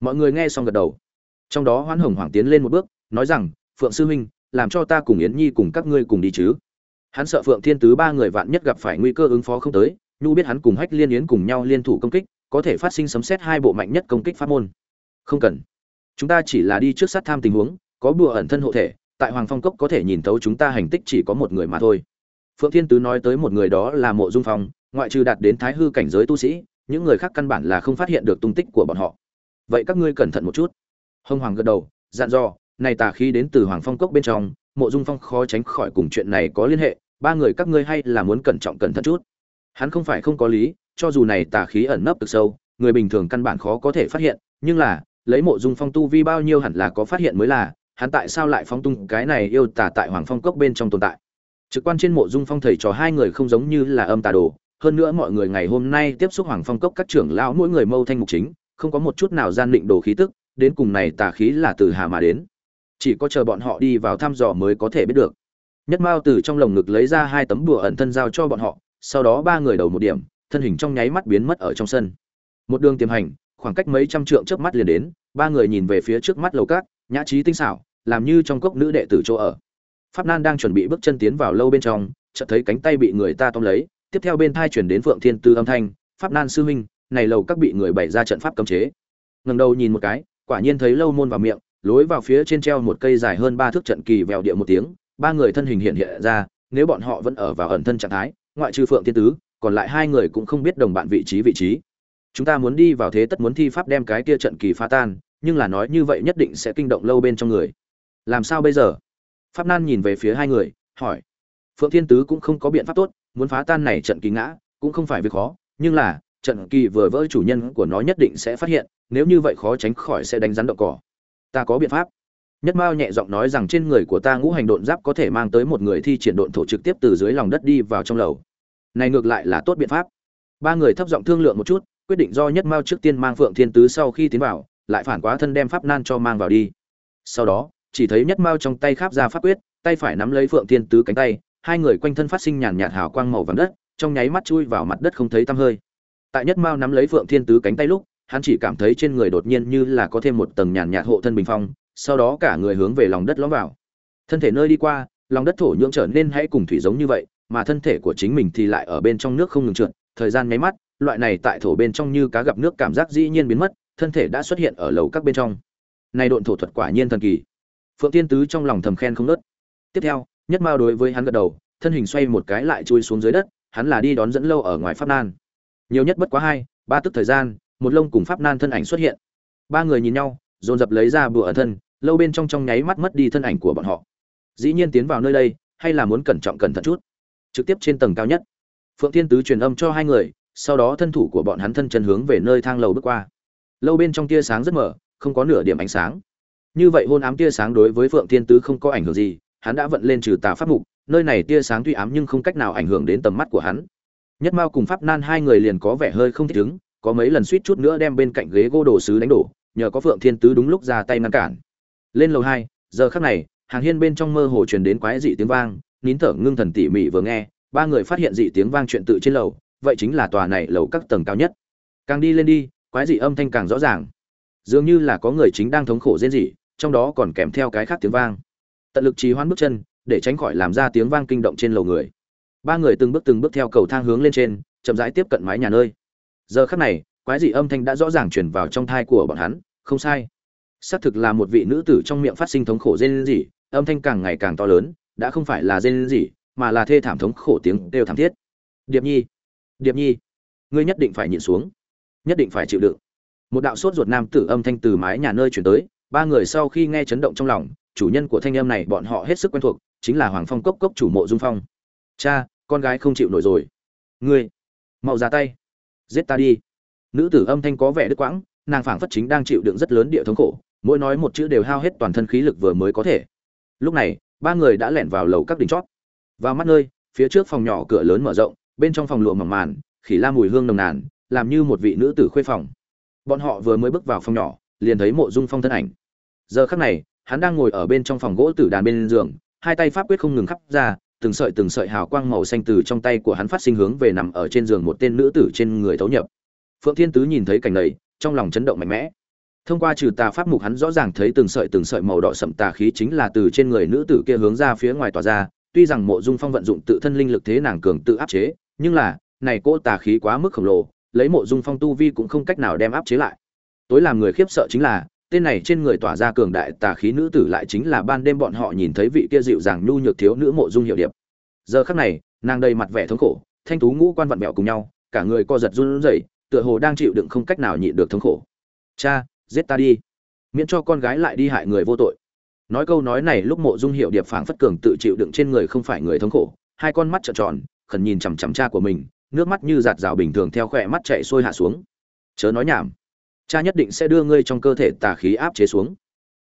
mọi người nghe xong gật đầu. Trong đó hoan hồng hoàng tiến lên một bước, nói rằng, phượng sư huynh, làm cho ta cùng yến nhi cùng các ngươi cùng đi chứ. Hắn sợ phượng thiên tứ ba người vạn nhất gặp phải nguy cơ ứng phó không tới, nhu biết hắn cùng hách liên yến cùng nhau liên thủ công kích, có thể phát sinh sấm xét hai bộ mạnh nhất công kích pháp môn. Không cần. Chúng ta chỉ là đi trước sát tham tình huống, có bùa ẩn thân hộ thể, tại hoàng phong cốc có thể nhìn thấu chúng ta hành tích chỉ có một người mà thôi. Phượng thiên tứ nói tới một người đó là mộ dung phong, ngoại trừ đạt đến thái hư cảnh giới tu sĩ, những người khác căn bản là không phát hiện được tung tích của bọn họ vậy các ngươi cẩn thận một chút. Hồng hoàng gật đầu, dặn dò, này tà khí đến từ hoàng phong cốc bên trong, mộ dung phong khó tránh khỏi cùng chuyện này có liên hệ, ba người các ngươi hay là muốn cẩn trọng cẩn thận chút. Hắn không phải không có lý, cho dù này tà khí ẩn nấp cực sâu, người bình thường căn bản khó có thể phát hiện, nhưng là, lấy mộ dung phong tu vi bao nhiêu hẳn là có phát hiện mới là, hắn tại sao lại phóng tung cái này yêu tà tại hoàng phong cốc bên trong tồn tại? Trực quan trên mộ dung phong thầy trò hai người không giống như là âm tà đồ, hơn nữa mọi người ngày hôm nay tiếp xúc hoàng phong cốc các trưởng lão mỗi người mâu thanh mục chính không có một chút nào gian định đồ khí tức, đến cùng này tà khí là từ hà mà đến. Chỉ có chờ bọn họ đi vào thăm dò mới có thể biết được. Nhất mao từ trong lồng ngực lấy ra hai tấm bùa ẩn thân giao cho bọn họ, sau đó ba người đầu một điểm, thân hình trong nháy mắt biến mất ở trong sân. Một đường tiềm hành, khoảng cách mấy trăm trượng trước mắt liền đến, ba người nhìn về phía trước mắt lầu cát nhã trí tinh xảo, làm như trong cốc nữ đệ tử chỗ ở. Pháp nan đang chuẩn bị bước chân tiến vào lâu bên trong, chợt thấy cánh tay bị người ta tóm lấy, tiếp theo bên tai chuyển đến phượng thiên tư âm thanh, pháp nan sư huynh này lầu các bị người bày ra trận pháp cấm chế. Ngẩng đầu nhìn một cái, quả nhiên thấy lâu môn vào miệng, lối vào phía trên treo một cây dài hơn ba thước trận kỳ vèo địa một tiếng, ba người thân hình hiện hiện ra, nếu bọn họ vẫn ở vào ẩn thân trạng thái, ngoại trừ phượng thiên tứ, còn lại hai người cũng không biết đồng bạn vị trí vị trí. Chúng ta muốn đi vào thế tất muốn thi pháp đem cái kia trận kỳ phá tan, nhưng là nói như vậy nhất định sẽ kinh động lâu bên trong người. Làm sao bây giờ? Pháp nan nhìn về phía hai người, hỏi. Phượng thiên tứ cũng không có biện pháp tốt, muốn phá tan này trận kỳ ngã, cũng không phải việc khó, nhưng là trận kỳ vừa vỡ chủ nhân của nó nhất định sẽ phát hiện, nếu như vậy khó tránh khỏi sẽ đánh rắn đậu cỏ. Ta có biện pháp. Nhất mao nhẹ giọng nói rằng trên người của ta ngũ hành độn giáp có thể mang tới một người thi triển độn thổ trực tiếp từ dưới lòng đất đi vào trong lầu. Này ngược lại là tốt biện pháp. Ba người thấp giọng thương lượng một chút, quyết định do nhất mao trước tiên mang phượng thiên tứ sau khi tiến vào, lại phản quá thân đem pháp nan cho mang vào đi. Sau đó, chỉ thấy nhất mao trong tay kháp ra pháp quyết, tay phải nắm lấy phượng thiên tứ cánh tay, hai người quanh thân phát sinh nhàn nhạt hào quang màu vàng đất, trong nháy mắt chui vào mặt đất không thấy tăm hơi tại nhất mao nắm lấy phượng thiên tứ cánh tay lúc, hắn chỉ cảm thấy trên người đột nhiên như là có thêm một tầng nhàn nhạt hộ thân bình phong, sau đó cả người hướng về lòng đất lõm vào. Thân thể nơi đi qua, lòng đất thổ nhưỡng trở nên hãy cùng thủy giống như vậy, mà thân thể của chính mình thì lại ở bên trong nước không ngừng trượt, thời gian nháy mắt, loại này tại thổ bên trong như cá gặp nước cảm giác dĩ nhiên biến mất, thân thể đã xuất hiện ở lầu các bên trong. Này độn thổ thuật quả nhiên thần kỳ. Phượng tiên tứ trong lòng thầm khen không nớt. Tiếp theo, nhất mao đối với hắn gật đầu, thân hình xoay một cái lại chui xuống dưới đất, hắn là đi đón dẫn lâu ở ngoài pháp nan nhiều nhất bất quá hai, ba tức thời gian, một lông cùng pháp nan thân ảnh xuất hiện. Ba người nhìn nhau, dồn dập lấy ra bùa ẩn thân, lâu bên trong trong nháy mắt mất đi thân ảnh của bọn họ. Dĩ nhiên tiến vào nơi đây, hay là muốn cẩn trọng cẩn thận chút? Trực tiếp trên tầng cao nhất. Phượng thiên tứ truyền âm cho hai người, sau đó thân thủ của bọn hắn thân chân hướng về nơi thang lầu bước qua. Lâu bên trong tia sáng rất mở không có nửa điểm ánh sáng. Như vậy hôn ám tia sáng đối với phượng thiên tứ không có ảnh hưởng gì, hắn đã vận lên trừ tà pháp mục, nơi này tia sáng tuy ám nhưng không cách nào ảnh hưởng đến tầm mắt của hắn nhất mao cùng pháp nan hai người liền có vẻ hơi không thích ứng, có mấy lần suýt chút nữa đem bên cạnh ghế gỗ đồ sứ đánh đổ, nhờ có phượng thiên tứ đúng lúc ra tay ngăn cản. Lên lầu hai, giờ khắc này, hàng hiên bên trong mơ hồ truyền đến quái dị tiếng vang, nín thở ngưng thần tỉ mỉ vừa nghe, ba người phát hiện dị tiếng vang chuyện tự trên lầu, vậy chính là tòa này lầu các tầng cao nhất. Càng đi lên đi, quái dị âm thanh càng rõ ràng. Dường như là có người chính đang thống khổ rên rỉ, trong đó còn kèm theo cái khác tiếng vang. Tận lực trì hoãn bước chân, để tránh khỏi làm ra tiếng vang kinh động trên lầu người ba người từng bước từng bước theo cầu thang hướng lên trên, chậm rãi tiếp cận mái nhà nơi. Giờ khắc này, quái dị âm thanh đã rõ ràng truyền vào trong thai của bọn hắn, không sai. Xác thực là một vị nữ tử trong miệng phát sinh thống khổ rên rỉ, âm thanh càng ngày càng to lớn, đã không phải là rên rỉ, mà là thê thảm thống khổ tiếng đều thảm thiết. Điệp nhi điệp nhi, ngươi nhất định phải nhịn xuống, nhất định phải chịu đựng. Một đạo sốt ruột nam tử âm thanh từ mái nhà nơi chuyển tới, ba người sau khi nghe chấn động trong lòng, chủ nhân của thanh âm này bọn họ hết sức quen thuộc, chính là hoàng phong cốc cốc chủ mộ dung phong cha, con gái không chịu nổi rồi. Ngươi, mau ra tay. Giết ta đi. Nữ tử âm thanh có vẻ đứt quãng, nàng phảng phất chính đang chịu đựng rất lớn địa thống khổ, mỗi nói một chữ đều hao hết toàn thân khí lực vừa mới có thể. Lúc này, ba người đã lẻn vào lầu các đỉnh chót. Vào mắt nơi, phía trước phòng nhỏ cửa lớn mở rộng, bên trong phòng lụa mỏng màn, khỉ la mùi hương nồng nàn, làm như một vị nữ tử khuê phòng. Bọn họ vừa mới bước vào phòng nhỏ, liền thấy mộ dung phong thân ảnh. Giờ khắc này, hắn đang ngồi ở bên trong phòng gỗ tử đàn bên giường, hai tay pháp quyết không ngừng khắp ra từng sợi từng sợi hào quang màu xanh từ trong tay của hắn phát sinh hướng về nằm ở trên giường một tên nữ tử trên người thấu nhập. Phượng thiên tứ nhìn thấy cảnh này, trong lòng chấn động mạnh mẽ. Thông qua trừ tà pháp mục hắn rõ ràng thấy từng sợi từng sợi màu đỏ sẫm tà khí chính là từ trên người nữ tử kia hướng ra phía ngoài tỏa ra, tuy rằng mộ dung phong vận dụng tự thân linh lực thế nàng cường tự áp chế, nhưng là, này cô tà khí quá mức khổng lồ, lấy mộ dung phong tu vi cũng không cách nào đem áp chế lại. Tối làm người khiếp sợ chính là tên này trên người tỏa ra cường đại tà khí nữ tử lại chính là ban đêm bọn họ nhìn thấy vị kia dịu dàng nhu nhược thiếu nữ mộ dung hiệu điệp. Giờ khắc này, nàng đầy mặt vẻ thống khổ, thanh tú ngũ quan vặn mẹo cùng nhau, cả người co giật run rẩy, tựa hồ đang chịu đựng không cách nào nhịn được thống khổ. Cha, giết ta đi. Miễn cho con gái lại đi hại người vô tội. Nói câu nói này lúc mộ dung hiệu điệp phảng phất cường tự chịu đựng trên người không phải người thống khổ, hai con mắt trợn tròn, khẩn nhìn chằm chằm cha của mình, nước mắt như giạt rào bình thường theo khỏe mắt chạy xuôi hạ xuống. Chớ nói nhảm cha nhất định sẽ đưa ngươi trong cơ thể tà khí áp chế xuống.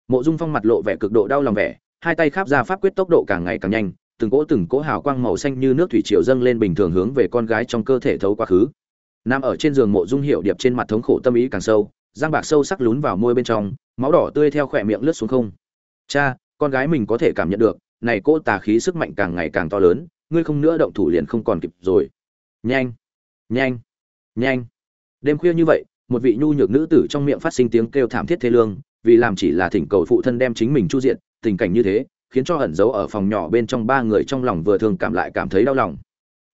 Mộ dung phong mặt lộ vẻ cực độ đau lòng vẻ, hai tay kháp ra pháp quyết tốc độ càng ngày càng nhanh, từng cỗ từng cỗ hào quang màu xanh như nước thủy triều dâng lên bình thường hướng về con gái trong cơ thể thấu quá khứ. Nằm ở trên giường mộ dung hiệu điệp trên mặt thống khổ tâm ý càng sâu giang bạc sâu sắc lún vào môi bên trong, máu đỏ tươi theo khỏe miệng lướt xuống không. Cha, con gái mình có thể cảm nhận được, này cỗ tà khí sức mạnh càng ngày càng to lớn, ngươi không nữa động thủ liền không còn kịp rồi. Nhanh nhanh nhanh. Đêm khuya như vậy một vị nhu nhược nữ tử trong miệng phát sinh tiếng kêu thảm thiết thế lương, vì làm chỉ là thỉnh cầu phụ thân đem chính mình chu diện tình cảnh như thế, khiến cho ẩn giấu ở phòng nhỏ bên trong ba người trong lòng vừa thường cảm lại cảm thấy đau lòng.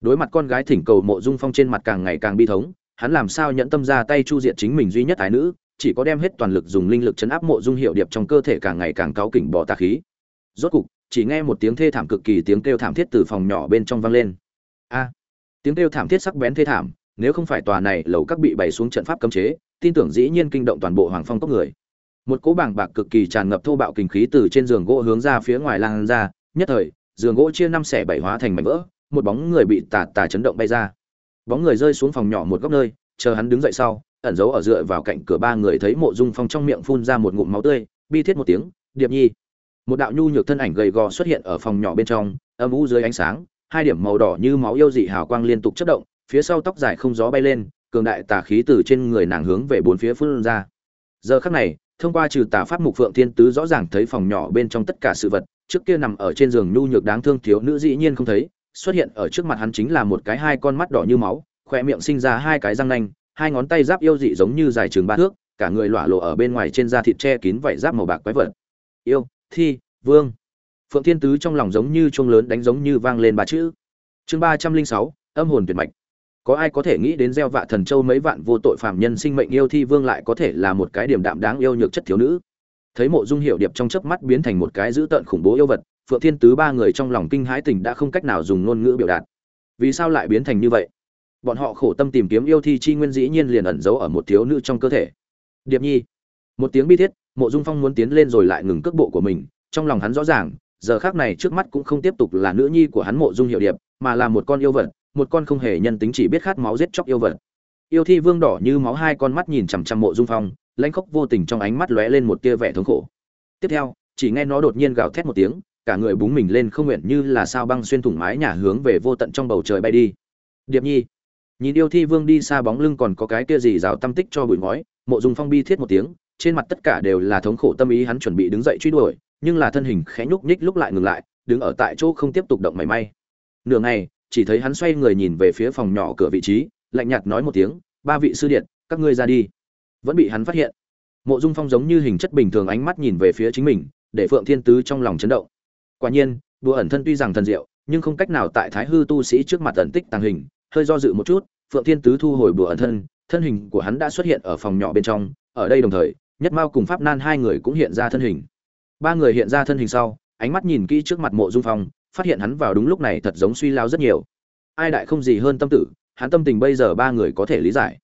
Đối mặt con gái thỉnh cầu mộ dung phong trên mặt càng ngày càng bi thống, hắn làm sao nhẫn tâm ra tay chu diện chính mình duy nhất ái nữ, chỉ có đem hết toàn lực dùng linh lực chấn áp mộ dung hiệu điệp trong cơ thể càng ngày càng cáo kỉnh bỏ tà khí. Rốt cục, chỉ nghe một tiếng thê thảm cực kỳ tiếng kêu thảm thiết từ phòng nhỏ bên trong vang lên. A! Tiếng kêu thảm thiết sắc bén thê thảm nếu không phải tòa này lầu các bị bày xuống trận pháp cấm chế, tin tưởng dĩ nhiên kinh động toàn bộ hoàng phong cốc người. Một cỗ bảng bạc cực kỳ tràn ngập thô bạo kinh khí từ trên giường gỗ hướng ra phía ngoài lan ra, nhất thời, giường gỗ chia năm xẻ bảy hóa thành mảnh vỡ, một bóng người bị tà tà chấn động bay ra. Bóng người rơi xuống phòng nhỏ một góc nơi, chờ hắn đứng dậy sau, ẩn giấu ở dựa vào cạnh cửa ba người thấy mộ dung phong trong miệng phun ra một ngụm máu tươi, bi thiết một tiếng, điệp nhi. Một đạo nhu nhược thân ảnh gầy gò xuất hiện ở phòng nhỏ bên trong, âm u dưới ánh sáng, hai điểm màu đỏ như máu yêu dị hào quang liên tục chất động phía sau tóc dài không gió bay lên, cường đại tà khí từ trên người nàng hướng về bốn phía phun ra. Giờ khắc này, thông qua trừ tà pháp mục phượng thiên tứ rõ ràng thấy phòng nhỏ bên trong tất cả sự vật, trước kia nằm ở trên giường nhu nhược đáng thương thiếu nữ dĩ nhiên không thấy, xuất hiện ở trước mặt hắn chính là một cái hai con mắt đỏ như máu khoe miệng sinh ra hai cái răng nanh, hai ngón tay giáp yêu dị giống như dài trường ba thước, cả người lỏa lộ ở bên ngoài trên da thịt che kín vảy giáp màu bạc quái vật. Yêu, thi, vương. Phượng thiên tứ trong lòng giống như chuông lớn đánh giống như vang lên ba chữ. Chương ba trăm linh sáu, âm hồn tuyệt mạch có ai có thể nghĩ đến gieo vạ thần châu mấy vạn vô tội phạm nhân sinh mệnh yêu thi vương lại có thể là một cái điểm đạm đáng yêu nhược chất thiếu nữ? Thấy mộ dung hiệu điệp trong chớp mắt biến thành một cái dữ tợn khủng bố yêu vật, phượng thiên tứ ba người trong lòng kinh hãi tình đã không cách nào dùng ngôn ngữ biểu đạt. Vì sao lại biến thành như vậy? Bọn họ khổ tâm tìm kiếm yêu thi chi nguyên dĩ nhiên liền ẩn giấu ở một thiếu nữ trong cơ thể. Điệp nhi. Một tiếng bi thiết, mộ dung phong muốn tiến lên rồi lại ngừng cước bộ của mình, trong lòng hắn rõ ràng, giờ khác này trước mắt cũng không tiếp tục là nữ nhi của hắn mộ dung hiệu điệp, mà là một con yêu vật một con không hề nhân tính chỉ biết khát máu giết chóc yêu vật. Yêu thi vương đỏ như máu hai con mắt nhìn chằm chằm mộ dung phong, lãnh khốc vô tình trong ánh mắt lóe lên một tia vẻ thống khổ. Tiếp theo, chỉ nghe nó đột nhiên gào thét một tiếng, cả người búng mình lên không nguyện như là sao băng xuyên thủng mái nhà hướng về vô tận trong bầu trời bay đi. Điệp nhi, nhìn yêu thi vương đi xa bóng lưng còn có cái kia gì rào tâm tích cho bụi ngói, mộ dung phong bi thiết một tiếng, trên mặt tất cả đều là thống khổ tâm ý hắn chuẩn bị đứng dậy truy đuổi, nhưng là thân hình khẽ nhúc nhích lúc lại ngừng lại, đứng ở tại chỗ không tiếp tục động mảy may. Nửa ngày chỉ thấy hắn xoay người nhìn về phía phòng nhỏ cửa vị trí, lạnh nhạt nói một tiếng, ba vị sư điện, các ngươi ra đi. Vẫn bị hắn phát hiện. Mộ dung phong giống như hình chất bình thường ánh mắt nhìn về phía chính mình, để phượng thiên tứ trong lòng chấn động. Quả nhiên, đùa ẩn thân tuy rằng thần diệu, nhưng không cách nào tại thái hư tu sĩ trước mặt ẩn tích tàng hình, hơi do dự một chút, phượng thiên tứ thu hồi bùa ẩn thân thân hình của hắn đã xuất hiện ở phòng nhỏ bên trong, ở đây đồng thời, nhất mao cùng pháp nan hai người cũng hiện ra thân hình. Ba người hiện ra thân hình sau, ánh mắt nhìn kỹ trước mặt mộ dung phong phát hiện hắn vào đúng lúc này thật giống suy lao rất nhiều. Ai đại không gì hơn tâm tử, hắn tâm tình bây giờ ba người có thể lý giải.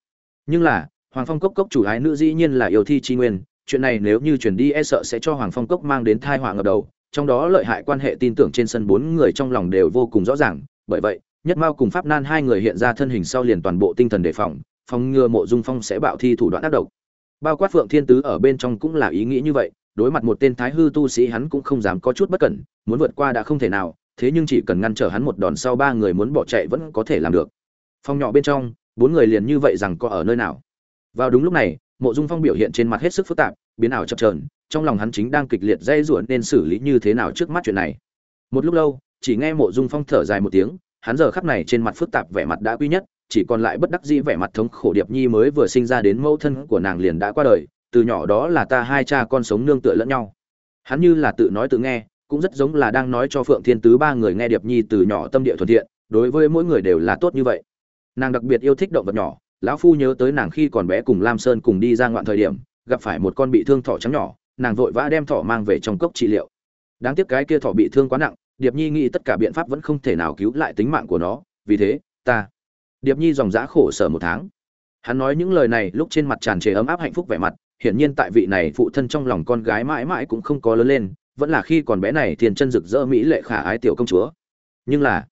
Nhưng là, hoàng phong cốc cốc chủ ái nữ dĩ nhiên là yêu thi chi nguyên, chuyện này nếu như chuyển đi e sợ sẽ cho hoàng phong cốc mang đến thai họa ngập đầu, trong đó lợi hại quan hệ tin tưởng trên sân bốn người trong lòng đều vô cùng rõ ràng, bởi vậy, nhất mao cùng pháp nan hai người hiện ra thân hình sau liền toàn bộ tinh thần đề phòng phòng ngừa mộ dung phong sẽ bạo thi thủ đoạn ác độc. Bao quát phượng thiên tứ ở bên trong cũng là ý nghĩ như vậy, đối mặt một tên thái hư tu sĩ hắn cũng không dám có chút bất cẩn, muốn vượt qua đã không thể nào thế nhưng chỉ cần ngăn trở hắn một đòn sau ba người muốn bỏ chạy vẫn có thể làm được. Phòng nhỏ bên trong, bốn người liền như vậy rằng có ở nơi nào. Vào đúng lúc này, mộ dung phong biểu hiện trên mặt hết sức phức tạp, biến ảo chập trờn trong lòng hắn chính đang kịch liệt dây rủa nên xử lý như thế nào trước mắt chuyện này. Một lúc lâu, chỉ nghe mộ dung phong thở dài một tiếng, hắn giờ khắp này trên mặt phức tạp vẻ mặt đã quy nhất, chỉ còn lại bất đắc dĩ vẻ mặt thống khổ điệp nhi mới vừa sinh ra đến mẫu thân của nàng liền đã qua đời, từ nhỏ đó là ta hai cha con sống nương tựa lẫn nhau. Hắn như là tự nói tự nghe cũng rất giống là đang nói cho phượng thiên tứ ba người nghe điệp nhi từ nhỏ tâm địa thuận thiện, đối với mỗi người đều là tốt như vậy. Nàng đặc biệt yêu thích động vật nhỏ, lão phu nhớ tới nàng khi còn bé cùng lam sơn cùng đi ra ngoạn thời điểm, gặp phải một con bị thương thỏ trắng nhỏ, nàng vội vã đem thỏ mang về trong cốc trị liệu. Đáng tiếc cái kia thỏ bị thương quá nặng, điệp nhi nghĩ tất cả biện pháp vẫn không thể nào cứu lại tính mạng của nó, vì thế, ta. Điệp nhi dòng dã khổ sở một tháng. Hắn nói những lời này lúc trên mặt tràn trề ấm áp hạnh phúc vẻ mặt, hiển nhiên tại vị này phụ thân trong lòng con gái mãi mãi cũng không có lớn lên vẫn là khi còn bé này thiên chân rực rỡ mỹ lệ khả ái tiểu công chúa. Nhưng là,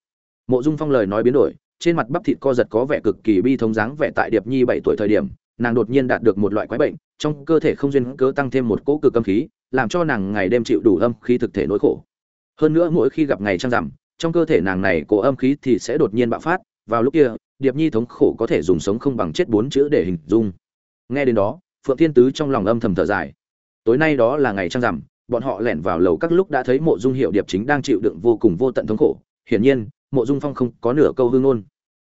mộ dung phong lời nói biến đổi, trên mặt bắp thịt co giật có vẻ cực kỳ bi thống dáng vẻ tại điệp nhi bảy tuổi thời điểm, nàng đột nhiên đạt được một loại quái bệnh, trong cơ thể không duyên cớ tăng thêm một cỗ cực âm khí, làm cho nàng ngày đêm chịu đủ âm khí thực thể nỗi khổ. Hơn nữa mỗi khi gặp ngày trăng rằm, trong cơ thể nàng này cỗ âm khí thì sẽ đột nhiên bạo phát, vào lúc kia, điệp nhi thống khổ có thể dùng sống không bằng chết bốn chữ để hình dung. Nghe đến đó, phượng thiên tứ trong lòng âm thầm thở dài. Tối nay đó là ngày trăng rằm bọn họ lẻn vào lầu các lúc đã thấy mộ dung hiệu điệp chính đang chịu đựng vô cùng vô tận thống khổ. Hiển nhiên, mộ dung phong không có nửa câu hương ngôn.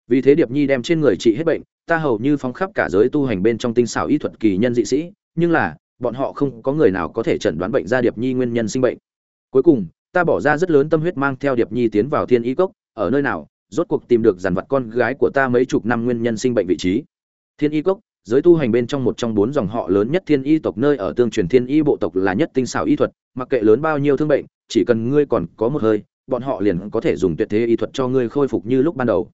Vì thế điệp nhi đem trên người trị hết bệnh, ta hầu như phóng khắp cả giới tu hành bên trong tinh xảo y thuật kỳ nhân dị sĩ, nhưng là, bọn họ không có người nào có thể chẩn đoán bệnh ra điệp nhi nguyên nhân sinh bệnh. Cuối cùng, ta bỏ ra rất lớn tâm huyết mang theo điệp nhi tiến vào thiên y cốc, ở nơi nào, rốt cuộc tìm được dàn vật con gái của ta mấy chục năm nguyên nhân sinh bệnh vị trí. Thiên y cốc giới tu hành bên trong một trong bốn dòng họ lớn nhất thiên y tộc nơi ở tương truyền thiên y bộ tộc là nhất tinh xảo y thuật, mặc kệ lớn bao nhiêu thương bệnh, chỉ cần ngươi còn có một hơi, bọn họ liền có thể dùng tuyệt thế y thuật cho ngươi khôi phục như lúc ban đầu.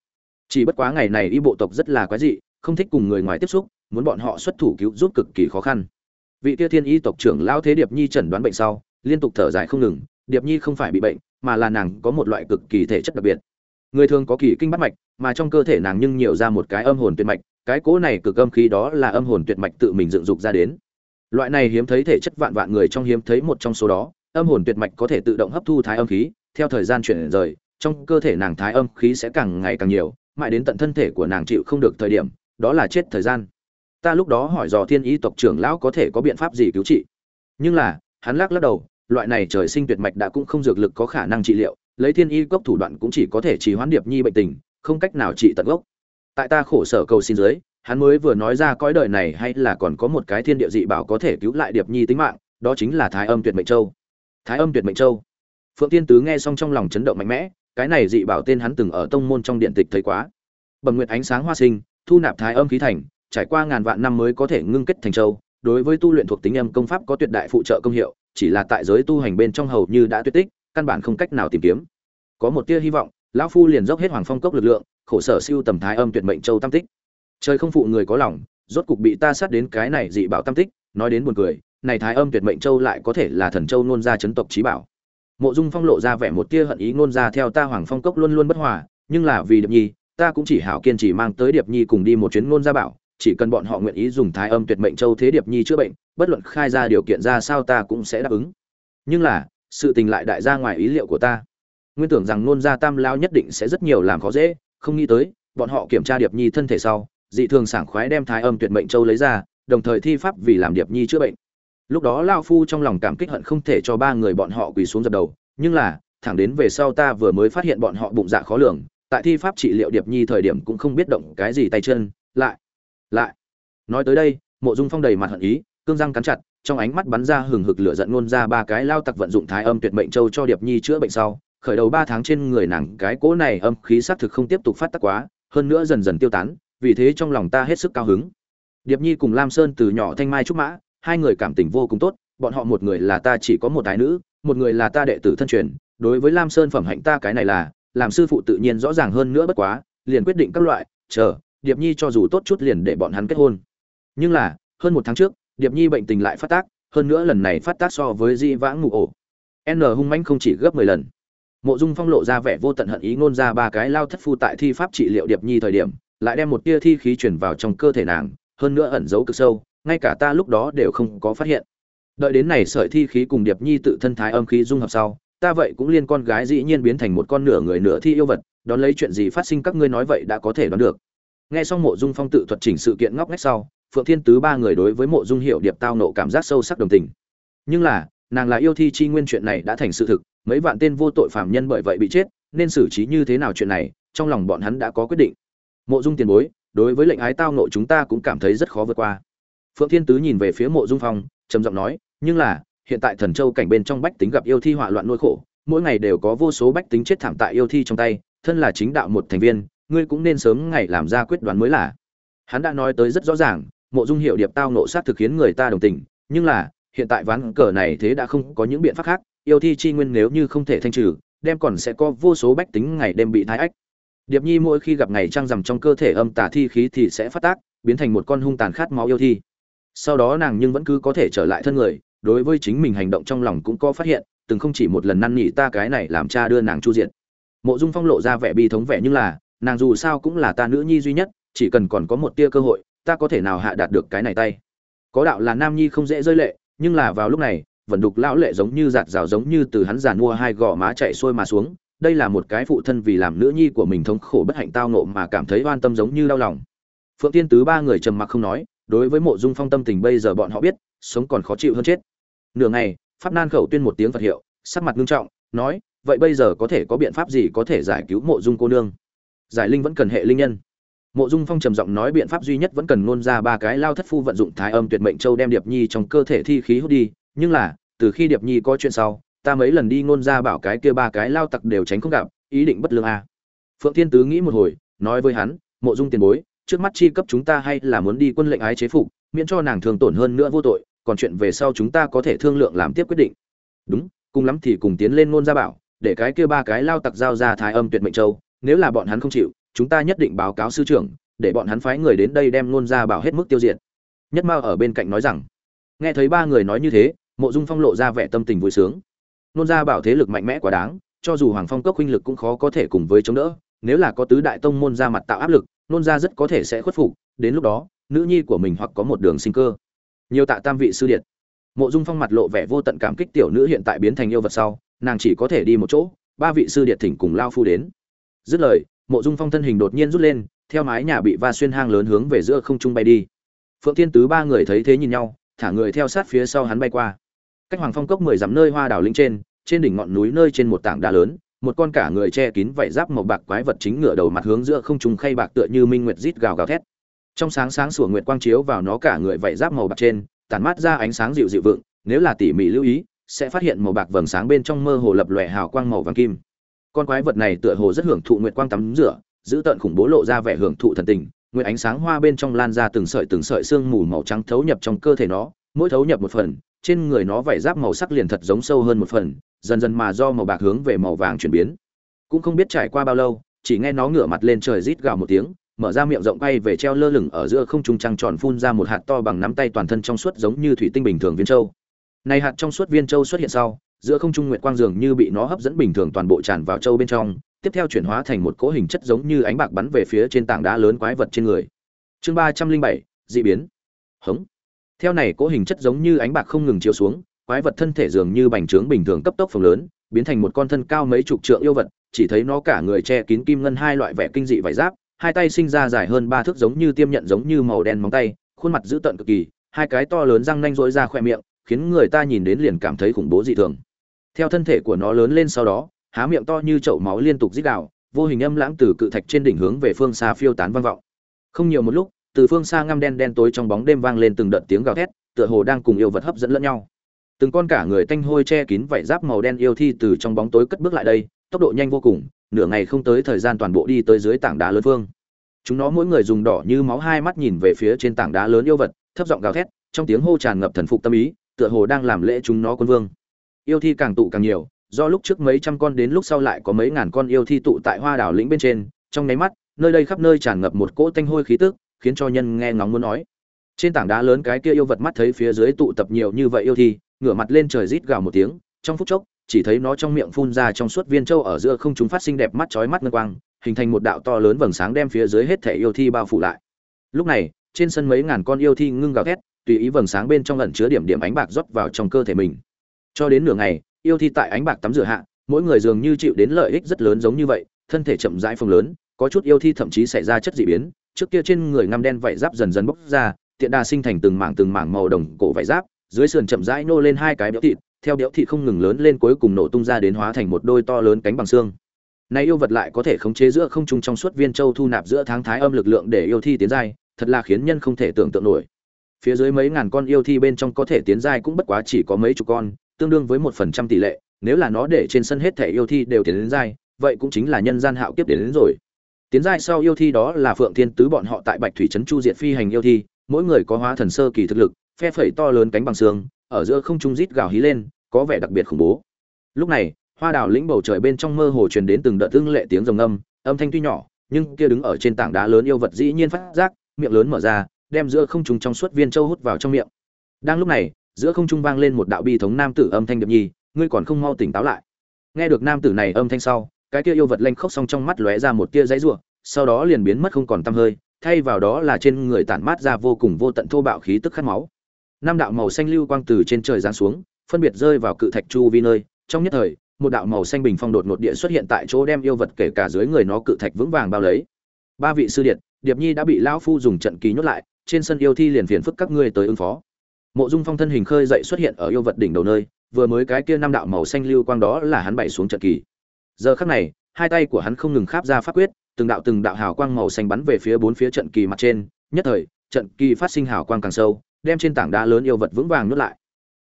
Chỉ bất quá ngày này y bộ tộc rất là quái dị, không thích cùng người ngoài tiếp xúc, muốn bọn họ xuất thủ cứu giúp cực kỳ khó khăn. Vị kia thiên y tộc trưởng lão thế điệp nhi chẩn đoán bệnh sau, liên tục thở dài không ngừng, điệp nhi không phải bị bệnh, mà là nàng có một loại cực kỳ thể chất đặc biệt. Người thường có kỳ kinh bắt mạch, mà trong cơ thể nàng nhưng nhiều ra một cái âm hồn tuyệt mạch cái cỗ này cực âm khí đó là âm hồn tuyệt mạch tự mình dựng dục ra đến. Loại này hiếm thấy thể chất vạn vạn người trong hiếm thấy một trong số đó, âm hồn tuyệt mạch có thể tự động hấp thu thái âm khí, theo thời gian chuyển rời, trong cơ thể nàng thái âm khí sẽ càng ngày càng nhiều, mãi đến tận thân thể của nàng chịu không được thời điểm, đó là chết thời gian. Ta lúc đó hỏi dò thiên ý tộc trưởng lão có thể có biện pháp gì cứu trị. Nhưng là, hắn lắc lắc đầu, loại này trời sinh tuyệt mạch đã cũng không dược lực có khả năng trị liệu, lấy thiên y cốc thủ đoạn cũng chỉ có thể trì hoãn điệp nhi bệnh tình, không cách nào trị tận gốc tại ta khổ sở cầu xin dưới hắn mới vừa nói ra cõi đời này hay là còn có một cái thiên địa dị bảo có thể cứu lại điệp nhi tính mạng, đó chính là thái âm tuyệt mệnh châu. Thái âm tuyệt mệnh châu. Phượng tiên tứ nghe xong trong lòng chấn động mạnh mẽ, cái này dị bảo tên hắn từng ở tông môn trong điện tịch thấy quá. Bẩm nguyệt ánh sáng hoa sinh, thu nạp thái âm khí thành, trải qua ngàn vạn năm mới có thể ngưng kết thành châu, đối với tu luyện thuộc tính âm công pháp có tuyệt đại phụ trợ công hiệu, chỉ là tại giới tu hành bên trong hầu như đã tuyệt tích, căn bản không cách nào tìm kiếm. Có một tia hy vọng, lão phu liền dốc hết hoàng phong cốc lực lượng khổ sở siêu tầm thái âm tuyệt mệnh châu tam tích. Trời không phụ người có lòng, rốt cục bị ta sát đến cái này dị bảo tam tích, nói đến buồn cười, này thái âm tuyệt mệnh châu lại có thể là thần châu nôn ra chấn tộc trí bảo. Mộ dung phong lộ ra vẻ một tia hận ý nôn ra theo ta hoàng phong cốc luôn luôn bất hòa, nhưng là vì điệp nhi, ta cũng chỉ hảo kiên trì mang tới điệp nhi cùng đi một chuyến nôn ra bảo, chỉ cần bọn họ nguyện ý dùng thái âm tuyệt mệnh châu thế điệp nhi chữa bệnh, bất luận khai ra điều kiện ra sao ta cũng sẽ đáp ứng. Nhưng là, sự tình lại đại ra ngoài ý liệu của ta. Nguyên tưởng rằng nôn ra tam lao nhất định sẽ rất nhiều làm khó dễ không nghĩ tới, bọn họ kiểm tra điệp nhi thân thể sau, dị thường sảng khoái đem thái âm tuyệt mệnh châu lấy ra, đồng thời thi pháp vì làm điệp nhi chữa bệnh. Lúc đó lao phu trong lòng cảm kích hận không thể cho ba người bọn họ quỳ xuống dập đầu, nhưng là, thẳng đến về sau ta vừa mới phát hiện bọn họ bụng dạ khó lường, tại thi pháp trị liệu điệp nhi thời điểm cũng không biết động cái gì tay chân, lại lại. Nói tới đây, mộ dung phong đầy mặt hận ý, cương răng cắn chặt, trong ánh mắt bắn ra hừng hực lửa giận ngôn ra ba cái lao tặc vận dụng thái âm tuyệt mệnh châu cho điệp nhi chữa bệnh sau khởi đầu ba tháng trên người nàng cái cỗ này âm khí xác thực không tiếp tục phát tác quá, hơn nữa dần dần tiêu tán, vì thế trong lòng ta hết sức cao hứng. Điệp nhi cùng lam sơn từ nhỏ thanh mai trúc mã, hai người cảm tình vô cùng tốt, bọn họ một người là ta chỉ có một tài nữ, một người là ta đệ tử thân truyền, đối với lam sơn phẩm hạnh ta cái này là, làm sư phụ tự nhiên rõ ràng hơn nữa bất quá, liền quyết định các loại, chờ, điệp nhi cho dù tốt chút liền để bọn hắn kết hôn. Nhưng là, hơn một tháng trước, điệp nhi bệnh tình lại phát tác, hơn nữa lần này phát tác so với di vãng ngủ ổ. N hung mãnh không chỉ gấp mười lần mộ dung phong lộ ra vẻ vô tận hận ý ngôn ra ba cái lao thất phu tại thi pháp trị liệu điệp nhi thời điểm, lại đem một tia thi khí chuyển vào trong cơ thể nàng, hơn nữa ẩn giấu cực sâu, ngay cả ta lúc đó đều không có phát hiện. Đợi đến này sợi thi khí cùng điệp nhi tự thân thái âm khí dung hợp sau, ta vậy cũng liên con gái dĩ nhiên biến thành một con nửa người nửa thi yêu vật, đón lấy chuyện gì phát sinh các ngươi nói vậy đã có thể đoán được. Nghe xong mộ dung phong tự thuật chỉnh sự kiện ngóc ngách sau, phượng thiên tứ ba người đối với mộ dung hiệu điệp tao nộ cảm giác sâu sắc đồng tình. Nhưng là, nàng là yêu thi chi nguyên chuyện này đã thành sự thực mấy vạn tên vô tội phạm nhân bởi vậy bị chết, nên xử trí như thế nào chuyện này, trong lòng bọn hắn đã có quyết định. Mộ dung tiền bối, đối với lệnh ái tao nộ chúng ta cũng cảm thấy rất khó vượt qua. Phượng thiên tứ nhìn về phía mộ dung phong, trầm giọng nói, nhưng là, hiện tại thần châu cảnh bên trong bách tính gặp yêu thi họa loạn nuôi khổ, mỗi ngày đều có vô số bách tính chết thảm tại yêu thi trong tay, thân là chính đạo một thành viên, ngươi cũng nên sớm ngày làm ra quyết đoán mới là. Hắn đã nói tới rất rõ ràng, mộ dung hiệu điệp tao nộ sát thực khiến người ta đồng tình, nhưng là, hiện tại ván cờ này thế đã không có những biện pháp khác yêu thi chi nguyên nếu như không thể thanh trừ, đem còn sẽ có vô số bách tính ngày đêm bị thái ách. Điệp nhi mỗi khi gặp ngày trăng rằm trong cơ thể âm tà thi khí thì sẽ phát tác, biến thành một con hung tàn khát máu yêu thi. Sau đó nàng nhưng vẫn cứ có thể trở lại thân người, đối với chính mình hành động trong lòng cũng có phát hiện, từng không chỉ một lần năn nỉ ta cái này làm cha đưa nàng chu diện mộ dung phong lộ ra vẻ bi thống vẻ nhưng là, nàng dù sao cũng là ta nữ nhi duy nhất, chỉ cần còn có một tia cơ hội, ta có thể nào hạ đạt được cái này tay. Có đạo là nam nhi không dễ rơi lệ, nhưng là vào lúc này vẫn đục lão lệ giống như giạt rào giống như từ hắn giàn mua hai gò má chạy xuôi mà xuống, đây là một cái phụ thân vì làm nữ nhi của mình thống khổ bất hạnh tao nộ mà cảm thấy oan tâm giống như đau lòng. Phượng tiên tứ ba người trầm mặc không nói, đối với mộ dung phong tâm tình bây giờ bọn họ biết, sống còn khó chịu hơn chết. Nửa ngày, pháp nan khẩu tuyên một tiếng phật hiệu, sắc mặt nghiêm trọng, nói, vậy bây giờ có thể có biện pháp gì có thể giải cứu mộ dung cô nương? Giải linh vẫn cần hệ linh nhân. Mộ dung phong trầm giọng nói biện pháp duy nhất vẫn cần nôn ra ba cái lao thất phu vận dụng thái âm tuyệt mệnh châu đem điệp nhi trong cơ thể thi khí hút đi nhưng là, từ khi điệp nhi có chuyện sau, ta mấy lần đi Ngôn ra bảo cái kia ba cái lao tặc đều tránh không gặp, ý định bất lương a à. phượng thiên tứ nghĩ một hồi, nói với hắn, mộ dung tiền bối, trước mắt chi cấp chúng ta hay là muốn đi quân lệnh ái chế phục, miễn cho nàng thường tổn hơn nữa vô tội, còn chuyện về sau chúng ta có thể thương lượng làm tiếp quyết định đúng, cùng lắm thì cùng tiến lên ngôn gia bảo, để cái kia ba cái lao tặc giao ra thái âm tuyệt mệnh châu, nếu là bọn hắn không chịu, chúng ta nhất định báo cáo sư trưởng, để bọn hắn phái người đến đây đem ngôn gia bảo hết mức tiêu diệt nhất mao ở bên cạnh nói rằng, nghe thấy ba người nói như thế mộ dung phong lộ ra vẻ tâm tình vui sướng. Nôn Ra bảo thế lực mạnh mẽ quá đáng, cho dù hoàng phong cốc huynh lực cũng khó có thể cùng với chống đỡ, nếu là có tứ đại tông môn ra mặt tạo áp lực, nôn Ra rất có thể sẽ khuất phục, đến lúc đó, nữ nhi của mình hoặc có một đường sinh cơ. Nhiều tạ tam vị sư điện mộ dung phong mặt lộ vẻ vô tận cảm kích tiểu nữ hiện tại biến thành yêu vật sau, nàng chỉ có thể đi một chỗ, ba vị sư điện thỉnh cùng lao phu đến. Dứt lời, mộ dung phong thân hình đột nhiên rút lên, theo mái nhà bị va xuyên hang lớn hướng về giữa không trung bay đi. Phượng thiên tứ ba người thấy thế nhìn nhau, thả người theo sát phía sau hắn bay qua cách hoàng phong cốc mười dặm nơi hoa đào linh trên trên đỉnh ngọn núi nơi trên một tảng đá lớn, một con cả người che kín vảy giáp màu bạc quái vật chính ngửa đầu mặt hướng giữa không trung khay bạc tựa như minh nguyệt rít gào gào thét. Trong sáng sáng sủa nguyệt quang chiếu vào nó cả người vảy giáp màu bạc trên, tản mát ra ánh sáng dịu dịu vượng, nếu là tỉ mỉ lưu ý, sẽ phát hiện màu bạc vầng sáng bên trong mơ hồ lập lòe hào quang màu vàng kim. Con quái vật này tựa hồ rất hưởng thụ nguyệt quang tắm rửa, giữ tận khủng bố lộ ra vẻ hưởng thụ thần tình, nguyệt ánh sáng hoa bên trong lan ra từng sợi từng sợi xương mù màu trắng thấu nhập trong cơ thể nó, mỗi thấu nhập một phần trên người nó vảy giáp màu sắc liền thật giống sâu hơn một phần, dần dần mà do màu bạc hướng về màu vàng chuyển biến. Cũng không biết trải qua bao lâu, chỉ nghe nó ngửa mặt lên trời rít gào một tiếng, mở ra miệng rộng bay về treo lơ lửng ở giữa không trung trăng tròn phun ra một hạt to bằng nắm tay toàn thân trong suốt giống như thủy tinh bình thường viên châu. Này hạt trong suốt viên châu xuất hiện sau, giữa không trung nguyệt quang dường như bị nó hấp dẫn bình thường toàn bộ tràn vào châu bên trong, tiếp theo chuyển hóa thành một cỗ hình chất giống như ánh bạc bắn về phía trên tảng đá lớn quái vật trên người. Chương ba trăm linh bảy, dị biến. Hống theo này cỗ hình chất giống như ánh bạc không ngừng chiếu xuống quái vật thân thể dường như bành trướng bình thường cấp tốc phồng lớn biến thành một con thân cao mấy chục trượng yêu vật chỉ thấy nó cả người che kín kim ngân hai loại vẻ kinh dị vải giáp hai tay sinh ra dài hơn ba thước giống như tiêm nhận giống như màu đen móng tay khuôn mặt dữ tợn cực kỳ hai cái to lớn răng nanh rỗi ra khoe miệng khiến người ta nhìn đến liền cảm thấy khủng bố dị thường. Theo thân thể của nó lớn lên sau đó há miệng to như chậu máu liên tục rít đạo, vô hình âm lãng từ cự thạch trên đỉnh hướng về phương xa phiêu tán vang vọng. Không nhiều một lúc từ phương xa ngăm đen đen tối trong bóng đêm vang lên từng đợt tiếng gào thét, tựa hồ đang cùng yêu vật hấp dẫn lẫn nhau. Từng con cả người tanh hôi che kín vảy giáp màu đen yêu thi từ trong bóng tối cất bước lại đây, tốc độ nhanh vô cùng, nửa ngày không tới thời gian toàn bộ đi tới dưới tảng đá lớn phương chúng nó mỗi người dùng đỏ như máu hai mắt nhìn về phía trên tảng đá lớn yêu vật, thấp giọng gào thét, trong tiếng hô tràn ngập thần phục tâm ý, tựa hồ đang làm lễ chúng nó quân vương. Yêu thi càng tụ càng nhiều, do lúc trước mấy trăm con đến lúc sau lại có mấy ngàn con yêu thi tụ tại hoa đảo lĩnh bên trên, trong nháy mắt, nơi đây khắp nơi tràn ngập một cỗ tanh hôi khí tức khiến cho nhân nghe ngóng muốn nói. Trên tảng đá lớn cái kia yêu vật mắt thấy phía dưới tụ tập nhiều như vậy yêu thi ngửa mặt lên trời rít gào một tiếng, trong phút chốc, chỉ thấy nó trong miệng phun ra trong suốt viên châu ở giữa không chúng phát sinh đẹp mắt chói mắt ngân quang, hình thành một đạo to lớn vầng sáng đem phía dưới hết thể yêu thi bao phủ lại. Lúc này, trên sân mấy ngàn con yêu thi ngưng gào thét, tùy ý vầng sáng bên trong ẩn chứa điểm điểm ánh bạc rót vào trong cơ thể mình. Cho đến nửa ngày, yêu thi tại ánh bạc tắm rửa hạ, mỗi người dường như chịu đến lợi ích rất lớn giống như vậy, thân thể chậm rãi phồng lớn, có chút yêu thi thậm chí xảy ra chất dị biến trước kia trên người ngăm đen vải giáp dần dần bốc ra tiện đà sinh thành từng mảng từng mảng màu đồng cổ vải giáp dưới sườn chậm rãi nô lên hai cái béo thịt theo béo thịt không ngừng lớn lên cuối cùng nổ tung ra đến hóa thành một đôi to lớn cánh bằng xương. Này yêu vật lại có thể khống chế giữa không trung trong suốt viên châu thu nạp giữa tháng thái âm lực lượng để yêu thi tiến giai thật là khiến nhân không thể tưởng tượng nổi. Phía dưới mấy ngàn con yêu thi bên trong có thể tiến giai cũng bất quá chỉ có mấy chục con tương đương với một phần trăm tỷ lệ nếu là nó để trên sân hết thể yêu thi đều tiến đến giai vậy cũng chính là nhân gian hạo kiếp đến, đến rồi tiến giai sau yêu thi đó là phượng thiên tứ bọn họ tại bạch thủy trấn chu diệt phi hành yêu thi, mỗi người có hóa thần sơ kỳ thực lực, phe phẩy to lớn cánh bằng xương, ở giữa không trung rít gào hí lên, có vẻ đặc biệt khủng bố. Lúc này, hoa đào lĩnh bầu trời bên trong mơ hồ truyền đến từng đợt tương lệ tiếng rồng âm âm thanh tuy nhỏ, nhưng kia đứng ở trên tảng đá lớn yêu vật dĩ nhiên phát giác, miệng lớn mở ra, đem giữa không trung trong suốt viên châu hút vào trong miệng. Đang lúc này, giữa không trung vang lên một đạo bi thống nam tử âm thanh điệp nhi, ngươi còn không mau tỉnh táo lại. Nghe được nam tử này âm thanh sau cái kia yêu vật lanh khóc xong trong mắt lóe ra một tia giấy rủa, sau đó liền biến mất không còn tăm hơi, thay vào đó là trên người tản mát ra vô cùng vô tận thô bạo khí tức khát máu. Năm đạo màu xanh lưu quang từ trên trời giáng xuống, phân biệt rơi vào cự thạch chu vi nơi. Trong nhất thời, một đạo màu xanh bình phong đột ngột địa xuất hiện tại chỗ đem yêu vật kể cả dưới người nó cự thạch vững vàng bao lấy. Ba vị sư điện điệp nhi đã bị lão phu dùng trận kỳ nhốt lại, trên sân yêu thi liền phiền phức các ngươi tới ứng phó. Mộ dung phong thân hình khơi dậy xuất hiện ở yêu vật đỉnh đầu nơi, vừa mới cái kia năm đạo màu xanh lưu quang đó là hắn bày xuống trận kỳ giờ khắc này, hai tay của hắn không ngừng kháp ra pháp quyết, từng đạo từng đạo hào quang màu xanh bắn về phía bốn phía trận kỳ mặt trên, nhất thời, trận kỳ phát sinh hào quang càng sâu, đem trên tảng đá lớn yêu vật vững vàng nuốt lại.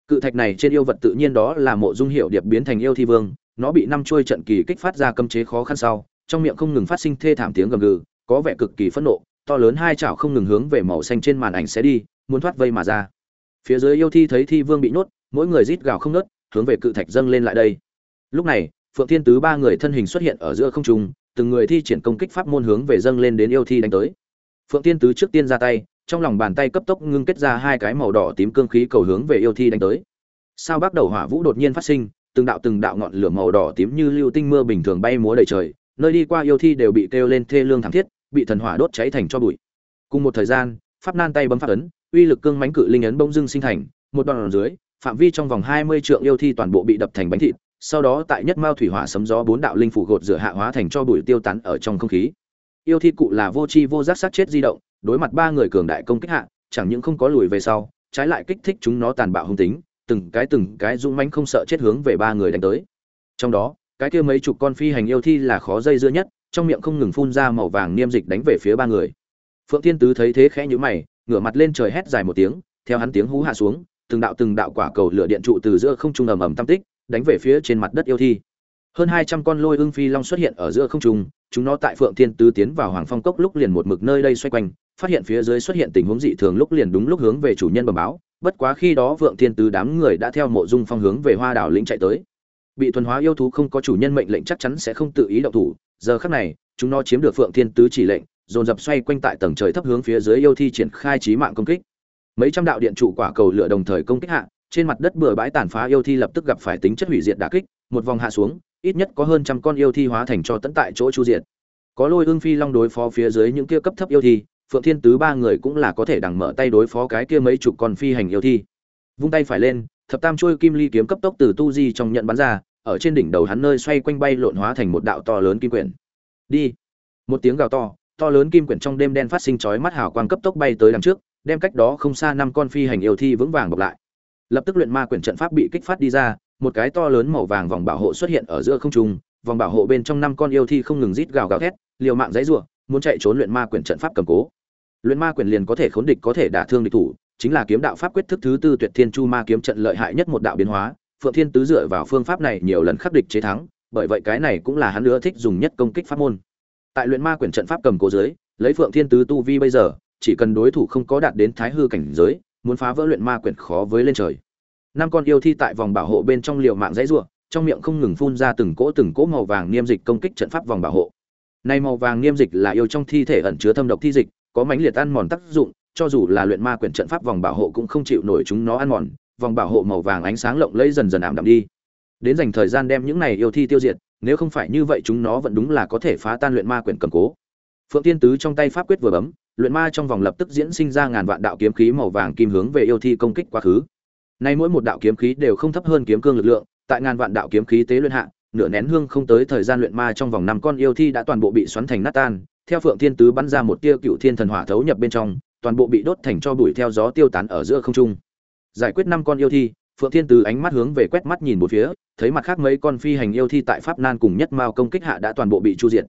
Cự thạch này trên yêu vật tự nhiên đó là mộ dung hiệu điệp biến thành yêu thi vương, nó bị năm chuôi trận kỳ kích phát ra cấm chế khó khăn sau, trong miệng không ngừng phát sinh thê thảm tiếng gầm gừ, có vẻ cực kỳ phẫn nộ, to lớn hai chảo không ngừng hướng về màu xanh trên màn ảnh sẽ đi, muốn thoát vây mà ra. Phía dưới yêu thi thấy thi vương bị nhốt, mỗi người rít gào không nớt hướng về cự thạch dâng lên lại đây. Lúc này phượng thiên tứ ba người thân hình xuất hiện ở giữa không trung, từng người thi triển công kích pháp môn hướng về dâng lên đến yêu thi đánh tới. Phượng thiên tứ trước tiên ra tay, trong lòng bàn tay cấp tốc ngưng kết ra hai cái màu đỏ tím cương khí cầu hướng về yêu thi đánh tới. Sao bắt đầu hỏa vũ đột nhiên phát sinh, từng đạo từng đạo ngọn lửa màu đỏ tím như lưu tinh mưa bình thường bay múa đầy trời, nơi đi qua yêu thi đều bị kêu lên thê lương thảm thiết, bị thần hỏa đốt cháy thành cho bụi. Cùng một thời gian, pháp nan tay bấm pháp ấn, uy lực cương mãnh cự linh ấn bông dưng sinh thành, một đoạn dưới, phạm vi trong vòng hai mươi trượng yêu thi toàn bộ bị đập thành bánh thịt sau đó tại nhất mao thủy hỏa sấm gió bốn đạo linh phủ gột rửa hạ hóa thành cho bụi tiêu tán ở trong không khí. Yêu thi cụ là vô tri vô giác sát chết di động, đối mặt ba người cường đại công kích hạ, chẳng những không có lùi về sau, trái lại kích thích chúng nó tàn bạo hung tính, từng cái từng cái dũng mãnh không sợ chết hướng về ba người đánh tới. Trong đó, cái kia mấy chục con phi hành yêu thi là khó dây dưa nhất, trong miệng không ngừng phun ra màu vàng niêm dịch đánh về phía ba người. Phượng thiên tứ thấy thế khẽ nhíu mày, ngửa mặt lên trời hét dài một tiếng, theo hắn tiếng hú hạ xuống, từng đạo từng đạo quả cầu lửa điện trụ từ giữa không trung ầm ầm tam tích đánh về phía trên mặt đất yêu thi. Hơn hai trăm con lôi ưng phi long xuất hiện ở giữa không trung, chúng nó tại phượng thiên tứ tiến vào hoàng phong cốc lúc liền một mực nơi đây xoay quanh, phát hiện phía dưới xuất hiện tình huống dị thường lúc liền đúng lúc hướng về chủ nhân bẩm báo, bất quá khi đó phượng thiên tứ đám người đã theo mộ dung phong hướng về hoa đảo lĩnh chạy tới. Bị thuần hóa yêu thú không có chủ nhân mệnh lệnh chắc chắn sẽ không tự ý động thủ, giờ khắc này, chúng nó chiếm được phượng thiên tứ chỉ lệnh, dồn dập xoay quanh tại tầng trời thấp hướng phía dưới yêu thi triển khai trí mạng công kích. Mấy trăm đạo điện trụ quả cầu lửa đồng thời công kích hạ trên mặt đất bừa bãi tàn phá yêu thi lập tức gặp phải tính chất hủy diệt đả kích, một vòng hạ xuống, ít nhất có hơn trăm con yêu thi hóa thành cho tận tại chỗ chu diệt. Có lôi ương phi long đối phó phía dưới những kia cấp thấp yêu thi, phượng thiên tứ ba người cũng là có thể đằng mở tay đối phó cái kia mấy chục con phi hành yêu thi. Vung tay phải lên, thập tam chuôi kim ly kiếm cấp tốc từ tu di trong nhận bắn ra, ở trên đỉnh đầu hắn nơi xoay quanh bay lộn hóa thành một đạo to lớn kim quyển. Đi. Một tiếng gào to to lớn kim quyển trong đêm đen phát sinh chói mắt hào quang cấp tốc bay tới đằng trước, đem cách đó không xa năm con phi hành yêu thi vững vàng bọc lại lập tức luyện ma quyển trận pháp bị kích phát đi ra, một cái to lớn màu vàng vòng bảo hộ xuất hiện ở giữa không trung, vòng bảo hộ bên trong năm con yêu thi không ngừng rít gào gào thét, liều mạng dãy ruộng muốn chạy trốn luyện ma quyển trận pháp cầm cố. Luyện ma quyển liền có thể khốn địch, có thể đả thương địch thủ, chính là kiếm đạo pháp quyết thức thứ tư tuyệt thiên chu ma kiếm trận lợi hại nhất một đạo biến hóa, phượng thiên tứ dựa vào phương pháp này nhiều lần khắc địch chế thắng, bởi vậy cái này cũng là hắn nữa thích dùng nhất công kích pháp môn. Tại luyện ma quyển trận pháp cầm cố dưới, lấy phượng thiên tứ tu vi bây giờ, chỉ cần đối thủ không có đạt đến thái hư cảnh giới muốn phá vỡ luyện ma quyển khó với lên trời. Năm con yêu thi tại vòng bảo hộ bên trong liều mạng dãy rủa, trong miệng không ngừng phun ra từng cỗ từng cỗ màu vàng niêm dịch công kích trận pháp vòng bảo hộ. Này màu vàng niêm dịch là yêu trong thi thể ẩn chứa thâm độc thi dịch, có mánh liệt ăn mòn tác dụng, cho dù là luyện ma quyển trận pháp vòng bảo hộ cũng không chịu nổi chúng nó ăn mòn, vòng bảo hộ màu vàng ánh sáng lộng lẫy dần dần ảm đạm đi. Đến dành thời gian đem những này yêu thi tiêu diệt, nếu không phải như vậy chúng nó vẫn đúng là có thể phá tan luyện ma quyển cầm cố phượng tiên tứ trong tay pháp quyết vừa bấm, luyện ma trong vòng lập tức diễn sinh ra ngàn vạn đạo kiếm khí màu vàng kim hướng về yêu thi công kích quá khứ. Nay mỗi một đạo kiếm khí đều không thấp hơn kiếm cương lực lượng, tại ngàn vạn đạo kiếm khí tế luyện hạ, nửa nén hương không tới thời gian luyện ma trong vòng năm con yêu thi đã toàn bộ bị xoắn thành nát tan. Theo phượng thiên tứ bắn ra một tia cựu thiên thần hỏa thấu nhập bên trong, toàn bộ bị đốt thành cho bụi theo gió tiêu tán ở giữa không trung. Giải quyết năm con yêu thi, phượng thiên tứ ánh mắt hướng về quét mắt nhìn một phía, thấy mặt khác mấy con phi hành yêu thi tại pháp nan cùng nhất mao công kích hạ đã toàn bộ bị chu diệt.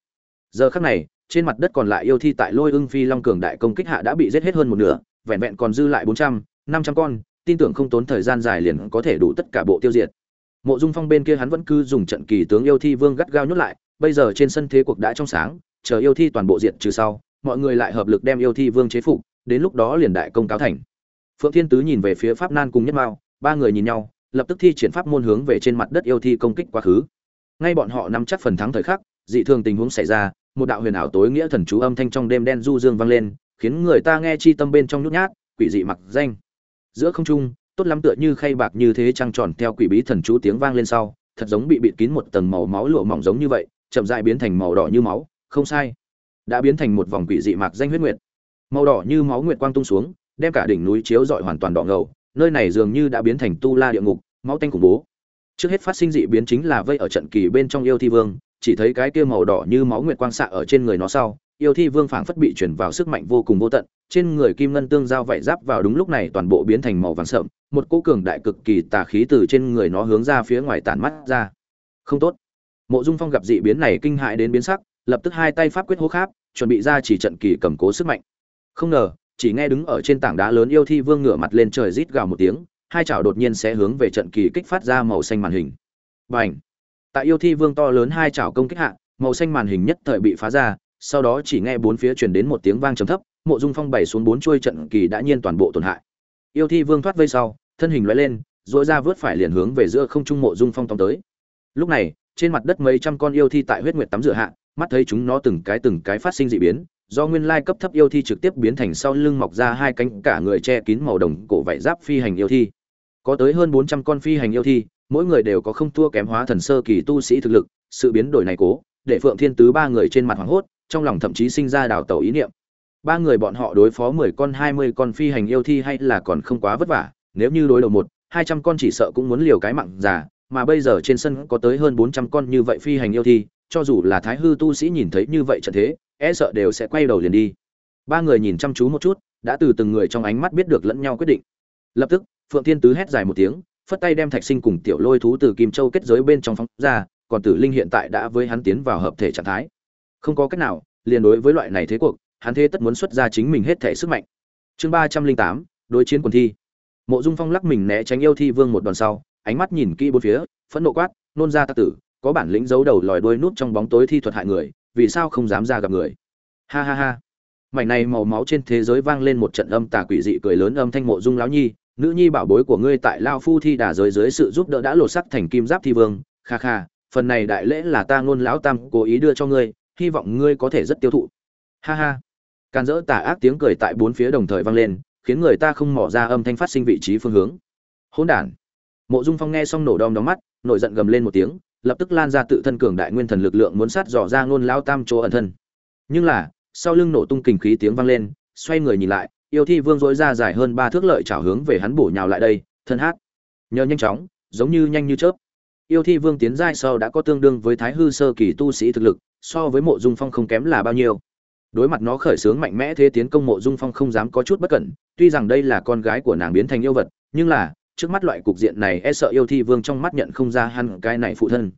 Giờ khắc này trên mặt đất còn lại yêu thi tại lôi ưng phi long cường đại công kích hạ đã bị giết hết hơn một nửa, vẹn vẹn còn dư lại bốn trăm, năm trăm con, tin tưởng không tốn thời gian dài liền có thể đủ tất cả bộ tiêu diệt. Mộ dung phong bên kia hắn vẫn cứ dùng trận kỳ tướng yêu thi vương gắt gao nhốt lại, bây giờ trên sân thế cuộc đã trong sáng, chờ yêu thi toàn bộ diệt trừ sau, mọi người lại hợp lực đem yêu thi vương chế phục, đến lúc đó liền đại công cáo thành. Phượng thiên tứ nhìn về phía pháp nan cùng nhất mao, ba người nhìn nhau, lập tức thi triển pháp môn hướng về trên mặt đất yêu thi công kích quá khứ. Ngay bọn họ nắm chắc phần thắng thời khắc, dị thường tình huống xảy ra một đạo huyền ảo tối nghĩa thần chú âm thanh trong đêm đen du dương vang lên, khiến người ta nghe chi tâm bên trong nhút nhát, quỷ dị mặc danh. Giữa không trung, tốt lắm tựa như khay bạc như thế trăng tròn theo quỷ bí thần chú tiếng vang lên sau, thật giống bị bịt kín một tầng màu máu lụa mỏng giống như vậy, chậm rãi biến thành màu đỏ như máu, không sai. Đã biến thành một vòng quỷ dị mạc danh huyết nguyệt. Màu đỏ như máu nguyệt quang tung xuống, đem cả đỉnh núi chiếu rọi hoàn toàn đỏ ngầu, nơi này dường như đã biến thành tu la địa ngục, máu tanh khủng bố. Trước hết phát sinh dị biến chính là vây ở trận kỳ bên trong yêu thi vương chỉ thấy cái kia màu đỏ như máu nguyệt quang xạ ở trên người nó sau, yêu thi vương phảng phất bị chuyển vào sức mạnh vô cùng vô tận, trên người kim ngân tương giao vảy giáp vào đúng lúc này toàn bộ biến thành màu vàng sậm một cỗ cường đại cực kỳ tà khí từ trên người nó hướng ra phía ngoài tản mắt ra. Không tốt. Mộ dung phong gặp dị biến này kinh hại đến biến sắc, lập tức hai tay pháp quyết hô kháp, chuẩn bị ra chỉ trận kỳ cầm cố sức mạnh. Không ngờ, chỉ nghe đứng ở trên tảng đá lớn yêu thi vương ngửa mặt lên trời rít gào một tiếng, hai chảo đột nhiên sẽ hướng về trận kỳ kích phát ra màu xanh màn hình. Bành! Tại yêu thi vương to lớn hai chảo công kích hạ, màu xanh màn hình nhất thời bị phá ra, sau đó chỉ nghe bốn phía truyền đến một tiếng vang trầm thấp, mộ dung phong bày xuống bốn chuôi trận kỳ đã nhiên toàn bộ tổn hại. Yêu thi vương thoát vây sau, thân hình lóe lên dội ra vớt phải liền hướng về giữa không trung mộ dung phong tóm tới. Lúc này, trên mặt đất mấy trăm con yêu thi tại huyết nguyệt tắm rửa hạ, mắt thấy chúng nó từng cái từng cái phát sinh dị biến, do nguyên lai cấp thấp yêu thi trực tiếp biến thành sau lưng mọc ra hai cánh cả người che kín màu đồng cổ vảy giáp phi hành yêu thi. Có tới hơn bốn trăm con phi hành yêu thi mỗi người đều có không thua kém hóa thần sơ kỳ tu sĩ thực lực, sự biến đổi này cố, để phượng thiên tứ ba người trên mặt hoảng hốt, trong lòng thậm chí sinh ra đào tẩu ý niệm. Ba người bọn họ đối phó mười con, hai mươi con phi hành yêu thi hay là còn không quá vất vả, nếu như đối đầu một, hai trăm con chỉ sợ cũng muốn liều cái mặn già, mà bây giờ trên sân có tới hơn bốn trăm con như vậy phi hành yêu thi, cho dù là thái hư tu sĩ nhìn thấy như vậy trận thế e sợ đều sẽ quay đầu liền đi. Ba người nhìn chăm chú một chút, đã từ từng người trong ánh mắt biết được lẫn nhau quyết định. Lập tức, phượng thiên tứ hét dài một tiếng phất tay đem thạch sinh cùng tiểu lôi thú từ kim châu kết giới bên trong phóng ra, còn tử linh hiện tại đã với hắn tiến vào hợp thể trạng thái. Không có cách nào, liền đối với loại này thế cuộc, hắn thế tất muốn xuất ra chính mình hết thể sức mạnh. Chương ba trăm linh tám, đối chiến quần thi. Mộ dung phong lắc mình né tránh yêu thi vương một đòn sau, ánh mắt nhìn kỹ bốn phía, phẫn nộ quát, nôn ra tạc tử, có bản lĩnh giấu đầu lòi đuôi nút trong bóng tối thi thuật hại người, vì sao không dám ra gặp người? Ha ha ha. Mảnh này màu máu trên thế giới vang lên một trận âm tà quỷ dị cười lớn âm thanh mộ dung lão nhi nữ nhi bảo bối của ngươi tại lao phu thi đà giới dưới sự giúp đỡ đã lột sắc thành kim giáp thi vương. Kha kha, phần này đại lễ là ta ngôn lão tam cố ý đưa cho ngươi, hy vọng ngươi có thể rất tiêu thụ. Ha ha. Can dỡ tà ác tiếng cười tại bốn phía đồng thời vang lên, khiến người ta không mỏ ra âm thanh phát sinh vị trí phương hướng. Hỗn đản. Mộ dung phong nghe xong nổ đom đóm mắt, nổi giận gầm lên một tiếng, lập tức lan ra tự thân cường đại nguyên thần lực lượng muốn sát dò ra ngôn lão tam chỗ ẩn thân. Nhưng là, sau lưng nổ tung kình khí tiếng vang lên, xoay người nhìn lại yêu thi vương dối ra dài hơn ba thước lợi chảo hướng về hắn bổ nhào lại đây, thân hát. Nhờ nhanh chóng, giống như nhanh như chớp. Yêu thi vương tiến giai sau đã có tương đương với thái hư sơ kỳ tu sĩ thực lực, so với mộ dung phong không kém là bao nhiêu. Đối mặt nó khởi xướng mạnh mẽ thế tiến công mộ dung phong không dám có chút bất cẩn, tuy rằng đây là con gái của nàng biến thành yêu vật, nhưng là, trước mắt loại cục diện này e sợ yêu thi vương trong mắt nhận không ra hẳn cái này phụ thân.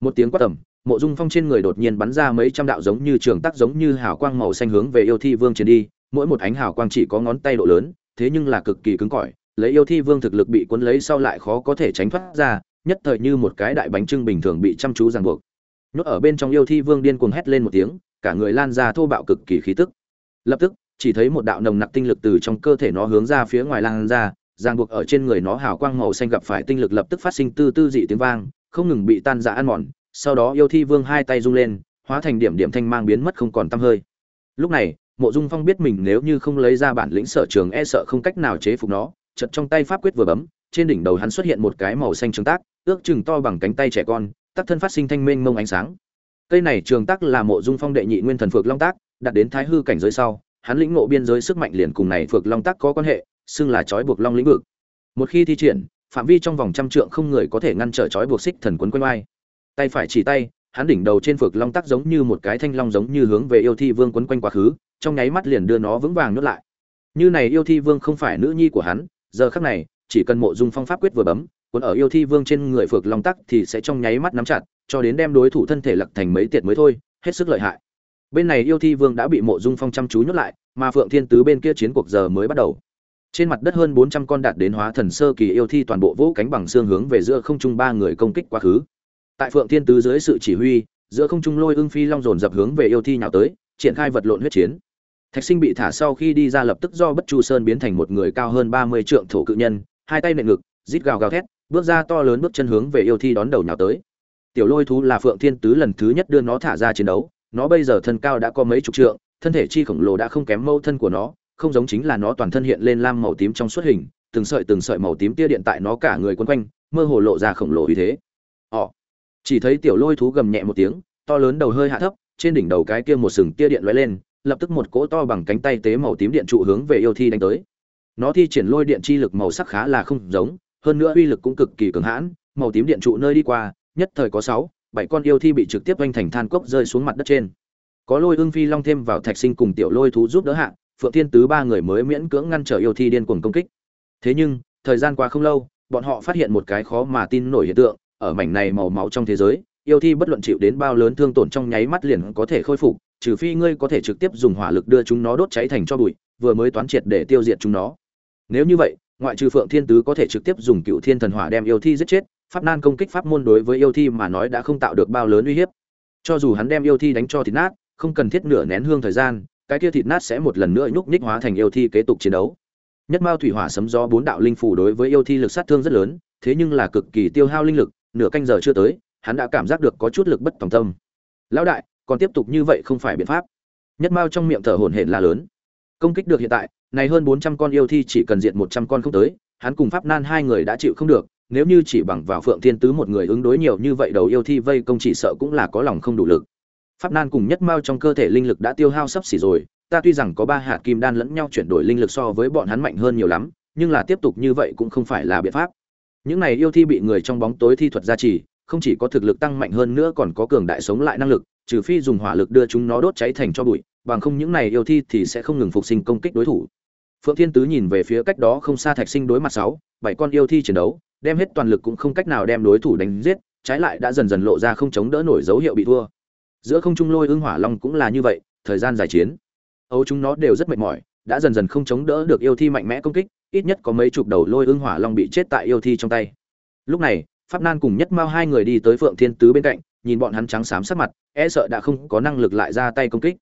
Một tiếng quát tầm, mộ dung phong trên người đột nhiên bắn ra mấy trăm đạo giống như trường tắc giống như hào quang màu xanh hướng về yêu thi vương trên đi mỗi một ánh hào quang chỉ có ngón tay độ lớn, thế nhưng là cực kỳ cứng cỏi, lấy yêu thi vương thực lực bị cuốn lấy sau lại khó có thể tránh thoát ra, nhất thời như một cái đại bánh trưng bình thường bị chăm chú ràng buộc. Nhốt ở bên trong yêu thi vương điên cuồng hét lên một tiếng, cả người lan ra thô bạo cực kỳ khí tức. Lập tức, chỉ thấy một đạo nồng nặc tinh lực từ trong cơ thể nó hướng ra phía ngoài lan ra, ràng buộc ở trên người nó hào quang màu xanh gặp phải tinh lực lập tức phát sinh tư tư dị tiếng vang, không ngừng bị tan rã ăn mòn, sau đó yêu thi vương hai tay rung lên, hóa thành điểm điểm thanh mang biến mất không còn tăm hơi. Lúc này mộ dung phong biết mình nếu như không lấy ra bản lĩnh sở trường e sợ không cách nào chế phục nó chật trong tay pháp quyết vừa bấm, trên đỉnh đầu hắn xuất hiện một cái màu xanh trường tác, ước chừng to bằng cánh tay trẻ con tác thân phát sinh thanh mênh mông ánh sáng. Cây này trường tác là mộ dung phong đệ nhị nguyên thần phược long tác đạt đến thái hư cảnh giới sau, hắn lĩnh ngộ biên giới sức mạnh liền cùng này phược long tác có quan hệ, xưng là trói buộc long lĩnh vực. Một khi thi triển, phạm vi trong vòng trăm trượng không người có thể ngăn trở trói buộc xích thần quấn quanh oai. Tay phải chỉ tay, hắn đỉnh đầu trên phược long tác giống như một cái thanh long giống như hướng về yêu thi vương quấn quanh quá khứ trong nháy mắt liền đưa nó vững vàng nuốt lại. Như này yêu thi vương không phải nữ nhi của hắn, giờ khắc này, chỉ cần mộ dung phong pháp quyết vừa bấm, cuốn ở yêu thi vương trên người phược long tắc thì sẽ trong nháy mắt nắm chặt, cho đến đem đối thủ thân thể lật thành mấy tiệt mới thôi, hết sức lợi hại. Bên này yêu thi vương đã bị mộ dung phong chăm chú nhốt lại, mà phượng thiên tứ bên kia chiến cuộc giờ mới bắt đầu. Trên mặt đất hơn bốn trăm con đạt đến hóa thần sơ kỳ yêu thi toàn bộ vỗ cánh bằng xương hướng về giữa không trung ba người công kích quá khứ. Tại phượng thiên tứ dưới sự chỉ huy, giữa không trung lôi ưng phi long dồn dập hướng về yêu thi nhào tới, triển khai vật lộn huyết chiến thạch sinh bị thả sau khi đi ra lập tức do bất chu sơn biến thành một người cao hơn ba mươi trượng thổ cự nhân, hai tay nện ngực, rít gào gào thét, bước ra to lớn bước chân hướng về yêu thi đón đầu nhào tới. Tiểu lôi thú là phượng thiên tứ lần thứ nhất đưa nó thả ra chiến đấu, nó bây giờ thân cao đã có mấy chục trượng, thân thể chi khổng lồ đã không kém mâu thân của nó, không giống chính là nó toàn thân hiện lên lam màu tím trong suốt hình, từng sợi từng sợi màu tím tia điện tại nó cả người quấn quanh, mơ hồ lộ ra khổng lồ uy thế. Họ chỉ thấy tiểu lôi thú gầm nhẹ một tiếng, to lớn đầu hơi hạ thấp, trên đỉnh đầu cái kia một sừng tia điện lóe lên lập tức một cỗ to bằng cánh tay tế màu tím điện trụ hướng về yêu thi đánh tới. Nó thi triển lôi điện chi lực màu sắc khá là không giống, hơn nữa uy lực cũng cực kỳ cường hãn, màu tím điện trụ nơi đi qua, nhất thời có sáu, bảy con yêu thi bị trực tiếp oanh thành than cốc rơi xuống mặt đất trên. Có lôi ương phi long thêm vào thạch sinh cùng tiểu lôi thú giúp đỡ hạ, phượng thiên tứ ba người mới miễn cưỡng ngăn trở yêu thi điên cuồng công kích. Thế nhưng, thời gian qua không lâu, bọn họ phát hiện một cái khó mà tin nổi hiện tượng, ở mảnh này màu máu trong thế giới, yêu thi bất luận chịu đến bao lớn thương tổn trong nháy mắt liền có thể khôi phục trừ phi ngươi có thể trực tiếp dùng hỏa lực đưa chúng nó đốt cháy thành cho bụi, vừa mới toán triệt để tiêu diệt chúng nó. Nếu như vậy, ngoại trừ phượng thiên tứ có thể trực tiếp dùng cựu thiên thần hỏa đem yêu thi giết chết, pháp nan công kích pháp môn đối với yêu thi mà nói đã không tạo được bao lớn uy hiếp. Cho dù hắn đem yêu thi đánh cho thịt nát, không cần thiết nửa nén hương thời gian, cái kia thịt nát sẽ một lần nữa nhúc nhích hóa thành yêu thi kế tục chiến đấu. Nhất mao thủy hỏa sấm gió bốn đạo linh phủ đối với yêu thi lực sát thương rất lớn, thế nhưng là cực kỳ tiêu hao linh lực, nửa canh giờ chưa tới, hắn đã cảm giác được có chút lực bất tòng tâm. Lão đại còn tiếp tục như vậy không phải biện pháp. Nhất mao trong miệng thở hổn hển là lớn. Công kích được hiện tại, này hơn bốn trăm con yêu thi chỉ cần diện một trăm con không tới, hắn cùng pháp nan hai người đã chịu không được, nếu như chỉ bằng vào phượng thiên tứ một người ứng đối nhiều như vậy đầu yêu thi vây công chỉ sợ cũng là có lòng không đủ lực. Pháp nan cùng nhất mao trong cơ thể linh lực đã tiêu hao sắp xỉ rồi, ta tuy rằng có ba hạt kim đan lẫn nhau chuyển đổi linh lực so với bọn hắn mạnh hơn nhiều lắm, nhưng là tiếp tục như vậy cũng không phải là biện pháp. Những này yêu thi bị người trong bóng tối thi thuật gia trì, không chỉ có thực lực tăng mạnh hơn nữa còn có cường đại sống lại năng lực trừ phi dùng hỏa lực đưa chúng nó đốt cháy thành cho bụi, bằng không những này yêu thi thì sẽ không ngừng phục sinh công kích đối thủ. Phượng thiên tứ nhìn về phía cách đó không xa thạch sinh đối mặt sáu, bảy con yêu thi chiến đấu, đem hết toàn lực cũng không cách nào đem đối thủ đánh giết, trái lại đã dần dần lộ ra không chống đỡ nổi dấu hiệu bị thua. Giữa không trung lôi ưng hỏa long cũng là như vậy, thời gian dài chiến. Ấu chúng nó đều rất mệt mỏi, đã dần dần không chống đỡ được yêu thi mạnh mẽ công kích, ít nhất có mấy chục đầu lôi ưng hỏa long bị chết tại yêu thi trong tay. Lúc này pháp nan cùng nhất mao hai người đi tới phượng thiên tứ bên cạnh, nhìn bọn hắn trắng xám sắc mặt e sợ đã không có năng lực lại ra tay công kích.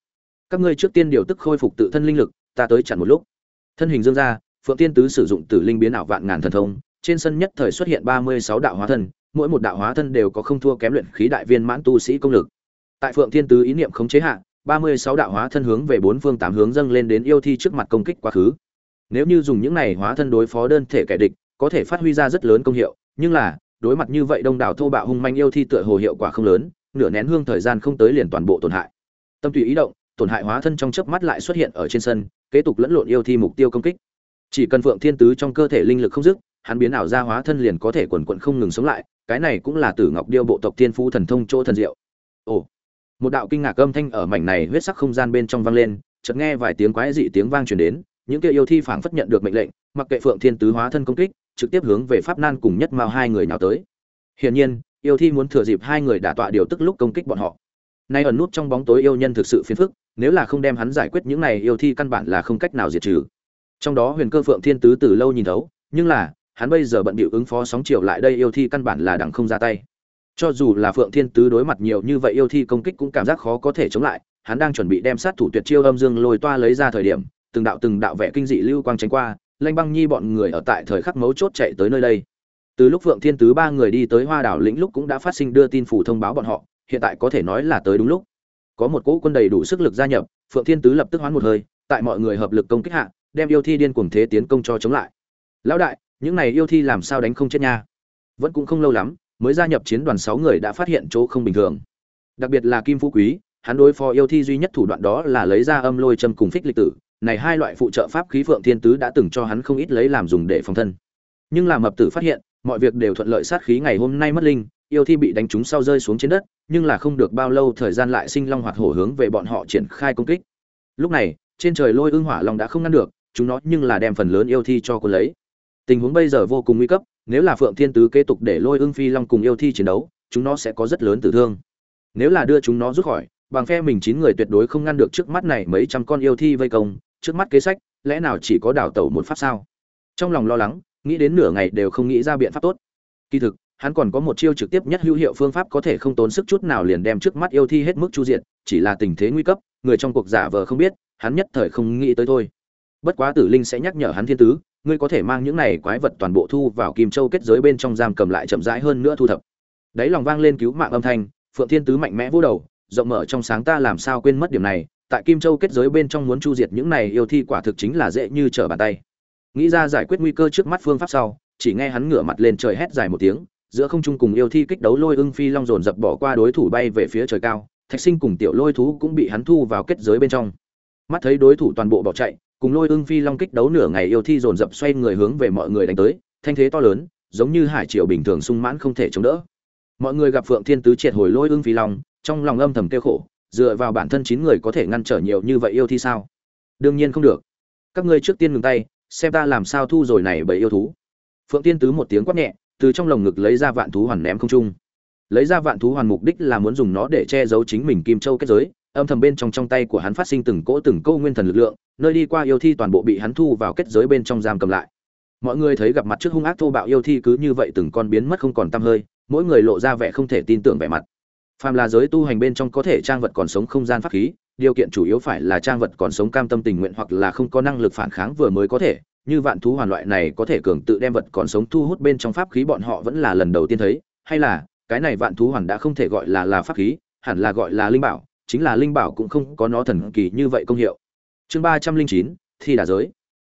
Các ngươi trước tiên điều tức khôi phục tự thân linh lực, ta tới chặn một lúc. Thân hình dương ra, phượng thiên tứ sử dụng tử linh biến ảo vạn ngàn thần thông, trên sân nhất thời xuất hiện ba mươi sáu đạo hóa thân, mỗi một đạo hóa thân đều có không thua kém luyện khí đại viên mãn tu sĩ công lực. Tại phượng thiên tứ ý niệm khống chế hạ, ba mươi sáu đạo hóa thân hướng về bốn phương tám hướng dâng lên đến yêu thi trước mặt công kích quá khứ. Nếu như dùng những này hóa thân đối phó đơn thể kẻ địch, có thể phát huy ra rất lớn công hiệu, nhưng là đối mặt như vậy đông đảo thô bạo hung manh yêu thi tựa hồ hiệu quả không lớn, nửa nén hương thời gian không tới liền toàn bộ tổn hại. Tâm tùy ý động, tổn hại hóa thân trong chớp mắt lại xuất hiện ở trên sân, kế tục lẫn lộn yêu thi mục tiêu công kích. Chỉ cần phượng thiên tứ trong cơ thể linh lực không dứt, hắn biến ảo ra hóa thân liền có thể quần quận không ngừng sống lại, cái này cũng là tử ngọc điêu bộ tộc thiên phú thần thông chỗ thần diệu. Ồ, một đạo kinh ngạc âm thanh ở mảnh này huyết sắc không gian bên trong vang lên, chợt nghe vài tiếng quái dị tiếng vang truyền đến, những kia yêu thi phảng phất nhận được mệnh lệnh, mặc kệ phượng thiên tứ hóa thân công kích trực tiếp hướng về pháp nan cùng nhất mao hai người nào tới. Hiển nhiên, yêu thi muốn thừa dịp hai người đả tọa điều tức lúc công kích bọn họ. Nay ẩn nút trong bóng tối yêu nhân thực sự phiền phức, nếu là không đem hắn giải quyết những này, yêu thi căn bản là không cách nào diệt trừ. Trong đó huyền cơ phượng thiên tứ từ lâu nhìn thấu, nhưng là, hắn bây giờ bận bịu ứng phó sóng chiều lại đây yêu thi căn bản là đằng không ra tay. Cho dù là phượng thiên tứ đối mặt nhiều như vậy yêu thi công kích cũng cảm giác khó có thể chống lại, hắn đang chuẩn bị đem sát thủ tuyệt chiêu âm dương lôi toa lấy ra thời điểm, từng đạo từng đạo vẽ kinh dị lưu quang tránh qua lanh băng nhi bọn người ở tại thời khắc mấu chốt chạy tới nơi đây. Từ lúc phượng thiên tứ ba người đi tới hoa đảo lĩnh lúc cũng đã phát sinh đưa tin phủ thông báo bọn họ, hiện tại có thể nói là tới đúng lúc. Có một cỗ quân đầy đủ sức lực gia nhập, phượng thiên tứ lập tức hoán một hơi, tại mọi người hợp lực công kích hạ, đem yêu thi điên cuồng thế tiến công cho chống lại. Lão đại, những này yêu thi làm sao đánh không chết nha? Vẫn cũng không lâu lắm, mới gia nhập chiến đoàn sáu người đã phát hiện chỗ không bình thường. Đặc biệt là kim phú quý, hắn đối phó yêu thi duy nhất thủ đoạn đó là lấy ra âm lôi châm cùng phích lịch tử này hai loại phụ trợ pháp khí phượng thiên tứ đã từng cho hắn không ít lấy làm dùng để phòng thân. Nhưng làm mập tử phát hiện, mọi việc đều thuận lợi sát khí ngày hôm nay mất linh, yêu thi bị đánh trúng sau rơi xuống trên đất, nhưng là không được bao lâu thời gian lại sinh long hoạt hổ hướng về bọn họ triển khai công kích. Lúc này, trên trời lôi ương hỏa long đã không ngăn được, chúng nó nhưng là đem phần lớn yêu thi cho cô lấy. Tình huống bây giờ vô cùng nguy cấp, nếu là phượng thiên tứ kế tục để lôi ương phi long cùng yêu thi chiến đấu, chúng nó sẽ có rất lớn tử thương. Nếu là đưa chúng nó rút khỏi, bằng phe mình chín người tuyệt đối không ngăn được trước mắt này mấy trăm con yêu thi vây công trước mắt kế sách, lẽ nào chỉ có đảo tẩu một pháp sao? Trong lòng lo lắng, nghĩ đến nửa ngày đều không nghĩ ra biện pháp tốt. Kỳ thực, hắn còn có một chiêu trực tiếp nhất hữu hiệu phương pháp có thể không tốn sức chút nào liền đem trước mắt yêu thi hết mức chu diện chỉ là tình thế nguy cấp, người trong cuộc giả vờ không biết, hắn nhất thời không nghĩ tới thôi. Bất quá tử linh sẽ nhắc nhở hắn thiên tứ, ngươi có thể mang những này quái vật toàn bộ thu vào kim châu kết giới bên trong giam cầm lại chậm rãi hơn nữa thu thập. Đấy lòng vang lên cứu mạng âm thanh, phượng thiên tứ mạnh mẽ vỗ đầu, rộng mở trong sáng ta làm sao quên mất điểm này tại kim châu kết giới bên trong muốn chu diệt những này yêu thi quả thực chính là dễ như trở bàn tay. Nghĩ ra giải quyết nguy cơ trước mắt phương pháp sau, chỉ nghe hắn ngửa mặt lên trời hét dài một tiếng, giữa không trung cùng yêu thi kích đấu lôi ưng phi long dồn dập bỏ qua đối thủ bay về phía trời cao, thạch sinh cùng tiểu lôi thú cũng bị hắn thu vào kết giới bên trong. Mắt thấy đối thủ toàn bộ bỏ chạy, cùng lôi ưng phi long kích đấu nửa ngày yêu thi dồn dập xoay người hướng về mọi người đánh tới, thanh thế to lớn, giống như hải triều bình thường sung mãn không thể chống đỡ. Mọi người gặp phượng thiên tứ triệt hồi lôi ưng phi long, trong lòng âm thầm kêu khổ dựa vào bản thân chín người có thể ngăn trở nhiều như vậy yêu thi sao? Đương nhiên không được. Các ngươi trước tiên ngừng tay, xem ta làm sao thu rồi này bởi yêu thú. Phượng tiên tứ một tiếng quát nhẹ, từ trong lồng ngực lấy ra vạn thú hoàn ném không trung. Lấy ra vạn thú hoàn mục đích là muốn dùng nó để che giấu chính mình kim châu kết giới, âm thầm bên trong trong tay của hắn phát sinh từng cỗ từng câu nguyên thần lực lượng, nơi đi qua yêu thi toàn bộ bị hắn thu vào kết giới bên trong giam cầm lại. Mọi người thấy gặp mặt trước hung ác thô bạo yêu thi cứ như vậy từng con biến mất không còn tăm hơi, mỗi người lộ ra vẻ không thể tin tưởng vẻ mặt phàm là giới tu hành bên trong có thể trang vật còn sống không gian pháp khí, điều kiện chủ yếu phải là trang vật còn sống cam tâm tình nguyện hoặc là không có năng lực phản kháng vừa mới có thể. Như vạn thú hoàn loại này có thể cường tự đem vật còn sống thu hút bên trong pháp khí bọn họ vẫn là lần đầu tiên thấy. Hay là, cái này vạn thú hoàn đã không thể gọi là là pháp khí, hẳn là gọi là linh bảo, chính là linh bảo cũng không có nó thần kỳ như vậy công hiệu. Chương ba trăm linh chín, thi đà giới.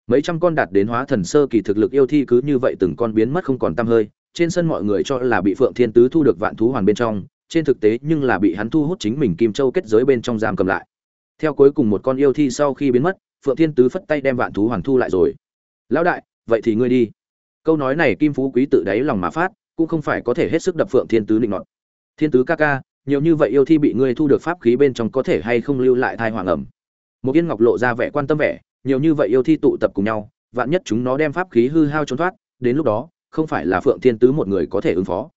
Mấy trăm con đạt đến hóa thần sơ kỳ thực lực yêu thi cứ như vậy từng con biến mất không còn t hơi, trên sân mọi người cho là bị phượng thiên tứ thu được vạn thú hoàn bên trong trên thực tế nhưng là bị hắn thu hút chính mình kim châu kết giới bên trong giam cầm lại. Theo cuối cùng một con yêu thi sau khi biến mất, phượng thiên tứ phất tay đem vạn thú hoàn thu lại rồi. Lão đại, vậy thì ngươi đi. Câu nói này kim phú quý tự đáy lòng mà phát, cũng không phải có thể hết sức đập phượng thiên tứ định nọt. Thiên tứ ca ca, nhiều như vậy yêu thi bị ngươi thu được pháp khí bên trong có thể hay không lưu lại thai hoàng ẩm? Một yên ngọc lộ ra vẻ quan tâm vẻ, nhiều như vậy yêu thi tụ tập cùng nhau, vạn nhất chúng nó đem pháp khí hư hao trốn thoát, đến lúc đó, không phải là phượng thiên tứ một người có thể ứng phó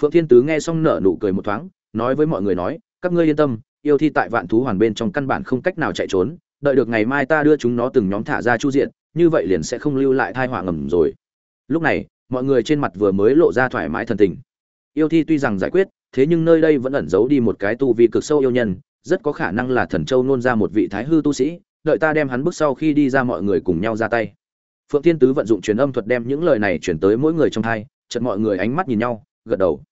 phượng thiên tứ nghe xong nở nụ cười một thoáng, nói với mọi người nói, các ngươi yên tâm, yêu thi tại vạn thú hoàn bên trong căn bản không cách nào chạy trốn, đợi được ngày mai ta đưa chúng nó từng nhóm thả ra chu diện, như vậy liền sẽ không lưu lại thai họa ngầm rồi. Lúc này, mọi người trên mặt vừa mới lộ ra thoải mái thần tình. Yêu thi tuy rằng giải quyết, thế nhưng nơi đây vẫn ẩn giấu đi một cái tu vi cực sâu yêu nhân, rất có khả năng là thần châu nôn ra một vị thái hư tu sĩ, đợi ta đem hắn bước sau khi đi ra mọi người cùng nhau ra tay. Phượng thiên tứ vận dụng truyền âm thuật đem những lời này chuyển tới mỗi người trong thai chợt mọi người ánh mắt nhìn nhau, gật đầu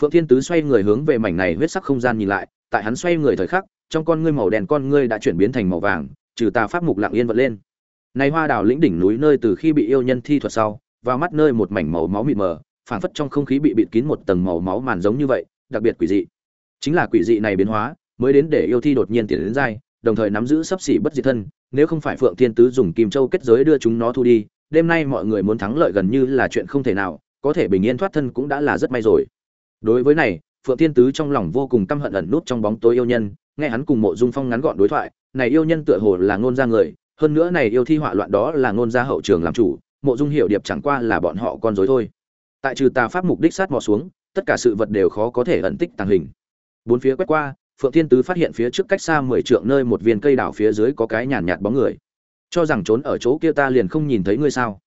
phượng thiên tứ xoay người hướng về mảnh này huyết sắc không gian nhìn lại, tại hắn xoay người thời khắc, trong con ngươi màu đen con ngươi đã chuyển biến thành màu vàng, trừ tà pháp mục lặng yên vật lên. Này hoa đào lĩnh đỉnh núi nơi từ khi bị yêu nhân thi thuật sau, vào mắt nơi một mảnh màu máu mịt mờ, phảng phất trong không khí bị bịt kín một tầng màu máu màn giống như vậy, đặc biệt quỷ dị. Chính là quỷ dị này biến hóa, mới đến để yêu thi đột nhiên tiến đến dai, đồng thời nắm giữ sắp xỉ bất diệt thân, nếu không phải phượng thiên tứ dùng kim châu kết giới đưa chúng nó thu đi, đêm nay mọi người muốn thắng lợi gần như là chuyện không thể nào, có thể bình yên thoát thân cũng đã là rất may rồi đối với này, phượng thiên tứ trong lòng vô cùng căm hận ẩn nút trong bóng tối yêu nhân, nghe hắn cùng mộ dung phong ngắn gọn đối thoại, này yêu nhân tựa hồ là ngôn gia người, hơn nữa này yêu thi họa loạn đó là ngôn gia hậu trường làm chủ, mộ dung hiểu điệp chẳng qua là bọn họ con dối thôi. Tại trừ tà pháp mục đích sát mò xuống, tất cả sự vật đều khó có thể ẩn tích tàng hình. Bốn phía quét qua, phượng thiên tứ phát hiện phía trước cách xa mười trượng nơi một viên cây đảo phía dưới có cái nhàn nhạt bóng người. Cho rằng trốn ở chỗ kia ta liền không nhìn thấy ngươi sao?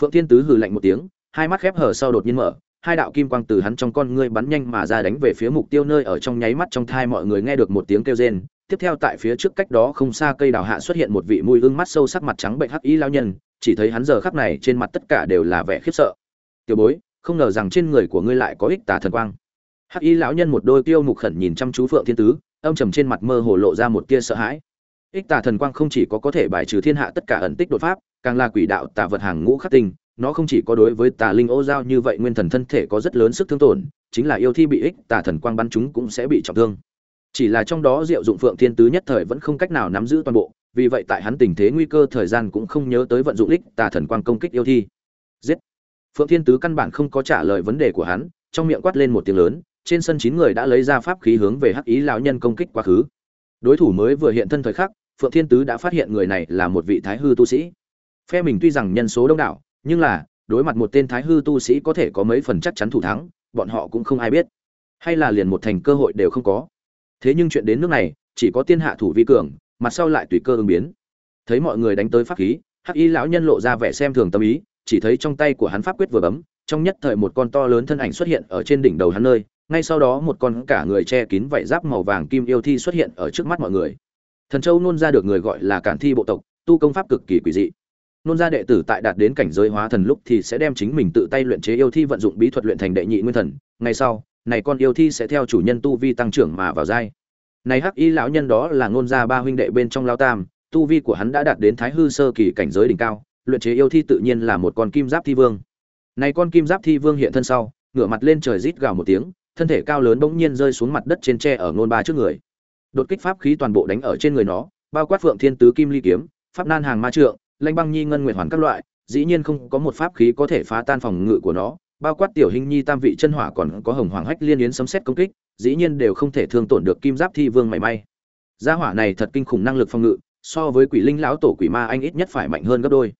Phượng thiên tứ hừ lạnh một tiếng, hai mắt khép hờ sau đột nhiên mở hai đạo kim quang từ hắn trong con ngươi bắn nhanh mà ra đánh về phía mục tiêu nơi ở trong nháy mắt trong thai mọi người nghe được một tiếng kêu rên. Tiếp theo tại phía trước cách đó không xa cây đào hạ xuất hiện một vị mùi ương mắt sâu sắc mặt trắng bệnh hắc y lao nhân, chỉ thấy hắn giờ khắc này trên mặt tất cả đều là vẻ khiếp sợ. Tiểu bối, không ngờ rằng trên người của ngươi lại có ích tà thần quang. Hắc y lão nhân một đôi tiêu mục khẩn nhìn chăm chú phượng thiên tứ, âm trầm trên mặt mơ hồ lộ ra một tia sợ hãi. Ích tà thần quang không chỉ có có thể bài trừ thiên hạ tất cả ẩn tích đột pháp, càng là quỷ đạo tà vật hàng ngũ khắc tinh nó không chỉ có đối với tà linh ô giao như vậy nguyên thần thân thể có rất lớn sức thương tổn, chính là yêu thi bị ích, tà thần quang bắn chúng cũng sẽ bị trọng thương. Chỉ là trong đó diệu dụng phượng thiên tứ nhất thời vẫn không cách nào nắm giữ toàn bộ, vì vậy tại hắn tình thế nguy cơ thời gian cũng không nhớ tới vận dụng ích, tà thần quang công kích yêu thi. Giết! Phượng thiên tứ căn bản không có trả lời vấn đề của hắn, trong miệng quát lên một tiếng lớn, trên sân chín người đã lấy ra pháp khí hướng về hắc ý lão nhân công kích quá khứ. Đối thủ mới vừa hiện thân thời khắc, phượng thiên tứ đã phát hiện người này là một vị thái hư tu sĩ. Phe mình tuy rằng nhân số đông đảo nhưng là, đối mặt một tên thái hư tu sĩ có thể có mấy phần chắc chắn thủ thắng, bọn họ cũng không ai biết. Hay là liền một thành cơ hội đều không có. Thế nhưng chuyện đến nước này, chỉ có tiên hạ thủ vi cường, mặt sau lại tùy cơ ứng biến. Thấy mọi người đánh tới pháp khí, hắc y lão nhân lộ ra vẻ xem thường tâm ý, chỉ thấy trong tay của hắn pháp quyết vừa bấm, trong nhất thời một con to lớn thân ảnh xuất hiện ở trên đỉnh đầu hắn nơi, ngay sau đó một con cả người che kín vảy giáp màu vàng kim yêu thi xuất hiện ở trước mắt mọi người. Thần châu nôn ra được người gọi là cản thi bộ tộc, tu công pháp cực kỳ quỷ dị nôn ra đệ tử tại đạt đến cảnh giới hóa thần lúc thì sẽ đem chính mình tự tay luyện chế yêu thi vận dụng bí thuật luyện thành đệ nhị nguyên thần. Ngày sau, này con yêu thi sẽ theo chủ nhân tu vi tăng trưởng mà vào giai. Này hắc y lão nhân đó là Nôn gia ba huynh đệ bên trong lao tam, tu vi của hắn đã đạt đến thái hư sơ kỳ cảnh giới đỉnh cao, luyện chế yêu thi tự nhiên là một con kim giáp thi vương. Này con kim giáp thi vương hiện thân sau, ngửa mặt lên trời rít gào một tiếng, thân thể cao lớn bỗng nhiên rơi xuống mặt đất trên tre ở ngôn ba trước người. Đột kích pháp khí toàn bộ đánh ở trên người nó, bao quát phượng thiên tứ kim ly kiếm, pháp nan hàng ma trượng lanh băng nhi ngân nguyệt hoàn các loại, dĩ nhiên không có một pháp khí có thể phá tan phòng ngự của nó, bao quát tiểu hình nhi tam vị chân hỏa còn có hồng hoàng hách liên yến sấm xét công kích, dĩ nhiên đều không thể thương tổn được kim giáp thi vương mảy may. Gia hỏa này thật kinh khủng năng lực phòng ngự, so với quỷ linh lão tổ quỷ ma anh ít nhất phải mạnh hơn gấp đôi.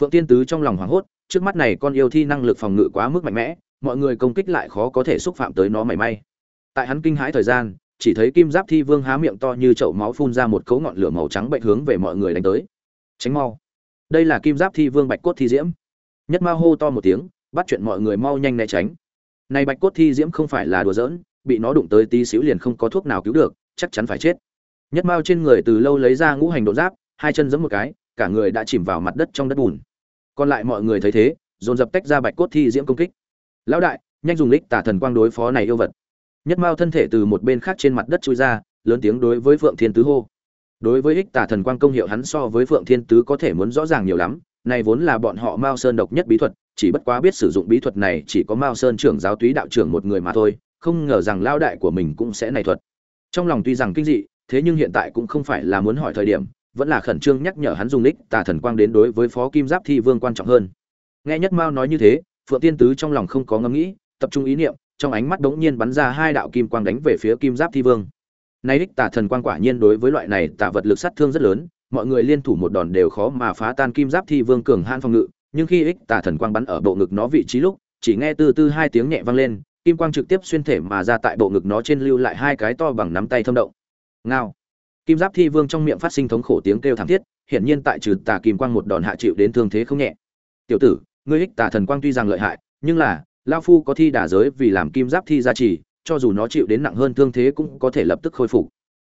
Phượng tiên tứ trong lòng hoảng hốt, trước mắt này con yêu thi năng lực phòng ngự quá mức mạnh mẽ, mọi người công kích lại khó có thể xúc phạm tới nó mảy may. Tại hắn kinh hãi thời gian, chỉ thấy kim giáp thi vương há miệng to như chậu máu phun ra một cấu ngọn lửa màu trắng bệnh hướng về mọi người đánh tới. Tránh mau đây là kim giáp thi vương bạch cốt thi diễm. Nhất ma hô to một tiếng, bắt chuyện mọi người mau nhanh né tránh. Này bạch cốt thi diễm không phải là đùa giỡn, bị nó đụng tới tí xíu liền không có thuốc nào cứu được, chắc chắn phải chết. Nhất mao trên người từ lâu lấy ra ngũ hành độ giáp, hai chân giẫm một cái, cả người đã chìm vào mặt đất trong đất bùn. Còn lại mọi người thấy thế, dồn dập tách ra bạch cốt thi diễm công kích. Lão đại, nhanh dùng lích tả thần quang đối phó này yêu vật. Nhất mao thân thể từ một bên khác trên mặt đất chui ra, lớn tiếng đối với phượng thiên tứ hô đối với ích tả thần quang công hiệu hắn so với phượng thiên tứ có thể muốn rõ ràng nhiều lắm, này vốn là bọn họ mao sơn độc nhất bí thuật, chỉ bất quá biết sử dụng bí thuật này chỉ có mao sơn trưởng giáo túy đạo trưởng một người mà thôi, không ngờ rằng lao đại của mình cũng sẽ này thuật. Trong lòng tuy rằng kinh dị, thế nhưng hiện tại cũng không phải là muốn hỏi thời điểm, vẫn là khẩn trương nhắc nhở hắn dùng ích tà thần quang đến đối với phó kim giáp thi vương quan trọng hơn. Nghe nhất mao nói như thế, phượng tiên tứ trong lòng không có ngẫm nghĩ, tập trung ý niệm, trong ánh mắt đống nhiên bắn ra hai đạo kim quang đánh về phía kim giáp thi vương nay đích tà thần quang quả nhiên đối với loại này tà vật lực sát thương rất lớn, mọi người liên thủ một đòn đều khó mà phá tan kim giáp thi vương cường han phòng ngự, nhưng khi ích tà thần quang bắn ở bộ ngực nó vị trí lúc, chỉ nghe từ từ hai tiếng nhẹ vang lên, kim quang trực tiếp xuyên thể mà ra tại bộ ngực nó trên lưu lại hai cái to bằng nắm tay thâm động. Ngao. Kim giáp thi vương trong miệng phát sinh thống khổ tiếng kêu thảm thiết, hiển nhiên tại trừ tà kim quang một đòn hạ chịu đến thương thế không nhẹ. Tiểu tử, ngươi ích tà thần quang tuy rằng lợi hại, nhưng là lao phu có thi đả giới vì làm kim giáp thi gia trì cho dù nó chịu đến nặng hơn thương thế cũng có thể lập tức khôi phục.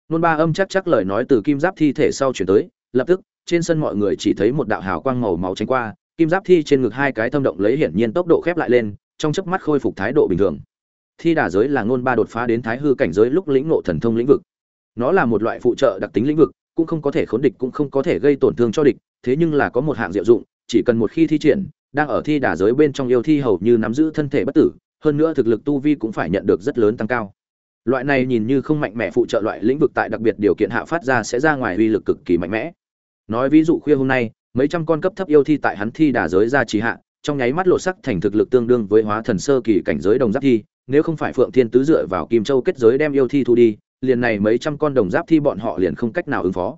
Nôn ba âm chắc chắc lời nói từ kim giáp thi thể sau chuyển tới, lập tức, trên sân mọi người chỉ thấy một đạo hào quang màu máu tránh qua, kim giáp thi trên ngực hai cái thâm động lấy hiển nhiên tốc độ khép lại lên, trong chớp mắt khôi phục thái độ bình thường. Thi đả giới là ngôn ba đột phá đến thái hư cảnh giới lúc lĩnh ngộ thần thông lĩnh vực. Nó là một loại phụ trợ đặc tính lĩnh vực, cũng không có thể khốn địch cũng không có thể gây tổn thương cho địch, thế nhưng là có một hạng diệu dụng, chỉ cần một khi thi triển, đang ở thi đả giới bên trong yêu thi hầu như nắm giữ thân thể bất tử hơn nữa thực lực tu vi cũng phải nhận được rất lớn tăng cao. Loại này nhìn như không mạnh mẽ phụ trợ loại lĩnh vực tại đặc biệt điều kiện hạ phát ra sẽ ra ngoài uy lực cực kỳ mạnh mẽ. Nói ví dụ khuya hôm nay, mấy trăm con cấp thấp yêu thi tại hắn thi đà giới ra trì hạ, trong nháy mắt lộ sắc thành thực lực tương đương với hóa thần sơ kỳ cảnh giới đồng giáp thi, nếu không phải phượng thiên tứ dựa vào kim châu kết giới đem yêu thi thu đi, liền này mấy trăm con đồng giáp thi bọn họ liền không cách nào ứng phó.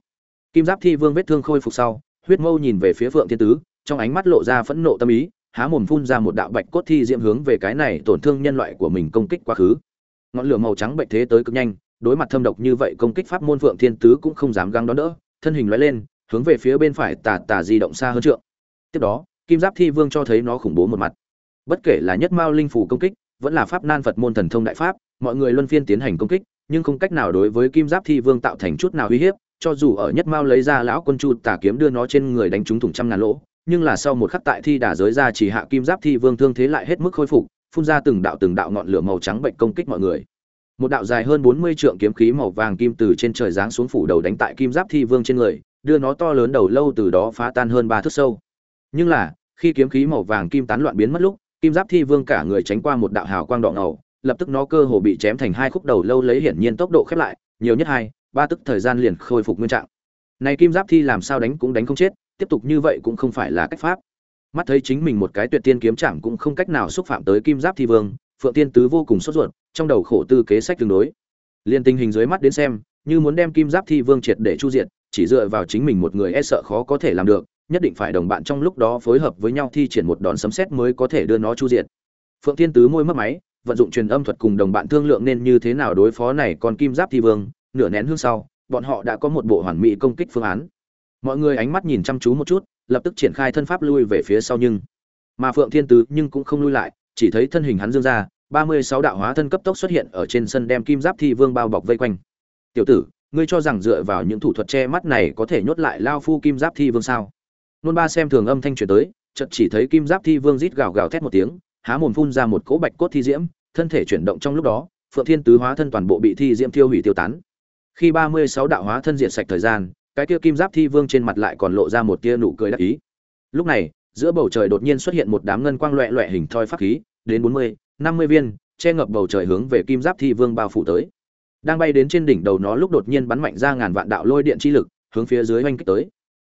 Kim giáp thi vương vết thương khôi phục sau, huyết mâu nhìn về phía phượng thiên tứ, trong ánh mắt lộ ra phẫn nộ tâm ý há mồm phun ra một đạo bạch cốt thi diễm hướng về cái này tổn thương nhân loại của mình công kích quá khứ. Ngọn lửa màu trắng bệnh thế tới cực nhanh, đối mặt thâm độc như vậy công kích pháp môn phượng thiên tứ cũng không dám găng đón đỡ, thân hình lóe lên, hướng về phía bên phải tà tà di động xa hơn trượng. Tiếp đó, kim giáp thi vương cho thấy nó khủng bố một mặt. Bất kể là nhất mao linh phủ công kích, vẫn là pháp nan phật môn thần thông đại pháp, mọi người luân phiên tiến hành công kích, nhưng không cách nào đối với kim giáp thi vương tạo thành chút nào uy hiếp, cho dù ở nhất mao lấy ra lão quân chu tà kiếm đưa nó trên người đánh trúng thủng trăm ngàn lỗ nhưng là sau một khắc tại thi đà giới ra chỉ hạ kim giáp thi vương thương thế lại hết mức khôi phục, phun ra từng đạo từng đạo ngọn lửa màu trắng bệnh công kích mọi người. Một đạo dài hơn bốn mươi trượng kiếm khí màu vàng kim từ trên trời giáng xuống phủ đầu đánh tại kim giáp thi vương trên người, đưa nó to lớn đầu lâu từ đó phá tan hơn ba thước sâu. Nhưng là, khi kiếm khí màu vàng kim tán loạn biến mất lúc, kim giáp thi vương cả người tránh qua một đạo hào quang đỏ ngầu, lập tức nó cơ hồ bị chém thành hai khúc đầu lâu lấy hiển nhiên tốc độ khép lại, nhiều nhất hai, ba tức thời gian liền khôi phục nguyên trạng. Này kim giáp thi làm sao đánh cũng đánh không chết tiếp tục như vậy cũng không phải là cách pháp. Mắt thấy chính mình một cái tuyệt tiên kiếm chạm cũng không cách nào xúc phạm tới kim giáp thi vương, phượng tiên tứ vô cùng sốt ruột, trong đầu khổ tư kế sách tương đối. Liên tình hình dưới mắt đến xem, như muốn đem kim giáp thi vương triệt để chu diệt, chỉ dựa vào chính mình một người e sợ khó có thể làm được, nhất định phải đồng bạn trong lúc đó phối hợp với nhau thi triển một đòn sấm sét mới có thể đưa nó chu diệt. Phượng tiên tứ môi mất máy, vận dụng truyền âm thuật cùng đồng bạn thương lượng nên như thế nào đối phó này còn kim giáp thi vương, nửa nén hương sau, bọn họ đã có một bộ hoàn mỹ công kích phương án mọi người ánh mắt nhìn chăm chú một chút, lập tức triển khai thân pháp lui về phía sau nhưng mà phượng thiên tứ nhưng cũng không lui lại, chỉ thấy thân hình hắn dương ra, ba mươi sáu đạo hóa thân cấp tốc xuất hiện ở trên sân đem kim giáp thi vương bao bọc vây quanh. Tiểu tử, ngươi cho rằng dựa vào những thủ thuật che mắt này có thể nhốt lại lao phu kim giáp thi vương sao? Nôn ba xem thường âm thanh truyền tới, chợt chỉ thấy kim giáp thi vương rít gào gào thét một tiếng, há mồm phun ra một cỗ bạch cốt thi diễm, thân thể chuyển động trong lúc đó, phượng thiên tứ hóa thân toàn bộ bị thi diễm tiêu hủy tiêu tán. Khi ba mươi sáu đạo hóa thân diệt sạch thời gian cái kia kim giáp thi vương trên mặt lại còn lộ ra một tia nụ cười đắc ý. Lúc này, giữa bầu trời đột nhiên xuất hiện một đám ngân quang loẹ loẹ hình thoi pháp khí, đến bốn mươi, năm mươi viên, che ngập bầu trời hướng về kim giáp thi vương bao phủ tới. Đang bay đến trên đỉnh đầu nó lúc đột nhiên bắn mạnh ra ngàn vạn đạo lôi điện chi lực, hướng phía dưới oanh kích tới.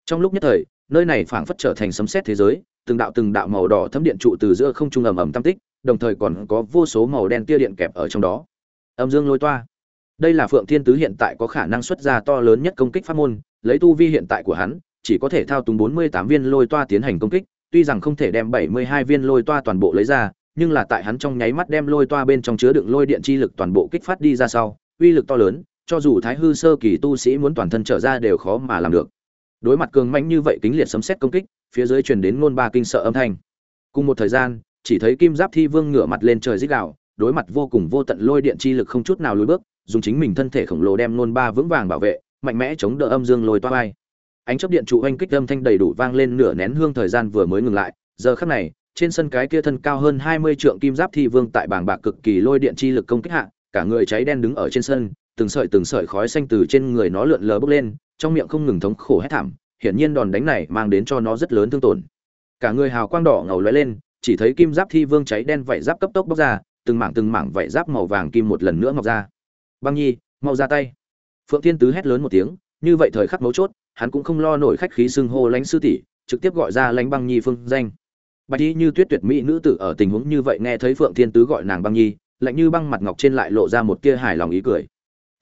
Trong lúc nhất thời, nơi này phảng phất trở thành sấm sét thế giới, từng đạo từng đạo màu đỏ thấm điện trụ từ giữa không trung ầm ầm tam tích, đồng thời còn có vô số màu đen tia điện kẹp ở trong đó. Âm dương lôi toa đây là phượng thiên tứ hiện tại có khả năng xuất ra to lớn nhất công kích pháp môn, lấy tu vi hiện tại của hắn, chỉ có thể thao túng 48 viên lôi toa tiến hành công kích, tuy rằng không thể đem 72 viên lôi toa toàn bộ lấy ra, nhưng là tại hắn trong nháy mắt đem lôi toa bên trong chứa đựng lôi điện chi lực toàn bộ kích phát đi ra sau, uy lực to lớn, cho dù thái hư sơ kỳ tu sĩ muốn toàn thân trở ra đều khó mà làm được. Đối mặt cường mãnh như vậy kính liệt sấm xét công kích, phía dưới truyền đến ngôn ba kinh sợ âm thanh. Cùng một thời gian, chỉ thấy kim giáp thi vương ngửa mặt lên trời rít đạo đối mặt vô cùng vô tận lôi điện chi lực không chút nào lùi bước dùng chính mình thân thể khổng lồ đem nôn ba vững vàng bảo vệ, mạnh mẽ chống đỡ âm dương lôi toa vai. Ánh chấp điện trụ oanh kích âm thanh đầy đủ vang lên nửa nén hương thời gian vừa mới ngừng lại, giờ khắc này, trên sân cái kia thân cao hơn hai mươi trượng kim giáp thi vương tại bảng bạc cực kỳ lôi điện chi lực công kích hạ, cả người cháy đen đứng ở trên sân, từng sợi từng sợi khói xanh từ trên người nó lượn lờ bốc lên, trong miệng không ngừng thống khổ hét thảm, hiển nhiên đòn đánh này mang đến cho nó rất lớn thương tổn. Cả người hào quang đỏ ngầu lóe lên, chỉ thấy kim giáp thi vương cháy đen vảy giáp cấp tốc bốc ra, từng mảng từng mảng vảy giáp màu vàng kim một lần nữa mọc ra băng nhi, mau ra tay. Phượng thiên tứ hét lớn một tiếng, như vậy thời khắc mấu chốt, hắn cũng không lo nổi khách khí xưng hô lãnh sư tỷ, trực tiếp gọi ra lãnh băng nhi phương danh. Bạch y như tuyết tuyệt mỹ nữ tử ở tình huống như vậy nghe thấy phượng thiên tứ gọi nàng băng nhi, lạnh như băng mặt ngọc trên lại lộ ra một tia hài lòng ý cười.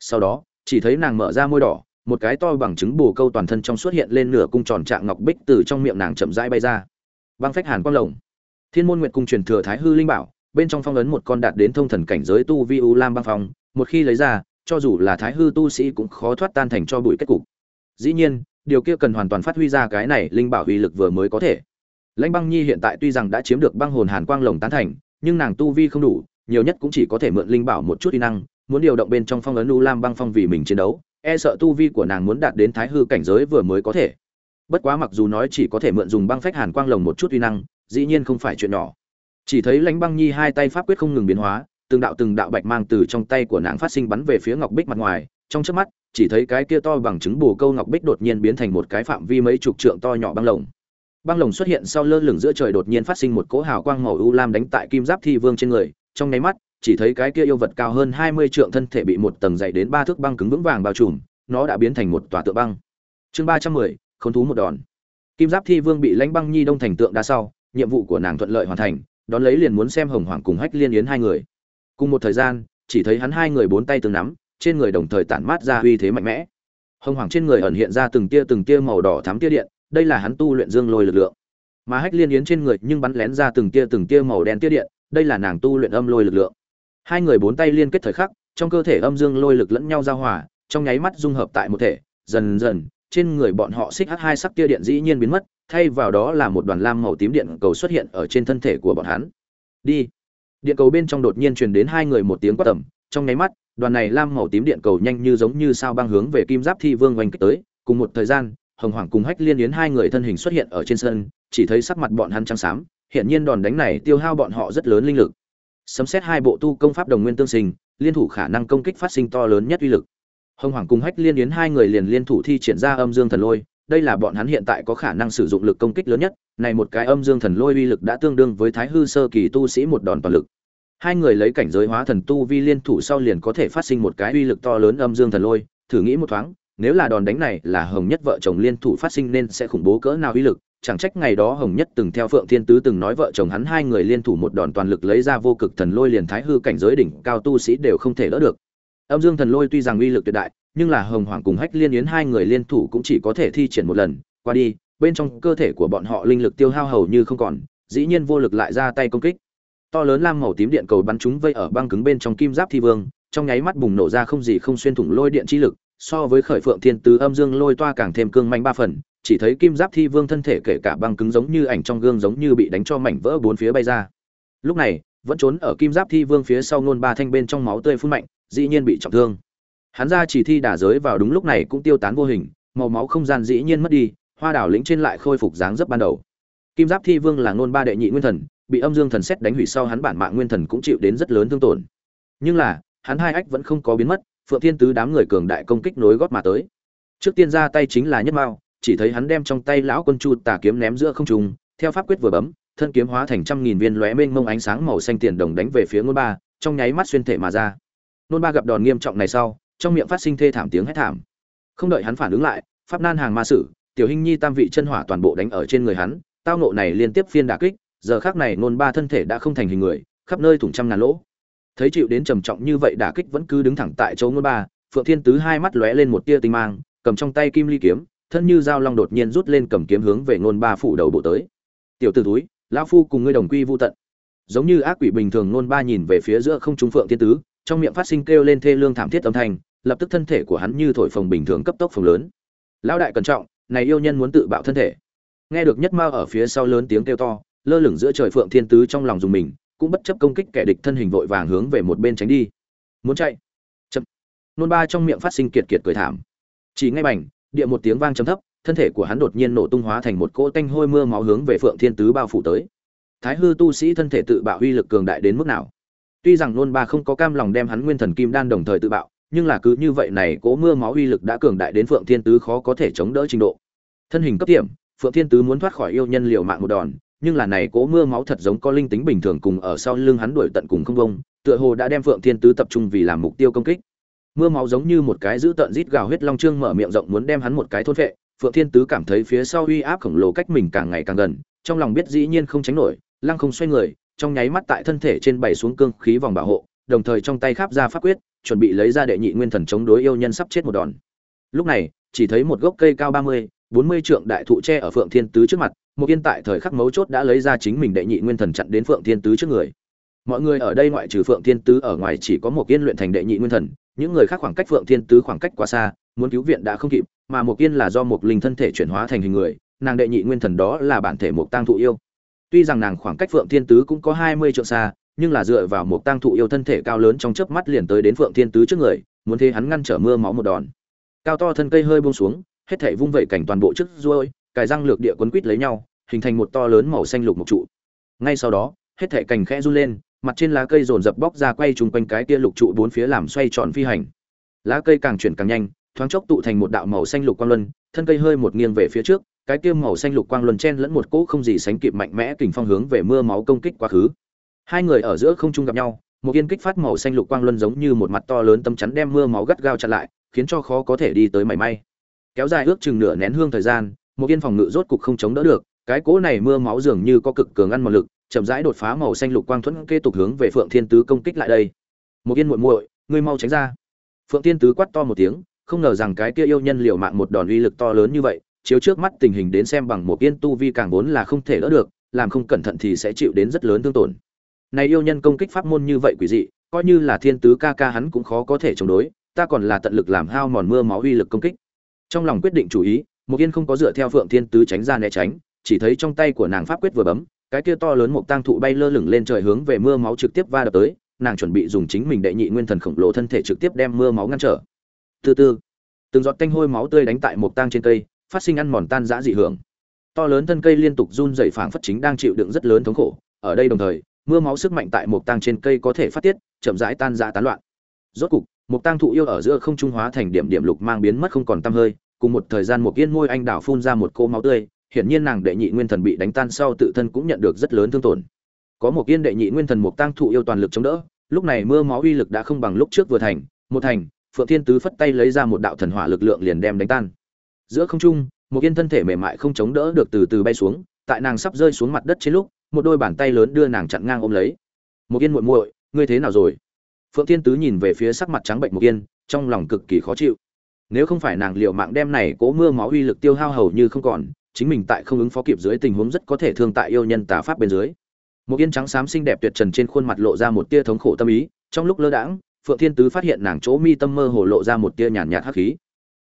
Sau đó, chỉ thấy nàng mở ra môi đỏ, một cái to bằng trứng bù câu toàn thân trong xuất hiện lên nửa cung tròn trạng ngọc bích từ trong miệng nàng chậm rãi bay ra. Băng phách hàn quang lồng. Thiên môn nguyệt cung truyền thừa thái hư linh bảo, bên trong phong ấn một con đạt đến thông thần cảnh giới tu vi u lam băng phong một khi lấy ra, cho dù là thái hư tu sĩ cũng khó thoát tan thành cho bụi kết cục. Dĩ nhiên, điều kia cần hoàn toàn phát huy ra cái này linh bảo uy lực vừa mới có thể. Lãnh băng nhi hiện tại tuy rằng đã chiếm được băng hồn hàn quang lồng tán thành, nhưng nàng tu vi không đủ, nhiều nhất cũng chỉ có thể mượn linh bảo một chút uy năng, muốn điều động bên trong phong ấn u lam băng phong vì mình chiến đấu e sợ tu vi của nàng muốn đạt đến thái hư cảnh giới vừa mới có thể. Bất quá mặc dù nói chỉ có thể mượn dùng băng phách hàn quang lồng một chút uy năng, dĩ nhiên không phải chuyện nhỏ. Chỉ thấy lãnh băng nhi hai tay pháp quyết không ngừng biến hóa từng đạo từng đạo bạch mang từ trong tay của nàng phát sinh bắn về phía ngọc bích mặt ngoài. Trong chớp mắt, chỉ thấy cái kia to bằng chứng bù câu ngọc bích đột nhiên biến thành một cái phạm vi mấy chục trượng to nhỏ băng lồng. Băng lồng xuất hiện sau lơ lửng giữa trời đột nhiên phát sinh một cỗ hào quang màu u lam đánh tại kim giáp thi vương trên người. Trong nháy mắt, chỉ thấy cái kia yêu vật cao hơn hai mươi trượng thân thể bị một tầng dày đến ba thước băng cứng vững vàng bao trùm, nó đã biến thành một tòa tượng băng. Chương ba trăm mười, khốn thú một đòn. Kim giáp thi vương bị lãnh băng nhi đông thành tượng đá sau, nhiệm vụ của nàng thuận lợi hoàn thành, đón lấy liền muốn xem hồng hoàng cùng hách liên yến hai người cùng một thời gian, chỉ thấy hắn hai người bốn tay từng nắm, trên người đồng thời tản mát ra uy thế mạnh mẽ. Hồng hoàng trên người ẩn hiện ra từng tia từng tia màu đỏ thắm tia điện, đây là hắn tu luyện dương lôi lực lượng. Mà hách liên yến trên người nhưng bắn lén ra từng tia từng tia màu đen tia điện, đây là nàng tu luyện âm lôi lực lượng. Hai người bốn tay liên kết thời khắc, trong cơ thể âm dương lôi lực lẫn nhau giao hòa, trong nháy mắt dung hợp tại một thể, dần dần, trên người bọn họ xích h hai sắc tia điện dĩ nhiên biến mất, thay vào đó là một đoàn lam màu tím điện cầu xuất hiện ở trên thân thể của bọn hắn. Đi điện cầu bên trong đột nhiên truyền đến hai người một tiếng quát tầm, trong nháy mắt, đoàn này lam màu tím điện cầu nhanh như giống như sao băng hướng về kim giáp thi vương oanh kích tới, cùng một thời gian, hồng hoàng cùng hách liên yến hai người thân hình xuất hiện ở trên sân, chỉ thấy sắc mặt bọn hắn trắng xám hiện nhiên đòn đánh này tiêu hao bọn họ rất lớn linh lực. Sấm xét hai bộ tu công pháp đồng nguyên tương sinh, liên thủ khả năng công kích phát sinh to lớn nhất uy lực. Hồng hoàng cùng hách liên yến hai người liền liên thủ thi triển ra âm dương thần lôi đây là bọn hắn hiện tại có khả năng sử dụng lực công kích lớn nhất, này một cái âm dương thần lôi uy lực đã tương đương với thái hư sơ kỳ tu sĩ một đòn toàn lực. Hai người lấy cảnh giới hóa thần tu vi liên thủ sau liền có thể phát sinh một cái uy lực to lớn âm dương thần lôi, thử nghĩ một thoáng, nếu là đòn đánh này là hồng nhất vợ chồng liên thủ phát sinh nên sẽ khủng bố cỡ nào uy lực, chẳng trách ngày đó hồng nhất từng theo phượng thiên tứ từng nói vợ chồng hắn hai người liên thủ một đòn toàn lực lấy ra vô cực thần lôi liền thái hư cảnh giới đỉnh cao tu sĩ đều không thể đỡ được âm dương thần lôi tuy rằng uy lực tuyệt đại, nhưng là hồng hoàng cùng hách liên yến hai người liên thủ cũng chỉ có thể thi triển một lần. Qua đi, bên trong cơ thể của bọn họ linh lực tiêu hao hầu như không còn, dĩ nhiên vô lực lại ra tay công kích. To lớn lam màu tím điện cầu bắn chúng vây ở băng cứng bên trong kim giáp thi vương, trong nháy mắt bùng nổ ra không gì không xuyên thủng lôi điện chi lực, so với khởi phượng thiên tứ âm dương lôi toa càng thêm cương manh ba phần, chỉ thấy kim giáp thi vương thân thể kể cả băng cứng giống như ảnh trong gương giống như bị đánh cho mảnh vỡ bốn phía bay ra. Lúc này, vẫn trốn ở kim giáp thi vương phía sau nôn ba thanh bên trong máu tươi phun mạnh dĩ nhiên bị trọng thương. Hắn ra chỉ thi đả giới vào đúng lúc này cũng tiêu tán vô hình, màu máu không gian dĩ nhiên mất đi, hoa đảo lĩnh trên lại khôi phục dáng dấp ban đầu. Kim giáp thi vương là nôn ba đệ nhị nguyên thần, bị âm dương thần xét đánh hủy sau hắn bản mạng nguyên thần cũng chịu đến rất lớn thương tổn. Nhưng là, hắn hai ách vẫn không có biến mất, phượng thiên tứ đám người cường đại công kích nối gót mà tới. Trước tiên ra tay chính là nhất mao, chỉ thấy hắn đem trong tay lão quân chu tà kiếm ném giữa không trung, theo pháp quyết vừa bấm, thân kiếm hóa thành trăm nghìn viên lóe mênh mông ánh sáng màu xanh tiền đồng đánh về phía ngôn ba, trong nháy mắt xuyên thể mà ra nôn ba gặp đòn nghiêm trọng này sau, trong miệng phát sinh thê thảm tiếng hét thảm. Không đợi hắn phản ứng lại, pháp nan hàng ma sử, tiểu hình nhi tam vị chân hỏa toàn bộ đánh ở trên người hắn, tao nộ này liên tiếp phiên đả kích, giờ khác này nôn ba thân thể đã không thành hình người, khắp nơi thủng trăm ngàn lỗ. Thấy chịu đến trầm trọng như vậy đả kích vẫn cứ đứng thẳng tại chỗ nôn ba, phượng thiên tứ hai mắt lóe lên một tia tinh mang, cầm trong tay kim ly kiếm, thân như dao long đột nhiên rút lên cầm kiếm hướng về nôn ba phủ đầu bộ tới. Tiểu tử túi lão phu cùng ngươi đồng quy vu tận. Giống như ác quỷ bình thường, nôn ba nhìn về phía giữa không trung phượng thiên tứ trong miệng phát sinh kêu lên thê lương thảm thiết âm thanh, lập tức thân thể của hắn như thổi phồng bình thường cấp tốc phồng lớn. Lão đại cẩn trọng, này yêu nhân muốn tự bạo thân thể. Nghe được nhất mao ở phía sau lớn tiếng kêu to, lơ lửng giữa trời phượng thiên tứ trong lòng dùng mình, cũng bất chấp công kích kẻ địch thân hình vội vàng hướng về một bên tránh đi. Muốn chạy? Chậm. Nôn ba trong miệng phát sinh kiệt kiệt cười thảm. Chỉ ngay bành, địa một tiếng vang trầm thấp, thân thể của hắn đột nhiên nổ tung hóa thành một cỗ tanh hôi mưa máu hướng về phượng thiên tứ bao phủ tới. Thái hư tu sĩ thân thể tự bạo uy lực cường đại đến mức nào? Tuy rằng nôn ba không có cam lòng đem hắn nguyên thần kim đan đồng thời tự bạo, nhưng là cứ như vậy này cỗ mưa máu uy lực đã cường đại đến phượng thiên tứ khó có thể chống đỡ trình độ. Thân hình cấp tiệm, phượng thiên tứ muốn thoát khỏi yêu nhân liều mạng một đòn, nhưng là này cỗ mưa máu thật giống có linh tính bình thường cùng ở sau lưng hắn đuổi tận cùng không vông tựa hồ đã đem phượng thiên tứ tập trung vì làm mục tiêu công kích. Mưa máu giống như một cái giữ tận rít gào huyết long trương mở miệng rộng muốn đem hắn một cái thôn phệ, phượng thiên tứ cảm thấy phía sau uy áp khổng lồ cách mình càng ngày càng gần, trong lòng biết dĩ nhiên không tránh nổi, lăng không xoay người trong nháy mắt tại thân thể trên bảy xuống cương khí vòng bảo hộ, đồng thời trong tay khắp ra pháp quyết, chuẩn bị lấy ra đệ nhị nguyên thần chống đối yêu nhân sắp chết một đòn. Lúc này, chỉ thấy một gốc cây cao ba mươi, bốn mươi trượng đại thụ tre ở phượng thiên tứ trước mặt một yên tại thời khắc mấu chốt đã lấy ra chính mình đệ nhị nguyên thần chặn đến phượng thiên tứ trước người. Mọi người ở đây ngoại trừ phượng thiên tứ ở ngoài chỉ có một yên luyện thành đệ nhị nguyên thần, những người khác khoảng cách phượng thiên tứ khoảng cách quá xa, muốn cứu viện đã không kịp, mà một yên là do một linh thân thể chuyển hóa thành hình người, nàng đệ nhị nguyên thần đó là bản thể một tang thụ yêu tuy rằng nàng khoảng cách phượng thiên tứ cũng có hai mươi trượng xa, nhưng là dựa vào một tang thụ yêu thân thể cao lớn trong chớp mắt liền tới đến phượng thiên tứ trước người, muốn thế hắn ngăn trở mưa máu một đòn. Cao to thân cây hơi buông xuống, hết thảy vung vẩy cảnh toàn bộ trước ruôi, cài răng lược địa quấn quít lấy nhau, hình thành một to lớn màu xanh lục một trụ. Ngay sau đó, hết thảy cành khẽ run lên, mặt trên lá cây rồn rập bóc ra quay trùng quanh cái kia lục trụ bốn phía làm xoay tròn phi hành. Lá cây càng chuyển càng nhanh thoáng chốc tụ thành một đạo màu xanh lục quang luân, thân cây hơi một nghiêng về phía trước, cái kia màu xanh lục quang luân chen lẫn một cỗ không gì sánh kịp mạnh mẽ kình phong hướng về mưa máu công kích quá khứ. Hai người ở giữa không trung gặp nhau, một viên kích phát màu xanh lục quang luân giống như một mặt to lớn tâm chắn đem mưa máu gắt gao chặn lại, khiến cho khó có thể đi tới mảy may. Kéo dài ước chừng nửa nén hương thời gian, một viên phòng ngự rốt cục không chống đỡ được, cái cỗ này mưa máu dường như có cực cường ăn một lực, chậm rãi đột phá màu xanh lục quang thuẫn kế tục hướng về phượng thiên tứ công kích lại đây. Một viên muội muội, ngươi mau tránh ra. Phượng thiên tứ quát to một tiếng không ngờ rằng cái kia yêu nhân liều mạng một đòn uy lực to lớn như vậy, chiếu trước mắt tình hình đến xem bằng một viên tu vi càng vốn là không thể đỡ được, làm không cẩn thận thì sẽ chịu đến rất lớn thương tổn. Này yêu nhân công kích pháp môn như vậy quỷ dị, coi như là thiên tứ ca ca hắn cũng khó có thể chống đối, ta còn là tận lực làm hao mòn mưa máu uy lực công kích. Trong lòng quyết định chủ ý một viên không có dựa theo phượng thiên tứ tránh ra né tránh, chỉ thấy trong tay của nàng pháp quyết vừa bấm, cái kia to lớn một tang thụ bay lơ lửng lên trời hướng về mưa máu trực tiếp va đập tới, nàng chuẩn bị dùng chính mình đệ nhị nguyên thần khổng lồ thân thể trực tiếp đem mưa máu ngăn trở từ từ. Từng giọt tanh hôi máu tươi đánh tại một tang trên cây, phát sinh ăn mòn tan rã dị hưởng. To lớn thân cây liên tục run rẩy phảng phất chính đang chịu đựng rất lớn thống khổ. Ở đây đồng thời, mưa máu sức mạnh tại một tang trên cây có thể phát tiết, chậm rãi tan rã tán loạn. Rốt cục, một tang thụ yêu ở giữa không trung hóa thành điểm điểm lục mang biến mất không còn tăm hơi, cùng một thời gian một yên môi anh đào phun ra một cô máu tươi, hiển nhiên nàng đệ nhị nguyên thần bị đánh tan sau tự thân cũng nhận được rất lớn thương tổn. Có một yên đệ nhị nguyên thần một tang thụ yêu toàn lực chống đỡ, lúc này mưa máu uy lực đã không bằng lúc trước vừa thành, một thành phượng thiên tứ phất tay lấy ra một đạo thần hỏa lực lượng liền đem đánh tan. Giữa không trung một yên thân thể mềm mại không chống đỡ được từ từ bay xuống, tại nàng sắp rơi xuống mặt đất trên lúc, một đôi bàn tay lớn đưa nàng chặn ngang ôm lấy. Một yên muội muội, ngươi thế nào rồi? Phượng thiên tứ nhìn về phía sắc mặt trắng bệnh một yên, trong lòng cực kỳ khó chịu. Nếu không phải nàng liều mạng đem này cố mưa máu uy lực tiêu hao hầu như không còn, chính mình tại không ứng phó kịp dưới tình huống rất có thể thương tại yêu nhân tà pháp bên dưới. Một yên trắng xám xinh đẹp tuyệt trần trên khuôn mặt lộ ra một tia thống khổ tâm ý, trong lúc lơ đãng phượng thiên tứ phát hiện nàng chỗ mi tâm mơ hồ lộ ra một tia nhàn nhạt hắc khí.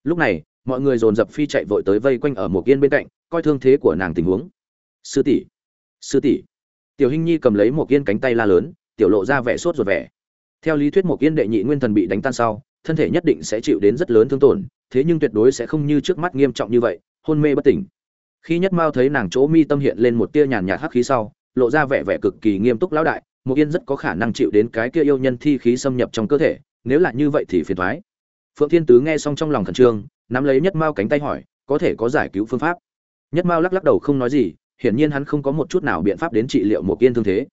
Lúc này, mọi người dồn dập phi chạy vội tới vây quanh ở một yên bên cạnh, coi thương thế của nàng tình huống. Sư tỷ sư tỷ. Tiểu hinh nhi cầm lấy một yên cánh tay la lớn, tiểu lộ ra vẻ sốt ruột vẻ. Theo lý thuyết một yên đệ nhị nguyên thần bị đánh tan sau, thân thể nhất định sẽ chịu đến rất lớn thương tổn, thế nhưng tuyệt đối sẽ không như trước mắt nghiêm trọng như vậy, hôn mê bất tỉnh. Khi nhất mao thấy nàng chỗ mi tâm hiện lên một tia nhàn nhạt hắc khí sau, lộ ra vẻ vẻ cực kỳ nghiêm túc lão đại Mộ yên rất có khả năng chịu đến cái kia yêu nhân thi khí xâm nhập trong cơ thể, nếu là như vậy thì phiền thoái phượng thiên tứ nghe xong trong lòng khẩn trương, nắm lấy nhất mao cánh tay hỏi, có thể có giải cứu phương pháp? Nhất mao lắc lắc đầu không nói gì, hiển nhiên hắn không có một chút nào biện pháp đến trị liệu một yên thương thế.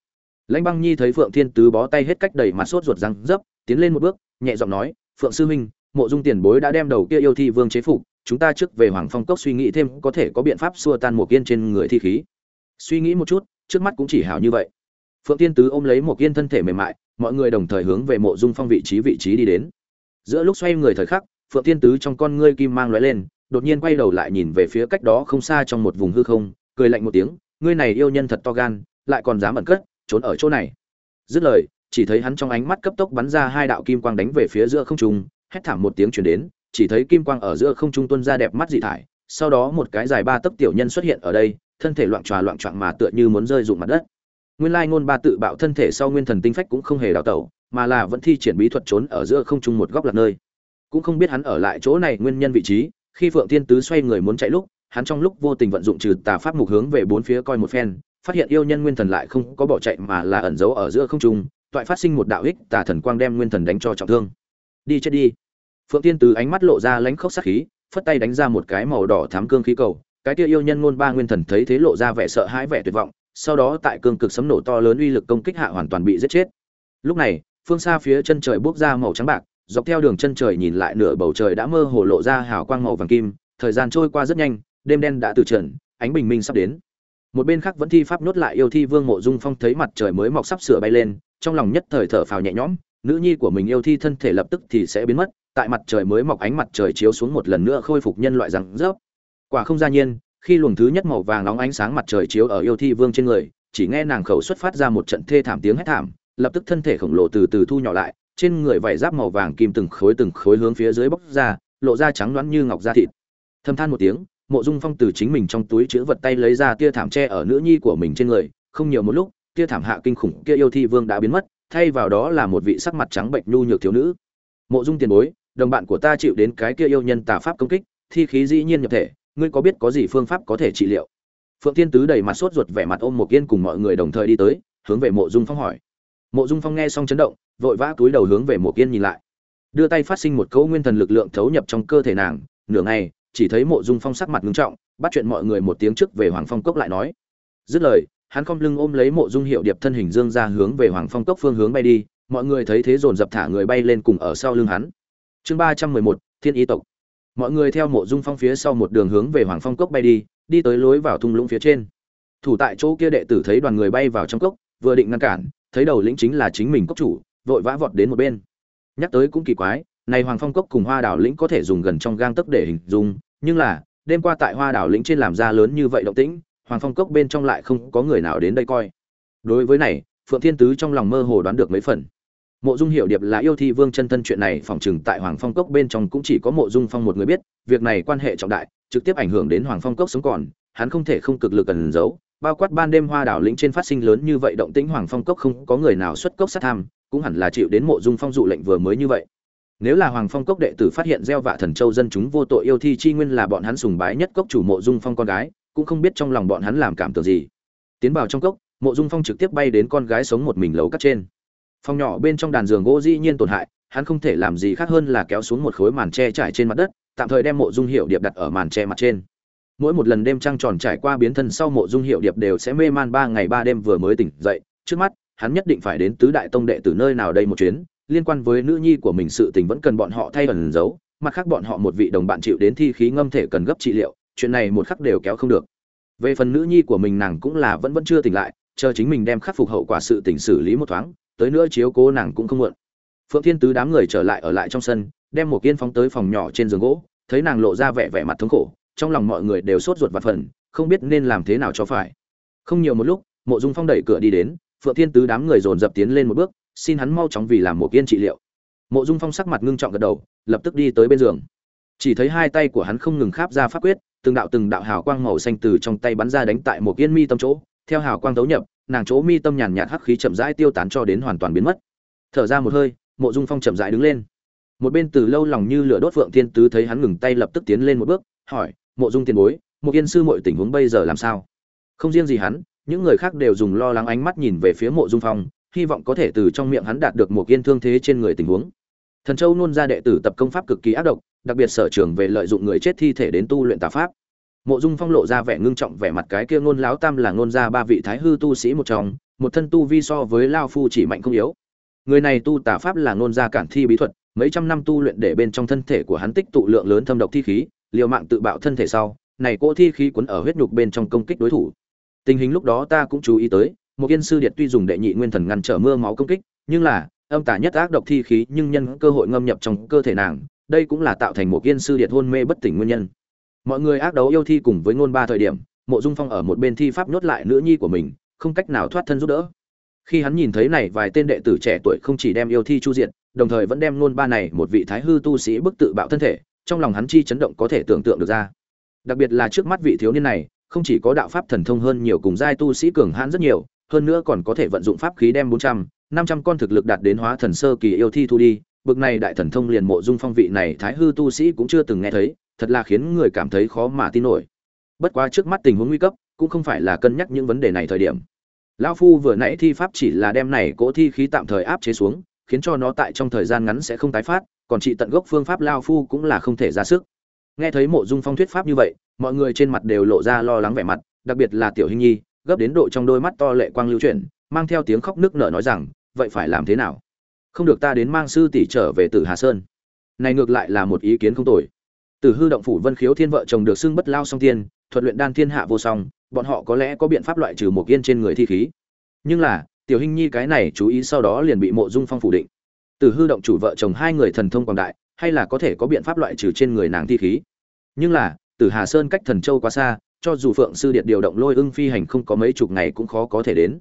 Lãnh băng nhi thấy phượng thiên tứ bó tay hết cách đầy mặt sốt ruột răng dấp, tiến lên một bước, nhẹ giọng nói, phượng sư huynh, mộ dung tiền bối đã đem đầu kia yêu thi vương chế phục, chúng ta trước về hoàng phong cốc suy nghĩ thêm có thể có biện pháp xua tan Mộ yên trên người thi khí. Suy nghĩ một chút, trước mắt cũng chỉ hảo như vậy phượng thiên tứ ôm lấy một yên thân thể mềm mại, mọi người đồng thời hướng về mộ dung phong vị trí vị trí đi đến. Giữa lúc xoay người thời khắc, phượng thiên tứ trong con ngươi kim mang lóe lên, đột nhiên quay đầu lại nhìn về phía cách đó không xa trong một vùng hư không, cười lạnh một tiếng, ngươi này yêu nhân thật to gan, lại còn dám ẩn cất, trốn ở chỗ này. Dứt lời, chỉ thấy hắn trong ánh mắt cấp tốc bắn ra hai đạo kim quang đánh về phía giữa không trung, hét thảm một tiếng truyền đến, chỉ thấy kim quang ở giữa không trung tuôn ra đẹp mắt dị thải, sau đó một cái dài ba tấc tiểu nhân xuất hiện ở đây, thân thể loạn tròa loạn trọng mà tựa như muốn rơi rụng mặt đất nguyên lai ngôn ba tự bạo thân thể sau nguyên thần tinh phách cũng không hề đào tẩu, mà là vẫn thi triển bí thuật trốn ở giữa không trung một góc lạc nơi. Cũng không biết hắn ở lại chỗ này nguyên nhân vị trí, khi phượng thiên tứ xoay người muốn chạy lúc, hắn trong lúc vô tình vận dụng trừ tà pháp mục hướng về bốn phía coi một phen, phát hiện yêu nhân nguyên thần lại không có bỏ chạy mà là ẩn giấu ở giữa không trung, toại phát sinh một đạo ích tà thần quang đem nguyên thần đánh cho trọng thương. Đi chết đi. Phượng thiên tứ ánh mắt lộ ra lãnh khốc sát khí, phất tay đánh ra một cái màu đỏ thám cương khí cầu, cái kia yêu nhân ngôn ba nguyên thần thấy thế lộ ra vẻ sợ hãi vẻ tuyệt vọng sau đó tại cương cực sấm nổ to lớn uy lực công kích hạ hoàn toàn bị giết chết. Lúc này, phương xa phía chân trời bốc ra màu trắng bạc, dọc theo đường chân trời nhìn lại nửa bầu trời đã mơ hồ lộ ra hào quang màu vàng kim, thời gian trôi qua rất nhanh, đêm đen đã từ trần, ánh bình minh sắp đến. Một bên khác vẫn thi pháp nốt lại yêu thi vương mộ dung phong thấy mặt trời mới mọc sắp sửa bay lên, trong lòng nhất thời thở phào nhẹ nhõm, nữ nhi của mình yêu thi thân thể lập tức thì sẽ biến mất, tại mặt trời mới mọc ánh mặt trời chiếu xuống một lần nữa khôi phục nhân loại rằng rớp. Quả không ra nhiên khi luồng thứ nhất màu vàng nóng ánh sáng mặt trời chiếu ở yêu thi vương trên người, chỉ nghe nàng khẩu xuất phát ra một trận thê thảm tiếng hét thảm, lập tức thân thể khổng lồ từ từ thu nhỏ lại, trên người vải giáp màu vàng kim từng khối từng khối hướng phía dưới bóc ra, lộ ra trắng loáng như ngọc da thịt. Thâm than một tiếng, mộ dung phong từ chính mình trong túi chứa vật tay lấy ra tia thảm tre ở nữ nhi của mình trên người, không nhiều một lúc, tia thảm hạ kinh khủng kia yêu thi vương đã biến mất, thay vào đó là một vị sắc mặt trắng bệnh nhu nhược thiếu nữ. Mộ dung tiền bối, đồng bạn của ta chịu đến cái kia yêu nhân tà pháp công kích, thi khí dĩ nhiên nhập thể ngươi có biết có gì phương pháp có thể trị liệu? Phượng Thiên tứ đầy mặt sốt ruột vẻ mặt ôm một yên cùng mọi người đồng thời đi tới, hướng về mộ dung phong hỏi. Mộ dung phong nghe xong chấn động, vội vã túi đầu hướng về một yên nhìn lại. Đưa tay phát sinh một cấu nguyên thần lực lượng thấu nhập trong cơ thể nàng, nửa ngày, chỉ thấy mộ dung phong sắc mặt ngưng trọng, bắt chuyện mọi người một tiếng trước về hoàng phong cốc lại nói. Dứt lời, hắn không lưng ôm lấy mộ dung hiệu điệp thân hình dương ra hướng về hoàng phong cốc phương hướng bay đi, mọi người thấy thế dồn dập thả người bay lên cùng ở sau lưng hắn. Chương ba trăm mười một, thiên Y tộc mọi người theo mộ dung phong phía sau một đường hướng về hoàng phong cốc bay đi đi tới lối vào thung lũng phía trên. Thủ tại chỗ kia đệ tử thấy đoàn người bay vào trong cốc, vừa định ngăn cản, thấy đầu lĩnh chính là chính mình cốc chủ, vội vã vọt đến một bên. Nhắc tới cũng kỳ quái, này hoàng phong cốc cùng hoa đảo lĩnh có thể dùng gần trong gang tấc để hình dung, nhưng là, đêm qua tại hoa đảo lĩnh trên làm ra lớn như vậy động tĩnh, hoàng phong cốc bên trong lại không có người nào đến đây coi. Đối với này, phượng thiên tứ trong lòng mơ hồ đoán được mấy phần mộ dung hiệu điệp là yêu thi vương chân thân chuyện này phòng chừng tại hoàng phong cốc bên trong cũng chỉ có mộ dung phong một người biết, việc này quan hệ trọng đại, trực tiếp ảnh hưởng đến hoàng phong cốc sống còn, hắn không thể không cực lực cần giấu, bao quát ban đêm hoa đảo lĩnh trên phát sinh lớn như vậy động tĩnh hoàng phong cốc không có người nào xuất cốc sát tham, cũng hẳn là chịu đến mộ dung phong dụ lệnh vừa mới như vậy. Nếu là hoàng phong cốc đệ tử phát hiện gieo vạ thần châu dân chúng vô tội yêu thi chi nguyên là bọn hắn sùng bái nhất cốc chủ mộ dung phong con gái, cũng không biết trong lòng bọn hắn làm cảm tưởng gì. Tiến vào trong cốc, mộ dung phong trực tiếp bay đến con gái sống một mình lầu cắt trên phòng nhỏ bên trong đàn giường gỗ dĩ nhiên tổn hại, hắn không thể làm gì khác hơn là kéo xuống một khối màn tre trải trên mặt đất, tạm thời đem mộ dung hiệu điệp đặt ở màn tre mặt trên. Mỗi một lần đêm trăng tròn trải qua biến thân sau mộ dung hiệu điệp đều sẽ mê man ba ngày ba đêm vừa mới tỉnh dậy, trước mắt, hắn nhất định phải đến tứ đại tông đệ từ nơi nào đây một chuyến, liên quan với nữ nhi của mình sự tình vẫn cần bọn họ thay ẩn giấu, mặt khác bọn họ một vị đồng bạn chịu đến thi khí ngâm thể cần gấp trị liệu, chuyện này một khắc đều kéo không được. Về phần nữ nhi của mình nàng cũng là vẫn vẫn chưa tỉnh lại, chờ chính mình đem khắc phục hậu quả sự tình xử lý một thoáng tới nữa chiếu cố nàng cũng không muộn. Phượng thiên tứ đám người trở lại ở lại trong sân, đem một kiên phóng tới phòng nhỏ trên giường gỗ, thấy nàng lộ ra vẻ vẻ mặt thống khổ, trong lòng mọi người đều sốt ruột và phần không biết nên làm thế nào cho phải. Không nhiều một lúc, mộ dung phong đẩy cửa đi đến, phượng thiên tứ đám người dồn dập tiến lên một bước, xin hắn mau chóng vì làm một kiên trị liệu. Mộ dung phong sắc mặt ngưng trọng gật đầu, lập tức đi tới bên giường. Chỉ thấy hai tay của hắn không ngừng kháp ra pháp quyết, từng đạo từng đạo hào quang màu xanh từ trong tay bắn ra đánh tại một kiên mi tâm chỗ, theo hào quang tấu nhập nàng chỗ mi tâm nhàn nhạt hắc khí chậm rãi tiêu tán cho đến hoàn toàn biến mất. Thở ra một hơi, mộ dung phong chậm rãi đứng lên. Một bên từ lâu lòng như lửa đốt phượng thiên tứ thấy hắn ngừng tay lập tức tiến lên một bước, hỏi, mộ dung tiền bối một yên sư mọi tình huống bây giờ làm sao? Không riêng gì hắn, những người khác đều dùng lo lắng ánh mắt nhìn về phía mộ dung phong, hy vọng có thể từ trong miệng hắn đạt được một yên thương thế trên người tình huống. Thần châu nôn ra đệ tử tập công pháp cực kỳ ác độc, đặc biệt sở trường về lợi dụng người chết thi thể đến tu luyện tà pháp mộ dung phong lộ ra vẻ ngưng trọng, vẻ mặt cái kia ngôn láo tam là ngôn ra ba vị thái hư tu sĩ một trong, một thân tu vi so với lao phu chỉ mạnh không yếu. Người này tu tà pháp là ngôn ra cản thi bí thuật, mấy trăm năm tu luyện để bên trong thân thể của hắn tích tụ lượng lớn thâm độc thi khí, liều mạng tự bạo thân thể sau, này cỗ thi khí cuốn ở huyết nhục bên trong công kích đối thủ. Tình hình lúc đó ta cũng chú ý tới, một yên sư điệt tuy dùng đệ nhị nguyên thần ngăn trở mưa máu công kích, nhưng là, âm tả nhất ác độc thi khí nhưng nhân cơ hội ngâm nhập trong cơ thể nàng, đây cũng là tạo thành một yên sư điệt hôn mê bất tỉnh nguyên nhân mọi người ác đấu yêu thi cùng với ngôn ba thời điểm, mộ dung phong ở một bên thi pháp nhốt lại nữ nhi của mình, không cách nào thoát thân giúp đỡ. Khi hắn nhìn thấy này vài tên đệ tử trẻ tuổi không chỉ đem yêu thi chu diện đồng thời vẫn đem ngôn ba này một vị thái hư tu sĩ bức tự bạo thân thể, trong lòng hắn chi chấn động có thể tưởng tượng được ra. Đặc biệt là trước mắt vị thiếu niên này, không chỉ có đạo pháp thần thông hơn nhiều cùng giai tu sĩ cường hãn rất nhiều, hơn nữa còn có thể vận dụng pháp khí đem bốn trăm, năm trăm con thực lực đạt đến hóa thần sơ kỳ yêu thi thu đi. Bực này đại thần thông liền mộ dung phong vị này thái hư tu sĩ cũng chưa từng nghe thấy thật là khiến người cảm thấy khó mà tin nổi. Bất quá trước mắt tình huống nguy cấp, cũng không phải là cân nhắc những vấn đề này thời điểm. Lão phu vừa nãy thi pháp chỉ là đem này cỗ thi khí tạm thời áp chế xuống, khiến cho nó tại trong thời gian ngắn sẽ không tái phát, còn trị tận gốc phương pháp lao phu cũng là không thể ra sức. Nghe thấy mộ dung phong thuyết pháp như vậy, mọi người trên mặt đều lộ ra lo lắng vẻ mặt, đặc biệt là tiểu hình nhi, gấp đến độ trong đôi mắt to lệ quang lưu chuyển, mang theo tiếng khóc nức nở nói rằng, vậy phải làm thế nào? Không được ta đến mang sư tỷ trở về tử hà sơn. Này ngược lại là một ý kiến không tồi từ hư động phủ vân khiếu thiên vợ chồng được xưng bất lao song tiên, thuật luyện đan thiên hạ vô song, bọn họ có lẽ có biện pháp loại trừ một yên trên người thi khí. Nhưng là, tiểu hinh nhi cái này chú ý sau đó liền bị mộ dung phong phủ định. Từ hư động chủ vợ chồng hai người thần thông quảng đại, hay là có thể có biện pháp loại trừ trên người nàng thi khí. Nhưng là, từ hà sơn cách thần châu quá xa, cho dù phượng sư điện điều động lôi ưng phi hành không có mấy chục ngày cũng khó có thể đến.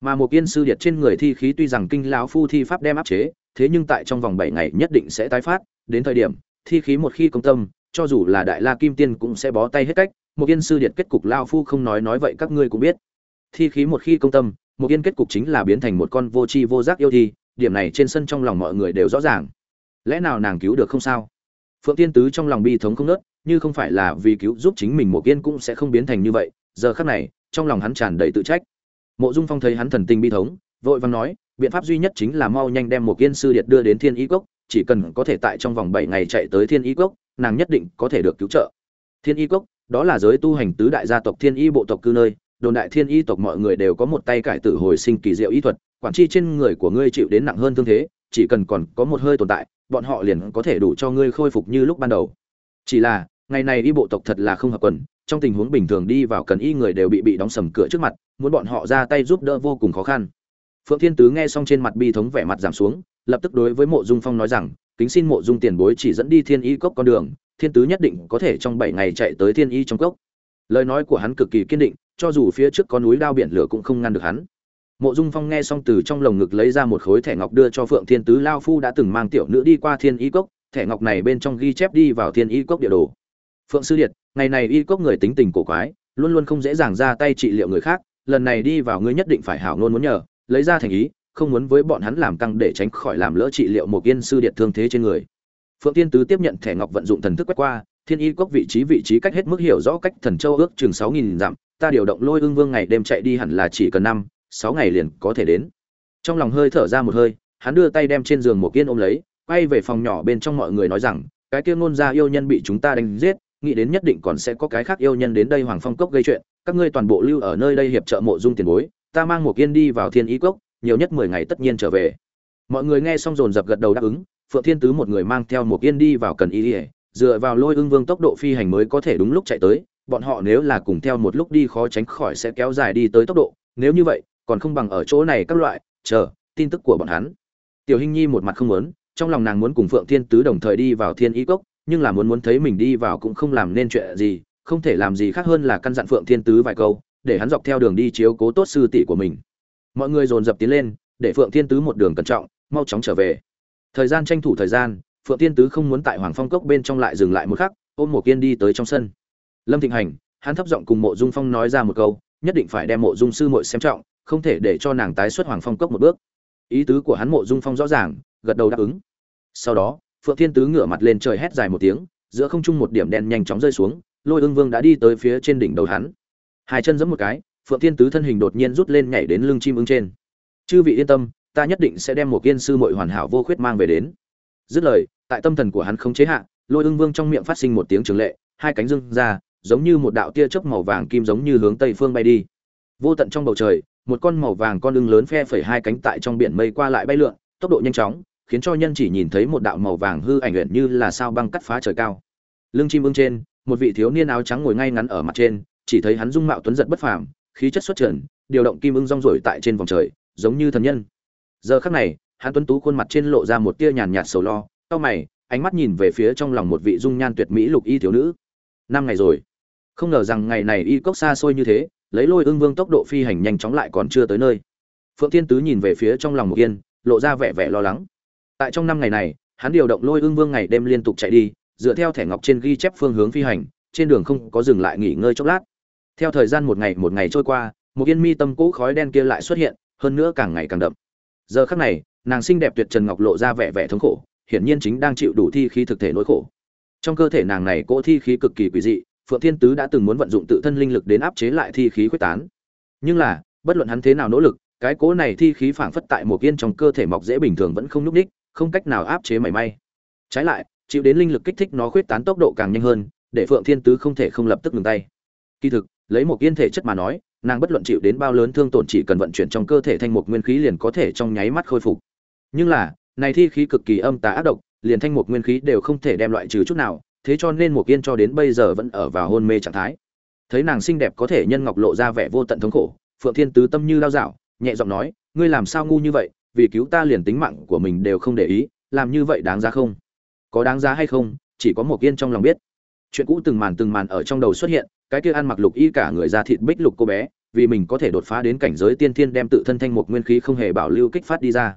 Mà một yên sư điện trên người thi khí tuy rằng kinh lão phu thi pháp đem áp chế, thế nhưng tại trong vòng bảy ngày nhất định sẽ tái phát, đến thời điểm, thi khí một khi công tâm cho dù là đại la kim tiên cũng sẽ bó tay hết cách, một yên sư điện kết cục lao phu không nói nói vậy các ngươi cũng biết. Thi khí một khi công tâm, một yên kết cục chính là biến thành một con vô tri vô giác yêu thi, điểm này trên sân trong lòng mọi người đều rõ ràng. Lẽ nào nàng cứu được không sao? Phượng tiên tứ trong lòng bi thống không nớt, như không phải là vì cứu giúp chính mình một yên cũng sẽ không biến thành như vậy, giờ khắc này, trong lòng hắn tràn đầy tự trách. Mộ dung phong thấy hắn thần tình bi thống, vội vàng nói, biện pháp duy nhất chính là mau nhanh đem một yên sư điệt đưa đến thiên ý cốc, chỉ cần có thể tại trong vòng bảy ngày chạy tới thiên ý cốc nàng nhất định có thể được cứu trợ. Thiên y cốc, đó là giới tu hành tứ đại gia tộc thiên y bộ tộc cư nơi, đồn đại thiên y tộc mọi người đều có một tay cải tử hồi sinh kỳ diệu y thuật, quản chi trên người của ngươi chịu đến nặng hơn thương thế, chỉ cần còn có một hơi tồn tại, bọn họ liền có thể đủ cho ngươi khôi phục như lúc ban đầu. Chỉ là, ngày này y bộ tộc thật là không hợp quần, trong tình huống bình thường đi vào cần y người đều bị bị đóng sầm cửa trước mặt, muốn bọn họ ra tay giúp đỡ vô cùng khó khăn. Phượng thiên tứ nghe xong trên mặt bi thống vẻ mặt giảm xuống, lập tức đối với mộ dung phong nói rằng kính xin mộ dung tiền bối chỉ dẫn đi thiên y cốc con đường, thiên tứ nhất định có thể trong bảy ngày chạy tới thiên y trong cốc. Lời nói của hắn cực kỳ kiên định, cho dù phía trước có núi đao biển lửa cũng không ngăn được hắn. Mộ dung phong nghe xong từ trong lồng ngực lấy ra một khối thẻ ngọc đưa cho phượng thiên tứ lao phu đã từng mang tiểu nữ đi qua thiên y cốc, thẻ ngọc này bên trong ghi chép đi vào thiên y cốc địa đồ. Phượng sư điệt, ngày này y cốc người tính tình cổ quái, luôn luôn không dễ dàng ra tay trị liệu người khác, lần này đi vào ngươi nhất định phải hảo ngôn muốn nhờ, lấy ra thành ý không muốn với bọn hắn làm căng để tránh khỏi làm lỡ trị liệu một yên sư điện thương thế trên người. Phượng tiên tứ tiếp nhận thẻ ngọc vận dụng thần thức quét qua, thiên y cốc vị trí vị trí cách hết mức hiểu rõ cách thần châu ước chừng sáu nghìn dặm, ta điều động lôi ương vương ngày đêm chạy đi hẳn là chỉ cần năm, sáu ngày liền có thể đến. Trong lòng hơi thở ra một hơi, hắn đưa tay đem trên giường một yên ôm lấy, quay về phòng nhỏ bên trong mọi người nói rằng, cái kia ngôn gia yêu nhân bị chúng ta đánh giết, nghĩ đến nhất định còn sẽ có cái khác yêu nhân đến đây hoàng phong cốc gây chuyện, các ngươi toàn bộ lưu ở nơi đây hiệp trợ mộ dung tiền bối, ta mang một yên đi vào thiên y cốc nhiều nhất mười ngày tất nhiên trở về. Mọi người nghe xong dồn dập gật đầu đáp ứng, phượng thiên tứ một người mang theo một yên đi vào cần y ỉa dựa vào lôi ưng vương tốc độ phi hành mới có thể đúng lúc chạy tới, bọn họ nếu là cùng theo một lúc đi khó tránh khỏi sẽ kéo dài đi tới tốc độ, nếu như vậy, còn không bằng ở chỗ này các loại, chờ, tin tức của bọn hắn. Tiểu hinh nhi một mặt không muốn, trong lòng nàng muốn cùng phượng thiên tứ đồng thời đi vào thiên y cốc, nhưng là muốn muốn thấy mình đi vào cũng không làm nên chuyện gì, không thể làm gì khác hơn là căn dặn phượng thiên tứ vài câu, để hắn dọc theo đường đi chiếu cố tốt sư tỷ của mình mọi người dồn dập tiến lên, để phượng thiên tứ một đường cẩn trọng, mau chóng trở về. Thời gian tranh thủ thời gian, phượng tiên tứ không muốn tại hoàng phong cốc bên trong lại dừng lại một khắc, ôm một kiên đi tới trong sân. Lâm thịnh hành, hắn thấp giọng cùng mộ dung phong nói ra một câu, nhất định phải đem mộ dung sư muội xem trọng, không thể để cho nàng tái xuất hoàng phong cốc một bước. Ý tứ của hắn mộ dung phong rõ ràng, gật đầu đáp ứng. Sau đó, phượng thiên tứ ngửa mặt lên trời hét dài một tiếng, giữa không trung một điểm đen nhanh chóng rơi xuống, lôi ương vương đã đi tới phía trên đỉnh đầu hắn. Hai chân giẫm một cái phượng thiên tứ thân hình đột nhiên rút lên nhảy đến lưng chim ưng trên. Chư vị yên tâm, ta nhất định sẽ đem một viên sư muội hoàn hảo vô khuyết mang về đến. Dứt lời, tại tâm thần của hắn không chế hạ, lôi ương vương trong miệng phát sinh một tiếng trường lệ, hai cánh dưng ra, giống như một đạo tia chớp màu vàng kim giống như hướng tây phương bay đi. Vô tận trong bầu trời, một con màu vàng con ưng lớn phe phẩy hai cánh tại trong biển mây qua lại bay lượn, tốc độ nhanh chóng, khiến cho nhân chỉ nhìn thấy một đạo màu vàng hư ảnh luyện như là sao băng cắt phá trời cao. Lưng chim ưng trên, một vị thiếu niên áo trắng ngồi ngay ngắn ở mặt trên, chỉ thấy hắn dung mạo tuấn giật bất phàm khí chất xuất trần, điều động kim ưng rong rổi tại trên vòng trời, giống như thần nhân. Giờ khắc này hắn tuấn tú khuôn mặt trên lộ ra một tia nhàn nhạt sầu lo, cau mày, ánh mắt nhìn về phía trong lòng một vị dung nhan tuyệt mỹ lục y thiếu nữ. Năm ngày rồi, không ngờ rằng ngày này y cốc xa xôi như thế, lấy lôi ương vương tốc độ phi hành nhanh chóng lại còn chưa tới nơi. Phượng thiên tứ nhìn về phía trong lòng một yên, lộ ra vẻ vẻ lo lắng. Tại trong năm ngày này, hắn điều động lôi ương vương ngày đêm liên tục chạy đi, dựa theo thẻ ngọc trên ghi chép phương hướng phi hành, trên đường không có dừng lại nghỉ ngơi chốc lát theo thời gian một ngày một ngày trôi qua, một yên mi tâm cũ khói đen kia lại xuất hiện, hơn nữa càng ngày càng đậm. Giờ khắc này, nàng xinh đẹp tuyệt trần ngọc lộ ra vẻ vẻ thống khổ, hiển nhiên chính đang chịu đủ thi khí thực thể nỗi khổ. Trong cơ thể nàng này cỗ thi khí cực kỳ quỷ dị, phượng thiên tứ đã từng muốn vận dụng tự thân linh lực đến áp chế lại thi khí quyết tán. Nhưng là, bất luận hắn thế nào nỗ lực, cái cỗ này thi khí phảng phất tại một yên trong cơ thể mọc dễ bình thường vẫn không nhúc ních không cách nào áp chế mảy may. Trái lại, chịu đến linh lực kích thích nó khuếch tán tốc độ càng nhanh hơn, để phượng thiên tứ không thể không lập tức ngừng tay. Kỳ thực lấy một yên thể chất mà nói, nàng bất luận chịu đến bao lớn thương tổn chỉ cần vận chuyển trong cơ thể thanh một nguyên khí liền có thể trong nháy mắt khôi phục. Nhưng là, này thi khí cực kỳ âm tà ác độc, liền thanh một nguyên khí đều không thể đem loại trừ chút nào, thế cho nên một yên cho đến bây giờ vẫn ở vào hôn mê trạng thái. Thấy nàng xinh đẹp có thể nhân ngọc lộ ra vẻ vô tận thống khổ, phượng thiên tứ tâm như lao dạo, nhẹ giọng nói, ngươi làm sao ngu như vậy, vì cứu ta liền tính mạng của mình đều không để ý, làm như vậy đáng giá không? Có đáng giá hay không, chỉ có một yên trong lòng biết chuyện cũ từng màn từng màn ở trong đầu xuất hiện, cái kia ăn mặc lục y cả người ra thịt bích lục cô bé, vì mình có thể đột phá đến cảnh giới tiên thiên đem tự thân thanh một nguyên khí không hề bảo lưu kích phát đi ra.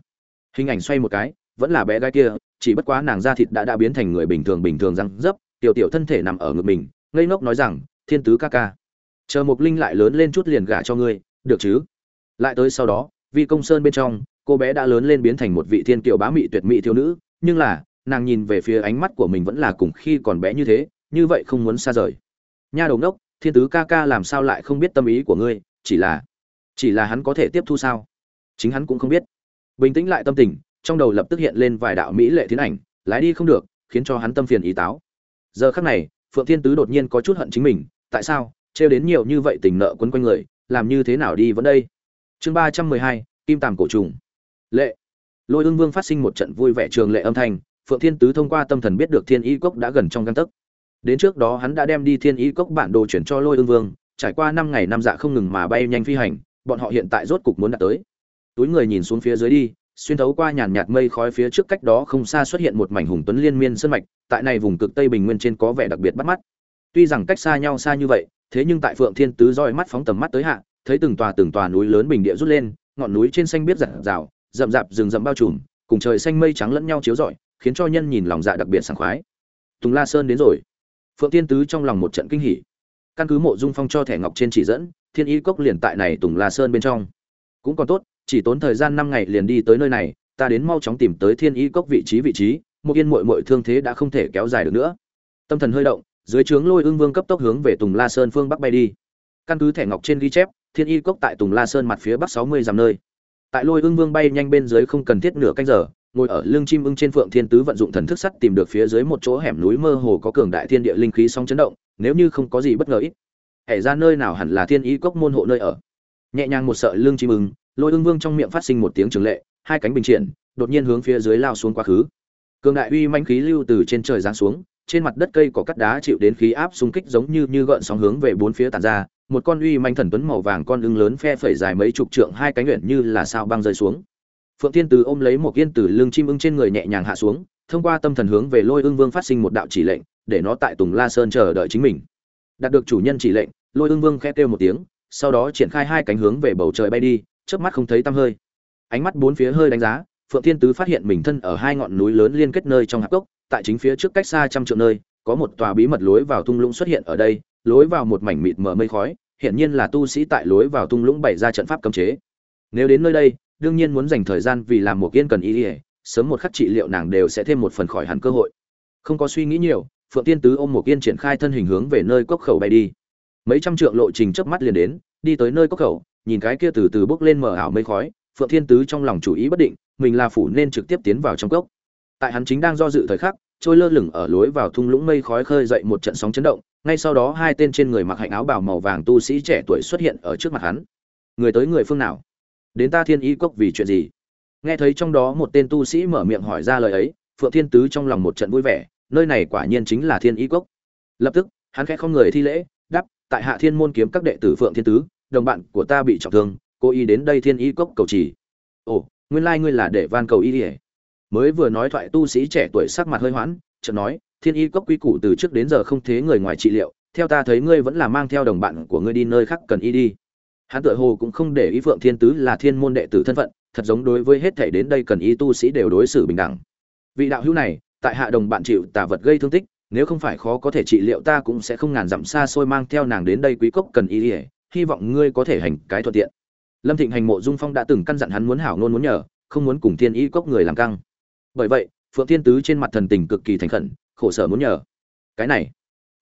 Hình ảnh xoay một cái, vẫn là bé gái kia, chỉ bất quá nàng da thịt đã đã biến thành người bình thường bình thường răng dấp, tiểu tiểu thân thể nằm ở ngực mình, ngây ngốc nói rằng, thiên tứ ca ca, chờ mục linh lại lớn lên chút liền gả cho ngươi, được chứ? Lại tới sau đó vì công sơn bên trong, cô bé đã lớn lên biến thành một vị thiên kiều bá mị tuyệt mỹ thiếu nữ, nhưng là, nàng nhìn về phía ánh mắt của mình vẫn là cùng khi còn bé như thế như vậy không muốn xa rời. Nha đầu đốc thiên tứ ca ca làm sao lại không biết tâm ý của ngươi, chỉ là chỉ là hắn có thể tiếp thu sao? Chính hắn cũng không biết. Bình tĩnh lại tâm tình, trong đầu lập tức hiện lên vài đạo mỹ lệ thiên ảnh, lái đi không được, khiến cho hắn tâm phiền ý táo. Giờ khắc này, phượng thiên tứ đột nhiên có chút hận chính mình, tại sao, trêu đến nhiều như vậy tình nợ quấn quanh người, làm như thế nào đi vẫn đây? Chương ba trăm mười hai, kim tàm cổ trùng. Lệ. Lôi ương vương phát sinh một trận vui vẻ trường lệ âm thanh, phượng thiên tứ thông qua tâm thần biết được thiên y cốc đã gần trong căn tấc đến trước đó hắn đã đem đi thiên y cốc bản đồ chuyển cho lôi ương vương, trải qua năm ngày năm dạ không ngừng mà bay nhanh phi hành, bọn họ hiện tại rốt cục muốn đạt tới. Túi người nhìn xuống phía dưới đi, xuyên thấu qua nhàn nhạt mây khói phía trước cách đó không xa xuất hiện một mảnh hùng tuấn liên miên sơn mạch, tại này vùng cực tây bình nguyên trên có vẻ đặc biệt bắt mắt. Tuy rằng cách xa nhau xa như vậy, thế nhưng tại phượng thiên tứ roi mắt phóng tầm mắt tới hạ, thấy từng tòa từng tòa núi lớn bình địa rút lên, ngọn núi trên xanh biết rạng rào rậm rạp rừng rậm bao trùm, cùng trời xanh mây trắng lẫn nhau chiếu rọi, khiến cho nhân nhìn lòng dạ đặc biệt sảng khoái. Tùng la sơn đến rồi phượng thiên tứ trong lòng một trận kinh hỉ. Căn cứ mộ dung phong cho thẻ ngọc trên chỉ dẫn, thiên y cốc liền tại này tùng la sơn bên trong. Cũng còn tốt, chỉ tốn thời gian năm ngày liền đi tới nơi này, ta đến mau chóng tìm tới thiên y cốc vị trí vị trí một yên mội mội thương thế đã không thể kéo dài được nữa. Tâm thần hơi động, dưới trướng lôi ương vương cấp tốc hướng về tùng la sơn phương bắc bay đi. Căn cứ thẻ ngọc trên ghi chép, thiên y cốc tại tùng la sơn mặt phía bắc sáu mươi dặm nơi. Tại lôi ương vương bay nhanh bên dưới không cần thiết nửa canh giờ ngồi ở lưng chim ưng trên phượng thiên tứ vận dụng thần thức sắt tìm được phía dưới một chỗ hẻm núi mơ hồ có cường đại thiên địa linh khí song chấn động, nếu như không có gì bất ngờ ít. Hẻ ra nơi nào hẳn là thiên ý cốc môn hộ nơi ở? Nhẹ nhàng một sợi lưng chim ưng, lôi ưng vương trong miệng phát sinh một tiếng trường lệ, hai cánh bình triển, đột nhiên hướng phía dưới lao xuống quá khứ. Cường đại uy manh khí lưu từ trên trời giáng xuống, trên mặt đất cây có cắt đá chịu đến khí áp xung kích giống như như gợn sóng hướng về bốn phía tàn ra, một con uy manh thần tuấn màu vàng con ưng lớn phe phẩy dài mấy chục trượng, hai cánh luyện như là sao băng rơi xuống phượng thiên từ ôm lấy một yên từ lưng chim ưng trên người nhẹ nhàng hạ xuống, thông qua tâm thần hướng về lôi ưng vương phát sinh một đạo chỉ lệnh, để nó tại tùng la sơn chờ đợi chính mình. Đạt được chủ nhân chỉ lệnh, lôi ưng vương khẽ kêu một tiếng, sau đó triển khai hai cánh hướng về bầu trời bay đi, chớp mắt không thấy tăm hơi. Ánh mắt bốn phía hơi đánh giá, phượng thiên tứ phát hiện mình thân ở hai ngọn núi lớn liên kết nơi trong hạp cốc, tại chính phía trước cách xa trăm trượng nơi, có một tòa bí mật lối vào thung lũng xuất hiện ở đây, lối vào một mảnh mịt mờ mây khói, hiển nhiên là tu sĩ tại lối vào thung lũng bày ra trận pháp cấm chế. Nếu đến nơi đây đương nhiên muốn dành thời gian vì làm một kiên cần ý ỉa, sớm một khắc trị liệu nàng đều sẽ thêm một phần khỏi hẳn cơ hội. Không có suy nghĩ nhiều, phượng tiên tứ ôm một kiên triển khai thân hình hướng về nơi cốc khẩu bay đi. Mấy trăm trượng lộ trình chớp mắt liền đến, đi tới nơi cốc khẩu, nhìn cái kia từ từ bước lên mở ảo mây khói, phượng thiên tứ trong lòng chủ ý bất định, mình là phủ nên trực tiếp tiến vào trong cốc. Tại hắn chính đang do dự thời khắc, trôi lơ lửng ở lối vào thung lũng mây khói khơi dậy một trận sóng chấn động, ngay sau đó hai tên trên người mặc hạnh áo bào màu vàng tu sĩ trẻ tuổi xuất hiện ở trước mặt hắn. Người tới người phương nào? Đến ta thiên y cốc vì chuyện gì? Nghe thấy trong đó một tên tu sĩ mở miệng hỏi ra lời ấy, phượng thiên tứ trong lòng một trận vui vẻ, nơi này quả nhiên chính là thiên y cốc. Lập tức, hắn khẽ không người thi lễ, đáp, tại hạ thiên môn kiếm các đệ tử phượng thiên tứ, đồng bạn của ta bị trọng thương cô y đến đây thiên y cốc cầu trì. Ồ, nguyên lai ngươi là để van cầu y ỉa mới vừa nói thoại tu sĩ trẻ tuổi sắc mặt hơi hoãn, chợt nói, thiên y cốc quy củ từ trước đến giờ không thế người ngoài trị liệu, theo ta thấy ngươi vẫn là mang theo đồng bạn của ngươi đi nơi khác cần y đi hắn tựa hồ cũng không để ý phượng thiên tứ là thiên môn đệ tử thân phận, thật giống đối với hết thảy đến đây cần y tu sĩ đều đối xử bình đẳng. Vị đạo hữu này, tại hạ đồng bạn chịu tà vật gây thương tích, nếu không phải khó có thể trị liệu ta cũng sẽ không ngàn dặm xa xôi mang theo nàng đến đây quý cốc cần y ỉa hy vọng ngươi có thể hành cái thuận tiện. Lâm thịnh hành mộ dung phong đã từng căn dặn hắn muốn hảo nôn muốn nhờ, không muốn cùng thiên y cốc người làm căng. Bởi vậy, phượng thiên tứ trên mặt thần tình cực kỳ thành khẩn, khổ sở muốn nhờ. Cái này,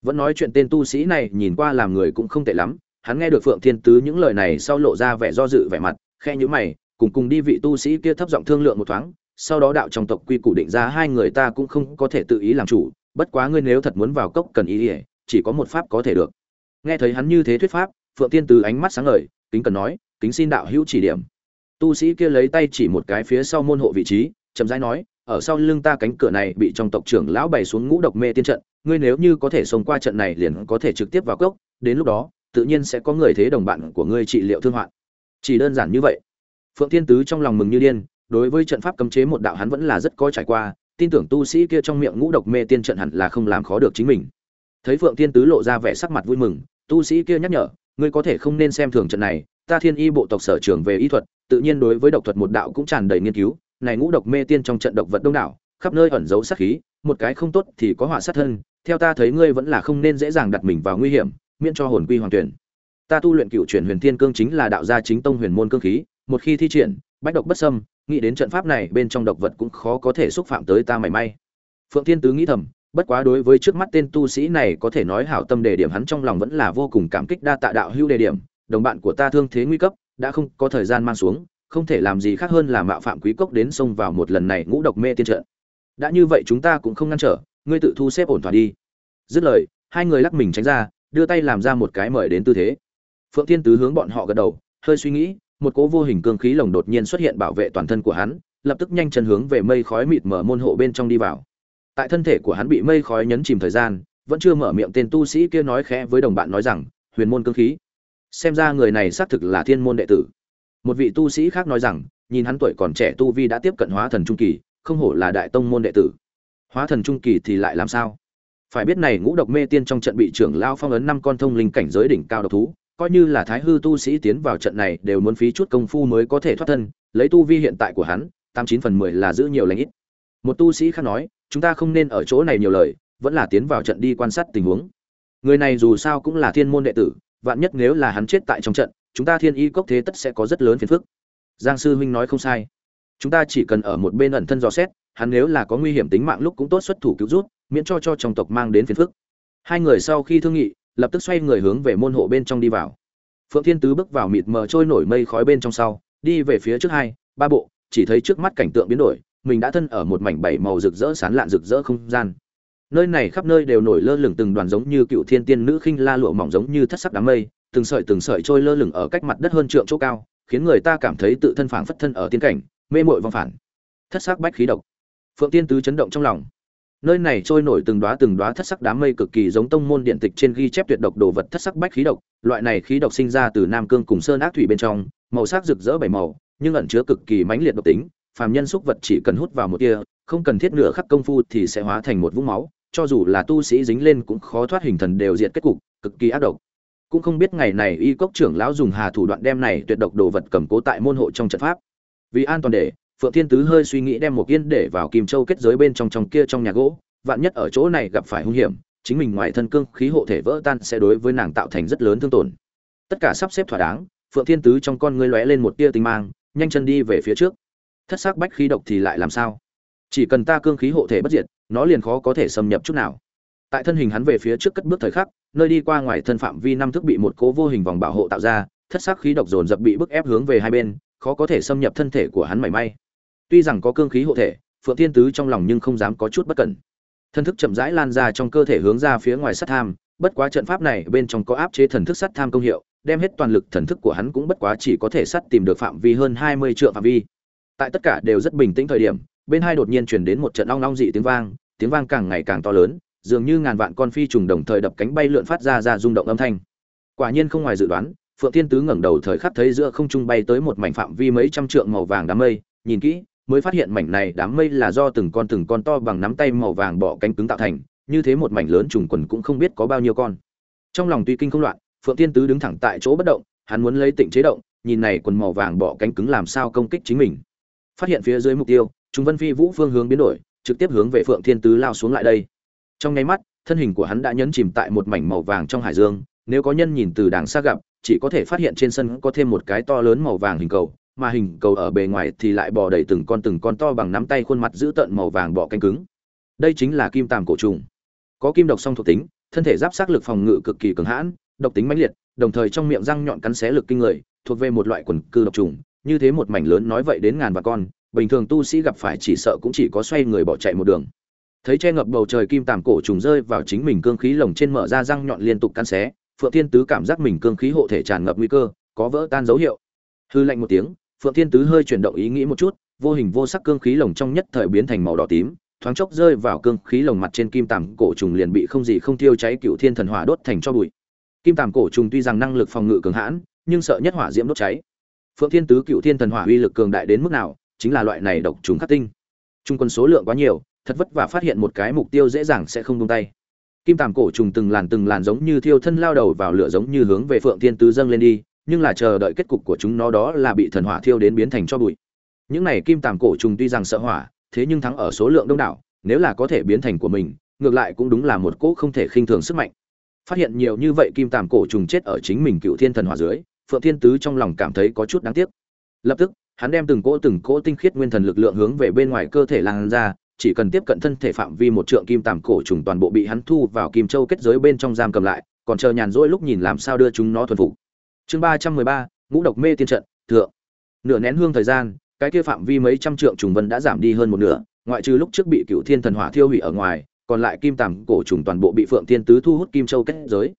vẫn nói chuyện tên tu sĩ này nhìn qua làm người cũng không tệ lắm hắn nghe được phượng thiên tứ những lời này sau lộ ra vẻ do dự vẻ mặt, khẽ nhíu mày, cùng cùng đi vị tu sĩ kia thấp giọng thương lượng một thoáng, sau đó đạo trong tộc quy củ định ra hai người ta cũng không có thể tự ý làm chủ, bất quá ngươi nếu thật muốn vào cốc cần ý ỉa chỉ có một pháp có thể được. Nghe thấy hắn như thế thuyết pháp, phượng Thiên tứ ánh mắt sáng ngời, kính cần nói, kính xin đạo hữu chỉ điểm. Tu sĩ kia lấy tay chỉ một cái phía sau môn hộ vị trí, chậm rãi nói, ở sau lưng ta cánh cửa này bị trong tộc trưởng lão bày xuống ngũ độc mê tiên trận, ngươi nếu như có thể xông qua trận này liền có thể trực tiếp vào cốc, đến lúc đó tự nhiên sẽ có người thế đồng bạn của ngươi trị liệu thương hoạn. Chỉ đơn giản như vậy. Phượng thiên tứ trong lòng mừng như điên, đối với trận pháp cấm chế một đạo hắn vẫn là rất có trải qua, tin tưởng tu sĩ kia trong miệng ngũ độc mê tiên trận hẳn là không làm khó được chính mình. Thấy phượng thiên tứ lộ ra vẻ sắc mặt vui mừng, tu sĩ kia nhắc nhở, ngươi có thể không nên xem thường trận này, ta thiên y bộ tộc sở trường về y thuật, tự nhiên đối với độc thuật một đạo cũng tràn đầy nghiên cứu, này ngũ độc mê tiên trong trận độc vật đông đảo, khắp nơi ẩn giấu sát khí, một cái không tốt thì có họa sát thân, theo ta thấy ngươi vẫn là không nên dễ dàng đặt mình vào nguy hiểm miễn cho hồn quy hoàng tuyển. Ta tu luyện cựu chuyển huyền thiên cương chính là đạo gia chính tông huyền môn cương khí, một khi thi triển, bách độc bất xâm, nghĩ đến trận pháp này bên trong độc vật cũng khó có thể xúc phạm tới ta mảy may. Phượng thiên tứ nghĩ thầm, bất quá đối với trước mắt tên tu sĩ này có thể nói hảo tâm đề điểm hắn trong lòng vẫn là vô cùng cảm kích đa tạ đạo hữu đề điểm, đồng bạn của ta thương thế nguy cấp, đã không có thời gian mang xuống, không thể làm gì khác hơn là mạo phạm quý cốc đến xông vào một lần này ngũ độc mê tiên trận. Đã như vậy chúng ta cũng không ngăn trở, ngươi tự thu xếp ổn thỏa đi. Dứt lời, hai người lắc mình tránh ra đưa tay làm ra một cái mời đến tư thế. Phượng thiên tứ hướng bọn họ gật đầu, hơi suy nghĩ, một cỗ vô hình cương khí lồng đột nhiên xuất hiện bảo vệ toàn thân của hắn, lập tức nhanh chân hướng về mây khói mịt mở môn hộ bên trong đi vào. Tại thân thể của hắn bị mây khói nhấn chìm thời gian, vẫn chưa mở miệng tên tu sĩ kia nói khẽ với đồng bạn nói rằng, huyền môn cương khí. Xem ra người này xác thực là thiên môn đệ tử. Một vị tu sĩ khác nói rằng, nhìn hắn tuổi còn trẻ tu vi đã tiếp cận hóa thần trung kỳ, không hổ là đại tông môn đệ tử. Hóa thần trung kỳ thì lại làm sao? Phải biết này ngũ độc mê tiên trong trận bị trưởng lao phong ấn năm con thông linh cảnh giới đỉnh cao độc thú, coi như là thái hư tu sĩ tiến vào trận này đều muốn phí chút công phu mới có thể thoát thân, lấy tu vi hiện tại của hắn, tám chín phần mười là giữ nhiều lãnh ít. Một tu sĩ khác nói, chúng ta không nên ở chỗ này nhiều lời, vẫn là tiến vào trận đi quan sát tình huống. Người này dù sao cũng là thiên môn đệ tử, vạn nhất nếu là hắn chết tại trong trận, chúng ta thiên y cốc thế tất sẽ có rất lớn phiền phức. Giang sư huynh nói không sai. Chúng ta chỉ cần ở một bên ẩn thân dò xét, hắn nếu là có nguy hiểm tính mạng lúc cũng tốt xuất thủ cứu rút miễn cho cho trong tộc mang đến phiền phức. Hai người sau khi thương nghị, lập tức xoay người hướng về môn hộ bên trong đi vào. Phượng thiên tứ bước vào mịt mờ trôi nổi mây khói bên trong sau, đi về phía trước hai, ba bộ, chỉ thấy trước mắt cảnh tượng biến đổi, mình đã thân ở một mảnh bảy màu rực rỡ sán lạn rực rỡ không gian. Nơi này khắp nơi đều nổi lơ lửng từng đoàn giống như cựu thiên tiên nữ khinh la lụa mỏng giống như thất sắc đám mây, từng sợi từng sợi trôi lơ lửng ở cách mặt đất hơn trượng chỗ cao, khiến người ta cảm thấy tự thân phảng phất thân ở tiên cảnh, mê mội vong phản. Thất sắc bách khí độc. Phượng tiên tứ chấn động trong lòng nơi này trôi nổi từng đóa từng đóa thất sắc đám mây cực kỳ giống tông môn điện tịch trên ghi chép tuyệt độc đồ vật thất sắc bách khí độc. Loại này khí độc sinh ra từ nam cương cùng sơn ác thủy bên trong, màu sắc rực rỡ bảy màu, nhưng ẩn chứa cực kỳ mãnh liệt độc tính. Phàm nhân xúc vật chỉ cần hút vào một tia, không cần thiết nửa khắc công phu thì sẽ hóa thành một vũng máu. Cho dù là tu sĩ dính lên cũng khó thoát hình thần đều diệt kết cục, cực kỳ ác độc. Cũng không biết ngày này y cốc trưởng lão dùng hà thủ đoạn đem này tuyệt độc đồ vật cầm cố tại môn hộ trong trận pháp. Vì an toàn để phượng thiên tứ hơi suy nghĩ đem một yên để vào kim châu kết giới bên trong trong kia trong nhà gỗ, vạn nhất ở chỗ này gặp phải hung hiểm, chính mình ngoài thân cương khí hộ thể vỡ tan sẽ đối với nàng tạo thành rất lớn thương tổn. Tất cả sắp xếp thỏa đáng, phượng thiên tứ trong con ngươi lóe lên một tia tinh mang, nhanh chân đi về phía trước. Thất sắc bách khí độc thì lại làm sao? Chỉ cần ta cương khí hộ thể bất diệt, nó liền khó có thể xâm nhập chút nào. Tại thân hình hắn về phía trước cất bước thời khắc, nơi đi qua ngoài thân phạm vi năm thước bị một cố vô hình vòng bảo hộ tạo ra, thất sắc khí độc dồn dập bị bức ép hướng về hai bên, khó có thể xâm nhập thân thể của hắn mảy may tuy rằng có cương khí hộ thể, phượng thiên tứ trong lòng nhưng không dám có chút bất cẩn. Thần thức chậm rãi lan ra trong cơ thể hướng ra phía ngoài sát tham, bất quá trận pháp này bên trong có áp chế thần thức sát tham công hiệu, đem hết toàn lực thần thức của hắn cũng bất quá chỉ có thể sát tìm được phạm vi hơn hai mươi triệu phạm vi. Tại tất cả đều rất bình tĩnh thời điểm, bên hai đột nhiên truyền đến một trận ong ong dị tiếng vang tiếng vang càng ngày càng to lớn, dường như ngàn vạn con phi trùng đồng thời đập cánh bay lượn phát ra ra rung động âm thanh. Quả nhiên không ngoài dự đoán, phượng thiên tứ ngẩng đầu thời khắc thấy giữa không trung bay tới một mảnh phạm vi mấy trăm trượng màu vàng đám mây, nhìn kỹ mới phát hiện mảnh này đám mây là do từng con từng con to bằng nắm tay màu vàng bọ cánh cứng tạo thành, như thế một mảnh lớn trùng quần cũng không biết có bao nhiêu con. Trong lòng tuy kinh không loạn, phượng thiên tứ đứng thẳng tại chỗ bất động, hắn muốn lấy tịnh chế động, nhìn này quần màu vàng bọ cánh cứng làm sao công kích chính mình. Phát hiện phía dưới mục tiêu, Trung vân phi vũ phương hướng biến đổi, trực tiếp hướng về phượng thiên tứ lao xuống lại đây. Trong nháy mắt, thân hình của hắn đã nhấn chìm tại một mảnh màu vàng trong hải dương, nếu có nhân nhìn từ đàng xa gặp, chỉ có thể phát hiện trên sân có thêm một cái to lớn màu vàng hình cầu mà hình cầu ở bề ngoài thì lại bò đầy từng con từng con to bằng nắm tay khuôn mặt giữ tợn màu vàng bọ cánh cứng. Đây chính là kim tàm cổ trùng. Có kim độc song thuộc tính, thân thể giáp sát lực phòng ngự cực kỳ cường hãn, độc tính mãnh liệt, đồng thời trong miệng răng nhọn cắn xé lực kinh người, thuộc về một loại quần cư độc trùng, như thế một mảnh lớn nói vậy đến ngàn và con, bình thường tu sĩ gặp phải chỉ sợ cũng chỉ có xoay người bỏ chạy một đường. Thấy che ngập bầu trời kim tàm cổ trùng rơi vào chính mình cương khí lồng trên mở ra răng nhọn liên tục cắn xé, phượng thiên tứ cảm giác mình cương khí hộ thể tràn ngập nguy cơ, có vỡ tan dấu hiệu. Hư lạnh một tiếng phượng thiên tứ hơi chuyển động ý nghĩ một chút, vô hình vô sắc cương khí lồng trong nhất thời biến thành màu đỏ tím, thoáng chốc rơi vào cương khí lồng mặt trên kim tằm cổ trùng liền bị không gì không tiêu cháy cựu thiên thần hỏa đốt thành cho bụi. Kim tằm cổ trùng tuy rằng năng lực phòng ngự cường hãn, nhưng sợ nhất hỏa diễm đốt cháy. Phượng thiên tứ cựu thiên thần hỏa uy lực cường đại đến mức nào, chính là loại này độc trùng khắc tinh. Trung quân số lượng quá nhiều, thật vất vả phát hiện một cái mục tiêu dễ dàng sẽ không buông tay. Kim tằm cổ trùng từng làn từng làn giống như thiêu thân lao đầu vào lửa giống như hướng về phượng thiên tứ dâng lên đi nhưng là chờ đợi kết cục của chúng nó đó là bị thần hỏa thiêu đến biến thành cho bụi. Những này kim tàm cổ trùng tuy rằng sợ hỏa, thế nhưng thắng ở số lượng đông đảo, nếu là có thể biến thành của mình, ngược lại cũng đúng là một cỗ không thể khinh thường sức mạnh. Phát hiện nhiều như vậy kim tàm cổ trùng chết ở chính mình cựu thiên thần hỏa dưới, phượng thiên tứ trong lòng cảm thấy có chút đáng tiếc. Lập tức, hắn đem từng cỗ từng cỗ tinh khiết nguyên thần lực lượng hướng về bên ngoài cơ thể lan ra, chỉ cần tiếp cận thân thể phạm vi một trượng kim tàm cổ trùng toàn bộ bị hắn thu vào kim châu kết giới bên trong giam cầm lại, còn chờ nhàn rỗi lúc nhìn làm sao đưa chúng nó thuần phục chương ba trăm mười ba, ngũ độc mê tiên trận, thượng. Nửa nén hương thời gian, cái kia phạm vi mấy trăm trượng trùng vân đã giảm đi hơn một nửa, ngoại trừ lúc trước bị cựu thiên thần hỏa thiêu hủy ở ngoài, còn lại kim tằm cổ trùng toàn bộ bị phượng thiên tứ thu hút kim châu kết giới.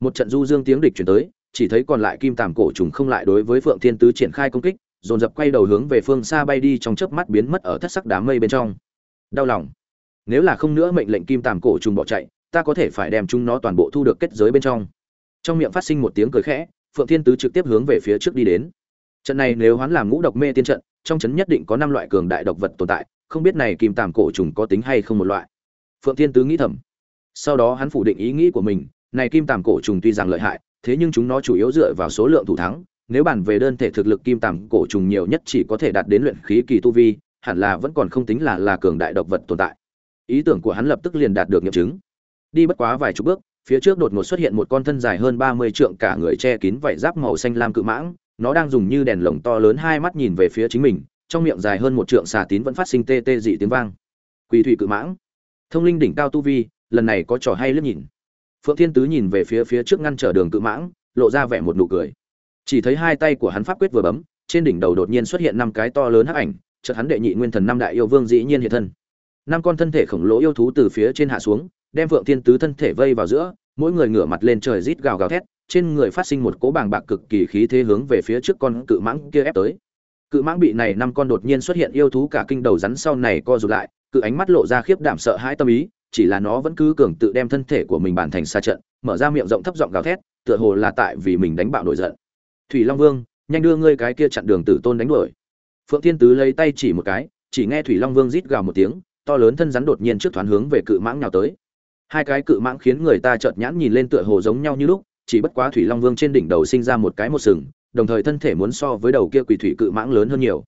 Một trận du dương tiếng địch chuyển tới, chỉ thấy còn lại kim tằm cổ trùng không lại đối với phượng thiên tứ triển khai công kích, dồn dập quay đầu hướng về phương xa bay đi trong chớp mắt biến mất ở thất sắc đám mây bên trong. Đau lòng. Nếu là không nữa mệnh lệnh kim tằm cổ trùng bỏ chạy, ta có thể phải đem chúng nó toàn bộ thu được kết giới bên trong. Trong miệng phát sinh một tiếng cười khẽ phượng thiên tứ trực tiếp hướng về phía trước đi đến. Trận này nếu hoán làm ngũ độc mê tiên trận, trong trận nhất định có năm loại cường đại độc vật tồn tại, không biết này kim tàm cổ trùng có tính hay không một loại. Phượng thiên tứ nghĩ thầm. Sau đó hắn phủ định ý nghĩ của mình, này kim tàm cổ trùng tuy rằng lợi hại, thế nhưng chúng nó chủ yếu dựa vào số lượng thủ thắng, nếu bàn về đơn thể thực lực kim tàm cổ trùng nhiều nhất chỉ có thể đạt đến luyện khí kỳ tu vi, hẳn là vẫn còn không tính là là cường đại độc vật tồn tại. Ý tưởng của hắn lập tức liền đạt được nghiệm chứng. Đi bất quá vài chục bước phía trước đột ngột xuất hiện một con thân dài hơn ba mươi trượng cả người che kín vảy giáp màu xanh lam cự mãng. Nó đang dùng như đèn lồng to lớn hai mắt nhìn về phía chính mình, trong miệng dài hơn một trượng xà tín vẫn phát sinh tê tê dị tiếng vang. Quỳ thủy cự mãng. Thông linh đỉnh cao tu vi, lần này có trò hay liếc nhìn. Phượng thiên tứ nhìn về phía phía trước ngăn trở đường cự mãng, lộ ra vẻ một nụ cười. Chỉ thấy hai tay của hắn pháp quyết vừa bấm, trên đỉnh đầu đột nhiên xuất hiện năm cái to lớn hắc ảnh, chợt hắn đệ nhị nguyên thần năm đại yêu vương dĩ nhiên hiện thân. Năm con thân thể khổng lồ yêu thú từ phía trên hạ xuống đem phượng thiên tứ thân thể vây vào giữa, mỗi người ngửa mặt lên trời rít gào gào thét, trên người phát sinh một cỗ bàng bạc cực kỳ khí thế hướng về phía trước con cự mãng kia ép tới. Cự mãng bị này năm con đột nhiên xuất hiện yêu thú cả kinh đầu rắn sau này co rụt lại, cự ánh mắt lộ ra khiếp đảm sợ hãi tâm ý, chỉ là nó vẫn cứ cường tự đem thân thể của mình bản thành xa trận, mở ra miệng rộng thấp giọng gào thét, tựa hồ là tại vì mình đánh bạo nổi giận. Thủy long vương, nhanh đưa ngươi cái kia chặn đường tử tôn đánh đuổi. Phượng thiên tứ lấy tay chỉ một cái, chỉ nghe thủy long vương rít gào một tiếng, to lớn thân rắn đột nhiên trước thoáng hướng về cự mãng nhào tới hai cái cự mãng khiến người ta chợt nhãn nhìn lên tựa hồ giống nhau như lúc, chỉ bất quá thủy long vương trên đỉnh đầu sinh ra một cái một sừng, đồng thời thân thể muốn so với đầu kia quỷ thủy cự mãng lớn hơn nhiều.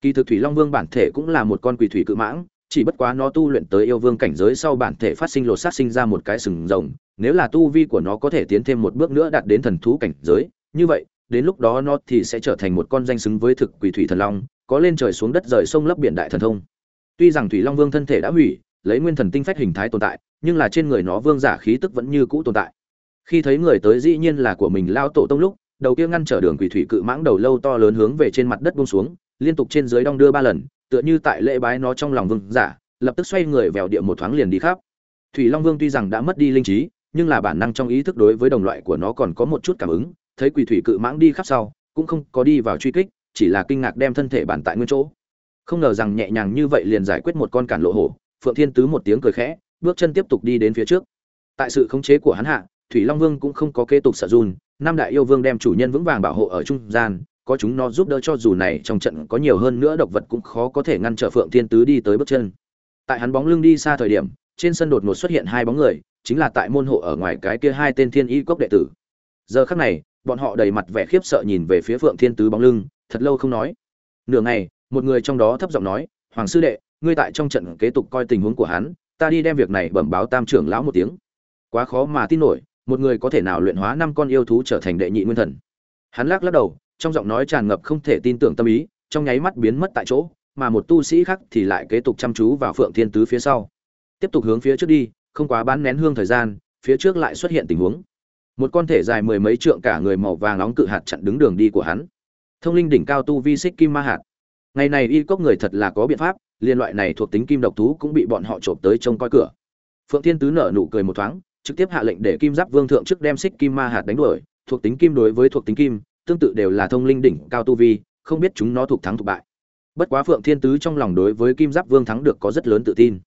Kỳ thực thủy long vương bản thể cũng là một con quỷ thủy cự mãng, chỉ bất quá nó tu luyện tới yêu vương cảnh giới sau bản thể phát sinh lột sát sinh ra một cái sừng rồng, nếu là tu vi của nó có thể tiến thêm một bước nữa đạt đến thần thú cảnh giới, như vậy, đến lúc đó nó thì sẽ trở thành một con danh xứng với thực quỷ thủy thần long, có lên trời xuống đất rời sông lấp biển đại thần thông. Tuy rằng thủy long vương thân thể đã hủy, lấy nguyên thần tinh phách hình thái tồn tại nhưng là trên người nó vương giả khí tức vẫn như cũ tồn tại. Khi thấy người tới dĩ nhiên là của mình lao tổ tông lúc, đầu kia ngăn trở đường quỷ thủy cự mãng đầu lâu to lớn hướng về trên mặt đất buông xuống, liên tục trên dưới đong đưa ba lần, tựa như tại lễ bái nó trong lòng vương giả, lập tức xoay người vèo địa một thoáng liền đi khắp. Thủy long vương tuy rằng đã mất đi linh trí, nhưng là bản năng trong ý thức đối với đồng loại của nó còn có một chút cảm ứng, thấy quỷ thủy cự mãng đi khắp sau, cũng không có đi vào truy kích, chỉ là kinh ngạc đem thân thể bản tại nguyên chỗ. Không ngờ rằng nhẹ nhàng như vậy liền giải quyết một con cản lộ hổ, phượng thiên tứ một tiếng cười khẽ bước chân tiếp tục đi đến phía trước. Tại sự khống chế của hắn hạ, thủy long vương cũng không có kế tục sợ run, năm đại yêu vương đem chủ nhân vững vàng bảo hộ ở trung gian, có chúng nó giúp đỡ cho dù này trong trận có nhiều hơn nữa độc vật cũng khó có thể ngăn trở phượng thiên tứ đi tới bước chân. Tại hắn bóng lưng đi xa thời điểm, trên sân đột ngột xuất hiện hai bóng người, chính là tại môn hộ ở ngoài cái kia hai tên thiên y cốc đệ tử. Giờ khắc này, bọn họ đầy mặt vẻ khiếp sợ nhìn về phía phượng thiên tứ bóng lưng, thật lâu không nói. Nửa ngày, một người trong đó thấp giọng nói, hoàng sư đệ, ngươi tại trong trận kế tục coi tình huống của hắn ta đi đem việc này bẩm báo tam trưởng lão một tiếng. Quá khó mà tin nổi, một người có thể nào luyện hóa năm con yêu thú trở thành đệ nhị nguyên thần? Hắn lắc lắc đầu, trong giọng nói tràn ngập không thể tin tưởng tâm ý, trong nháy mắt biến mất tại chỗ, mà một tu sĩ khác thì lại kế tục chăm chú vào phượng thiên tứ phía sau. Tiếp tục hướng phía trước đi, không quá bán nén hương thời gian, phía trước lại xuất hiện tình huống. Một con thể dài mười mấy trượng cả người màu vàng nóng cự hạt chặn đứng đường đi của hắn. Thông linh đỉnh cao tu vi xích kim ma hạt. Ngày này y cốc người thật là có biện pháp liên loại này thuộc tính kim độc thú cũng bị bọn họ trộm tới trông coi cửa. Phượng thiên tứ nở nụ cười một thoáng, trực tiếp hạ lệnh để kim giáp vương thượng trước đem xích kim ma hạt đánh đuổi. Thuộc tính kim đối với thuộc tính kim, tương tự đều là thông linh đỉnh cao tu vi, không biết chúng nó thuộc thắng thuộc bại. Bất quá phượng thiên tứ trong lòng đối với kim giáp vương thắng được có rất lớn tự tin.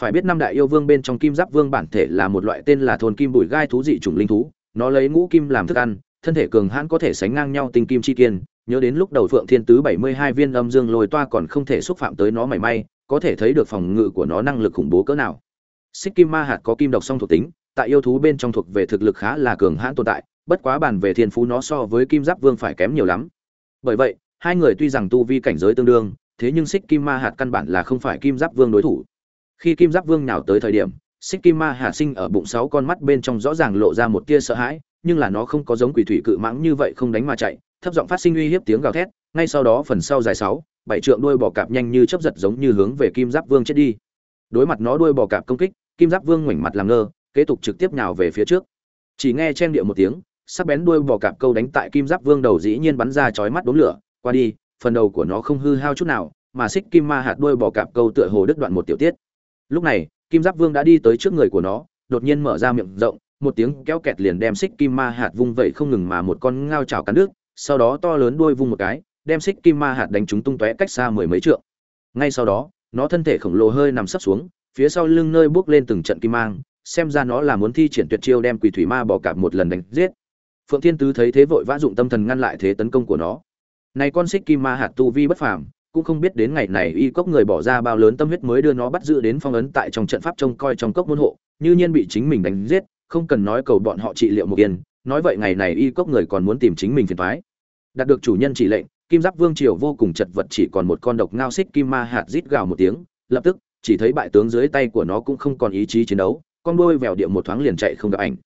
Phải biết năm đại yêu vương bên trong kim giáp vương bản thể là một loại tên là thôn kim bụi gai thú dị chủng linh thú, nó lấy ngũ kim làm thức ăn thân thể cường hãn có thể sánh ngang nhau tinh kim chi kiên, nhớ đến lúc đầu phượng thiên tứ bảy mươi hai viên âm dương lồi toa còn không thể xúc phạm tới nó mảy may, có thể thấy được phòng ngự của nó năng lực khủng bố cỡ nào. Xích kim ma hạt có kim độc song thuộc tính, tại yêu thú bên trong thuộc về thực lực khá là cường hãn tồn tại, bất quá bàn về thiên phú nó so với kim giáp vương phải kém nhiều lắm. Bởi vậy, hai người tuy rằng tu vi cảnh giới tương đương, thế nhưng xích kim ma hạt căn bản là không phải kim giáp vương đối thủ. Khi kim giáp vương nào tới thời điểm, xích kim ma hạt sinh ở bụng sáu con mắt bên trong rõ ràng lộ ra một tia sợ hãi nhưng là nó không có giống quỷ thủy cự mãng như vậy không đánh mà chạy, thấp giọng phát sinh uy hiếp tiếng gào thét, ngay sau đó phần sau dài sáu, bảy trượng đuôi bò cạp nhanh như chấp giật giống như hướng về kim giáp vương chết đi. Đối mặt nó đuôi bò cạp công kích, kim giáp vương ngoảnh mặt làm ngơ, kế tục trực tiếp nhào về phía trước. Chỉ nghe chen điệu một tiếng, sắc bén đuôi bò cạp câu đánh tại kim giáp vương đầu dĩ nhiên bắn ra chói mắt đốm lửa, qua đi, phần đầu của nó không hư hao chút nào, mà xích kim ma hạt đuôi bò cạp câu tựa hồ đứt đoạn một tiểu tiết. Lúc này, kim giáp vương đã đi tới trước người của nó, đột nhiên mở ra miệng rộng một tiếng kéo kẹt liền đem xích kim ma hạt vung vẩy không ngừng mà một con ngao chảo cắn nước, sau đó to lớn đuôi vung một cái, đem xích kim ma hạt đánh chúng tung tóe cách xa mười mấy trượng. Ngay sau đó, nó thân thể khổng lồ hơi nằm sấp xuống, phía sau lưng nơi bước lên từng trận kim mang, xem ra nó là muốn thi triển tuyệt chiêu đem quỷ thủy ma bỏ cạp một lần đánh giết. Phượng thiên tứ thấy thế vội vã dụng tâm thần ngăn lại thế tấn công của nó. Này con xích kim ma hạt tu vi bất phàm, cũng không biết đến ngày này y cốc người bỏ ra bao lớn tâm huyết mới đưa nó bắt giữ đến phong ấn tại trong trận pháp trông coi trong cốc môn hộ, như nhiên bị chính mình đánh giết không cần nói cầu bọn họ trị liệu một yên, nói vậy ngày này y cốc người còn muốn tìm chính mình phiền thoái đạt được chủ nhân chỉ lệnh, kim giáp vương triều vô cùng chật vật chỉ còn một con độc ngao xích kim ma hạt rít gào một tiếng, lập tức, chỉ thấy bại tướng dưới tay của nó cũng không còn ý chí chiến đấu, con đuôi vèo địa một thoáng liền chạy không gặp ảnh.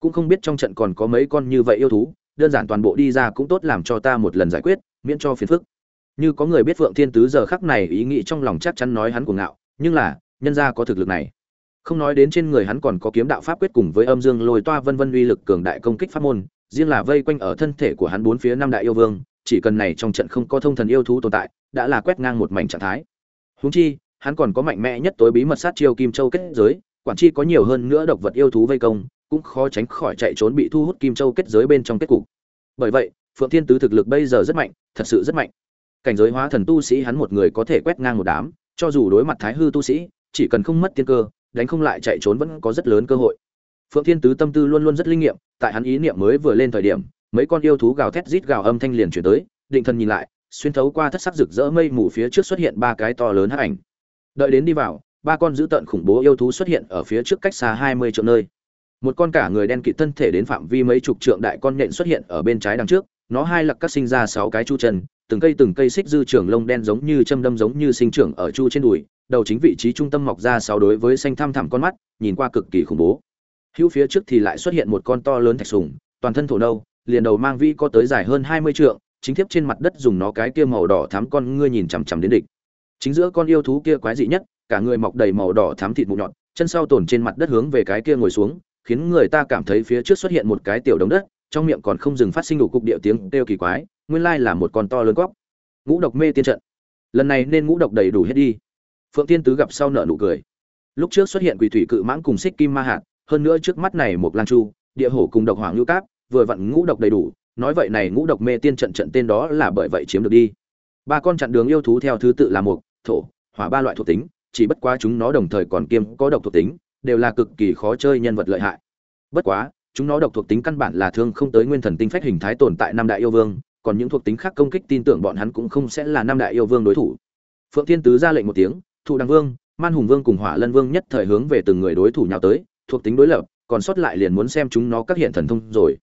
Cũng không biết trong trận còn có mấy con như vậy yêu thú, đơn giản toàn bộ đi ra cũng tốt làm cho ta một lần giải quyết, miễn cho phiền phức. Như có người biết phượng thiên tứ giờ khắc này ý nghĩ trong lòng chắc chắn nói hắn cuồng ngạo, nhưng là, nhân gia có thực lực này không nói đến trên người hắn còn có kiếm đạo pháp quyết cùng với âm dương lôi toa vân vân uy lực cường đại công kích pháp môn, riêng là vây quanh ở thân thể của hắn bốn phía năm đại yêu vương, chỉ cần này trong trận không có thông thần yêu thú tồn tại, đã là quét ngang một mảnh trạng thái. Huống chi, hắn còn có mạnh mẽ nhất tối bí mật sát chiêu kim châu kết giới, quản chi có nhiều hơn nữa độc vật yêu thú vây công, cũng khó tránh khỏi chạy trốn bị thu hút kim châu kết giới bên trong kết cục. Bởi vậy, phượng thiên tứ thực lực bây giờ rất mạnh, thật sự rất mạnh. Cảnh giới hóa thần tu sĩ hắn một người có thể quét ngang một đám, cho dù đối mặt thái hư tu sĩ, chỉ cần không mất tiên cơ đánh không lại chạy trốn vẫn có rất lớn cơ hội. Phượng thiên tứ tâm tư luôn luôn rất linh nghiệm, tại hắn ý niệm mới vừa lên thời điểm, mấy con yêu thú gào thét rít gào âm thanh liền chuyển tới, định thần nhìn lại, xuyên thấu qua thất sắc rực rỡ mây mù phía trước xuất hiện ba cái to lớn hắc ảnh. Đợi đến đi vào, ba con dữ tợn khủng bố yêu thú xuất hiện ở phía trước cách xa hai mươi triệu nơi. Một con cả người đen kịt thân thể đến phạm vi mấy chục trượng đại con nện xuất hiện ở bên trái đằng trước, nó hai lặc cắt sinh ra sáu cái chu chân, từng cây từng cây xích dư trưởng lông đen giống như châm đâm giống như sinh trưởng ở chu trên đùi đầu chính vị trí trung tâm mọc ra sáu đối với xanh thăm thẳm con mắt, nhìn qua cực kỳ khủng bố. Hữu phía trước thì lại xuất hiện một con to lớn thạch sùng, toàn thân thổ nâu, liền đầu mang vi có tới dài hơn hai mươi trượng, chính thiếp trên mặt đất dùng nó cái kia màu đỏ thắm con ngươi nhìn chằm chằm đến địch. Chính giữa con yêu thú kia quái dị nhất, cả người mọc đầy màu đỏ thắm thịt mụ nhọn, chân sau tổn trên mặt đất hướng về cái kia ngồi xuống, khiến người ta cảm thấy phía trước xuất hiện một cái tiểu đống đất, trong miệng còn không dừng phát sinh đủ cục điệu tiếng kêu kỳ quái, nguyên lai là một con to lớn góc ngũ độc mê tiên trận. Lần này nên ngũ độc đầy đủ hết đi phượng tiên tứ gặp sau nợ nụ cười. Lúc trước xuất hiện quỷ thủy cự mãng cùng xích kim ma hạt, hơn nữa trước mắt này một lan chu, địa hổ cùng độc hoàng ngưu cáp, vừa vặn ngũ độc đầy đủ, nói vậy này ngũ độc mê tiên trận trận tên đó là bởi vậy chiếm được đi. Ba con chặn đường yêu thú theo thứ tự là một thổ, hỏa ba loại thuộc tính, chỉ bất quá chúng nó đồng thời còn kiêm có độc thuộc tính, đều là cực kỳ khó chơi nhân vật lợi hại. Bất quá, chúng nó độc thuộc tính căn bản là thương không tới nguyên thần tinh phách hình thái tồn tại năm đại yêu vương, còn những thuộc tính khác công kích tin tưởng bọn hắn cũng không sẽ là năm đại yêu vương đối thủ. Phượng thiên tứ ra lệnh một tiếng thụ đăng vương, man hùng vương cùng hỏa lân vương nhất thời hướng về từng người đối thủ nhào tới, thuộc tính đối lập, còn sót lại liền muốn xem chúng nó các hiện thần thông rồi.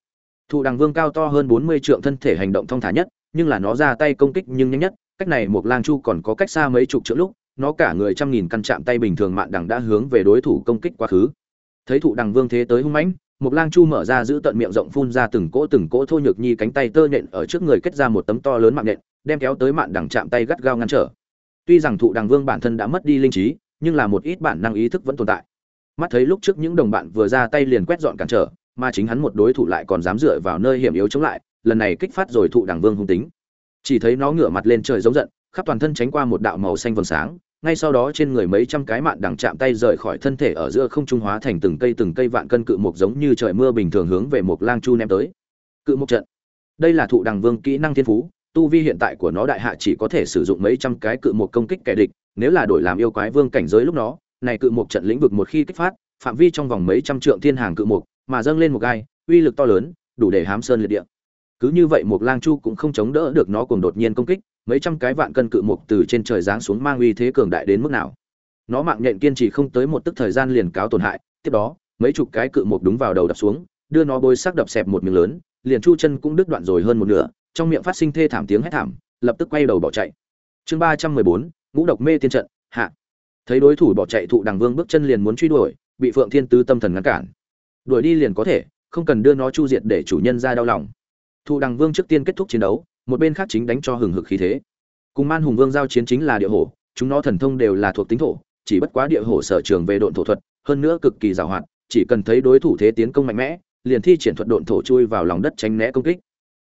Thụ đăng vương cao to hơn bốn mươi trượng thân thể hành động thông thả nhất, nhưng là nó ra tay công kích nhưng nhanh nhất, cách này một lang chu còn có cách xa mấy chục trượng lúc, nó cả người trăm nghìn căn chạm tay bình thường mạn đằng đã hướng về đối thủ công kích quá khứ. Thấy thụ đằng vương thế tới hung mãnh một lang chu mở ra giữ tận miệng rộng phun ra từng cỗ từng cỗ thô nhược nhi cánh tay tơ nhện ở trước người kết ra một tấm to lớn mạng nhện, đem kéo tới mạn đằng chạm tay gắt gao ngăn trở tuy rằng thụ đằng vương bản thân đã mất đi linh trí, nhưng là một ít bản năng ý thức vẫn tồn tại. Mắt thấy lúc trước những đồng bạn vừa ra tay liền quét dọn cản trở, mà chính hắn một đối thủ lại còn dám dựa vào nơi hiểm yếu chống lại, lần này kích phát rồi thụ đằng vương hung tính. Chỉ thấy nó ngửa mặt lên trời giống giận, khắp toàn thân tránh qua một đạo màu xanh vầng sáng, ngay sau đó trên người mấy trăm cái mạn đằng chạm tay rời khỏi thân thể ở giữa không trung hóa thành từng cây từng cây vạn cân cự mục giống như trời mưa bình thường hướng về một lang chu ném tới. Cự mục trận. Đây là thụ đằng vương kỹ năng thiên phú tu vi hiện tại của nó đại hạ chỉ có thể sử dụng mấy trăm cái cự mục công kích kẻ địch, nếu là đổi làm yêu quái vương cảnh giới lúc đó này cự mục trận lĩnh vực một khi kích phát, phạm vi trong vòng mấy trăm trượng thiên hàng cự mục, mà dâng lên một gai, uy lực to lớn, đủ để hám sơn liệt địa. Cứ như vậy một lang chu cũng không chống đỡ được nó cùng đột nhiên công kích, mấy trăm cái vạn cân cự mục từ trên trời giáng xuống mang uy thế cường đại đến mức nào. Nó mạng nhện kiên trì không tới một tức thời gian liền cáo tổn hại, tiếp đó, mấy chục cái cự mục đúng vào đầu đập xuống, đưa nó bôi sắc đập xẹp một miếng lớn, liền chu chân cũng đứt đoạn rồi hơn một nửa trong miệng phát sinh thê thảm tiếng hét thảm, lập tức quay đầu bỏ chạy. Chương ba trăm mười bốn, ngũ độc mê tiên trận, hạ. Thấy đối thủ bỏ chạy thụ đằng vương bước chân liền muốn truy đuổi, bị phượng thiên tứ tâm thần ngăn cản. Đuổi đi liền có thể, không cần đưa nó chu diệt để chủ nhân ra đau lòng. Thụ đằng vương trước tiên kết thúc chiến đấu, một bên khác chính đánh cho hừng hực khí thế. Cùng man hùng vương giao chiến chính là địa hổ, chúng nó thần thông đều là thuộc tính thổ, chỉ bất quá địa hổ sở trường về độn thổ thuật, hơn nữa cực kỳ giàu hoạt chỉ cần thấy đối thủ thế tiến công mạnh mẽ, liền thi triển thuật độn thổ chui vào lòng đất tránh né công kích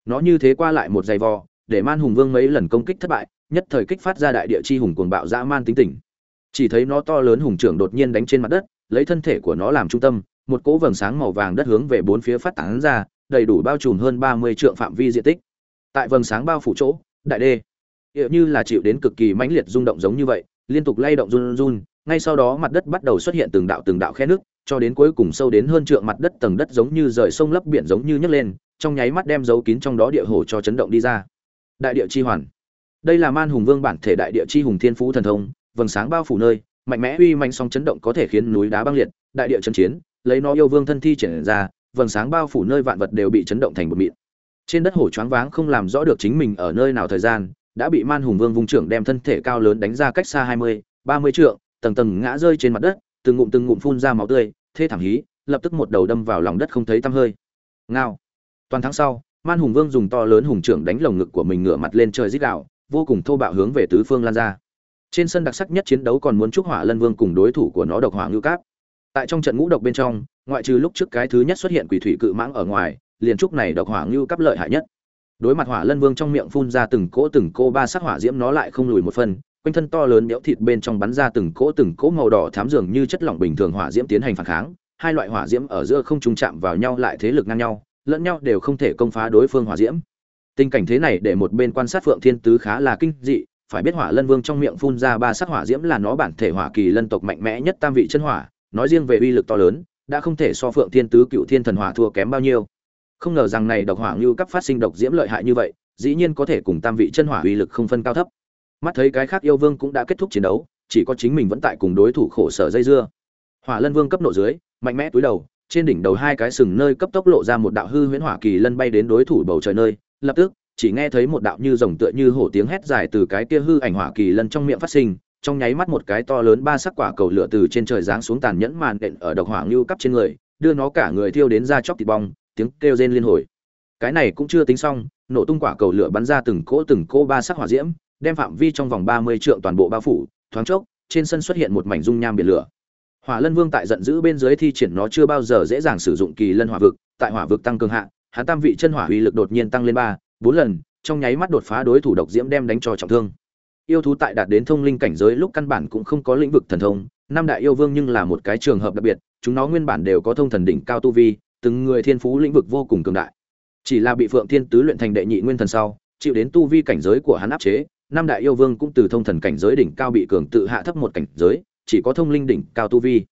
nó như thế qua lại một giày vò, để man hùng vương mấy lần công kích thất bại, nhất thời kích phát ra đại địa chi hùng cuồng bạo dã man tính tình. Chỉ thấy nó to lớn hùng trưởng đột nhiên đánh trên mặt đất, lấy thân thể của nó làm trung tâm, một cỗ vầng sáng màu vàng đất hướng về bốn phía phát tán ra, đầy đủ bao trùm hơn ba mươi trượng phạm vi diện tích. Tại vầng sáng bao phủ chỗ, đại đê hiệu như là chịu đến cực kỳ mãnh liệt rung động giống như vậy, liên tục lay động run run, ngay sau đó mặt đất bắt đầu xuất hiện từng đạo từng đạo khe nước, cho đến cuối cùng sâu đến hơn trượng mặt đất tầng đất giống như rời sông lấp biển giống như nhấc lên trong nháy mắt đem dấu kín trong đó địa hồ cho chấn động đi ra. Đại địa chi hoàn. Đây là man hùng vương bản thể đại địa chi hùng thiên phú thần thông, vầng sáng bao phủ nơi, mạnh mẽ uy mạnh song chấn động có thể khiến núi đá băng liệt, đại địa chấn chiến, lấy nó yêu vương thân thi triển ra, vầng sáng bao phủ nơi vạn vật đều bị chấn động thành một mịn. Trên đất hổ choáng váng không làm rõ được chính mình ở nơi nào thời gian, đã bị man hùng vương vung trưởng đem thân thể cao lớn đánh ra cách xa hai mươi, ba mươi trượng, tầng tầng ngã rơi trên mặt đất, từng ngụm từng ngụm phun ra máu tươi, thê thảm hí, lập tức một đầu đâm vào lòng đất không thấy tăm hơi. Ngao toàn tháng sau, man hùng vương dùng to lớn hùng trưởng đánh lồng ngực của mình ngửa mặt lên trời dích đạo vô cùng thô bạo hướng về tứ phương lan ra. Trên sân đặc sắc nhất chiến đấu còn muốn chúc hỏa lân vương cùng đối thủ của nó độc hỏa ngưu cáp. Tại trong trận ngũ độc bên trong, ngoại trừ lúc trước cái thứ nhất xuất hiện quỷ thủy cự mãng ở ngoài, liền trúc này độc hỏa ngưu cáp lợi hại nhất. Đối mặt hỏa lân vương trong miệng phun ra từng cỗ từng cô ba sắc hỏa diễm nó lại không lùi một phần, quanh thân to lớn béo thịt bên trong bắn ra từng cỗ từng cỗ màu đỏ thám dường như chất lỏng bình thường hỏa diễm tiến hành phản kháng. Hai loại hỏa diễm ở giữa không trùng chạm vào nhau lại thế lực ngang nhau lẫn nhau đều không thể công phá đối phương hỏa diễm. Tình cảnh thế này để một bên quan sát phượng thiên tứ khá là kinh dị, phải biết hỏa lân vương trong miệng phun ra ba sắc hỏa diễm là nó bản thể hỏa kỳ lân tộc mạnh mẽ nhất tam vị chân hỏa, nói riêng về uy lực to lớn, đã không thể so phượng thiên tứ cựu thiên thần hỏa thua kém bao nhiêu. Không ngờ rằng này độc hỏa ngưu cấp phát sinh độc diễm lợi hại như vậy, dĩ nhiên có thể cùng tam vị chân hỏa uy lực không phân cao thấp. Mắt thấy cái khác yêu vương cũng đã kết thúc chiến đấu, chỉ có chính mình vẫn tại cùng đối thủ khổ sở dây dưa. Hỏa lân vương cấp nộ dưới, mạnh mẽ túi đầu trên đỉnh đầu hai cái sừng nơi cấp tốc lộ ra một đạo hư huyễn hỏa kỳ lân bay đến đối thủ bầu trời nơi, lập tức, chỉ nghe thấy một đạo như rồng tựa như hổ tiếng hét dài từ cái kia hư ảnh hỏa kỳ lân trong miệng phát sinh, trong nháy mắt một cái to lớn ba sắc quả cầu lửa từ trên trời giáng xuống tàn nhẫn màn đện ở độc hỏa lưu cấp trên người, đưa nó cả người thiêu đến ra chóc thịt bong, tiếng kêu rên liên hồi. Cái này cũng chưa tính xong, nổ tung quả cầu lửa bắn ra từng cỗ từng cỗ ba sắc hỏa diễm, đem phạm vi trong vòng ba mươi trượng toàn bộ bao phủ, thoáng chốc, trên sân xuất hiện một mảnh dung nham biển lửa hỏa lân vương tại giận dữ bên dưới thi triển nó chưa bao giờ dễ dàng sử dụng kỳ lân hỏa vực, tại hỏa vực tăng cường hạ, hắn tam vị chân hỏa uy lực đột nhiên tăng lên ba, bốn lần, trong nháy mắt đột phá đối thủ độc diễm đem đánh cho trọng thương. Yêu thú tại đạt đến thông linh cảnh giới lúc căn bản cũng không có lĩnh vực thần thông, năm đại yêu vương nhưng là một cái trường hợp đặc biệt, chúng nó nguyên bản đều có thông thần đỉnh cao tu vi, từng người thiên phú lĩnh vực vô cùng cường đại. Chỉ là bị phượng thiên tứ luyện thành đệ nhị nguyên thần sau, chịu đến tu vi cảnh giới của hắn áp chế, năm đại yêu vương cũng từ thông thần cảnh giới đỉnh cao bị cường tự hạ thấp một cảnh giới chỉ có thông linh đỉnh cao tu vi.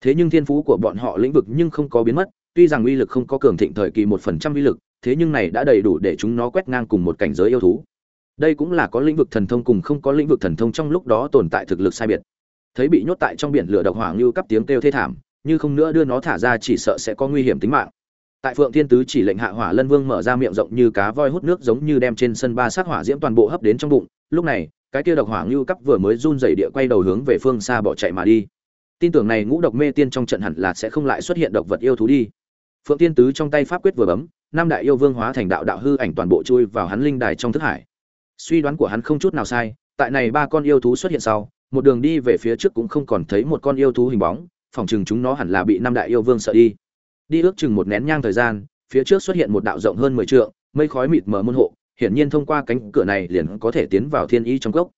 Thế nhưng thiên phú của bọn họ lĩnh vực nhưng không có biến mất, tuy rằng uy lực không có cường thịnh thời kỳ một phần trăm uy lực, thế nhưng này đã đầy đủ để chúng nó quét ngang cùng một cảnh giới yêu thú. Đây cũng là có lĩnh vực thần thông cùng không có lĩnh vực thần thông trong lúc đó tồn tại thực lực sai biệt. Thấy bị nhốt tại trong biển lửa độc hỏa như cấp tiếng kêu thê thảm, như không nữa đưa nó thả ra chỉ sợ sẽ có nguy hiểm tính mạng. Tại phượng thiên tứ chỉ lệnh hạ hỏa lân vương mở ra miệng rộng như cá voi hút nước giống như đem trên sân ba sát hỏa diễm toàn bộ hấp đến trong bụng, lúc này cái kia độc hỏa ngưu cấp vừa mới run rẩy địa quay đầu hướng về phương xa bỏ chạy mà đi. Tin tưởng này ngũ độc mê tiên trong trận hẳn là sẽ không lại xuất hiện độc vật yêu thú đi. Phượng tiên tứ trong tay pháp quyết vừa bấm năm đại yêu vương hóa thành đạo đạo hư ảnh toàn bộ chui vào hắn linh đài trong thức hải. Suy đoán của hắn không chút nào sai, tại này ba con yêu thú xuất hiện sau, một đường đi về phía trước cũng không còn thấy một con yêu thú hình bóng, phòng chừng chúng nó hẳn là bị năm đại yêu vương sợ đi. Đi ước chừng một nén nhang thời gian, phía trước xuất hiện một đạo rộng hơn mười trượng, mây khói mịt mờ môn hộ hiển nhiên thông qua cánh cửa này liền có thể tiến vào thiên y trong gốc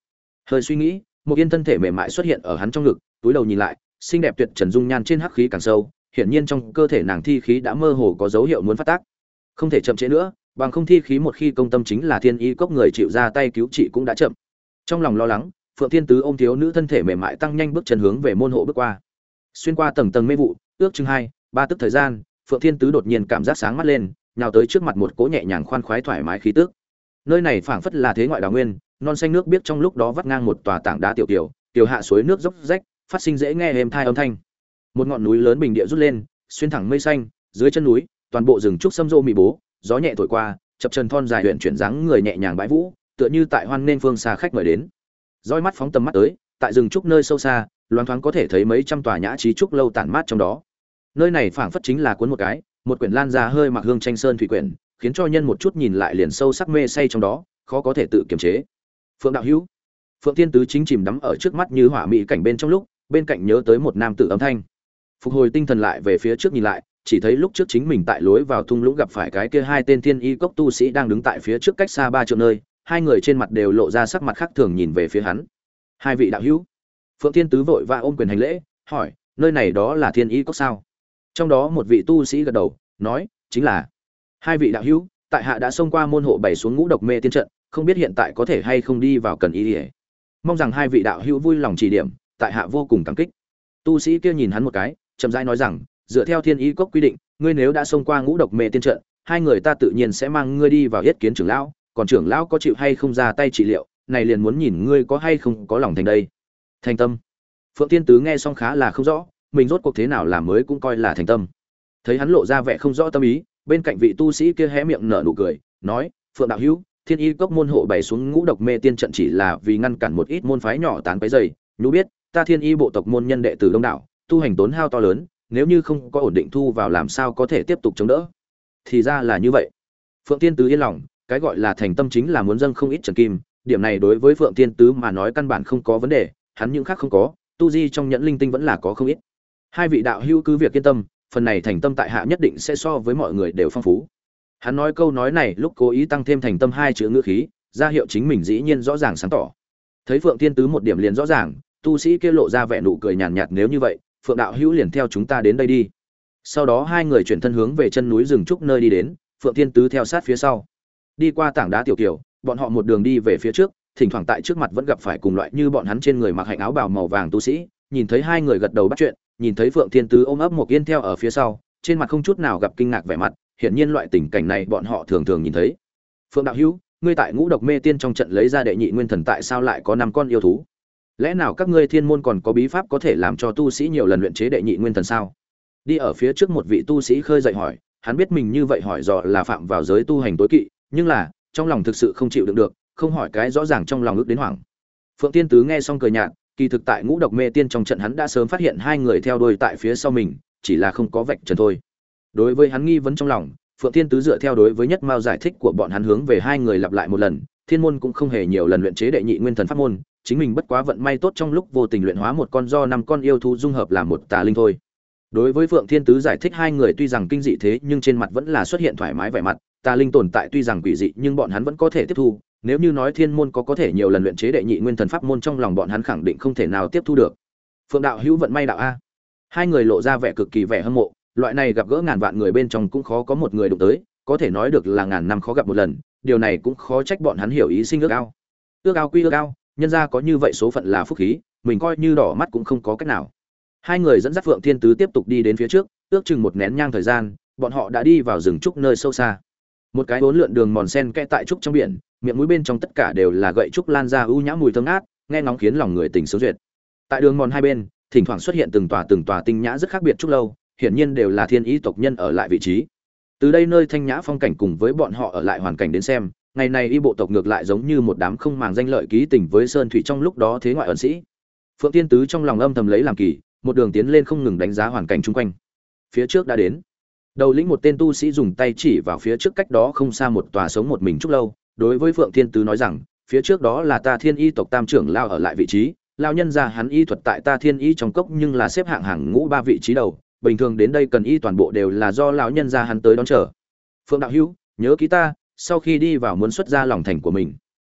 hơi suy nghĩ một yên thân thể mềm mại xuất hiện ở hắn trong ngực, túi đầu nhìn lại, xinh đẹp tuyệt trần dung nhan trên hắc khí càng sâu, hiển nhiên trong cơ thể nàng thi khí đã mơ hồ có dấu hiệu muốn phát tác. Không thể chậm trễ nữa, bằng không thi khí một khi công tâm chính là thiên y cốc người chịu ra tay cứu trị cũng đã chậm. Trong lòng lo lắng, phượng thiên tứ ôm thiếu nữ thân thể mềm mại tăng nhanh bước chân hướng về môn hộ bước qua. Xuyên qua tầng tầng mê vụ, ước chừng hai, ba tức thời gian, phượng thiên tứ đột nhiên cảm giác sáng mắt lên, nhào tới trước mặt một cỗ nhẹ nhàng khoan khoái thoải mái khí tức nơi này phảng phất là thế ngoại đào nguyên, non xanh nước biết trong lúc đó vắt ngang một tòa tảng đá tiểu tiểu tiểu hạ suối nước dốc rách, phát sinh dễ nghe êm thai âm thanh. Một ngọn núi lớn bình địa rút lên, xuyên thẳng mây xanh, dưới chân núi, toàn bộ rừng trúc xâm rô mị bố, gió nhẹ thổi qua, chập chân thon dài huyện chuyển dáng người nhẹ nhàng bãi vũ, tựa như tại hoan nên phương xa khách mời đến. Roi mắt phóng tầm mắt tới, tại rừng trúc nơi sâu xa, loáng thoáng có thể thấy mấy trăm tòa nhã trí trúc lâu tản mát trong đó. Nơi này phảng phất chính là cuốn một cái, một quyển lan ra hơi mặc hương tranh sơn thủy quyển khiến cho nhân một chút nhìn lại liền sâu sắc mê say trong đó, khó có thể tự kiềm chế. Phượng đạo hữu, phượng thiên tứ chính chìm đắm ở trước mắt như hỏa mỹ cảnh bên trong lúc, bên cạnh nhớ tới một nam tử âm thanh. Phục hồi tinh thần lại về phía trước nhìn lại, chỉ thấy lúc trước chính mình tại lối vào thung lũng gặp phải cái kia hai tên thiên y cốc tu sĩ đang đứng tại phía trước cách xa ba triệu nơi, hai người trên mặt đều lộ ra sắc mặt khác thường nhìn về phía hắn. Hai vị đạo hữu, phượng thiên tứ vội và ôm quyền hành lễ, hỏi, nơi này đó là thiên y cốc sao? Trong đó một vị tu sĩ gật đầu, nói, chính là hai vị đạo hữu, tại hạ đã xông qua môn hộ bảy xuống ngũ độc mê tiên trận, không biết hiện tại có thể hay không đi vào cần ý ỉa mong rằng hai vị đạo hữu vui lòng chỉ điểm, tại hạ vô cùng cảm kích. Tu sĩ kia nhìn hắn một cái, chậm rãi nói rằng, dựa theo thiên ý cốc quy định, ngươi nếu đã xông qua ngũ độc mê tiên trận, hai người ta tự nhiên sẽ mang ngươi đi vào yết kiến trưởng lão, còn trưởng lão có chịu hay không ra tay trị liệu, này liền muốn nhìn ngươi có hay không có lòng thành đây. Thành tâm. Phượng tiên tứ nghe xong khá là không rõ, mình rốt cuộc thế nào làm mới cũng coi là thành tâm. Thấy hắn lộ ra vẻ không rõ tâm ý bên cạnh vị tu sĩ kia hé miệng nở nụ cười, nói, phượng đạo hữu, thiên y cốc môn hộ bày xuống ngũ độc mê tiên trận chỉ là vì ngăn cản một ít môn phái nhỏ tán cái dày nhú biết, ta thiên y bộ tộc môn nhân đệ tử đông đảo, tu hành tốn hao to lớn, nếu như không có ổn định thu vào làm sao có thể tiếp tục chống đỡ? Thì ra là như vậy. Phượng tiên tứ yên lòng, cái gọi là thành tâm chính là muốn dâng không ít trần kim, điểm này đối với phượng tiên tứ mà nói căn bản không có vấn đề, hắn những khác không có, tu di trong nhẫn linh tinh vẫn là có không ít. Hai vị đạo hữu cứ việc yên tâm phần này thành tâm tại hạ nhất định sẽ so với mọi người đều phong phú. Hắn nói câu nói này lúc cố ý tăng thêm thành tâm hai chữ ngữ khí ra hiệu chính mình dĩ nhiên rõ ràng sáng tỏ. Thấy phượng tiên tứ một điểm liền rõ ràng tu sĩ kia lộ ra vẻ nụ cười nhàn nhạt, nhạt nếu như vậy phượng đạo hữu liền theo chúng ta đến đây đi. Sau đó hai người chuyển thân hướng về chân núi rừng trúc nơi đi đến phượng tiên tứ theo sát phía sau. Đi qua tảng đá tiểu kiều bọn họ một đường đi về phía trước thỉnh thoảng tại trước mặt vẫn gặp phải cùng loại như bọn hắn trên người mặc hạnh áo bào màu vàng tu sĩ nhìn thấy hai người gật đầu bắt chuyện nhìn thấy phượng thiên tứ ôm ấp một yên theo ở phía sau, trên mặt không chút nào gặp kinh ngạc vẻ mặt, hiển nhiên loại tình cảnh này bọn họ thường thường nhìn thấy. Phượng đạo hữu, ngươi tại ngũ độc mê tiên trong trận lấy ra đệ nhị nguyên thần tại sao lại có năm con yêu thú? Lẽ nào các ngươi thiên môn còn có bí pháp có thể làm cho tu sĩ nhiều lần luyện chế đệ nhị nguyên thần sao? Đi ở phía trước một vị tu sĩ khơi dậy hỏi, hắn biết mình như vậy hỏi dò là phạm vào giới tu hành tối kỵ, nhưng là, trong lòng thực sự không chịu đựng được, không hỏi cái rõ ràng trong lòng ước đến hoảng. Phượng tiên tứ nghe xong cười nhạt kỳ thực tại ngũ độc mê tiên trong trận hắn đã sớm phát hiện hai người theo đuôi tại phía sau mình, chỉ là không có vạch trần thôi. Đối với hắn nghi vấn trong lòng, phượng thiên tứ dựa theo đối với nhất mao giải thích của bọn hắn hướng về hai người lặp lại một lần, thiên môn cũng không hề nhiều lần luyện chế đệ nhị nguyên thần pháp môn, chính mình bất quá vận may tốt trong lúc vô tình luyện hóa một con do năm con yêu thú dung hợp làm một tà linh thôi. Đối với phượng thiên tứ giải thích hai người tuy rằng kinh dị thế nhưng trên mặt vẫn là xuất hiện thoải mái vẻ mặt, tà linh tồn tại tuy rằng quỷ dị nhưng bọn hắn vẫn có thể tiếp thu nếu như nói thiên môn có có thể nhiều lần luyện chế đệ nhị nguyên thần pháp môn trong lòng bọn hắn khẳng định không thể nào tiếp thu được. Phượng đạo hữu vận may đạo a. Hai người lộ ra vẻ cực kỳ vẻ hâm mộ, loại này gặp gỡ ngàn vạn người bên trong cũng khó có một người đụng tới, có thể nói được là ngàn năm khó gặp một lần, điều này cũng khó trách bọn hắn hiểu ý sinh ước ao. Ước ao quy ước ao, nhân ra có như vậy số phận là phúc khí, mình coi như đỏ mắt cũng không có cách nào. Hai người dẫn dắt phượng thiên tứ tiếp tục đi đến phía trước, ước chừng một nén nhang thời gian, bọn họ đã đi vào rừng trúc nơi sâu xa một cái bốn lượn đường mòn sen kẽ tại trúc trong biển, miệng mũi bên trong tất cả đều là gậy trúc lan ra ưu nhã mùi thơm ngát, nghe ngóng khiến lòng người tình sướng duyệt. Tại đường mòn hai bên, thỉnh thoảng xuất hiện từng tòa từng tòa tinh nhã rất khác biệt trúc lâu, hiển nhiên đều là thiên ý tộc nhân ở lại vị trí. Từ đây nơi thanh nhã phong cảnh cùng với bọn họ ở lại hoàn cảnh đến xem, ngày này y bộ tộc ngược lại giống như một đám không màng danh lợi ký tình với sơn thủy trong lúc đó thế ngoại ẩn sĩ. Phượng tiên tứ trong lòng âm thầm lấy làm kỳ, một đường tiến lên không ngừng đánh giá hoàn cảnh chung quanh. Phía trước đã đến đầu lĩnh một tên tu sĩ dùng tay chỉ vào phía trước cách đó không xa một tòa sống một mình chút lâu, đối với phượng thiên tứ nói rằng, phía trước đó là ta thiên y tộc tam trưởng lao ở lại vị trí, lao nhân ra hắn y thuật tại ta thiên y trong cốc nhưng là xếp hạng hàng ngũ ba vị trí đầu, bình thường đến đây cần y toàn bộ đều là do lão nhân ra hắn tới đón chờ. Phượng đạo hữu, nhớ ký ta, sau khi đi vào muốn xuất ra lòng thành của mình.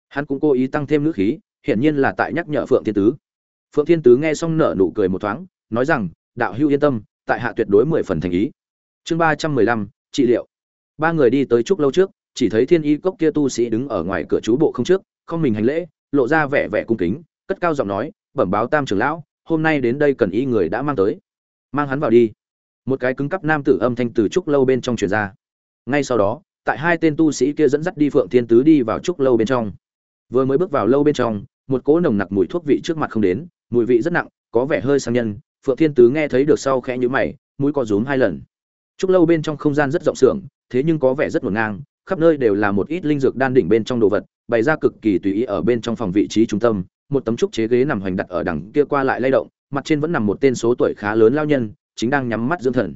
Hắn cũng cố ý tăng thêm ngữ khí, hiển nhiên là tại nhắc nhở phượng thiên tứ. Phượng thiên tứ nghe xong nở nụ cười một thoáng, nói rằng, đạo hữu yên tâm, tại hạ tuyệt đối mười phần thành ý chương ba trăm mười lăm, trị liệu. Ba người đi tới trúc lâu trước, chỉ thấy thiên y cốc kia tu sĩ đứng ở ngoài cửa chú bộ không trước, không mình hành lễ, lộ ra vẻ vẻ cung kính, cất cao giọng nói, bẩm báo tam trưởng lão, hôm nay đến đây cần y người đã mang tới. Mang hắn vào đi. Một cái cứng cắp nam tử âm thanh từ trúc lâu bên trong truyền ra. Ngay sau đó, tại hai tên tu sĩ kia dẫn dắt đi phượng thiên tứ đi vào trúc lâu bên trong. Vừa mới bước vào lâu bên trong, một cỗ nồng nặc mùi thuốc vị trước mặt không đến, mùi vị rất nặng, có vẻ hơi sang nhân. Phượng thiên tứ nghe thấy được sau khẽ nhíu mày, mũi co rúm hai lần trúc lâu bên trong không gian rất rộng sưởng thế nhưng có vẻ rất hỗn ngang, khắp nơi đều là một ít linh dược đan đỉnh bên trong đồ vật, bày ra cực kỳ tùy ý ở bên trong phòng vị trí trung tâm. Một tấm trúc chế ghế nằm hoành đặt ở đằng kia qua lại lay động, mặt trên vẫn nằm một tên số tuổi khá lớn lao nhân, chính đang nhắm mắt dưỡng thần.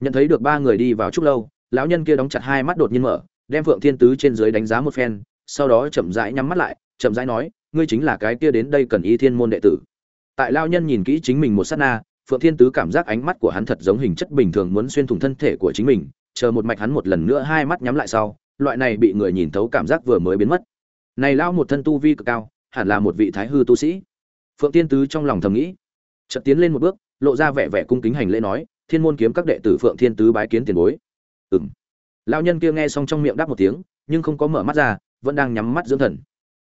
Nhận thấy được ba người đi vào trúc lâu, lão nhân kia đóng chặt hai mắt đột nhiên mở, đem phượng thiên tứ trên dưới đánh giá một phen, sau đó chậm rãi nhắm mắt lại, chậm rãi nói, ngươi chính là cái kia đến đây cần y thiên môn đệ tử. Tại lão nhân nhìn kỹ chính mình một sát na phượng thiên tứ cảm giác ánh mắt của hắn thật giống hình chất bình thường muốn xuyên thủng thân thể của chính mình, chờ một mạch hắn một lần nữa hai mắt nhắm lại sau, loại này bị người nhìn thấu cảm giác vừa mới biến mất. Này lao một thân tu vi cực cao, hẳn là một vị thái hư tu sĩ. Phượng thiên tứ trong lòng thầm nghĩ, chợt tiến lên một bước, lộ ra vẻ vẻ cung kính hành lễ nói, thiên môn kiếm các đệ tử phượng thiên tứ bái kiến tiền bối. Ừm. Lão nhân kia nghe xong trong miệng đáp một tiếng, nhưng không có mở mắt ra, vẫn đang nhắm mắt dưỡng thần.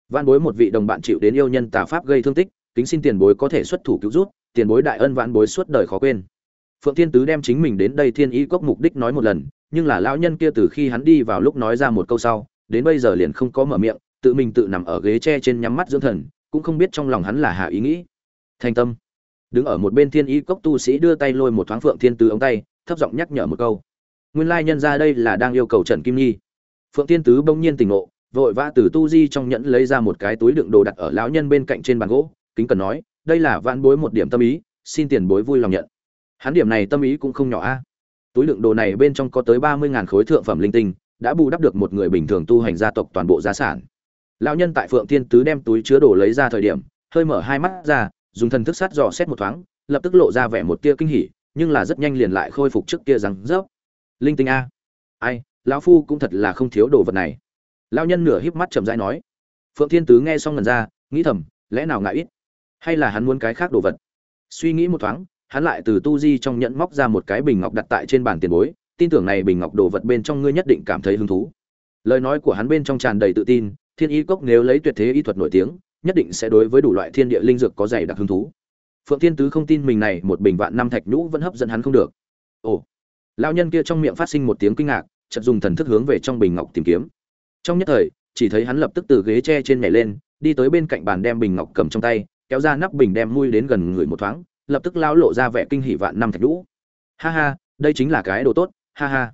Van bối một vị đồng bạn chịu đến yêu nhân tà pháp gây thương tích, kính xin tiền bối có thể xuất thủ cứu rút tiền bối đại ân vãn bối suốt đời khó quên. Phượng thiên tứ đem chính mình đến đây thiên ý cốc mục đích nói một lần, nhưng là lão nhân kia từ khi hắn đi vào lúc nói ra một câu sau, đến bây giờ liền không có mở miệng, tự mình tự nằm ở ghế tre trên nhắm mắt dưỡng thần, cũng không biết trong lòng hắn là hạ ý nghĩ. Thành tâm. Đứng ở một bên thiên ý cốc tu sĩ đưa tay lôi một thoáng phượng thiên tứ ống tay, thấp giọng nhắc nhở một câu. Nguyên lai nhân ra đây là đang yêu cầu trần kim nhi. Phượng thiên tứ bỗng nhiên tỉnh ngộ, vội vã từ tu di trong nhẫn lấy ra một cái túi đựng đồ đặt ở lão nhân bên cạnh trên bàn gỗ, kính cần nói đây là vãn bối một điểm tâm ý, xin tiền bối vui lòng nhận. Hắn điểm này tâm ý cũng không nhỏ a. Túi lượng đồ này bên trong có tới ba mươi ngàn khối thượng phẩm linh tinh, đã bù đắp được một người bình thường tu hành gia tộc toàn bộ gia sản. Lão nhân tại phượng thiên tứ đem túi chứa đồ lấy ra thời điểm, hơi mở hai mắt ra, dùng thần thức sát dò xét một thoáng, lập tức lộ ra vẻ một tia kinh hỉ, nhưng là rất nhanh liền lại khôi phục trước kia rằng rớp linh tinh a. Ai, lão phu cũng thật là không thiếu đồ vật này. Lão nhân nửa híp mắt chậm rãi nói. Phượng thiên tứ nghe xong ngần ra, nghĩ thầm, lẽ nào ngại ít? Hay là hắn muốn cái khác đồ vật? Suy nghĩ một thoáng, hắn lại từ tu di trong nhẫn móc ra một cái bình ngọc đặt tại trên bàn tiền bối. Tin tưởng này bình ngọc đồ vật bên trong ngươi nhất định cảm thấy hứng thú. Lời nói của hắn bên trong tràn đầy tự tin, thiên y cốc nếu lấy tuyệt thế y thuật nổi tiếng, nhất định sẽ đối với đủ loại thiên địa linh dược có dày đặc hứng thú. Phượng thiên tứ không tin mình này một bình vạn năm thạch nhũ vẫn hấp dẫn hắn không được. Ồ, lão nhân kia trong miệng phát sinh một tiếng kinh ngạc, chợt dùng thần thức hướng về trong bình ngọc tìm kiếm. Trong nhất thời, chỉ thấy hắn lập tức từ ghế tre trên nhảy lên, đi tới bên cạnh bàn đem bình ngọc cầm trong tay kéo ra nắp bình đem mui đến gần người một thoáng, lập tức lao lộ ra vẻ kinh hỉ vạn năm thạch nhũ. Ha ha, đây chính là cái đồ tốt, ha ha.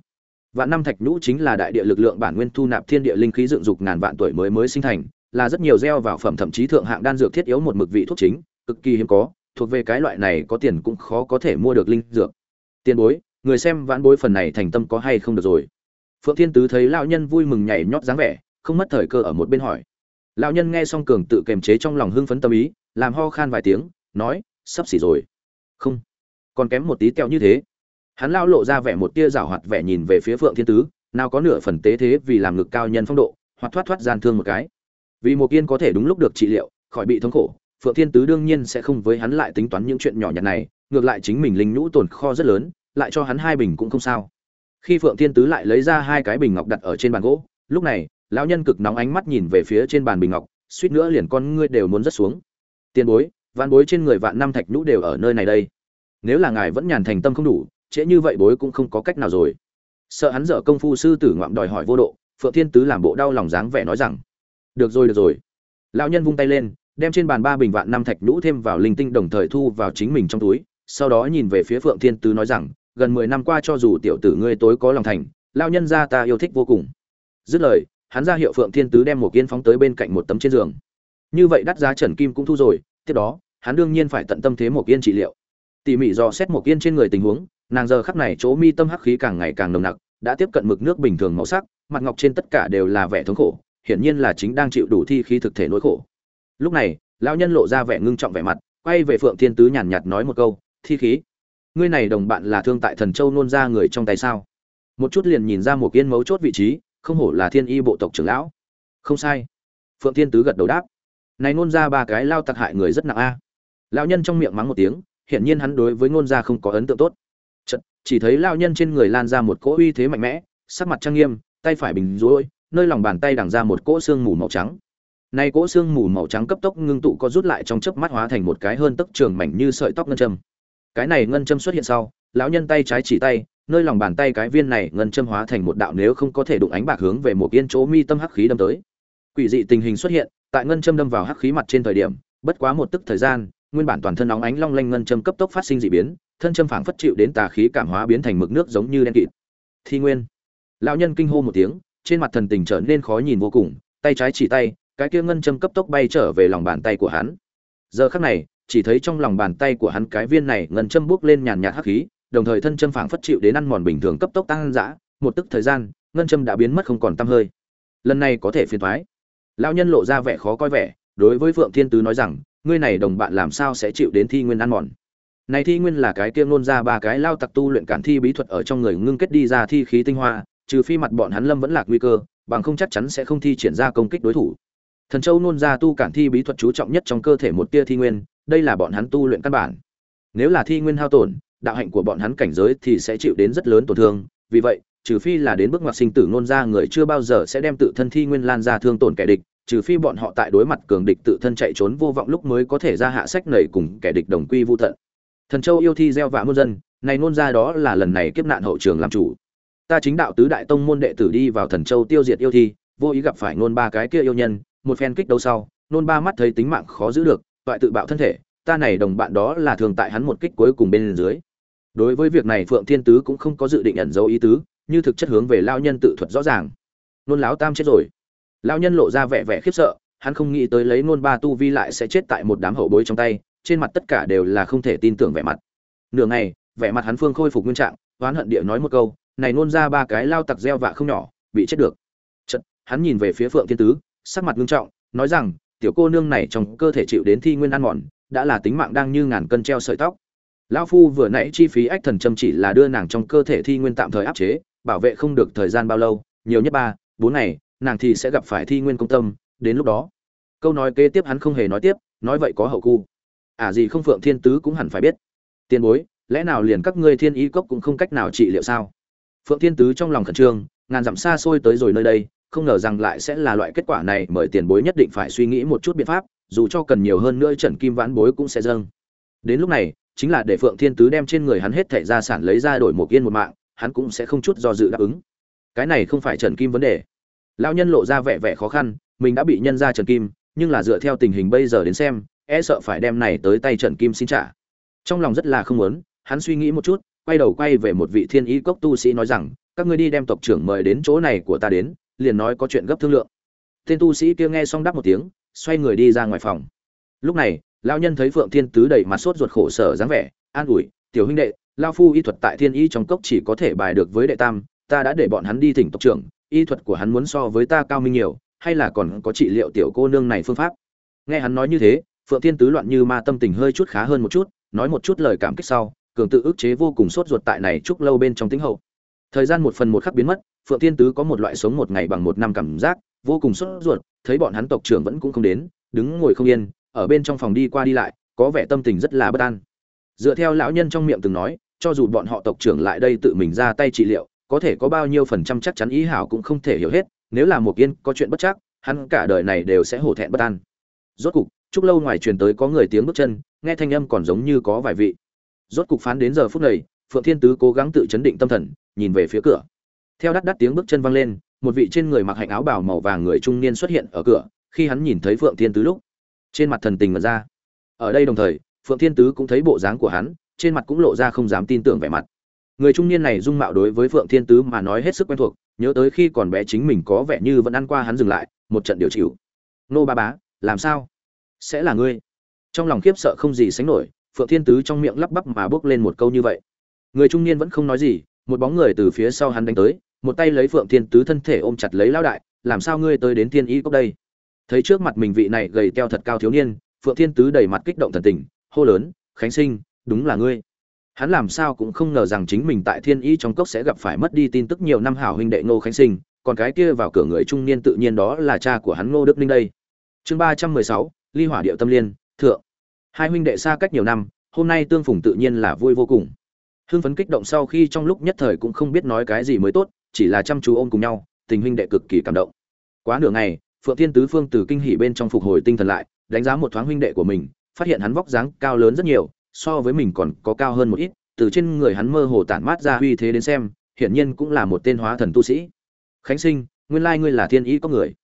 Vạn năm thạch nhũ chính là đại địa lực lượng bản nguyên thu nạp thiên địa linh khí dựng dục ngàn vạn tuổi mới mới sinh thành, là rất nhiều gieo vào phẩm thậm chí thượng hạng đan dược thiết yếu một mực vị thuốc chính, cực kỳ hiếm có, thuộc về cái loại này có tiền cũng khó có thể mua được linh dược. Tiền bối, người xem vãn bối phần này thành tâm có hay không được rồi? Phượng thiên tứ thấy lão nhân vui mừng nhảy nhót dáng vẻ, không mất thời cơ ở một bên hỏi. Lão nhân nghe xong cường tự kềm chế trong lòng hưng phấn tâm ý làm ho khan vài tiếng, nói, sắp xỉ rồi. Không. Còn kém một tí teo như thế. Hắn lao lộ ra vẻ một tia rảo hoạt vẻ nhìn về phía phượng thiên tứ, nào có nửa phần tế thế vì làm ngực cao nhân phong độ, hoặc thoát thoát gian thương một cái. Vì một kiên có thể đúng lúc được trị liệu, khỏi bị thống khổ, phượng thiên tứ đương nhiên sẽ không với hắn lại tính toán những chuyện nhỏ nhặt này, ngược lại chính mình linh nhũ tồn kho rất lớn, lại cho hắn hai bình cũng không sao. Khi phượng thiên tứ lại lấy ra hai cái bình ngọc đặt ở trên bàn gỗ, lúc này, lão nhân cực nóng ánh mắt nhìn về phía trên bàn bình ngọc, suýt nữa liền con ngươi đều muốn rớt xuống tiền bối, vạn bối trên người vạn năm thạch nhũ đều ở nơi này đây. Nếu là ngài vẫn nhàn thành tâm không đủ, trễ như vậy bối cũng không có cách nào rồi. Sợ hắn dở công phu sư tử ngoạm đòi hỏi vô độ, phượng thiên tứ làm bộ đau lòng dáng vẻ nói rằng, được rồi được rồi. Lão nhân vung tay lên, đem trên bàn ba bình vạn năm thạch nhũ thêm vào linh tinh đồng thời thu vào chính mình trong túi, sau đó nhìn về phía phượng thiên tứ nói rằng, gần mười năm qua cho dù tiểu tử ngươi tối có lòng thành, lão nhân gia ta yêu thích vô cùng. Dứt lời, hắn ra hiệu phượng thiên tứ đem một kiên phóng tới bên cạnh một tấm trên giường như vậy đắt giá trần kim cũng thu rồi, tiếp đó, hắn đương nhiên phải tận tâm thế một yên trị liệu. Tỉ mỉ dò xét một yên trên người tình huống, nàng giờ khắc này chỗ mi tâm hắc khí càng ngày càng nồng nặc, đã tiếp cận mực nước bình thường màu sắc, mặt ngọc trên tất cả đều là vẻ thống khổ, hiển nhiên là chính đang chịu đủ thi khí thực thể nỗi khổ. Lúc này, lão nhân lộ ra vẻ ngưng trọng vẻ mặt, quay về phượng thiên tứ nhàn nhạt nói một câu, thi khí, ngươi này đồng bạn là thương tại thần châu nôn ra người trong tay sao? Một chút liền nhìn ra một yên mấu chốt vị trí, không hổ là thiên y bộ tộc trưởng lão. Không sai. Phượng thiên tứ gật đầu đáp này ngôn ra ba cái lao tặc hại người rất nặng a. Lão nhân trong miệng mắng một tiếng hiển nhiên hắn đối với ngôn gia không có ấn tượng tốt. Chật, chỉ thấy lão nhân trên người lan ra một cỗ uy thế mạnh mẽ sắc mặt trang nghiêm tay phải bình rối nơi lòng bàn tay đằng ra một cỗ xương mù màu trắng. Nay cỗ xương mù màu trắng cấp tốc ngưng tụ có rút lại trong chớp mắt hóa thành một cái hơn tấc trường mảnh như sợi tóc ngân châm. Cái này ngân châm xuất hiện sau lão nhân tay trái chỉ tay nơi lòng bàn tay cái viên này ngân châm hóa thành một đạo nếu không có thể đụng ánh bạc hướng về một yên chỗ mi tâm hắc khí đâm tới. Quỷ dị tình hình xuất hiện tại ngân châm đâm vào hắc khí mặt trên thời điểm, bất quá một tức thời gian, nguyên bản toàn thân nóng ánh long lanh ngân châm cấp tốc phát sinh dị biến, thân châm phảng phất chịu đến tà khí cảm hóa biến thành mực nước giống như đen kịt. Thi nguyên. Lão nhân kinh hô một tiếng, trên mặt thần tình trở nên khó nhìn vô cùng, tay trái chỉ tay, cái kia ngân châm cấp tốc bay trở về lòng bàn tay của hắn. Giờ khắc này, chỉ thấy trong lòng bàn tay của hắn cái viên này ngân châm bước lên nhàn nhạt hắc khí, đồng thời thân châm phảng phất chịu đến ăn mòn bình thường cấp tốc tăng dã, một tức thời gian, ngân châm đã biến mất không còn tăm hơi. Lần này có thể phiền thoái lão nhân lộ ra vẻ khó coi vẻ, đối với phượng thiên tứ nói rằng, ngươi này đồng bạn làm sao sẽ chịu đến thi nguyên ăn mòn? Này thi nguyên là cái kia nôn ra ba cái lao tặc tu luyện cản thi bí thuật ở trong người ngưng kết đi ra thi khí tinh hoa, trừ phi mặt bọn hắn lâm vẫn lạc nguy cơ, bằng không chắc chắn sẽ không thi triển ra công kích đối thủ. Thần châu nôn ra tu cản thi bí thuật chú trọng nhất trong cơ thể một tia thi nguyên, đây là bọn hắn tu luyện căn bản. Nếu là thi nguyên hao tổn, đạo hạnh của bọn hắn cảnh giới thì sẽ chịu đến rất lớn tổn thương, vì vậy trừ phi là đến bước ngoặt sinh tử nôn ra, người chưa bao giờ sẽ đem tự thân thi nguyên lan ra thương tổn kẻ địch, trừ phi bọn họ tại đối mặt cường địch tự thân chạy trốn vô vọng lúc mới có thể ra hạ sách nảy cùng kẻ địch đồng quy vô tận. Thần châu yêu thi gieo vạ muôn dân, này nôn ra đó là lần này kiếp nạn hậu trường làm chủ. Ta chính đạo tứ đại tông môn đệ tử đi vào thần châu tiêu diệt yêu thi, vô ý gặp phải nôn ba cái kia yêu nhân, một phen kích đấu sau, nôn ba mắt thấy tính mạng khó giữ được, toại tự bạo thân thể, ta này đồng bạn đó là thường tại hắn một kích cuối cùng bên dưới. Đối với việc này phượng thiên tứ cũng không có dự định ẩn dấu ý tứ như thực chất hướng về lao nhân tự thuật rõ ràng. Nôn láo tam chết rồi. Lao nhân lộ ra vẻ vẻ khiếp sợ hắn không nghĩ tới lấy nôn ba tu vi lại sẽ chết tại một đám hậu bối trong tay trên mặt tất cả đều là không thể tin tưởng vẻ mặt. Nửa ngày vẻ mặt hắn phương khôi phục nguyên trạng oán hận địa nói một câu này nôn ra ba cái lao tặc gieo vạ không nhỏ bị chết được. Chật, hắn nhìn về phía phượng thiên tứ sắc mặt nghiêm trọng nói rằng tiểu cô nương này trong cơ thể chịu đến thi nguyên ăn mòn đã là tính mạng đang như ngàn cân treo sợi tóc. Lão phu vừa nãy chi phí ách thần châm chỉ là đưa nàng trong cơ thể thi nguyên tạm thời áp chế bảo vệ không được thời gian bao lâu, nhiều nhất ba, bốn ngày, nàng thì sẽ gặp phải thi nguyên công tâm, đến lúc đó. Câu nói kế tiếp hắn không hề nói tiếp, nói vậy có hậu cu. À gì không phượng thiên tứ cũng hẳn phải biết. Tiền bối, lẽ nào liền các ngươi thiên ý cốc cũng không cách nào trị liệu sao? Phượng thiên tứ trong lòng khẩn trương, ngàn dặm xa xôi tới rồi nơi đây, không ngờ rằng lại sẽ là loại kết quả này, mời tiền bối nhất định phải suy nghĩ một chút biện pháp, dù cho cần nhiều hơn nữa trần kim vãn bối cũng sẽ dâng. Đến lúc này, chính là để phượng thiên tứ đem trên người hắn hết thảy gia sản lấy ra đổi một yên một mạng hắn cũng sẽ không chút do dự đáp ứng. Cái này không phải trần kim vấn đề. Lão nhân lộ ra vẻ vẻ khó khăn, mình đã bị nhân ra trần kim, nhưng là dựa theo tình hình bây giờ đến xem e sợ phải đem này tới tay trần kim xin trả. Trong lòng rất là không muốn, hắn suy nghĩ một chút, quay đầu quay về một vị thiên ý cốc tu sĩ nói rằng, các ngươi đi đem tộc trưởng mời đến chỗ này của ta đến, liền nói có chuyện gấp thương lượng. Tên tu sĩ kia nghe xong đáp một tiếng, xoay người đi ra ngoài phòng. Lúc này, lão nhân thấy phượng thiên tứ đầy mặt sốt ruột khổ sở dáng vẻ, an ủi tiểu huynh đệ, lao phu y thuật tại thiên y trong cốc chỉ có thể bài được với đệ tam, ta đã để bọn hắn đi thỉnh tộc trưởng, y thuật của hắn muốn so với ta cao minh nhiều, hay là còn có trị liệu tiểu cô nương này phương pháp? Nghe hắn nói như thế, phượng thiên tứ loạn như ma tâm tình hơi chút khá hơn một chút, nói một chút lời cảm kích sau, cường tự ức chế vô cùng sốt ruột tại này chúc lâu bên trong tính hậu. Thời gian một phần một khắc biến mất, phượng thiên tứ có một loại sống một ngày bằng một năm cảm giác, vô cùng sốt ruột, thấy bọn hắn tộc trưởng vẫn cũng không đến, đứng ngồi không yên, ở bên trong phòng đi qua đi lại, có vẻ tâm tình rất là bất an dựa theo lão nhân trong miệng từng nói, cho dù bọn họ tộc trưởng lại đây tự mình ra tay trị liệu, có thể có bao nhiêu phần trăm chắc chắn ý hảo cũng không thể hiểu hết, nếu là một yên có chuyện bất chắc, hắn cả đời này đều sẽ hổ thẹn bất an. Rốt cục, chúc lâu ngoài truyền tới có người tiếng bước chân, nghe thanh âm còn giống như có vài vị. Rốt cục phán đến giờ phút này, phượng thiên tứ cố gắng tự chấn định tâm thần, nhìn về phía cửa. Theo đắt đắt tiếng bước chân vang lên, một vị trên người mặc hạnh áo bào màu vàng người trung niên xuất hiện ở cửa, khi hắn nhìn thấy phượng thiên tứ lúc, trên mặt thần tình mà ra. Ở đây đồng thời phượng thiên tứ cũng thấy bộ dáng của hắn, trên mặt cũng lộ ra không dám tin tưởng vẻ mặt. Người trung niên này dung mạo đối với phượng thiên tứ mà nói hết sức quen thuộc, nhớ tới khi còn bé chính mình có vẻ như vẫn ăn qua hắn dừng lại, một trận điều chịu. Nô ba bá, làm sao? Sẽ là ngươi? Trong lòng khiếp sợ không gì sánh nổi, phượng thiên tứ trong miệng lắp bắp mà bước lên một câu như vậy. Người trung niên vẫn không nói gì, một bóng người từ phía sau hắn đánh tới, một tay lấy phượng thiên tứ thân thể ôm chặt lấy lão đại, làm sao ngươi tới đến thiên y cốc đây? Thấy trước mặt mình vị này gầy teo thật cao thiếu niên, phượng thiên tứ đầy mặt kích động thần tình hô lớn, khánh sinh, đúng là ngươi. Hắn làm sao cũng không ngờ rằng chính mình tại thiên y trong cốc sẽ gặp phải mất đi tin tức nhiều năm hảo huynh đệ ngô khánh sinh, còn cái kia vào cửa người trung niên tự nhiên đó là cha của hắn ngô đức ninh đây. Chương ba trăm mười sáu, ly hỏa điệu tâm liên, thượng. Hai huynh đệ xa cách nhiều năm, hôm nay tương phùng tự nhiên là vui vô cùng. Hưng phấn kích động sau khi trong lúc nhất thời cũng không biết nói cái gì mới tốt, chỉ là chăm chú ôm cùng nhau, tình huynh đệ cực kỳ cảm động. Quá nửa ngày, phượng thiên tứ phương từ kinh hỉ bên trong phục hồi tinh thần lại, đánh giá một thoáng huynh đệ của mình phát hiện hắn vóc dáng cao lớn rất nhiều, so với mình còn có cao hơn một ít, từ trên người hắn mơ hồ tản mát ra uy thế đến xem, hiển nhiên cũng là một tên hóa thần tu sĩ. Khánh sinh, nguyên lai ngươi là thiên ý có người.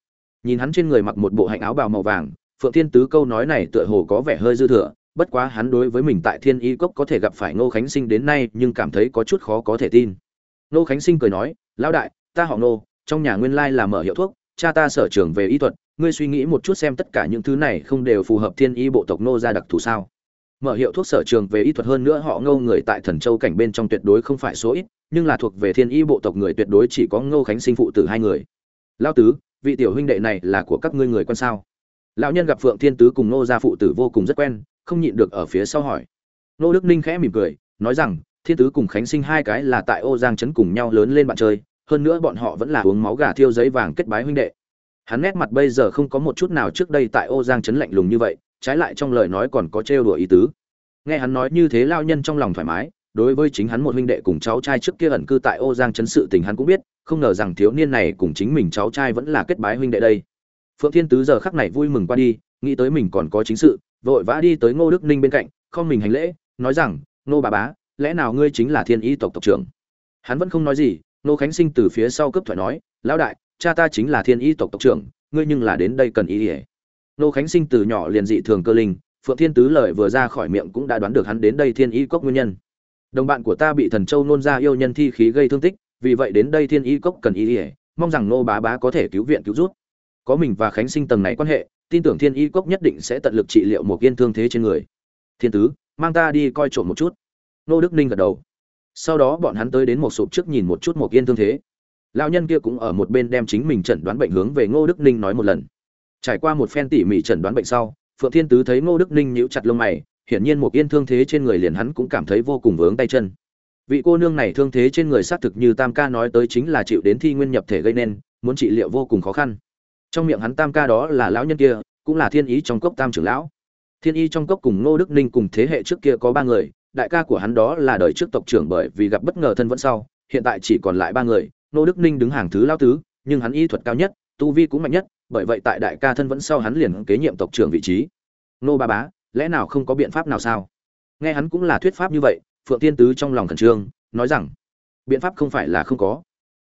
Nhìn hắn trên người mặc một bộ hạnh áo bào màu vàng, phượng thiên tứ câu nói này tựa hồ có vẻ hơi dư thừa, bất quá hắn đối với mình tại thiên y cốc có thể gặp phải ngô khánh sinh đến nay nhưng cảm thấy có chút khó có thể tin. Ngô khánh sinh cười nói, lão đại, ta họ ngô, trong nhà nguyên lai là mở hiệu thuốc, cha ta sở trường về y thuật ngươi suy nghĩ một chút xem tất cả những thứ này không đều phù hợp thiên y bộ tộc nô gia đặc thù sao? Mở hiệu thuốc sở trường về y thuật hơn nữa họ ngô người tại thần châu cảnh bên trong tuyệt đối không phải số ít, nhưng là thuộc về thiên y bộ tộc người tuyệt đối chỉ có ngô khánh sinh phụ tử hai người. Lao tứ, vị tiểu huynh đệ này là của các ngươi người quan sao? Lão nhân gặp phượng thiên tứ cùng ngô gia phụ tử vô cùng rất quen, không nhịn được ở phía sau hỏi. Ngô đức ninh khẽ mỉm cười, nói rằng, thiên tứ cùng khánh sinh hai cái là tại ô giang trấn cùng nhau lớn lên bạn chơi, hơn nữa bọn họ vẫn là uống máu gà thiêu giấy vàng kết bái huynh đệ hắn nét mặt bây giờ không có một chút nào trước đây tại ô giang trấn lạnh lùng như vậy, trái lại trong lời nói còn có trêu đùa ý tứ. Nghe hắn nói như thế lao nhân trong lòng thoải mái, đối với chính hắn một huynh đệ cùng cháu trai trước kia ẩn cư tại ô giang trấn sự tình hắn cũng biết, không ngờ rằng thiếu niên này cùng chính mình cháu trai vẫn là kết bái huynh đệ đây. Phượng thiên tứ giờ khắc này vui mừng qua đi, nghĩ tới mình còn có chính sự, vội vã đi tới ngô đức ninh bên cạnh, không mình hành lễ, nói rằng, ngô bà bá, lẽ nào ngươi chính là thiên y tộc tộc trưởng? Hắn vẫn không nói gì, ngô khánh sinh từ phía sau cấp thoại nói, lão đại cha ta chính là thiên y tộc tộc trưởng, ngươi nhưng là đến đây cần ý ỉa Nô khánh sinh từ nhỏ liền dị thường cơ linh, phượng thiên tứ lời vừa ra khỏi miệng cũng đã đoán được hắn đến đây thiên y cốc nguyên nhân. Đồng bạn của ta bị thần châu nôn ra yêu nhân thi khí gây thương tích, vì vậy đến đây thiên y cốc cần ý ỉa mong rằng nô bá bá có thể cứu viện cứu rút có mình và khánh sinh tầng này quan hệ, tin tưởng thiên y cốc nhất định sẽ tận lực trị liệu một viên thương thế trên người. Thiên tứ, mang ta đi coi trộm một chút. Nô đức ninh gật đầu. Sau đó bọn hắn tới đến một sụp trước nhìn một chút một viên thương thế lão nhân kia cũng ở một bên đem chính mình chẩn đoán bệnh hướng về ngô đức ninh nói một lần. Trải qua một phen tỉ mỉ chẩn đoán bệnh sau, phượng thiên tứ thấy ngô đức ninh nhíu chặt lông mày, hiển nhiên một yên thương thế trên người liền hắn cũng cảm thấy vô cùng vướng tay chân. Vị cô nương này thương thế trên người xác thực như tam ca nói tới chính là chịu đến thi nguyên nhập thể gây nên, muốn trị liệu vô cùng khó khăn. Trong miệng hắn tam ca đó là lão nhân kia, cũng là thiên ý trong cốc tam trưởng lão. Thiên y trong cốc cùng ngô đức ninh cùng thế hệ trước kia có ba người, đại ca của hắn đó là đời trước tộc trưởng bởi vì gặp bất ngờ thân vẫn sau, hiện tại chỉ còn lại ba người Nô đức ninh đứng hàng thứ lao tứ, nhưng hắn y thuật cao nhất, tu vi cũng mạnh nhất, bởi vậy tại đại ca thân vẫn sau hắn liền kế nhiệm tộc trưởng vị trí. Nô ba bá, lẽ nào không có biện pháp nào sao? Nghe hắn cũng là thuyết pháp như vậy, phượng tiên tứ trong lòng khẩn trương, nói rằng, biện pháp không phải là không có.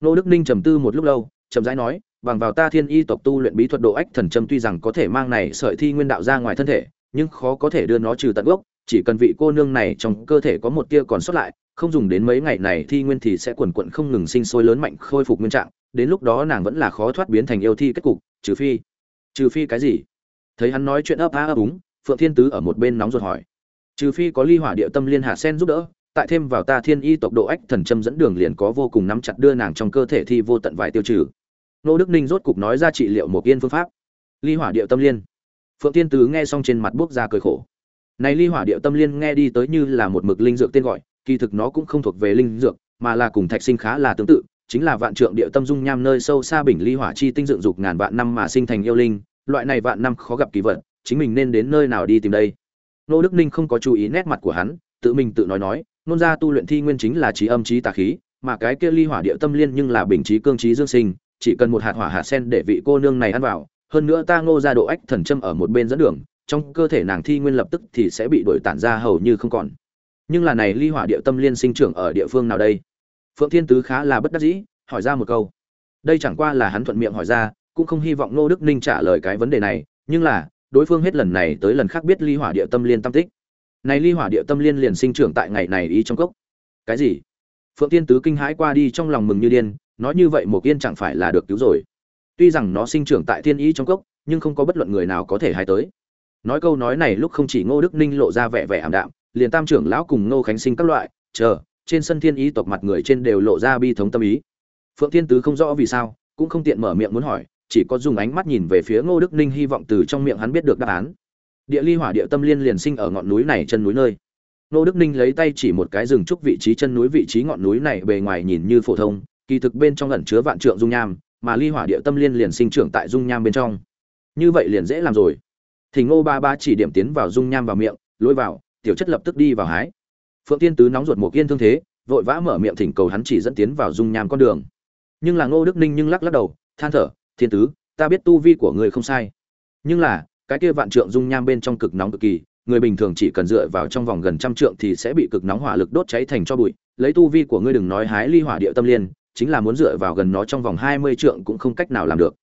Nô đức ninh trầm tư một lúc lâu, chậm rãi nói, bằng vào ta thiên y tộc tu luyện bí thuật độ ách thần châm tuy rằng có thể mang này sợi thi nguyên đạo ra ngoài thân thể, nhưng khó có thể đưa nó trừ tận gốc, chỉ cần vị cô nương này trong cơ thể có một tia còn sót lại không dùng đến mấy ngày này thi nguyên thì sẽ quần quận không ngừng sinh sôi lớn mạnh khôi phục nguyên trạng, đến lúc đó nàng vẫn là khó thoát biến thành yêu thi kết cục, trừ phi trừ phi cái gì? Thấy hắn nói chuyện ấp á ấp úng, phượng thiên tứ ở một bên nóng ruột hỏi. Trừ phi có ly hỏa địa tâm liên hạ sen giúp đỡ, tại thêm vào ta thiên y tộc độ ách thần châm dẫn đường liền có vô cùng nắm chặt đưa nàng trong cơ thể thi vô tận vài tiêu trừ. Nô đức ninh rốt cục nói ra trị liệu một yên phương pháp. Ly hỏa địa tâm liên. Phượng thiên tứ nghe xong trên mặt buốc ra cười khổ. Này ly hỏa địa tâm liên nghe đi tới như là một mực linh dược tên gọi kỳ thực nó cũng không thuộc về linh dược, mà là cùng thạch sinh khá là tương tự, chính là vạn trượng địa tâm dung nham nơi sâu xa bình ly hỏa chi tinh dựng dục ngàn vạn năm mà sinh thành yêu linh, loại này vạn năm khó gặp kỳ vật, chính mình nên đến nơi nào đi tìm đây? Nô đức ninh không có chú ý nét mặt của hắn, tự mình tự nói nói, nôn ra tu luyện thi nguyên chính là trí âm trí tà khí, mà cái kia ly hỏa địa tâm liên nhưng là bình trí cương trí dương sinh, chỉ cần một hạt hỏa hạ sen để vị cô nương này ăn vào, hơn nữa ta ngô ra độ ách thần châm ở một bên dẫn đường, trong cơ thể nàng thi nguyên lập tức thì sẽ bị đổi tản ra hầu như không còn nhưng là này ly hỏa địa tâm liên sinh trưởng ở địa phương nào đây? Phượng thiên tứ khá là bất đắc dĩ, hỏi ra một câu. Đây chẳng qua là hắn thuận miệng hỏi ra, cũng không hy vọng ngô đức ninh trả lời cái vấn đề này, nhưng là, đối phương hết lần này tới lần khác biết ly hỏa địa tâm liên tâm tích. Này ly hỏa địa tâm liên liền sinh trưởng tại ngày này ý trong cốc. Cái gì? Phượng thiên tứ kinh hãi qua đi trong lòng mừng như điên, nói như vậy một yên chẳng phải là được cứu rồi. Tuy rằng nó sinh trưởng tại thiên ý trong cốc, nhưng không có bất luận người nào có thể hay tới. Nói câu nói này lúc không chỉ ngô đức ninh lộ ra vẻ vẻ ảm đạm liền tam trưởng lão cùng ngô khánh sinh các loại, chờ, trên sân thiên ý tộc mặt người trên đều lộ ra bi thống tâm ý. Phượng thiên tứ không rõ vì sao, cũng không tiện mở miệng muốn hỏi, chỉ có dùng ánh mắt nhìn về phía ngô đức ninh hy vọng từ trong miệng hắn biết được đáp án. Địa ly hỏa địa tâm liên liền sinh ở ngọn núi này chân núi nơi. Ngô đức ninh lấy tay chỉ một cái rừng trúc vị trí chân núi vị trí ngọn núi này bề ngoài nhìn như phổ thông, kỳ thực bên trong ẩn chứa vạn trượng dung nham, mà ly hỏa địa tâm liên liền sinh trưởng tại dung nham bên trong. Như vậy liền dễ làm rồi. Thì ngô ba ba chỉ điểm tiến vào dung nham vào miệng lôi vào tiểu chất lập tức đi vào hái. Phượng tiên tứ nóng ruột một kiên thương thế, vội vã mở miệng thỉnh cầu hắn chỉ dẫn tiến vào dung nham con đường. Nhưng là ngô đức ninh nhưng lắc lắc đầu, than thở, thiên tứ, ta biết tu vi của người không sai. Nhưng là, cái kia vạn trượng dung nham bên trong cực nóng cực kỳ, người bình thường chỉ cần dựa vào trong vòng gần trăm trượng thì sẽ bị cực nóng hỏa lực đốt cháy thành cho bụi. Lấy tu vi của ngươi đừng nói hái ly hỏa địa tâm liên, chính là muốn dựa vào gần nó trong vòng hai mươi trượng cũng không cách nào làm được.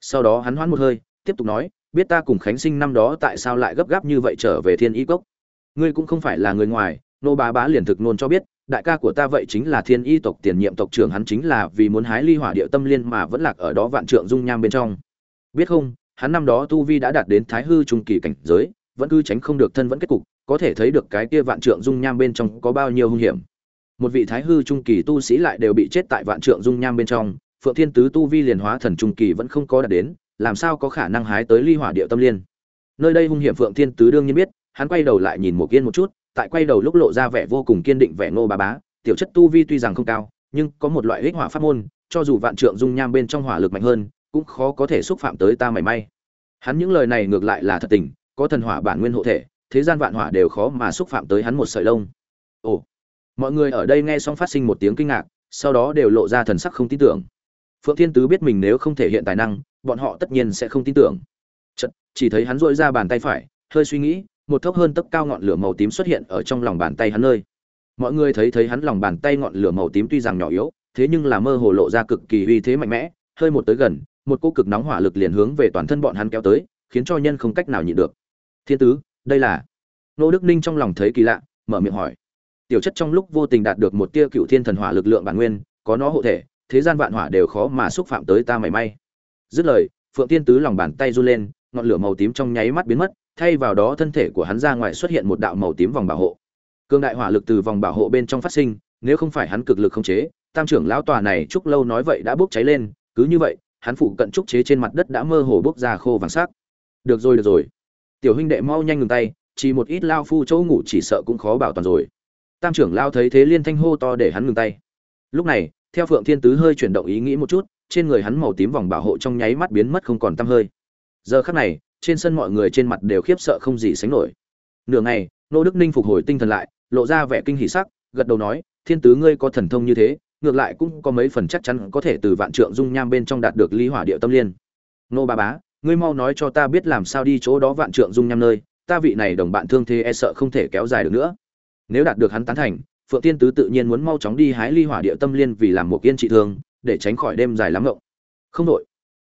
Sau đó hắn hoãn một hơi, tiếp tục nói, biết ta cùng khánh sinh năm đó tại sao lại gấp gáp như vậy trở về thiên y cốc? Ngươi cũng không phải là người ngoài, nô bá bá liền thực nôn cho biết, đại ca của ta vậy chính là thiên y tộc tiền nhiệm tộc trưởng, hắn chính là vì muốn hái ly hỏa địa tâm liên mà vẫn lạc ở đó vạn trượng dung nham bên trong. Biết không, hắn năm đó tu vi đã đạt đến thái hư trung kỳ cảnh giới, vẫn cứ tránh không được thân vẫn kết cục, có thể thấy được cái kia vạn trượng dung nham bên trong có bao nhiêu hung hiểm. Một vị thái hư trung kỳ tu sĩ lại đều bị chết tại vạn trượng dung nham bên trong, phượng thiên tứ tu vi liền hóa thần trung kỳ vẫn không có đạt đến, làm sao có khả năng hái tới ly hỏa địa tâm liên? Nơi đây hung hiểm phượng thiên tứ đương nhiên biết hắn quay đầu lại nhìn một kiên một chút tại quay đầu lúc lộ ra vẻ vô cùng kiên định vẻ ngô bá bá tiểu chất tu vi tuy rằng không cao nhưng có một loại hích hỏa pháp môn cho dù vạn trượng dung nham bên trong hỏa lực mạnh hơn cũng khó có thể xúc phạm tới ta mảy may. Hắn những lời này ngược lại là thật tình có thần hỏa bản nguyên hộ thể thế gian vạn hỏa đều khó mà xúc phạm tới hắn một sợi lông. Ồ mọi người ở đây nghe xong phát sinh một tiếng kinh ngạc sau đó đều lộ ra thần sắc không tin tưởng. Phượng thiên tứ biết mình nếu không thể hiện tài năng bọn họ tất nhiên sẽ không tin tưởng. Chật, chỉ thấy hắn dội ra bàn tay phải hơi suy nghĩ một thốc hơn tấc cao ngọn lửa màu tím xuất hiện ở trong lòng bàn tay hắn nơi. Mọi người thấy thấy hắn lòng bàn tay ngọn lửa màu tím tuy rằng nhỏ yếu, thế nhưng là mơ hồ lộ ra cực kỳ uy thế mạnh mẽ, hơi một tới gần, một cô cực nóng hỏa lực liền hướng về toàn thân bọn hắn kéo tới, khiến cho nhân không cách nào nhịn được. Thiên tứ, đây là? Nô đức ninh trong lòng thấy kỳ lạ, mở miệng hỏi. Tiểu chất trong lúc vô tình đạt được một tia cựu thiên thần hỏa lực lượng bản nguyên, có nó hộ thể, thế gian vạn hỏa đều khó mà xúc phạm tới ta mảy may. Dứt lời, phượng tiên tứ lòng bàn tay run lên, ngọn lửa màu tím trong nháy mắt biến mất thay vào đó thân thể của hắn ra ngoài xuất hiện một đạo màu tím vòng bảo hộ. Cương đại hỏa lực từ vòng bảo hộ bên trong phát sinh, nếu không phải hắn cực lực khống chế, tam trưởng lão tòa này trúc lâu nói vậy đã bốc cháy lên, cứ như vậy, hắn phụ cận trúc chế trên mặt đất đã mơ hồ bốc ra khô vàng sắc. Được rồi được rồi. Tiểu huynh đệ mau nhanh ngừng tay, chỉ một ít lao phu chỗ ngủ chỉ sợ cũng khó bảo toàn rồi. Tam trưởng lao thấy thế liên thanh hô to để hắn ngừng tay. Lúc này, theo phượng thiên tứ hơi chuyển động ý nghĩ một chút, trên người hắn màu tím vòng bảo hộ trong nháy mắt biến mất không còn tăm hơi. Giờ khắc này trên sân mọi người trên mặt đều khiếp sợ không gì sánh nổi. Nửa ngày, nô đức ninh phục hồi tinh thần lại, lộ ra vẻ kinh hỉ sắc, gật đầu nói, thiên tứ ngươi có thần thông như thế, ngược lại cũng có mấy phần chắc chắn có thể từ vạn trượng dung nham bên trong đạt được lý hỏa điệu tâm liên. Nô ba bá, ngươi mau nói cho ta biết làm sao đi chỗ đó vạn trượng dung nham nơi, ta vị này đồng bạn thương thế e sợ không thể kéo dài được nữa. Nếu đạt được hắn tán thành, phượng tiên tứ tự nhiên muốn mau chóng đi hái ly hỏa địa tâm liên vì làm một yên trị thương, để tránh khỏi đêm dài lắm ngộng. Không đội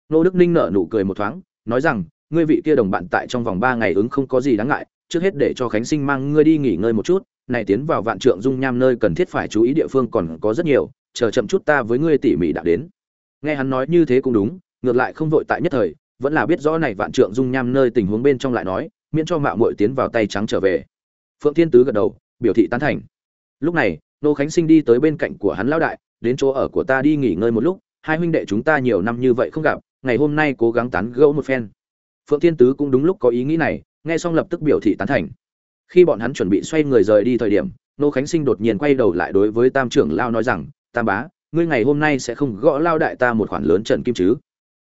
nô đức ninh nở nụ cười một thoáng, nói rằng ngươi vị kia đồng bạn tại trong vòng ba ngày ứng không có gì đáng ngại, trước hết để cho khánh sinh mang ngươi đi nghỉ ngơi một chút, này tiến vào vạn trượng dung nham nơi cần thiết phải chú ý địa phương còn có rất nhiều, chờ chậm chút ta với ngươi tỉ mỉ đã đến. Nghe hắn nói như thế cũng đúng, ngược lại không vội tại nhất thời, vẫn là biết rõ này vạn trượng dung nham nơi tình huống bên trong lại nói, miễn cho mạo muội tiến vào tay trắng trở về. Phượng thiên tứ gật đầu, biểu thị tán thành. Lúc này, nô khánh sinh đi tới bên cạnh của hắn lão đại, đến chỗ ở của ta đi nghỉ ngơi một lúc, hai huynh đệ chúng ta nhiều năm như vậy không gặp, ngày hôm nay cố gắng tán gẫu một phen phượng thiên tứ cũng đúng lúc có ý nghĩ này, nghe xong lập tức biểu thị tán thành. Khi bọn hắn chuẩn bị xoay người rời đi thời điểm, nô khánh sinh đột nhiên quay đầu lại đối với tam trưởng lao nói rằng, tam bá, ngươi ngày hôm nay sẽ không gõ lao đại ta một khoản lớn trần kim chứ?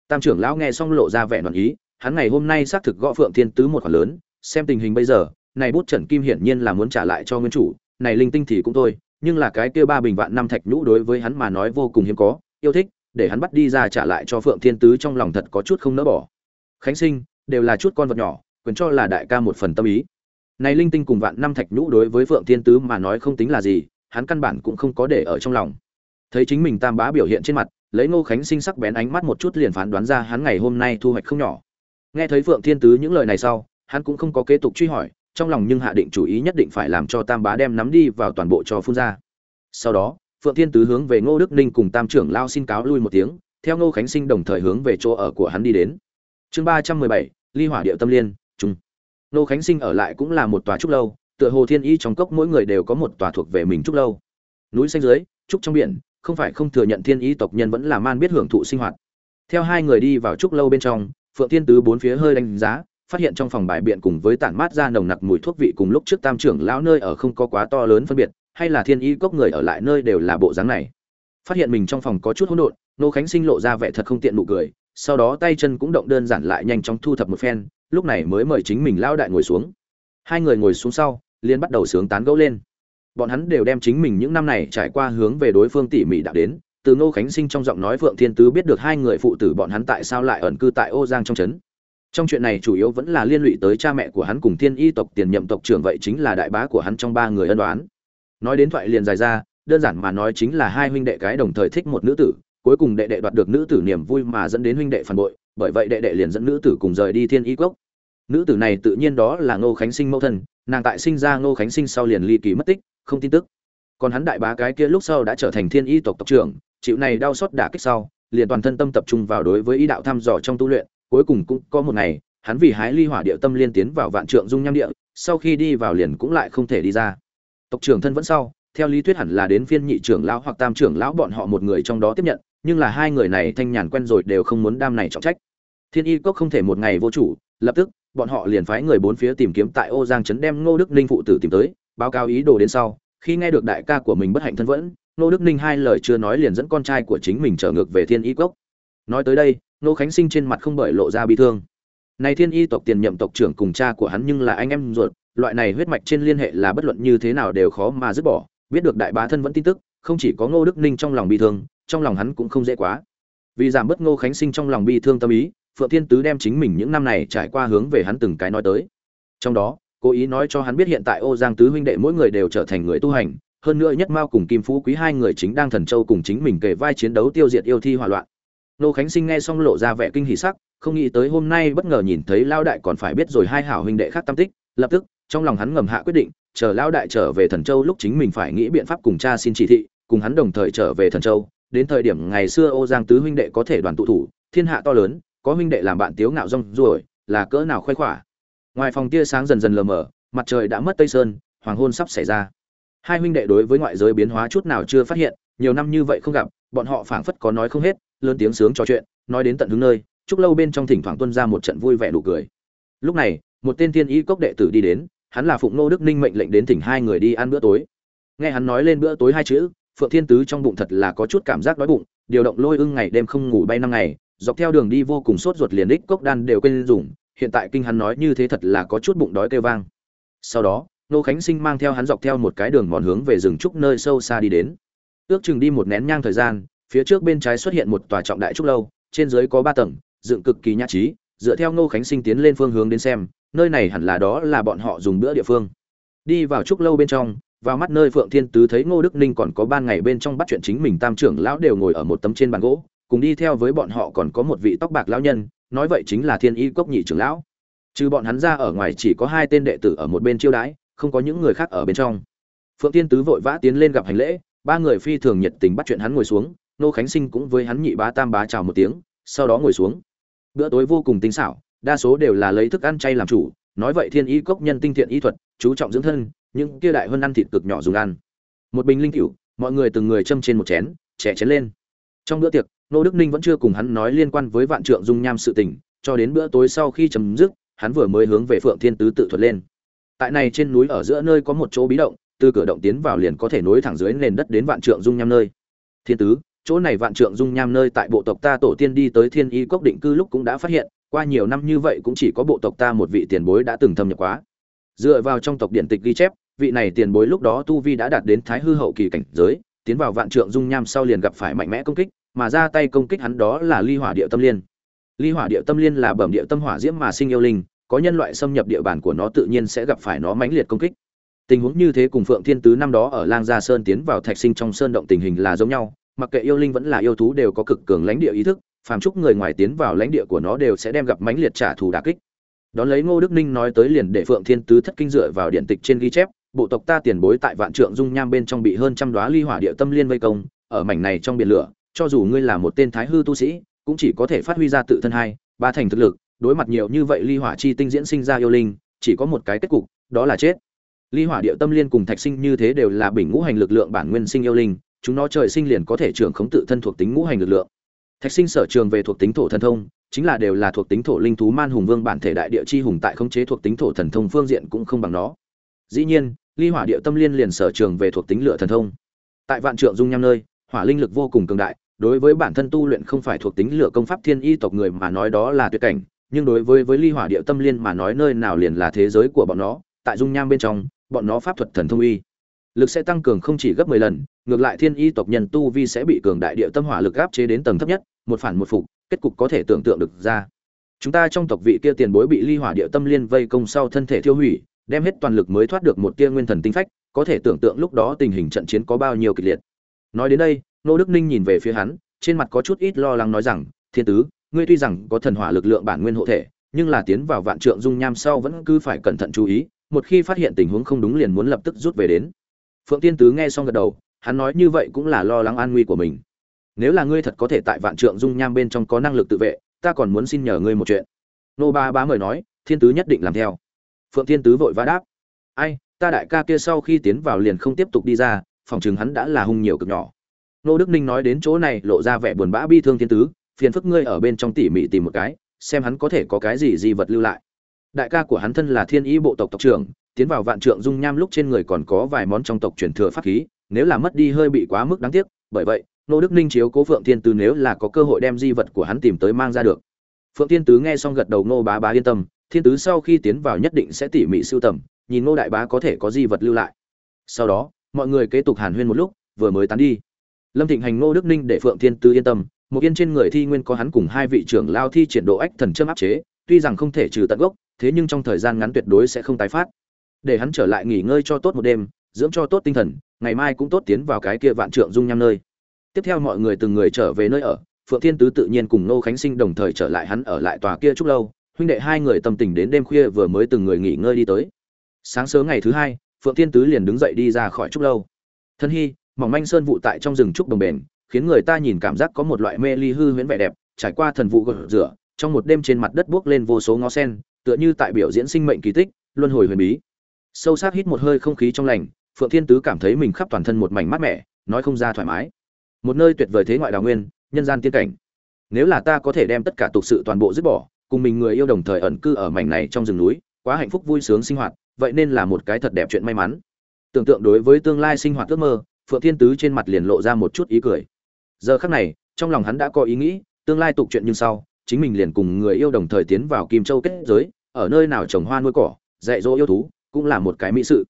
Tam trưởng lão nghe xong lộ ra vẻ đoàn ý, hắn ngày hôm nay xác thực gõ phượng thiên tứ một khoản lớn, xem tình hình bây giờ, này bút trần kim hiển nhiên là muốn trả lại cho nguyên chủ, này linh tinh thì cũng thôi, nhưng là cái kia ba bình vạn năm thạch nhũ đối với hắn mà nói vô cùng hiếm có, yêu thích, để hắn bắt đi ra trả lại cho phượng thiên tứ trong lòng thật có chút không nỡ bỏ khánh sinh, đều là chút con vật nhỏ, quyền cho là đại ca một phần tâm ý. Này linh tinh cùng vạn năm thạch nhũ đối với phượng thiên tứ mà nói không tính là gì, hắn căn bản cũng không có để ở trong lòng. Thấy chính mình tam bá biểu hiện trên mặt, lấy ngô khánh sinh sắc bén ánh mắt một chút liền phán đoán ra hắn ngày hôm nay thu hoạch không nhỏ. Nghe thấy phượng thiên tứ những lời này sau, hắn cũng không có kế tục truy hỏi, trong lòng nhưng hạ định chủ ý nhất định phải làm cho tam bá đem nắm đi vào toàn bộ cho phun ra. Sau đó, phượng thiên tứ hướng về ngô đức ninh cùng tam trưởng lao xin cáo lui một tiếng, theo ngô khánh sinh đồng thời hướng về chỗ ở của hắn đi đến chương ba trăm mười bảy, ly hỏa điệu tâm liên, trung. Nô khánh sinh ở lại cũng là một tòa trúc lâu, tựa hồ thiên y trong cốc mỗi người đều có một tòa thuộc về mình trúc lâu. Núi xanh dưới, trúc trong biển, không phải không thừa nhận thiên y tộc nhân vẫn là man biết hưởng thụ sinh hoạt. Theo hai người đi vào trúc lâu bên trong, phượng thiên tứ bốn phía hơi đánh giá, phát hiện trong phòng bài biện cùng với tản mát ra nồng nặc mùi thuốc vị cùng lúc trước tam trưởng lão nơi ở không có quá to lớn phân biệt, hay là thiên y cốc người ở lại nơi đều là bộ dáng này. Phát hiện mình trong phòng có chút hỗn độn, nô khánh sinh lộ ra vẻ thật không tiện nụ cười sau đó tay chân cũng động đơn giản lại nhanh chóng thu thập một phen, lúc này mới mời chính mình lao đại ngồi xuống. Hai người ngồi xuống sau liên bắt đầu sướng tán gẫu lên. Bọn hắn đều đem chính mình những năm này trải qua hướng về đối phương tỉ mỉ đã đến, từ ngô khánh sinh trong giọng nói phượng thiên tứ biết được hai người phụ tử bọn hắn tại sao lại ẩn cư tại ô giang trong trấn. Trong chuyện này chủ yếu vẫn là liên lụy tới cha mẹ của hắn cùng thiên y tộc tiền nhậm tộc trưởng vậy chính là đại bá của hắn trong ba người ân đoán nói đến thoại liền dài ra, đơn giản mà nói chính là hai huynh đệ cái đồng thời thích một nữ tử cuối cùng đệ đệ đoạt được nữ tử niềm vui mà dẫn đến huynh đệ phản bội, bởi vậy đệ đệ liền dẫn nữ tử cùng rời đi thiên y cốc nữ tử này tự nhiên đó là ngô khánh sinh mẫu thân, nàng tại sinh ra ngô khánh sinh sau liền ly kỳ mất tích, không tin tức. Còn hắn đại bá cái kia lúc sau đã trở thành thiên y tộc tộc trưởng, chịu này đau xót đả kích sau, liền toàn thân tâm tập trung vào đối với ý đạo thăm dò trong tu luyện, cuối cùng cũng có một ngày, hắn vì hái ly hỏa địa tâm liên tiến vào vạn trượng dung nham địa, sau khi đi vào liền cũng lại không thể đi ra. Tộc trưởng thân vẫn sau, theo lý thuyết hẳn là đến phiên nhị trưởng lão hoặc tam trưởng lão bọn họ một người trong đó tiếp nhận nhưng là hai người này thanh nhàn quen rồi đều không muốn đam này trọng trách. Thiên y cốc không thể một ngày vô chủ, lập tức, bọn họ liền phái người bốn phía tìm kiếm tại ô giang trấn đem ngô đức ninh phụ tử tìm tới, báo cáo ý đồ đến sau, khi nghe được đại ca của mình bất hạnh thân vẫn, ngô đức ninh hai lời chưa nói liền dẫn con trai của chính mình trở ngược về thiên y cốc. Nói tới đây, ngô khánh sinh trên mặt không bởi lộ ra bi thương. Này thiên y tộc tiền nhậm tộc trưởng cùng cha của hắn nhưng là anh em ruột, loại này huyết mạch trên liên hệ là bất luận như thế nào đều khó mà dứt bỏ, biết được đại bá thân vẫn tin tức, không chỉ có ngô đức ninh trong lòng bi thương trong lòng hắn cũng không dễ quá. Vì giảm bớt ngô khánh sinh trong lòng bi thương tâm ý, phượng thiên tứ đem chính mình những năm này trải qua hướng về hắn từng cái nói tới. Trong đó, cố ý nói cho hắn biết hiện tại ô giang tứ huynh đệ mỗi người đều trở thành người tu hành, hơn nữa nhất mao cùng kim phú quý hai người chính đang thần châu cùng chính mình kề vai chiến đấu tiêu diệt yêu thi hỏa loạn. Ngô khánh sinh nghe xong lộ ra vẻ kinh hỉ sắc, không nghĩ tới hôm nay bất ngờ nhìn thấy lao đại còn phải biết rồi hai hảo huynh đệ khác tâm tích, lập tức, trong lòng hắn ngầm hạ quyết định, chờ lao đại trở về thần châu lúc chính mình phải nghĩ biện pháp cùng cha xin chỉ thị, cùng hắn đồng thời trở về thần châu đến thời điểm ngày xưa ô giang tứ huynh đệ có thể đoàn tụ thủ, thiên hạ to lớn, có huynh đệ làm bạn tiếu ngạo rong ruổi, là cỡ nào khoái khỏa. Ngoài phòng tia sáng dần dần lờ mờ, mặt trời đã mất tây sơn, hoàng hôn sắp xảy ra. Hai huynh đệ đối với ngoại giới biến hóa chút nào chưa phát hiện, nhiều năm như vậy không gặp, bọn họ phảng phất có nói không hết, lớn tiếng sướng trò chuyện, nói đến tận hướng nơi, chúc lâu bên trong thỉnh thoảng tuân ra một trận vui vẻ đủ cười. Lúc này, một tên thiên y cốc đệ tử đi đến, hắn là phụng nô đức ninh mệnh lệnh đến thỉnh hai người đi ăn bữa tối. Nghe hắn nói lên bữa tối hai chữ phượng thiên tứ trong bụng thật là có chút cảm giác đói bụng, điều động lôi ưng ngày đêm không ngủ bay năm ngày, dọc theo đường đi vô cùng sốt ruột liền đích cốc đan đều quên dùng, hiện tại kinh hắn nói như thế thật là có chút bụng đói kêu vang. Sau đó, nô khánh sinh mang theo hắn dọc theo một cái đường mòn hướng về rừng trúc nơi sâu xa đi đến. Ước chừng đi một nén nhang thời gian, phía trước bên trái xuất hiện một tòa trọng đại trúc lâu, trên dưới có ba tầng, dựng cực kỳ nhã trí, dựa theo ngô khánh sinh tiến lên phương hướng đến xem, nơi này hẳn là đó là bọn họ dùng bữa địa phương. Đi vào trúc lâu bên trong vào mắt nơi phượng thiên tứ thấy ngô đức ninh còn có ban ngày bên trong bắt chuyện chính mình, tam trưởng lão đều ngồi ở một tấm trên bàn gỗ, cùng đi theo với bọn họ còn có một vị tóc bạc lão nhân, nói vậy chính là thiên y cốc nhị trưởng lão. Trừ bọn hắn ra ở ngoài chỉ có hai tên đệ tử ở một bên chiêu đãi, không có những người khác ở bên trong. Phượng thiên tứ vội vã tiến lên gặp hành lễ, ba người phi thường nhiệt tình bắt chuyện hắn ngồi xuống nô khánh sinh cũng với hắn nhị bá tam bá chào một tiếng, sau đó ngồi xuống. Bữa tối vô cùng tinh xảo, đa số đều là lấy thức ăn chay làm chủ, nói vậy thiên y cốc nhân tinh thiện y thuật, chú trọng dưỡng thân những kia đại hơn ăn thịt cực nhỏ dùng ăn. Một bình linh cửu, mọi người từng người châm trên một chén, chè chén lên. Trong bữa tiệc, nô đức ninh vẫn chưa cùng hắn nói liên quan với vạn trượng dung nham sự tình, cho đến bữa tối sau khi chấm dứt, hắn vừa mới hướng về phượng thiên tứ tự thuật lên. Tại này trên núi ở giữa nơi có một chỗ bí động, từ cửa động tiến vào liền có thể nối thẳng dưới nền đất đến vạn trượng dung nham nơi. Thiên tứ, chỗ này vạn trượng dung nham nơi tại bộ tộc ta tổ tiên đi tới thiên y cốc định cư lúc cũng đã phát hiện, qua nhiều năm như vậy cũng chỉ có bộ tộc ta một vị tiền bối đã từng thâm nhập quá. Dựa vào trong tộc điện tịch ghi chép vị này tiền bối lúc đó tu vi đã đạt đến thái hư hậu kỳ cảnh giới, tiến vào vạn trượng dung nham sau liền gặp phải mạnh mẽ công kích, mà ra tay công kích hắn đó là ly hỏa địa tâm liên. Ly hỏa địa tâm liên là bẩm địa tâm hỏa diễm mà sinh yêu linh, có nhân loại xâm nhập địa bàn của nó tự nhiên sẽ gặp phải nó mãnh liệt công kích. Tình huống như thế cùng phượng thiên tứ năm đó ở lang gia sơn tiến vào thạch sinh trong sơn động tình hình là giống nhau, mặc kệ yêu linh vẫn là yêu thú đều có cực cường lãnh địa ý thức, phàm chúc người ngoài tiến vào lãnh địa của nó đều sẽ đem gặp mãnh liệt trả thù đả kích. Đón lấy ngô đức ninh nói tới liền để phượng thiên tứ thất kinh dựa vào điện tịch trên ghi chép bộ tộc ta tiền bối tại vạn trượng dung nham bên trong bị hơn trăm đoá ly hỏa địa tâm liên vây công, ở mảnh này trong biển lửa, cho dù ngươi là một tên thái hư tu sĩ, cũng chỉ có thể phát huy ra tự thân hai, ba thành thực lực, đối mặt nhiều như vậy ly hỏa chi tinh diễn sinh ra yêu linh, chỉ có một cái kết cục, đó là chết. Ly hỏa địa tâm liên cùng thạch sinh như thế đều là bình ngũ hành lực lượng bản nguyên sinh yêu linh, chúng nó trời sinh liền có thể trưởng khống tự thân thuộc tính ngũ hành lực lượng. Thạch sinh sở trường về thuộc tính thổ thần thông, chính là đều là thuộc tính thổ linh thú man hùng vương bản thể đại địa chi hùng tại khống chế thuộc tính thổ thần thông phương diện cũng không bằng nó. Dĩ nhiên ly hỏa địa tâm liên liền sở trường về thuộc tính lửa thần thông. Tại vạn trượng dung nham nơi, hỏa linh lực vô cùng cường đại, đối với bản thân tu luyện không phải thuộc tính lửa công pháp thiên y tộc người mà nói đó là tuyệt cảnh, nhưng đối với với ly hỏa địa tâm liên mà nói nơi nào liền là thế giới của bọn nó, tại dung nham bên trong, bọn nó pháp thuật thần thông y lực sẽ tăng cường không chỉ gấp 10 lần, ngược lại thiên y tộc nhân tu vi sẽ bị cường đại địa tâm hỏa lực áp chế đến tầng thấp nhất, một phản một phục, kết cục có thể tưởng tượng được ra. Chúng ta trong tộc vị kia tiền bối bị ly hỏa địa tâm liên vây công sau thân thể thiêu hủy đem hết toàn lực mới thoát được một tia nguyên thần tinh phách, có thể tưởng tượng lúc đó tình hình trận chiến có bao nhiêu kịch liệt. Nói đến đây nô đức ninh nhìn về phía hắn, trên mặt có chút ít lo lắng nói rằng, thiên tứ, ngươi tuy rằng có thần hỏa lực lượng bản nguyên hộ thể, nhưng là tiến vào vạn trượng dung nham sau vẫn cứ phải cẩn thận chú ý, một khi phát hiện tình huống không đúng liền muốn lập tức rút về đến. Phượng tiên tứ nghe xong gật đầu, hắn nói như vậy cũng là lo lắng an nguy của mình. Nếu là ngươi thật có thể tại vạn trượng dung nham bên trong có năng lực tự vệ, ta còn muốn xin nhờ ngươi một chuyện. Nô ba bá mời nói, thiên tứ nhất định làm theo phượng thiên tứ vội vã đáp. Ai, ta đại ca kia sau khi tiến vào liền không tiếp tục đi ra, phòng chừng hắn đã là hung nhiều cực nhỏ. Nô đức ninh nói đến chỗ này lộ ra vẻ buồn bã bi thương thiên tứ, phiền phức ngươi ở bên trong tỉ mỉ tìm một cái, xem hắn có thể có cái gì di vật lưu lại. Đại ca của hắn thân là thiên ý bộ tộc tộc trưởng, tiến vào vạn trượng dung nham lúc trên người còn có vài món trong tộc truyền thừa pháp khí, nếu là mất đi hơi bị quá mức đáng tiếc, bởi vậy, nô đức ninh chiếu cố phượng thiên tứ nếu là có cơ hội đem di vật của hắn tìm tới mang ra được. Phượng thiên tứ nghe xong gật đầu nô bá bá yên tâm thiên tứ sau khi tiến vào nhất định sẽ tỉ mỉ sưu tầm, nhìn Ngô đại bá có thể có di vật lưu lại. Sau đó, mọi người kế tục hàn huyên một lúc, vừa mới tán đi. Lâm thịnh hành, Ngô đức ninh để phượng thiên tứ yên tâm, một yên trên người thi nguyên có hắn cùng hai vị trưởng lao thi triển độ ách thần châm áp chế, tuy rằng không thể trừ tận gốc, thế nhưng trong thời gian ngắn tuyệt đối sẽ không tái phát. Để hắn trở lại nghỉ ngơi cho tốt một đêm, dưỡng cho tốt tinh thần, ngày mai cũng tốt tiến vào cái kia vạn trượng dung nham nơi. Tiếp theo mọi người từng người trở về nơi ở, phượng thiên tứ tự nhiên cùng nô khánh sinh đồng thời trở lại hắn ở lại tòa kia chúc lâu huynh đệ hai người tâm tình đến đêm khuya vừa mới từng người nghỉ ngơi đi tới. Sáng sớm ngày thứ hai, phượng thiên tứ liền đứng dậy đi ra khỏi trúc lâu. Thân hy, mỏng manh sơn vụ tại trong rừng trúc đồng bền, khiến người ta nhìn cảm giác có một loại mê ly hư huyễn vẻ đẹp, trải qua thần vụ gột rửa, trong một đêm trên mặt đất buốc lên vô số ngó sen, tựa như tại biểu diễn sinh mệnh kỳ tích, luân hồi huyền bí. Sâu sắc hít một hơi không khí trong lành, phượng thiên tứ cảm thấy mình khắp toàn thân một mảnh mát mẻ, nói không ra thoải mái. Một nơi tuyệt vời thế ngoại đào nguyên, nhân gian tiên cảnh. Nếu là ta có thể đem tất cả tục sự toàn bộ dứt bỏ cùng mình người yêu đồng thời ẩn cư ở mảnh này trong rừng núi, quá hạnh phúc vui sướng sinh hoạt, vậy nên là một cái thật đẹp chuyện may mắn. Tưởng tượng đối với tương lai sinh hoạt ước mơ, phượng thiên tứ trên mặt liền lộ ra một chút ý cười. Giờ khắc này, trong lòng hắn đã có ý nghĩ, tương lai tục chuyện nhưng sau, chính mình liền cùng người yêu đồng thời tiến vào kim châu kết giới, ở nơi nào trồng hoa nuôi cỏ, dạy dỗ yêu thú, cũng là một cái mỹ sự.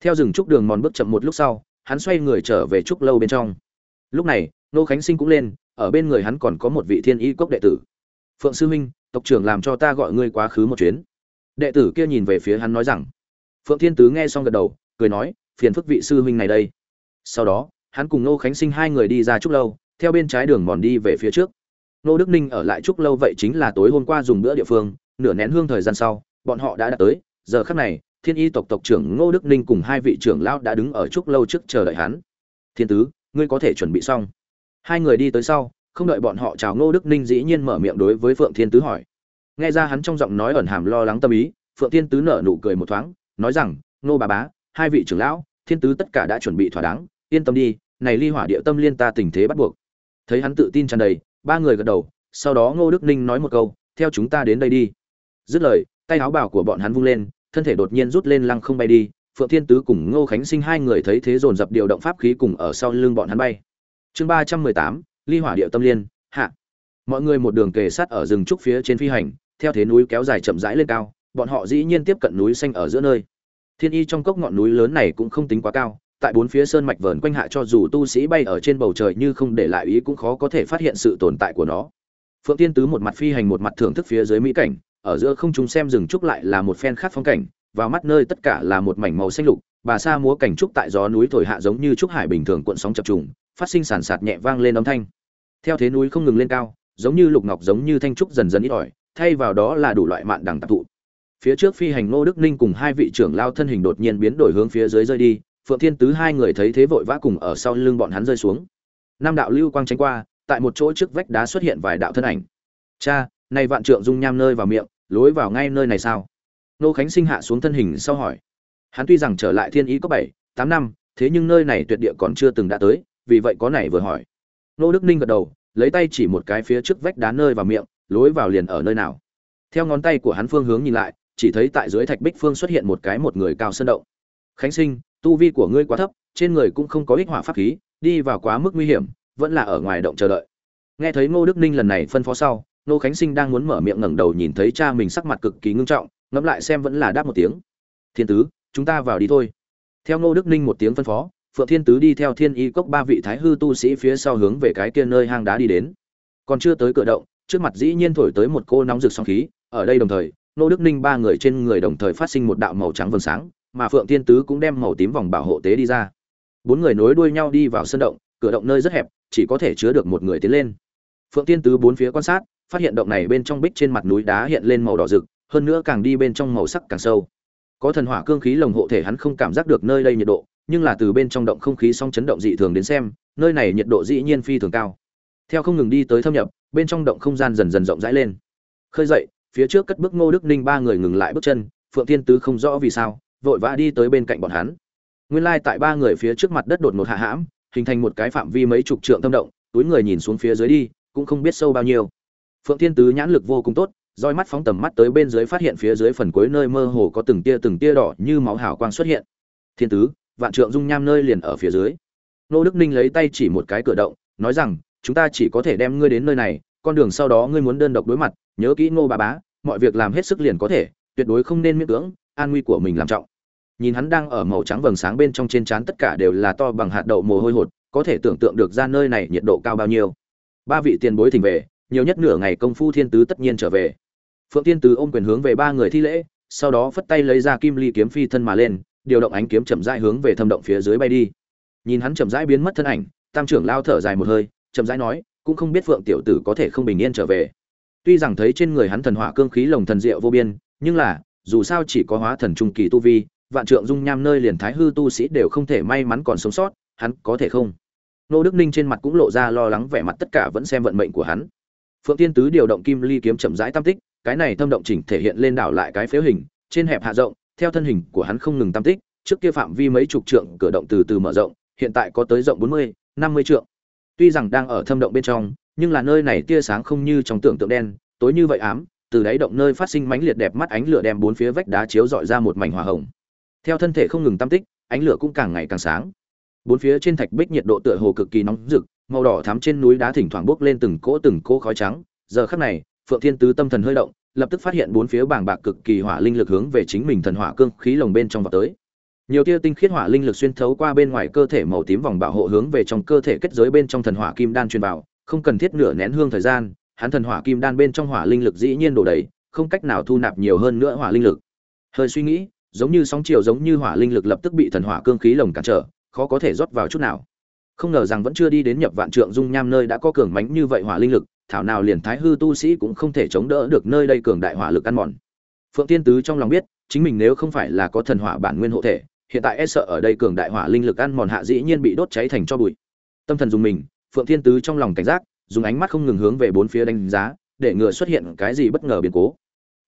Theo rừng trúc đường mòn bước chậm một lúc sau, hắn xoay người trở về trúc lâu bên trong. Lúc này, nô khánh sinh cũng lên, ở bên người hắn còn có một vị thiên y cốc đệ tử. Phượng sư huynh tộc trưởng làm cho ta gọi ngươi quá khứ một chuyến. Đệ tử kia nhìn về phía hắn nói rằng, phượng thiên tứ nghe xong gật đầu, cười nói, phiền phức vị sư huynh này đây. Sau đó, hắn cùng nô khánh sinh hai người đi ra trúc lâu, theo bên trái đường mòn đi về phía trước. Nô đức ninh ở lại trúc lâu vậy chính là tối hôm qua dùng bữa địa phương, nửa nén hương thời gian sau, bọn họ đã đạt tới. Giờ khắc này, thiên y tộc tộc trưởng ngô đức ninh cùng hai vị trưởng lão đã đứng ở trúc lâu trước chờ đợi hắn. Thiên tứ, ngươi có thể chuẩn bị xong. Hai người đi tới sau không đợi bọn họ chào ngô đức ninh dĩ nhiên mở miệng đối với phượng thiên tứ hỏi. Nghe ra hắn trong giọng nói ẩn hàm lo lắng tâm ý, phượng thiên tứ nở nụ cười một thoáng, nói rằng, Ngô bà bá, hai vị trưởng lão, thiên tứ tất cả đã chuẩn bị thỏa đáng, yên tâm đi, này ly hỏa địa tâm liên ta tình thế bắt buộc. Thấy hắn tự tin tràn đầy, ba người gật đầu, sau đó ngô đức ninh nói một câu, theo chúng ta đến đây đi. Dứt lời, tay áo bảo của bọn hắn vung lên, thân thể đột nhiên rút lên lăng không bay đi, phượng thiên tứ cùng ngô khánh sinh hai người thấy thế dồn dập điều động pháp khí cùng ở sau lưng bọn hắn bay. Chương ba trăm mười tám ly hỏa điệu tâm liên, hạ. Mọi người một đường kề sát ở rừng trúc phía trên phi hành, theo thế núi kéo dài chậm rãi lên cao, bọn họ dĩ nhiên tiếp cận núi xanh ở giữa nơi. Thiên y trong cốc ngọn núi lớn này cũng không tính quá cao, tại bốn phía sơn mạch vờn quanh hạ cho dù tu sĩ bay ở trên bầu trời như không để lại ý cũng khó có thể phát hiện sự tồn tại của nó. Phượng tiên tứ một mặt phi hành một mặt thưởng thức phía dưới mỹ cảnh, ở giữa không chúng xem rừng trúc lại là một phen khác phong cảnh, vào mắt nơi tất cả là một mảnh màu xanh lục, bà sa múa cảnh trúc tại gió núi thổi hạ giống như trúc hải bình thường cuộn sóng chập trùng, phát sinh sàn sạt nhẹ vang lên âm thanh theo thế núi không ngừng lên cao, giống như lục ngọc giống như thanh trúc dần dần ít ỏi, thay vào đó là đủ loại mạn đằng tạp thụ. Phía trước phi hành ngô đức ninh cùng hai vị trưởng lao thân hình đột nhiên biến đổi hướng phía dưới rơi đi, phượng thiên tứ hai người thấy thế vội vã cùng ở sau lưng bọn hắn rơi xuống. Nam đạo lưu quang tránh qua, tại một chỗ trước vách đá xuất hiện vài đạo thân ảnh. Cha, này vạn trượng dung nham nơi vào miệng, lối vào ngay nơi này sao? Nô khánh sinh hạ xuống thân hình sau hỏi. Hắn tuy rằng trở lại thiên ý có bảy, tám năm, thế nhưng nơi này tuyệt địa còn chưa từng đã tới, vì vậy có này vừa hỏi nô đức ninh gật đầu, lấy tay chỉ một cái phía trước vách đá nơi vào miệng, lối vào liền ở nơi nào. Theo ngón tay của hắn phương hướng nhìn lại, chỉ thấy tại dưới thạch bích phương xuất hiện một cái một người cao sơn động. Khánh sinh, tu vi của ngươi quá thấp, trên người cũng không có ích hỏa pháp khí, đi vào quá mức nguy hiểm, vẫn là ở ngoài động chờ đợi. Nghe thấy ngô đức ninh lần này phân phó sau, ngô khánh sinh đang muốn mở miệng ngẩng đầu nhìn thấy cha mình sắc mặt cực kỳ ngưng trọng, ngẫm lại xem vẫn là đáp một tiếng. Thiên tứ, chúng ta vào đi thôi. Theo ngô đức ninh một tiếng phân phó phượng thiên tứ đi theo thiên y cốc ba vị thái hư tu sĩ phía sau hướng về cái kia nơi hang đá đi đến. Còn chưa tới cửa động, trước mặt dĩ nhiên thổi tới một cô nóng rực sóng khí, ở đây đồng thời, Nô đức ninh ba người trên người đồng thời phát sinh một đạo màu trắng vầng sáng, mà phượng thiên tứ cũng đem màu tím vòng bảo hộ tế đi ra. Bốn người nối đuôi nhau đi vào sân động, cửa động nơi rất hẹp, chỉ có thể chứa được một người tiến lên. Phượng thiên tứ bốn phía quan sát, phát hiện động này bên trong bích trên mặt núi đá hiện lên màu đỏ rực, hơn nữa càng đi bên trong màu sắc càng sâu. Có thần hỏa cương khí lồng hộ thể hắn không cảm giác được nơi đây nhiệt độ nhưng là từ bên trong động không khí song chấn động dị thường đến xem, nơi này nhiệt độ dĩ nhiên phi thường cao. Theo không ngừng đi tới thâm nhập, bên trong động không gian dần dần rộng rãi lên. Khơi dậy, phía trước cất bước ngô đức ninh ba người ngừng lại bước chân, phượng thiên tứ không rõ vì sao, vội vã đi tới bên cạnh bọn hắn. Nguyên lai tại ba người phía trước mặt đất đột ngột hạ hãm, hình thành một cái phạm vi mấy chục trượng thâm động, túi người nhìn xuống phía dưới đi, cũng không biết sâu bao nhiêu. Phượng thiên tứ nhãn lực vô cùng tốt, roi mắt phóng tầm mắt tới bên dưới phát hiện phía dưới phần cuối nơi mơ hồ có từng tia từng tia đỏ như máu hào quang xuất hiện. Thiên tứ vạn trượng dung nham nơi liền ở phía dưới. Nô đức ninh lấy tay chỉ một cái cửa động, nói rằng, chúng ta chỉ có thể đem ngươi đến nơi này, con đường sau đó ngươi muốn đơn độc đối mặt, nhớ kỹ ngô bà bá, mọi việc làm hết sức liền có thể, tuyệt đối không nên miễn cưỡng, an nguy của mình làm trọng. Nhìn hắn đang ở màu trắng vầng sáng bên trong trên trán tất cả đều là to bằng hạt đậu mồ hôi hột, có thể tưởng tượng được ra nơi này nhiệt độ cao bao nhiêu. Ba vị tiền bối thỉnh về, nhiều nhất nửa ngày công phu thiên tứ tất nhiên trở về. Phượng thiên tứ ôm quyền hướng về ba người thi lễ, sau đó phất tay lấy ra kim ly kiếm phi thân mà lên điều động ánh kiếm chậm rãi hướng về thâm động phía dưới bay đi. Nhìn hắn chậm rãi biến mất thân ảnh, tam trưởng lao thở dài một hơi, chậm rãi nói, cũng không biết phượng tiểu tử có thể không bình yên trở về. Tuy rằng thấy trên người hắn thần hỏa cương khí lồng thần diệu vô biên, nhưng là, dù sao chỉ có hóa thần trung kỳ tu vi, vạn trượng dung nham nơi liền thái hư tu sĩ đều không thể may mắn còn sống sót, hắn có thể không? Nô đức ninh trên mặt cũng lộ ra lo lắng, vẻ mặt tất cả vẫn xem vận mệnh của hắn. Phượng tiên tứ điều động kim ly kiếm chậm rãi tam tích, cái này thâm động chỉnh thể hiện lên đảo lại cái phếu hình, trên hẹp hạ rộng theo thân hình của hắn không ngừng tam tích, trước kia phạm vi mấy chục trượng cửa động từ từ mở rộng, hiện tại có tới rộng bốn mươi, năm mươi trượng. Tuy rằng đang ở thâm động bên trong, nhưng là nơi này tia sáng không như trong tưởng tượng đen, tối như vậy ám, từ đáy động nơi phát sinh mãnh liệt đẹp mắt ánh lửa đem bốn phía vách đá chiếu dọi ra một mảnh hỏa hồng. Theo thân thể không ngừng tam tích, ánh lửa cũng càng ngày càng sáng. Bốn phía trên thạch bích nhiệt độ tựa hồ cực kỳ nóng rực, màu đỏ thắm trên núi đá thỉnh thoảng bốc lên từng cỗ từng cỗ khói trắng. Giờ khắc này, phượng thiên tứ tâm thần hơi động lập tức phát hiện bốn phía bảng bạc cực kỳ hỏa linh lực hướng về chính mình thần hỏa cương khí lồng bên trong vào tới. Nhiều tia tinh khiết hỏa linh lực xuyên thấu qua bên ngoài cơ thể màu tím vòng bảo hộ hướng về trong cơ thể kết giới bên trong thần hỏa kim đan truyền vào, không cần thiết nửa nén hương thời gian, hắn thần hỏa kim đan bên trong hỏa linh lực dĩ nhiên đổ đầy, không cách nào thu nạp nhiều hơn nữa hỏa linh lực. Hơi suy nghĩ, giống như sóng chiều giống như hỏa linh lực lập tức bị thần hỏa cương khí lồng cản trở, khó có thể rót vào chút nào. Không ngờ rằng vẫn chưa đi đến nhập vạn trượng dung nham nơi đã có cường mãnh như vậy hỏa linh lực thảo nào liền thái hư tu sĩ cũng không thể chống đỡ được nơi đây cường đại hỏa lực ăn mòn. Phượng tiên tứ trong lòng biết, chính mình nếu không phải là có thần hỏa bản nguyên hộ thể, hiện tại e sợ ở đây cường đại hỏa linh lực ăn mòn hạ dĩ nhiên bị đốt cháy thành cho bụi. Tâm thần dùng mình, phượng thiên tứ trong lòng cảnh giác, dùng ánh mắt không ngừng hướng về bốn phía đánh giá, để ngừa xuất hiện cái gì bất ngờ biến cố.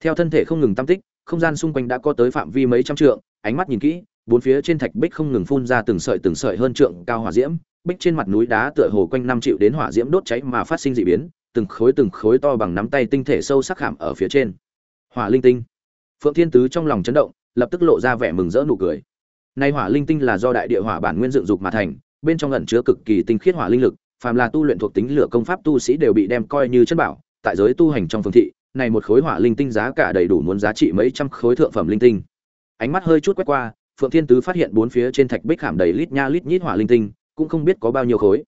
Theo thân thể không ngừng tam tích, không gian xung quanh đã có tới phạm vi mấy trăm trượng, ánh mắt nhìn kỹ, bốn phía trên thạch bích không ngừng phun ra từng sợi từng sợi hơn trượng cao hỏa diễm, bích trên mặt núi đá tựa hồ quanh năm triệu đến hỏa diễm đốt cháy mà phát sinh dị biến từng khối từng khối to bằng nắm tay tinh thể sâu sắc hàm ở phía trên. Hỏa linh tinh. Phượng thiên tứ trong lòng chấn động, lập tức lộ ra vẻ mừng rỡ nụ cười. Nay hỏa linh tinh là do đại địa hỏa bản nguyên dựng dục mà thành, bên trong ẩn chứa cực kỳ tinh khiết hỏa linh lực, phàm là tu luyện thuộc tính lửa công pháp tu sĩ đều bị đem coi như chân bảo, tại giới tu hành trong phương thị, này một khối hỏa linh tinh giá cả đầy đủ muốn giá trị mấy trăm khối thượng phẩm linh tinh. Ánh mắt hơi chút quét qua, phượng thiên tứ phát hiện bốn phía trên thạch bích hàm đầy lít nha lít nhít hỏa linh tinh, cũng không biết có bao nhiêu khối.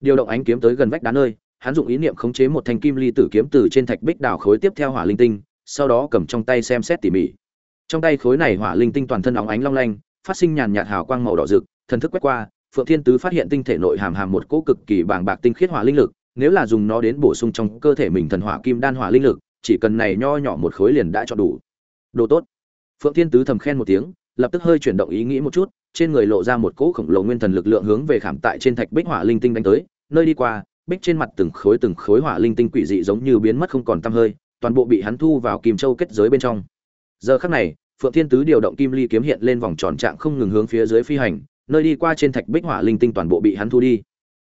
Điều động ánh kiếm tới gần vách đá nơi hắn dụng ý niệm khống chế một thanh kim ly tử kiếm từ trên thạch bích đào khối tiếp theo hỏa linh tinh, sau đó cầm trong tay xem xét tỉ mỉ. Trong tay khối này hỏa linh tinh toàn thân óng ánh long lanh, phát sinh nhàn nhạt hào quang màu đỏ rực, thần thức quét qua, phượng thiên tứ phát hiện tinh thể nội hàm hàm một cỗ cực kỳ bàng bạc tinh khiết hỏa linh lực, nếu là dùng nó đến bổ sung trong cơ thể mình thần hỏa kim đan hỏa linh lực, chỉ cần này nho nhỏ một khối liền đã cho đủ. Đồ tốt. Phượng thiên tứ thầm khen một tiếng, lập tức hơi chuyển động ý nghĩ một chút, trên người lộ ra một cỗ khổng lồ nguyên thần lực lượng hướng về khảm tại trên thạch bích hỏa linh tinh đánh tới, nơi đi qua bích trên mặt từng khối từng khối hỏa linh tinh quỷ dị giống như biến mất không còn tăm hơi, toàn bộ bị hắn thu vào kim châu kết giới bên trong. Giờ khắc này, phượng thiên tứ điều động kim ly kiếm hiện lên vòng tròn trạng không ngừng hướng phía dưới phi hành, nơi đi qua trên thạch bích hỏa linh tinh toàn bộ bị hắn thu đi.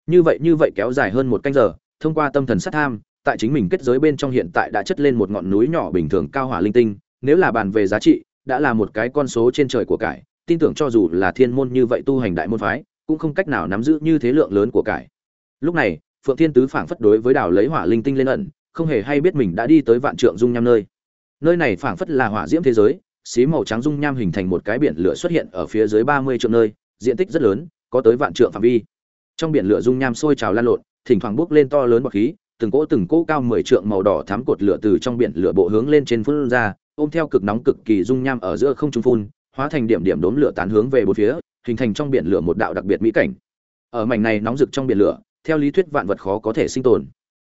Như vậy như vậy kéo dài hơn một canh giờ, thông qua tâm thần sát tham, tại chính mình kết giới bên trong hiện tại đã chất lên một ngọn núi nhỏ bình thường cao hỏa linh tinh, nếu là bàn về giá trị, đã là một cái con số trên trời của cải, tin tưởng cho dù là thiên môn như vậy tu hành đại môn phái, cũng không cách nào nắm giữ như thế lượng lớn của cải. Lúc này phượng thiên tứ phảng phất đối với đảo lấy hỏa linh tinh lên ẩn, không hề hay biết mình đã đi tới vạn trượng dung nham nơi. Nơi này phảng phất là hỏa diễm thế giới, xí màu trắng dung nham hình thành một cái biển lửa xuất hiện ở phía dưới ba mươi trượng nơi, diện tích rất lớn, có tới vạn trượng phạm vi. Trong biển lửa dung nham sôi trào lan lộn, thỉnh thoảng bốc lên to lớn bọt khí, từng cỗ từng cỗ cao mười trượng màu đỏ thắm cột lửa từ trong biển lửa bộ hướng lên trên phun ra, ôm theo cực nóng cực kỳ dung nham ở giữa không trung phun, hóa thành điểm điểm đốm lửa tán hướng về bốn phía, hình thành trong biển lửa một đạo đặc biệt mỹ cảnh. Ở mảnh này nóng rực trong biển lửa theo lý thuyết vạn vật khó có thể sinh tồn.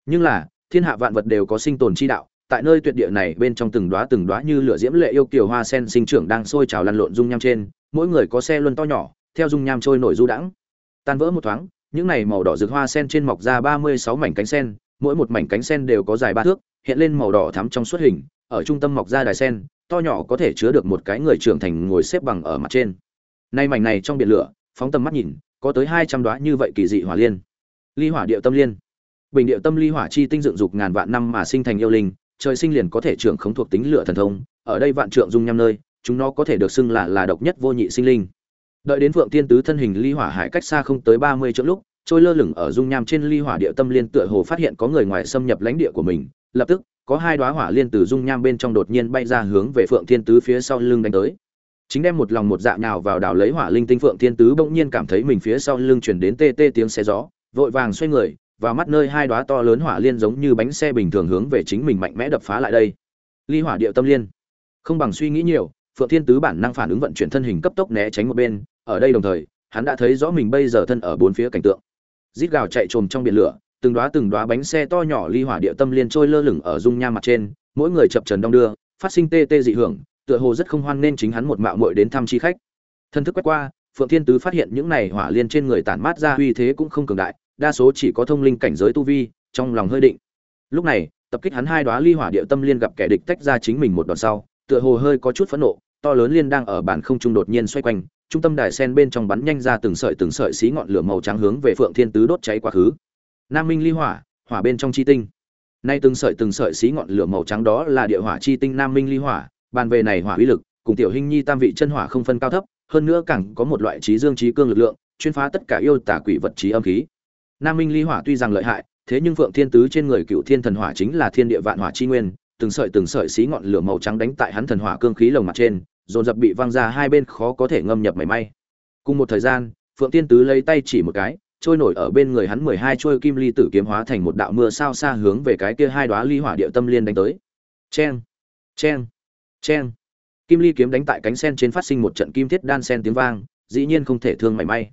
Nhưng là, thiên hạ vạn vật đều có sinh tồn chi đạo, tại nơi tuyệt địa này bên trong từng đóa từng đóa như lửa diễm lệ yêu kiều hoa sen sinh trưởng đang sôi trào lăn lộn dung nham trên, mỗi người có xe luân to nhỏ, theo dung nham trôi nổi du đãng. Tan vỡ một thoáng, những này màu đỏ rực hoa sen trên mọc ra ba mươi sáu mảnh cánh sen, mỗi một mảnh cánh sen đều có dài ba thước, hiện lên màu đỏ thắm trong suốt hình, ở trung tâm mọc ra đài sen, to nhỏ có thể chứa được một cái người trưởng thành ngồi xếp bằng ở mặt trên. Nay mảnh này trong biển lửa, phóng tầm mắt nhìn, có tới hai trăm đóa như vậy kỳ dị hỏa liên ly hỏa điệu tâm liên. Bình điệu tâm ly hỏa chi tinh dựng dục ngàn vạn năm mà sinh thành yêu linh, trời sinh liền có thể trưởng khống thuộc tính lửa thần thông, ở đây vạn trượng dung nham nơi, chúng nó có thể được xưng là là độc nhất vô nhị sinh linh. Đợi đến phượng tiên tứ thân hình ly hỏa hải cách xa không tới ba mươi chỗ lúc, trôi lơ lửng ở dung nham trên ly hỏa địa tâm liên tựa hồ phát hiện có người ngoài xâm nhập lãnh địa của mình, lập tức, có hai đóa hỏa liên từ dung nham bên trong đột nhiên bay ra hướng về phượng thiên tứ phía sau lưng đánh tới. Chính đem một lòng một dạ nào vào đảo lấy hỏa linh tinh phượng thiên tứ bỗng nhiên cảm thấy mình phía sau lưng chuyển đến tê tê tiếng xe gió vội vàng xoay người, vào mắt nơi hai đóa to lớn hỏa liên giống như bánh xe bình thường hướng về chính mình mạnh mẽ đập phá lại đây. Ly hỏa địa tâm liên. Không bằng suy nghĩ nhiều, phượng thiên tứ bản năng phản ứng vận chuyển thân hình cấp tốc né tránh một bên, ở đây đồng thời, hắn đã thấy rõ mình bây giờ thân ở bốn phía cảnh tượng. Rít gào chạy trồm trong biển lửa, từng đóa từng đóa bánh xe to nhỏ ly hỏa địa tâm liên trôi lơ lửng ở dung nham mặt trên, mỗi người chập trần đong đưa, phát sinh tê tê dị hưởng, tựa hồ rất không hoan nên chính hắn một mạo muội đến thăm chi khách. Thân thức quét qua, phượng thiên tứ phát hiện những này hỏa liên trên người tản mát ra uy thế cũng không cường đại đa số chỉ có thông linh cảnh giới tu vi, trong lòng hơi định. Lúc này, tập kích hắn hai đóa ly hỏa địa tâm liên gặp kẻ địch tách ra chính mình một đòn sau, tựa hồ hơi có chút phẫn nộ, to lớn liên đang ở bản không trung đột nhiên xoay quanh, trung tâm đài sen bên trong bắn nhanh ra từng sợi từng sợi xí ngọn lửa màu trắng hướng về phượng thiên tứ đốt cháy quá khứ. Nam minh ly hỏa hỏa bên trong chi tinh. Nay từng sợi từng sợi xí ngọn lửa màu trắng đó là địa hỏa chi tinh nam minh ly hỏa, bàn về này hỏa uy lực, cùng tiểu hình nhi tam vị chân hỏa không phân cao thấp, hơn nữa càng có một loại trí dương trí cương lực lượng, chuyên phá tất cả yêu tà quỷ vật trí âm khí nam minh ly hỏa tuy rằng lợi hại, thế nhưng phượng thiên tứ trên người cựu thiên thần hỏa chính là thiên địa vạn hỏa chi nguyên, từng sợi từng sợi xí ngọn lửa màu trắng đánh tại hắn thần hỏa cương khí lồng mặt trên, dồn dập bị văng ra hai bên khó có thể ngâm nhập mảy may. Cùng một thời gian, phượng thiên tứ lấy tay chỉ một cái, trôi nổi ở bên người hắn mười hai trôi kim ly tử kiếm hóa thành một đạo mưa sao xa hướng về cái kia hai đóa ly hỏa địa tâm liên đánh tới. Chen chen chen kim ly kiếm đánh tại cánh sen trên phát sinh một trận kim thiết đan sen tiếng vang, dĩ nhiên không thể thương mảy may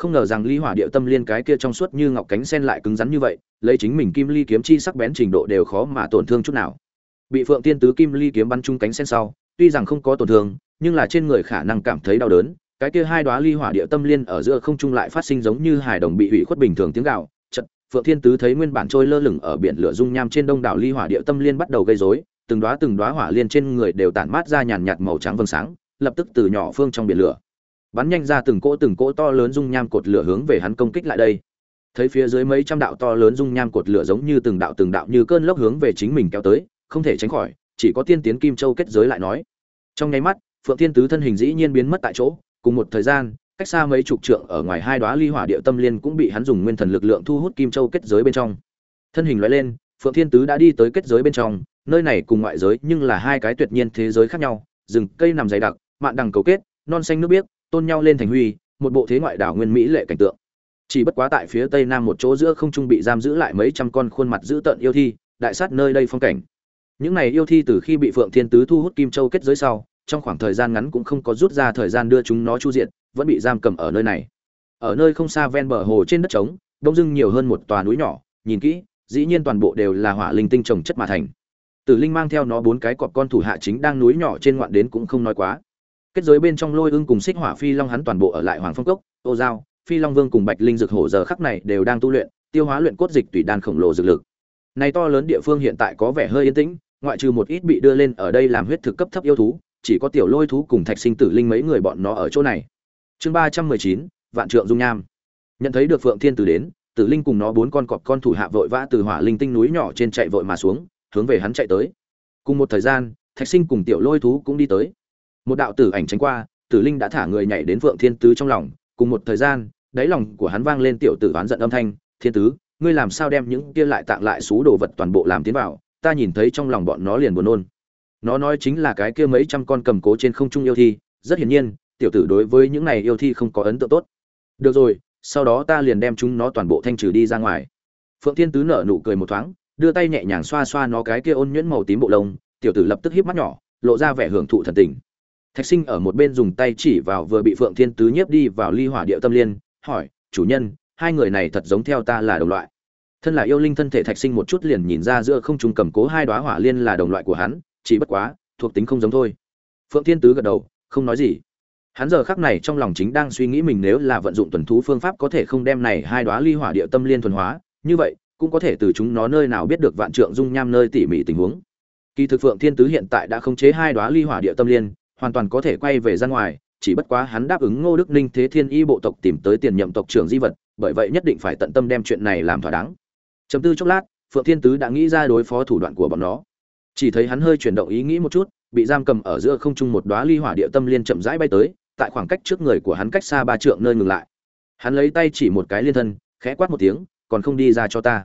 không ngờ rằng ly hỏa địa tâm liên cái kia trong suốt như ngọc cánh sen lại cứng rắn như vậy, lấy chính mình kim ly kiếm chi sắc bén trình độ đều khó mà tổn thương chút nào. Bị phượng tiên tứ kim ly kiếm bắn chung cánh sen sau, tuy rằng không có tổn thương, nhưng là trên người khả năng cảm thấy đau đớn, cái kia hai đóa ly hỏa địa tâm liên ở giữa không trung lại phát sinh giống như hải đồng bị hủy khuất bình thường tiếng gạo chật, phượng thiên tứ thấy nguyên bản trôi lơ lửng ở biển lửa dung nham trên đông đảo ly hỏa địa tâm liên bắt đầu gây rối, từng đóa từng đóa hỏa liên trên người đều tản mát ra nhàn nhạt màu trắng vầng sáng, lập tức từ nhỏ phương trong biển lửa bắn nhanh ra từng cỗ từng cỗ to lớn dung nham cột lửa hướng về hắn công kích lại đây. Thấy phía dưới mấy trăm đạo to lớn dung nham cột lửa giống như từng đạo từng đạo như cơn lốc hướng về chính mình kéo tới, không thể tránh khỏi, chỉ có tiên tiến kim châu kết giới lại nói. Trong nháy mắt, phượng thiên tứ thân hình dĩ nhiên biến mất tại chỗ, cùng một thời gian, cách xa mấy chục trượng ở ngoài hai đóa ly hỏa địa tâm liên cũng bị hắn dùng nguyên thần lực lượng thu hút kim châu kết giới bên trong. Thân hình lóe lên, phượng thiên tứ đã đi tới kết giới bên trong, nơi này cùng ngoại giới nhưng là hai cái tuyệt nhiên thế giới khác nhau, rừng cây nằm dày đặc, mạn đằng cầu kết, non xanh nước biếc tôn nhau lên thành huy, một bộ thế ngoại đảo nguyên mỹ lệ cảnh tượng. Chỉ bất quá tại phía tây nam một chỗ giữa không trung bị giam giữ lại mấy trăm con khuôn mặt dữ tợn yêu thi, đại sát nơi đây phong cảnh. Những này yêu thi từ khi bị phượng thiên tứ thu hút kim châu kết giới sau, trong khoảng thời gian ngắn cũng không có rút ra thời gian đưa chúng nó chu diện vẫn bị giam cầm ở nơi này. Ở nơi không xa ven bờ hồ trên đất trống, đông dưng nhiều hơn một tòa núi nhỏ, nhìn kỹ, dĩ nhiên toàn bộ đều là hỏa linh tinh trồng chất mà thành. Tử linh mang theo nó bốn cái cọp con thủ hạ chính đang núi nhỏ trên ngoạn đến cũng không nói quá kết giới bên trong lôi ưng cùng xích hỏa phi long hắn toàn bộ ở lại hoàng phong cốc, ô giao, phi long vương cùng bạch linh dược hổ giờ khắc này đều đang tu luyện, tiêu hóa luyện cốt dịch tùy đan khổng lồ dược lực. Này to lớn địa phương hiện tại có vẻ hơi yên tĩnh, ngoại trừ một ít bị đưa lên ở đây làm huyết thực cấp thấp yêu thú, chỉ có tiểu lôi thú cùng thạch sinh tử linh mấy người bọn nó ở chỗ này. Chương ba trăm mười chín, vạn trượng dung nham. Nhận thấy được phượng thiên tử đến, tử linh cùng nó bốn con cọp con thủ hạ vội vã từ hỏa linh tinh núi nhỏ trên chạy vội mà xuống, hướng về hắn chạy tới. Cùng một thời gian, thạch sinh cùng tiểu lôi thú cũng đi tới một đạo tử ảnh tránh qua, tử linh đã thả người nhảy đến phượng thiên tứ trong lòng. Cùng một thời gian, đáy lòng của hắn vang lên tiểu tử oán giận âm thanh. Thiên tứ, ngươi làm sao đem những kia lại tạng lại xú đồ vật toàn bộ làm tiến vào? Ta nhìn thấy trong lòng bọn nó liền buồn nôn. Nó nói chính là cái kia mấy trăm con cầm cố trên không trung yêu thi. Rất hiển nhiên, tiểu tử đối với những này yêu thi không có ấn tượng tốt. Được rồi, sau đó ta liền đem chúng nó toàn bộ thanh trừ đi ra ngoài. Phượng thiên tứ nở nụ cười một thoáng, đưa tay nhẹ nhàng xoa xoa nó cái kia ôn nhuyễn màu tím bộ lông. Tiểu tử lập tức híp mắt nhỏ, lộ ra vẻ hưởng thụ thần tình thạch sinh ở một bên dùng tay chỉ vào vừa bị phượng thiên tứ nhiếp đi vào ly hỏa địa tâm liên, hỏi, chủ nhân, hai người này thật giống theo ta là đồng loại. Thân là yêu linh thân thể thạch sinh một chút liền nhìn ra giữa không trung cầm cố hai đóa hỏa liên là đồng loại của hắn, chỉ bất quá, thuộc tính không giống thôi. Phượng thiên tứ gật đầu, không nói gì. Hắn giờ khắc này trong lòng chính đang suy nghĩ mình nếu là vận dụng tuần thú phương pháp có thể không đem này hai đóa ly hỏa địa tâm liên thuần hóa, như vậy, cũng có thể từ chúng nó nơi nào biết được vạn trượng dung nham nơi tỉ mỉ tình huống. Kỳ thực phượng thiên tứ hiện tại đã khống chế hai đóa ly hỏa địa tâm liên hoàn toàn có thể quay về ra ngoài, chỉ bất quá hắn đáp ứng ngô đức ninh thế thiên y bộ tộc tìm tới tiền nhậm tộc trưởng di vật, bởi vậy nhất định phải tận tâm đem chuyện này làm thỏa đáng. Chấm tư chốc lát, phượng thiên tứ đã nghĩ ra đối phó thủ đoạn của bọn nó. Chỉ thấy hắn hơi chuyển động ý nghĩ một chút, bị giam cầm ở giữa không trung một đóa ly hỏa địa tâm liên chậm rãi bay tới, tại khoảng cách trước người của hắn cách xa ba trượng nơi ngừng lại. Hắn lấy tay chỉ một cái liên thân, khẽ quát một tiếng, còn không đi ra cho ta.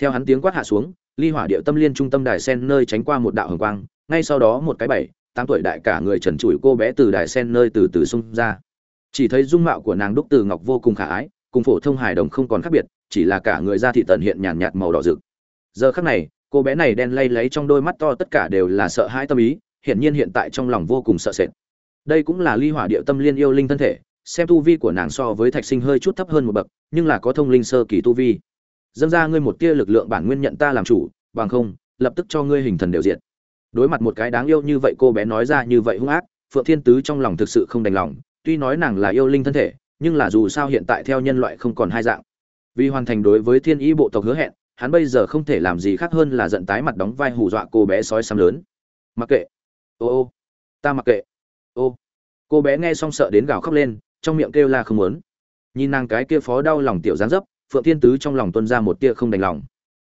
Theo hắn tiếng quát hạ xuống, ly hỏa địa tâm liên trung tâm đài sen nơi tránh qua một đạo hồng quang, ngay sau đó một cái bảy tám tuổi đại cả người trần trụi cô bé từ đài sen nơi từ từ xung ra. Chỉ thấy dung mạo của nàng đúc từ ngọc vô cùng khả ái, cùng phổ thông hài đồng không còn khác biệt, chỉ là cả người da thị tần hiện nhàn nhạt màu đỏ rực. Giờ khắc này, cô bé này đen lay lấy trong đôi mắt to tất cả đều là sợ hãi tâm ý, hiển nhiên hiện tại trong lòng vô cùng sợ sệt. Đây cũng là ly hỏa địa tâm liên yêu linh thân thể, xem tu vi của nàng so với thạch sinh hơi chút thấp hơn một bậc, nhưng là có thông linh sơ kỳ tu vi. Dâng ra ngươi một tia lực lượng bản nguyên nhận ta làm chủ, bằng không, lập tức cho ngươi hình thần đều diệt đối mặt một cái đáng yêu như vậy cô bé nói ra như vậy hung ác, phượng thiên tứ trong lòng thực sự không đành lòng, tuy nói nàng là yêu linh thân thể, nhưng là dù sao hiện tại theo nhân loại không còn hai dạng. Vì hoàn thành đối với thiên ý bộ tộc hứa hẹn, hắn bây giờ không thể làm gì khác hơn là giận tái mặt đóng vai hù dọa cô bé sói xăm lớn. Mặc kệ. Ô ô. Ta mặc kệ. Ô. Cô bé nghe xong sợ đến gào khóc lên, trong miệng kêu la không muốn. Nhìn nàng cái kia phó đau lòng tiểu gián dấp, phượng thiên tứ trong lòng tuân ra một tia không đành lòng.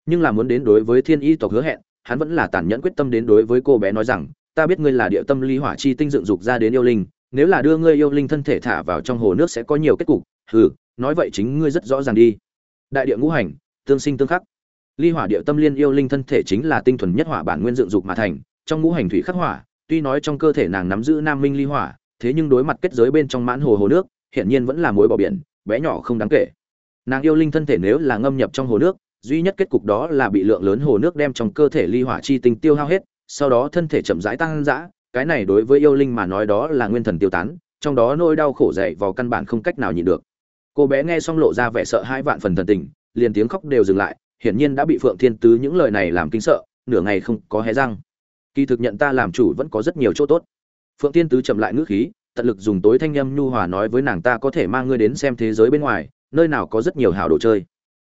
Nhưng là muốn đến đối với thiên y tộc hứa hẹn hắn vẫn là tàn nhẫn quyết tâm đến đối với cô bé nói rằng, ta biết ngươi là địa tâm ly hỏa chi tinh dựng dục ra đến yêu linh, nếu là đưa ngươi yêu linh thân thể thả vào trong hồ nước sẽ có nhiều kết cục. Hừ, nói vậy chính ngươi rất rõ ràng đi. Đại địa ngũ hành, tương sinh tương khắc. Ly hỏa địa tâm liên yêu linh thân thể chính là tinh thuần nhất hỏa bản nguyên dựng dục mà thành, trong ngũ hành thủy khắc hỏa, tuy nói trong cơ thể nàng nắm giữ nam minh ly hỏa, thế nhưng đối mặt kết giới bên trong mãn hồ hồ nước hiện nhiên vẫn là mối bỏ biển, bé nhỏ không đáng kể. Nàng yêu linh thân thể nếu là ngâm nhập trong hồ nước duy nhất kết cục đó là bị lượng lớn hồ nước đem trong cơ thể ly hỏa chi tinh tiêu hao hết, sau đó thân thể chậm rãi tăng dã, cái này đối với yêu linh mà nói đó là nguyên thần tiêu tán, trong đó nỗi đau khổ dậy vào căn bản không cách nào nhịn được. Cô bé nghe xong lộ ra vẻ sợ hai vạn phần thần tình, liền tiếng khóc đều dừng lại, hiển nhiên đã bị phượng thiên tứ những lời này làm kinh sợ, nửa ngày không có hé răng. Kỳ thực nhận ta làm chủ vẫn có rất nhiều chỗ tốt. Phượng thiên tứ chậm lại ngữ khí, tận lực dùng tối thanh âm nhu hòa nói với nàng ta có thể mang ngươi đến xem thế giới bên ngoài, nơi nào có rất nhiều hảo đồ chơi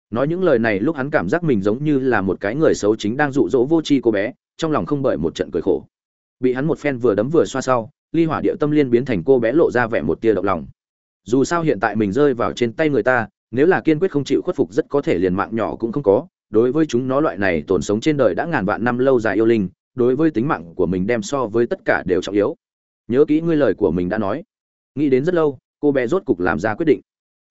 nói những lời này lúc hắn cảm giác mình giống như là một cái người xấu chính đang dụ dỗ vô tri cô bé, trong lòng không bởi một trận cười khổ. Bị hắn một phen vừa đấm vừa xoa sau, ly hỏa địa tâm liên biến thành cô bé lộ ra vẻ một tia động lòng. Dù sao hiện tại mình rơi vào trên tay người ta, nếu là kiên quyết không chịu khuất phục rất có thể liền mạng nhỏ cũng không có. Đối với chúng nó loại này tồn sống trên đời đã ngàn vạn năm lâu dài yêu linh, đối với tính mạng của mình đem so với tất cả đều trọng yếu. Nhớ kỹ ngươi lời của mình đã nói. Nghĩ đến rất lâu, cô bé rốt cục làm ra quyết định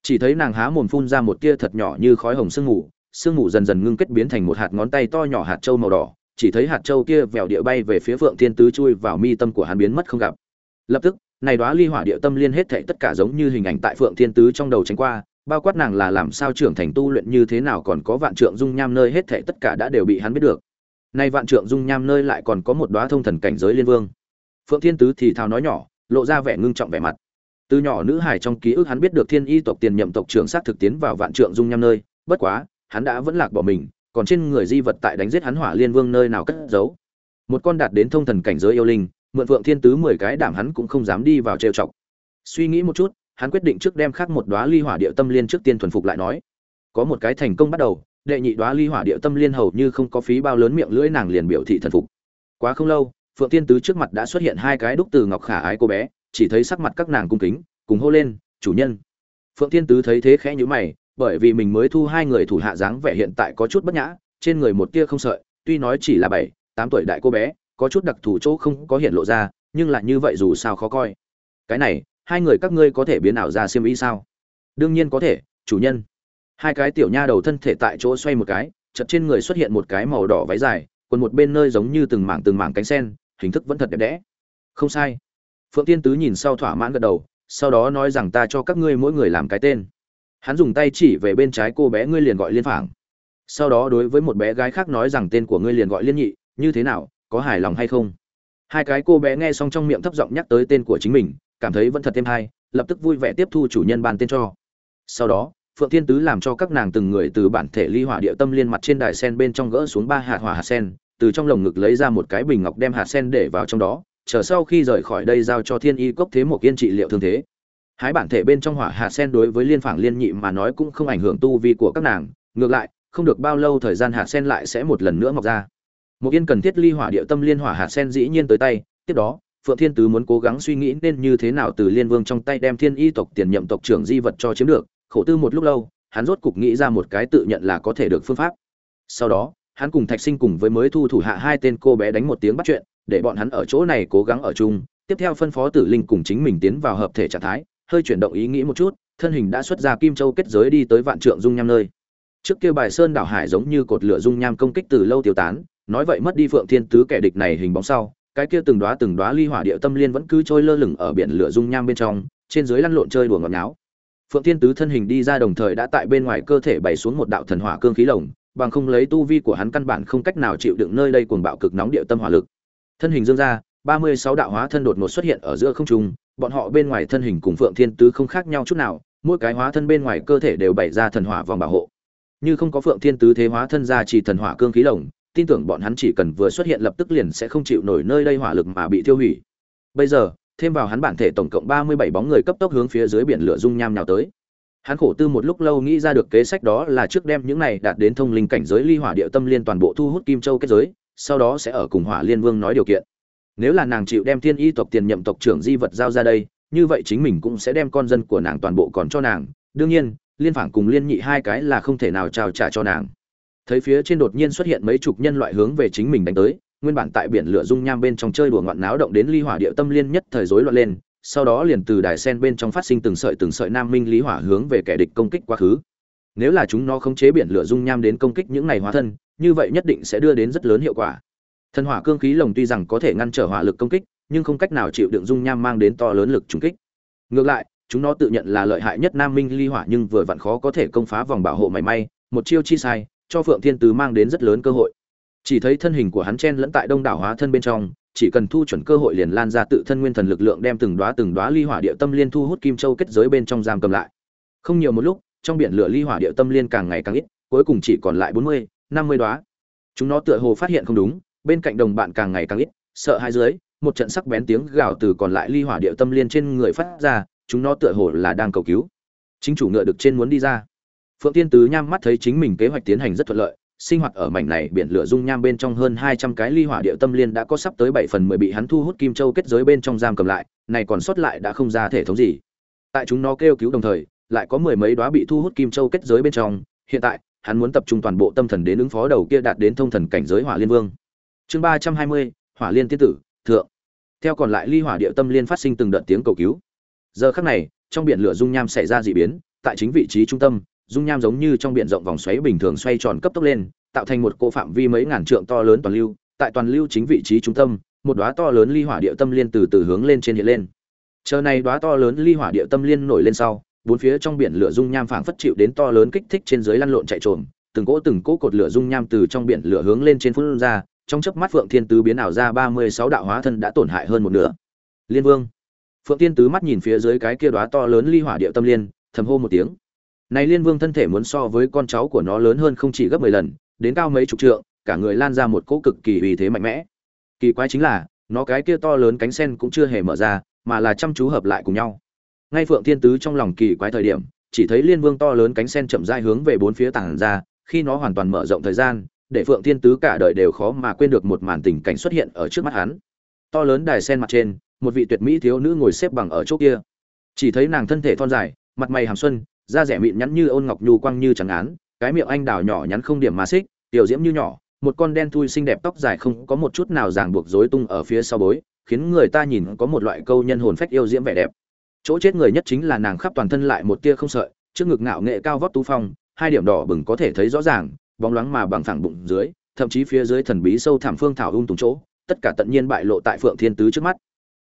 chỉ thấy nàng há mồm phun ra một tia thật nhỏ như khói hồng sương mù sương mù dần dần ngưng kết biến thành một hạt ngón tay to nhỏ hạt trâu màu đỏ, chỉ thấy hạt trâu kia vèo địa bay về phía phượng thiên tứ chui vào mi tâm của hắn biến mất không gặp. Lập tức, này đóa ly hỏa địa tâm liên hết thảy tất cả giống như hình ảnh tại phượng thiên tứ trong đầu tránh qua, bao quát nàng là làm sao trưởng thành tu luyện như thế nào còn có vạn trượng dung nham nơi hết thảy tất cả đã đều bị hắn biết được. Nay vạn trượng dung nham nơi lại còn có một đóa thông thần cảnh giới liên vương. Phượng thiên tứ thì thào nói nhỏ, lộ ra vẻ ngưng trọng vẻ mặt từ nhỏ nữ hải trong ký ức hắn biết được thiên y tộc tiền nhậm tộc trưởng sát thực tiến vào vạn trượng dung nham nơi, bất quá, hắn đã vẫn lạc bỏ mình, còn trên người di vật tại đánh giết hắn hỏa liên vương nơi nào cất giấu. Một con đạt đến thông thần cảnh giới yêu linh, mượn phượng thiên tứ mười cái đảm hắn cũng không dám đi vào trêu chọc. Suy nghĩ một chút, hắn quyết định trước đem khắc một đóa ly hỏa địa tâm liên trước tiên thuần phục lại nói. Có một cái thành công bắt đầu, đệ nhị đóa ly hỏa địa tâm liên hầu như không có phí bao lớn miệng lưỡi nàng liền biểu thị thần phục. Quá không lâu, phượng thiên tứ trước mặt đã xuất hiện hai cái đúc từ ngọc khả ái cô bé chỉ thấy sắc mặt các nàng cung kính, cùng hô lên, chủ nhân. Phượng thiên tứ thấy thế khẽ nhíu mày, bởi vì mình mới thu hai người thủ hạ dáng vẻ hiện tại có chút bất nhã, trên người một tia không sợi, tuy nói chỉ là bảy, tám tuổi đại cô bé, có chút đặc thù chỗ không có hiện lộ ra, nhưng lại như vậy dù sao khó coi. Cái này, hai người các ngươi có thể biến ảo ra xiêm y sao? Đương nhiên có thể, chủ nhân. Hai cái tiểu nha đầu thân thể tại chỗ xoay một cái chật trên người xuất hiện một cái màu đỏ váy dài còn một bên nơi giống như từng mảng từng mảng cánh sen, hình thức vẫn thật đẹp đẽ. Không sai phượng tiên tứ nhìn sau thỏa mãn gật đầu, sau đó nói rằng ta cho các ngươi mỗi người làm cái tên. Hắn dùng tay chỉ về bên trái cô bé ngươi liền gọi liên phảng. Sau đó đối với một bé gái khác nói rằng tên của ngươi liền gọi liên nhị, như thế nào, có hài lòng hay không? Hai cái cô bé nghe xong trong miệng thấp giọng nhắc tới tên của chính mình, cảm thấy vẫn thật thêm hay, lập tức vui vẻ tiếp thu chủ nhân ban tên cho. Sau đó, phượng thiên tứ làm cho các nàng từng người từ bản thể ly hỏa địa tâm liên mặt trên đài sen bên trong gỡ xuống ba hạt hỏa hạt sen, từ trong lồng ngực lấy ra một cái bình ngọc đem hạt sen để vào trong đó chờ sau khi rời khỏi đây giao cho thiên y cốc thế một yên trị liệu thương thế. Hái bản thể bên trong hỏa hạ sen đối với liên phảng liên nhị mà nói cũng không ảnh hưởng tu vi của các nàng, ngược lại, không được bao lâu thời gian hạ sen lại sẽ một lần nữa mọc ra. Một yên cần thiết ly hỏa địa tâm liên hỏa hạ sen dĩ nhiên tới tay, tiếp đó, phượng thiên tứ muốn cố gắng suy nghĩ nên như thế nào từ liên vương trong tay đem thiên y tộc tiền nhậm tộc trưởng di vật cho chiếm được, khổ tư một lúc lâu, hắn rốt cục nghĩ ra một cái tự nhận là có thể được phương pháp. Sau đó, hắn cùng thạch sinh cùng với mới thu thủ hạ hai tên cô bé đánh một tiếng bắt chuyện để bọn hắn ở chỗ này cố gắng ở chung. Tiếp theo phân phó tử linh cùng chính mình tiến vào hợp thể trạng thái, hơi chuyển động ý nghĩ một chút, thân hình đã xuất ra kim châu kết giới đi tới vạn trượng dung nham nơi. Trước kia bài sơn đảo hải giống như cột lửa dung nham công kích từ lâu tiêu tán, nói vậy mất đi phượng thiên tứ kẻ địch này hình bóng sau, cái kia từng đóa từng đóa ly hỏa địa tâm liên vẫn cứ trôi lơ lửng ở biển lửa dung nham bên trong, trên dưới lăn lộn chơi đùa ngọt ngáo phượng thiên tứ thân hình đi ra đồng thời đã tại bên ngoài cơ thể bày xuống một đạo thần hỏa cương khí lồng, bằng không lấy tu vi của hắn căn bản không cách nào chịu đựng nơi đây cuồng bạo cực nóng địa tâm hỏa lực thân hình dương ra, ba mươi sáu đạo hóa thân đột ngột xuất hiện ở giữa không trung, bọn họ bên ngoài thân hình cùng phượng thiên tứ không khác nhau chút nào, mỗi cái hóa thân bên ngoài cơ thể đều bày ra thần hỏa vòng bảo hộ. Như không có phượng thiên tứ thế hóa thân ra chỉ thần hỏa cương khí lồng, tin tưởng bọn hắn chỉ cần vừa xuất hiện lập tức liền sẽ không chịu nổi nơi đây hỏa lực mà bị tiêu hủy. Bây giờ, thêm vào hắn bản thể tổng cộng ba mươi bảy bóng người cấp tốc hướng phía dưới biển lửa dung nham nhào tới. Hắn khổ tư một lúc lâu nghĩ ra được kế sách đó là trước đem những này đạt đến thông linh cảnh giới ly hỏa địa tâm liên toàn bộ thu hút kim châu kết giới sau đó sẽ ở cùng hỏa liên vương nói điều kiện. Nếu là nàng chịu đem thiên y tộc tiền nhậm tộc trưởng di vật giao ra đây, như vậy chính mình cũng sẽ đem con dân của nàng toàn bộ còn cho nàng. Đương nhiên, liên phảng cùng liên nhị hai cái là không thể nào trao trả cho nàng. Thấy phía trên đột nhiên xuất hiện mấy chục nhân loại hướng về chính mình đánh tới, nguyên bản tại biển lửa dung nham bên trong chơi đùa ngoạn náo động đến ly hỏa địa tâm liên nhất thời rối loạn lên, sau đó liền từ đài sen bên trong phát sinh từng sợi từng sợi nam minh lý hỏa hướng về kẻ địch công kích quá khứ nếu là chúng nó khống chế biển lửa dung nham đến công kích những này hóa thân, như vậy nhất định sẽ đưa đến rất lớn hiệu quả. Thần hỏa cương khí lồng tuy rằng có thể ngăn trở hỏa lực công kích, nhưng không cách nào chịu đựng dung nham mang đến to lớn lực trùng kích. Ngược lại, chúng nó tự nhận là lợi hại nhất nam minh ly hỏa nhưng vừa vặn khó có thể công phá vòng bảo hộ mảy may, một chiêu chi sai, cho phượng thiên tứ mang đến rất lớn cơ hội. Chỉ thấy thân hình của hắn chen lẫn tại đông đảo hóa thân bên trong, chỉ cần thu chuẩn cơ hội liền lan ra tự thân nguyên thần lực lượng đem từng đóa từng đóa ly hỏa địa tâm liên thu hút kim châu kết giới bên trong giam cầm lại. Không nhiều một lúc trong biển lửa ly hỏa địa tâm liên càng ngày càng ít cuối cùng chỉ còn lại bốn mươi năm mươi đóa. Chúng nó tựa hồ phát hiện không đúng bên cạnh đồng bạn càng ngày càng ít sợ hai dưới một trận sắc bén tiếng gào từ còn lại ly hỏa địa tâm liên trên người phát ra chúng nó tựa hồ là đang cầu cứu. Chính chủ ngựa được trên muốn đi ra. Phượng tiên tứ nham mắt thấy chính mình kế hoạch tiến hành rất thuận lợi sinh hoạt ở mảnh này biển lửa dung nham bên trong hơn hai trăm cái ly hỏa địa tâm liên đã có sắp tới bảy phần mười bị hắn thu hút kim châu kết giới bên trong giam cầm lại, này còn sót lại đã không ra thể thống gì. Tại chúng nó kêu cứu đồng thời, lại có mười mấy đóa bị thu hút kim châu kết giới bên trong, hiện tại, hắn muốn tập trung toàn bộ tâm thần đến ứng phó đầu kia đạt đến thông thần cảnh giới Hỏa Liên Vương. Chương ba trăm hai mươi Hỏa Liên tiên tử, thượng. Theo còn lại ly hỏa địa tâm liên phát sinh từng đợt tiếng cầu cứu. Giờ khắc này, trong biển lửa dung nham xảy ra dị biến, tại chính vị trí trung tâm, dung nham giống như trong biển rộng vòng xoáy bình thường xoay tròn cấp tốc lên, tạo thành một cỗ phạm vi mấy ngàn trượng to lớn toàn lưu, tại toàn lưu chính vị trí trung tâm, một đóa to lớn ly hỏa địa tâm liên từ từ hướng lên trên hiện lên. Chờ này đóa to lớn ly hỏa địa tâm liên nổi lên sau, bốn phía trong biển lửa dung nham phảng phất chịu đến to lớn kích thích trên dưới lăn lộn chạy trồm, từng cỗ từng cỗ cột lửa dung nham từ trong biển lửa hướng lên trên phun ra, trong chớp mắt Phượng Thiên Tứ biến ảo ra 36 đạo hóa thân đã tổn hại hơn một nửa. Liên Vương. Phượng Thiên Tứ mắt nhìn phía dưới cái kia đóa to lớn ly hỏa địa tâm liên, thầm hô một tiếng. Này Liên Vương thân thể muốn so với con cháu của nó lớn hơn không chỉ gấp 10 lần, đến cao mấy chục trượng, cả người lan ra một cỗ cực kỳ uy thế mạnh mẽ. Kỳ quái chính là, nó cái kia to lớn cánh sen cũng chưa hề mở ra, mà là chăm chú hợp lại cùng nhau. Ngay Phượng Thiên Tứ trong lòng kỳ quái thời điểm, chỉ thấy Liên Vương to lớn cánh sen chậm rãi hướng về bốn phía tảng ra, khi nó hoàn toàn mở rộng thời gian, để Phượng Thiên Tứ cả đời đều khó mà quên được một màn tình cảnh xuất hiện ở trước mắt hắn. To lớn đài sen mặt trên, một vị tuyệt mỹ thiếu nữ ngồi xếp bằng ở chỗ kia. Chỉ thấy nàng thân thể thon dài, mặt mày hàm xuân, da rẻ mịn nhắn như ôn ngọc nhu quang như trắng án, cái miệng anh đào nhỏ nhắn không điểm mà xích, tiểu diễm như nhỏ, một con đen thui xinh đẹp tóc dài không có một chút nào ràng buộc rối tung ở phía sau bối, khiến người ta nhìn có một loại câu nhân hồn phách yêu diễm vẻ đẹp. Chỗ chết người nhất chính là nàng khắp toàn thân lại một tia không sợi, trước ngực ngạo nghệ cao vóc tú phong, hai điểm đỏ bừng có thể thấy rõ ràng, bóng loáng mà bằng phẳng bụng dưới, thậm chí phía dưới thần bí sâu thẳm phương thảo ung tùng chỗ, tất cả tận nhiên bại lộ tại Phượng Thiên Tứ trước mắt.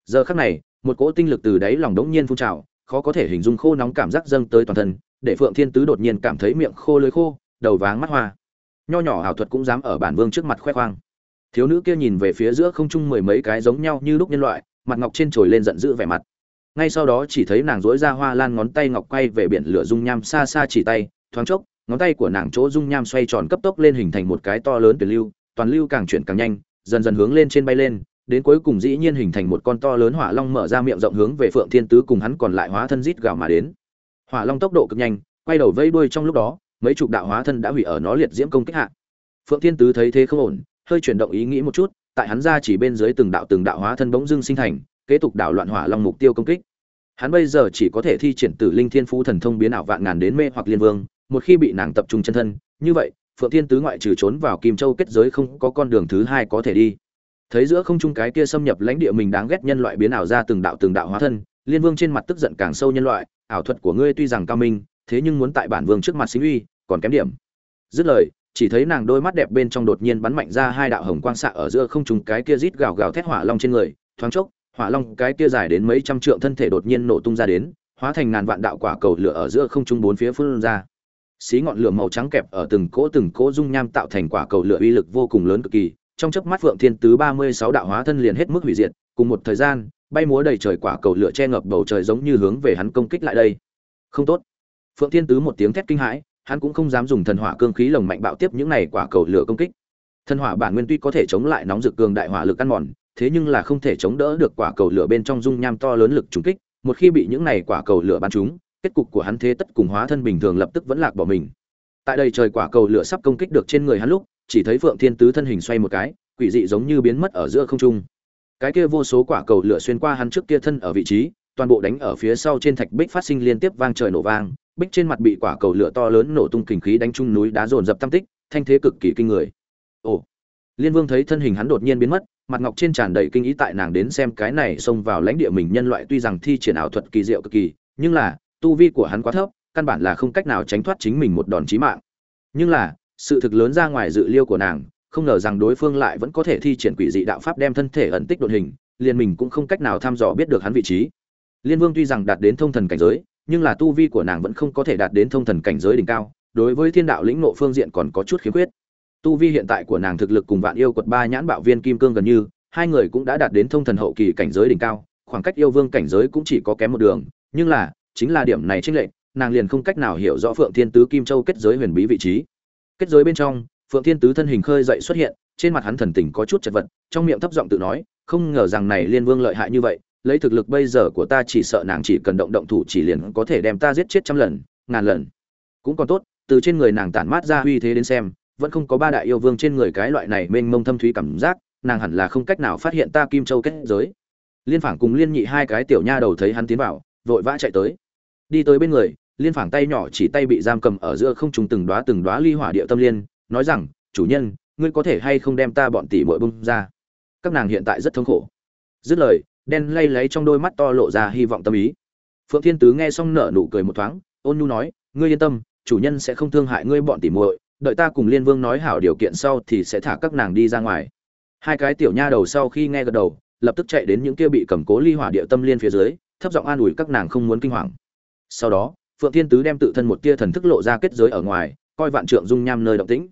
Giờ khắc này, một cỗ tinh lực từ đáy lòng đống nhiên phun trào, khó có thể hình dung khô nóng cảm giác dâng tới toàn thân, để Phượng Thiên Tứ đột nhiên cảm thấy miệng khô lưỡi khô, đầu váng mắt hoa. Nho nhỏ ảo thuật cũng dám ở bản vương trước mặt khoe khoang. Thiếu nữ kia nhìn về phía giữa không trung mười mấy cái giống nhau như lúc nhân loại, mặt ngọc trên trồi lên giận dữ vẻ mặt. Ngay sau đó chỉ thấy nàng rỗi ra hoa lan ngón tay ngọc quay về biển lửa dung nham xa xa chỉ tay, thoáng chốc, ngón tay của nàng chỗ dung nham xoay tròn cấp tốc lên hình thành một cái to lớn tuyển lưu, toàn lưu càng chuyển càng nhanh, dần dần hướng lên trên bay lên, đến cuối cùng dĩ nhiên hình thành một con to lớn hỏa long mở ra miệng rộng hướng về Phượng Thiên Tứ cùng hắn còn lại hóa thân rít gào mà đến. Hỏa long tốc độ cực nhanh, quay đầu vây đuôi trong lúc đó, mấy chục đạo hóa thân đã hủy ở nó liệt diễm công kích hạ. Phượng Thiên Tứ thấy thế không ổn, hơi chuyển động ý nghĩ một chút, tại hắn ra chỉ bên dưới từng đạo từng đạo hóa thân bỗng dưng sinh thành, kế tục đảo loạn hỏa long mục tiêu công kích. Hắn bây giờ chỉ có thể thi triển Tử Linh Thiên Phú thần thông biến ảo vạn ngàn đến mê hoặc liên vương, một khi bị nàng tập trung chân thân, như vậy, Phượng Thiên Tứ ngoại trừ trốn vào Kim Châu kết giới không có con đường thứ hai có thể đi. Thấy giữa không trung cái kia xâm nhập lãnh địa mình đáng ghét nhân loại biến ảo ra từng đạo từng đạo hóa thân, Liên Vương trên mặt tức giận càng sâu nhân loại, ảo thuật của ngươi tuy rằng cao minh, thế nhưng muốn tại bản vương trước mặt sinh uy, còn kém điểm. Dứt lời, chỉ thấy nàng đôi mắt đẹp bên trong đột nhiên bắn mạnh ra hai đạo hồng quang xạ ở giữa không trung cái kia rít gào gào thét hỏa long trên người, thoáng chốc, hỏa long cái kia dài đến mấy trăm trượng thân thể đột nhiên nổ tung ra đến, hóa thành ngàn vạn đạo quả cầu lửa ở giữa không trung bốn phía phun ra. Xí ngọn lửa màu trắng kẹp ở từng cỗ từng cỗ dung nham tạo thành quả cầu lửa uy lực vô cùng lớn cực kỳ, trong chớp mắt Phượng Thiên Tứ 36 đạo hóa thân liền hết mức hủy diệt, cùng một thời gian, bay múa đầy trời quả cầu lửa che ngập bầu trời giống như hướng về hắn công kích lại đây. Không tốt. Phượng Thiên Tứ một tiếng thét kinh hãi, hắn cũng không dám dùng thần hỏa cương khí lồng mạnh bạo tiếp những này quả cầu lửa công kích. Thần hỏa bản nguyên tuy có thể chống lại nóng rực cường đại hỏa lực ăn mòn, thế nhưng là không thể chống đỡ được quả cầu lửa bên trong dung nham to lớn lực trùng kích, một khi bị những này quả cầu lửa bắn trúng, kết cục của hắn thế tất cùng hóa thân bình thường lập tức vẫn lạc bỏ mình. Tại đây trời quả cầu lửa sắp công kích được trên người hắn lúc, chỉ thấy Phượng Thiên Tứ thân hình xoay một cái, quỷ dị giống như biến mất ở giữa không trung. Cái kia vô số quả cầu lửa xuyên qua hắn trước kia thân ở vị trí, toàn bộ đánh ở phía sau trên thạch bích phát sinh liên tiếp vang trời nổ vang, bích trên mặt bị quả cầu lửa to lớn nổ tung kình khí đánh trúng núi đá dồn dập tam tích, thanh thế cực kỳ kinh người. Ồ. Liên Vương thấy thân hình hắn đột nhiên biến mất, mặt ngọc trên tràn đầy kinh ý tại nàng đến xem cái này xông vào lãnh địa mình nhân loại tuy rằng thi triển ảo thuật kỳ diệu cực kỳ, nhưng là tu vi của hắn quá thấp, căn bản là không cách nào tránh thoát chính mình một đòn chí mạng. Nhưng là, sự thực lớn ra ngoài dự liêu của nàng, không ngờ rằng đối phương lại vẫn có thể thi triển quỷ dị đạo pháp đem thân thể ẩn tích đột hình, liền mình cũng không cách nào thăm dò biết được hắn vị trí. Liên Vương tuy rằng đạt đến thông thần cảnh giới, nhưng là tu vi của nàng vẫn không có thể đạt đến thông thần cảnh giới đỉnh cao, đối với thiên đạo lĩnh nộ phương diện còn có chút khiếm khuyết. Tu vi hiện tại của nàng thực lực cùng Vạn Yêu quật ba nhãn bạo viên kim cương gần như, hai người cũng đã đạt đến thông thần hậu kỳ cảnh giới đỉnh cao, khoảng cách yêu vương cảnh giới cũng chỉ có kém một đường, nhưng là, chính là điểm này trinh lệ nàng liền không cách nào hiểu rõ Phượng Thiên Tứ Kim Châu kết giới huyền bí vị trí. Kết giới bên trong, Phượng Thiên Tứ thân hình khơi dậy xuất hiện, trên mặt hắn thần tình có chút chật vật, trong miệng thấp giọng tự nói, không ngờ rằng này Liên Vương lợi hại như vậy, lấy thực lực bây giờ của ta chỉ sợ nàng chỉ cần động động thủ chỉ liền có thể đem ta giết chết trăm lần, ngàn lần. Cũng còn tốt, từ trên người nàng tản mát ra uy thế đến xem, vẫn không có ba đại yêu vương trên người cái loại này mênh mông thâm thúy cảm giác, nàng hẳn là không cách nào phát hiện ta kim châu kết giới. Liên phảng cùng liên nhị hai cái tiểu nha đầu thấy hắn tiến vào, vội vã chạy tới. Đi tới bên người, liên phảng tay nhỏ chỉ tay bị giam cầm ở giữa không trùng từng đóa từng đóa ly hỏa địa tâm liên, nói rằng, chủ nhân, ngươi có thể hay không đem ta bọn tỷ muội bung ra? Các nàng hiện tại rất thống khổ. Dứt lời, đen lay lấy trong đôi mắt to lộ ra hy vọng tâm ý. Phượng thiên tứ nghe xong nở nụ cười một thoáng, ôn nhu nói, ngươi yên tâm, chủ nhân sẽ không thương hại ngươi bọn tỷ muội đợi ta cùng liên vương nói hảo điều kiện sau thì sẽ thả các nàng đi ra ngoài. Hai cái tiểu nha đầu sau khi nghe gật đầu, lập tức chạy đến những kia bị cầm cố ly hỏa địa tâm liên phía dưới, thấp giọng an ủi các nàng không muốn kinh hoàng. Sau đó, phượng thiên tứ đem tự thân một tia thần thức lộ ra kết giới ở ngoài, coi vạn trượng dung nham nơi động tĩnh.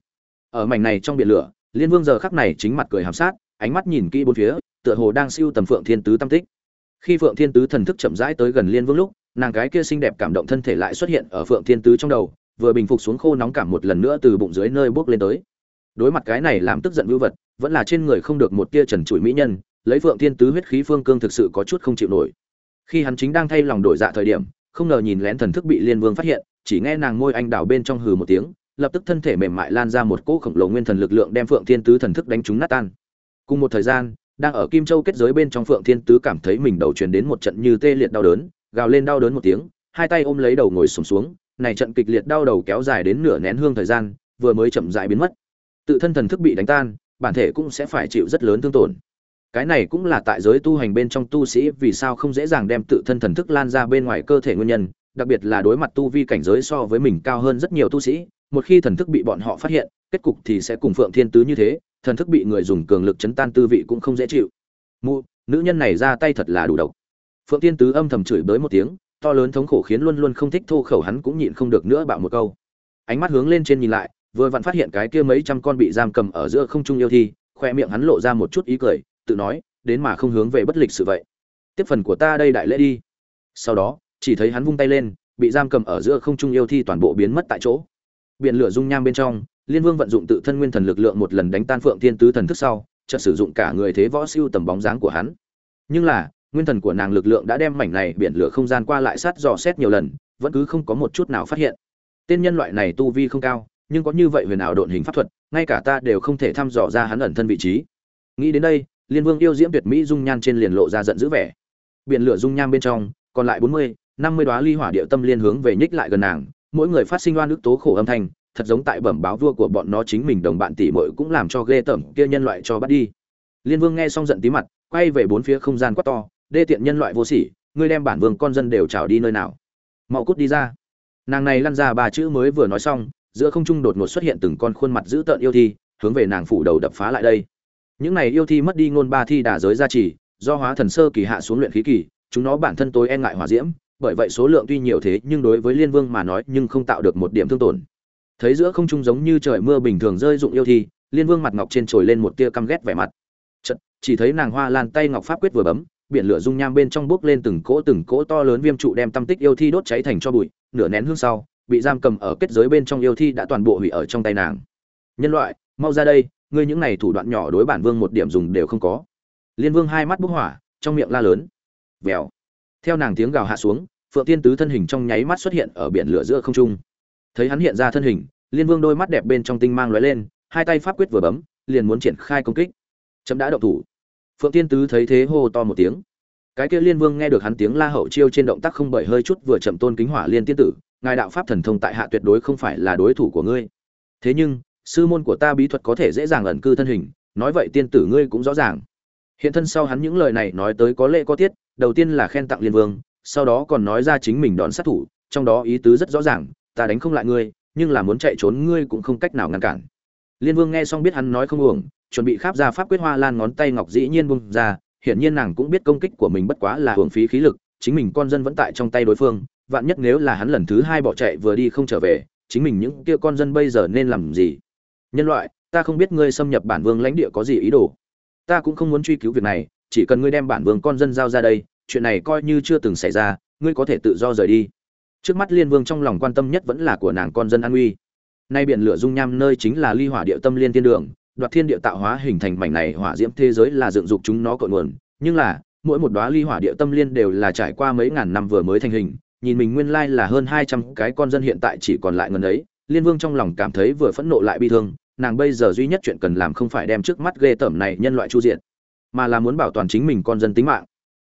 Ở mảnh này trong biển lửa, liên vương giờ khắc này chính mặt cười hàm sát, ánh mắt nhìn kỹ bốn phía, tựa hồ đang siêu tầm phượng thiên tứ tâm tích. Khi phượng thiên tứ thần thức chậm rãi tới gần liên vương lúc, nàng cái kia xinh đẹp cảm động thân thể lại xuất hiện ở phượng thiên tứ trong đầu vừa bình phục xuống khô nóng cảm một lần nữa từ bụng dưới nơi bước lên tới. Đối mặt cái này làm tức giận vưu vật vẫn là trên người không được một tia trần trụi mỹ nhân lấy phượng thiên tứ huyết khí phương cương thực sự có chút không chịu nổi. Khi hắn chính đang thay lòng đổi dạ thời điểm không ngờ nhìn lén thần thức bị liên vương phát hiện chỉ nghe nàng môi anh đào bên trong hừ một tiếng lập tức thân thể mềm mại lan ra một cỗ khổng lồ nguyên thần lực lượng đem phượng thiên tứ thần thức đánh trúng nát tan. Cùng một thời gian đang ở kim châu kết giới bên trong phượng thiên tứ cảm thấy mình đầu truyền đến một trận như tê liệt đau đớn gào lên đau đớn một tiếng hai tay ôm lấy đầu ngồi sùng xuống, xuống này trận kịch liệt đau đầu kéo dài đến nửa nén hương thời gian, vừa mới chậm rãi biến mất. Tự thân thần thức bị đánh tan, bản thể cũng sẽ phải chịu rất lớn thương tổn. Cái này cũng là tại giới tu hành bên trong tu sĩ vì sao không dễ dàng đem tự thân thần thức lan ra bên ngoài cơ thể nguyên nhân, đặc biệt là đối mặt tu vi cảnh giới so với mình cao hơn rất nhiều tu sĩ, một khi thần thức bị bọn họ phát hiện, kết cục thì sẽ cùng phượng thiên tứ như thế, thần thức bị người dùng cường lực chấn tan tư vị cũng không dễ chịu. Mụ, nữ nhân này ra tay thật là đủ độc. Phượng thiên tứ âm thầm chửi bới một tiếng to lớn thống khổ khiến luôn luôn không thích thô khẩu hắn cũng nhịn không được nữa bạo một câu. Ánh mắt hướng lên trên nhìn lại, vừa vặn phát hiện cái kia mấy trăm con bị giam cầm ở giữa không trung yêu thi, khoe miệng hắn lộ ra một chút ý cười, tự nói, đến mà không hướng về bất lịch sự vậy. Tiếp phần của ta đây đại lễ đi. Sau đó, chỉ thấy hắn vung tay lên, bị giam cầm ở giữa không trung yêu thi toàn bộ biến mất tại chỗ. Biển lửa dung nham bên trong, liên vương vận dụng tự thân nguyên thần lực lượng một lần đánh tan phượng thiên tứ thần thức sau, chợt sử dụng cả người thế võ siêu tầm bóng dáng của hắn. Nhưng là nguyên thần của nàng lực lượng đã đem mảnh này biển lửa không gian qua lại sát dò xét nhiều lần, vẫn cứ không có một chút nào phát hiện. Tên nhân loại này tu vi không cao, nhưng có như vậy huyền ảo độn hình pháp thuật, ngay cả ta đều không thể thăm dò ra hắn ẩn thân vị trí. Nghĩ đến đây, liên vương yêu diễm tuyệt mỹ dung nhan trên liền lộ ra giận dữ vẻ. Biển lửa dung nham bên trong, còn lại bốn mươi, năm mươi đoá ly hỏa địa tâm liên hướng về nhích lại gần nàng, mỗi người phát sinh oan ức tố khổ âm thanh, thật giống tại bẩm báo vua của bọn nó chính mình đồng bạn tỷ muội cũng làm cho ghê tởm kia nhân loại cho bắt đi. Liên vương nghe xong giận tí mặt, quay về bốn phía không gian quát to đê tiện nhân loại vô sỉ ngươi đem bản vương con dân đều trào đi nơi nào? Mau cút đi ra. Nàng này lăn ra ba chữ mới vừa nói xong giữa không trung đột ngột xuất hiện từng con khuôn mặt dữ tợn yêu thi hướng về nàng phủ đầu đập phá lại đây. Những này yêu thi mất đi ngôn ba thi đà giới gia trì do hóa thần sơ kỳ hạ xuống luyện khí kỳ chúng nó bản thân tối e ngại hỏa diễm bởi vậy số lượng tuy nhiều thế nhưng đối với liên vương mà nói nhưng không tạo được một điểm thương tổn. Thấy giữa không trung giống như trời mưa bình thường rơi dụng yêu thi liên vương mặt ngọc trên trồi lên một tia căm ghét vẻ mặt. Chật, chỉ thấy nàng hoa lan tay ngọc pháp quyết vừa bấm biển lửa dung nham bên trong bốc lên từng cỗ từng cỗ to lớn viêm trụ đem tâm tích yêu thi đốt cháy thành cho bụi, nửa nén hương sau, bị giam cầm ở kết giới bên trong yêu thi đã toàn bộ hủy ở trong tay nàng. Nhân loại, mau ra đây, ngươi những này thủ đoạn nhỏ đối bản vương một điểm dùng đều không có. Liên vương hai mắt bốc hỏa, trong miệng la lớn. Vèo. Theo nàng tiếng gào hạ xuống, phượng tiên tứ thân hình trong nháy mắt xuất hiện ở biển lửa giữa không trung. Thấy hắn hiện ra thân hình, liên vương đôi mắt đẹp bên trong tinh mang lóe lên, hai tay pháp quyết vừa bấm, liền muốn triển khai công kích. Chấm đã động thủ phượng tiên tứ thấy thế hô to một tiếng. Cái kia liên vương nghe được hắn tiếng la hậu chiêu trên động tác không bởi hơi chút vừa chậm tôn kính hỏa liên tiên tử, ngài đạo pháp thần thông tại hạ tuyệt đối không phải là đối thủ của ngươi. Thế nhưng, sư môn của ta bí thuật có thể dễ dàng ẩn cư thân hình, nói vậy tiên tử ngươi cũng rõ ràng. Hiện thân sau hắn những lời này nói tới có lệ có tiết, đầu tiên là khen tặng liên vương, sau đó còn nói ra chính mình đón sát thủ, trong đó ý tứ rất rõ ràng, ta đánh không lại ngươi, nhưng là muốn chạy trốn ngươi cũng không cách nào ngăn cản. Liên vương nghe xong biết hắn nói không uổng chuẩn bị kháp ra pháp quyết hoa lan ngón tay ngọc dĩ nhiên bung ra, hiển nhiên nàng cũng biết công kích của mình bất quá là hưởng phí khí lực, chính mình con dân vẫn tại trong tay đối phương, vạn nhất nếu là hắn lần thứ hai bỏ chạy vừa đi không trở về, chính mình những kia con dân bây giờ nên làm gì? Nhân loại, ta không biết ngươi xâm nhập bản vương lãnh địa có gì ý đồ. Ta cũng không muốn truy cứu việc này, chỉ cần ngươi đem bản vương con dân giao ra đây, chuyện này coi như chưa từng xảy ra, ngươi có thể tự do rời đi. Trước mắt liên vương trong lòng quan tâm nhất vẫn là của nàng con dân an uy. Nay biển lửa dung nham nơi chính là ly hỏa địa tâm liên thiên đường đoạt thiên địa tạo hóa hình thành mảnh này hỏa diễm thế giới là dựng dục chúng nó cội nguồn. Nhưng là, mỗi một đóa ly hỏa địa tâm liên đều là trải qua mấy ngàn năm vừa mới thành hình, nhìn mình nguyên lai là hơn hai trăm cái con dân hiện tại chỉ còn lại ngần ấy, liên vương trong lòng cảm thấy vừa phẫn nộ lại bi thương, nàng bây giờ duy nhất chuyện cần làm không phải đem trước mắt ghê tởm này nhân loại chu diện mà là muốn bảo toàn chính mình con dân tính mạng.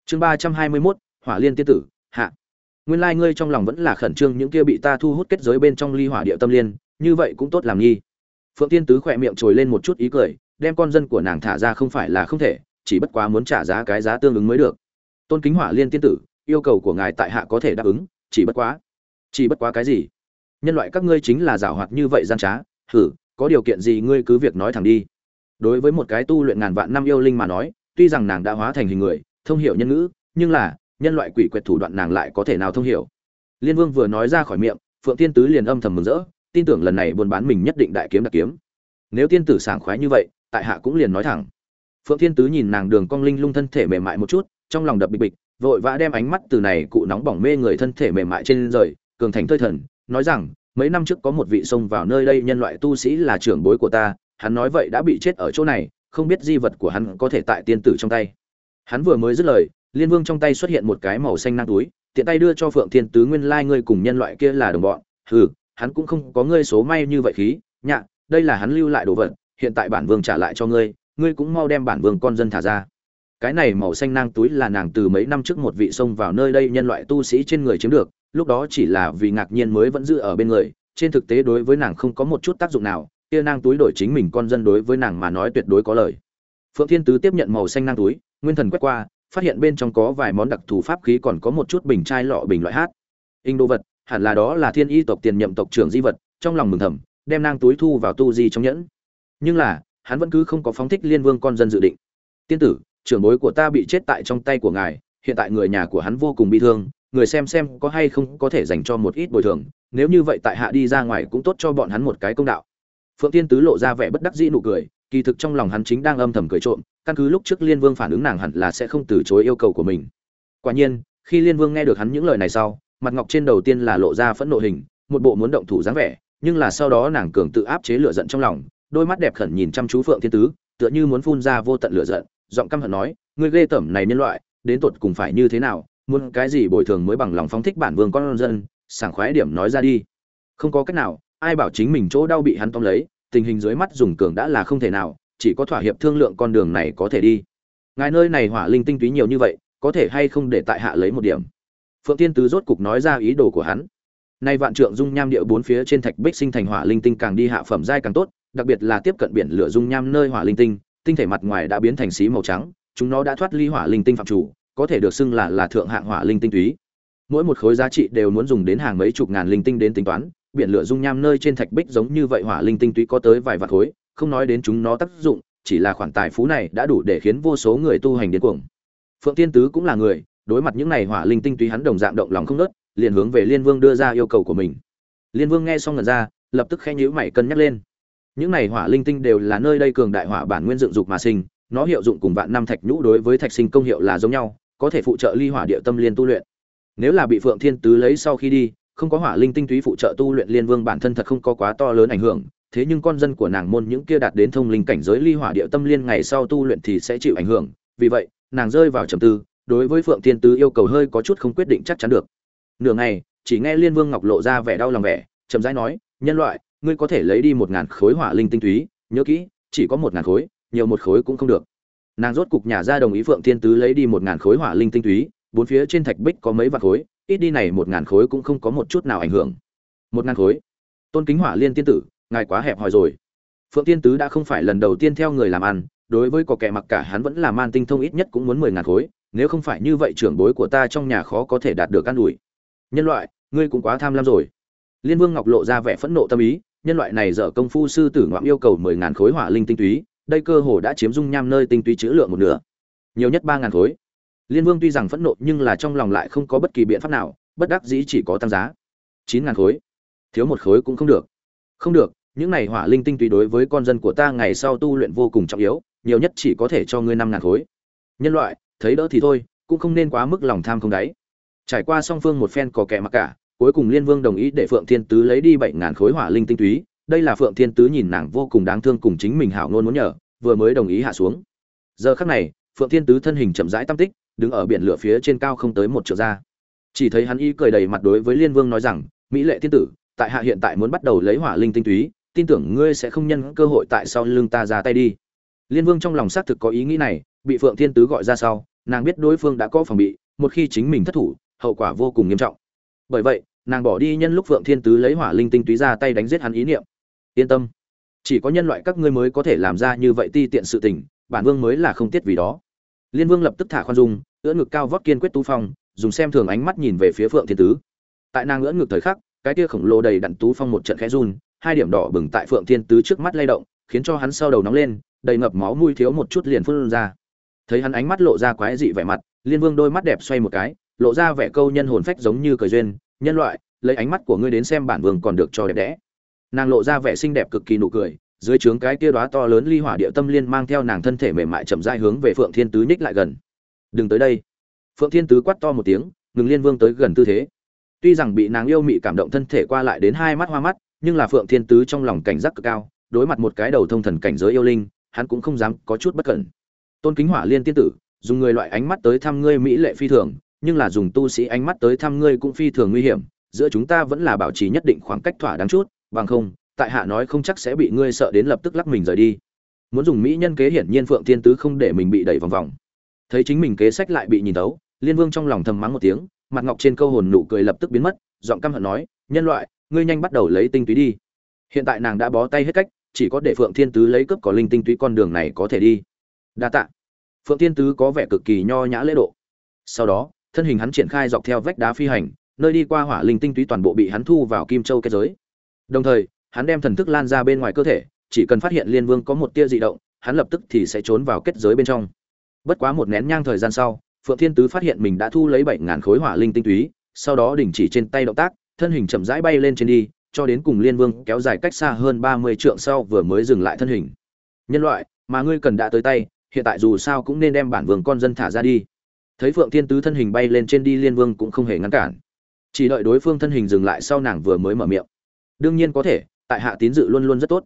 Chương ba trăm hai mươi mốt, hỏa liên tiên tử, hạ. Nguyên lai ngươi trong lòng vẫn là khẩn trương những kia bị ta thu hút kết giới bên trong ly hỏa địa tâm liên, như vậy cũng tốt làm nhi phượng Thiên tứ khỏe miệng trồi lên một chút ý cười, đem con dân của nàng thả ra không phải là không thể, chỉ bất quá muốn trả giá cái giá tương ứng mới được. Tôn kính hỏa liên tiên tử, yêu cầu của ngài tại hạ có thể đáp ứng, chỉ bất quá, chỉ bất quá cái gì? Nhân loại các ngươi chính là giảo hoạt như vậy gian trá, hử, có điều kiện gì ngươi cứ việc nói thẳng đi. Đối với một cái tu luyện ngàn vạn năm yêu linh mà nói, tuy rằng nàng đã hóa thành hình người, thông hiểu nhân ngữ, nhưng là, nhân loại quỷ quyệt thủ đoạn nàng lại có thể nào thông hiểu? Liên vương vừa nói ra khỏi miệng, phượng tiên tứ liền âm thầm mừng rỡ tin tưởng lần này buôn bán mình nhất định đại kiếm đặc kiếm. Nếu tiên tử sảng khoái như vậy, tại hạ cũng liền nói thẳng. Phượng thiên tứ nhìn nàng đường cong linh lung thân thể mềm mại một chút, trong lòng đập bịch bịch, vội vã đem ánh mắt từ này cụ nóng bỏng mê người thân thể mềm mại trên rời, cường thành thơi thần, nói rằng, mấy năm trước có một vị xông vào nơi đây nhân loại tu sĩ là trưởng bối của ta, hắn nói vậy đã bị chết ở chỗ này, không biết di vật của hắn có thể tại tiên tử trong tay. Hắn vừa mới dứt lời, liên vương trong tay xuất hiện một cái màu xanh năng túi, tiện tay đưa cho phượng thiên tứ nguyên lai ngươi cùng nhân loại kia là đồng bọn. Hừ hắn cũng không có ngươi số may như vậy khí, nhạ, đây là hắn lưu lại đồ vật, hiện tại bản vương trả lại cho ngươi ngươi cũng mau đem bản vương con dân thả ra. Cái này màu xanh nang túi là nàng từ mấy năm trước một vị xông vào nơi đây nhân loại tu sĩ trên người chiếm được, lúc đó chỉ là vì ngạc nhiên mới vẫn giữ ở bên người, trên thực tế đối với nàng không có một chút tác dụng nào, kia nang túi đổi chính mình con dân đối với nàng mà nói tuyệt đối có lời phượng thiên tứ tiếp nhận màu xanh nang túi, nguyên thần quét qua, phát hiện bên trong có vài món đặc thù pháp khí còn có một chút bình chai lọ bình loại hát. In đồ vật hẳn là đó là thiên y tộc tiền nhậm tộc trưởng di vật, trong lòng mừng thầm, đem nang túi thu vào tu di trong nhẫn. Nhưng là, hắn vẫn cứ không có phóng thích liên vương con dân dự định. Tiên tử, trưởng bối của ta bị chết tại trong tay của ngài, hiện tại người nhà của hắn vô cùng bị thương, người xem xem có hay không có thể dành cho một ít bồi thường, nếu như vậy tại hạ đi ra ngoài cũng tốt cho bọn hắn một cái công đạo. Phượng tiên tứ lộ ra vẻ bất đắc dĩ nụ cười, kỳ thực trong lòng hắn chính đang âm thầm cười trộm, căn cứ lúc trước liên vương phản ứng nàng hẳn là sẽ không từ chối yêu cầu của mình. Quả nhiên, khi liên vương nghe được hắn những lời này sau mặt ngọc trên đầu tiên là lộ ra phẫn nộ hình, một bộ muốn động thủ dáng vẻ, nhưng là sau đó nàng cường tự áp chế lửa giận trong lòng, đôi mắt đẹp khẩn nhìn chăm chú phượng thiên tứ, tựa như muốn phun ra vô tận lửa giận, giọng căm hận nói, ngươi ghê tởm này nhân loại, đến tột cùng phải như thế nào, muốn cái gì bồi thường mới bằng lòng phóng thích bản vương con dân, sảng khoái điểm nói ra đi. Không có cách nào, ai bảo chính mình chỗ đau bị hắn tóm lấy, tình hình dưới mắt dùng cường đã là không thể nào, chỉ có thỏa hiệp thương lượng con đường này có thể đi. Ngài nơi này hỏa linh tinh túy nhiều như vậy, có thể hay không để tại hạ lấy một điểm? Phượng tiên tứ rốt cục nói ra ý đồ của hắn. Nay vạn trượng dung nham địa bốn phía trên thạch bích sinh thành hỏa linh tinh càng đi hạ phẩm giai càng tốt, đặc biệt là tiếp cận biển lửa dung nham nơi hỏa linh tinh tinh thể mặt ngoài đã biến thành xí màu trắng, chúng nó đã thoát ly hỏa linh tinh phạm chủ, có thể được xưng là là thượng hạng hỏa linh tinh túy. Mỗi một khối giá trị đều muốn dùng đến hàng mấy chục ngàn linh tinh đến tính toán, biển lửa dung nham nơi trên thạch bích giống như vậy hỏa linh tinh túy có tới vài vạn khối, không nói đến chúng nó tác dụng, chỉ là khoản tài phú này đã đủ để khiến vô số người tu hành điên cuồng. Phượng tiên tứ cũng là người đối mặt những này hỏa linh tinh túy hắn đồng dạng động lòng không nớt, liền hướng về liên vương đưa ra yêu cầu của mình. Liên vương nghe xong ngần ra, lập tức khẽ nhíu mày cân nhắc lên. Những này hỏa linh tinh đều là nơi đây cường đại hỏa bản nguyên dựng dục mà sinh, nó hiệu dụng cùng vạn năm thạch nhũ đối với thạch sinh công hiệu là giống nhau, có thể phụ trợ ly hỏa địa tâm liên tu luyện. Nếu là bị phượng thiên tứ lấy sau khi đi, không có hỏa linh tinh túy phụ trợ tu luyện liên vương bản thân thật không có quá to lớn ảnh hưởng, thế nhưng con dân của nàng môn những kia đạt đến thông linh cảnh giới ly hỏa địa tâm liên ngày sau tu luyện thì sẽ chịu ảnh hưởng, vì vậy, nàng rơi vào trầm tư đối với phượng thiên tứ yêu cầu hơi có chút không quyết định chắc chắn được. Nửa ngày, chỉ nghe liên vương ngọc lộ ra vẻ đau lòng vẻ, chậm rãi nói, nhân loại, ngươi có thể lấy đi một ngàn khối hỏa linh tinh túy, nhớ kỹ, chỉ có một ngàn khối, nhiều một khối cũng không được. Nàng rốt cục nhà ra đồng ý phượng thiên tứ lấy đi một ngàn khối hỏa linh tinh túy, bốn phía trên thạch bích có mấy vạn khối, ít đi này một ngàn khối cũng không có một chút nào ảnh hưởng. Một ngàn khối? Tôn kính hỏa liên tiên tử, ngài quá hẹp hòi rồi. Phượng tiên tứ đã không phải lần đầu tiên theo người làm ăn, đối với có kẻ mặc cả hắn vẫn là man tinh thông ít nhất cũng muốn mười ngàn khối nếu không phải như vậy trưởng bối của ta trong nhà khó có thể đạt được căn ủi. Nhân loại, ngươi cũng quá tham lam rồi. Liên vương ngọc lộ ra vẻ phẫn nộ tâm ý, nhân loại này dở công phu sư tử ngoạm yêu cầu mười ngàn khối hỏa linh tinh túy, đây cơ hồ đã chiếm dung nham nơi tinh túy chữ lượng một nửa. Nhiều nhất ba ngàn khối. Liên vương tuy rằng phẫn nộ nhưng là trong lòng lại không có bất kỳ biện pháp nào, bất đắc dĩ chỉ có tăng giá. chín ngàn khối. Thiếu một khối cũng không được. Không được, những này hỏa linh tinh túy đối với con dân của ta ngày sau tu luyện vô cùng trọng yếu, nhiều nhất chỉ có thể cho ngươi năm ngàn khối. Nhân loại thấy đỡ thì thôi, cũng không nên quá mức lòng tham không đáy. Trải qua song phương một phen có kẻ mặc cả, cuối cùng liên vương đồng ý để phượng thiên tứ lấy đi bảy ngàn khối hỏa linh tinh túy. Đây là phượng thiên tứ nhìn nàng vô cùng đáng thương cùng chính mình hảo nôn muốn nhờ, vừa mới đồng ý hạ xuống. Giờ khắc này, phượng thiên tứ thân hình chậm rãi tam tích, đứng ở biển lửa phía trên cao không tới một triệu ra. Chỉ thấy hắn y cười đầy mặt đối với liên vương nói rằng, mỹ lệ thiên tử, tại hạ hiện tại muốn bắt đầu lấy hỏa linh tinh túy, tin tưởng ngươi sẽ không nhân cơ hội tại sau lưng ta ra tay đi. Liên vương trong lòng xác thực có ý nghĩ này bị phượng thiên tứ gọi ra sau, nàng biết đối phương đã có phòng bị, một khi chính mình thất thủ, hậu quả vô cùng nghiêm trọng. Bởi vậy, nàng bỏ đi nhân lúc phượng thiên tứ lấy hỏa linh tinh túy ra tay đánh giết hắn ý niệm. Yên tâm, chỉ có nhân loại các ngươi mới có thể làm ra như vậy ti tiện sự tình, bản vương mới là không tiết vì đó. Liên vương lập tức thả khoan dung, ưỡn ngực cao vót kiên quyết tu phong, dùng xem thường ánh mắt nhìn về phía phượng thiên tứ. Tại nàng ưỡn ngực thời khắc, cái kia khổng lồ đầy đặn tú phong một trận khẽ run, hai điểm đỏ bừng tại phượng thiên tứ trước mắt lay động, khiến cho hắn sau đầu nóng lên, đầy ngập máu mũi thiếu một chút liền phun ra thấy hắn ánh mắt lộ ra quái dị vẻ mặt, liên vương đôi mắt đẹp xoay một cái, lộ ra vẻ câu nhân hồn phách giống như cười duyên, nhân loại, lấy ánh mắt của ngươi đến xem bản vương còn được cho đẹp đẽ. Nàng lộ ra vẻ xinh đẹp cực kỳ nụ cười, dưới trướng cái kia đóa to lớn ly hỏa địa tâm liên mang theo nàng thân thể mềm mại chậm rãi hướng về phượng thiên tứ nhích lại gần. Đừng tới đây. Phượng thiên tứ quát to một tiếng, ngừng liên vương tới gần tư thế. Tuy rằng bị nàng yêu mị cảm động thân thể qua lại đến hai mắt hoa mắt, nhưng là phượng thiên tứ trong lòng cảnh giác cực cao, đối mặt một cái đầu thông thần cảnh giới yêu linh, hắn cũng không dám có chút bất cẩn tôn kính hỏa liên tiên tử, dùng người loại ánh mắt tới thăm ngươi mỹ lệ phi thường, nhưng là dùng tu sĩ ánh mắt tới thăm ngươi cũng phi thường nguy hiểm, giữa chúng ta vẫn là bảo trì nhất định khoảng cách thỏa đáng chút, bằng không, tại hạ nói không chắc sẽ bị ngươi sợ đến lập tức lắc mình rời đi. Muốn dùng mỹ nhân kế hiển nhiên phượng thiên tứ không để mình bị đẩy vòng vòng. Thấy chính mình kế sách lại bị nhìn tấu liên vương trong lòng thầm mắng một tiếng, mặt ngọc trên câu hồn nụ cười lập tức biến mất, giọng căm hận nói, nhân loại, ngươi nhanh bắt đầu lấy tinh túy đi. Hiện tại nàng đã bó tay hết cách, chỉ có để phượng thiên tứ lấy cướp có linh tinh túy con đường này có thể đi đa tạ. Phượng thiên tứ có vẻ cực kỳ nho nhã lễ độ. Sau đó, thân hình hắn triển khai dọc theo vách đá phi hành, nơi đi qua hỏa linh tinh túy toàn bộ bị hắn thu vào kim châu kết giới. Đồng thời, hắn đem thần thức lan ra bên ngoài cơ thể, chỉ cần phát hiện liên vương có một tia dị động, hắn lập tức thì sẽ trốn vào kết giới bên trong. Bất quá một nén nhang thời gian sau, phượng thiên tứ phát hiện mình đã thu lấy bảy ngàn khối hỏa linh tinh túy, sau đó đình chỉ trên tay động tác, thân hình chậm rãi bay lên trên đi, cho đến cùng liên vương kéo dài cách xa hơn ba mươi trượng sau vừa mới dừng lại thân hình. Nhân loại, mà ngươi cần đã tới tay hiện tại dù sao cũng nên đem bản vương con dân thả ra đi. Thấy phượng thiên tứ thân hình bay lên trên đi liên vương cũng không hề ngăn cản. Chỉ đợi đối phương thân hình dừng lại sau nàng vừa mới mở miệng. Đương nhiên có thể, tại hạ tín dự luôn luôn rất tốt.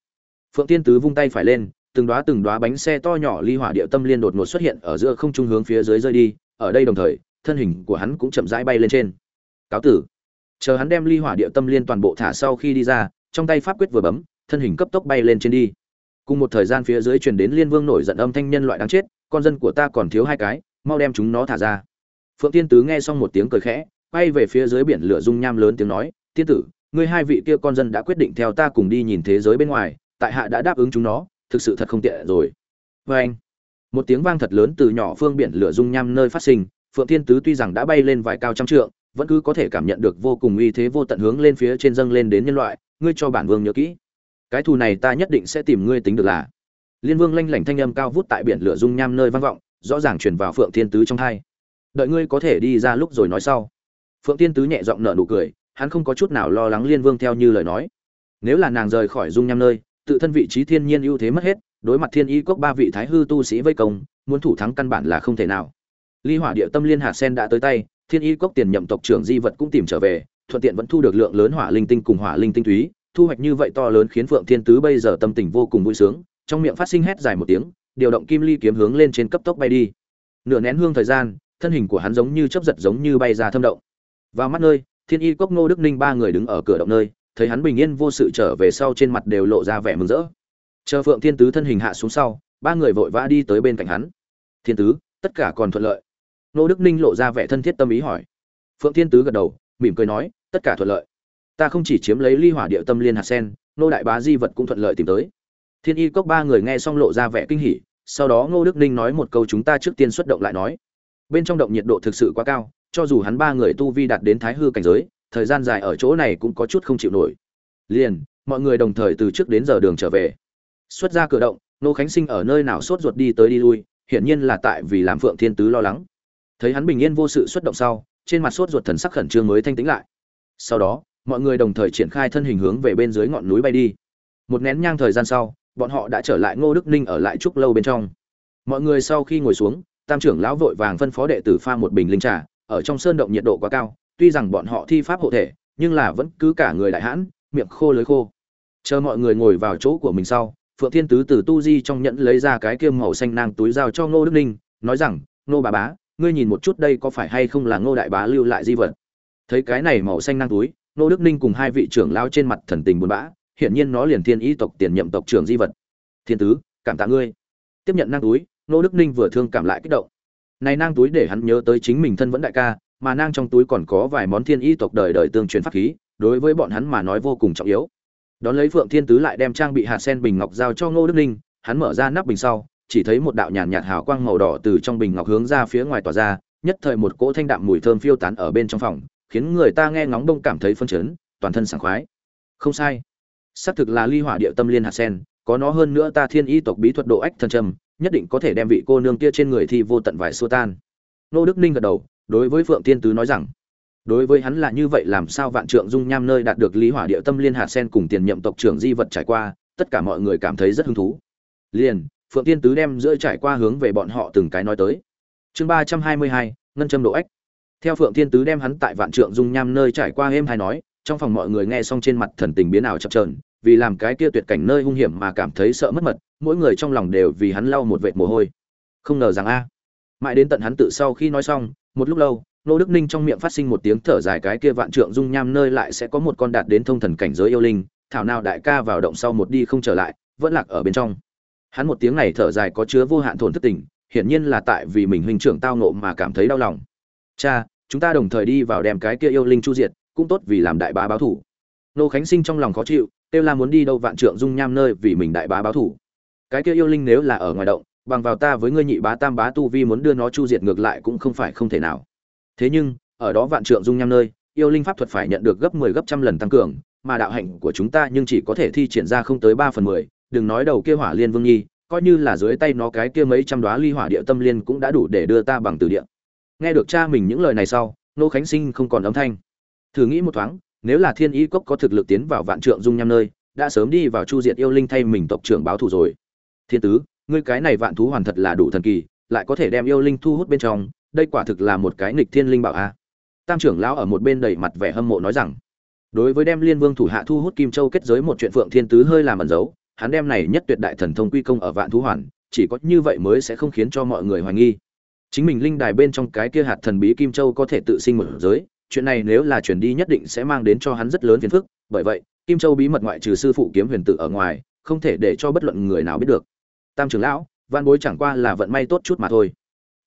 Phượng thiên tứ vung tay phải lên, từng đóa từng đóa bánh xe to nhỏ ly hỏa địa tâm liên đột ngột xuất hiện ở giữa không trung hướng phía dưới rơi đi, ở đây đồng thời, thân hình của hắn cũng chậm rãi bay lên trên. Cáo tử. Chờ hắn đem ly hỏa địa tâm liên toàn bộ thả sau khi đi ra, trong tay pháp quyết vừa bấm, thân hình cấp tốc bay lên trên đi cùng một thời gian phía dưới truyền đến liên vương nổi giận âm thanh nhân loại đáng chết, con dân của ta còn thiếu hai cái, mau đem chúng nó thả ra. Phượng tiên tứ nghe xong một tiếng cười khẽ, quay về phía dưới biển lửa dung nham lớn tiếng nói, tiên tử, ngươi hai vị kia con dân đã quyết định theo ta cùng đi nhìn thế giới bên ngoài, tại hạ đã đáp ứng chúng nó, thực sự thật không tiện rồi. Vê anh. Một tiếng vang thật lớn từ nhỏ phương biển lửa dung nham nơi phát sinh, phượng thiên tứ tuy rằng đã bay lên vài cao trăm trượng, vẫn cứ có thể cảm nhận được vô cùng uy thế vô tận hướng lên phía trên dâng lên đến nhân loại, ngươi cho bản vương nhớ kỹ cái thù này ta nhất định sẽ tìm ngươi tính được là. Liên vương lanh lảnh thanh âm cao vút tại biển lửa dung nham nơi vang vọng, rõ ràng truyền vào phượng thiên tứ trong hai. Đợi ngươi có thể đi ra lúc rồi nói sau. Phượng thiên tứ nhẹ giọng nở nụ cười, hắn không có chút nào lo lắng liên vương theo như lời nói. Nếu là nàng rời khỏi dung nham nơi, tự thân vị trí thiên nhiên ưu thế mất hết, đối mặt thiên y cốc ba vị thái hư tu sĩ vây công, muốn thủ thắng căn bản là không thể nào. Ly hỏa địa tâm liên hạt sen đã tới tay, thiên y cốc tiền nhậm tộc trưởng di vật cũng tìm trở về, thuận tiện vẫn thu được lượng lớn hỏa linh tinh cùng hỏa linh tinh túy thu hoạch như vậy to lớn khiến phượng thiên tứ bây giờ tâm tình vô cùng vui sướng, trong miệng phát sinh hét dài một tiếng, điều động kim ly kiếm hướng lên trên cấp tốc bay đi. Nửa nén hương thời gian, thân hình của hắn giống như chớp giật giống như bay ra thâm động. Vào mắt nơi, thiên y cốc ngô đức ninh ba người đứng ở cửa động nơi, thấy hắn bình yên vô sự trở về sau trên mặt đều lộ ra vẻ mừng rỡ. Chờ phượng thiên tứ thân hình hạ xuống sau, ba người vội vã đi tới bên cạnh hắn. Thiên tứ, tất cả còn thuận lợi? Ngô đức ninh lộ ra vẻ thân thiết tâm ý hỏi. Phượng thiên tứ gật đầu, mỉm cười nói, tất cả thuận lợi ta không chỉ chiếm lấy ly hỏa địa tâm liên hạt sen nô đại bá di vật cũng thuận lợi tìm tới. Thiên y cốc ba người nghe xong lộ ra vẻ kinh hỉ, sau đó ngô đức ninh nói một câu chúng ta trước tiên xuất động lại nói. Bên trong động nhiệt độ thực sự quá cao, cho dù hắn ba người tu vi đạt đến thái hư cảnh giới, thời gian dài ở chỗ này cũng có chút không chịu nổi. Liền, mọi người đồng thời từ trước đến giờ đường trở về. Xuất ra cửa động nô khánh sinh ở nơi nào sốt ruột đi tới đi lui, hiển nhiên là tại vì làm phượng thiên tứ lo lắng. Thấy hắn bình yên vô sự xuất động sau, trên mặt sốt ruột thần sắc khẩn trương mới thanh tĩnh lại. Sau đó mọi người đồng thời triển khai thân hình hướng về bên dưới ngọn núi bay đi. Một nén nhang thời gian sau, bọn họ đã trở lại ngô đức ninh ở lại trúc lâu bên trong. Mọi người sau khi ngồi xuống, tam trưởng lão vội vàng phân phó đệ tử pha một bình linh trà, ở trong sơn động nhiệt độ quá cao, tuy rằng bọn họ thi pháp hộ thể, nhưng là vẫn cứ cả người đại hãn, miệng khô lưới khô. Chờ mọi người ngồi vào chỗ của mình sau, phượng thiên tứ từ tu di trong nhẫn lấy ra cái kiêm màu xanh nang túi giao cho ngô đức ninh, nói rằng, ngô bà bá, ngươi nhìn một chút đây có phải hay không là ngô đại bá lưu lại di vật? Thấy cái này màu xanh nang túi Nô đức ninh cùng hai vị trưởng lao trên mặt thần tình buồn bã, hiển nhiên nó liền thiên ý tộc tiền nhậm tộc trưởng di vật. Thiên tứ, cảm tạ ngươi. Tiếp nhận nang túi nô đức ninh vừa thương cảm lại kích động. Này nang túi để hắn nhớ tới chính mình thân vẫn đại ca, mà nang trong túi còn có vài món thiên ý tộc đời đời tương truyền pháp khí, đối với bọn hắn mà nói vô cùng trọng yếu. Đón lấy phượng thiên tứ lại đem trang bị hạt sen bình ngọc giao cho ngô đức ninh, hắn mở ra nắp bình sau, chỉ thấy một đạo nhàn nhạt hào quang màu đỏ từ trong bình ngọc hướng ra phía ngoài tỏa ra, nhất thời một cỗ thanh đạm mùi thơm phiêu tán ở bên trong phòng khiến người ta nghe ngóng đông cảm thấy phân chấn, toàn thân sảng khoái. Không sai. Xác thực là ly hỏa địa tâm liên hạt sen, có nó hơn nữa ta thiên y tộc bí thuật độ ách thần trầm, nhất định có thể đem vị cô nương kia trên người thi vô tận vải xua tan. Nô đức ninh gật đầu, đối với phượng thiên tứ nói rằng, đối với hắn là như vậy làm sao vạn trượng dung nham nơi đạt được lý hỏa địa tâm liên hạt sen cùng tiền nhiệm tộc trưởng di vật trải qua, tất cả mọi người cảm thấy rất hứng thú. Liền, phượng tiên tứ đem giữa trải qua hướng về bọn họ từng cái nói tới. Chương ba trăm hai mươi hai, ngân châm độ ếch theo phượng Thiên tứ đem hắn tại vạn trượng dung nham nơi trải qua êm hay nói, trong phòng mọi người nghe xong trên mặt thần tình biến ảo chập trờn vì làm cái kia tuyệt cảnh nơi hung hiểm mà cảm thấy sợ mất mật, mỗi người trong lòng đều vì hắn lau một vệt mồ hôi. Không ngờ rằng a, mãi đến tận hắn tự sau khi nói xong, một lúc lâu, nô đức ninh trong miệng phát sinh một tiếng thở dài cái kia vạn trượng dung nham nơi lại sẽ có một con đạt đến thông thần cảnh giới yêu linh, thảo nào đại ca vào động sau một đi không trở lại, vẫn lạc ở bên trong. Hắn một tiếng này thở dài có chứa vô hạn thổn thất tình, hiển nhiên là tại vì mình huynh trưởng tao nộ mà cảm thấy đau lòng cha chúng ta đồng thời đi vào đem cái kia yêu linh chu diệt cũng tốt vì làm đại bá báo thủ. Nô khánh sinh trong lòng khó chịu kêu la muốn đi đâu vạn trượng dung nham nơi vì mình đại bá báo thủ. Cái kia yêu linh nếu là ở ngoài động bằng vào ta với ngươi nhị bá tam bá tu vi muốn đưa nó chu diệt ngược lại cũng không phải không thể nào. Thế nhưng ở đó vạn trượng dung nham nơi yêu linh pháp thuật phải nhận được gấp 10 gấp trăm lần tăng cường mà đạo hạnh của chúng ta nhưng chỉ có thể thi triển ra không tới 3 phần 10, đừng nói đầu kia hỏa liên vương nhi coi như là dưới tay nó cái kia mấy trăm đóa ly hỏa địa tâm liên cũng đã đủ để đưa ta bằng từ địa nghe được cha mình những lời này sau nô khánh sinh không còn âm thanh. Thử nghĩ một thoáng, nếu là thiên y cốc có thực lực tiến vào vạn trượng dung nham nơi, đã sớm đi vào chu diệt yêu linh thay mình tộc trưởng báo thù rồi. Thiên tứ, ngươi cái này vạn thú hoàn thật là đủ thần kỳ, lại có thể đem yêu linh thu hút bên trong, đây quả thực là một cái nghịch thiên linh bảo a. Tam trưởng lão ở một bên đầy mặt vẻ hâm mộ nói rằng, đối với đem liên vương thủ hạ thu hút kim châu kết giới một chuyện phượng thiên tứ hơi làm ẩn giấu, hắn đem này nhất tuyệt đại thần thông quy công ở vạn thú hoàn, chỉ có như vậy mới sẽ không khiến cho mọi người hoài nghi chính mình linh đài bên trong cái kia hạt thần bí kim châu có thể tự sinh một giới, chuyện này nếu là chuyển đi nhất định sẽ mang đến cho hắn rất lớn phiền phức. Bởi vậy, kim châu bí mật ngoại trừ sư phụ kiếm huyền tử ở ngoài, không thể để cho bất luận người nào biết được. Tam trưởng lão, văn bối chẳng qua là vận may tốt chút mà thôi.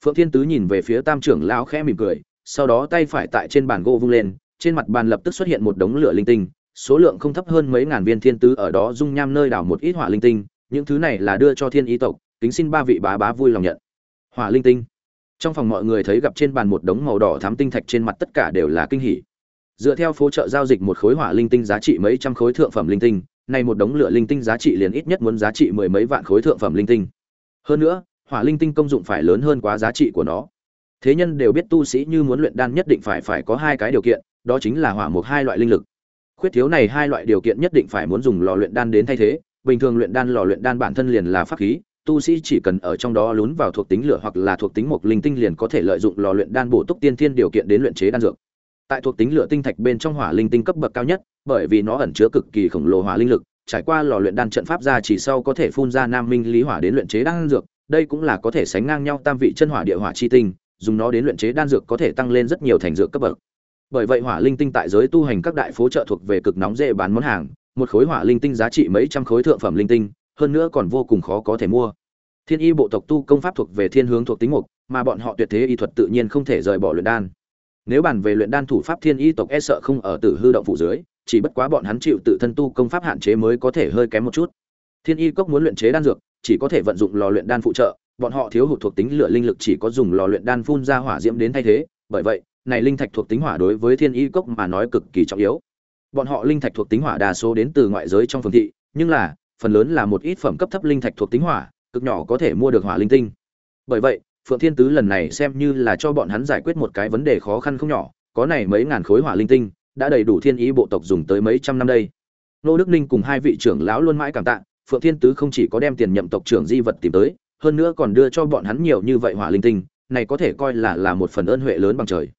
Phượng thiên tứ nhìn về phía tam trưởng lão khẽ mỉm cười, sau đó tay phải tại trên bàn gỗ vung lên, trên mặt bàn lập tức xuất hiện một đống lửa linh tinh, số lượng không thấp hơn mấy ngàn viên thiên tứ ở đó dung nham nơi đảo một ít hỏa linh tinh, những thứ này là đưa cho thiên ý tộc, kính xin ba vị bá bá vui lòng nhận. Hỏa linh tinh trong phòng mọi người thấy gặp trên bàn một đống màu đỏ thám tinh thạch trên mặt tất cả đều là kinh hỉ. Dựa theo phố chợ giao dịch một khối hỏa linh tinh giá trị mấy trăm khối thượng phẩm linh tinh, nay một đống lửa linh tinh giá trị liền ít nhất muốn giá trị mười mấy vạn khối thượng phẩm linh tinh. Hơn nữa, hỏa linh tinh công dụng phải lớn hơn quá giá trị của nó. Thế nhân đều biết tu sĩ như muốn luyện đan nhất định phải phải có hai cái điều kiện, đó chính là hỏa một hai loại linh lực. Khuyết thiếu này hai loại điều kiện nhất định phải muốn dùng lò luyện đan đến thay thế, bình thường luyện đan lò luyện đan bản thân liền là pháp khí tu sĩ chỉ cần ở trong đó lún vào thuộc tính lửa hoặc là thuộc tính mộc linh tinh liền có thể lợi dụng lò luyện đan bổ túc tiên thiên điều kiện đến luyện chế đan dược. Tại thuộc tính lửa tinh thạch bên trong hỏa linh tinh cấp bậc cao nhất, bởi vì nó ẩn chứa cực kỳ khổng lồ hỏa linh lực, trải qua lò luyện đan trận pháp ra chỉ sau có thể phun ra nam minh lý hỏa đến luyện chế đan dược, đây cũng là có thể sánh ngang nhau tam vị chân hỏa địa hỏa chi tinh, dùng nó đến luyện chế đan dược có thể tăng lên rất nhiều thành dược cấp bậc. Bởi vậy hỏa linh tinh tại giới tu hành các đại phố trợ thuộc về cực nóng dễ bán món hàng, một khối hỏa linh tinh giá trị mấy trăm khối thượng phẩm linh tinh hơn nữa còn vô cùng khó có thể mua. Thiên y bộ tộc tu công pháp thuộc về thiên hướng thuộc tính mục, mà bọn họ tuyệt thế y thuật tự nhiên không thể rời bỏ luyện đan. Nếu bàn về luyện đan thủ pháp thiên y tộc e sợ không ở tử hư động phủ dưới, chỉ bất quá bọn hắn chịu tự thân tu công pháp hạn chế mới có thể hơi kém một chút. Thiên y cốc muốn luyện chế đan dược, chỉ có thể vận dụng lò luyện đan phụ trợ, bọn họ thiếu hụt thuộc tính lửa linh lực chỉ có dùng lò luyện đan phun ra hỏa diễm đến thay thế, bởi vậy, này linh thạch thuộc tính hỏa đối với thiên y cốc mà nói cực kỳ trọng yếu. Bọn họ linh thạch thuộc tính hỏa đa số đến từ ngoại giới trong phường thị, nhưng là phần lớn là một ít phẩm cấp thấp linh thạch thuộc tính hỏa, cực nhỏ có thể mua được hỏa linh tinh. Bởi vậy, phượng thiên tứ lần này xem như là cho bọn hắn giải quyết một cái vấn đề khó khăn không nhỏ, có này mấy ngàn khối hỏa linh tinh, đã đầy đủ thiên ý bộ tộc dùng tới mấy trăm năm đây. Nô đức ninh cùng hai vị trưởng lão luôn mãi cảm tạ, phượng thiên tứ không chỉ có đem tiền nhậm tộc trưởng di vật tìm tới, hơn nữa còn đưa cho bọn hắn nhiều như vậy hỏa linh tinh, này có thể coi là là một phần ơn huệ lớn bằng trời.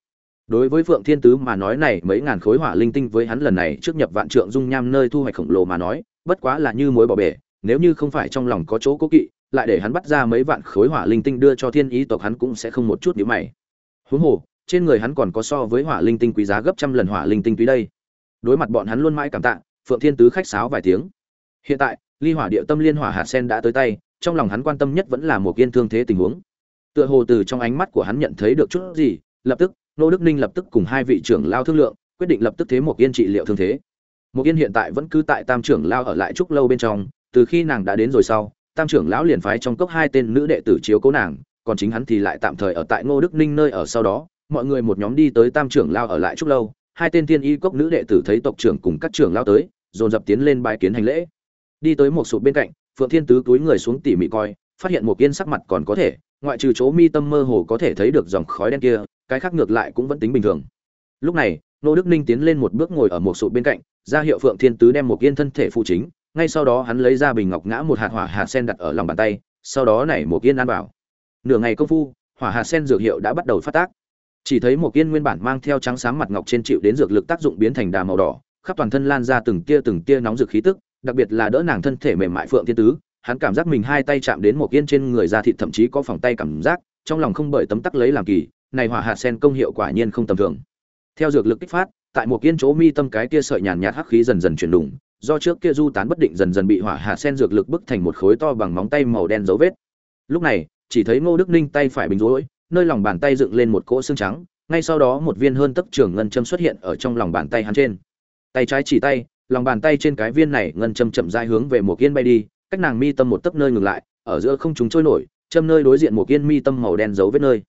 Đối với phượng thiên tứ mà nói này mấy ngàn khối hỏa linh tinh với hắn lần này trước nhập vạn trượng dung nham nơi thu hoạch khổng lồ mà nói bất quá là như mối bỏ bể, nếu như không phải trong lòng có chỗ cố kỵ, lại để hắn bắt ra mấy vạn khối hỏa linh tinh đưa cho thiên ý tộc hắn cũng sẽ không một chút nhíu mày. Huống hồ, trên người hắn còn có so với hỏa linh tinh quý giá gấp trăm lần hỏa linh tinh túy đây. Đối mặt bọn hắn luôn mãi cảm tạ, phượng thiên tứ khách sáo vài tiếng. Hiện tại, ly hỏa địa tâm liên hỏa hạt sen đã tới tay, trong lòng hắn quan tâm nhất vẫn là một kiên thương thế tình huống. Tựa hồ từ trong ánh mắt của hắn nhận thấy được chút gì, lập tức, nô đức ninh lập tức cùng hai vị trưởng lao thương lượng, quyết định lập tức thế một yên trị liệu thương thế một yên hiện tại vẫn cứ tại tam trưởng lão ở lại trúc lâu bên trong, từ khi nàng đã đến rồi sau, tam trưởng lão liền phái trong cốc hai tên nữ đệ tử chiếu cố nàng, còn chính hắn thì lại tạm thời ở tại ngô đức ninh nơi ở sau đó, mọi người một nhóm đi tới tam trưởng lão ở lại trúc lâu, hai tên thiên y cốc nữ đệ tử thấy tộc trưởng cùng các trưởng lão tới, dồn dập tiến lên bái kiến hành lễ. Đi tới một sụp bên cạnh, phượng thiên tứ túi người xuống tỉ mỉ coi, phát hiện một yên sắc mặt còn có thể, ngoại trừ chỗ mi tâm mơ hồ có thể thấy được dòng khói đen kia, cái khác ngược lại cũng vẫn tính bình thường. Lúc này, ngô đức ninh tiến lên một bước ngồi ở một sụp bên cạnh ra hiệu phượng thiên tứ đem một yên thân thể phụ chính, ngay sau đó hắn lấy ra bình ngọc ngã một hạt hỏa hạt sen đặt ở lòng bàn tay, sau đó nảy một yên ăn vào. Nửa ngày công phu, hỏa hạt sen dược hiệu đã bắt đầu phát tác. Chỉ thấy một yên nguyên bản mang theo trắng sáng mặt ngọc trên chịu đến dược lực tác dụng biến thành đà màu đỏ, khắp toàn thân lan ra từng tia từng tia nóng dược khí tức, đặc biệt là đỡ nàng thân thể mềm mại phượng thiên tứ, hắn cảm giác mình hai tay chạm đến một yên trên người da thịt thậm chí có phòng tay cảm giác, trong lòng không bởi tấm tắc lấy làm kỳ, này hỏa hạt sen công hiệu quả nhiên không tầm thường. Theo dược lực kích phát tại một yên chỗ mi tâm cái kia sợi nhàn nhạt hắc khí dần dần chuyển đủng do trước kia du tán bất định dần dần bị hỏa hạ sen dược lực bức thành một khối to bằng móng tay màu đen dấu vết. Lúc này, chỉ thấy ngô đức ninh tay phải bình rối, nơi lòng bàn tay dựng lên một cỗ xương trắng, ngay sau đó một viên hơn tấc trường ngân châm xuất hiện ở trong lòng bàn tay hắn trên. Tay trái chỉ tay, lòng bàn tay trên cái viên này ngân châm chậm rãi hướng về một yên bay đi, cách nàng mi tâm một tấc nơi ngừng lại, ở giữa không chúng trôi nổi, châm nơi đối diện một yên mi tâm màu đen dấu vết nơi.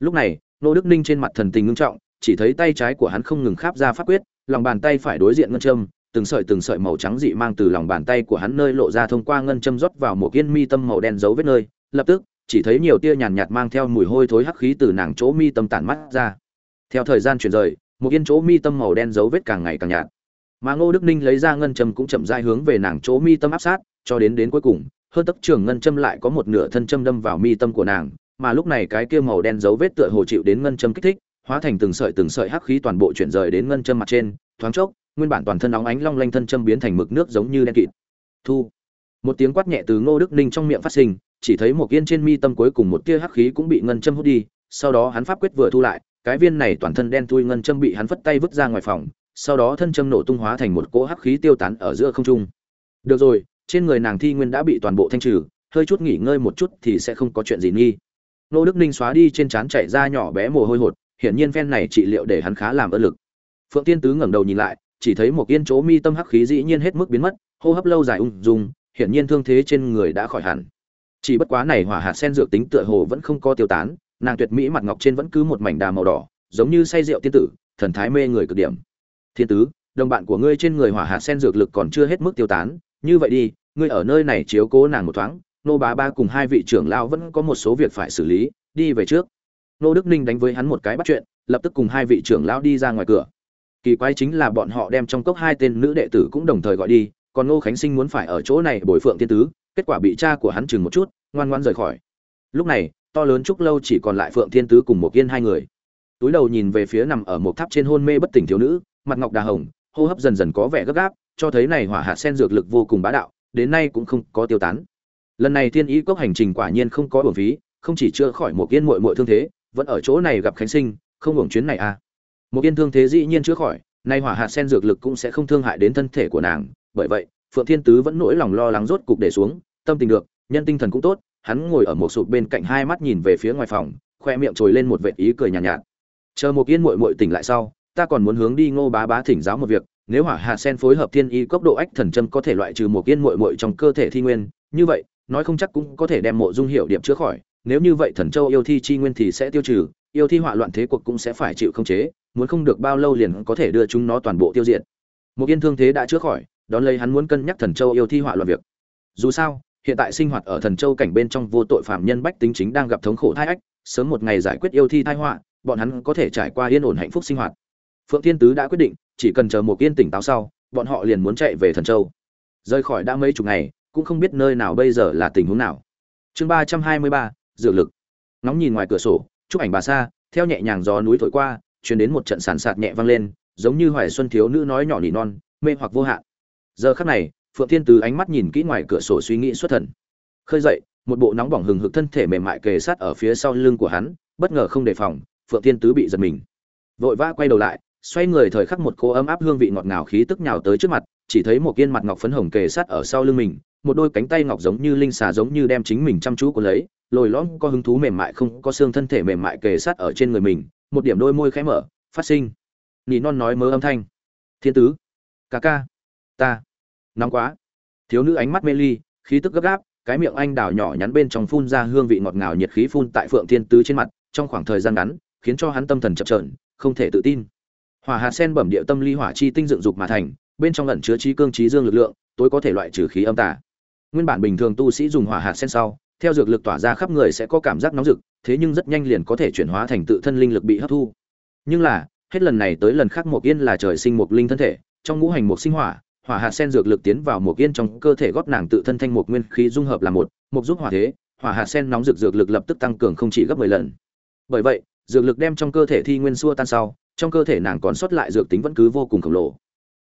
Lúc này, Ngô đức ninh trên mặt thần tình ngưng trọng chỉ thấy tay trái của hắn không ngừng kháp ra pháp quyết, lòng bàn tay phải đối diện ngân châm, từng sợi từng sợi màu trắng dị mang từ lòng bàn tay của hắn nơi lộ ra thông qua ngân châm rót vào một yên mi tâm màu đen dấu vết nơi, lập tức, chỉ thấy nhiều tia nhàn nhạt mang theo mùi hôi thối hắc khí từ nàng chỗ mi tâm tản mắt ra. Theo thời gian chuyển rời, một yên chỗ mi tâm màu đen dấu vết càng ngày càng nhạt. Mà ngô đức ninh lấy ra ngân châm cũng chậm rãi hướng về nàng chỗ mi tâm áp sát, cho đến đến cuối cùng, hơn tấc trường ngân châm lại có một nửa thân châm đâm vào mi tâm của nàng, mà lúc này cái kia màu đen dấu vết tựa hồ chịu đến ngân châm kích thích hóa thành từng sợi từng sợi hắc khí toàn bộ chuyển rời đến ngân châm mặt trên, thoáng chốc, nguyên bản toàn thân óng ánh long lanh thân châm biến thành mực nước giống như đen kịt. Thu. Một tiếng quát nhẹ từ ngô đức ninh trong miệng phát sinh, chỉ thấy một viên trên mi tâm cuối cùng một tia hắc khí cũng bị ngân châm hút đi, sau đó hắn pháp quyết vừa thu lại, cái viên này toàn thân đen thui ngân châm bị hắn phất tay vứt ra ngoài phòng, sau đó thân châm nổ tung hóa thành một cỗ hắc khí tiêu tán ở giữa không trung. Được rồi, trên người nàng thi nguyên đã bị toàn bộ thanh trừ, hơi chút nghỉ ngơi một chút thì sẽ không có chuyện gì nghi. Nô đức ninh xóa đi trên trán chảy ra nhỏ bé mồ hôi hột hiển nhiên phen này trị liệu để hắn khá làm ơn lực. Phượng tiên tứ ngẩng đầu nhìn lại, chỉ thấy một yên chỗ mi tâm hắc khí dĩ nhiên hết mức biến mất, hô hấp lâu dài ung dung, hiển nhiên thương thế trên người đã khỏi hẳn. Chỉ bất quá này hỏa hạt sen dược tính tựa hồ vẫn không có tiêu tán, nàng tuyệt mỹ mặt ngọc trên vẫn cứ một mảnh đà màu đỏ, giống như say rượu tiên tử, thần thái mê người cực điểm. Thiên tứ, đồng bạn của ngươi trên người hỏa hạt sen dược lực còn chưa hết mức tiêu tán, như vậy đi, ngươi ở nơi này chiếu cố nàng một thoáng, nô bá ba cùng hai vị trưởng lao vẫn có một số việc phải xử lý, đi về trước nô đức ninh đánh với hắn một cái bắt chuyện, lập tức cùng hai vị trưởng lao đi ra ngoài cửa. Kỳ quái chính là bọn họ đem trong cốc hai tên nữ đệ tử cũng đồng thời gọi đi, còn ngô khánh sinh muốn phải ở chỗ này bồi phượng thiên tứ, kết quả bị cha của hắn chừng một chút, ngoan ngoan rời khỏi. Lúc này, to lớn chúc lâu chỉ còn lại phượng thiên tứ cùng một yên hai người. Túi đầu nhìn về phía nằm ở một tháp trên hôn mê bất tỉnh thiếu nữ, mặt ngọc đà hồng, hô hấp dần dần có vẻ gấp gáp, cho thấy này hỏa hạt sen dược lực vô cùng bá đạo, đến nay cũng không có tiêu tán. Lần này thiên ý cốc hành trình quả nhiên không có bổn phí, không chỉ chữa khỏi một yên muội muội thương thế vẫn ở chỗ này gặp khánh sinh không hưởng chuyến này à. Một yên thương thế dĩ nhiên chữa khỏi nay hỏa hạt sen dược lực cũng sẽ không thương hại đến thân thể của nàng. Bởi vậy phượng thiên tứ vẫn nỗi lòng lo lắng rốt cục để xuống tâm tình được nhân tinh thần cũng tốt hắn ngồi ở một sụp bên cạnh hai mắt nhìn về phía ngoài phòng khoe miệng trồi lên một vệt ý cười nhàn nhạt, nhạt. Chờ một yên muội muội tỉnh lại sau ta còn muốn hướng đi ngô bá bá thỉnh giáo một việc nếu hỏa hạ sen phối hợp thiên y cốc độ ách thần châm có thể loại trừ một yên muội muội trong cơ thể thi nguyên như vậy nói không chắc cũng có thể đem mộ dung hiệu điểm chữa khỏi nếu như vậy thần châu yêu thi chi nguyên thì sẽ tiêu trừ, yêu thi hỏa loạn thế cuộc cũng sẽ phải chịu không chế, muốn không được bao lâu liền có thể đưa chúng nó toàn bộ tiêu diệt. Một yên thương thế đã chữa khỏi, đón lấy hắn muốn cân nhắc thần châu yêu thi hỏa loạn việc. Dù sao, hiện tại sinh hoạt ở thần châu cảnh bên trong vô tội phạm nhân bách tính chính đang gặp thống khổ thai ách, sớm một ngày giải quyết yêu thi thai họa, bọn hắn có thể trải qua yên ổn hạnh phúc sinh hoạt. Phượng thiên tứ đã quyết định, chỉ cần chờ một yên tỉnh táo sau, bọn họ liền muốn chạy về thần châu. Rời khỏi đã mấy chục ngày, cũng không biết nơi nào bây giờ là tình huống nào. Chương ba trăm hai mươi ba dược lực. Nóng nhìn ngoài cửa sổ, chụp ảnh bà xa theo nhẹ nhàng gió núi thổi qua, truyền đến một trận sàn sạt nhẹ vang lên, giống như hoài xuân thiếu nữ nói nhỏ nỉ non, mê hoặc vô hạn. Giờ khắc này, phượng thiên từ ánh mắt nhìn kỹ ngoài cửa sổ suy nghĩ xuất thần. Khơi dậy, một bộ nóng bỏng hừng hực thân thể mềm mại kề sát ở phía sau lưng của hắn, bất ngờ không đề phòng, phượng thiên tứ bị giật mình. Vội vã quay đầu lại, xoay người thời khắc một cô ấm áp hương vị ngọt ngào khí tức nhào tới trước mặt, chỉ thấy một viên mặt ngọc phấn hồng kề sát ở sau lưng mình một đôi cánh tay ngọc giống như linh xà giống như đem chính mình chăm chú của lấy, lồi lõm, có hứng thú mềm mại không, có xương thân thể mềm mại kề sát ở trên người mình, một điểm đôi môi khẽ mở, phát sinh. Nỉ non nói mớ âm thanh. Thiên tứ. Ca ca. Ta. Nóng quá. Thiếu nữ ánh mắt mê ly, khí tức gấp gáp, cái miệng anh đào nhỏ nhắn bên trong phun ra hương vị ngọt ngào nhiệt khí phun tại phượng thiên tứ trên mặt, trong khoảng thời gian ngắn, khiến cho hắn tâm thần chập trờn không thể tự tin. Hỏa hạt sen bẩm địa tâm ly hỏa chi tinh dựng dục mà thành, bên trong ẩn chứa trí cương trí dương lực lượng, tối có thể loại trừ khí âm tà nguyên bản bình thường tu sĩ dùng hỏa hạt sen sau, theo dược lực tỏa ra khắp người sẽ có cảm giác nóng rực, thế nhưng rất nhanh liền có thể chuyển hóa thành tự thân linh lực bị hấp thu. Nhưng là, hết lần này tới lần khác một yên là trời sinh một linh thân thể, trong ngũ hành một sinh hỏa hỏa hạt sen dược lực tiến vào một yên trong cơ thể góp nàng tự thân thanh một nguyên khí dung hợp là một một giúp hỏa thế, hỏa hạt sen nóng rực dược lực lập tức tăng cường không chỉ gấp 10 lần. Bởi vậy, dược lực đem trong cơ thể thi nguyên xua tan sau, trong cơ thể nàng còn sót lại dược tính vẫn cứ vô cùng khổng lồ.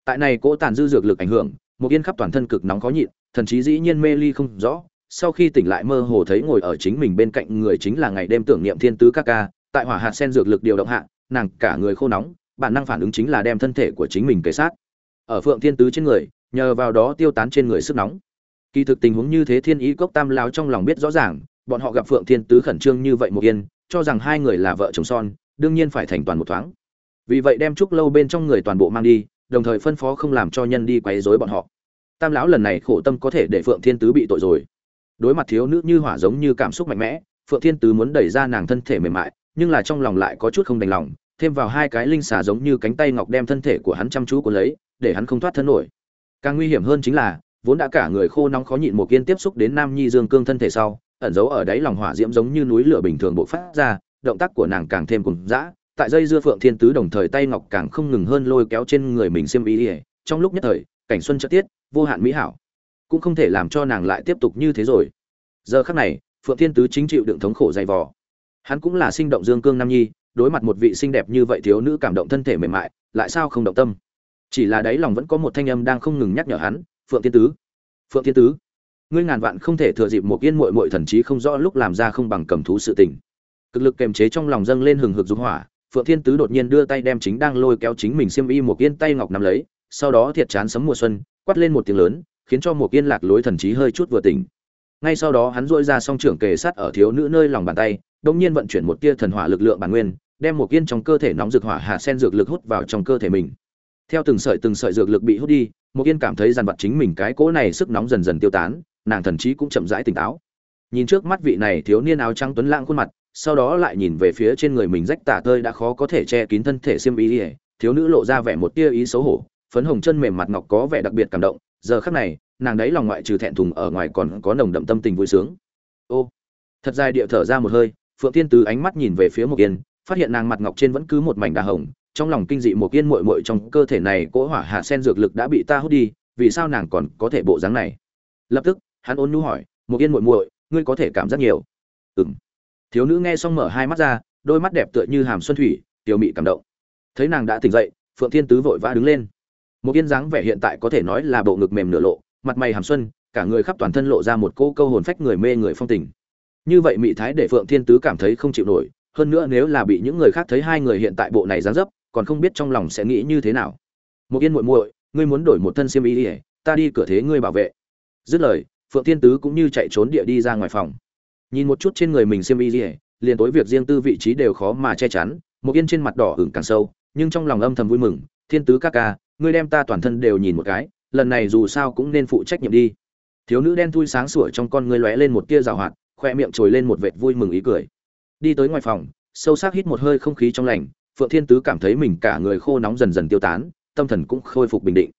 Tại này cỗ tàn dư dược lực ảnh hưởng một yên khắp toàn thân cực nóng khó nhịn thần chí dĩ nhiên mê ly không rõ, sau khi tỉnh lại mơ hồ thấy ngồi ở chính mình bên cạnh người chính là ngày đêm tưởng niệm thiên tứ ca ca, tại hỏa hạt sen dược lực điều động hạ, nàng cả người khô nóng, bản năng phản ứng chính là đem thân thể của chính mình kề sát. Ở phượng thiên tứ trên người, nhờ vào đó tiêu tán trên người sức nóng. Kỳ thực tình huống như thế thiên ý cốc tam lao trong lòng biết rõ ràng, bọn họ gặp phượng thiên tứ khẩn trương như vậy một yên, cho rằng hai người là vợ chồng son, đương nhiên phải thành toàn một thoáng. Vì vậy đem trúc lâu bên trong người toàn bộ mang đi, đồng thời phân phó không làm cho nhân đi quấy rối bọn họ tam lão lần này khổ tâm có thể để phượng thiên tứ bị tội rồi. Đối mặt thiếu nữ như hỏa giống như cảm xúc mạnh mẽ, phượng thiên tứ muốn đẩy ra nàng thân thể mềm mại, nhưng là trong lòng lại có chút không đành lòng, thêm vào hai cái linh xà giống như cánh tay ngọc đem thân thể của hắn chăm chú cuốn lấy, để hắn không thoát thân nổi. Càng nguy hiểm hơn chính là, vốn đã cả người khô nóng khó nhịn một kiên tiếp xúc đến nam nhi dương cương thân thể sau, ẩn giấu ở đáy lòng hỏa diễm giống như núi lửa bình thường bộc phát ra, động tác của nàng càng thêm cùng dã, tại dây dưa phượng thiên tứ đồng thời tay ngọc càng không ngừng hơn lôi kéo trên người mình xiêm ý ỉa trong lúc nhất thời, cảnh xuân chất tiết vô hạn mỹ hảo. Cũng không thể làm cho nàng lại tiếp tục như thế rồi. Giờ khắc này, phượng thiên tứ chính chịu đựng thống khổ dày vò. Hắn cũng là sinh động dương cương nam nhi, đối mặt một vị xinh đẹp như vậy thiếu nữ cảm động thân thể mềm mại, lại sao không động tâm? Chỉ là đáy lòng vẫn có một thanh âm đang không ngừng nhắc nhở hắn, phượng thiên tứ, phượng thiên tứ, ngươi ngàn vạn không thể thừa dịp một yên muội muội thần trí không rõ lúc làm ra không bằng cầm thú sự tình. Cực lực kềm chế trong lòng dâng lên hừng hực dục hỏa, phượng thiên tứ đột nhiên đưa tay đem chính đang lôi kéo chính mình xiêm y một yên tay ngọc nắm lấy, sau đó thiệt chán sấm mùa xuân quát lên một tiếng lớn, khiến cho một yên lạc lối thần trí hơi chút vừa tỉnh. Ngay sau đó hắn duỗi ra song trưởng kề sát ở thiếu nữ nơi lòng bàn tay đồng nhiên vận chuyển một tia thần hỏa lực lượng bản nguyên, đem một yên trong cơ thể nóng dược hỏa hạ sen dược lực hút vào trong cơ thể mình. Theo từng sợi từng sợi dược lực bị hút đi một yên cảm thấy dần vật chính mình cái cỗ này sức nóng dần dần tiêu tán, nàng thần trí cũng chậm rãi tỉnh táo. Nhìn trước mắt vị này thiếu niên áo trắng tuấn lãng khuôn mặt, sau đó lại nhìn về phía trên người mình rách tả tơi đã khó có thể che kín thân thể xiêm ý ỉa thiếu nữ lộ ra vẻ một tia ý xấu hổ phấn hồng chân mềm mặt ngọc có vẻ đặc biệt cảm động, giờ khắc này, nàng đấy lòng ngoại trừ thẹn thùng ở ngoài còn có nồng đậm tâm tình vui sướng. Ô, thật dài địa thở ra một hơi, phượng tiên từ ánh mắt nhìn về phía một yên, phát hiện nàng mặt ngọc trên vẫn cứ một mảnh đà hồng, trong lòng kinh dị một yên muội muội trong cơ thể này cỗ hỏa hạ sen dược lực đã bị ta hút đi, vì sao nàng còn có thể bộ dáng này? Lập tức, hắn ôn nhu hỏi một yên muội muội, ngươi có thể cảm giác nhiều? Ừm. Thiếu nữ nghe xong mở hai mắt ra, đôi mắt đẹp tựa như hàm xuân thủy, tiểu mị cảm động. Thấy nàng đã tỉnh dậy, phượng thiên tứ vội vã đứng lên một yên dáng vẻ hiện tại có thể nói là bộ ngực mềm nửa lộ, mặt mày hàm xuân, cả người khắp toàn thân lộ ra một cô câu hồn phách người mê người phong tình. Như vậy mị thái để phượng thiên tứ cảm thấy không chịu nổi, hơn nữa nếu là bị những người khác thấy hai người hiện tại bộ này dáng dấp, còn không biết trong lòng sẽ nghĩ như thế nào. Một yên muội muội, ngươi muốn đổi một thân xiêm y ỉa ta đi cửa thế ngươi bảo vệ. Dứt lời, phượng thiên tứ cũng như chạy trốn địa đi ra ngoài phòng. Nhìn một chút trên người mình xiêm y ỉa liền tối việc riêng tư vị trí đều khó mà che chắn, một yên trên mặt đỏ hửng càng sâu, nhưng trong lòng âm thầm vui mừng, thiên tứ ca ca ngươi đem ta toàn thân đều nhìn một cái, lần này dù sao cũng nên phụ trách nhiệm đi. Thiếu nữ đen thui sáng sủa trong con ngươi lóe lên một tia rào hoạt, khoe miệng trồi lên một vệt vui mừng ý cười. Đi tới ngoài phòng, sâu sắc hít một hơi không khí trong lành, phượng thiên tứ cảm thấy mình cả người khô nóng dần dần tiêu tán, tâm thần cũng khôi phục bình định.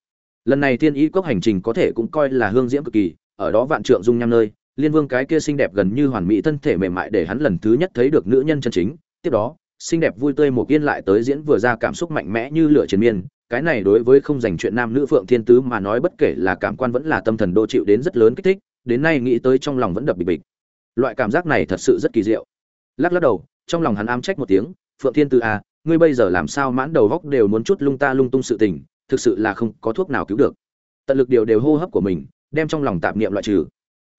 Lần này thiên ý cốc hành trình có thể cũng coi là hương diễm cực kỳ, ở đó vạn trượng dung nham nơi, liên vương cái kia xinh đẹp gần như hoàn mỹ thân thể mềm mại để hắn lần thứ nhất thấy được nữ nhân chân chính, tiếp đó, xinh đẹp vui tươi một yên lại tới diễn vừa ra cảm xúc mạnh mẽ như lửa chiến miên cái này đối với không dành chuyện nam nữ phượng thiên tứ mà nói bất kể là cảm quan vẫn là tâm thần đô chịu đến rất lớn kích thích, đến nay nghĩ tới trong lòng vẫn đập bịch bịch. Loại cảm giác này thật sự rất kỳ diệu. Lắc lắc đầu, trong lòng hắn ám trách một tiếng, phượng thiên tứ à ngươi bây giờ làm sao mãn đầu góc đều muốn chút lung ta lung tung sự tình, thực sự là không có thuốc nào cứu được. Tận lực điều đều hô hấp của mình, đem trong lòng tạp niệm loại trừ.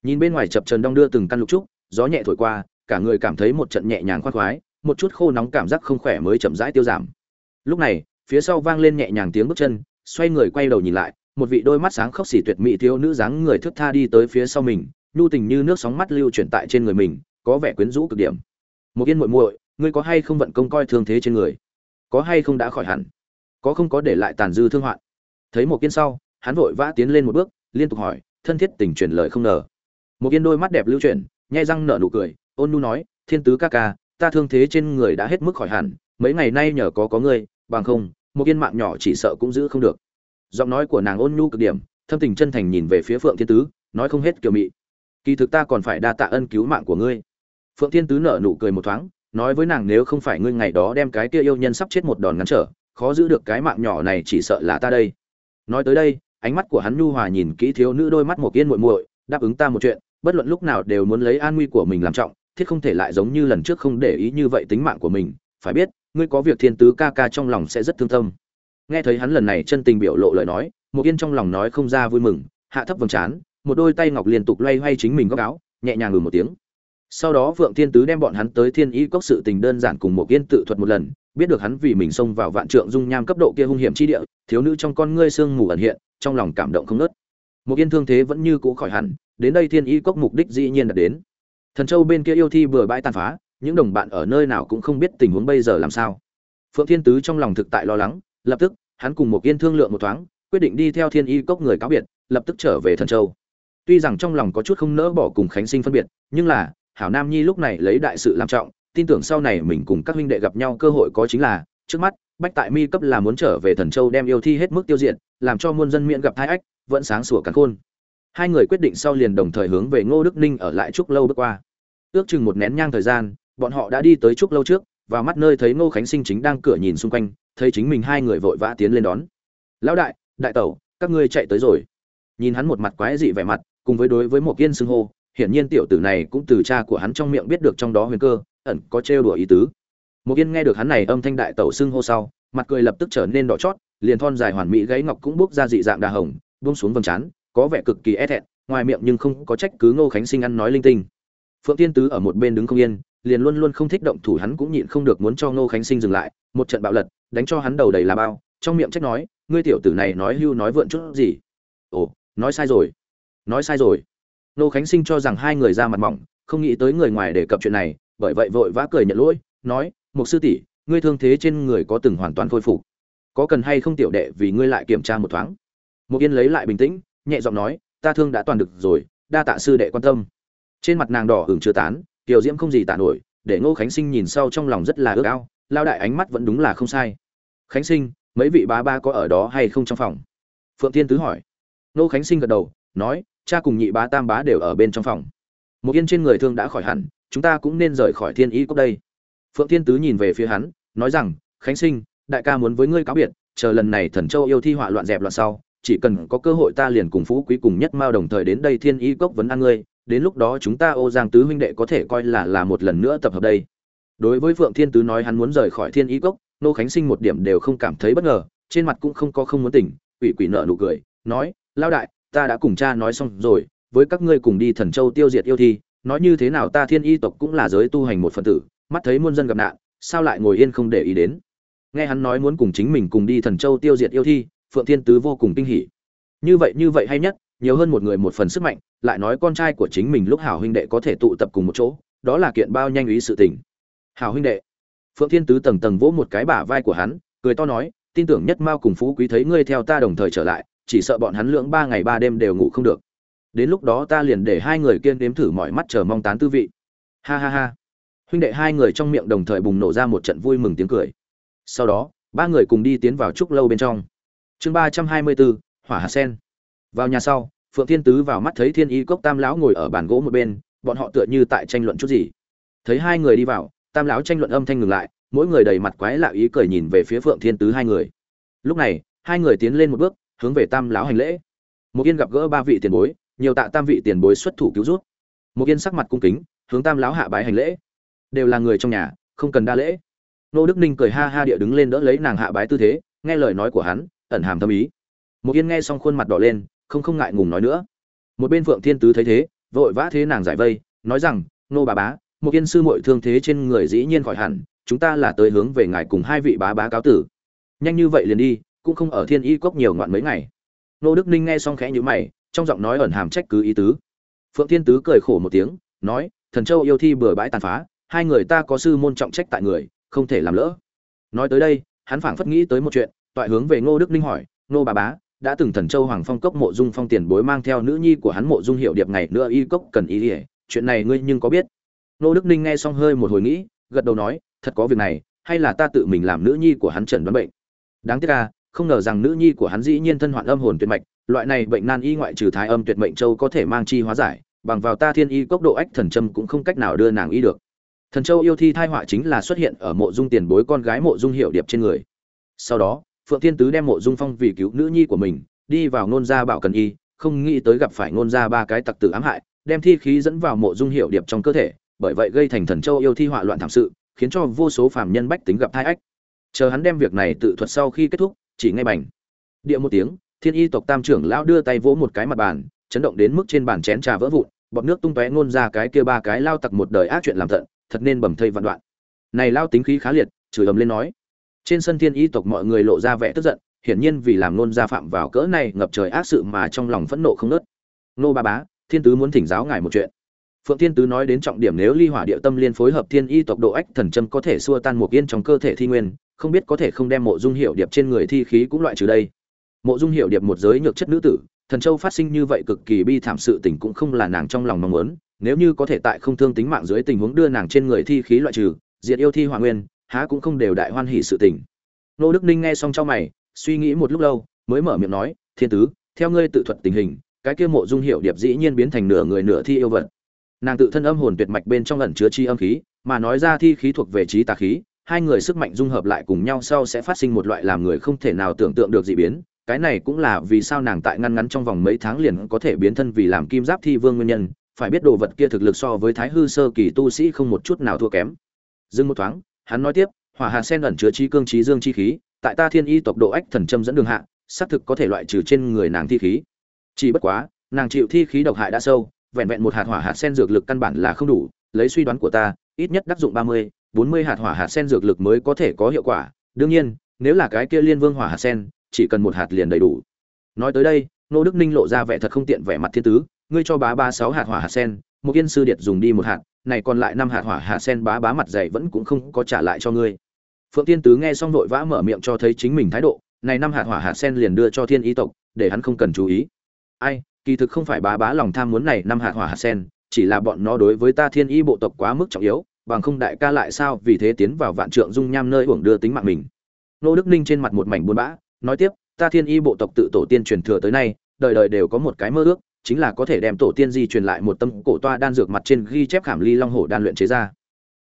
Nhìn bên ngoài chập trần đong đưa từng căn lục trúc, gió nhẹ thổi qua, cả người cảm thấy một trận nhẹ nhàng khoan khoái, một chút khô nóng cảm giác không khỏe mới chậm rãi tiêu giảm. Lúc này phía sau vang lên nhẹ nhàng tiếng bước chân, xoay người quay đầu nhìn lại, một vị đôi mắt sáng khóc xỉ tuyệt mỹ thiếu nữ dáng người thướt tha đi tới phía sau mình, nhu tình như nước sóng mắt lưu chuyển tại trên người mình, có vẻ quyến rũ cực điểm. Một yên muội muội, ngươi có hay không vận công coi thương thế trên người? Có hay không đã khỏi hẳn. Có không có để lại tàn dư thương hoạn. Thấy một yên sau, hắn vội vã tiến lên một bước, liên tục hỏi, thân thiết tình truyền lời không ngờ. Một yên đôi mắt đẹp lưu chuyển nhai răng nở nụ cười, ôn nu nói, thiên tứ ca ca, ta thương thế trên người đã hết mức khỏi hẳn, mấy ngày nay nhờ có có ngươi, bằng không một yên mạng nhỏ chỉ sợ cũng giữ không được. Giọng nói của nàng ôn nhu cực điểm, thâm tình chân thành nhìn về phía phượng thiên tứ, nói không hết kiều mị. Kỳ thực ta còn phải đa tạ ân cứu mạng của ngươi. Phượng thiên tứ nở nụ cười một thoáng, nói với nàng nếu không phải ngươi ngày đó đem cái kia yêu nhân sắp chết một đòn ngắn trở, khó giữ được cái mạng nhỏ này chỉ sợ là ta đây. Nói tới đây, ánh mắt của hắn nhu hòa nhìn kỹ thiếu nữ đôi mắt một yên muội muội, đáp ứng ta một chuyện, bất luận lúc nào đều muốn lấy an nguy của mình làm trọng, thiết không thể lại giống như lần trước không để ý như vậy tính mạng của mình, phải biết ngươi có việc thiên tứ ca ca trong lòng sẽ rất thương tâm. Nghe thấy hắn lần này chân tình biểu lộ lời nói một yên trong lòng nói không ra vui mừng, hạ thấp vầng trán, một đôi tay ngọc liên tục loay hoay chính mình góc áo, nhẹ nhàng ngừ một tiếng. Sau đó phượng thiên tứ đem bọn hắn tới thiên y cốc sự tình đơn giản cùng một yên tự thuật một lần, biết được hắn vì mình xông vào vạn trượng dung nham cấp độ kia hung hiểm chi địa, thiếu nữ trong con ngươi sương mù ẩn hiện, trong lòng cảm động không nớt một yên thương thế vẫn như cũ khỏi hẳn, đến đây thiên y cốc mục đích dĩ nhiên đã đến. Thần châu bên kia yêu thi vừa bãi tàn phá những đồng bạn ở nơi nào cũng không biết tình huống bây giờ làm sao. Phượng thiên tứ trong lòng thực tại lo lắng, lập tức, hắn cùng một yên thương lượng một thoáng, quyết định đi theo thiên y cốc người cáo biệt, lập tức trở về thần châu. Tuy rằng trong lòng có chút không nỡ bỏ cùng khánh sinh phân biệt, nhưng là, hảo nam nhi lúc này lấy đại sự làm trọng, tin tưởng sau này mình cùng các huynh đệ gặp nhau cơ hội có chính là, trước mắt, bách tại mi cấp là muốn trở về thần châu đem yêu thi hết mức tiêu diệt, làm cho muôn dân miễn gặp thái ách, vẫn sáng sủa cắn khôn. Hai người quyết định sau liền đồng thời hướng về ngô đức ninh ở lại trúc lâu bước qua. Ước chừng một nén nhang thời gian bọn họ đã đi tới trúc lâu trước, và mắt nơi thấy ngô khánh sinh chính đang cửa nhìn xung quanh, thấy chính mình hai người vội vã tiến lên đón. Lão đại đại tẩu, các ngươi chạy tới rồi. Nhìn hắn một mặt quái dị vẻ mặt, cùng với đối với một kiên xưng hô, hiển nhiên tiểu tử này cũng từ cha của hắn trong miệng biết được trong đó huyền cơ, ẩn có trêu đùa ý tứ. Một kiên nghe được hắn này âm thanh đại tẩu xưng hô sau, mặt cười lập tức trở nên đỏ chót, liền thon dài hoàn mỹ gáy ngọc cũng bước ra dị dạng đà hồng, buông xuống vầng trán, có vẻ cực kỳ e thẹn, ngoài miệng nhưng không có trách cứ ngô khánh sinh ăn nói linh tinh. Phượng tiên tứ ở một bên đứng không yên liền luôn luôn không thích động thủ hắn cũng nhịn không được muốn cho ngô khánh sinh dừng lại, một trận bạo lật, đánh cho hắn đầu đầy là bao, trong miệng trách nói, ngươi tiểu tử này nói hưu nói vượn chút gì? Ồ, nói sai rồi, nói sai rồi. Ngô khánh sinh cho rằng hai người ra mặt mỏng, không nghĩ tới người ngoài đề cập chuyện này, bởi vậy vội vã cười nhận lỗi, nói, mục sư tỷ, ngươi thương thế trên người có từng hoàn toàn khôi phục. Có cần hay không tiểu đệ vì ngươi lại kiểm tra một thoáng? Mục yên lấy lại bình tĩnh, nhẹ giọng nói, ta thương đã toàn được rồi, đa tạ sư đệ quan tâm. Trên mặt nàng đỏ ửng chưa tán tiểu diễm không gì tả nổi, để ngô khánh sinh nhìn sau trong lòng rất là ước ao, lao đại ánh mắt vẫn đúng là không sai. Khánh sinh, mấy vị bá ba có ở đó hay không trong phòng? Phượng Thiên tứ hỏi. Ngô khánh sinh gật đầu, nói, cha cùng nhị bá tam bá đều ở bên trong phòng. Một yên trên người thương đã khỏi hẳn, chúng ta cũng nên rời khỏi thiên y cốc đây. Phượng Thiên tứ nhìn về phía hắn, nói rằng, khánh sinh, đại ca muốn với ngươi cáo biệt, chờ lần này thần châu yêu thi họa loạn dẹp loạn sau, chỉ cần có cơ hội ta liền cùng phú quý cùng nhất mao đồng thời đến đây thiên y cốc vấn an ngươi đến lúc đó chúng ta ô giang tứ huynh đệ có thể coi là là một lần nữa tập hợp đây. Đối với phượng thiên tứ nói hắn muốn rời khỏi thiên y cốc, nô khánh sinh một điểm đều không cảm thấy bất ngờ, trên mặt cũng không có không muốn tỉnh, quỷ quỷ nợ nụ cười, nói lao đại, ta đã cùng cha nói xong rồi, với các ngươi cùng đi thần châu tiêu diệt yêu thi, nói như thế nào ta thiên y tộc cũng là giới tu hành một phần tử, mắt thấy muôn dân gặp nạn, sao lại ngồi yên không để ý đến? Nghe hắn nói muốn cùng chính mình cùng đi thần châu tiêu diệt yêu thi, phượng thiên tứ vô cùng kinh hỉ. Như vậy như vậy hay nhất nhiều hơn một người một phần sức mạnh, lại nói con trai của chính mình lúc hảo huynh đệ có thể tụ tập cùng một chỗ, đó là kiện bao nhanh ý sự tình. Hảo huynh đệ, phượng thiên tứ tầng tầng vỗ một cái bả vai của hắn, cười to nói, tin tưởng nhất mao cùng phú quý thấy ngươi theo ta đồng thời trở lại, chỉ sợ bọn hắn lưỡng ba ngày ba đêm đều ngủ không được. Đến lúc đó ta liền để hai người kiên đếm thử mọi mắt chờ mong tán tư vị. Ha ha ha. Huynh đệ hai người trong miệng đồng thời bùng nổ ra một trận vui mừng tiếng cười. Sau đó, ba người cùng đi tiến vào trúc lâu bên trong. Chương ba trăm hai mươi bốn hỏa Hà sen. Vào nhà sau phượng thiên tứ vào mắt thấy thiên y cốc tam lão ngồi ở bàn gỗ một bên, bọn họ tựa như tại tranh luận chút gì. Thấy hai người đi vào, tam lão tranh luận âm thanh ngừng lại, mỗi người đầy mặt quái lạ ý cười nhìn về phía phượng thiên tứ hai người. Lúc này, hai người tiến lên một bước, hướng về tam lão hành lễ. Một yên gặp gỡ ba vị tiền bối, nhiều tạ tam vị tiền bối xuất thủ cứu rút một yên sắc mặt cung kính, hướng tam lão hạ bái hành lễ. Đều là người trong nhà, không cần đa lễ. Nô đức ninh cười ha ha địa đứng lên đỡ lấy nàng hạ bái tư thế, nghe lời nói của hắn, ẩn hàm thâm ý. Một yên nghe xong khuôn mặt đỏ lên không không ngại ngùng nói nữa. Một bên phượng thiên tứ thấy thế, vội vã thế nàng giải vây, nói rằng, nô bà bá, một yên sư muội thương thế trên người dĩ nhiên khỏi hẳn, chúng ta là tới hướng về ngài cùng hai vị bá bá cáo tử. Nhanh như vậy liền đi, cũng không ở thiên y cốc nhiều ngoạn mấy ngày. Nô đức ninh nghe xong khẽ nhíu mày, trong giọng nói ẩn hàm trách cứ ý tứ. Phượng thiên tứ cười khổ một tiếng, nói, thần châu yêu thi bừa bãi tàn phá, hai người ta có sư môn trọng trách tại người, không thể làm lỡ. Nói tới đây, hắn phảng phất nghĩ tới một chuyện, toại hướng về ngô đức ninh hỏi ngô bà bá đã từng thần châu hoàng phong cốc mộ dung phong tiền bối mang theo nữ nhi của hắn mộ dung hiệu điệp ngày nữa y cốc cần ý ỉa. Chuyện này ngươi nhưng có biết? Nô đức ninh nghe xong hơi một hồi nghĩ, gật đầu nói, thật có việc này, hay là ta tự mình làm nữ nhi của hắn trần đoán bệnh? Đáng tiếc ca không ngờ rằng nữ nhi của hắn dĩ nhiên thân hoạn âm hồn tuyệt mạch, loại này bệnh nan y ngoại trừ thái âm tuyệt mệnh châu có thể mang chi hóa giải, bằng vào ta thiên y cốc độ ách thần châm cũng không cách nào đưa nàng y được. Thần châu yêu thi thai họa chính là xuất hiện ở mộ dung tiền bối con gái mộ dung hiệu điệp trên người. Sau đó phượng thiên tứ đem mộ dung phong vì cứu nữ nhi của mình, đi vào nôn gia bảo cần y, không nghĩ tới gặp phải nôn gia ba cái tặc tử ám hại, đem thi khí dẫn vào mộ dung hiệu điệp trong cơ thể, bởi vậy gây thành thần châu yêu thi họa loạn thảm sự, khiến cho vô số phàm nhân bách tính gặp thai ách. Chờ hắn đem việc này tự thuật sau khi kết thúc, chỉ ngay bành. Địa một tiếng, thiên y tộc tam trưởng lão đưa tay vỗ một cái mặt bàn, chấn động đến mức trên bàn chén trà vỡ vụn, bọt nước tung tóe ngôn ra cái kia ba cái lao tặc một đời ác chuyện làm thận, thật nên bầm thây vạn đoạn. Này lao tính khí khá liệt, chửi ầm lên nói trên sân thiên y tộc mọi người lộ ra vẻ tức giận, hiển nhiên vì làm nôn gia phạm vào cỡ này ngập trời ác sự mà trong lòng phẫn nộ không nớt nô ba bá, thiên tứ muốn thỉnh giáo ngài một chuyện. Phượng thiên tứ nói đến trọng điểm nếu ly hỏa địa tâm liên phối hợp thiên y tộc độ ách thần châm có thể xua tan một yên trong cơ thể thi nguyên, không biết có thể không đem mộ dung hiệu điệp trên người thi khí cũng loại trừ đây. Mộ dung hiệu điệp một giới nhược chất nữ tử, thần châu phát sinh như vậy cực kỳ bi thảm sự tình cũng không là nàng trong lòng mong muốn, nếu như có thể tại không thương tính mạng dưới tình huống đưa nàng trên người thi khí loại trừ, diệt yêu thi hỏa nguyên há cũng không đều đại hoan hỉ sự tình. Nô đức ninh nghe xong trong mày, suy nghĩ một lúc lâu, mới mở miệng nói, thiên tứ, theo ngươi tự thuật tình hình, cái kia mộ dung hiệu điệp dĩ nhiên biến thành nửa người nửa thi yêu vật. Nàng tự thân âm hồn tuyệt mạch bên trong ẩn chứa chi âm khí, mà nói ra thi khí thuộc về trí tà khí, hai người sức mạnh dung hợp lại cùng nhau sau sẽ phát sinh một loại làm người không thể nào tưởng tượng được dị biến. Cái này cũng là vì sao nàng tại ngăn ngắn trong vòng mấy tháng liền có thể biến thân vì làm kim giáp thi vương nguyên nhân, phải biết đồ vật kia thực lực so với thái hư sơ kỳ tu sĩ không một chút nào thua kém. Dừng một thoáng hắn nói tiếp, hỏa hạt sen ẩn chứa chi cương trí dương chi khí, tại ta thiên y tộc độ ách thần châm dẫn đường hạ, xác thực có thể loại trừ trên người nàng thi khí. Chỉ bất quá, nàng chịu thi khí độc hại đã sâu, vẹn vẹn một hạt hỏa hạt sen dược lực căn bản là không đủ, lấy suy đoán của ta, ít nhất đắc dụng ba mươi, bốn mươi hạt hỏa hạt sen dược lực mới có thể có hiệu quả. Đương nhiên, nếu là cái kia liên vương hỏa hạt sen, chỉ cần một hạt liền đầy đủ. Nói tới đây, nô đức ninh lộ ra vẻ thật không tiện vẻ mặt thiên tứ, ngươi cho bá ba sáu hạt hỏa hạt sen một yên sư điệt dùng đi một hạt này còn lại năm hạt hỏa hạ sen bá bá mặt dày vẫn cũng không có trả lại cho ngươi. Phượng tiên tứ nghe xong vội vã mở miệng cho thấy chính mình thái độ, này năm hạt hỏa hạ sen liền đưa cho thiên ý tộc, để hắn không cần chú ý. Ai, kỳ thực không phải bá bá lòng tham muốn này năm hạt hỏa hạ sen, chỉ là bọn nó đối với ta thiên y bộ tộc quá mức trọng yếu, bằng không đại ca lại sao vì thế tiến vào vạn trượng dung nham nơi uổng đưa tính mạng mình. Nô đức ninh trên mặt một mảnh buồn bã, nói tiếp, ta thiên y bộ tộc tự tổ tiên truyền thừa tới nay, đời đời đều có một cái mơ ước chính là có thể đem tổ tiên di truyền lại một tâm cổ toa đan dược mặt trên ghi chép khảm ly long hổ đan luyện chế ra.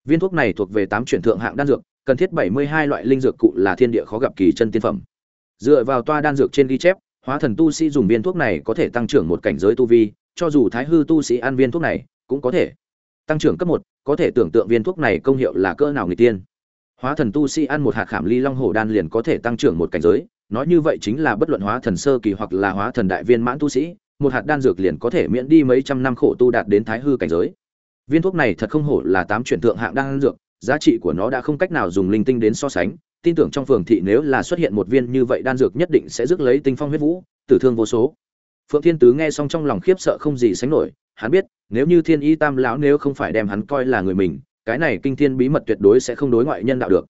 Viên thuốc này thuộc về tám truyền thượng hạng đan dược, cần thiết bảy mươi hai loại linh dược cụ là thiên địa khó gặp kỳ chân tiên phẩm. Dựa vào toa đan dược trên ghi chép, hóa thần tu sĩ dùng viên thuốc này có thể tăng trưởng một cảnh giới tu vi, cho dù thái hư tu sĩ ăn viên thuốc này, cũng có thể tăng trưởng cấp một, có thể tưởng tượng viên thuốc này công hiệu là cỡ nào người tiên. Hóa thần tu sĩ ăn một hạt khảm ly long hổ đan liền có thể tăng trưởng một cảnh giới, nói như vậy chính là bất luận hóa thần sơ kỳ hoặc là hóa thần đại viên mãn tu sĩ một hạt đan dược liền có thể miễn đi mấy trăm năm khổ tu đạt đến thái hư cảnh giới. Viên thuốc này thật không hổ là tám chuyển thượng hạng đan dược, giá trị của nó đã không cách nào dùng linh tinh đến so sánh. Tin tưởng trong phường thị nếu là xuất hiện một viên như vậy đan dược nhất định sẽ rước lấy tinh phong huyết vũ, tử thương vô số. Phượng thiên tứ nghe xong trong lòng khiếp sợ không gì sánh nổi, hắn biết, nếu như thiên y tam lão nếu không phải đem hắn coi là người mình, cái này kinh thiên bí mật tuyệt đối sẽ không đối ngoại nhân đạo được.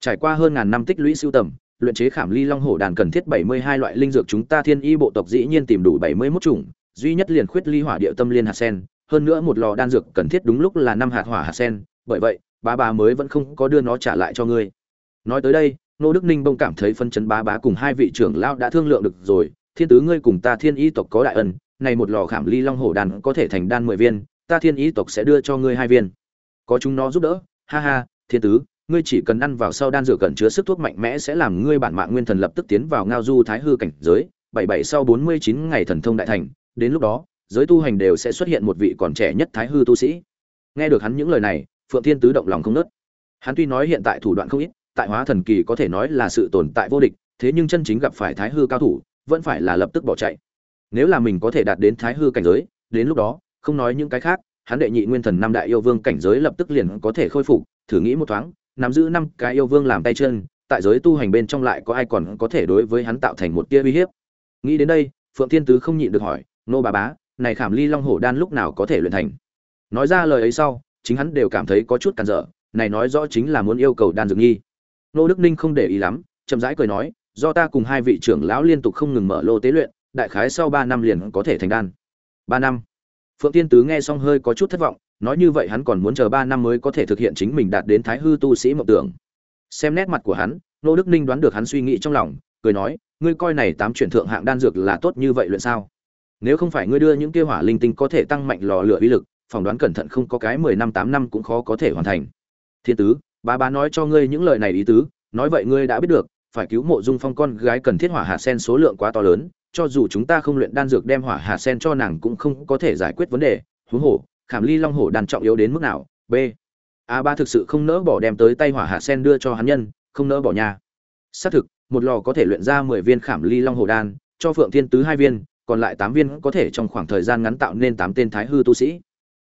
Trải qua hơn ngàn năm tích lũy sưu tầm luyện chế khảm ly long hổ đàn cần thiết 72 loại linh dược chúng ta thiên y bộ tộc dĩ nhiên tìm đủ 71 chủng, duy nhất liền khuyết ly hỏa địa tâm liên hạt sen, hơn nữa một lò đan dược cần thiết đúng lúc là năm hạt hỏa hạt sen, bởi vậy, bá bá mới vẫn không có đưa nó trả lại cho ngươi. Nói tới đây nô đức ninh bông cảm thấy phân chấn bá bá cùng hai vị trưởng lão đã thương lượng được rồi, thiên tứ ngươi cùng ta thiên y tộc có đại ân, này một lò khảm ly long hổ đan có thể thành đan mười viên, ta thiên y tộc sẽ đưa cho ngươi hai viên. Có chúng nó giúp đỡ, ha ha, thiên tứ ngươi chỉ cần ăn vào sau đan dược cần chứa sức thuốc mạnh mẽ sẽ làm ngươi bản mạng nguyên thần lập tức tiến vào ngao du thái hư cảnh giới, bảy bảy sau bốn mươi chín ngày thần thông đại thành, đến lúc đó, giới tu hành đều sẽ xuất hiện một vị còn trẻ nhất thái hư tu sĩ. Nghe được hắn những lời này, phượng thiên tứ động lòng không nớt. Hắn tuy nói hiện tại thủ đoạn không ít, tại hóa thần kỳ có thể nói là sự tồn tại vô địch, thế nhưng chân chính gặp phải thái hư cao thủ, vẫn phải là lập tức bỏ chạy. Nếu là mình có thể đạt đến thái hư cảnh giới, đến lúc đó, không nói những cái khác, hắn đệ nhị nguyên thần năm đại yêu vương cảnh giới lập tức liền có thể khôi phục, thử nghĩ một thoáng nắm giữ năm cái yêu vương làm tay chân, tại giới tu hành bên trong lại có ai còn có thể đối với hắn tạo thành một tia uy hiếp? Nghĩ đến đây, phượng thiên tứ không nhịn được hỏi, nô bà bá, này khảm ly long hổ đan lúc nào có thể luyện thành? Nói ra lời ấy sau, chính hắn đều cảm thấy có chút cản trở, này nói rõ chính là muốn yêu cầu đan dược nghi nô đức ninh không để ý lắm, chậm rãi cười nói, do ta cùng hai vị trưởng lão liên tục không ngừng mở lô tế luyện, đại khái sau ba năm liền có thể thành đan. Ba năm. Phượng tiên tứ nghe xong hơi có chút thất vọng nói như vậy hắn còn muốn chờ ba năm mới có thể thực hiện chính mình đạt đến thái hư tu sĩ mộng tưởng. Xem nét mặt của hắn, nô đức ninh đoán được hắn suy nghĩ trong lòng, cười nói, ngươi coi này tám chuyển thượng hạng đan dược là tốt như vậy luyện sao? Nếu không phải ngươi đưa những kia hỏa linh tinh có thể tăng mạnh lò lửa uy lực, phỏng đoán cẩn thận không có cái mười năm, tám năm cũng khó có thể hoàn thành. Thiên tứ bà bá nói cho ngươi những lời này ý tứ, nói vậy ngươi đã biết được, phải cứu mộ dung phong con gái cần thiết hỏa hạ sen số lượng quá to lớn, cho dù chúng ta không luyện đan dược đem hỏa hạ sen cho nàng cũng không có thể giải quyết vấn đề, huống hồ khảm ly long hổ Đàn trọng yếu đến mức nào? B. A ba thực sự không nỡ bỏ đem tới tay hỏa hạ sen đưa cho hắn nhân, không nỡ bỏ nhà. Xác thực, một lò có thể luyện ra mười viên khảm ly long hổ đan, cho phượng thiên tứ hai viên, còn lại tám viên có thể trong khoảng thời gian ngắn tạo nên tám tên thái hư tu sĩ.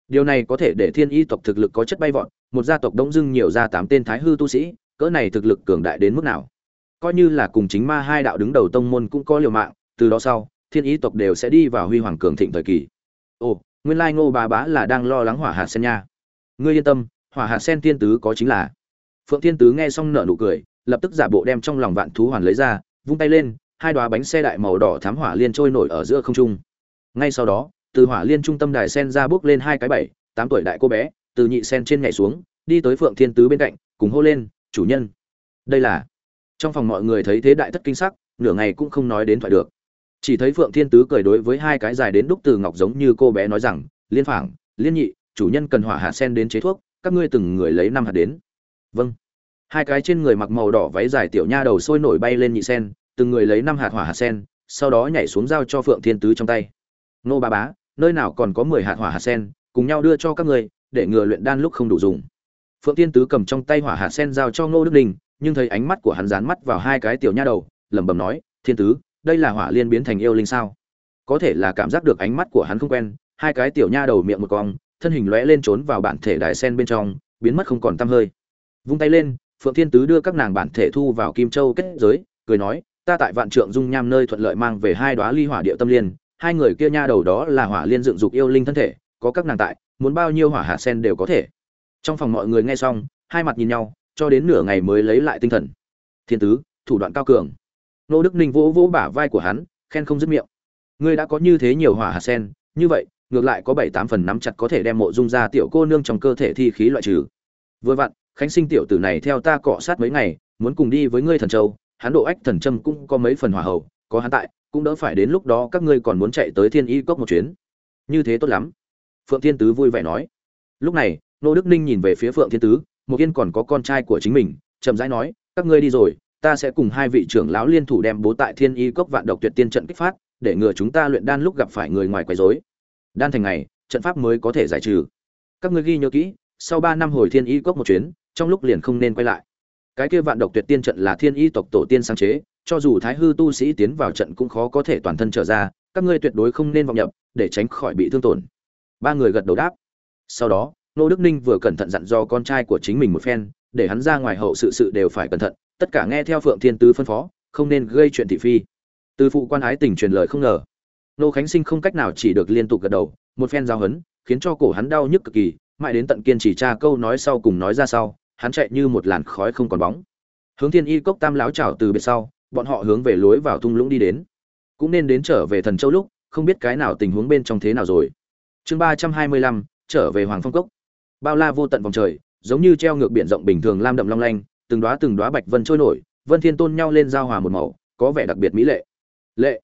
Điều này có thể để thiên y tộc thực lực có chất bay vọt, một gia tộc đông dưng nhiều ra tám tên thái hư tu sĩ, cỡ này thực lực cường đại đến mức nào? Coi như là cùng chính ma hai đạo đứng đầu tông môn cũng có liều mạng, từ đó sau, thiên ý tộc đều sẽ đi vào huy hoàng cường thịnh thời kỳ. Ồ nguyên lai ngô bà bá là đang lo lắng hỏa hạt sen nha. Ngươi yên tâm, hỏa hạt sen tiên tứ có chính là. Phượng thiên tứ nghe xong nở nụ cười, lập tức giả bộ đem trong lòng vạn thú hoàn lấy ra, vung tay lên, hai đoá bánh xe đại màu đỏ thám hỏa liên trôi nổi ở giữa không trung. Ngay sau đó, từ hỏa liên trung tâm đài sen ra bước lên hai cái bảy, tám tuổi đại cô bé, từ nhị sen trên nhảy xuống, đi tới phượng thiên tứ bên cạnh, cùng hô lên, chủ nhân. Đây là. Trong phòng mọi người thấy thế đại thất kinh sắc, nửa ngày cũng không nói đến thoại được chỉ thấy phượng thiên tứ cười đối với hai cái dài đến đúc từ ngọc giống như cô bé nói rằng, liên phảng, liên nhị, chủ nhân cần hỏa hạ sen đến chế thuốc, các ngươi từng người lấy năm hạt đến. Vâng. Hai cái trên người mặc màu đỏ váy dài tiểu nha đầu sôi nổi bay lên nhị sen, từng người lấy năm hạt hỏa hạt sen, sau đó nhảy xuống giao cho phượng thiên tứ trong tay. Nô ba bá, nơi nào còn có mười hạt hỏa hạt sen, cùng nhau đưa cho các ngươi, để ngừa luyện đan lúc không đủ dùng. Phượng thiên tứ cầm trong tay hỏa hạt sen giao cho ngô đức đình, nhưng thấy ánh mắt của hắn dán mắt vào hai cái tiểu nha đầu, lẩm bẩm nói, thiên tứ đây là hỏa liên biến thành yêu linh sao? Có thể là cảm giác được ánh mắt của hắn không quen, hai cái tiểu nha đầu miệng một cong, thân hình lóe lên trốn vào bản thể đại sen bên trong, biến mất không còn tăm hơi. Vung tay lên, phượng thiên tứ đưa các nàng bản thể thu vào kim châu kết giới, cười nói, ta tại vạn trượng dung nham nơi thuận lợi mang về hai đóa ly hỏa địa tâm liên, hai người kia nha đầu đó là hỏa liên dựng dục yêu linh thân thể, có các nàng tại, muốn bao nhiêu hỏa hạ sen đều có thể. Trong phòng mọi người nghe xong, hai mặt nhìn nhau, cho đến nửa ngày mới lấy lại tinh thần. Thiên tứ, thủ đoạn cao cường nô đức ninh vỗ vỗ bả vai của hắn, khen không dứt miệng. Ngươi đã có như thế nhiều hỏa hạt sen, như vậy, ngược lại có bảy tám phần nắm chặt có thể đem mộ dung ra tiểu cô nương trong cơ thể thi khí loại trừ. Vừa vặn, khánh sinh tiểu tử này theo ta cọ sát mấy ngày, muốn cùng đi với ngươi thần châu, hắn độ ách thần trâm cũng có mấy phần hỏa hậu, có hắn tại, cũng đỡ phải đến lúc đó các ngươi còn muốn chạy tới thiên y cốc một chuyến. Như thế tốt lắm. Phượng thiên tứ vui vẻ nói. Lúc này, nô đức ninh nhìn về phía phượng thiên tứ một yên còn có con trai của chính mình, chậm rãi nói, các ngươi đi rồi ta sẽ cùng hai vị trưởng lão liên thủ đem bố tại thiên y cốc vạn độc tuyệt tiên trận kích phát để ngừa chúng ta luyện đan lúc gặp phải người ngoài quấy rối. Đan thành này, trận pháp mới có thể giải trừ. Các ngươi ghi nhớ kỹ sau ba năm hồi thiên y cốc một chuyến trong lúc liền không nên quay lại. Cái kia vạn độc tuyệt tiên trận là thiên y tộc tổ tiên sáng chế cho dù thái hư tu sĩ tiến vào trận cũng khó có thể toàn thân trở ra các ngươi tuyệt đối không nên vọng nhập để tránh khỏi bị thương tổn. Ba người gật đầu đáp. Sau đó nô đức ninh vừa cẩn thận dặn do con trai của chính mình một phen để hắn ra ngoài hậu sự sự đều phải cẩn thận tất cả nghe theo phượng thiên tứ phân phó, không nên gây chuyện thị phi. Từ phụ quan ái tình truyền lời không ngờ. Nô khánh sinh không cách nào chỉ được liên tục gật đầu, một phen giao hấn, khiến cho cổ hắn đau nhức cực kỳ, mãi đến tận kiên chỉ tra câu nói sau cùng nói ra sau, hắn chạy như một làn khói không còn bóng. Hướng thiên y cốc tam láo chào từ biệt sau, bọn họ hướng về lối vào thung lũng đi đến. Cũng nên đến trở về thần châu lúc, không biết cái nào tình huống bên trong thế nào rồi. Chương ba trăm hai mươi lăm, trở về hoàng phong cốc. Bao la vô tận vòng trời, giống như treo ngược biển rộng bình thường lam đậm long lanh từng đóa từng đóa bạch vân trôi nổi, vân thiên tôn nhau lên giao hòa một màu, có vẻ đặc biệt mỹ lệ. Lệ.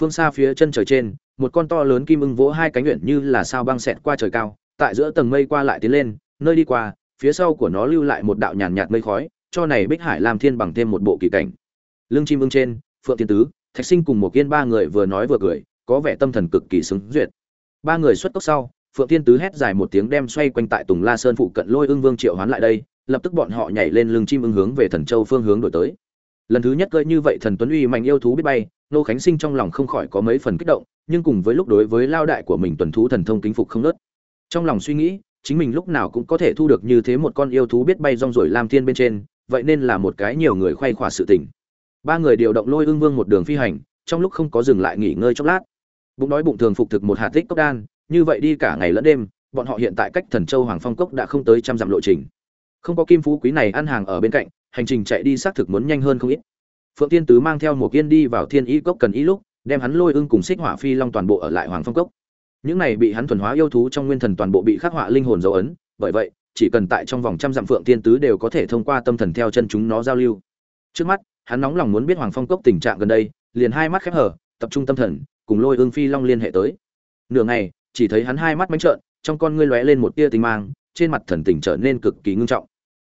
Phương xa phía chân trời trên, một con to lớn kim ưng vỗ hai cánh nguyện như là sao băng xẹt qua trời cao, tại giữa tầng mây qua lại tiến lên, nơi đi qua, phía sau của nó lưu lại một đạo nhàn nhạt mây khói, cho này bích hải làm thiên bằng thêm một bộ kỳ cảnh. Lưng chim ưng trên, phượng thiên tứ, thạch sinh cùng một kiên ba người vừa nói vừa cười, có vẻ tâm thần cực kỳ sướng duyệt. Ba người xuất tốc sau, phượng thiên tứ hét dài một tiếng đem xoay quanh tại tùng la sơn phụ cận lôi ưng vương triệu hoán lại đây lập tức bọn họ nhảy lên lưng chim ưng hướng về thần châu phương hướng đổi tới. Lần thứ nhất cơi như vậy thần tuấn uy mạnh yêu thú biết bay, nô khánh sinh trong lòng không khỏi có mấy phần kích động, nhưng cùng với lúc đối với lao đại của mình tuần thú thần thông kính phục không nớt trong lòng suy nghĩ, chính mình lúc nào cũng có thể thu được như thế một con yêu thú biết bay rong rồi lam thiên bên trên, vậy nên là một cái nhiều người khoay khỏa sự tình. Ba người điều động lôi ưng vương một đường phi hành, trong lúc không có dừng lại nghỉ ngơi chốc lát. Bụng đói bụng thường phục thực một hạt tích cốc đan, như vậy đi cả ngày lẫn đêm, bọn họ hiện tại cách thần châu hoàng phong cốc đã không tới trăm dặm lộ trình không có kim phú quý này ăn hàng ở bên cạnh, hành trình chạy đi xác thực muốn nhanh hơn không ít. Phượng tiên tứ mang theo một kiên đi vào thiên y cốc cần ý lúc, đem hắn lôi ưng cùng xích hỏa phi long toàn bộ ở lại hoàng phong cốc. Những này bị hắn thuần hóa yêu thú trong nguyên thần toàn bộ bị khắc họa linh hồn dấu ấn, bởi vậy, chỉ cần tại trong vòng trăm dặm phượng tiên tứ đều có thể thông qua tâm thần theo chân chúng nó giao lưu. Trước mắt, hắn nóng lòng muốn biết hoàng phong cốc tình trạng gần đây, liền hai mắt khép hở tập trung tâm thần, cùng lôi ương phi long liên hệ tới. Nửa ngày, chỉ thấy hắn hai mắt bánh trợn, trong con ngươi lóe lên một tia tinh mang trên mặt thần tình trở nên cực kỳ ngưng trọng.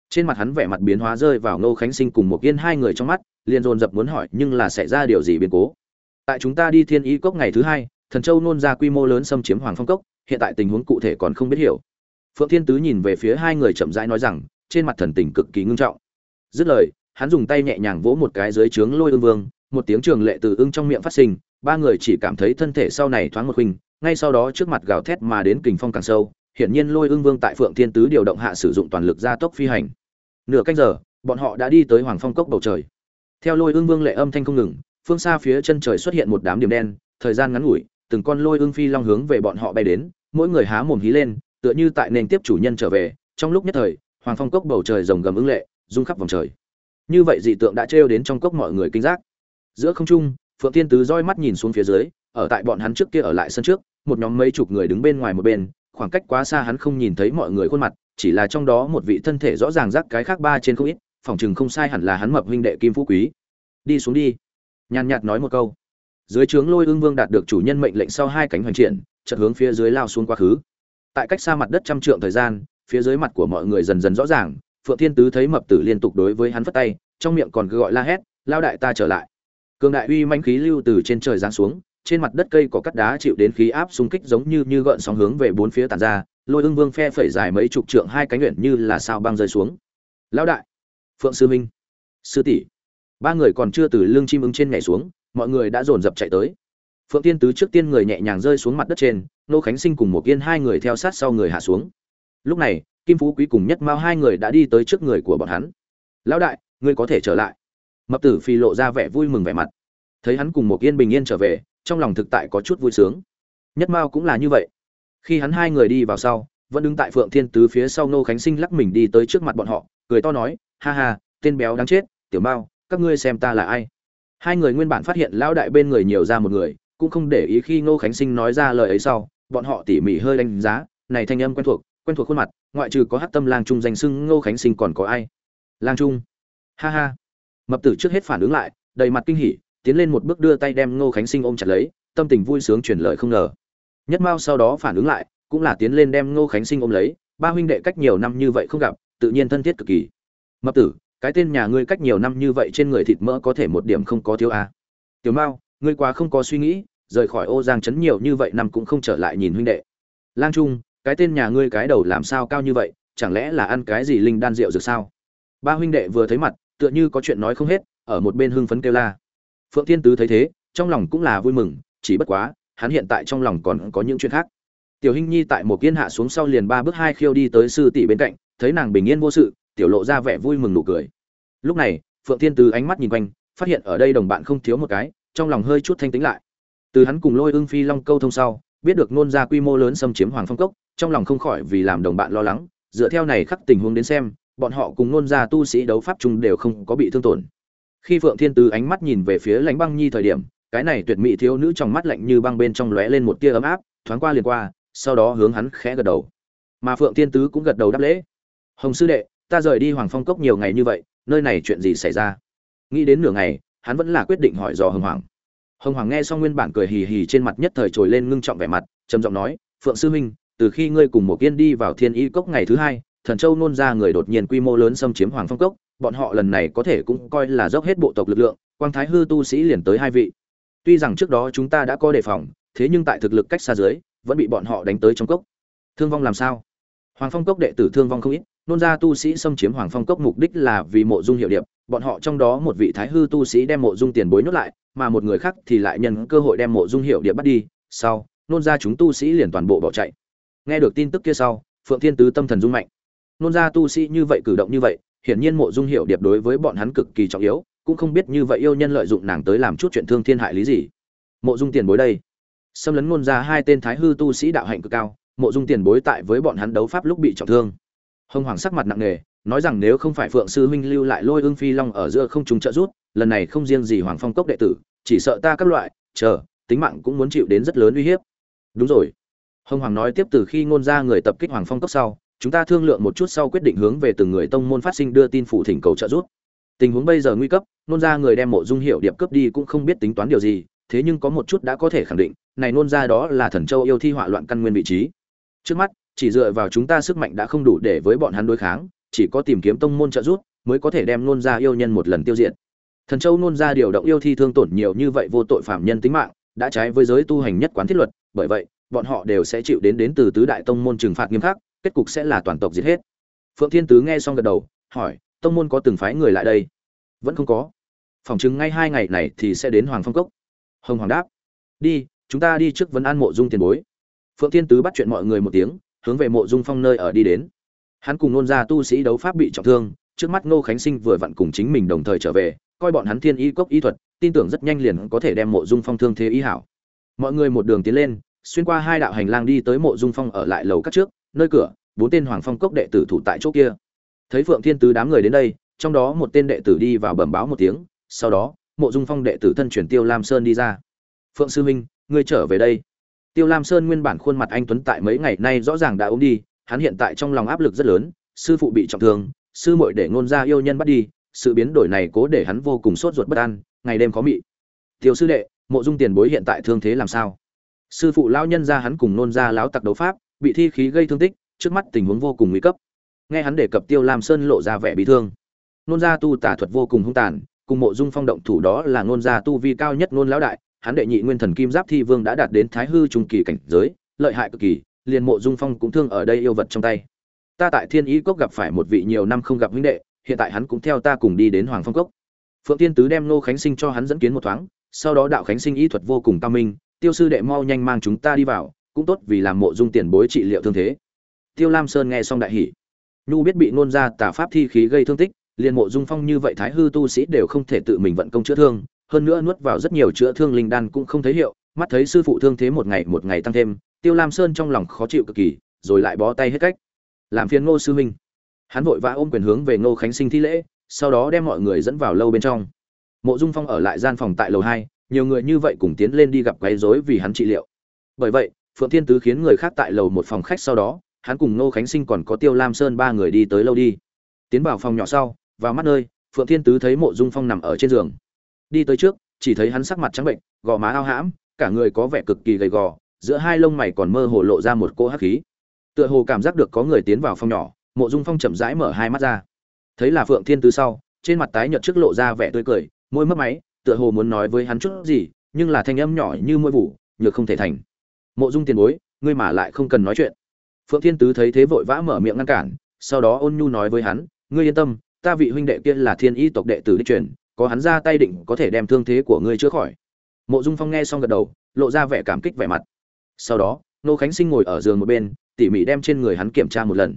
Trên mặt hắn vẻ mặt biến hóa rơi vào ngô khánh sinh cùng một yên hai người trong mắt, liền dồn dập muốn hỏi nhưng là xảy ra điều gì biến cố? Tại chúng ta đi thiên y cốc ngày thứ hai, thần châu nôn ra quy mô lớn xâm chiếm hoàng phong cốc, hiện tại tình huống cụ thể còn không biết hiểu. Phượng thiên tứ nhìn về phía hai người chậm rãi nói rằng, trên mặt thần tình cực kỳ ngưng trọng. Dứt lời, hắn dùng tay nhẹ nhàng vỗ một cái dưới trướng lôi ương vương, một tiếng trường lệ từ ưng trong miệng phát sinh, ba người chỉ cảm thấy thân thể sau này thoáng một khuynh ngay sau đó trước mặt gào thét mà đến kình phong càng sâu hiển nhiên lôi ương vương tại phượng thiên tứ điều động hạ sử dụng toàn lực gia tốc phi hành. Nửa canh giờ, bọn họ đã đi tới hoàng phong cốc bầu trời. Theo lôi ương vương lệ âm thanh không ngừng, phương xa phía chân trời xuất hiện một đám điểm đen, thời gian ngắn ngủi, từng con lôi ương phi long hướng về bọn họ bay đến, mỗi người há mồm hí lên, tựa như tại nền tiếp chủ nhân trở về, trong lúc nhất thời, hoàng phong cốc bầu trời rồng gầm ứng lệ, rung khắp vòng trời. Như vậy dị tượng đã trêu đến trong cốc mọi người kinh giác. Giữa không trung, phượng thiên tứ roi mắt nhìn xuống phía dưới, ở tại bọn hắn trước kia ở lại sân trước, một nhóm mấy chục người đứng bên ngoài một bên khoảng cách quá xa hắn không nhìn thấy mọi người khuôn mặt, chỉ là trong đó một vị thân thể rõ ràng rắc cái khác ba trên không ít, phòng chừng không sai hẳn là hắn mập huynh đệ kim phú quý. Đi xuống đi. Nhàn nhạt nói một câu. Dưới trướng lôi ương vương đạt được chủ nhân mệnh lệnh sau hai cánh hoành triển, chợt hướng phía dưới lao xuống quá khứ. Tại cách xa mặt đất trăm trượng thời gian, phía dưới mặt của mọi người dần dần rõ ràng, phượng thiên tứ thấy mập tử liên tục đối với hắn phất tay, trong miệng còn cứ gọi la hét, lao đại ta trở lại. Cường đại uy manh khí lưu từ trên trời giáng xuống trên mặt đất cây có cắt đá chịu đến khí áp xung kích giống như như gợn sóng hướng về bốn phía tàn ra, lôi ương vương phe phẩy dài mấy chục trượng hai cánh nguyện như là sao băng rơi xuống. Lão đại, phượng sư minh, sư tỷ. Ba người còn chưa từ lưng chim ứng trên nhảy xuống, mọi người đã dồn dập chạy tới. Phượng tiên tứ trước tiên người nhẹ nhàng rơi xuống mặt đất trên, nô khánh sinh cùng một yên hai người theo sát sau người hạ xuống. Lúc này, kim phú quý cùng nhất mao hai người đã đi tới trước người của bọn hắn. Lão đại, ngươi có thể trở lại. Mập tử phi lộ ra vẻ vui mừng vẻ mặt. Thấy hắn cùng một yên bình yên trở về trong lòng thực tại có chút vui sướng. Nhất mao cũng là như vậy. Khi hắn hai người đi vào sau, vẫn đứng tại phượng thiên tứ phía sau nô khánh sinh lắc mình đi tới trước mặt bọn họ, cười to nói, ha ha, tên béo đáng chết, tiểu mao, các ngươi xem ta là ai? Hai người nguyên bản phát hiện lão đại bên người nhiều ra một người, cũng không để ý khi ngô khánh sinh nói ra lời ấy sau, bọn họ tỉ mỉ hơi đánh giá, này thanh âm quen thuộc quen thuộc khuôn mặt, ngoại trừ có hát tâm lang trung danh sưng ngô khánh sinh còn có ai? Lang trung. Ha ha. Mập tử trước hết phản ứng lại, đầy mặt kinh hỉ tiến lên một bước đưa tay đem ngô khánh sinh ôm chặt lấy, tâm tình vui sướng truyền lời không ngờ. Nhất mao sau đó phản ứng lại, cũng là tiến lên đem ngô khánh sinh ôm lấy, ba huynh đệ cách nhiều năm như vậy không gặp, tự nhiên thân thiết cực kỳ. Mập tử, cái tên nhà ngươi cách nhiều năm như vậy trên người thịt mỡ có thể một điểm không có thiếu à. tiểu mao, ngươi quá không có suy nghĩ, rời khỏi ô giang trấn nhiều như vậy năm cũng không trở lại nhìn huynh đệ. Lang trung, cái tên nhà ngươi cái đầu làm sao cao như vậy, chẳng lẽ là ăn cái gì linh đan rượu dược sao? Ba huynh đệ vừa thấy mặt, tựa như có chuyện nói không hết, ở một bên hưng phấn kêu la phượng thiên tứ thấy thế, trong lòng cũng là vui mừng, chỉ bất quá, hắn hiện tại trong lòng còn có những chuyện khác. Tiểu hinh nhi tại một kiên hạ xuống sau liền ba bước hai khiêu đi tới sư tỷ bên cạnh, thấy nàng bình yên vô sự, tiểu lộ ra vẻ vui mừng nụ cười. Lúc này, phượng thiên tứ ánh mắt nhìn quanh, phát hiện ở đây đồng bạn không thiếu một cái, trong lòng hơi chút thanh tĩnh lại. Từ hắn cùng lôi ưng phi long câu thông sau, biết được nôn ra quy mô lớn xâm chiếm hoàng phong cốc, trong lòng không khỏi vì làm đồng bạn lo lắng, dựa theo này khắc tình huống đến xem, bọn họ cùng nôn ra tu sĩ đấu pháp chung đều không có bị thương tổn khi phượng thiên tứ ánh mắt nhìn về phía lãnh băng nhi thời điểm, cái này tuyệt mỹ thiếu nữ trong mắt lạnh như băng bên trong lóe lên một tia ấm áp, thoáng qua liền qua, sau đó hướng hắn khẽ gật đầu. Mà phượng thiên tứ cũng gật đầu đáp lễ. Hồng sư đệ, ta rời đi hoàng phong cốc nhiều ngày như vậy, nơi này chuyện gì xảy ra? Nghĩ đến nửa ngày, hắn vẫn là quyết định hỏi dò hồng hoàng. Hồng hoàng nghe xong nguyên bản cười hì hì trên mặt nhất thời trồi lên ngưng trọng vẻ mặt, trầm giọng nói, phượng sư huynh, từ khi ngươi cùng một kiên đi vào thiên y cốc ngày thứ hai, thần châu nôn ra người đột nhiên quy mô lớn xâm chiếm hoàng phong cốc bọn họ lần này có thể cũng coi là dốc hết bộ tộc lực lượng, quang thái hư tu sĩ liền tới hai vị. Tuy rằng trước đó chúng ta đã có đề phòng, thế nhưng tại thực lực cách xa dưới, vẫn bị bọn họ đánh tới trong cốc. Thương vong làm sao? Hoàng phong cốc đệ tử thương vong không ít, nôn ra tu sĩ xâm chiếm hoàng phong cốc mục đích là vì mộ dung hiệu điệp, bọn họ trong đó một vị thái hư tu sĩ đem mộ dung tiền bối nhốt lại, mà một người khác thì lại nhân cơ hội đem mộ dung hiệu điệp bắt đi, sau, nôn ra chúng tu sĩ liền toàn bộ bỏ chạy. Nghe được tin tức kia sau, phượng thiên tứ tâm thần dung mạnh. Nôn ra tu sĩ như vậy cử động như vậy hiển nhiên mộ dung hiệu điệp đối với bọn hắn cực kỳ trọng yếu, cũng không biết như vậy yêu nhân lợi dụng nàng tới làm chút chuyện thương thiên hại lý gì. Mộ dung tiền bối đây. Xâm lấn ngôn ra hai tên thái hư tu sĩ đạo hạnh cực cao, mộ dung tiền bối tại với bọn hắn đấu pháp lúc bị trọng thương. Hồng hoàng sắc mặt nặng nề, nói rằng nếu không phải phượng sư huynh lưu lại lôi ương phi long ở giữa không trùng trợ rút lần này không riêng gì hoàng phong cốc đệ tử, chỉ sợ ta các loại, chờ, tính mạng cũng muốn chịu đến rất lớn uy hiếp. Đúng rồi. Hồng hoàng nói tiếp từ khi ngôn ra người tập kích hoàng phong cốc sau chúng ta thương lượng một chút sau quyết định hướng về từng người tông môn phát sinh đưa tin phủ thỉnh cầu trợ giúp. Tình huống bây giờ nguy cấp, nôn ra người đem mộ dung hiệu điệp cướp đi cũng không biết tính toán điều gì, thế nhưng có một chút đã có thể khẳng định, này nôn ra đó là thần châu yêu thi họa loạn căn nguyên vị trí. Trước mắt, chỉ dựa vào chúng ta sức mạnh đã không đủ để với bọn hắn đối kháng, chỉ có tìm kiếm tông môn trợ giúp mới có thể đem nôn ra yêu nhân một lần tiêu diệt. Thần châu nôn ra điều động yêu thi thương tổn nhiều như vậy vô tội phạm nhân tính mạng, đã trái với giới tu hành nhất quán thiết luật, bởi vậy, bọn họ đều sẽ chịu đến đến từ tứ đại tông môn trừng phạt nghiêm khắc kết cục sẽ là toàn tộc giết hết. Phượng thiên tứ nghe xong gật đầu, hỏi, tông môn có từng phái người lại đây? Vẫn không có. Phòng chứng ngay hai ngày này thì sẽ đến hoàng phong cốc. Hồng hoàng đáp, đi, chúng ta đi trước vấn an mộ dung tiền bối. Phượng thiên tứ bắt chuyện mọi người một tiếng, hướng về mộ dung phong nơi ở đi đến. Hắn cùng nôn ra tu sĩ đấu pháp bị trọng thương, trước mắt ngô khánh sinh vừa vặn cùng chính mình đồng thời trở về, coi bọn hắn thiên y cốc y thuật, tin tưởng rất nhanh liền có thể đem mộ dung phong thương thế y hảo. Mọi người một đường tiến lên, xuyên qua hai đạo hành lang đi tới mộ dung phong ở lại lầu các trước nơi cửa, bốn tên hoàng phong cốc đệ tử thủ tại chỗ kia. Thấy phượng thiên tứ đám người đến đây, trong đó một tên đệ tử đi vào bẩm báo một tiếng, sau đó, mộ dung phong đệ tử thân chuyển tiêu lam sơn đi ra. Phượng sư minh ngươi trở về đây. Tiêu lam sơn nguyên bản khuôn mặt anh tuấn tại mấy ngày nay rõ ràng đã ốm đi, hắn hiện tại trong lòng áp lực rất lớn, sư phụ bị trọng thương, sư muội để ngôn ra yêu nhân bắt đi, sự biến đổi này cố để hắn vô cùng sốt ruột bất an, ngày đêm khó mị. Tiêu sư đệ, mộ dung tiền bối hiện tại thương thế làm sao? Sư phụ lão nhân ra hắn cùng nôn ra láo tặc đấu pháp bị thi khí gây thương tích, trước mắt tình huống vô cùng nguy cấp. Nghe hắn đề cập tiêu lam sơn lộ ra vẻ bị thương. Nôn gia tu tả thuật vô cùng hung tàn, cùng mộ dung phong động thủ đó là nôn gia tu vi cao nhất nôn lão đại, hắn đệ nhị nguyên thần kim giáp thi vương đã đạt đến thái hư trung kỳ cảnh giới, lợi hại cực kỳ, liền mộ dung phong cũng thương ở đây yêu vật trong tay. Ta tại thiên ý cốc gặp phải một vị nhiều năm không gặp huynh đệ, hiện tại hắn cũng theo ta cùng đi đến hoàng phong cốc. Phượng tiên tứ đem nô khánh sinh cho hắn dẫn kiến một thoáng, sau đó đạo khánh sinh ý thuật vô cùng cao minh, tiêu sư đệ mau nhanh mang chúng ta đi vào cũng tốt vì làm mộ dung tiền bối trị liệu thương thế. Tiêu lam sơn nghe xong đại hỉ. Nhu biết bị nôn ra tà pháp thi khí gây thương tích, liền mộ dung phong như vậy thái hư tu sĩ đều không thể tự mình vận công chữa thương, hơn nữa nuốt vào rất nhiều chữa thương linh đan cũng không thấy hiệu, mắt thấy sư phụ thương thế một ngày một ngày tăng thêm, tiêu lam sơn trong lòng khó chịu cực kỳ, rồi lại bó tay hết cách. Làm phiền ngô sư huynh hắn vội vã ôm quyền hướng về ngô khánh sinh thi lễ, sau đó đem mọi người dẫn vào lâu bên trong. Mộ dung phong ở lại gian phòng tại lầu hai, nhiều người như vậy cùng tiến lên đi gặp quấy rối vì hắn trị liệu. Bởi vậy phượng thiên tứ khiến người khác tại lầu một phòng khách sau đó, hắn cùng ngô khánh sinh còn có tiêu lam sơn ba người đi tới lâu đi. Tiến vào phòng nhỏ sau, vào mắt nơi, phượng thiên tứ thấy mộ dung phong nằm ở trên giường. Đi tới trước, chỉ thấy hắn sắc mặt trắng bệnh, gò má ao hãm, cả người có vẻ cực kỳ gầy gò, giữa hai lông mày còn mơ hồ lộ ra một cỗ hắc khí. Tựa hồ cảm giác được có người tiến vào phòng nhỏ, mộ dung phong chậm rãi mở hai mắt ra. Thấy là phượng thiên tứ sau, trên mặt tái nhợt trước lộ ra vẻ tươi cười, môi mấp máy, tựa hồ muốn nói với hắn chút gì, nhưng là thanh âm nhỏ như môi vụ, nhược không thể thành mộ dung tiền bối, ngươi mà lại không cần nói chuyện. Phượng thiên tứ thấy thế vội vã mở miệng ngăn cản, sau đó ôn nhu nói với hắn, ngươi yên tâm, ta vị huynh đệ kia là thiên y tộc đệ tử đích truyền, có hắn ra tay định có thể đem thương thế của ngươi chữa khỏi. Mộ dung phong nghe xong gật đầu, lộ ra vẻ cảm kích vẻ mặt. Sau đó, nô khánh sinh ngồi ở giường một bên, tỉ mỉ đem trên người hắn kiểm tra một lần.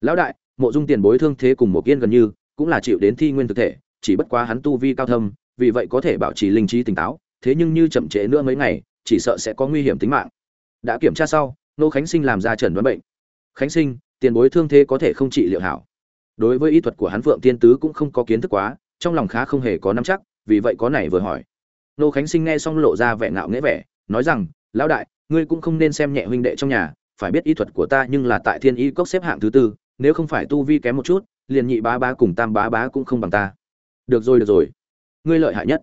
Lão đại, mộ dung tiền bối thương thế cùng một yên gần như, cũng là chịu đến thi nguyên thực thể, chỉ bất quá hắn tu vi cao thâm, vì vậy có thể bảo trì linh trí tỉnh táo, thế nhưng như chậm trễ nữa mấy ngày, chỉ sợ sẽ có nguy hiểm tính mạng đã kiểm tra sau nô khánh sinh làm ra trần đoán bệnh. Khánh sinh, tiền bối thương thế có thể không trị liệu hảo. Đối với y thuật của hắn phượng tiên tứ cũng không có kiến thức quá, trong lòng khá không hề có nắm chắc, vì vậy có này vừa hỏi. Nô khánh sinh nghe xong lộ ra vẻ ngạo nghễ vẻ, nói rằng, lão đại, ngươi cũng không nên xem nhẹ huynh đệ trong nhà, phải biết y thuật của ta nhưng là tại thiên y cốc xếp hạng thứ tư, nếu không phải tu vi kém một chút, liền nhị bá bá cùng tam bá bá cũng không bằng ta. Được rồi được rồi. Ngươi lợi hại nhất.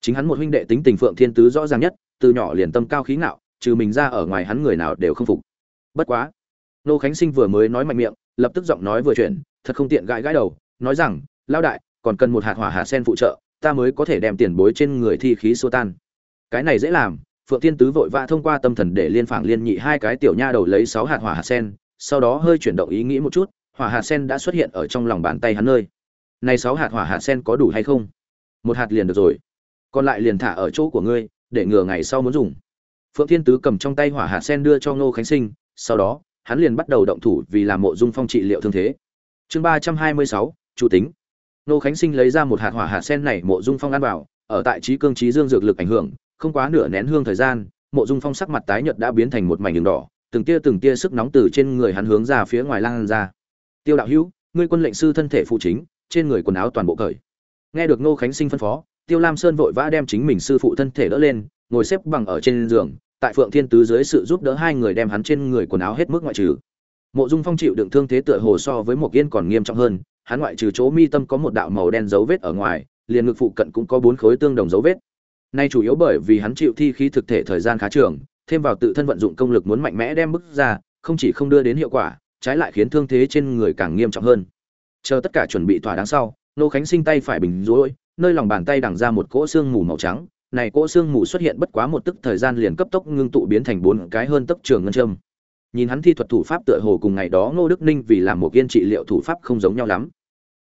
Chính hắn một huynh đệ tính tình phượng thiên tứ rõ ràng nhất, từ nhỏ liền tâm cao khí ngạo trừ mình ra ở ngoài hắn người nào đều không phục. Bất quá, nô khánh sinh vừa mới nói mạnh miệng, lập tức giọng nói vừa chuyển, thật không tiện gãi gãi đầu, nói rằng lao đại, còn cần một hạt hỏa hạ sen phụ trợ, ta mới có thể đem tiền bối trên người thi khí xua tan. Cái này dễ làm, phượng thiên tứ vội vã thông qua tâm thần để liên phảng liên nhị hai cái tiểu nha đầu lấy sáu hạt hỏa hạt sen, sau đó hơi chuyển động ý nghĩ một chút, hỏa hạt sen đã xuất hiện ở trong lòng bàn tay hắn nơi. Này sáu hạt hỏa hạt sen có đủ hay không? Một hạt liền được rồi, còn lại liền thả ở chỗ của ngươi, để ngừa ngày sau muốn dùng phượng thiên tứ cầm trong tay hỏa hạt sen đưa cho ngô khánh sinh, sau đó, hắn liền bắt đầu động thủ vì làm mộ dung phong trị liệu thương thế. Chương ba trăm hai mươi sáu, chủ tính. Nô khánh sinh lấy ra một hạt hỏa hạt sen này mộ dung phong ăn vào, ở tại trí cương trí dương dược lực ảnh hưởng, không quá nửa nén hương thời gian, mộ dung phong sắc mặt tái nhợt đã biến thành một mảnh đường đỏ, từng tia từng tia sức nóng từ trên người hắn hướng ra phía ngoài lan ra. Tiêu đạo hữu, ngươi quân lệnh sư thân thể phụ chính, trên người quần áo toàn bộ cởi. Nghe được ngô khánh sinh phân phó, tiêu lam sơn vội vã đem chính mình sư phụ thân thể đỡ lên ngồi xếp bằng ở trên giường, tại phượng thiên tứ dưới sự giúp đỡ hai người đem hắn trên người quần áo hết mức ngoại trừ. Mộ dung phong chịu đựng thương thế tựa hồ so với một yên còn nghiêm trọng hơn, hắn ngoại trừ chỗ mi tâm có một đạo màu đen dấu vết ở ngoài, liền ngực phụ cận cũng có bốn khối tương đồng dấu vết. Nay chủ yếu bởi vì hắn chịu thi khí thực thể thời gian khá trường, thêm vào tự thân vận dụng công lực muốn mạnh mẽ đem bức ra, không chỉ không đưa đến hiệu quả, trái lại khiến thương thế trên người càng nghiêm trọng hơn. Chờ tất cả chuẩn bị thỏa đáng sau, nô khánh sinh tay phải bình rối, nơi lòng bàn tay đằng ra một cỗ xương mù màu trắng này cỗ xương mù xuất hiện bất quá một tức thời gian liền cấp tốc ngưng tụ biến thành bốn cái hơn tốc trường ngân châm. Nhìn hắn thi thuật thủ pháp tựa hồ cùng ngày đó ngô đức ninh vì làm một kiên trị liệu thủ pháp không giống nhau lắm.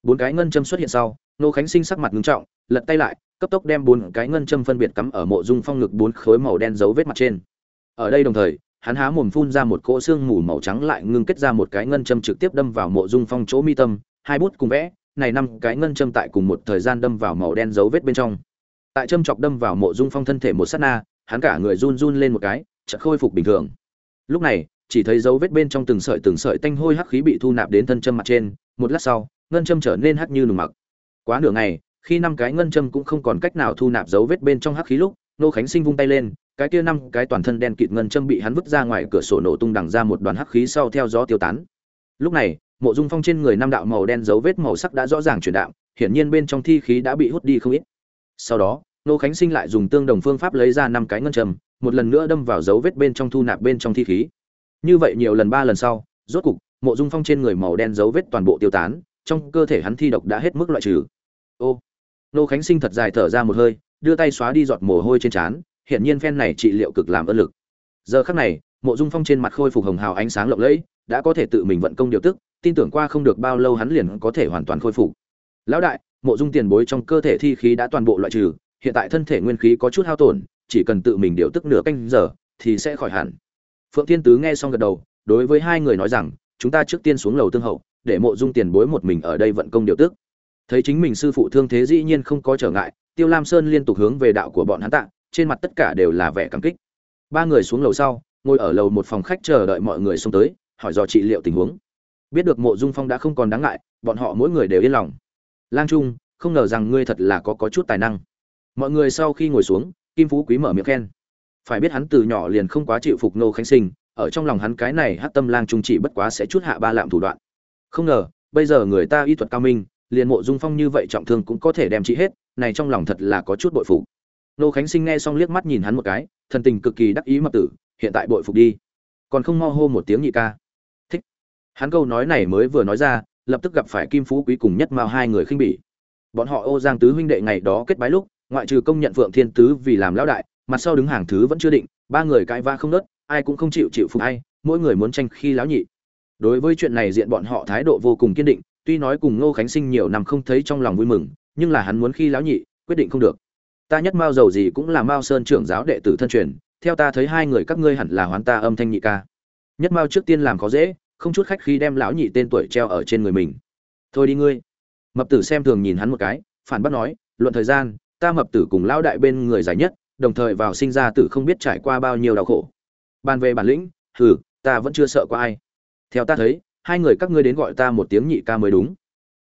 Bốn cái ngân châm xuất hiện sau, Ngô khánh sinh sắc mặt ngưng trọng, lật tay lại, cấp tốc đem bốn cái ngân châm phân biệt cắm ở mộ dung phong ngực bốn khối màu đen dấu vết mặt trên. Ở đây đồng thời, hắn há mồm phun ra một cỗ xương mù màu trắng lại ngưng kết ra một cái ngân châm trực tiếp đâm vào mộ dung phong chỗ mi tâm, hai bút cùng vẽ, này năm cái ngân châm tại cùng một thời gian đâm vào màu đen dấu vết bên trong tại châm chọc đâm vào mộ dung phong thân thể một sát na, hắn cả người run run lên một cái, chợt khôi phục bình thường. Lúc này, chỉ thấy dấu vết bên trong từng sợi từng sợi tanh hôi hắc khí bị thu nạp đến thân châm mặt trên, một lát sau, ngân châm trở nên hắc như nùng mặc. Quá nửa ngày, khi năm cái ngân châm cũng không còn cách nào thu nạp dấu vết bên trong hắc khí lúc, nô khánh sinh vung tay lên, cái kia năm cái toàn thân đen kịt ngân châm bị hắn vứt ra ngoài cửa sổ nổ tung đằng ra một đoàn hắc khí sau theo gió tiêu tán. Lúc này, mộ dung phong trên người năm đạo màu đen dấu vết màu sắc đã rõ ràng chuyển đạo, hiển nhiên bên trong thi khí đã bị hút đi không ít sau đó nô khánh sinh lại dùng tương đồng phương pháp lấy ra năm cái ngân trầm, một lần nữa đâm vào dấu vết bên trong thu nạp bên trong thi khí. Như vậy nhiều lần ba lần sau rốt cục mộ dung phong trên người màu đen dấu vết toàn bộ tiêu tán trong cơ thể hắn thi độc đã hết mức loại trừ. Ô nô khánh sinh thật dài thở ra một hơi đưa tay xóa đi giọt mồ hôi trên trán hiện nhiên phen này trị liệu cực làm ơn lực. Giờ khắc này mộ dung phong trên mặt khôi phục hồng hào ánh sáng lộng lẫy đã có thể tự mình vận công điều tức tin tưởng qua không được bao lâu hắn liền có thể hoàn toàn khôi phục. Lão đại mộ dung tiền bối trong cơ thể thi khí đã toàn bộ loại trừ, hiện tại thân thể nguyên khí có chút hao tổn, chỉ cần tự mình điều tức nửa canh giờ thì sẽ khỏi hẳn. Phượng thiên tứ nghe xong gật đầu, đối với hai người nói rằng, chúng ta trước tiên xuống lầu tương hậu, để mộ dung tiền bối một mình ở đây vận công điều tức. Thấy chính mình sư phụ thương thế dĩ nhiên không có trở ngại, tiêu lam sơn liên tục hướng về đạo của bọn hắn tạ, trên mặt tất cả đều là vẻ cảm kích. Ba người xuống lầu sau, ngồi ở lầu một phòng khách chờ đợi mọi người xông tới, hỏi dò trị liệu tình huống. Biết được mộ dung phong đã không còn đáng ngại, bọn họ mỗi người đều yên lòng lang trung, không ngờ rằng ngươi thật là có có chút tài năng. Mọi người sau khi ngồi xuống, kim phú quý mở miệng khen. Phải biết hắn từ nhỏ liền không quá chịu phục nô khánh sinh, ở trong lòng hắn cái này hát tâm lang trung chỉ bất quá sẽ chút hạ ba lạm thủ đoạn. Không ngờ, bây giờ người ta y thuật cao minh, liền mộ dung phong như vậy trọng thương cũng có thể đem trị hết, này trong lòng thật là có chút bội phục. Nô khánh sinh nghe xong liếc mắt nhìn hắn một cái, thần tình cực kỳ đắc ý mập tử, hiện tại bội phục đi. Còn không mo hô một tiếng nhị ca. Thích. Hắn câu nói này mới vừa nói ra lập tức gặp phải kim phú quý cùng nhất mao hai người khinh bỉ. Bọn họ ô giang tứ huynh đệ ngày đó kết bái lúc, ngoại trừ công nhận phượng thiên tứ vì làm lão đại, mặt sau đứng hàng thứ vẫn chưa định, ba người cãi va không nớt, ai cũng không chịu chịu phục ai, mỗi người muốn tranh khi lão nhị. Đối với chuyện này diện bọn họ thái độ vô cùng kiên định, tuy nói cùng ngô khánh sinh nhiều năm không thấy trong lòng vui mừng, nhưng là hắn muốn khi lão nhị, quyết định không được. Ta nhất mao giàu gì cũng là mao sơn trưởng giáo đệ tử thân truyền, theo ta thấy hai người các ngươi hẳn là hoán ta âm thanh nhị ca. Nhất mao trước tiên làm khó dễ không chút khách khi đem lão nhị tên tuổi treo ở trên người mình. Thôi đi ngươi. Mập tử xem thường nhìn hắn một cái, phản bác nói, luận thời gian, ta mập tử cùng lão đại bên người dài nhất, đồng thời vào sinh ra tử không biết trải qua bao nhiêu đau khổ. Bàn về bản lĩnh, hừ, ta vẫn chưa sợ qua ai. Theo ta thấy, hai người các ngươi đến gọi ta một tiếng nhị ca mới đúng.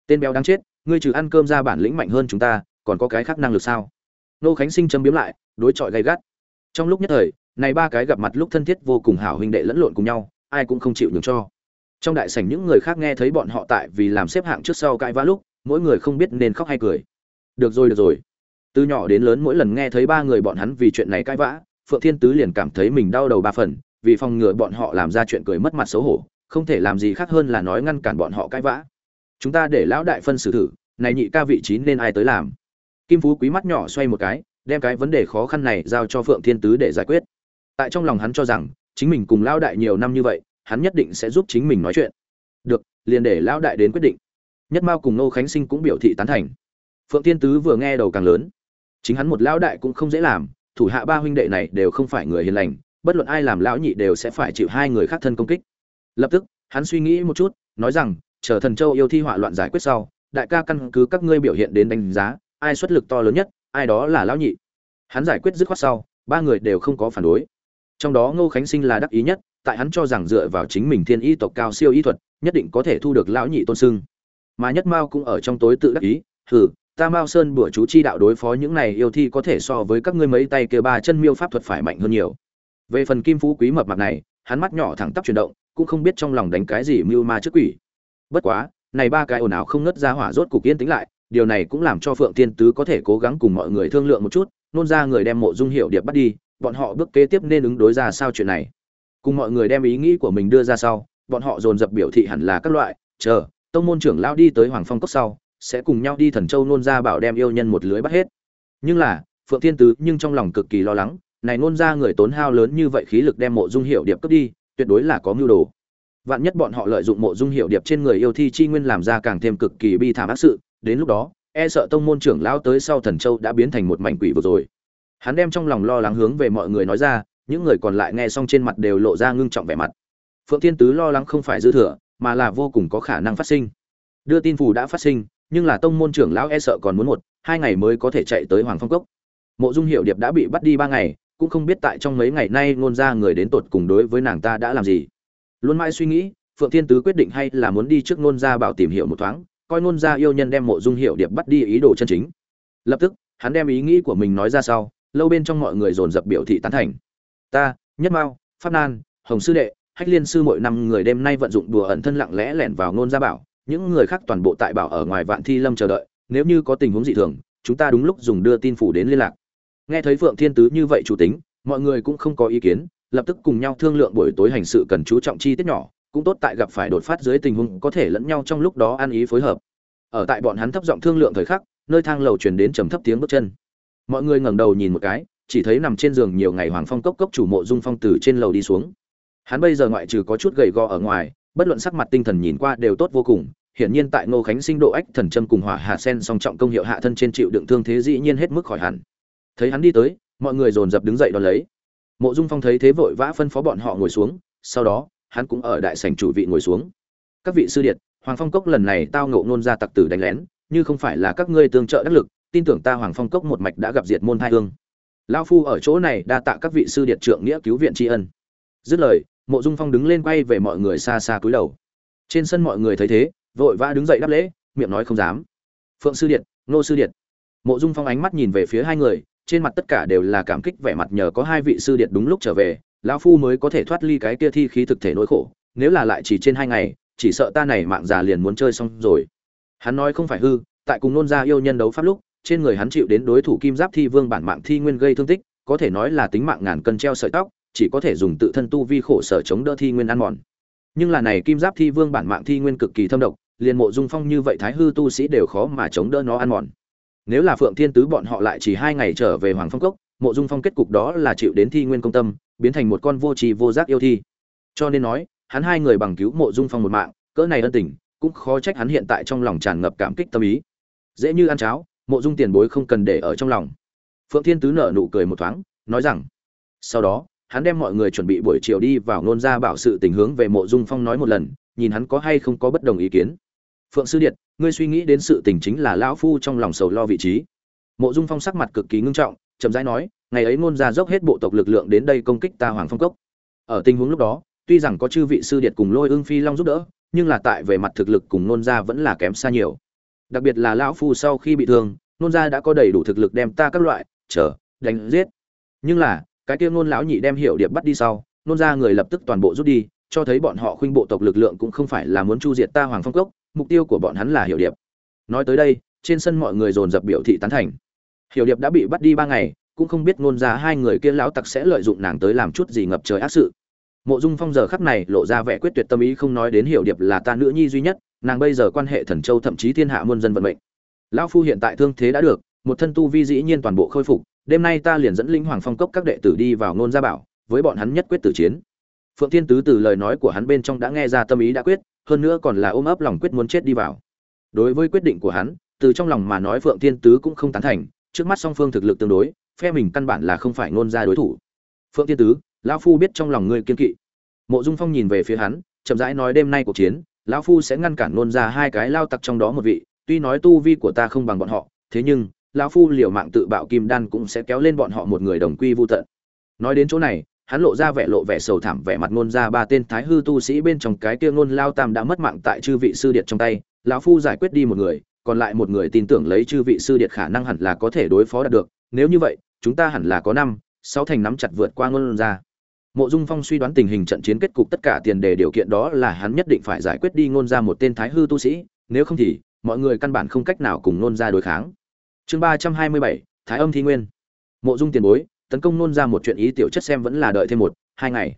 Tên béo đáng chết, ngươi trừ ăn cơm ra bản lĩnh mạnh hơn chúng ta, còn có cái khác năng lực sao? Nô khánh sinh châm biếm lại, đối chọi gay gắt. Trong lúc nhất thời, này ba cái gặp mặt lúc thân thiết vô cùng hảo huynh đệ lẫn lộn cùng nhau, ai cũng không chịu nhường cho trong đại sảnh những người khác nghe thấy bọn họ tại vì làm xếp hạng trước sau cãi vã lúc, mỗi người không biết nên khóc hay cười. Được rồi được rồi. Từ nhỏ đến lớn mỗi lần nghe thấy ba người bọn hắn vì chuyện này cãi vã, phượng thiên tứ liền cảm thấy mình đau đầu ba phần, vì phòng ngừa bọn họ làm ra chuyện cười mất mặt xấu hổ, không thể làm gì khác hơn là nói ngăn cản bọn họ cãi vã. Chúng ta để lão đại phân xử thử, này nhị ca vị trí nên ai tới làm? Kim phú quý mắt nhỏ xoay một cái, đem cái vấn đề khó khăn này giao cho phượng thiên tứ để giải quyết. Tại trong lòng hắn cho rằng, chính mình cùng lão đại nhiều năm như vậy hắn nhất định sẽ giúp chính mình nói chuyện. Được, liền để lão đại đến quyết định. Nhất mao cùng nô khánh sinh cũng biểu thị tán thành. Phượng Tiên tứ vừa nghe đầu càng lớn. Chính hắn một lão đại cũng không dễ làm, thủ hạ ba huynh đệ này đều không phải người hiền lành, bất luận ai làm lão nhị đều sẽ phải chịu hai người khác thân công kích. Lập tức, hắn suy nghĩ một chút, nói rằng, chờ thần châu yêu thi họa loạn giải quyết sau, đại ca căn cứ các ngươi biểu hiện đến đánh giá, ai xuất lực to lớn nhất, ai đó là lão nhị. Hắn giải quyết dứt khoát sau, ba người đều không có phản đối. Trong đó ngô khánh sinh là đắc ý nhất tại hắn cho rằng dựa vào chính mình thiên y tộc cao siêu y thuật, nhất định có thể thu được lão nhị tôn sưng. Mà nhất mao cũng ở trong tối tự đắc ý, hừ, ta mao sơn bữa chú chi đạo đối phó những này yêu thi có thể so với các ngươi mấy tay kia ba chân miêu pháp thuật phải mạnh hơn nhiều. Về phần kim phú quý mập mặt này, hắn mắt nhỏ thẳng tắp chuyển động, cũng không biết trong lòng đánh cái gì mưu ma trước quỷ. Bất quá, này ba cái ồn ào không ngất ra hỏa rốt cục yên tĩnh lại, điều này cũng làm cho phượng thiên tứ có thể cố gắng cùng mọi người thương lượng một chút, nôn ra người đem mộ dung hiệu điệp bắt đi, bọn họ bước kế tiếp nên ứng đối ra sao chuyện này cùng mọi người đem ý nghĩ của mình đưa ra sau, bọn họ dồn dập biểu thị hẳn là các loại, chờ, tông môn trưởng lao đi tới hoàng phong cốc sau, sẽ cùng nhau đi thần châu nôn ra bảo đem yêu nhân một lưới bắt hết. Nhưng là, phượng thiên tứ nhưng trong lòng cực kỳ lo lắng, này nôn ra người tốn hao lớn như vậy khí lực đem mộ dung hiệu điệp cướp đi, tuyệt đối là có mưu đồ. Vạn nhất bọn họ lợi dụng mộ dung hiệu điệp trên người yêu thi chi nguyên làm ra càng thêm cực kỳ bi thảm ác sự, đến lúc đó e sợ tông môn trưởng lão tới sau thần châu đã biến thành một mảnh quỷ vừa rồi. Hắn đem trong lòng lo lắng hướng về mọi người nói ra những người còn lại nghe xong trên mặt đều lộ ra ngưng trọng vẻ mặt. Phượng thiên tứ lo lắng không phải dư thừa, mà là vô cùng có khả năng phát sinh. Đưa tin phù đã phát sinh, nhưng là tông môn trưởng lão e sợ còn muốn một, hai ngày mới có thể chạy tới hoàng phong cốc. Mộ dung hiệu điệp đã bị bắt đi ba ngày, cũng không biết tại trong mấy ngày nay ngôn ra người đến tột cùng đối với nàng ta đã làm gì. Luôn mãi suy nghĩ, phượng thiên tứ quyết định hay là muốn đi trước ngôn gia bảo tìm hiểu một thoáng, coi ngôn gia yêu nhân đem mộ dung hiệu điệp bắt đi ý đồ chân chính. Lập tức, hắn đem ý nghĩ của mình nói ra sau, lâu bên trong mọi người dồn dập biểu thị tán thành ta, nhất mao, pháp nan, hồng sư đệ, hách liên sư mỗi năm người đêm nay vận dụng đùa ẩn thân lặng lẽ lẻn vào ngôn gia bảo. Những người khác toàn bộ tại bảo ở ngoài vạn thi lâm chờ đợi. Nếu như có tình huống dị thường, chúng ta đúng lúc dùng đưa tin phủ đến liên lạc. Nghe thấy phượng thiên tứ như vậy chủ tính, mọi người cũng không có ý kiến, lập tức cùng nhau thương lượng buổi tối hành sự cần chú trọng chi tiết nhỏ. Cũng tốt tại gặp phải đột phát dưới tình huống có thể lẫn nhau trong lúc đó ăn ý phối hợp. Ở tại bọn hắn thấp giọng thương lượng thời khắc, nơi thang lầu truyền đến trầm thấp tiếng bước chân. Mọi người ngẩng đầu nhìn một cái chỉ thấy nằm trên giường nhiều ngày hoàng phong cốc cốc chủ mộ dung phong từ trên lầu đi xuống. Hắn bây giờ ngoại trừ có chút gầy gò ở ngoài, bất luận sắc mặt tinh thần nhìn qua đều tốt vô cùng. Hiển nhiên tại ngô khánh sinh độ ách thần châm cùng hỏa hạ sen song trọng công hiệu hạ thân trên chịu đựng thương thế dĩ nhiên hết mức khỏi hẳn. Thấy hắn đi tới, mọi người dồn dập đứng dậy đón lấy. Mộ dung phong thấy thế vội vã phân phó bọn họ ngồi xuống, sau đó, hắn cũng ở đại sảnh chủ vị ngồi xuống. Các vị sư điệt, hoàng phong cốc lần này tao ngộ nôn ra tặc tử đánh lén, như không phải là các ngươi tương trợ đắc lực, tin tưởng ta hoàng phong cốc một mạch đã gặp diệt môn thai hương lao phu ở chỗ này đa tạ các vị sư điệt trượng nghĩa cứu viện tri ân. Dứt lời, mộ dung phong đứng lên quay về mọi người xa xa cúi đầu. Trên sân mọi người thấy thế, vội vã đứng dậy đáp lễ, miệng nói không dám. Phượng sư điện nô sư điện mộ dung phong ánh mắt nhìn về phía hai người, trên mặt tất cả đều là cảm kích vẻ mặt nhờ có hai vị sư điện đúng lúc trở về lão phu mới có thể thoát ly cái kia thi khí thực thể nỗi khổ, nếu là lại chỉ trên hai ngày, chỉ sợ ta này mạng già liền muốn chơi xong rồi. Hắn nói không phải hư, tại cùng nôn gia yêu nhân đấu pháp lúc trên người hắn chịu đến đối thủ kim giáp thi vương bản mạng thi nguyên gây thương tích, có thể nói là tính mạng ngàn cân treo sợi tóc, chỉ có thể dùng tự thân tu vi khổ sở chống đỡ thi nguyên ăn mòn. Nhưng là này kim giáp thi vương bản mạng thi nguyên cực kỳ thâm độc, liền mộ dung phong như vậy thái hư tu sĩ đều khó mà chống đỡ nó ăn mòn. Nếu là phượng thiên tứ bọn họ lại chỉ hai ngày trở về hoàng phong cốc, mộ dung phong kết cục đó là chịu đến thi nguyên công tâm, biến thành một con vô tri vô giác yêu thi. Cho nên nói, hắn hai người bằng cứu mộ dung phong một mạng, cỡ này ân tình, cũng khó trách hắn hiện tại trong lòng tràn ngập cảm kích tâm ý. Dễ như ăn cháo mộ dung tiền bối không cần để ở trong lòng. Phượng thiên tứ nở nụ cười một thoáng, nói rằng, sau đó, hắn đem mọi người chuẩn bị buổi chiều đi vào nôn ra bảo sự tình hướng về mộ dung phong nói một lần, nhìn hắn có hay không có bất đồng ý kiến. Phượng sư điện ngươi suy nghĩ đến sự tình chính là lão phu trong lòng sầu lo vị trí. Mộ dung phong sắc mặt cực kỳ ngưng trọng, chậm rãi nói, ngày ấy ngôn ra dốc hết bộ tộc lực lượng đến đây công kích ta hoàng phong cốc. Ở tình huống lúc đó, tuy rằng có chư vị sư điện cùng lôi ương phi long giúp đỡ, nhưng là tại về mặt thực lực cùng nôn ra vẫn là kém xa nhiều đặc biệt là lão phu sau khi bị thương, nôn ra đã có đầy đủ thực lực đem ta các loại chờ đánh, giết. Nhưng là, cái kia nôn lão nhị đem hiệu điệp bắt đi sau, nôn ra người lập tức toàn bộ rút đi, cho thấy bọn họ khuynh bộ tộc lực lượng cũng không phải là muốn chu diệt ta hoàng phong cốc, mục tiêu của bọn hắn là hiệu điệp. Nói tới đây, trên sân mọi người dồn dập biểu thị tán thành. Hiệu điệp đã bị bắt đi ba ngày, cũng không biết ngôn ra hai người kia lão tặc sẽ lợi dụng nàng tới làm chút gì ngập trời ác sự mộ dung phong giờ khắc này lộ ra vẻ quyết tuyệt tâm ý không nói đến hiểu điệp là ta nữ nhi duy nhất, nàng bây giờ quan hệ thần châu thậm chí thiên hạ muôn dân vận mệnh. Lão phu hiện tại thương thế đã được, một thân tu vi dĩ nhiên toàn bộ khôi phục, đêm nay ta liền dẫn linh hoàng phong cốc các đệ tử đi vào nôn gia bảo, với bọn hắn nhất quyết tử chiến. Phượng thiên tứ từ lời nói của hắn bên trong đã nghe ra tâm ý đã quyết, hơn nữa còn là ôm ấp lòng quyết muốn chết đi vào. Đối với quyết định của hắn, từ trong lòng mà nói phượng thiên tứ cũng không tán thành, trước mắt song phương thực lực tương đối, phe mình căn bản là không phải nôn ra đối thủ. Phượng thiên tứ lão phu biết trong lòng ngươi kiên kỵ. Mộ dung phong nhìn về phía hắn, chậm rãi nói đêm nay cuộc chiến, lão phu sẽ ngăn cản Nôn ra hai cái lao tặc trong đó một vị, tuy nói tu vi của ta không bằng bọn họ, thế nhưng, lão phu liều mạng tự bạo kim đan cũng sẽ kéo lên bọn họ một người đồng quy vô tận. Nói đến chỗ này, hắn lộ ra vẻ lộ vẻ sầu thảm vẻ mặt ngôn ra ba tên thái hư tu sĩ bên trong cái kia ngôn lao tam đã mất mạng tại chư vị sư điệt trong tay. Lão phu giải quyết đi một người, còn lại một người tin tưởng lấy chư vị sư điệt khả năng hẳn là có thể đối phó đạt được. Nếu như vậy, chúng ta hẳn là có năm, sáu thành nắm chặt vượt qua ngôn ra mộ dung phong suy đoán tình hình trận chiến kết cục tất cả tiền đề điều kiện đó là hắn nhất định phải giải quyết đi ngôn ra một tên thái hư tu sĩ, nếu không thì, mọi người căn bản không cách nào cùng ngôn ra đối kháng. Chương ba trăm hai mươi bảy, thái âm thi nguyên. Mộ dung tiền bối, tấn công nôn ra một chuyện ý tiểu chất xem vẫn là đợi thêm một, hai ngày.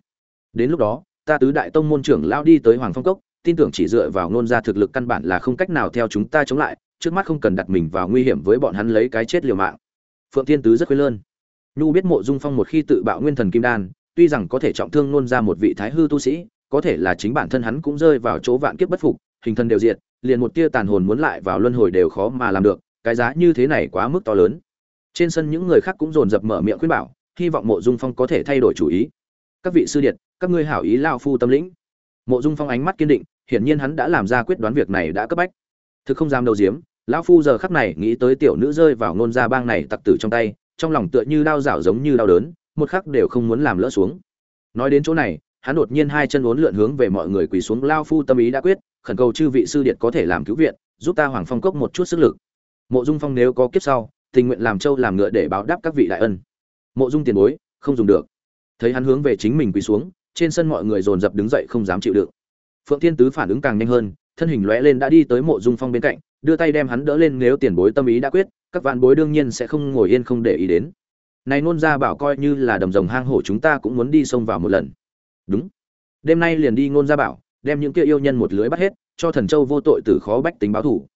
Đến lúc đó, ta tứ đại tông môn trưởng lao đi tới hoàng phong cốc, tin tưởng chỉ dựa vào nôn ra thực lực căn bản là không cách nào theo chúng ta chống lại, trước mắt không cần đặt mình vào nguy hiểm với bọn hắn lấy cái chết liều mạng. Phượng thiên tứ rất khuyên lơn. Nhu biết mộ dung phong một khi tự bạo nguyên thần kim đan tuy rằng có thể trọng thương nôn ra một vị thái hư tu sĩ, có thể là chính bản thân hắn cũng rơi vào chỗ vạn kiếp bất phục, hình thân đều diệt, liền một tia tàn hồn muốn lại vào luân hồi đều khó mà làm được, cái giá như thế này quá mức to lớn. Trên sân những người khác cũng dồn dập mở miệng khuyên bảo, hy vọng mộ dung phong có thể thay đổi chủ ý. Các vị sư điện các ngươi hảo ý lao phu tâm lĩnh. Mộ dung phong ánh mắt kiên định, hiển nhiên hắn đã làm ra quyết đoán việc này đã cấp bách. Thực không dám đầu diếm, lão phu giờ khắc này nghĩ tới tiểu nữ rơi vào ngôn gia bang này tặc tử trong tay, trong lòng tựa như đau rảo giống như đau đớn một khắc đều không muốn làm lỡ xuống. Nói đến chỗ này, hắn đột nhiên hai chân uốn lượn hướng về mọi người quỳ xuống, lao phu tâm ý đã quyết, khẩn cầu chư vị sư điện có thể làm cứu viện, giúp ta hoàng phong cốc một chút sức lực. Mộ dung phong nếu có kiếp sau, tình nguyện làm trâu làm ngựa để báo đáp các vị đại ân. Mộ dung tiền bối, không dùng được. Thấy hắn hướng về chính mình quỳ xuống, trên sân mọi người dồn dập đứng dậy không dám chịu đựng. Phượng thiên tứ phản ứng càng nhanh hơn, thân hình lóe lên đã đi tới mộ dung phong bên cạnh, đưa tay đem hắn đỡ lên, nếu tiền bối tâm ý đã quyết, các vạn bối đương nhiên sẽ không ngồi yên không để ý đến này nôn ra bảo coi như là đầm rồng hang hổ chúng ta cũng muốn đi xông vào một lần. Đúng. Đêm nay liền đi ngôn ra bảo, đem những kia yêu nhân một lưới bắt hết, cho thần châu vô tội tử khó bách tính báo thủ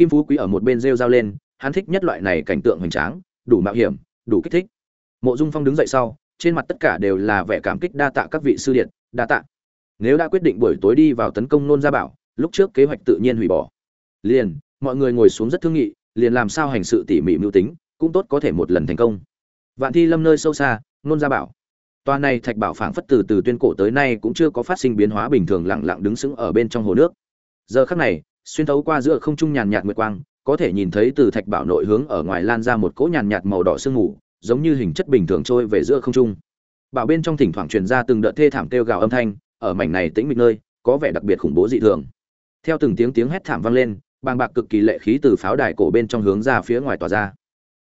kim phú quý ở một bên rêu rao lên, hắn thích nhất loại này cảnh tượng hoành tráng, đủ mạo hiểm, đủ kích thích. Mộ dung phong đứng dậy sau, trên mặt tất cả đều là vẻ cảm kích đa tạ các vị sư điện đa tạ. Nếu đã quyết định buổi tối đi vào tấn công nôn gia bảo, lúc trước kế hoạch tự nhiên hủy bỏ. Liền, mọi người ngồi xuống rất thương nghị, liền làm sao hành sự tỉ mỉ mưu tính, cũng tốt có thể một lần thành công vạn thi lâm nơi sâu xa, nôn gia bảo. Toa này thạch bảo phảng phất từ từ tuyên cổ tới nay cũng chưa có phát sinh biến hóa bình thường lặng lặng đứng sững ở bên trong hồ nước. Giờ khắc này, xuyên thấu qua giữa không trung nhàn nhạt nguyệt quang, có thể nhìn thấy từ thạch bảo nội hướng ở ngoài lan ra một cỗ nhàn nhạt màu đỏ sương mù, giống như hình chất bình thường trôi về giữa không trung. Bảo bên trong thỉnh thoảng truyền ra từng đợt thê thảm kêu gào âm thanh, ở mảnh này tĩnh mịch nơi, có vẻ đặc biệt khủng bố dị thường. Theo từng tiếng tiếng hét thảm vang lên, bàng bạc cực kỳ lệ khí từ pháo đài cổ bên trong hướng ra phía ngoài tỏa ra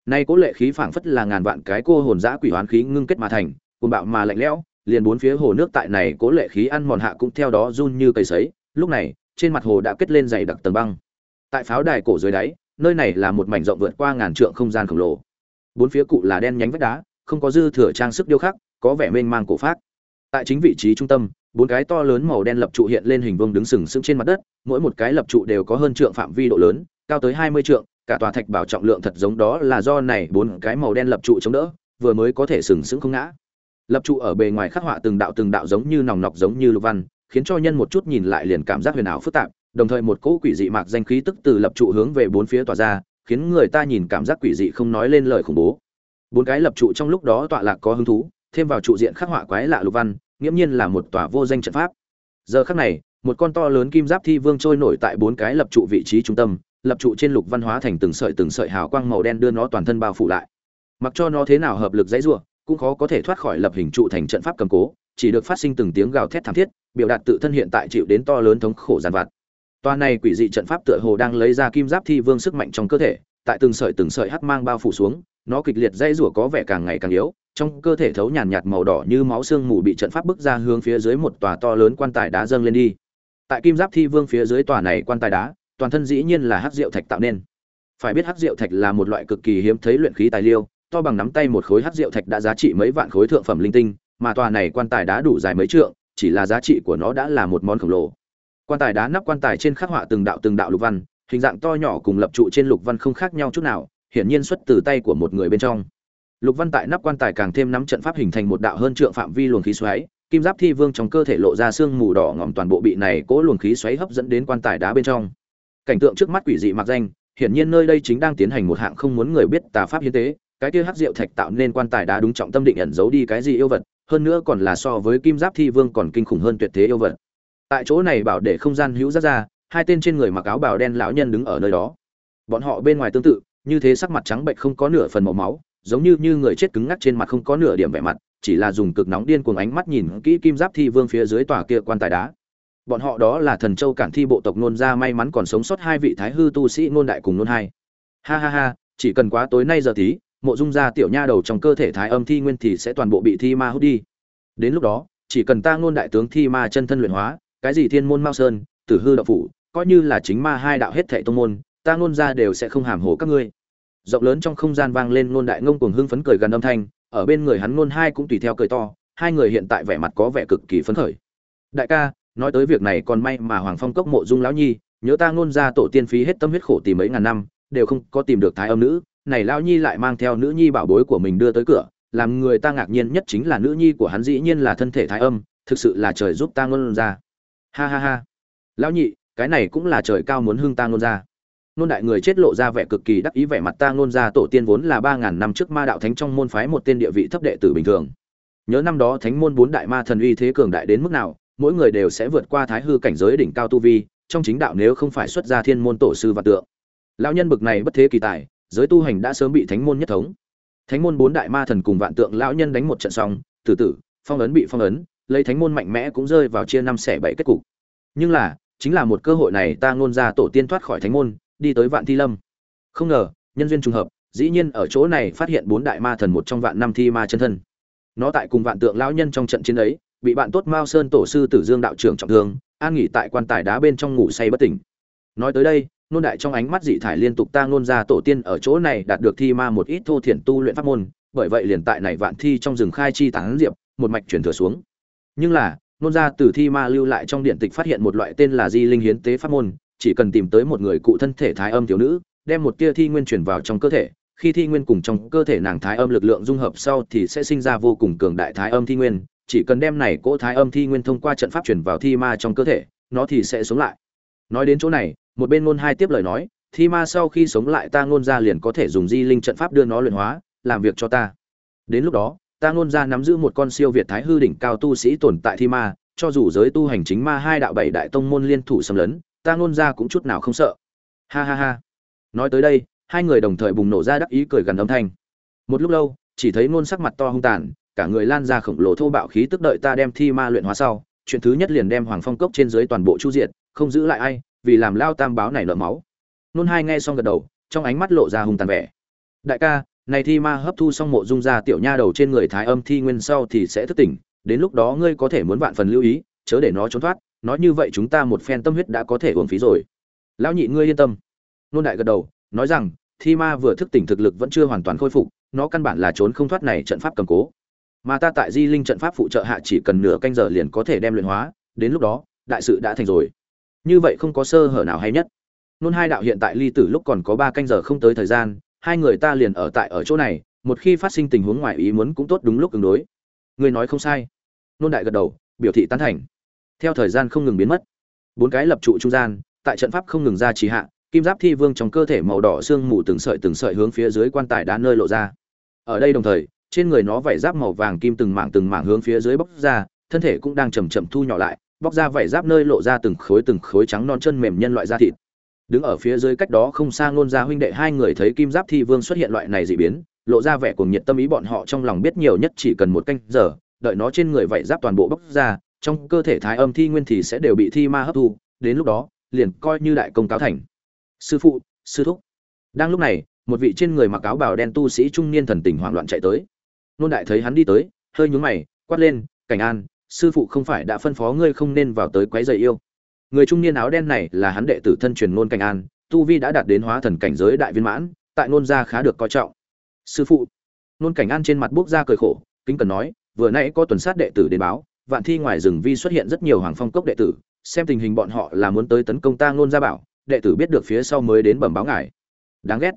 nay cố lệ khí phảng phất là ngàn vạn cái cô hồn dã quỷ hoán khí ngưng kết mà thành, cuồng bạo mà lạnh lẽo, liền bốn phía hồ nước tại này cố lệ khí ăn mòn hạ cũng theo đó run như cây sấy. Lúc này, trên mặt hồ đã kết lên dày đặc tầng băng. Tại pháo đài cổ dưới đáy, nơi này là một mảnh rộng vượt qua ngàn trượng không gian khổng lồ. Bốn phía cụ là đen nhánh vách đá, không có dư thừa trang sức điêu khắc, có vẻ mênh mang cổ phát tại chính vị trí trung tâm, bốn cái to lớn màu đen lập trụ hiện lên hình vuông đứng sừng sững trên mặt đất, mỗi một cái lập trụ đều có hơn trượng phạm vi độ lớn, cao tới hai mươi trượng cả tòa thạch bảo trọng lượng thật giống đó là do này bốn cái màu đen lập trụ chống đỡ, vừa mới có thể sừng sững không ngã. Lập trụ ở bề ngoài khắc họa từng đạo từng đạo giống như nòng nọc giống như lục văn, khiến cho nhân một chút nhìn lại liền cảm giác huyền ảo phức tạp, đồng thời một cỗ quỷ dị mạc danh khí tức từ lập trụ hướng về bốn phía tỏa ra, khiến người ta nhìn cảm giác quỷ dị không nói lên lời khủng bố. Bốn cái lập trụ trong lúc đó tọa lạc có hứng thú, thêm vào trụ diện khắc họa quái lạ lục văn, nghiễm nhiên là một tòa vô danh trận pháp. Giờ khắc này, một con to lớn kim giáp thi vương trôi nổi tại bốn cái lập trụ vị trí trung tâm lập trụ trên lục văn hóa thành từng sợi từng sợi hào quang màu đen đưa nó toàn thân bao phủ lại. Mặc cho nó thế nào hợp lực dãy rủa, cũng khó có thể thoát khỏi lập hình trụ thành trận pháp cầm cố, chỉ được phát sinh từng tiếng gào thét thảm thiết, biểu đạt tự thân hiện tại chịu đến to lớn thống khổ giàn vặt. Toa này quỷ dị trận pháp tựa hồ đang lấy ra kim giáp thi vương sức mạnh trong cơ thể, tại từng sợi từng sợi hắc mang bao phủ xuống, nó kịch liệt dãy rủa có vẻ càng ngày càng yếu, trong cơ thể thấu nhàn nhạt màu đỏ như máu xương mù bị trận pháp bức ra hướng phía dưới một tòa to lớn quan tài đá dâng lên đi. Tại kim giáp thi vương phía dưới tòa này quan tài đá toàn thân dĩ nhiên là hắc diệu thạch tạo nên. Phải biết hắc diệu thạch là một loại cực kỳ hiếm thấy luyện khí tài liệu. to bằng nắm tay một khối hắc diệu thạch đã giá trị mấy vạn khối thượng phẩm linh tinh, mà tòa này quan tài đá đủ dài mấy trượng, chỉ là giá trị của nó đã là một món khổng lồ. Quan tài đá nắp quan tài trên khắc họa từng đạo từng đạo lục văn, hình dạng to nhỏ cùng lập trụ trên lục văn không khác nhau chút nào, hiển nhiên xuất từ tay của một người bên trong. Lục văn tại nắp quan tài càng thêm nắm trận pháp hình thành một đạo hơn trượng phạm vi luồng khí xoáy, kim giáp thi vương trong cơ thể lộ ra xương mù đỏ ngỏm toàn bộ bị này cố luồng khí xoáy hấp dẫn đến quan tài đá bên trong cảnh tượng trước mắt quỷ dị mặc danh, hiển nhiên nơi đây chính đang tiến hành một hạng không muốn người biết tà pháp hiến tế, cái kia hắc diệu thạch tạo nên quan tài đá đúng trọng tâm định ẩn giấu đi cái gì yêu vật, hơn nữa còn là so với kim giáp thi vương còn kinh khủng hơn tuyệt thế yêu vật. Tại chỗ này bảo để không gian hữu rất ra, hai tên trên người mặc áo bào đen lão nhân đứng ở nơi đó. Bọn họ bên ngoài tương tự, như thế sắc mặt trắng bệnh không có nửa phần màu máu, giống như như người chết cứng ngắc trên mặt không có nửa điểm vẻ mặt, chỉ là dùng cực nóng điên cuồng ánh mắt nhìn kỹ kim giáp thi vương phía dưới tòa kia quan tài đá bọn họ đó là thần châu cản thi bộ tộc nôn ra may mắn còn sống sót hai vị thái hư tu sĩ nôn đại cùng nôn hai. Ha ha ha, chỉ cần quá tối nay giờ tí, mộ dung ra tiểu nha đầu trong cơ thể thái âm thi nguyên thì sẽ toàn bộ bị thi ma hút đi. Đến lúc đó, chỉ cần ta ngôn đại tướng thi ma chân thân luyện hóa, cái gì thiên môn mao sơn, tử hư đạo phủ, coi như là chính ma hai đạo hết thệ tông môn, ta ngôn ra đều sẽ không hàm hồ các ngươi. Rộng lớn trong không gian vang lên ngôn đại ngông cuồng hưng phấn cười gần âm thanh, ở bên người hắn ngôn hai cũng tùy theo cười to, hai người hiện tại vẻ mặt có vẻ cực kỳ phấn khởi. Đại ca nói tới việc này còn may mà hoàng phong cốc mộ dung lão nhi, nhớ ta ngôn ra tổ tiên phí hết tâm huyết khổ tìm mấy ngàn năm, đều không có tìm được thái âm nữ, này lão nhi lại mang theo nữ nhi bảo bối của mình đưa tới cửa, làm người ta ngạc nhiên nhất chính là nữ nhi của hắn dĩ nhiên là thân thể thái âm, thực sự là trời giúp ta ngôn ra. Ha ha ha. Lão nhị, cái này cũng là trời cao muốn hưng ta ngôn ra. Nôn đại người chết lộ ra vẻ cực kỳ đắc ý, vẻ mặt ta ngôn ra tổ tiên vốn là ba ngàn năm trước ma đạo thánh trong môn phái một tên địa vị thấp đệ tử bình thường. Nhớ năm đó thánh môn bốn đại ma thần uy thế cường đại đến mức nào mỗi người đều sẽ vượt qua thái hư cảnh giới đỉnh cao tu vi, trong chính đạo nếu không phải xuất gia thiên môn tổ sư và tượng. Lão nhân bực này bất thế kỳ tài, giới tu hành đã sớm bị thánh môn nhất thống. Thánh môn bốn đại ma thần cùng vạn tượng lão nhân đánh một trận xong, tử tử, phong ấn bị phong ấn, lấy thánh môn mạnh mẽ cũng rơi vào chia năm xẻ bảy kết cục. Nhưng là, chính là một cơ hội này ta ngôn ra tổ tiên thoát khỏi thánh môn, đi tới vạn thi lâm. Không ngờ, nhân duyên trùng hợp, dĩ nhiên ở chỗ này phát hiện bốn đại ma thần một trong vạn năm thi ma chân thân. Nó tại cùng vạn tượng lão nhân trong trận chiến ấy bị bạn tốt mao sơn tổ sư tử dương đạo trưởng trọng thương, an nghỉ tại quan tài đá bên trong ngủ say bất tỉnh. Nói tới đây, nôn đại trong ánh mắt dị thải liên tục ta ngôn ra tổ tiên ở chỗ này đạt được thi ma một ít thô thiển tu luyện pháp môn, bởi vậy liền tại này vạn thi trong rừng khai chi tán diệp, một mạch chuyển thừa xuống. Nhưng là, nôn ra từ thi ma lưu lại trong điện tịch phát hiện một loại tên là di linh hiến tế pháp môn, chỉ cần tìm tới một người cụ thân thể thái âm thiếu nữ, đem một tia thi nguyên chuyển vào trong cơ thể, khi thi nguyên cùng trong cơ thể nàng thái âm lực lượng dung hợp sau thì sẽ sinh ra vô cùng cường đại thái âm thi nguyên chỉ cần đem này cỗ thái âm thi nguyên thông qua trận pháp chuyển vào thi ma trong cơ thể, nó thì sẽ sống lại. Nói đến chỗ này, một bên ngôn hai tiếp lời nói, thi ma sau khi sống lại ta ngôn ra liền có thể dùng di linh trận pháp đưa nó luyện hóa, làm việc cho ta. Đến lúc đó, ta ngôn ra nắm giữ một con siêu việt thái hư đỉnh cao tu sĩ tồn tại thi ma, cho dù giới tu hành chính ma hai đạo bảy đại tông môn liên thủ xâm lấn, ta ngôn ra cũng chút nào không sợ. Ha ha ha. Nói tới đây, hai người đồng thời bùng nổ ra đắc ý cười gần âm thanh. Một lúc lâu, chỉ thấy ngôn sắc mặt to hung tàn cả người lan ra khổng lồ thô bạo khí tức đợi ta đem thi ma luyện hóa sau, chuyện thứ nhất liền đem hoàng phong cốc trên dưới toàn bộ chu diệt, không giữ lại ai, vì làm lao tam báo này nợ máu. Nôn hai nghe xong gật đầu, trong ánh mắt lộ ra hung tàn vẻ. Đại ca, này thi ma hấp thu xong mộ dung ra tiểu nha đầu trên người thái âm thi nguyên sau thì sẽ thức tỉnh, đến lúc đó ngươi có thể muốn vạn phần lưu ý, chớ để nó trốn thoát, nói như vậy chúng ta một phen tâm huyết đã có thể uổng phí rồi. Lão nhị ngươi yên tâm. Nôn đại gật đầu, nói rằng, thi ma vừa thức tỉnh thực lực vẫn chưa hoàn toàn khôi phục, nó căn bản là trốn không thoát này trận pháp cầm cố mà ta tại di linh trận pháp phụ trợ hạ chỉ cần nửa canh giờ liền có thể đem luyện hóa, đến lúc đó, đại sự đã thành rồi. Như vậy không có sơ hở nào hay nhất. Nôn hai đạo hiện tại ly tử lúc còn có ba canh giờ không tới thời gian, hai người ta liền ở tại ở chỗ này, một khi phát sinh tình huống ngoài ý muốn cũng tốt đúng lúc ứng đối. Người nói không sai. Nôn đại gật đầu, biểu thị tán thành. Theo thời gian không ngừng biến mất. Bốn cái lập trụ trung gian, tại trận pháp không ngừng ra trì hạ, kim giáp thi vương trong cơ thể màu đỏ xương mù từng sợi từng sợi hướng phía dưới quan tài đá nơi lộ ra. Ở đây đồng thời trên người nó vảy giáp màu vàng kim từng mảng từng mảng hướng phía dưới bóc ra, thân thể cũng đang chậm chậm thu nhỏ lại, bóc ra vảy giáp nơi lộ ra từng khối từng khối trắng non chân mềm nhân loại da thịt. Đứng ở phía dưới cách đó không xa ngôn gia huynh đệ hai người thấy kim giáp thi vương xuất hiện loại này dị biến, lộ ra vẻ cuồng nhiệt tâm ý bọn họ trong lòng biết nhiều nhất chỉ cần một canh giờ, đợi nó trên người vảy giáp toàn bộ bóc ra, trong cơ thể thái âm thi nguyên thì sẽ đều bị thi ma hấp thu, đến lúc đó, liền coi như đại công cáo thành. Sư phụ, sư thúc. Đang lúc này, một vị trên người mặc áo bào đen tu sĩ trung niên thần tình hoảng loạn chạy tới nôn đại thấy hắn đi tới, hơi nhúng mày, quát lên, cảnh an, sư phụ không phải đã phân phó ngươi không nên vào tới quấy rầy yêu? Người trung niên áo đen này là hắn đệ tử thân truyền nôn cảnh an, tu vi đã đạt đến hóa thần cảnh giới đại viên mãn, tại nôn gia khá được coi trọng. Sư phụ. Nôn cảnh an trên mặt bốc ra cười khổ, kính cần nói, vừa nãy có tuần sát đệ tử đến báo, vạn thi ngoài rừng vi xuất hiện rất nhiều hoàng phong cốc đệ tử, xem tình hình bọn họ là muốn tới tấn công ta nôn gia bảo, đệ tử biết được phía sau mới đến bẩm báo ngài. Đáng ghét.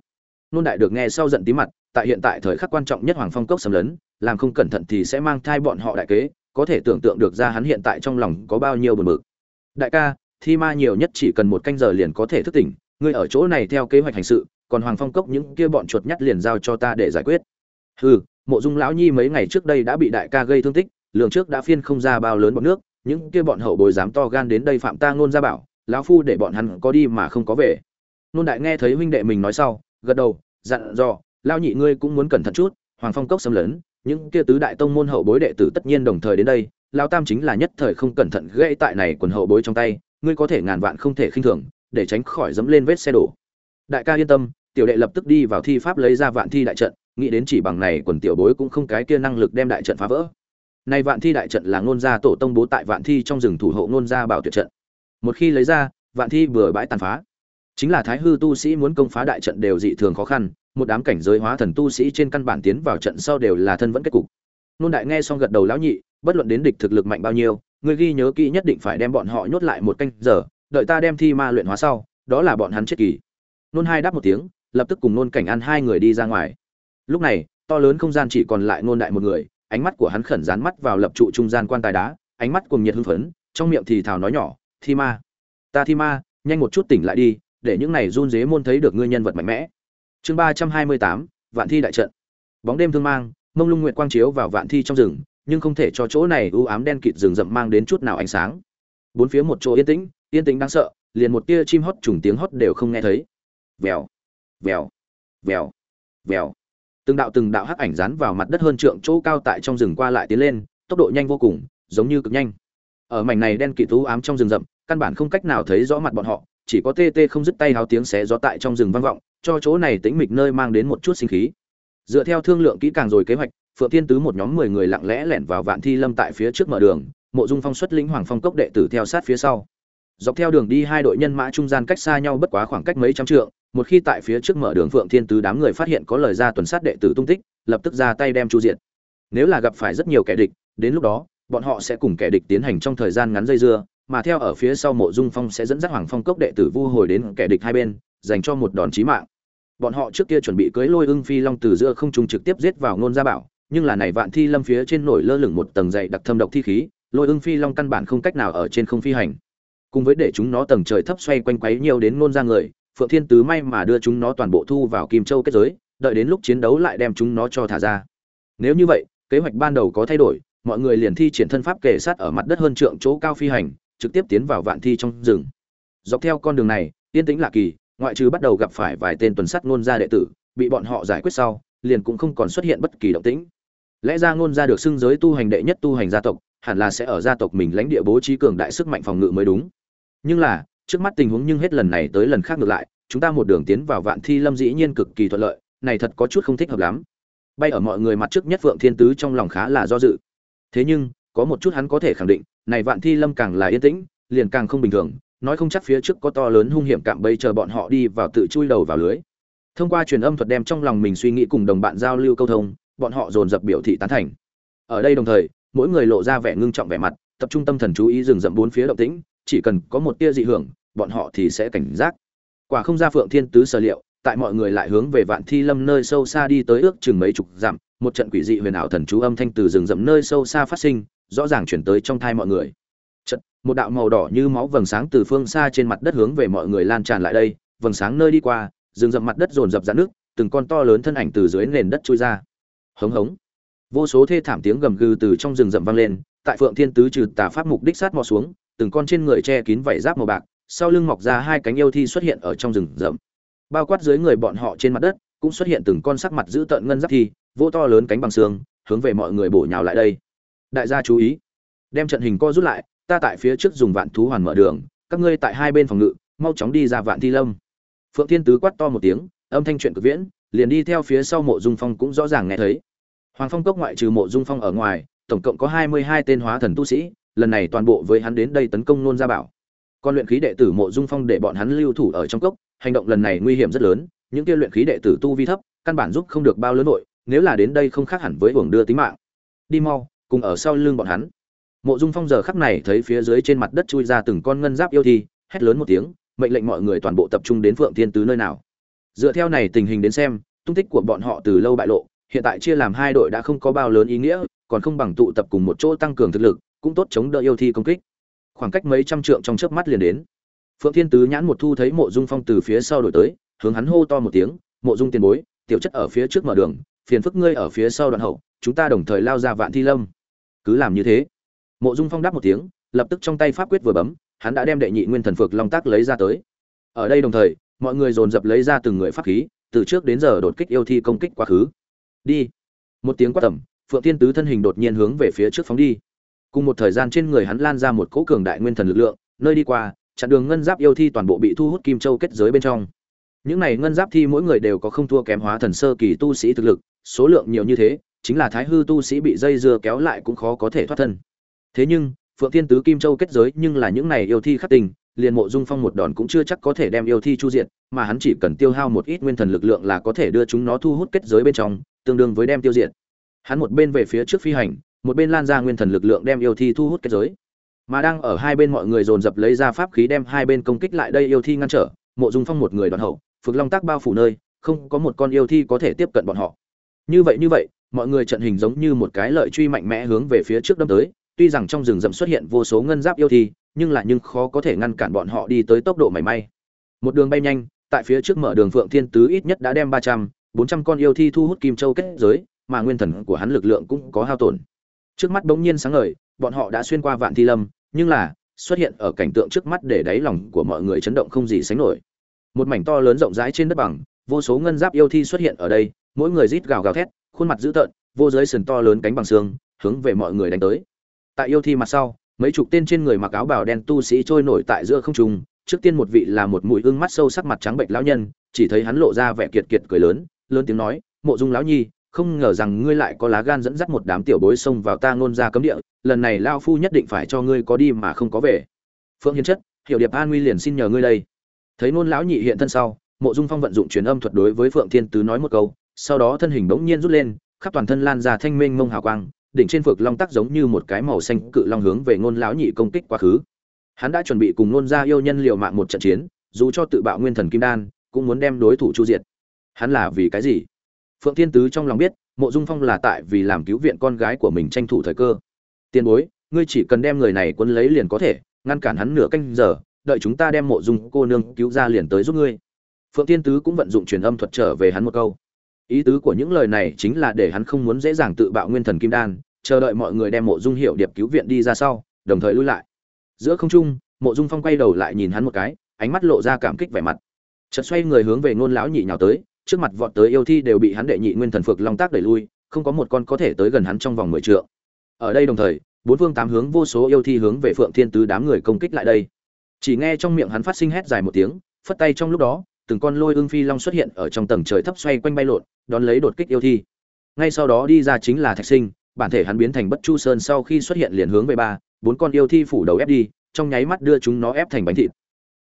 Nôn đại được nghe sau giận tí mặt tại hiện tại thời khắc quan trọng nhất hoàng phong cốc xâm lấn, làm không cẩn thận thì sẽ mang thai bọn họ đại kế, có thể tưởng tượng được ra hắn hiện tại trong lòng có bao nhiêu buồn bực. Đại ca, thi ma nhiều nhất chỉ cần một canh giờ liền có thể thức tỉnh, ngươi ở chỗ này theo kế hoạch hành sự, còn hoàng phong cốc những kia bọn chuột nhắt liền giao cho ta để giải quyết. Hừ, mộ dung lão nhi mấy ngày trước đây đã bị đại ca gây thương tích lượng trước đã phiên không ra bao lớn bọn nước, những kia bọn hậu bồi dám to gan đến đây phạm ta ngôn ra bảo, lão phu để bọn hắn có đi mà không có về. Nôn đại nghe thấy huynh đệ mình nói sau, gật đầu, dặn dò lao nhị ngươi cũng muốn cẩn thận chút, hoàng phong cốc xâm lấn, những kia tứ đại tông môn hậu bối đệ tử tất nhiên đồng thời đến đây, lao tam chính là nhất thời không cẩn thận gãy tại này quần hậu bối trong tay, ngươi có thể ngàn vạn không thể khinh thường, để tránh khỏi dẫm lên vết xe đổ. Đại ca yên tâm, tiểu đệ lập tức đi vào thi pháp lấy ra vạn thi đại trận, nghĩ đến chỉ bằng này quần tiểu bối cũng không cái kia năng lực đem đại trận phá vỡ. Nay vạn thi đại trận là ngôn gia tổ tông bố tại vạn thi trong rừng thủ hộ ngôn gia bảo tuyệt trận. Một khi lấy ra, vạn thi vừa bãi tàn phá. Chính là thái hư tu sĩ muốn công phá đại trận đều dị thường khó khăn một đám cảnh giới hóa thần tu sĩ trên căn bản tiến vào trận sau đều là thân vẫn kết cục. Nôn đại nghe xong gật đầu lão nhị, bất luận đến địch thực lực mạnh bao nhiêu người ghi nhớ kỹ nhất định phải đem bọn họ nhốt lại một canh giờ, đợi ta đem thi ma luyện hóa sau, đó là bọn hắn chết kỳ. Nôn hai đáp một tiếng, lập tức cùng nôn cảnh ăn hai người đi ra ngoài. Lúc này, to lớn không gian chỉ còn lại nôn đại một người, ánh mắt của hắn khẩn dán mắt vào lập trụ trung gian quan tài đá, ánh mắt cùng nhiệt hưng phấn, trong miệng thì thào nói nhỏ, thi ma, ta thi ma, nhanh một chút tỉnh lại đi, để những này run dế môn thấy được ngươi nhân vật mạnh mẽ chương ba trăm hai mươi tám, vạn thi đại trận. Bóng đêm thương mang, mông lung nguyện quang chiếu vào vạn thi trong rừng, nhưng không thể cho chỗ này u ám đen kịt rừng rậm mang đến chút nào ánh sáng. Bốn phía một chỗ yên tĩnh yên tĩnh đáng sợ, liền một tia chim hót trùng tiếng hót đều không nghe thấy. Vèo vèo vèo vèo. Từng đạo từng đạo hắc ảnh dán vào mặt đất hơn trượng chỗ cao tại trong rừng qua lại tiến lên, tốc độ nhanh vô cùng, giống như cực nhanh. Ở mảnh này đen kịt u ám trong rừng rậm, căn bản không cách nào thấy rõ mặt bọn họ chỉ có tê tê không dứt tay háo tiếng xé gió tại trong rừng vang vọng, cho chỗ này tĩnh mịch nơi mang đến một chút sinh khí. Dựa theo thương lượng kỹ càng rồi kế hoạch, phượng thiên tứ một nhóm mười người lặng lẽ lẻn vào vạn thi lâm tại phía trước mở đường, mộ dung phong xuất lĩnh hoàng phong cốc đệ tử theo sát phía sau. Dọc theo đường đi hai đội nhân mã trung gian cách xa nhau bất quá khoảng cách mấy trăm trượng, một khi tại phía trước mở đường phượng thiên tứ đám người phát hiện có lời ra tuần sát đệ tử tung tích, lập tức ra tay đem chu diện nếu là gặp phải rất nhiều kẻ địch, đến lúc đó, bọn họ sẽ cùng kẻ địch tiến hành trong thời gian ngắn dây dưa mà theo ở phía sau mộ dung phong sẽ dẫn dắt hoàng phong cốc đệ tử vu hồi đến kẻ địch hai bên, dành cho một đòn chí mạng. Bọn họ trước kia chuẩn bị cưới lôi ưng phi long từ giữa không trung trực tiếp giết vào ngôn gia bảo, nhưng là này vạn thi lâm phía trên nổi lơ lửng một tầng dày đặc thâm độc thi khí, lôi ưng phi long căn bản không cách nào ở trên không phi hành. Cùng với để chúng nó tầng trời thấp xoay quanh quấy nhiều đến ngôn ra người, phượng thiên tứ may mà đưa chúng nó toàn bộ thu vào kim châu kết giới, đợi đến lúc chiến đấu lại đem chúng nó cho thả ra. Nếu như vậy, kế hoạch ban đầu có thay đổi, mọi người liền thi triển thân pháp kề sát ở mặt đất hơn trượng chỗ cao phi hành trực tiếp tiến vào vạn thi trong rừng. Dọc theo con đường này, yên tĩnh lạ kỳ, ngoại trừ bắt đầu gặp phải vài tên tuần sắt ngôn gia đệ tử, bị bọn họ giải quyết sau, liền cũng không còn xuất hiện bất kỳ động tĩnh. Lẽ ra ngôn gia được xưng giới tu hành đệ nhất tu hành gia tộc, hẳn là sẽ ở gia tộc mình lãnh địa bố trí cường đại sức mạnh phòng ngự mới đúng. Nhưng là, trước mắt tình huống nhưng hết lần này tới lần khác ngược lại, chúng ta một đường tiến vào vạn thi lâm dĩ nhiên cực kỳ thuận lợi, này thật có chút không thích hợp lắm. Bay ở mọi người mặt trước nhất phượng thiên tứ trong lòng khá là do dự. Thế nhưng có một chút hắn có thể khẳng định, này vạn thi lâm càng là yên tĩnh, liền càng không bình thường, nói không chắc phía trước có to lớn hung hiểm cạm bẫy chờ bọn họ đi vào tự chui đầu vào lưới. Thông qua truyền âm thuật đem trong lòng mình suy nghĩ cùng đồng bạn giao lưu câu thông, bọn họ dồn dập biểu thị tán thành. Ở đây đồng thời, mỗi người lộ ra vẻ ngưng trọng vẻ mặt, tập trung tâm thần chú ý rừng rậm bốn phía động tĩnh, chỉ cần có một tia dị hưởng, bọn họ thì sẽ cảnh giác. Quả không ra phượng thiên tứ sở liệu, tại mọi người lại hướng về vạn thi lâm nơi sâu xa đi tới ước chừng mấy chục dặm, một trận quỷ dị huyền ảo thần chú âm thanh từ rừng rậm nơi sâu xa phát sinh rõ ràng chuyển tới trong thai mọi người. Chật, một đạo màu đỏ như máu vầng sáng từ phương xa trên mặt đất hướng về mọi người lan tràn lại đây vầng sáng nơi đi qua rừng rậm mặt đất dồn dập dạn nước từng con to lớn thân ảnh từ dưới nền đất trôi ra. Hống hống. Vô số thê thảm tiếng gầm gừ từ trong rừng rậm vang lên tại phượng thiên tứ trừ tà pháp mục đích sát mò xuống từng con trên người che kín vảy giáp màu bạc sau lưng mọc ra hai cánh yêu thi xuất hiện ở trong rừng rậm. Bao quát dưới người bọn họ trên mặt đất cũng xuất hiện từng con sắc mặt dữ tợn ngân giáp thi vô to lớn cánh bằng xương hướng về mọi người bổ nhào lại đây đại gia chú ý. Đem trận hình co rút lại, ta tại phía trước dùng vạn thú hoàn mở đường, các ngươi tại hai bên phòng ngự, mau chóng đi ra vạn thi lâm. Phượng thiên tứ quát to một tiếng, âm thanh chuyện cực viễn, liền đi theo phía sau mộ dung phong cũng rõ ràng nghe thấy. Hoàng phong cốc ngoại trừ mộ dung phong ở ngoài, tổng cộng có hai mươi hai tên hóa thần tu sĩ, lần này toàn bộ với hắn đến đây tấn công nôn gia bảo. Còn luyện khí đệ tử mộ dung phong để bọn hắn lưu thủ ở trong cốc, hành động lần này nguy hiểm rất lớn, những kia luyện khí đệ tử tu vi thấp, căn bản giúp không được bao lớn nội, nếu là đến đây không khác hẳn với hưởng đưa tính mạng. Đi mau cùng ở sau lưng bọn hắn. Mộ dung phong giờ khắc này thấy phía dưới trên mặt đất chui ra từng con ngân giáp yêu thi, hét lớn một tiếng, mệnh lệnh mọi người toàn bộ tập trung đến phượng thiên tứ nơi nào. Dựa theo này tình hình đến xem, tung tích của bọn họ từ lâu bại lộ, hiện tại chia làm hai đội đã không có bao lớn ý nghĩa, còn không bằng tụ tập cùng một chỗ tăng cường thực lực, cũng tốt chống đỡ yêu thi công kích. Khoảng cách mấy trăm trượng trong chớp mắt liền đến. Phượng thiên tứ nhãn một thu thấy mộ dung phong từ phía sau đổi tới, hướng hắn hô to một tiếng, mộ dung tiền bối, tiểu chất ở phía trước mở đường, phiền phức ngươi ở phía sau đoạn hậu, chúng ta đồng thời lao ra vạn thi lâm cứ làm như thế. Mộ dung phong đáp một tiếng, lập tức trong tay pháp quyết vừa bấm, hắn đã đem đệ nhị nguyên thần phược long tác lấy ra tới. Ở đây đồng thời, mọi người dồn dập lấy ra từng người pháp khí, từ trước đến giờ đột kích yêu thi công kích quá khứ. Đi. Một tiếng quát tầm phượng tiên tứ thân hình đột nhiên hướng về phía trước phóng đi. Cùng một thời gian trên người hắn lan ra một cỗ cường đại nguyên thần lực lượng, nơi đi qua, chặn đường ngân giáp yêu thi toàn bộ bị thu hút kim châu kết giới bên trong. Những này ngân giáp thi mỗi người đều có không thua kém hóa thần sơ kỳ tu sĩ thực lực, số lượng nhiều như thế chính là thái hư tu sĩ bị dây dưa kéo lại cũng khó có thể thoát thân. Thế nhưng, phượng thiên tứ kim châu kết giới nhưng là những này yêu thi khắc tình, liền mộ dung phong một đòn cũng chưa chắc có thể đem yêu thi chu diện mà hắn chỉ cần tiêu hao một ít nguyên thần lực lượng là có thể đưa chúng nó thu hút kết giới bên trong, tương đương với đem tiêu diệt. Hắn một bên về phía trước phi hành, một bên lan ra nguyên thần lực lượng đem yêu thi thu hút kết giới. Mà đang ở hai bên mọi người dồn dập lấy ra pháp khí đem hai bên công kích lại đây yêu thi ngăn trở, mộ dung phong một người đoàn hậu phực long tác bao phủ nơi, không có một con yêu thi có thể tiếp cận bọn họ. Như vậy như vậy mọi người trận hình giống như một cái lợi truy mạnh mẽ hướng về phía trước đâm tới, tuy rằng trong rừng rậm xuất hiện vô số ngân giáp yêu thi, nhưng là nhưng khó có thể ngăn cản bọn họ đi tới tốc độ mảy may. Một đường bay nhanh, tại phía trước mở đường phượng thiên tứ ít nhất đã đem ba trăm, bốn trăm con yêu thi thu hút kim châu kết giới, mà nguyên thần của hắn lực lượng cũng có hao tổn. Trước mắt bỗng nhiên sáng ngời, bọn họ đã xuyên qua vạn thi lâm, nhưng là, xuất hiện ở cảnh tượng trước mắt để đáy lòng của mọi người chấn động không gì sánh nổi. Một mảnh to lớn rộng rãi trên đất bằng, vô số ngân giáp yêu thi xuất hiện ở đây, mỗi người rít gào gào thét khuôn mặt dữ tợn, vô giới sườn to lớn cánh bằng xương, hướng về mọi người đánh tới. Tại yêu thi mặt sau, mấy chục tên trên người mặc áo bào đen tu sĩ trôi nổi tại giữa không trung, trước tiên một vị là một mũi ưng mắt sâu sắc mặt trắng bệnh lão nhân, chỉ thấy hắn lộ ra vẻ kiệt kiệt cười lớn lớn tiếng nói, mộ dung lão nhi, không ngờ rằng ngươi lại có lá gan dẫn dắt một đám tiểu bối xông vào ta ngôn ra cấm địa, lần này lao phu nhất định phải cho ngươi có đi mà không có về. Phượng hiến chất, hiểu điệp an nguy liền xin nhờ ngươi đây. Thấy ngôn lão nhị hiện thân sau, mộ dung phong vận dụng truyền âm thuật đối với phượng thiên tứ nói một câu sau đó thân hình bỗng nhiên rút lên, khắp toàn thân lan ra thanh minh mông hào quang, đỉnh trên phược long tắc giống như một cái màu xanh cự long hướng về ngôn lão nhị công kích quá khứ. Hắn đã chuẩn bị cùng ngôn gia yêu nhân liều mạng một trận chiến, dù cho tự bạo nguyên thần kim đan, cũng muốn đem đối thủ chu diệt. Hắn là vì cái gì? Phượng thiên tứ trong lòng biết, mộ dung phong là tại vì làm cứu viện con gái của mình tranh thủ thời cơ. Tiền bối, ngươi chỉ cần đem người này quân lấy liền có thể, ngăn cản hắn nửa canh giờ, đợi chúng ta đem mộ dung cô nương cứu ra liền tới giúp ngươi. Phượng thiên tứ cũng vận dụng truyền âm thuật trở về hắn một câu ý tứ của những lời này chính là để hắn không muốn dễ dàng tự bạo nguyên thần kim đan, chờ đợi mọi người đem mộ dung hiệu điệp cứu viện đi ra sau, đồng thời lui lại. Giữa không trung, mộ dung phong quay đầu lại nhìn hắn một cái, ánh mắt lộ ra cảm kích vẻ mặt. Chợt xoay người hướng về ngôn lão nhị nhào tới, trước mặt vọt tới yêu thi đều bị hắn đệ nhị nguyên thần phược long tác đẩy lui, không có một con có thể tới gần hắn trong vòng mười trượng. Ở đây đồng thời, bốn phương tám hướng vô số yêu thi hướng về phượng thiên tứ đám người công kích lại đây. Chỉ nghe trong miệng hắn phát sinh hét dài một tiếng, phất tay trong lúc đó từng con lôi ương phi long xuất hiện ở trong tầng trời thấp xoay quanh bay lộn, đón lấy đột kích yêu thi. Ngay sau đó đi ra chính là thạch sinh, bản thể hắn biến thành bất chu sơn sau khi xuất hiện liền hướng về ba, bốn con yêu thi phủ đầu ép đi, trong nháy mắt đưa chúng nó ép thành bánh thịt.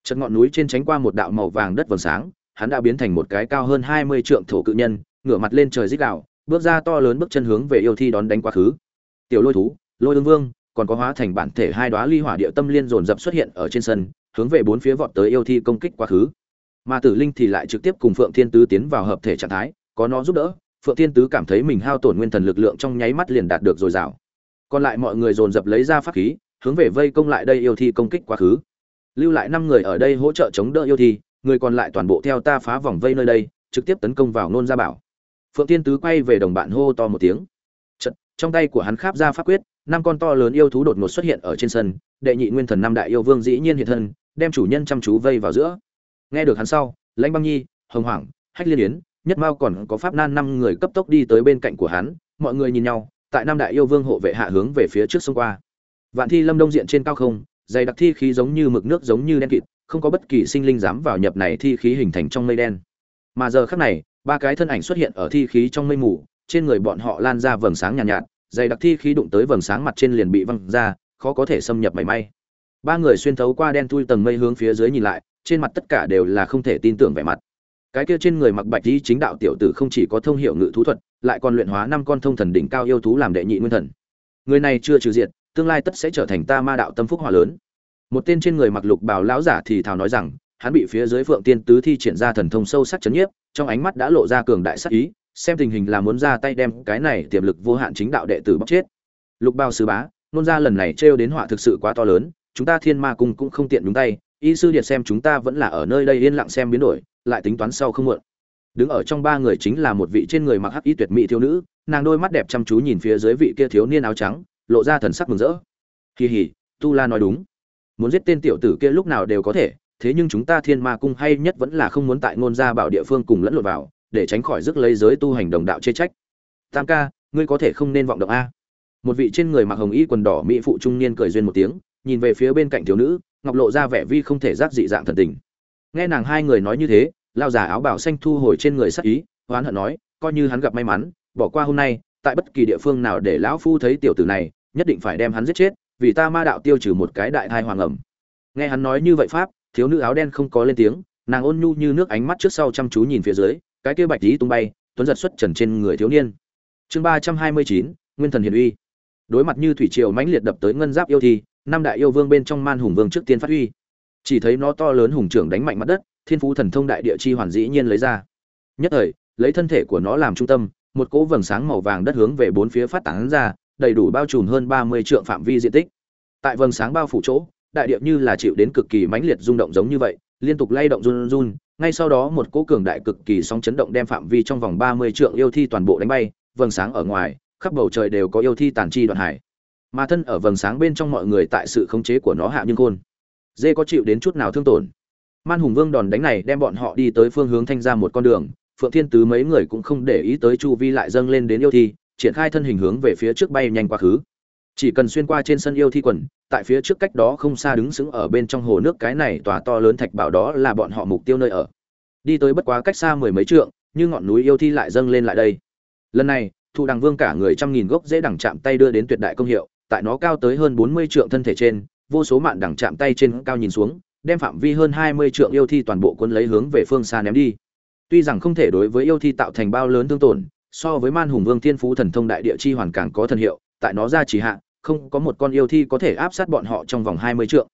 Chật ngọn núi trên tránh qua một đạo màu vàng đất vầng sáng, hắn đã biến thành một cái cao hơn hai mươi trượng thổ cự nhân, ngửa mặt lên trời rít đạo bước ra to lớn bước chân hướng về yêu thi đón đánh quá khứ. Tiểu lôi thú, lôi ương vương, còn có hóa thành bản thể hai đóa ly hỏa địa tâm liên dồn dập xuất hiện ở trên sân, hướng về bốn phía vọt tới yêu thi công kích quá khứ mà tử linh thì lại trực tiếp cùng phượng thiên tứ tiến vào hợp thể trạng thái có nó giúp đỡ phượng thiên tứ cảm thấy mình hao tổn nguyên thần lực lượng trong nháy mắt liền đạt được dồi dào. Còn lại mọi người dồn dập lấy ra pháp khí hướng về vây công lại đây yêu thi công kích quá khứ. Lưu lại năm người ở đây hỗ trợ chống đỡ yêu thi người còn lại toàn bộ theo ta phá vòng vây nơi đây trực tiếp tấn công vào nôn gia bảo. Phượng thiên tứ quay về đồng bạn hô to một tiếng. Chật, trong tay của hắn kháp ra pháp quyết năm con to lớn yêu thú đột ngột xuất hiện ở trên sân đệ nhị nguyên thần năm đại yêu vương dĩ nhiên hiện thân đem chủ nhân chăm chú vây vào giữa nghe được hắn sau lãnh băng nhi hồng hoảng hách liên yến nhất mao còn có pháp nan năm người cấp tốc đi tới bên cạnh của hắn mọi người nhìn nhau tại nam đại yêu vương hộ vệ hạ hướng về phía trước sông qua. Vạn thi lâm đông diện trên cao không dày đặc thi khí giống như mực nước giống như đen kịt không có bất kỳ sinh linh dám vào nhập này thi khí hình thành trong mây đen. Mà giờ khắc này ba cái thân ảnh xuất hiện ở thi khí trong mây mù trên người bọn họ lan ra vầng sáng nhàn nhạt, nhạt dày đặc thi khí đụng tới vầng sáng mặt trên liền bị văng ra khó có thể xâm nhập mảy may ba người xuyên thấu qua đen thui tầng mây hướng phía dưới nhìn lại, trên mặt tất cả đều là không thể tin tưởng vẻ mặt. Cái kia trên người mặc bạch di chính đạo tiểu tử không chỉ có thông hiểu ngự thú thuật, lại còn luyện hóa năm con thông thần đỉnh cao yêu thú làm đệ nhị nguyên thần. Người này chưa trừ diệt, tương lai tất sẽ trở thành ta ma đạo tâm phúc hòa lớn. Một tên trên người mặc lục bào lão giả thì thào nói rằng, hắn bị phía dưới phượng tiên tứ thi triển ra thần thông sâu sắc chấn nhiếp, trong ánh mắt đã lộ ra cường đại sắc ý, xem tình hình là muốn ra tay đem cái này tiềm lực vô hạn chính đạo đệ tử bóc chết. Lục bào sứ bá, nôn ra lần này trêu đến họa thực sự quá to lớn chúng ta thiên ma cung cũng không tiện đúng tay, y sư điệt xem chúng ta vẫn là ở nơi đây yên lặng xem biến đổi, lại tính toán sau không muộn. Đứng ở trong ba người chính là một vị trên người mặc hắc y tuyệt mỹ thiếu nữ, nàng đôi mắt đẹp chăm chú nhìn phía dưới vị kia thiếu niên áo trắng, lộ ra thần sắc mừng rỡ. Kỳ hỉ tu la nói đúng. Muốn giết tên tiểu tử kia lúc nào đều có thể, thế nhưng chúng ta thiên ma cung hay nhất vẫn là không muốn tại ngôn gia bảo địa phương cùng lẫn lộn vào, để tránh khỏi rước lấy giới tu hành đồng đạo chê trách. Tam ca, ngươi có thể không nên vọng động a. Một vị trên người mặc hồng y quần đỏ mỹ phụ trung niên cười duyên một tiếng nhìn về phía bên cạnh thiếu nữ, ngọc lộ ra vẻ vi không thể giác dị dạng thần tình. Nghe nàng hai người nói như thế, lao giả áo bảo xanh thu hồi trên người sắc ý, hoán hận nói, coi như hắn gặp may mắn, bỏ qua hôm nay, tại bất kỳ địa phương nào để lão phu thấy tiểu tử này, nhất định phải đem hắn giết chết, vì ta ma đạo tiêu trừ một cái đại thai hoàng ẩm. Nghe hắn nói như vậy pháp, thiếu nữ áo đen không có lên tiếng, nàng ôn nhu như nước ánh mắt trước sau chăm chú nhìn phía dưới, cái kia bạch lý tung bay, tuấn giật xuất trần trên người thiếu niên. Chương ba trăm hai mươi chín, nguyên thần hiền uy. Đối mặt như thủy triều mãnh liệt đập tới ngân giáp yêu thi năm đại yêu vương bên trong man hùng vương trước tiên phát huy. Chỉ thấy nó to lớn hùng trưởng đánh mạnh mặt đất, thiên phú thần thông đại địa chi hoàn dĩ nhiên lấy ra. Nhất thời, lấy thân thể của nó làm trung tâm, một cỗ vầng sáng màu vàng đất hướng về bốn phía phát tán ra, đầy đủ bao trùm hơn ba mươi trượng phạm vi diện tích. Tại vầng sáng bao phủ chỗ, đại địa như là chịu đến cực kỳ mãnh liệt rung động giống như vậy, liên tục lay động run run ngay sau đó một cỗ cường đại cực kỳ sóng chấn động đem phạm vi trong vòng ba mươi trượng yêu thi toàn bộ đánh bay, vầng sáng ở ngoài, khắp bầu trời đều có yêu thi tàn chi đoạn hải mà thân ở vầng sáng bên trong mọi người tại sự khống chế của nó hạ nhưng khôn. Dê có chịu đến chút nào thương tổn? Man hùng vương đòn đánh này đem bọn họ đi tới phương hướng thanh ra một con đường, phượng thiên tứ mấy người cũng không để ý tới chu vi lại dâng lên đến yêu thi, triển khai thân hình hướng về phía trước bay nhanh quá khứ. Chỉ cần xuyên qua trên sân yêu thi quần, tại phía trước cách đó không xa đứng sững ở bên trong hồ nước cái này tòa to lớn thạch bảo đó là bọn họ mục tiêu nơi ở. Đi tới bất quá cách xa mười mấy trượng, như ngọn núi yêu thi lại dâng lên lại đây. Lần này, thụ đằng vương cả người trăm nghìn gốc dễ đằng chạm tay đưa đến tuyệt đại công hiệu tại nó cao tới hơn bốn mươi trượng thân thể trên, vô số mạn đằng chạm tay trên cao nhìn xuống, đem phạm vi hơn hai mươi trượng yêu thi toàn bộ cuốn lấy hướng về phương xa ném đi. Tuy rằng không thể đối với yêu thi tạo thành bao lớn thương tổn, so với man hùng vương thiên phú thần thông đại địa chi hoàn càng có thần hiệu, tại nó ra chỉ hạ, không có một con yêu thi có thể áp sát bọn họ trong vòng hai mươi trượng.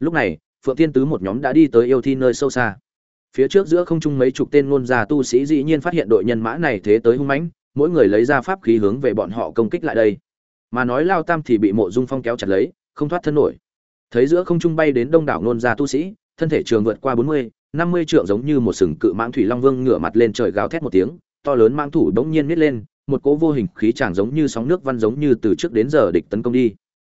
Lúc này, phượng thiên tứ một nhóm đã đi tới yêu thi nơi sâu xa. Phía trước giữa không trung mấy chục tên ngôn gia tu sĩ dĩ nhiên phát hiện đội nhân mã này thế tới hung mãnh, mỗi người lấy ra pháp khí hướng về bọn họ công kích lại đây mà nói lao tam thì bị mộ dung phong kéo chặt lấy, không thoát thân nổi. Thấy giữa không trung bay đến đông đảo nôn gia tu sĩ, thân thể trường vượt qua bốn mươi, năm mươi trượng giống như một sừng cự mãng thủy long vương ngửa mặt lên trời gào thét một tiếng, to lớn mãng thủ bỗng nhiên nít lên, một cỗ vô hình khí tràng giống như sóng nước văn giống như từ trước đến giờ địch tấn công đi.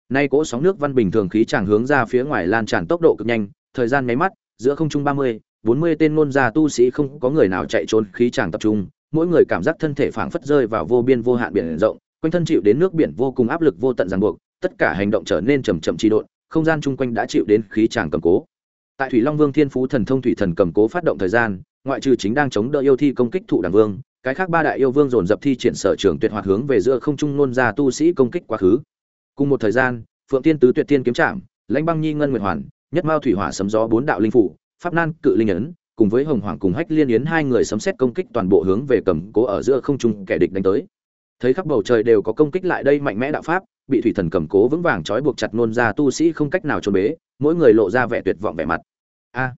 Nay cỗ sóng nước văn bình thường khí tràng hướng ra phía ngoài lan tràn tốc độ cực nhanh, thời gian nháy mắt, giữa không trung ba mươi, bốn mươi tên nôn gia tu sĩ không có người nào chạy trốn, khí tràng tập trung, mỗi người cảm giác thân thể phảng phất rơi vào vô biên vô hạn biển rộng quanh thân chịu đến nước biển vô cùng áp lực vô tận ràng buộc, tất cả hành động trở nên chầm chậm trì độn, không gian chung quanh đã chịu đến khí tràng cầm cố. Tại thủy long vương thiên phú thần thông thủy thần cầm cố phát động thời gian, ngoại trừ chính đang chống đỡ yêu thi công kích thụ đảng vương, cái khác ba đại yêu vương dồn dập thi triển sở trường tuyệt hoạt hướng về giữa không trung nôn ra tu sĩ công kích quá khứ. Cùng một thời gian, phượng tiên tứ tuyệt tiên kiếm trạm lãnh băng nhi ngân nguyệt hoàn, nhất mao thủy hỏa sấm gió bốn đạo linh phủ, pháp nan cự linh ấn, cùng với hồng hoàng cùng hách liên yến hai người sấm xét công kích toàn bộ hướng về cầm cố ở giữa không trung kẻ địch đánh tới thấy khắp bầu trời đều có công kích lại đây mạnh mẽ đạo pháp, bị thủy thần cầm cố vững vàng trói buộc chặt nôn ra tu sĩ không cách nào trốn bế, mỗi người lộ ra vẻ tuyệt vọng vẻ mặt. A!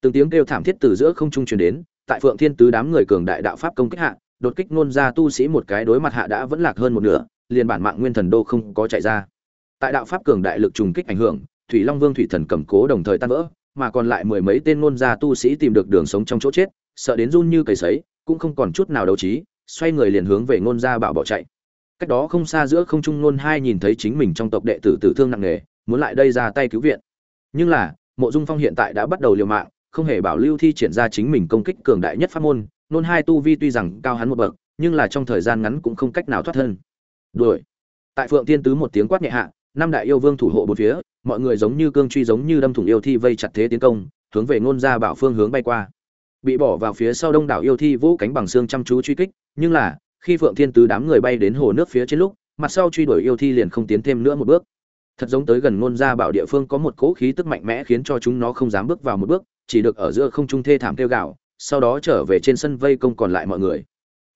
Từng tiếng kêu thảm thiết từ giữa không trung truyền đến, tại phượng thiên tứ đám người cường đại đạo pháp công kích hạ, đột kích nôn ra tu sĩ một cái đối mặt hạ đã vẫn lạc hơn một nửa, liền bản mạng nguyên thần đô không có chạy ra. Tại đạo pháp cường đại lực trùng kích ảnh hưởng, thủy long vương thủy thần cầm cố đồng thời tan vỡ, mà còn lại mười mấy tên nôn ra tu sĩ tìm được đường sống trong chỗ chết, sợ đến run như cầy sấy, cũng không còn chút nào đấu trí xoay người liền hướng về ngôn gia bảo bỏ chạy. Cách đó không xa giữa không trung ngôn hai nhìn thấy chính mình trong tộc đệ tử tử thương nặng nề, muốn lại đây ra tay cứu viện. Nhưng là, mộ dung phong hiện tại đã bắt đầu liều mạng, không hề bảo lưu thi triển ra chính mình công kích cường đại nhất pháp môn. Nôn hai tu vi tuy rằng cao hắn một bậc, nhưng là trong thời gian ngắn cũng không cách nào thoát thân. Đuổi. Tại phượng tiên tứ một tiếng quát nhẹ hạ, năm đại yêu vương thủ hộ bốn phía, mọi người giống như cương truy giống như đâm thủng yêu thi vây chặt thế tiến công, hướng về ngôn gia bảo phương hướng bay qua. Bị bỏ vào phía sau đông đảo yêu thi vũ cánh bằng xương chăm chú truy kích nhưng là, khi phượng thiên tứ đám người bay đến hồ nước phía trên lúc, mặt sau truy đuổi yêu thi liền không tiến thêm nữa một bước. Thật giống tới gần ngôn gia bảo địa phương có một cỗ khí tức mạnh mẽ khiến cho chúng nó không dám bước vào một bước, chỉ được ở giữa không trung thê thảm kêu gạo sau đó trở về trên sân vây công còn lại mọi người.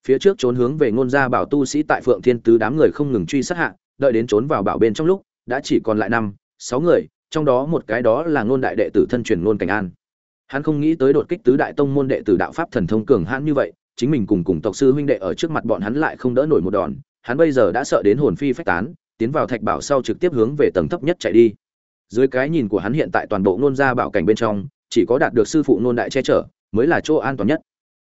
Phía trước trốn hướng về ngôn gia bảo tu sĩ tại phượng thiên tứ đám người không ngừng truy sát hạ, đợi đến trốn vào bảo bên trong lúc, đã chỉ còn lại năm, sáu người, trong đó một cái đó là ngôn đại đệ tử thân truyền ngôn cảnh an. Hắn không nghĩ tới đột kích tứ đại tông môn đệ tử đạo pháp thần thông cường hãn như vậy chính mình cùng cùng tộc sư huynh đệ ở trước mặt bọn hắn lại không đỡ nổi một đòn, hắn bây giờ đã sợ đến hồn phi phách tán, tiến vào thạch bảo sau trực tiếp hướng về tầng thấp nhất chạy đi. Dưới cái nhìn của hắn hiện tại toàn bộ nôn ra bảo cảnh bên trong, chỉ có đạt được sư phụ nôn đại che chở, mới là chỗ an toàn nhất.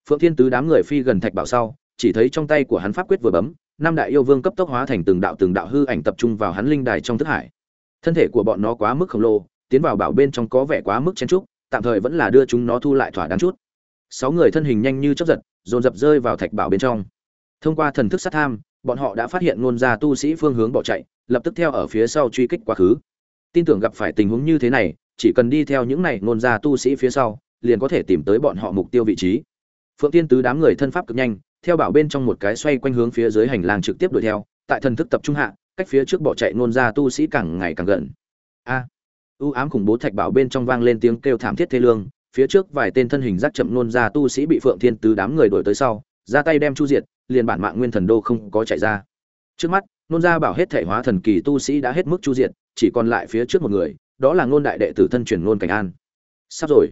Phượng thiên tứ đám người phi gần thạch bảo sau, chỉ thấy trong tay của hắn pháp quyết vừa bấm, năm đại yêu vương cấp tốc hóa thành từng đạo từng đạo hư ảnh tập trung vào hắn linh đài trong thức hải. Thân thể của bọn nó quá mức khổng lồ, tiến vào bảo bên trong có vẻ quá mức chen chúc, tạm thời vẫn là đưa chúng nó thu lại thỏa đáng chút. Sáu người thân hình nhanh như chớp giật dồn dập rơi vào thạch bảo bên trong. Thông qua thần thức sát tham, bọn họ đã phát hiện ngôn gia tu sĩ phương hướng bỏ chạy, lập tức theo ở phía sau truy kích quá khứ. Tin tưởng gặp phải tình huống như thế này, chỉ cần đi theo những này ngôn gia tu sĩ phía sau, liền có thể tìm tới bọn họ mục tiêu vị trí. Phượng tiên tứ đám người thân pháp cực nhanh, theo bảo bên trong một cái xoay quanh hướng phía dưới hành lang trực tiếp đuổi theo, tại thần thức tập trung hạ, cách phía trước bỏ chạy ngôn gia tu sĩ càng ngày càng gần. A! U ám khủng bố thạch bảo bên trong vang lên tiếng kêu thảm thiết thê lương phía trước vài tên thân hình rắc chậm nôn ra tu sĩ bị phượng thiên tứ đám người đuổi tới sau, ra tay đem chu diệt, liền bản mạng nguyên thần đô không có chạy ra. Trước mắt, nôn ra bảo hết thể hóa thần kỳ tu sĩ đã hết mức chu diệt, chỉ còn lại phía trước một người, đó là ngôn đại đệ tử thân truyền ngôn cảnh an. Sắp rồi.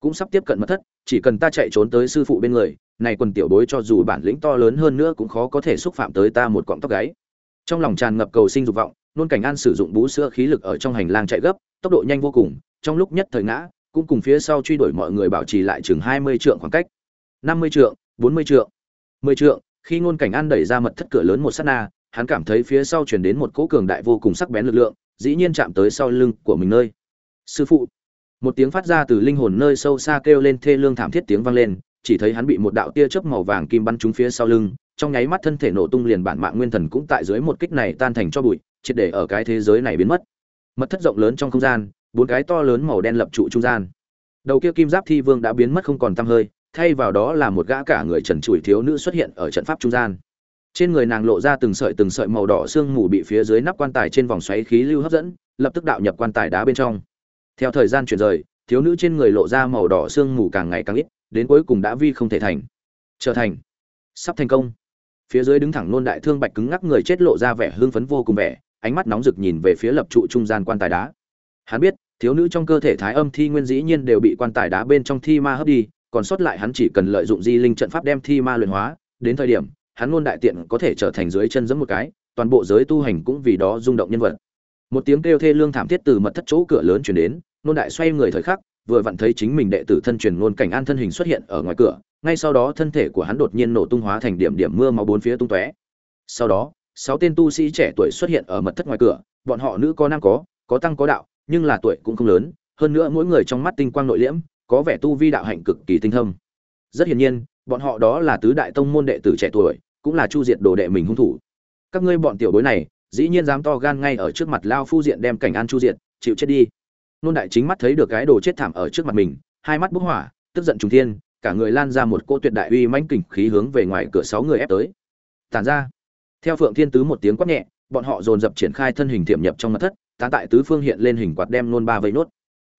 Cũng sắp tiếp cận mất thất, chỉ cần ta chạy trốn tới sư phụ bên người, này quần tiểu bối cho dù bản lĩnh to lớn hơn nữa cũng khó có thể xúc phạm tới ta một cọng tóc gáy. Trong lòng tràn ngập cầu sinh dục vọng, nôn cảnh an sử dụng bú sữa khí lực ở trong hành lang chạy gấp, tốc độ nhanh vô cùng, trong lúc nhất thời ngã cũng cùng phía sau truy đuổi mọi người bảo trì lại chừng hai mươi trượng khoảng cách. năm mươi trượng, bốn mươi trượng, mười trượng, khi ngôn cảnh an đẩy ra mật thất cửa lớn một sát na, hắn cảm thấy phía sau truyền đến một cỗ cường đại vô cùng sắc bén lực lượng, dĩ nhiên chạm tới sau lưng của mình nơi. Sư phụ, một tiếng phát ra từ linh hồn nơi sâu xa kêu lên thê lương thảm thiết tiếng vang lên, chỉ thấy hắn bị một đạo tia chớp màu vàng kim bắn trúng phía sau lưng, trong nháy mắt thân thể nổ tung liền bản mạng nguyên thần cũng tại dưới một kích này tan thành cho bụi, triệt để ở cái thế giới này biến mất. Mật thất rộng lớn trong không gian bốn cái to lớn màu đen lập trụ trung gian. Đầu kia kim giáp thi vương đã biến mất không còn tăm hơi, thay vào đó là một gã cả người trần trụi thiếu nữ xuất hiện ở trận pháp trung gian. Trên người nàng lộ ra từng sợi từng sợi màu đỏ sương mù bị phía dưới nắp quan tài trên vòng xoáy khí lưu hấp dẫn, lập tức đạo nhập quan tài đá bên trong. Theo thời gian chuyển rời, thiếu nữ trên người lộ ra màu đỏ sương mù càng ngày càng ít, đến cuối cùng đã vi không thể thành. Trở thành. Sắp thành công. Phía dưới đứng thẳng nôn đại thương bạch cứng ngắc người chết lộ ra vẻ hưng phấn vô cùng vẻ, ánh mắt nóng rực nhìn về phía lập trụ trung gian quan tài đá. Hắn biết thiếu nữ trong cơ thể thái âm thi nguyên dĩ nhiên đều bị quan tài đá bên trong thi ma hấp đi, còn sót lại hắn chỉ cần lợi dụng di linh trận pháp đem thi ma luyện hóa, đến thời điểm, hắn luôn đại tiện có thể trở thành dưới chân giẫm một cái, toàn bộ giới tu hành cũng vì đó rung động nhân vật. Một tiếng kêu thê lương thảm thiết từ mật thất chỗ cửa lớn chuyển đến, nôn đại xoay người thời khắc, vừa vặn thấy chính mình đệ tử thân truyền nôn cảnh an thân hình xuất hiện ở ngoài cửa, ngay sau đó thân thể của hắn đột nhiên nổ tung hóa thành điểm điểm mưa máu bốn phía tung tóe. Sau đó, sáu tên tu sĩ trẻ tuổi xuất hiện ở mật thất ngoài cửa, bọn họ nữ có nam có có tăng có đạo nhưng là tuổi cũng không lớn, hơn nữa mỗi người trong mắt tinh quang nội liễm, có vẻ tu vi đạo hạnh cực kỳ tinh thâm. Rất hiển nhiên, bọn họ đó là tứ đại tông môn đệ tử trẻ tuổi, cũng là chu diệt đồ đệ mình hung thủ. Các ngươi bọn tiểu bối này, dĩ nhiên dám to gan ngay ở trước mặt lao phu diện đem cảnh an chu diệt, chịu chết đi. Nôn đại chính mắt thấy được cái đồ chết thảm ở trước mặt mình, hai mắt bốc hỏa, tức giận trùng thiên, cả người lan ra một cô tuyệt đại uy mãnh kình khí hướng về ngoài cửa sáu người ép tới. Tản ra. Theo phượng thiên tứ một tiếng quát nhẹ, bọn họ dồn dập triển khai thân hình tiệm nhập trong mật thất tán tại tứ phương hiện lên hình quạt đem nôn ba vây nốt.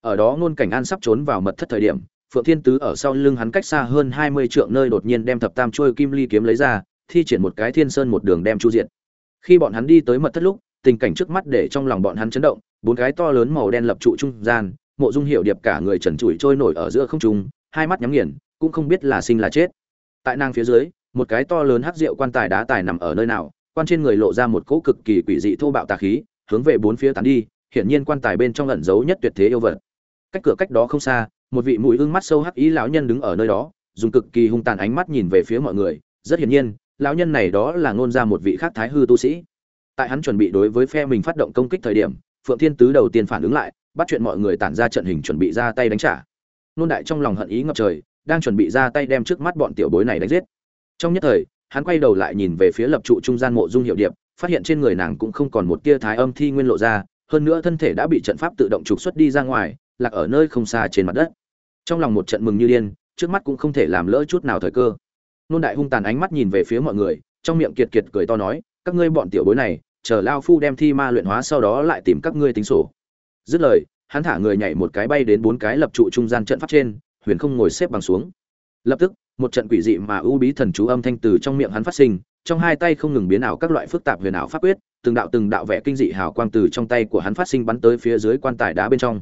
Ở đó nôn cảnh an sắp trốn vào mật thất thời điểm, phượng thiên tứ ở sau lưng hắn cách xa hơn hai mươi trượng nơi đột nhiên đem thập tam trôi kim ly kiếm lấy ra, thi triển một cái thiên sơn một đường đem chu diện khi bọn hắn đi tới mật thất lúc, tình cảnh trước mắt để trong lòng bọn hắn chấn động, bốn cái to lớn màu đen lập trụ trung gian, mộ dung hiệu điệp cả người trần trụi trôi nổi ở giữa không trung, hai mắt nhắm nghiền, cũng không biết là sinh là chết. Tại nàng phía dưới, một cái to lớn hắc rượu quan tài đá tài nằm ở nơi nào, quan trên người lộ ra một cỗ cực kỳ quỷ dị thô bạo tà khí hướng về bốn phía tán đi, hiển nhiên quan tài bên trong ẩn giấu nhất tuyệt thế yêu vật. Cách cửa cách đó không xa, một vị mũi ưng mắt sâu hắc ý lão nhân đứng ở nơi đó, dùng cực kỳ hung tàn ánh mắt nhìn về phía mọi người. Rất hiển nhiên, lão nhân này đó là ngôn ra một vị khác thái hư tu sĩ. Tại hắn chuẩn bị đối với phe mình phát động công kích thời điểm, phượng thiên tứ đầu tiên phản ứng lại, bắt chuyện mọi người tản ra trận hình chuẩn bị ra tay đánh trả. Nôn đại trong lòng hận ý ngập trời, đang chuẩn bị ra tay đem trước mắt bọn tiểu bối này đánh giết. Trong nhất thời, hắn quay đầu lại nhìn về phía lập trụ trung gian mộ dung hiệu điệp phát hiện trên người nàng cũng không còn một tia thái âm thi nguyên lộ ra, hơn nữa thân thể đã bị trận pháp tự động trục xuất đi ra ngoài, lạc ở nơi không xa trên mặt đất. Trong lòng một trận mừng như điên, trước mắt cũng không thể làm lỡ chút nào thời cơ. Nôn đại hung tàn ánh mắt nhìn về phía mọi người, trong miệng kiệt kiệt cười to nói, các ngươi bọn tiểu bối này, chờ lao phu đem thi ma luyện hóa sau đó lại tìm các ngươi tính sổ. Dứt lời, hắn thả người nhảy một cái bay đến bốn cái lập trụ trung gian trận pháp trên, huyền không ngồi xếp bằng xuống. Lập tức, một trận quỷ dị mà ưu bí thần chú âm thanh từ trong miệng hắn phát sinh trong hai tay không ngừng biến ảo các loại phức tạp huyền ảo pháp quyết, từng đạo từng đạo vẽ kinh dị hào quang từ trong tay của hắn phát sinh bắn tới phía dưới quan tài đá bên trong.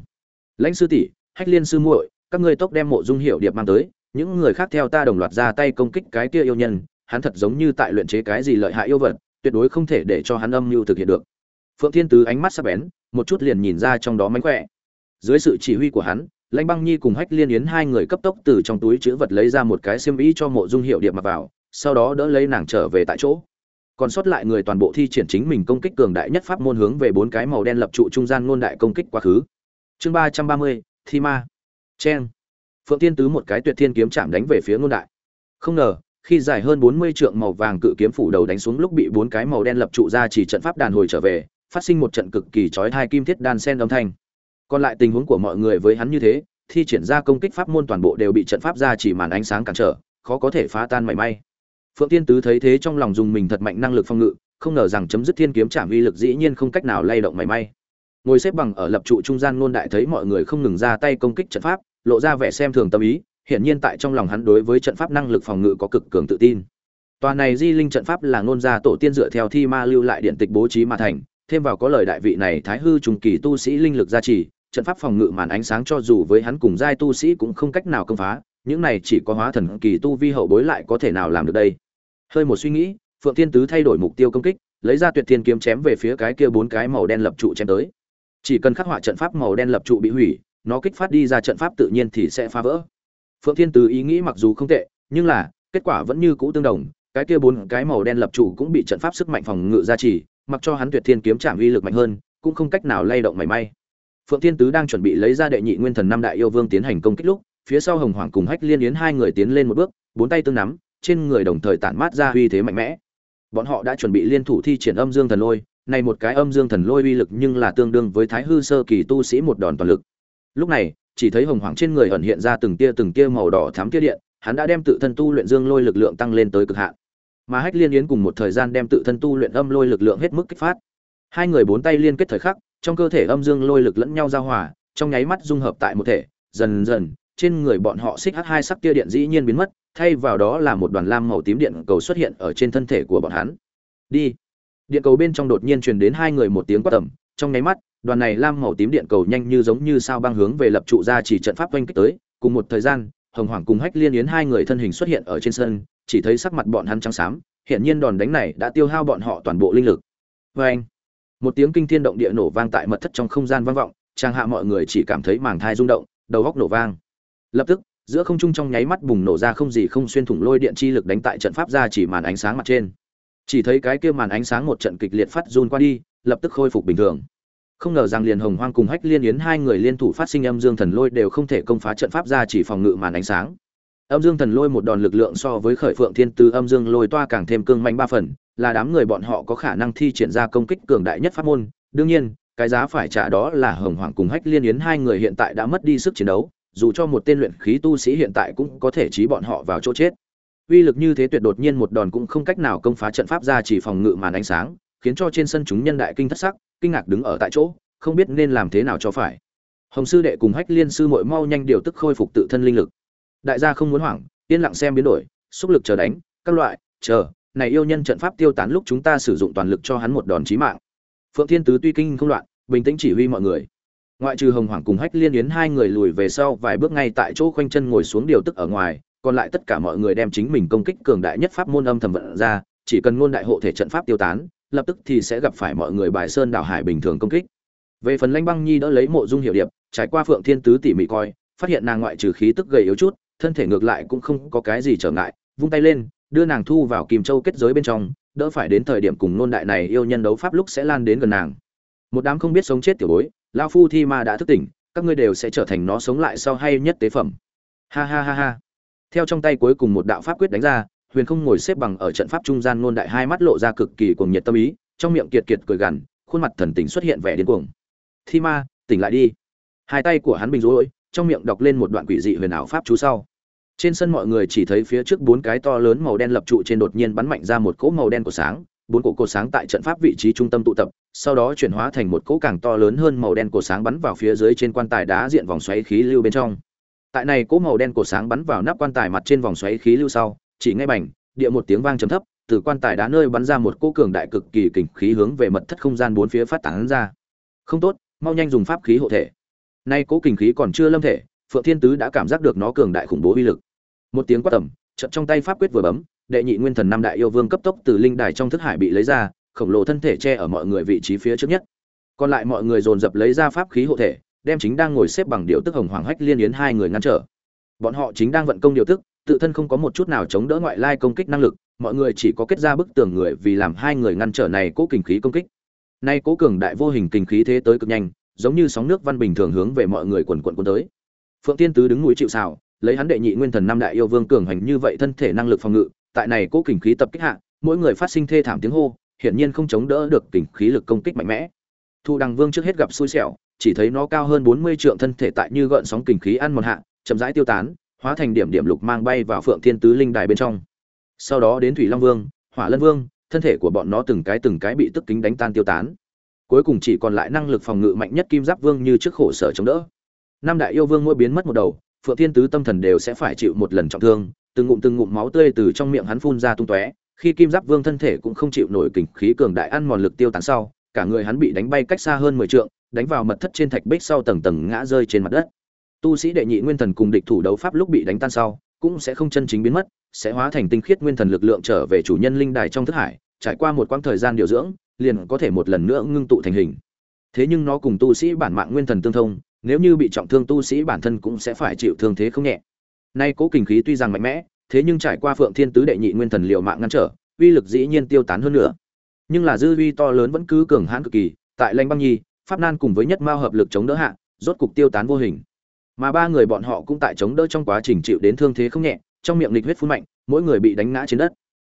Lãnh sư tỷ, hách liên sư muội, các ngươi tốc đem mộ dung hiệu điệp mang tới, những người khác theo ta đồng loạt ra tay công kích cái kia yêu nhân, hắn thật giống như tại luyện chế cái gì lợi hại yêu vật, tuyệt đối không thể để cho hắn âm mưu thực hiện được. Phượng thiên tứ ánh mắt sắc bén, một chút liền nhìn ra trong đó mánh khỏe. Dưới sự chỉ huy của hắn, lãnh băng nhi cùng hách liên yến hai người cấp tốc từ trong túi chứa vật lấy ra một cái xiêm y cho mộ dung hiệu điệp mặc vào sau đó đỡ lấy nàng trở về tại chỗ còn sót lại người toàn bộ thi triển chính mình công kích cường đại nhất pháp môn hướng về bốn cái màu đen lập trụ trung gian ngôn đại công kích quá khứ chương ba trăm ba mươi thi ma Chen. Phượng tiên Tứ một cái tuyệt thiên kiếm chạm đánh về phía ngôn đại. Không ngờ, khi dài hơn 40 trượng màu vàng cự kiếm phủ đầu đánh xuống lúc bị bốn cái màu đen lập trụ ra chỉ trận pháp đàn hồi trở về, phát sinh một trận cực kỳ chói tai kim thiết đan sen âm thanh. Còn lại tình huống của mọi người với hắn như thế, thi triển ra công kích pháp môn toàn bộ đều bị trận pháp ra chỉ màn ánh sáng cản trở, khó có thể phá tan mảy may. Phượng Thiên Tứ thấy thế trong lòng dùng mình thật mạnh năng lực phòng ngự, không ngờ rằng chấm dứt thiên kiếm chạm uy lực dĩ nhiên không cách nào lay động mảy may. Ngồi xếp bằng ở lập trụ trung gian luôn đại thấy mọi người không ngừng ra tay công kích trận pháp, lộ ra vẻ xem thường tâm ý, hiển nhiên tại trong lòng hắn đối với trận pháp năng lực phòng ngự có cực cường tự tin. Tòa này Di Linh trận pháp là ngôn gia tổ tiên dựa theo thi ma lưu lại điện tịch bố trí mà thành, thêm vào có lời đại vị này thái hư trùng kỳ tu sĩ linh lực gia trì, trận pháp phòng ngự màn ánh sáng cho dù với hắn cùng giai tu sĩ cũng không cách nào công phá, những này chỉ có hóa thần kỳ tu vi hậu bối lại có thể nào làm được đây. Hơi một suy nghĩ, Phượng Thiên Tứ thay đổi mục tiêu công kích, lấy ra Tuyệt Thiên kiếm chém về phía cái kia bốn cái màu đen lập trụ chém tới. Chỉ cần khắc họa trận pháp màu đen lập trụ bị hủy, nó kích phát đi ra trận pháp tự nhiên thì sẽ phá vỡ. Phượng Thiên Tứ ý nghĩ mặc dù không tệ, nhưng là kết quả vẫn như cũ tương đồng, cái kia bốn cái màu đen lập trụ cũng bị trận pháp sức mạnh phòng ngự gia trì, mặc cho hắn Tuyệt Thiên kiếm chạm uy lực mạnh hơn, cũng không cách nào lay động mảy may. Phượng Thiên Tứ đang chuẩn bị lấy ra đệ nhị nguyên thần năm đại yêu vương tiến hành công kích lúc, phía sau Hồng Hoàng cùng Hách Liên Yến hai người tiến lên một bước, bốn tay tương nắm, trên người đồng thời tản mát ra uy thế mạnh mẽ. Bọn họ đã chuẩn bị liên thủ thi triển Âm Dương Thần Lôi, này một cái Âm Dương Thần Lôi uy lực nhưng là tương đương với Thái Hư sơ kỳ tu sĩ một đòn toàn lực. Lúc này, chỉ thấy Hồng Hoàng trên người ẩn hiện ra từng tia từng tia màu đỏ thắm tia điện, hắn đã đem tự thân tu luyện Dương Lôi lực lượng tăng lên tới cực hạn. Mà Hách Liên Yến cùng một thời gian đem tự thân tu luyện Âm Lôi lực lượng hết mức kích phát. Hai người bốn tay liên kết thời khắc, trong cơ thể âm dương lôi lực lẫn nhau giao hòa, trong nháy mắt dung hợp tại một thể, dần dần, trên người bọn họ xích hắc hai sắc tia điện dĩ nhiên biến mất, thay vào đó là một đoàn lam màu tím điện cầu xuất hiện ở trên thân thể của bọn hắn. Đi. Điện cầu bên trong đột nhiên truyền đến hai người một tiếng quát tầm, trong nháy mắt, đoàn này lam màu tím điện cầu nhanh như giống như sao băng hướng về lập trụ ra chỉ trận pháp quanh kích tới, cùng một thời gian, Hồng Hoàng cùng Hách Liên Yến hai người thân hình xuất hiện ở trên sân, chỉ thấy sắc mặt bọn hắn trắng xám, hiển nhiên đòn đánh này đã tiêu hao bọn họ toàn bộ linh lực. Oeng một tiếng kinh thiên động địa nổ vang tại mật thất trong không gian vang vọng trang hạ mọi người chỉ cảm thấy màng thai rung động đầu góc nổ vang lập tức giữa không trung trong nháy mắt bùng nổ ra không gì không xuyên thủng lôi điện chi lực đánh tại trận pháp ra chỉ màn ánh sáng mặt trên. Chỉ thấy cái kia màn ánh sáng một trận kịch liệt phát run qua đi, lập tức khôi phục bình thường. Không ngờ rằng liền hồng hoang cùng hách liên yến hai người liên thủ phát sinh âm dương thần lôi đều không thể công phá trận pháp ra chỉ phòng ngự màn ánh sáng. Âm dương thần lôi một đòn lực lượng so với khởi phượng thiên từ âm dương lôi toa càng thêm cương mạnh ba phần, là đám người bọn họ có khả năng thi triển ra công kích cường đại nhất pháp môn. Đương nhiên, cái giá phải trả đó là hồng hoàng cùng hách liên yến hai người hiện tại đã mất đi sức chiến đấu dù cho một tên luyện khí tu sĩ hiện tại cũng có thể trí bọn họ vào chỗ chết. Uy lực như thế tuyệt đột nhiên một đòn cũng không cách nào công phá trận pháp ra chỉ phòng ngự màn ánh sáng, khiến cho trên sân chúng nhân đại kinh thất sắc, kinh ngạc đứng ở tại chỗ, không biết nên làm thế nào cho phải. Hồng sư đệ cùng hách liên sư mội mau nhanh điều tức khôi phục tự thân linh lực. Đại gia không muốn hoảng, yên lặng xem biến đổi, xúc lực chờ đánh, các loại, chờ, này yêu nhân trận pháp tiêu tán lúc chúng ta sử dụng toàn lực cho hắn một đòn chí mạng. Phượng thiên tứ tuy kinh không loạn, bình tĩnh chỉ huy mọi người ngoại trừ hồng hoàng cùng hách liên yến hai người lùi về sau vài bước ngay tại chỗ khoanh chân ngồi xuống điều tức ở ngoài, còn lại tất cả mọi người đem chính mình công kích cường đại nhất pháp môn âm thầm vận ra, chỉ cần ngôn đại hộ thể trận pháp tiêu tán, lập tức thì sẽ gặp phải mọi người bài sơn đảo hải bình thường công kích. Về phần lanh băng nhi đỡ lấy mộ dung hiệu điệp, trải qua phượng thiên tứ tỉ mỉ coi, phát hiện nàng ngoại trừ khí tức gầy yếu chút, thân thể ngược lại cũng không có cái gì trở ngại, vung tay lên, đưa nàng thu vào kìm châu kết giới bên trong, đỡ phải đến thời điểm cùng nôn đại này yêu nhân đấu pháp lúc sẽ lan đến gần nàng. Một đám không biết sống chết tiểu bối lao phu thi ma đã thức tỉnh, các ngươi đều sẽ trở thành nó sống lại sau hay nhất tế phẩm. Ha ha ha ha. Theo trong tay cuối cùng một đạo pháp quyết đánh ra, huyền không ngồi xếp bằng ở trận pháp trung gian nôn đại hai mắt lộ ra cực kỳ cuồng nhiệt tâm ý, trong miệng kiệt kiệt cười gằn, khuôn mặt thần tình xuất hiện vẻ điên cuồng. Thi ma, tỉnh lại đi. Hai tay của hắn bình rối, trong miệng đọc lên một đoạn quỷ dị huyền ảo pháp chú sau. Trên sân mọi người chỉ thấy phía trước bốn cái to lớn màu đen lập trụ trên đột nhiên bắn mạnh ra một cỗ màu đen của sáng, bốn cỗ cột sáng tại trận pháp vị trí trung tâm tụ tập sau đó chuyển hóa thành một cỗ càng to lớn hơn màu đen cổ sáng bắn vào phía dưới trên quan tài đá diện vòng xoáy khí lưu bên trong. Tại này cỗ màu đen cổ sáng bắn vào nắp quan tài mặt trên vòng xoáy khí lưu sau, chỉ ngay bành, địa một tiếng vang trầm thấp, từ quan tài đá nơi bắn ra một cỗ cường đại cực kỳ kình khí hướng về mật thất không gian bốn phía phát tán ra. Không tốt, mau nhanh dùng pháp khí hộ thể. Nay cỗ kình khí còn chưa lâm thể, phượng thiên tứ đã cảm giác được nó cường đại khủng bố uy lực. Một tiếng quát tầm, chợt trong tay pháp quyết vừa bấm, đệ nhị nguyên thần năm đại yêu vương cấp tốc từ linh đài trong thức hải bị lấy ra khổng lồ thân thể che ở mọi người vị trí phía trước nhất. Còn lại mọi người dồn dập lấy ra pháp khí hộ thể, đem chính đang ngồi xếp bằng điệu tức hồng hoàng hách liên yến hai người ngăn trở. Bọn họ chính đang vận công điều tức, tự thân không có một chút nào chống đỡ ngoại lai công kích năng lực, mọi người chỉ có kết ra bức tường người vì làm hai người ngăn trở này cố kình khí công kích. Nay cố cường đại vô hình kình khí thế tới cực nhanh, giống như sóng nước văn bình thường hướng về mọi người quần quận cuốn tới. Phượng tiên tứ đứng núi chịu xào lấy hắn đệ nhị nguyên thần năm đại yêu vương cường hành như vậy thân thể năng lực phòng ngự, tại này cố kình khí tập kích hạ, mỗi người phát sinh thê thảm tiếng hô hiển nhiên không chống đỡ được kình khí lực công kích mạnh mẽ. Thu đằng vương trước hết gặp xui xẻo, chỉ thấy nó cao hơn bốn mươi trượng thân thể tại như gợn sóng kình khí ăn một hạ, chậm rãi tiêu tán, hóa thành điểm điểm lục mang bay vào phượng thiên tứ linh đài bên trong. Sau đó đến thủy long vương, hỏa lân vương, thân thể của bọn nó từng cái từng cái bị tức kính đánh tan tiêu tán. Cuối cùng chỉ còn lại năng lực phòng ngự mạnh nhất kim giáp vương như trước khổ sở chống đỡ. Năm đại yêu vương mỗi biến mất một đầu, phượng thiên tứ tâm thần đều sẽ phải chịu một lần trọng thương, từng ngụm từng ngụm máu tươi từ trong miệng hắn phun ra tung tóe khi kim giáp vương thân thể cũng không chịu nổi kình khí cường đại ăn mòn lực tiêu tán sau, cả người hắn bị đánh bay cách xa hơn mười trượng, đánh vào mật thất trên thạch bích sau tầng tầng ngã rơi trên mặt đất. Tu sĩ đệ nhị nguyên thần cùng địch thủ đấu pháp lúc bị đánh tan sau, cũng sẽ không chân chính biến mất, sẽ hóa thành tinh khiết nguyên thần lực lượng trở về chủ nhân linh đài trong thức hải, trải qua một quãng thời gian điều dưỡng, liền có thể một lần nữa ngưng tụ thành hình. Thế nhưng nó cùng tu sĩ bản mạng nguyên thần tương thông, nếu như bị trọng thương tu sĩ bản thân cũng sẽ phải chịu thương thế không nhẹ. Nay cố kình khí tuy rằng mạnh mẽ thế nhưng trải qua phượng thiên tứ đệ nhị nguyên thần liều mạng ngăn trở, uy lực dĩ nhiên tiêu tán hơn nữa. Nhưng là dư uy to lớn vẫn cứ cường hãn cực kỳ, tại lanh băng nhi, pháp nan cùng với nhất mao hợp lực chống đỡ hạ, rốt cục tiêu tán vô hình. Mà ba người bọn họ cũng tại chống đỡ trong quá trình chịu đến thương thế không nhẹ, trong miệng lịch huyết phun mạnh, mỗi người bị đánh ngã trên đất.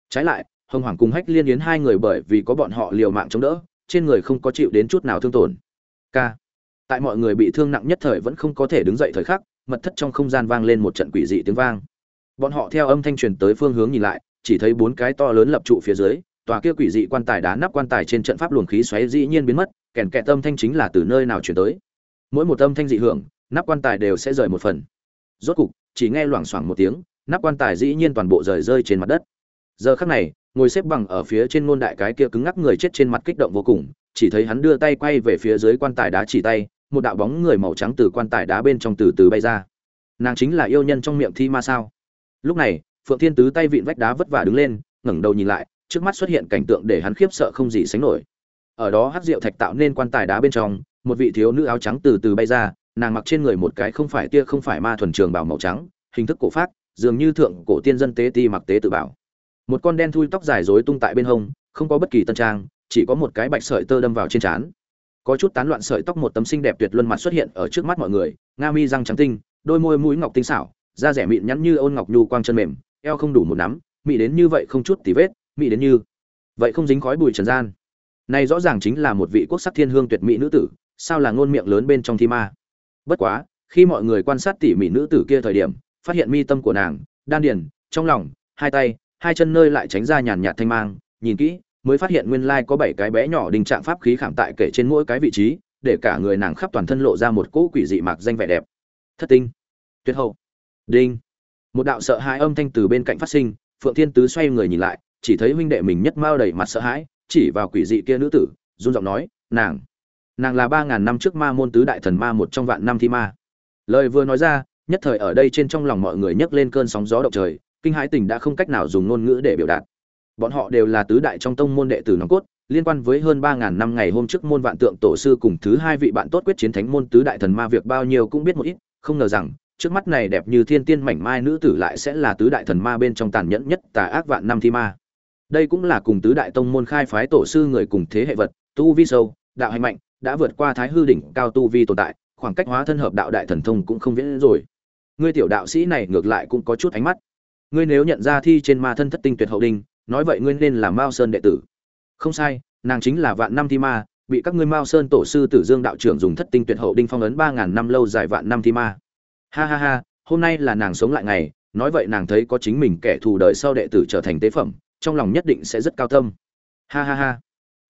Trái lại, hồng hoàng cùng hách liên yến hai người bởi vì có bọn họ liều mạng chống đỡ, trên người không có chịu đến chút nào thương tổn. K tại mọi người bị thương nặng nhất thời vẫn không có thể đứng dậy thời khắc, mật thất trong không gian vang lên một trận quỷ dị tiếng vang bọn họ theo âm thanh truyền tới phương hướng nhìn lại, chỉ thấy bốn cái to lớn lập trụ phía dưới, tòa kia quỷ dị quan tài đá nắp quan tài trên trận pháp luồng khí xoáy dĩ nhiên biến mất, kèn kẹt âm thanh chính là từ nơi nào chuyển tới. Mỗi một âm thanh dị hưởng, nắp quan tài đều sẽ rời một phần. Rốt cục, chỉ nghe loảng xoảng một tiếng, nắp quan tài dĩ nhiên toàn bộ rời rơi trên mặt đất. Giờ khắc này, ngồi xếp bằng ở phía trên ngôn đại cái kia cứng ngắc người chết trên mặt kích động vô cùng, chỉ thấy hắn đưa tay quay về phía dưới quan tài đá chỉ tay, một đạo bóng người màu trắng từ quan tài đá bên trong từ từ bay ra. Nàng chính là yêu nhân trong miệng thi ma sao? Lúc này, phượng thiên tứ tay vịn vách đá vất vả đứng lên, ngẩng đầu nhìn lại, trước mắt xuất hiện cảnh tượng để hắn khiếp sợ không gì sánh nổi. Ở đó hắc rượu thạch tạo nên quan tài đá bên trong, một vị thiếu nữ áo trắng từ từ bay ra, nàng mặc trên người một cái không phải tia không phải ma thuần trường bảo màu trắng, hình thức cổ phát dường như thượng cổ tiên dân tế ti mặc tế tự bảo. Một con đen thui tóc dài rối tung tại bên hông, không có bất kỳ tân trang, chỉ có một cái bạch sợi tơ đâm vào trên trán. Có chút tán loạn sợi tóc một tấm xinh đẹp tuyệt luân mặt xuất hiện ở trước mắt mọi người, nga mi răng trắng tinh, đôi môi mũi ngọc tinh xảo da rẻ mịn nhắn như ôn ngọc nhu quang chân mềm, eo không đủ một nắm, mị đến như vậy không chút tì vết, mị đến như vậy không dính khói bụi trần gian. Này rõ ràng chính là một vị quốc sắc thiên hương tuyệt mỹ nữ tử, sao là ngôn miệng lớn bên trong thi ma? Bất quá, khi mọi người quan sát tỉ mỉ nữ tử kia thời điểm, phát hiện mi tâm của nàng, đan điền, trong lòng, hai tay, hai chân nơi lại tránh ra nhàn nhạt thanh mang, nhìn kỹ, mới phát hiện nguyên lai có bảy cái bé nhỏ đình trạng pháp khí khảm tại kể trên mỗi cái vị trí, để cả người nàng khắp toàn thân lộ ra một cỗ quỷ dị mạc danh vẻ đẹp. Thất tinh. Tuyệt hậu đinh. Một đạo sợ hãi âm thanh từ bên cạnh phát sinh, phượng thiên tứ xoay người nhìn lại, chỉ thấy huynh đệ mình nhất mao đầy mặt sợ hãi, chỉ vào quỷ dị kia nữ tử, run giọng nói, nàng nàng là ba ngàn năm trước ma môn tứ đại thần ma một trong vạn năm thi ma. Lời vừa nói ra, nhất thời ở đây trên trong lòng mọi người nhấc lên cơn sóng gió động trời, kinh hãi tình đã không cách nào dùng ngôn ngữ để biểu đạt. Bọn họ đều là tứ đại trong tông môn đệ tử nòng cốt, liên quan với hơn ba ngàn năm ngày hôm trước môn vạn tượng tổ sư cùng thứ hai vị bạn tốt quyết chiến thánh môn tứ đại thần ma việc bao nhiêu cũng biết một ít, không ngờ rằng trước mắt này đẹp như thiên tiên mảnh mai nữ tử lại sẽ là tứ đại thần ma bên trong tàn nhẫn nhất tà ác vạn năm thi ma. Đây cũng là cùng tứ đại tông môn khai phái tổ sư người cùng thế hệ vật, tu vi sâu, đạo hành mạnh, đã vượt qua thái hư đỉnh, cao tu vi tồn tại, khoảng cách hóa thân hợp đạo đại thần thông cũng không viễn rồi. Ngươi tiểu đạo sĩ này ngược lại cũng có chút ánh mắt. Ngươi nếu nhận ra thi trên ma thân thất tinh tuyệt hậu đinh nói vậy ngươi nên là mao sơn đệ tử. Không sai, nàng chính là vạn năm thi ma, bị các ngươi mao sơn tổ sư tử dương đạo trưởng dùng thất tinh tuyệt hậu đinh phong ấn ba ngàn năm lâu dài vạn năm thi ma ha ha ha, hôm nay là nàng sống lại ngày, nói vậy nàng thấy có chính mình kẻ thù đời sau đệ tử trở thành tế phẩm, trong lòng nhất định sẽ rất cao tâm. Ha ha ha.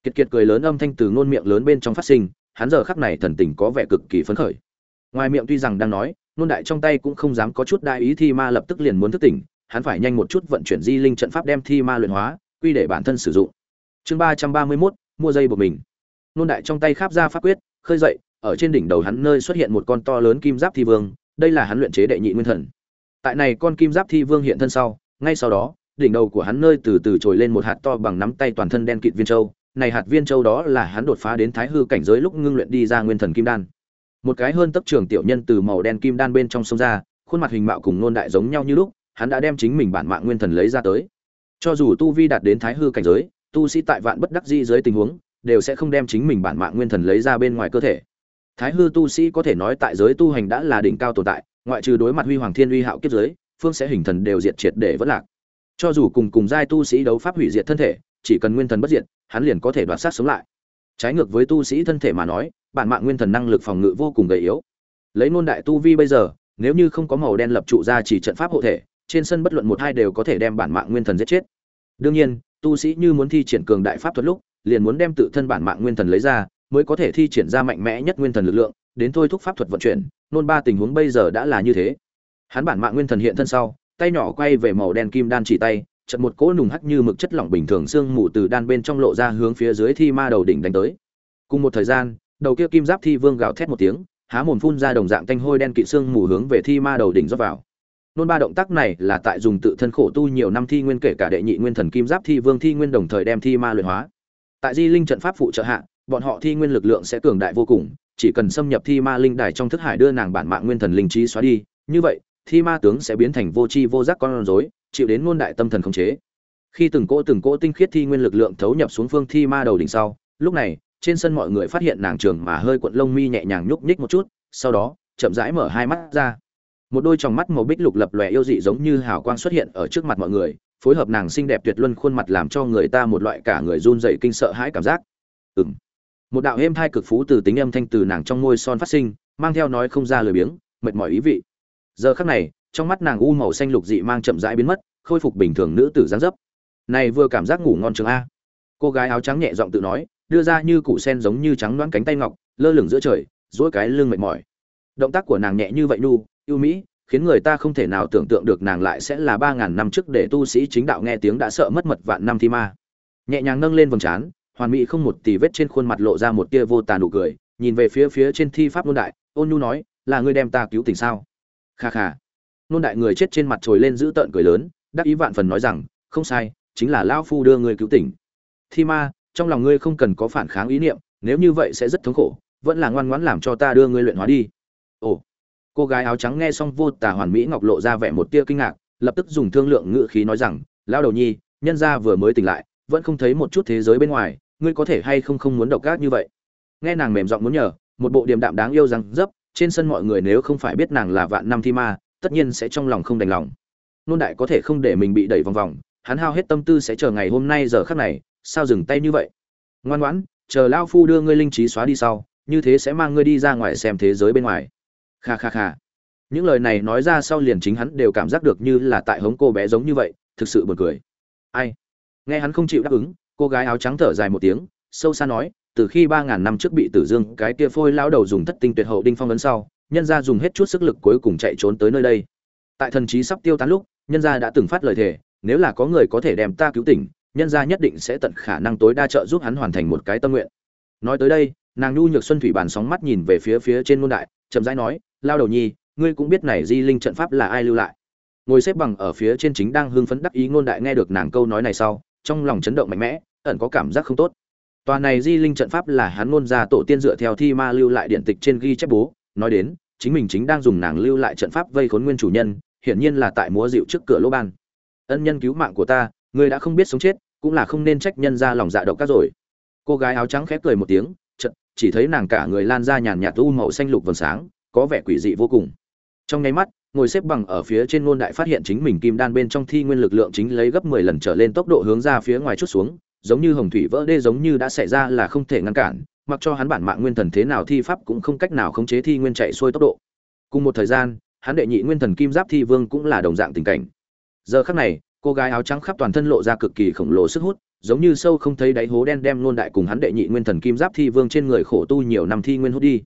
Kiệt kiệt cười lớn âm thanh từ ngôn miệng lớn bên trong phát sinh, hắn giờ khắc này thần tình có vẻ cực kỳ phấn khởi. Ngoài miệng tuy rằng đang nói nôn đại trong tay cũng không dám có chút đại ý thi ma lập tức liền muốn thức tỉnh, hắn phải nhanh một chút vận chuyển di linh trận pháp đem thi ma luyện hóa, quy để bản thân sử dụng. Chương ba trăm ba mươi mốt, mua dây buộc mình. Nôn đại trong tay kháp ra pháp quyết, khơi dậy, ở trên đỉnh đầu hắn nơi xuất hiện một con to lớn kim giáp thi vương đây là hắn luyện chế đệ nhị nguyên thần. Tại này con kim giáp thi vương hiện thân sau, ngay sau đó, đỉnh đầu của hắn nơi từ từ trồi lên một hạt to bằng nắm tay toàn thân đen kịt viên châu. Này hạt viên châu đó là hắn đột phá đến thái hư cảnh giới lúc ngưng luyện đi ra nguyên thần kim đan. Một cái hơn tấp trường tiểu nhân từ màu đen kim đan bên trong sông ra, khuôn mặt hình mạo cùng nôn đại giống nhau như lúc, hắn đã đem chính mình bản mạng nguyên thần lấy ra tới. Cho dù tu vi đạt đến thái hư cảnh giới, tu sĩ tại vạn bất đắc di dưới tình huống, đều sẽ không đem chính mình bản mạng nguyên thần lấy ra bên ngoài cơ thể thái hư tu sĩ có thể nói tại giới tu hành đã là đỉnh cao tồn tại, ngoại trừ đối mặt huy hoàng thiên uy hạo kiếp giới, phương sẽ hình thần đều diệt triệt để vẫn lạc. Cho dù cùng cùng giai tu sĩ đấu pháp hủy diệt thân thể, chỉ cần nguyên thần bất diệt, hắn liền có thể đoạt sát sống lại. Trái ngược với tu sĩ thân thể mà nói, bản mạng nguyên thần năng lực phòng ngự vô cùng gầy yếu. Lấy nôn đại tu vi bây giờ, nếu như không có màu đen lập trụ ra chỉ trận pháp hộ thể, trên sân bất luận một hai đều có thể đem bản mạng nguyên thần giết chết. Đương nhiên, tu sĩ như muốn thi triển cường đại pháp thuật lúc, liền muốn đem tự thân bản mạng nguyên thần lấy ra mới có thể thi triển ra mạnh mẽ nhất nguyên thần lực lượng, đến thôi thúc pháp thuật vận chuyển, nôn ba tình huống bây giờ đã là như thế. Hắn bản mạng nguyên thần hiện thân sau, tay nhỏ quay về màu đen kim đan chỉ tay chật một cỗ nùng hắc như mực chất lỏng bình thường xương mù từ đan bên trong lộ ra hướng phía dưới thi ma đầu đỉnh đánh tới. Cùng một thời gian, đầu kia kim giáp thi vương gào thét một tiếng, há mồm phun ra đồng dạng tanh hôi đen kịt xương mù hướng về thi ma đầu đỉnh rót vào. Nôn ba động tác này là tại dùng tự thân khổ tu nhiều năm thi nguyên kể cả đệ nhị nguyên thần kim giáp thi vương thi nguyên đồng thời đem thi ma luyện hóa. Tại di linh trận pháp phụ trợ hạ bọn họ thi nguyên lực lượng sẽ cường đại vô cùng, chỉ cần xâm nhập thi ma linh đài trong thức hải đưa nàng bản mạng nguyên thần linh trí xóa đi, như vậy, thi ma tướng sẽ biến thành vô tri vô giác con rối, chịu đến ngôn đại tâm thần khống chế. Khi từng cỗ từng cỗ tinh khiết thi nguyên lực lượng thấu nhập xuống phương thi ma đầu đỉnh sau, lúc này, trên sân mọi người phát hiện nàng trường mà hơi cuộn lông mi nhẹ nhàng nhúc nhích một chút, sau đó, chậm rãi mở hai mắt ra. Một đôi tròng mắt màu bích lục lập lòe yêu dị giống như hào quang xuất hiện ở trước mặt mọi người, phối hợp nàng xinh đẹp tuyệt luân khuôn mặt làm cho người ta một loại cả người run dậy kinh sợ hãi cảm giác. Ừng một đạo êm thai cực phú từ tính âm thanh từ nàng trong môi son phát sinh, mang theo nói không ra lời biếng, mệt mỏi ý vị. Giờ khắc này, trong mắt nàng u màu xanh lục dị mang chậm rãi biến mất, khôi phục bình thường nữ tử giáng dấp. Này vừa cảm giác ngủ ngon trường a. Cô gái áo trắng nhẹ giọng tự nói, đưa ra như củ sen giống như trắng loãng cánh tay ngọc, lơ lửng giữa trời, duỗi cái lưng mệt mỏi. Động tác của nàng nhẹ như vậy nu yêu mỹ, khiến người ta không thể nào tưởng tượng được nàng lại sẽ là ba ngàn năm trước để tu sĩ chính đạo nghe tiếng đã sợ mất mật vạn năm thi ma. Nhẹ nhàng nâng lên vầng trán hoàn mỹ không một tì vết trên khuôn mặt lộ ra một tia vô tàn nụ cười, nhìn về phía phía trên thi pháp nôn đại, ôn nhu nói, là ngươi đem ta cứu tình sao? Kha kha. Nôn đại người chết trên mặt trồi lên giữ tợn cười lớn, đắc ý vạn phần nói rằng, không sai, chính là lão phu đưa ngươi cứu tỉnh. Thi ma, trong lòng ngươi không cần có phản kháng ý niệm, nếu như vậy sẽ rất thống khổ, vẫn là ngoan ngoãn làm cho ta đưa ngươi luyện hóa đi. Ồ. Cô gái áo trắng nghe xong vô tả hoàn mỹ ngọc lộ ra vẻ một tia kinh ngạc, lập tức dùng thương lượng ngữ khí nói rằng, lão đầu nhi, nhân gia vừa mới tỉnh lại, vẫn không thấy một chút thế giới bên ngoài ngươi có thể hay không không muốn độc ác như vậy? Nghe nàng mềm giọng muốn nhờ, một bộ điềm đạm đáng yêu rằng dấp, trên sân mọi người nếu không phải biết nàng là vạn năm thi ma, tất nhiên sẽ trong lòng không đành lòng. Nôn đại có thể không để mình bị đẩy vòng vòng, hắn hao hết tâm tư sẽ chờ ngày hôm nay giờ khắc này, sao dừng tay như vậy? Ngoan ngoãn, chờ lao phu đưa ngươi linh trí xóa đi sau, như thế sẽ mang ngươi đi ra ngoài xem thế giới bên ngoài. Kha kha kha. Những lời này nói ra sau liền chính hắn đều cảm giác được như là tại hống cô bé giống như vậy, thực sự buồn cười. Ai? Nghe hắn không chịu đáp ứng cô gái áo trắng thở dài một tiếng, sâu xa nói, từ khi ba ngàn năm trước bị tử dương, cái kia phôi lao đầu dùng thất tinh tuyệt hậu đinh phong ấn sau, nhân gia dùng hết chút sức lực cuối cùng chạy trốn tới nơi đây. Tại thần trí sắp tiêu tán lúc, nhân gia đã từng phát lời thề, nếu là có người có thể đem ta cứu tỉnh, nhân gia nhất định sẽ tận khả năng tối đa trợ giúp hắn hoàn thành một cái tâm nguyện. Nói tới đây, nàng nhu nhược xuân thủy bàn sóng mắt nhìn về phía phía trên môn đại, chậm rãi nói, lao đầu nhi, ngươi cũng biết này di linh trận pháp là ai lưu lại? Ngồi xếp bằng ở phía trên chính đang hưng phấn đắc ý ngôn đại nghe được nàng câu nói này sau, trong lòng chấn động mạnh mẽ ẩn có cảm giác không tốt. Tòa này di linh trận pháp là hắn ngôn ra tổ tiên dựa theo thi ma lưu lại điện tịch trên ghi chép bố, nói đến, chính mình chính đang dùng nàng lưu lại trận pháp vây khốn nguyên chủ nhân, hiển nhiên là tại múa dịu trước cửa lỗ ban. Ân nhân cứu mạng của ta, ngươi đã không biết sống chết, cũng là không nên trách nhân ra lòng dạ độc các rồi. Cô gái áo trắng khép cười một tiếng, chợt, chỉ thấy nàng cả người lan ra nhàn nhạt u màu xanh lục vầng sáng, có vẻ quỷ dị vô cùng. Trong nháy mắt, ngồi xếp bằng ở phía trên ngôn đại phát hiện chính mình kim đan bên trong thi nguyên lực lượng chính lấy gấp 10 lần trở lên tốc độ hướng ra phía ngoài chút xuống giống như hồng thủy vỡ đê giống như đã xảy ra là không thể ngăn cản, mặc cho hắn bản mạng nguyên thần thế nào thi pháp cũng không cách nào khống chế thi nguyên chạy xuôi tốc độ. Cùng một thời gian, hắn đệ nhị nguyên thần kim giáp thi vương cũng là đồng dạng tình cảnh. Giờ khắc này, cô gái áo trắng khắp toàn thân lộ ra cực kỳ khổng lồ sức hút, giống như sâu không thấy đáy hố đen đem nôn đại cùng hắn đệ nhị nguyên thần kim giáp thi vương trên người khổ tu nhiều năm thi nguyên hút đi.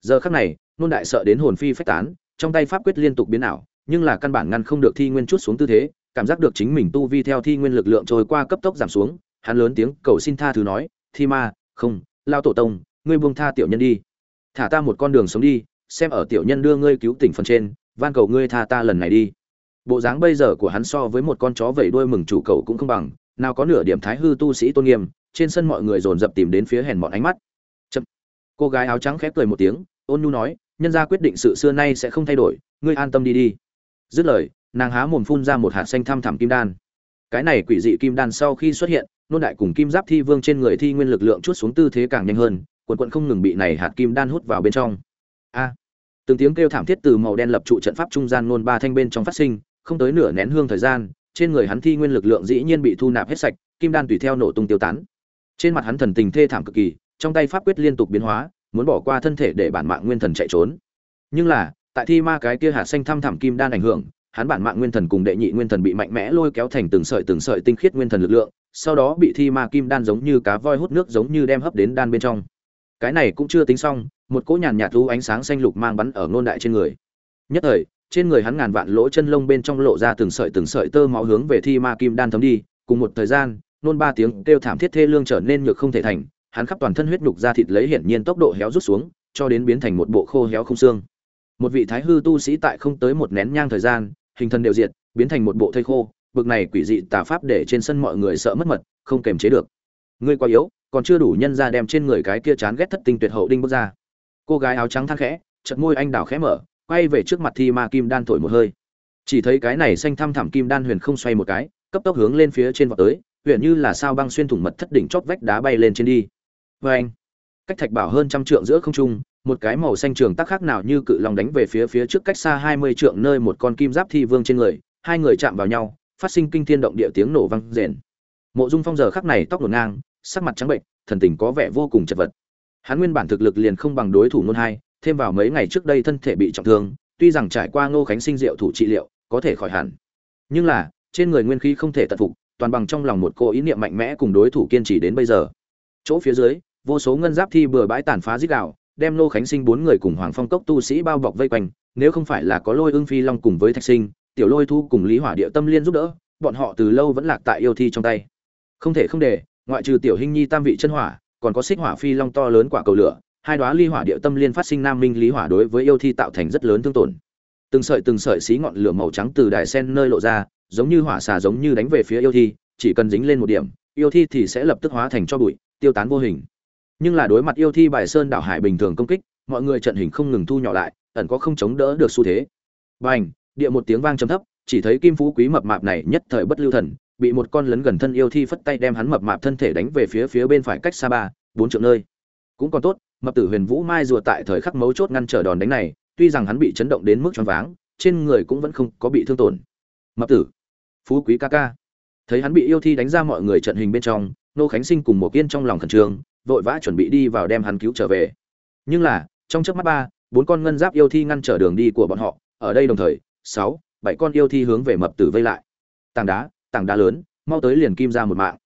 Giờ khắc này, nôn đại sợ đến hồn phi phách tán, trong tay pháp quyết liên tục biến ảo, nhưng là căn bản ngăn không được thi nguyên chút xuống tư thế, cảm giác được chính mình tu vi theo thi nguyên lực lượng trôi qua cấp tốc giảm xuống hắn lớn tiếng cầu xin tha thứ nói, thi ma, không, lao tổ tông, ngươi buông tha tiểu nhân đi. Thả ta một con đường sống đi, xem ở tiểu nhân đưa ngươi cứu tỉnh phần trên, van cầu ngươi tha ta lần này đi. Bộ dáng bây giờ của hắn so với một con chó vẩy đuôi mừng chủ cầu cũng không bằng, nào có nửa điểm thái hư tu sĩ tôn nghiêm, trên sân mọi người dồn dập tìm đến phía hèn bọn ánh mắt. Chậm. cô gái áo trắng khép cười một tiếng, ôn nhu nói, nhân gia quyết định sự xưa nay sẽ không thay đổi, ngươi an tâm đi đi. Dứt lời, nàng há mồm phun ra một hạt xanh thăm thẳm kim đan. Cái này quỷ dị kim đan sau khi xuất hiện nôn đại cùng kim giáp thi vương trên người thi nguyên lực lượng chút xuống tư thế càng nhanh hơn, quần quận không ngừng bị này hạt kim đan hút vào bên trong. A! Từng tiếng kêu thảm thiết từ màu đen lập trụ trận pháp trung gian nôn ba thanh bên trong phát sinh, không tới nửa nén hương thời gian, trên người hắn thi nguyên lực lượng dĩ nhiên bị thu nạp hết sạch, kim đan tùy theo nổ tung tiêu tán. Trên mặt hắn thần tình thê thảm cực kỳ, trong tay pháp quyết liên tục biến hóa, muốn bỏ qua thân thể để bản mạng nguyên thần chạy trốn. Nhưng là, tại thi ma cái kia hạt xanh thăm thẳm kim đan ảnh hưởng, hắn bản mạng nguyên thần cùng đệ nhị nguyên thần bị mạnh mẽ lôi kéo thành từng sợi từng sợi tinh khiết nguyên thần lực lượng sau đó bị thi ma kim đan giống như cá voi hút nước giống như đem hấp đến đan bên trong. Cái này cũng chưa tính xong, một cỗ nhàn nhạt thu ánh sáng xanh lục mang bắn ở ngôn đại trên người. Nhất thời, trên người hắn ngàn vạn lỗ chân lông bên trong lộ ra từng sợi từng sợi tơ máu hướng về thi ma kim đan thấm đi, cùng một thời gian nôn ba tiếng kêu thảm thiết thê lương trở nên nhược không thể thành, hắn khắp toàn thân huyết nhục ra thịt lấy hiển nhiên tốc độ héo rút xuống, cho đến biến thành một bộ khô héo không xương. Một vị thái hư tu sĩ tại không tới một nén nhang thời gian, hình thân đều diệt, biến thành một bộ thây khô bực này quỷ dị tà pháp để trên sân mọi người sợ mất mật, không kềm chế được. Ngươi quá yếu, còn chưa đủ nhân ra đem trên người cái kia chán ghét thất tinh tuyệt hậu đinh bước ra. Cô gái áo trắng than khẽ, chợt môi anh đào khẽ mở, quay về trước mặt thi ma kim đan thổi một hơi. Chỉ thấy cái này xanh thăm thẳm kim đan huyền không xoay một cái, cấp tốc hướng lên phía trên vọt tới, huyền như là sao băng xuyên thủng mật thất đỉnh chót vách đá bay lên trên đi. Vê anh, cách thạch bảo hơn trăm trượng giữa không trung, một cái màu xanh trường tắc khác nào như cự long đánh về phía phía trước cách xa hai mươi trượng nơi một con kim giáp thi vương trên người, hai người chạm vào nhau phát sinh kinh thiên động địa tiếng nổ vang rền. Mộ dung phong giờ khắc này tóc ngổn ngang sắc mặt trắng bệnh thần tình có vẻ vô cùng chật vật. Hắn nguyên bản thực lực liền không bằng đối thủ nôn hai thêm vào mấy ngày trước đây thân thể bị trọng thương tuy rằng trải qua ngô khánh sinh diệu thủ trị liệu có thể khỏi hẳn. Nhưng là trên người nguyên khí không thể tận phục toàn bằng trong lòng một cô ý niệm mạnh mẽ cùng đối thủ kiên trì đến bây giờ. Chỗ phía dưới vô số ngân giáp thi bừa bãi tàn phá rít gào, đem Ngô khánh sinh bốn người cùng hoàng phong cốc tu sĩ bao bọc vây quanh nếu không phải là có lôi Ưng phi long cùng với thạch sinh tiểu lôi thu cùng lý hỏa địa tâm liên giúp đỡ, bọn họ từ lâu vẫn lạc tại yêu thi trong tay. Không thể không để, ngoại trừ tiểu hình nhi tam vị chân hỏa, còn có xích hỏa phi long to lớn quả cầu lửa, hai đóa ly hỏa địa tâm liên phát sinh nam minh lý hỏa đối với yêu thi tạo thành rất lớn thương tổn. Từng sợi từng sợi xí ngọn lửa màu trắng từ đài sen nơi lộ ra, giống như hỏa xà giống như đánh về phía yêu thi, chỉ cần dính lên một điểm, yêu thi thì sẽ lập tức hóa thành cho bụi, tiêu tán vô hình. Nhưng là đối mặt yêu thi bài sơn đảo hải bình thường công kích, mọi người trận hình không ngừng thu nhỏ lại, ẩn có không chống đỡ được xu thế. Bành! Địa một tiếng vang trầm thấp, chỉ thấy kim phú quý mập mạp này nhất thời bất lưu thần, bị một con lấn gần thân yêu thi phất tay đem hắn mập mạp thân thể đánh về phía phía bên phải cách xa ba, bốn trượng nơi. Cũng còn tốt, mập tử huyền vũ mai rùa tại thời khắc mấu chốt ngăn trở đòn đánh này, tuy rằng hắn bị chấn động đến mức choáng váng, trên người cũng vẫn không có bị thương tổn. Mập tử, phú quý ca ca. Thấy hắn bị yêu thi đánh ra mọi người trận hình bên trong, nô khánh sinh cùng một kiên trong lòng khẩn trương, vội vã chuẩn bị đi vào đem hắn cứu trở về. Nhưng là, trong chớp mắt ba, bốn con ngân giáp yêu thi ngăn trở đường đi của bọn họ, ở đây đồng thời sáu, bảy con yêu thi hướng về mập tử vây lại. Tảng đá tảng đá lớn, mau tới liền kim ra một mạng.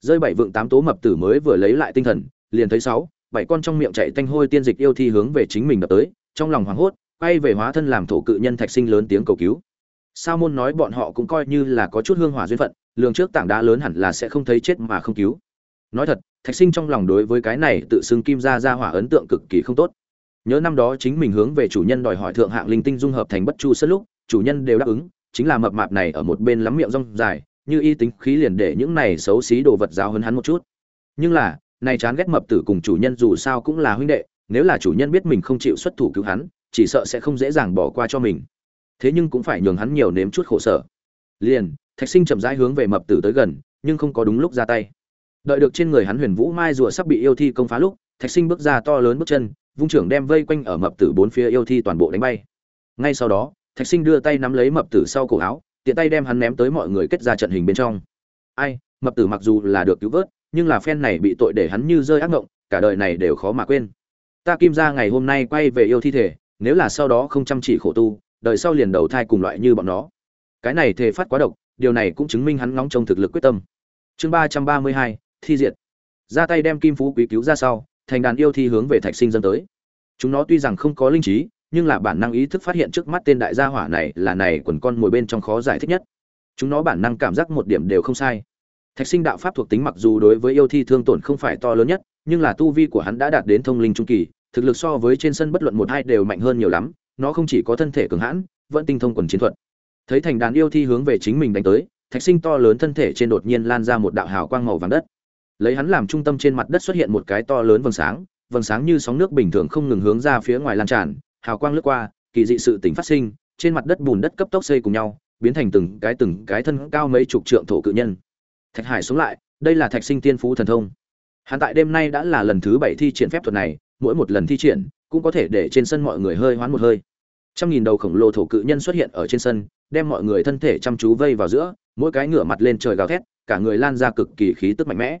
Rơi bảy vượng tám tố mập tử mới vừa lấy lại tinh thần, liền thấy sáu, bảy con trong miệng chạy tanh hôi tiên dịch yêu thi hướng về chính mình đập tới, trong lòng hoảng hốt, quay về hóa thân làm thổ cự nhân thạch sinh lớn tiếng cầu cứu. Sao môn nói bọn họ cũng coi như là có chút hương hỏa duyên phận, lường trước tảng đá lớn hẳn là sẽ không thấy chết mà không cứu. Nói thật, thạch sinh trong lòng đối với cái này tự xưng kim ra ra hỏa ấn tượng cực kỳ không tốt. Nhớ năm đó chính mình hướng về chủ nhân đòi hỏi thượng hạng linh tinh dung hợp thành bất chu sân lúc chủ nhân đều đáp ứng, chính là mập mạp này ở một bên lắm miệng rong dài, như y tính khí liền để những này xấu xí đồ vật giáo hơn hắn một chút. Nhưng là, này chán ghét mập tử cùng chủ nhân dù sao cũng là huynh đệ, nếu là chủ nhân biết mình không chịu xuất thủ cứu hắn, chỉ sợ sẽ không dễ dàng bỏ qua cho mình. Thế nhưng cũng phải nhường hắn nhiều nếm chút khổ sở. Liền, thạch sinh chậm rãi hướng về mập tử tới gần, nhưng không có đúng lúc ra tay. Đợi được trên người hắn huyền vũ mai rùa sắp bị yêu thi công phá lúc, thạch sinh bước ra to lớn bước chân, vung trưởng đem vây quanh ở mập tử bốn phía yêu thi toàn bộ đánh bay. Ngay sau đó thạch sinh đưa tay nắm lấy mập tử sau cổ áo, tiện tay đem hắn ném tới mọi người kết ra trận hình bên trong. Ai, mập tử mặc dù là được cứu vớt, nhưng là phen này bị tội để hắn như rơi ác ngộng, cả đời này đều khó mà quên. Ta kim ra ngày hôm nay quay về yêu thi thể, nếu là sau đó không chăm chỉ khổ tu, đời sau liền đầu thai cùng loại như bọn nó. Cái này thề phát quá độc, điều này cũng chứng minh hắn ngóng trong thực lực quyết tâm. Chương ba trăm ba mươi hai, thi diệt. Ra tay đem kim phú quý cứu ra sau, thành đàn yêu thi hướng về thạch sinh dân tới. Chúng nó tuy rằng không có linh trí nhưng là bản năng ý thức phát hiện trước mắt tên đại gia hỏa này là này quần con mồi bên trong khó giải thích nhất. Chúng nó bản năng cảm giác một điểm đều không sai. Thạch sinh đạo pháp thuộc tính mặc dù đối với yêu thi thương tổn không phải to lớn nhất, nhưng là tu vi của hắn đã đạt đến thông linh trung kỳ, thực lực so với trên sân bất luận một hai đều mạnh hơn nhiều lắm, nó không chỉ có thân thể cường hãn, vẫn tinh thông quần chiến thuật. Thấy thành đàn yêu thi hướng về chính mình đánh tới, thạch sinh to lớn thân thể trên đột nhiên lan ra một đạo hào quang màu vàng đất. Lấy hắn làm trung tâm trên mặt đất xuất hiện một cái to lớn vầng sáng vầng sáng như sóng nước bình thường không ngừng hướng ra phía ngoài lan tràn hào quang lướt qua, kỳ dị sự tình phát sinh, trên mặt đất bùn đất cấp tốc xây cùng nhau, biến thành từng cái từng cái thân cao mấy chục trượng thổ cự nhân. Thạch hải xuống lại, đây là thạch sinh tiên phú thần thông. Hắn tại đêm nay đã là lần thứ bảy thi triển phép thuật này, mỗi một lần thi triển cũng có thể để trên sân mọi người hơi hoán một hơi. Trăm nghìn đầu khổng lồ thổ cự nhân xuất hiện ở trên sân, đem mọi người thân thể chăm chú vây vào giữa, mỗi cái ngửa mặt lên trời gào thét, cả người lan ra cực kỳ khí tức mạnh mẽ.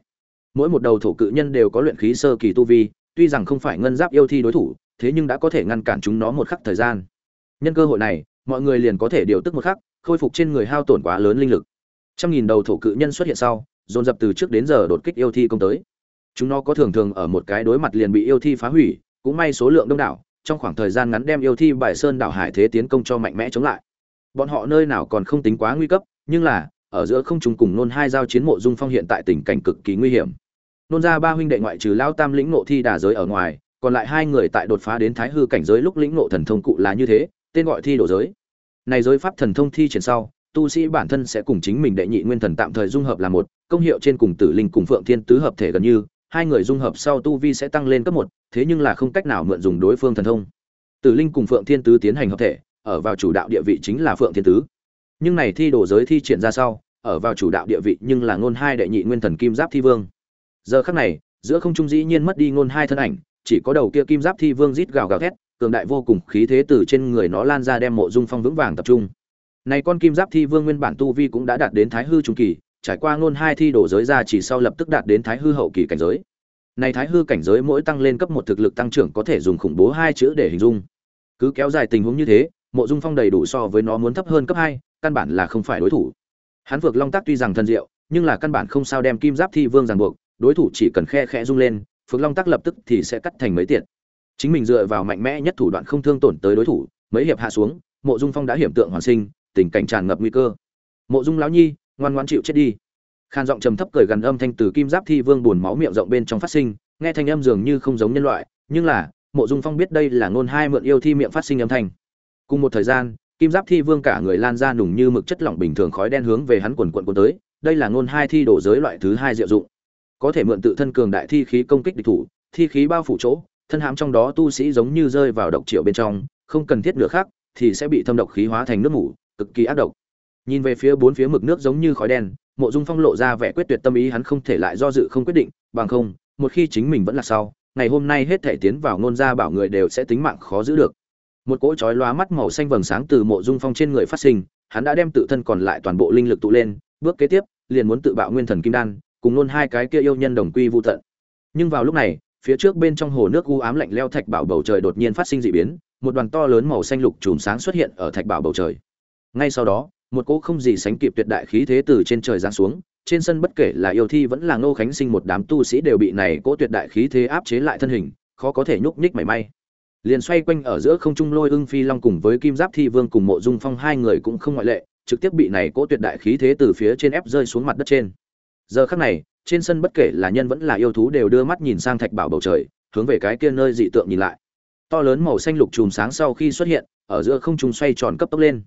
Mỗi một đầu thổ cự nhân đều có luyện khí sơ kỳ tu vi, tuy rằng không phải ngân giáp yêu thi đối thủ thế nhưng đã có thể ngăn cản chúng nó một khắc thời gian. Nhân cơ hội này, mọi người liền có thể điều tức một khắc, khôi phục trên người hao tổn quá lớn linh lực. Trăm nghìn đầu thổ cự nhân xuất hiện sau, dồn dập từ trước đến giờ đột kích yêu thi công tới. Chúng nó có thường thường ở một cái đối mặt liền bị yêu thi phá hủy, cũng may số lượng đông đảo, trong khoảng thời gian ngắn đem yêu thi bài sơn đảo hải thế tiến công cho mạnh mẽ chống lại. Bọn họ nơi nào còn không tính quá nguy cấp, nhưng là, ở giữa không trùng cùng nôn hai giao chiến mộ dung phong hiện tại tình cảnh cực kỳ nguy hiểm. Nôn ra ba huynh đệ ngoại trừ lao tam lĩnh nộ thi đà giới ở ngoài còn lại hai người tại đột phá đến thái hư cảnh giới lúc lĩnh ngộ thần thông cụ là như thế, tên gọi thi đổ giới. Này giới pháp thần thông thi triển sau, tu sĩ bản thân sẽ cùng chính mình đệ nhị nguyên thần tạm thời dung hợp là một, công hiệu trên cùng tử linh cùng phượng thiên tứ hợp thể gần như, hai người dung hợp sau tu vi sẽ tăng lên cấp một, thế nhưng là không cách nào mượn dùng đối phương thần thông. Tử linh cùng phượng thiên tứ tiến hành hợp thể, ở vào chủ đạo địa vị chính là phượng thiên tứ. Nhưng này thi đổ giới thi triển ra sau, ở vào chủ đạo địa vị nhưng là ngôn hai đệ nhị nguyên thần kim giáp thi vương. Giờ khắc này, giữa không trung dĩ nhiên mất đi ngôn hai thân ảnh chỉ có đầu kia kim giáp thi vương rít gào gào thét, cường đại vô cùng khí thế từ trên người nó lan ra đem mộ dung phong vững vàng tập trung. Này con kim giáp thi vương nguyên bản tu vi cũng đã đạt đến thái hư trung kỳ, trải qua ngôn hai thi đổ giới ra chỉ sau lập tức đạt đến thái hư hậu kỳ cảnh giới. Này thái hư cảnh giới mỗi tăng lên cấp một thực lực tăng trưởng có thể dùng khủng bố hai chữ để hình dung. Cứ kéo dài tình huống như thế, mộ dung phong đầy đủ so với nó muốn thấp hơn cấp hai, căn bản là không phải đối thủ. Hắn vượt long tác tuy rằng thần diệu, nhưng là căn bản không sao đem kim giáp thi vương ràng buộc, đối thủ chỉ cần khe khẽ rung lên phượng long tác lập tức thì sẽ cắt thành mấy tiện chính mình dựa vào mạnh mẽ nhất thủ đoạn không thương tổn tới đối thủ, mấy hiệp hạ xuống, mộ dung phong đã hiểm tượng hoàn sinh, tình cảnh tràn ngập nguy cơ. Mộ dung lão nhi, ngoan ngoan chịu chết đi. Khan giọng trầm thấp cười gần âm thanh từ kim giáp thi vương buồn máu miệng rộng bên trong phát sinh, nghe thanh âm dường như không giống nhân loại, nhưng là, mộ dung phong biết đây là ngôn hai mượn yêu thi miệng phát sinh âm thanh. Cùng một thời gian, kim giáp thi vương cả người lan ra nùng như mực chất lỏng bình thường khói đen hướng về hắn quần quận quần tới, đây là ngôn hai thi đổ giới loại thứ hai diệu dụng có thể mượn tự thân cường đại thi khí công kích địch thủ thi khí bao phủ chỗ thân hãm trong đó tu sĩ giống như rơi vào độc triệu bên trong không cần thiết nữa khác thì sẽ bị thâm độc khí hóa thành nước ngủ, cực kỳ ác độc. Nhìn về phía bốn phía mực nước giống như khói đen mộ dung phong lộ ra vẻ quyết tuyệt tâm ý hắn không thể lại do dự không quyết định bằng không một khi chính mình vẫn là sau ngày hôm nay hết thể tiến vào ngôn gia bảo người đều sẽ tính mạng khó giữ được. Một cỗ chói lóa mắt màu xanh vầng sáng từ mộ dung phong trên người phát sinh hắn đã đem tự thân còn lại toàn bộ linh lực tụ lên bước kế tiếp liền muốn tự bạo nguyên thần kim đan cùng luôn hai cái kia yêu nhân đồng quy vu tận. Nhưng vào lúc này, phía trước bên trong hồ nước u ám lạnh leo thạch bảo bầu trời đột nhiên phát sinh dị biến, một đoàn to lớn màu xanh lục chùm sáng xuất hiện ở thạch bảo bầu trời. Ngay sau đó, một cỗ không gì sánh kịp tuyệt đại khí thế từ trên trời giáng xuống, trên sân bất kể là yêu thi vẫn là ngô khánh sinh một đám tu sĩ đều bị này cỗ tuyệt đại khí thế áp chế lại thân hình, khó có thể nhúc nhích mảy may. Liền xoay quanh ở giữa không trung lôi ưng phi long cùng với kim giáp thi vương cùng mộ dung phong hai người cũng không ngoại lệ, trực tiếp bị này cỗ tuyệt đại khí thế từ phía trên ép rơi xuống mặt đất trên giờ khắc này, trên sân bất kể là nhân vẫn là yêu thú đều đưa mắt nhìn sang thạch bảo bầu trời, hướng về cái kia nơi dị tượng nhìn lại. To lớn màu xanh lục chùm sáng sau khi xuất hiện, ở giữa không trung xoay tròn cấp tốc lên.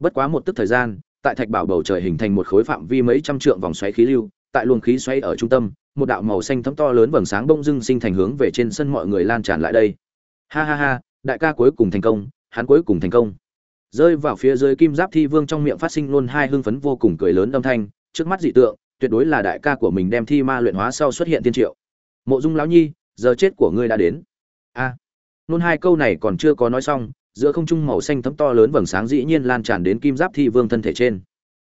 Bất quá một tức thời gian, tại thạch bảo bầu trời hình thành một khối phạm vi mấy trăm trượng vòng xoáy khí lưu, tại luồng khí xoáy ở trung tâm, một đạo màu xanh thấm to lớn vầng sáng bông dưng sinh thành hướng về trên sân mọi người lan tràn lại đây. Ha ha ha, đại ca cuối cùng thành công, hắn cuối cùng thành công. Rơi vào phía dưới kim giáp thi vương trong miệng phát sinh luôn hai hưng phấn vô cùng cười lớn âm thanh, trước mắt dị tượng tuyệt đối là đại ca của mình đem thi ma luyện hóa sau xuất hiện tiên triệu. Mộ dung lão nhi giờ chết của ngươi đã đến. A. À, nôn hai câu này còn chưa có nói xong giữa không trung màu xanh thấm to lớn vầng sáng dĩ nhiên lan tràn đến kim giáp thi vương thân thể trên.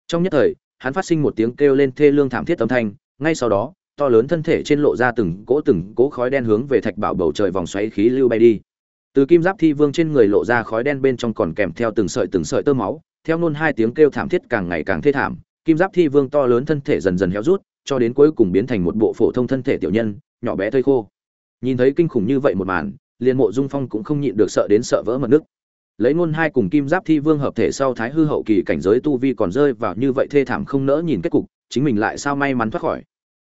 Trong nhất thời hắn phát sinh một tiếng kêu lên thê lương thảm thiết âm thanh ngay sau đó to lớn thân thể trên lộ ra từng cỗ từng cỗ khói đen hướng về thạch bảo bầu trời vòng xoáy khí lưu bay đi. Từ kim giáp thi vương trên người lộ ra khói đen bên trong còn kèm theo từng sợi từng sợi tơ máu theo nôn hai tiếng kêu thảm thiết càng ngày càng thê thảm kim giáp thi vương to lớn thân thể dần dần héo rút, cho đến cuối cùng biến thành một bộ phổ thông thân thể tiểu nhân, nhỏ bé thây khô. Nhìn thấy kinh khủng như vậy một màn liền mộ dung phong cũng không nhịn được sợ đến sợ vỡ mật nước. Lấy ngôn hai cùng kim giáp thi vương hợp thể sau thái hư hậu kỳ cảnh giới tu vi còn rơi vào như vậy thê thảm không nỡ nhìn kết cục, chính mình lại sao may mắn thoát khỏi.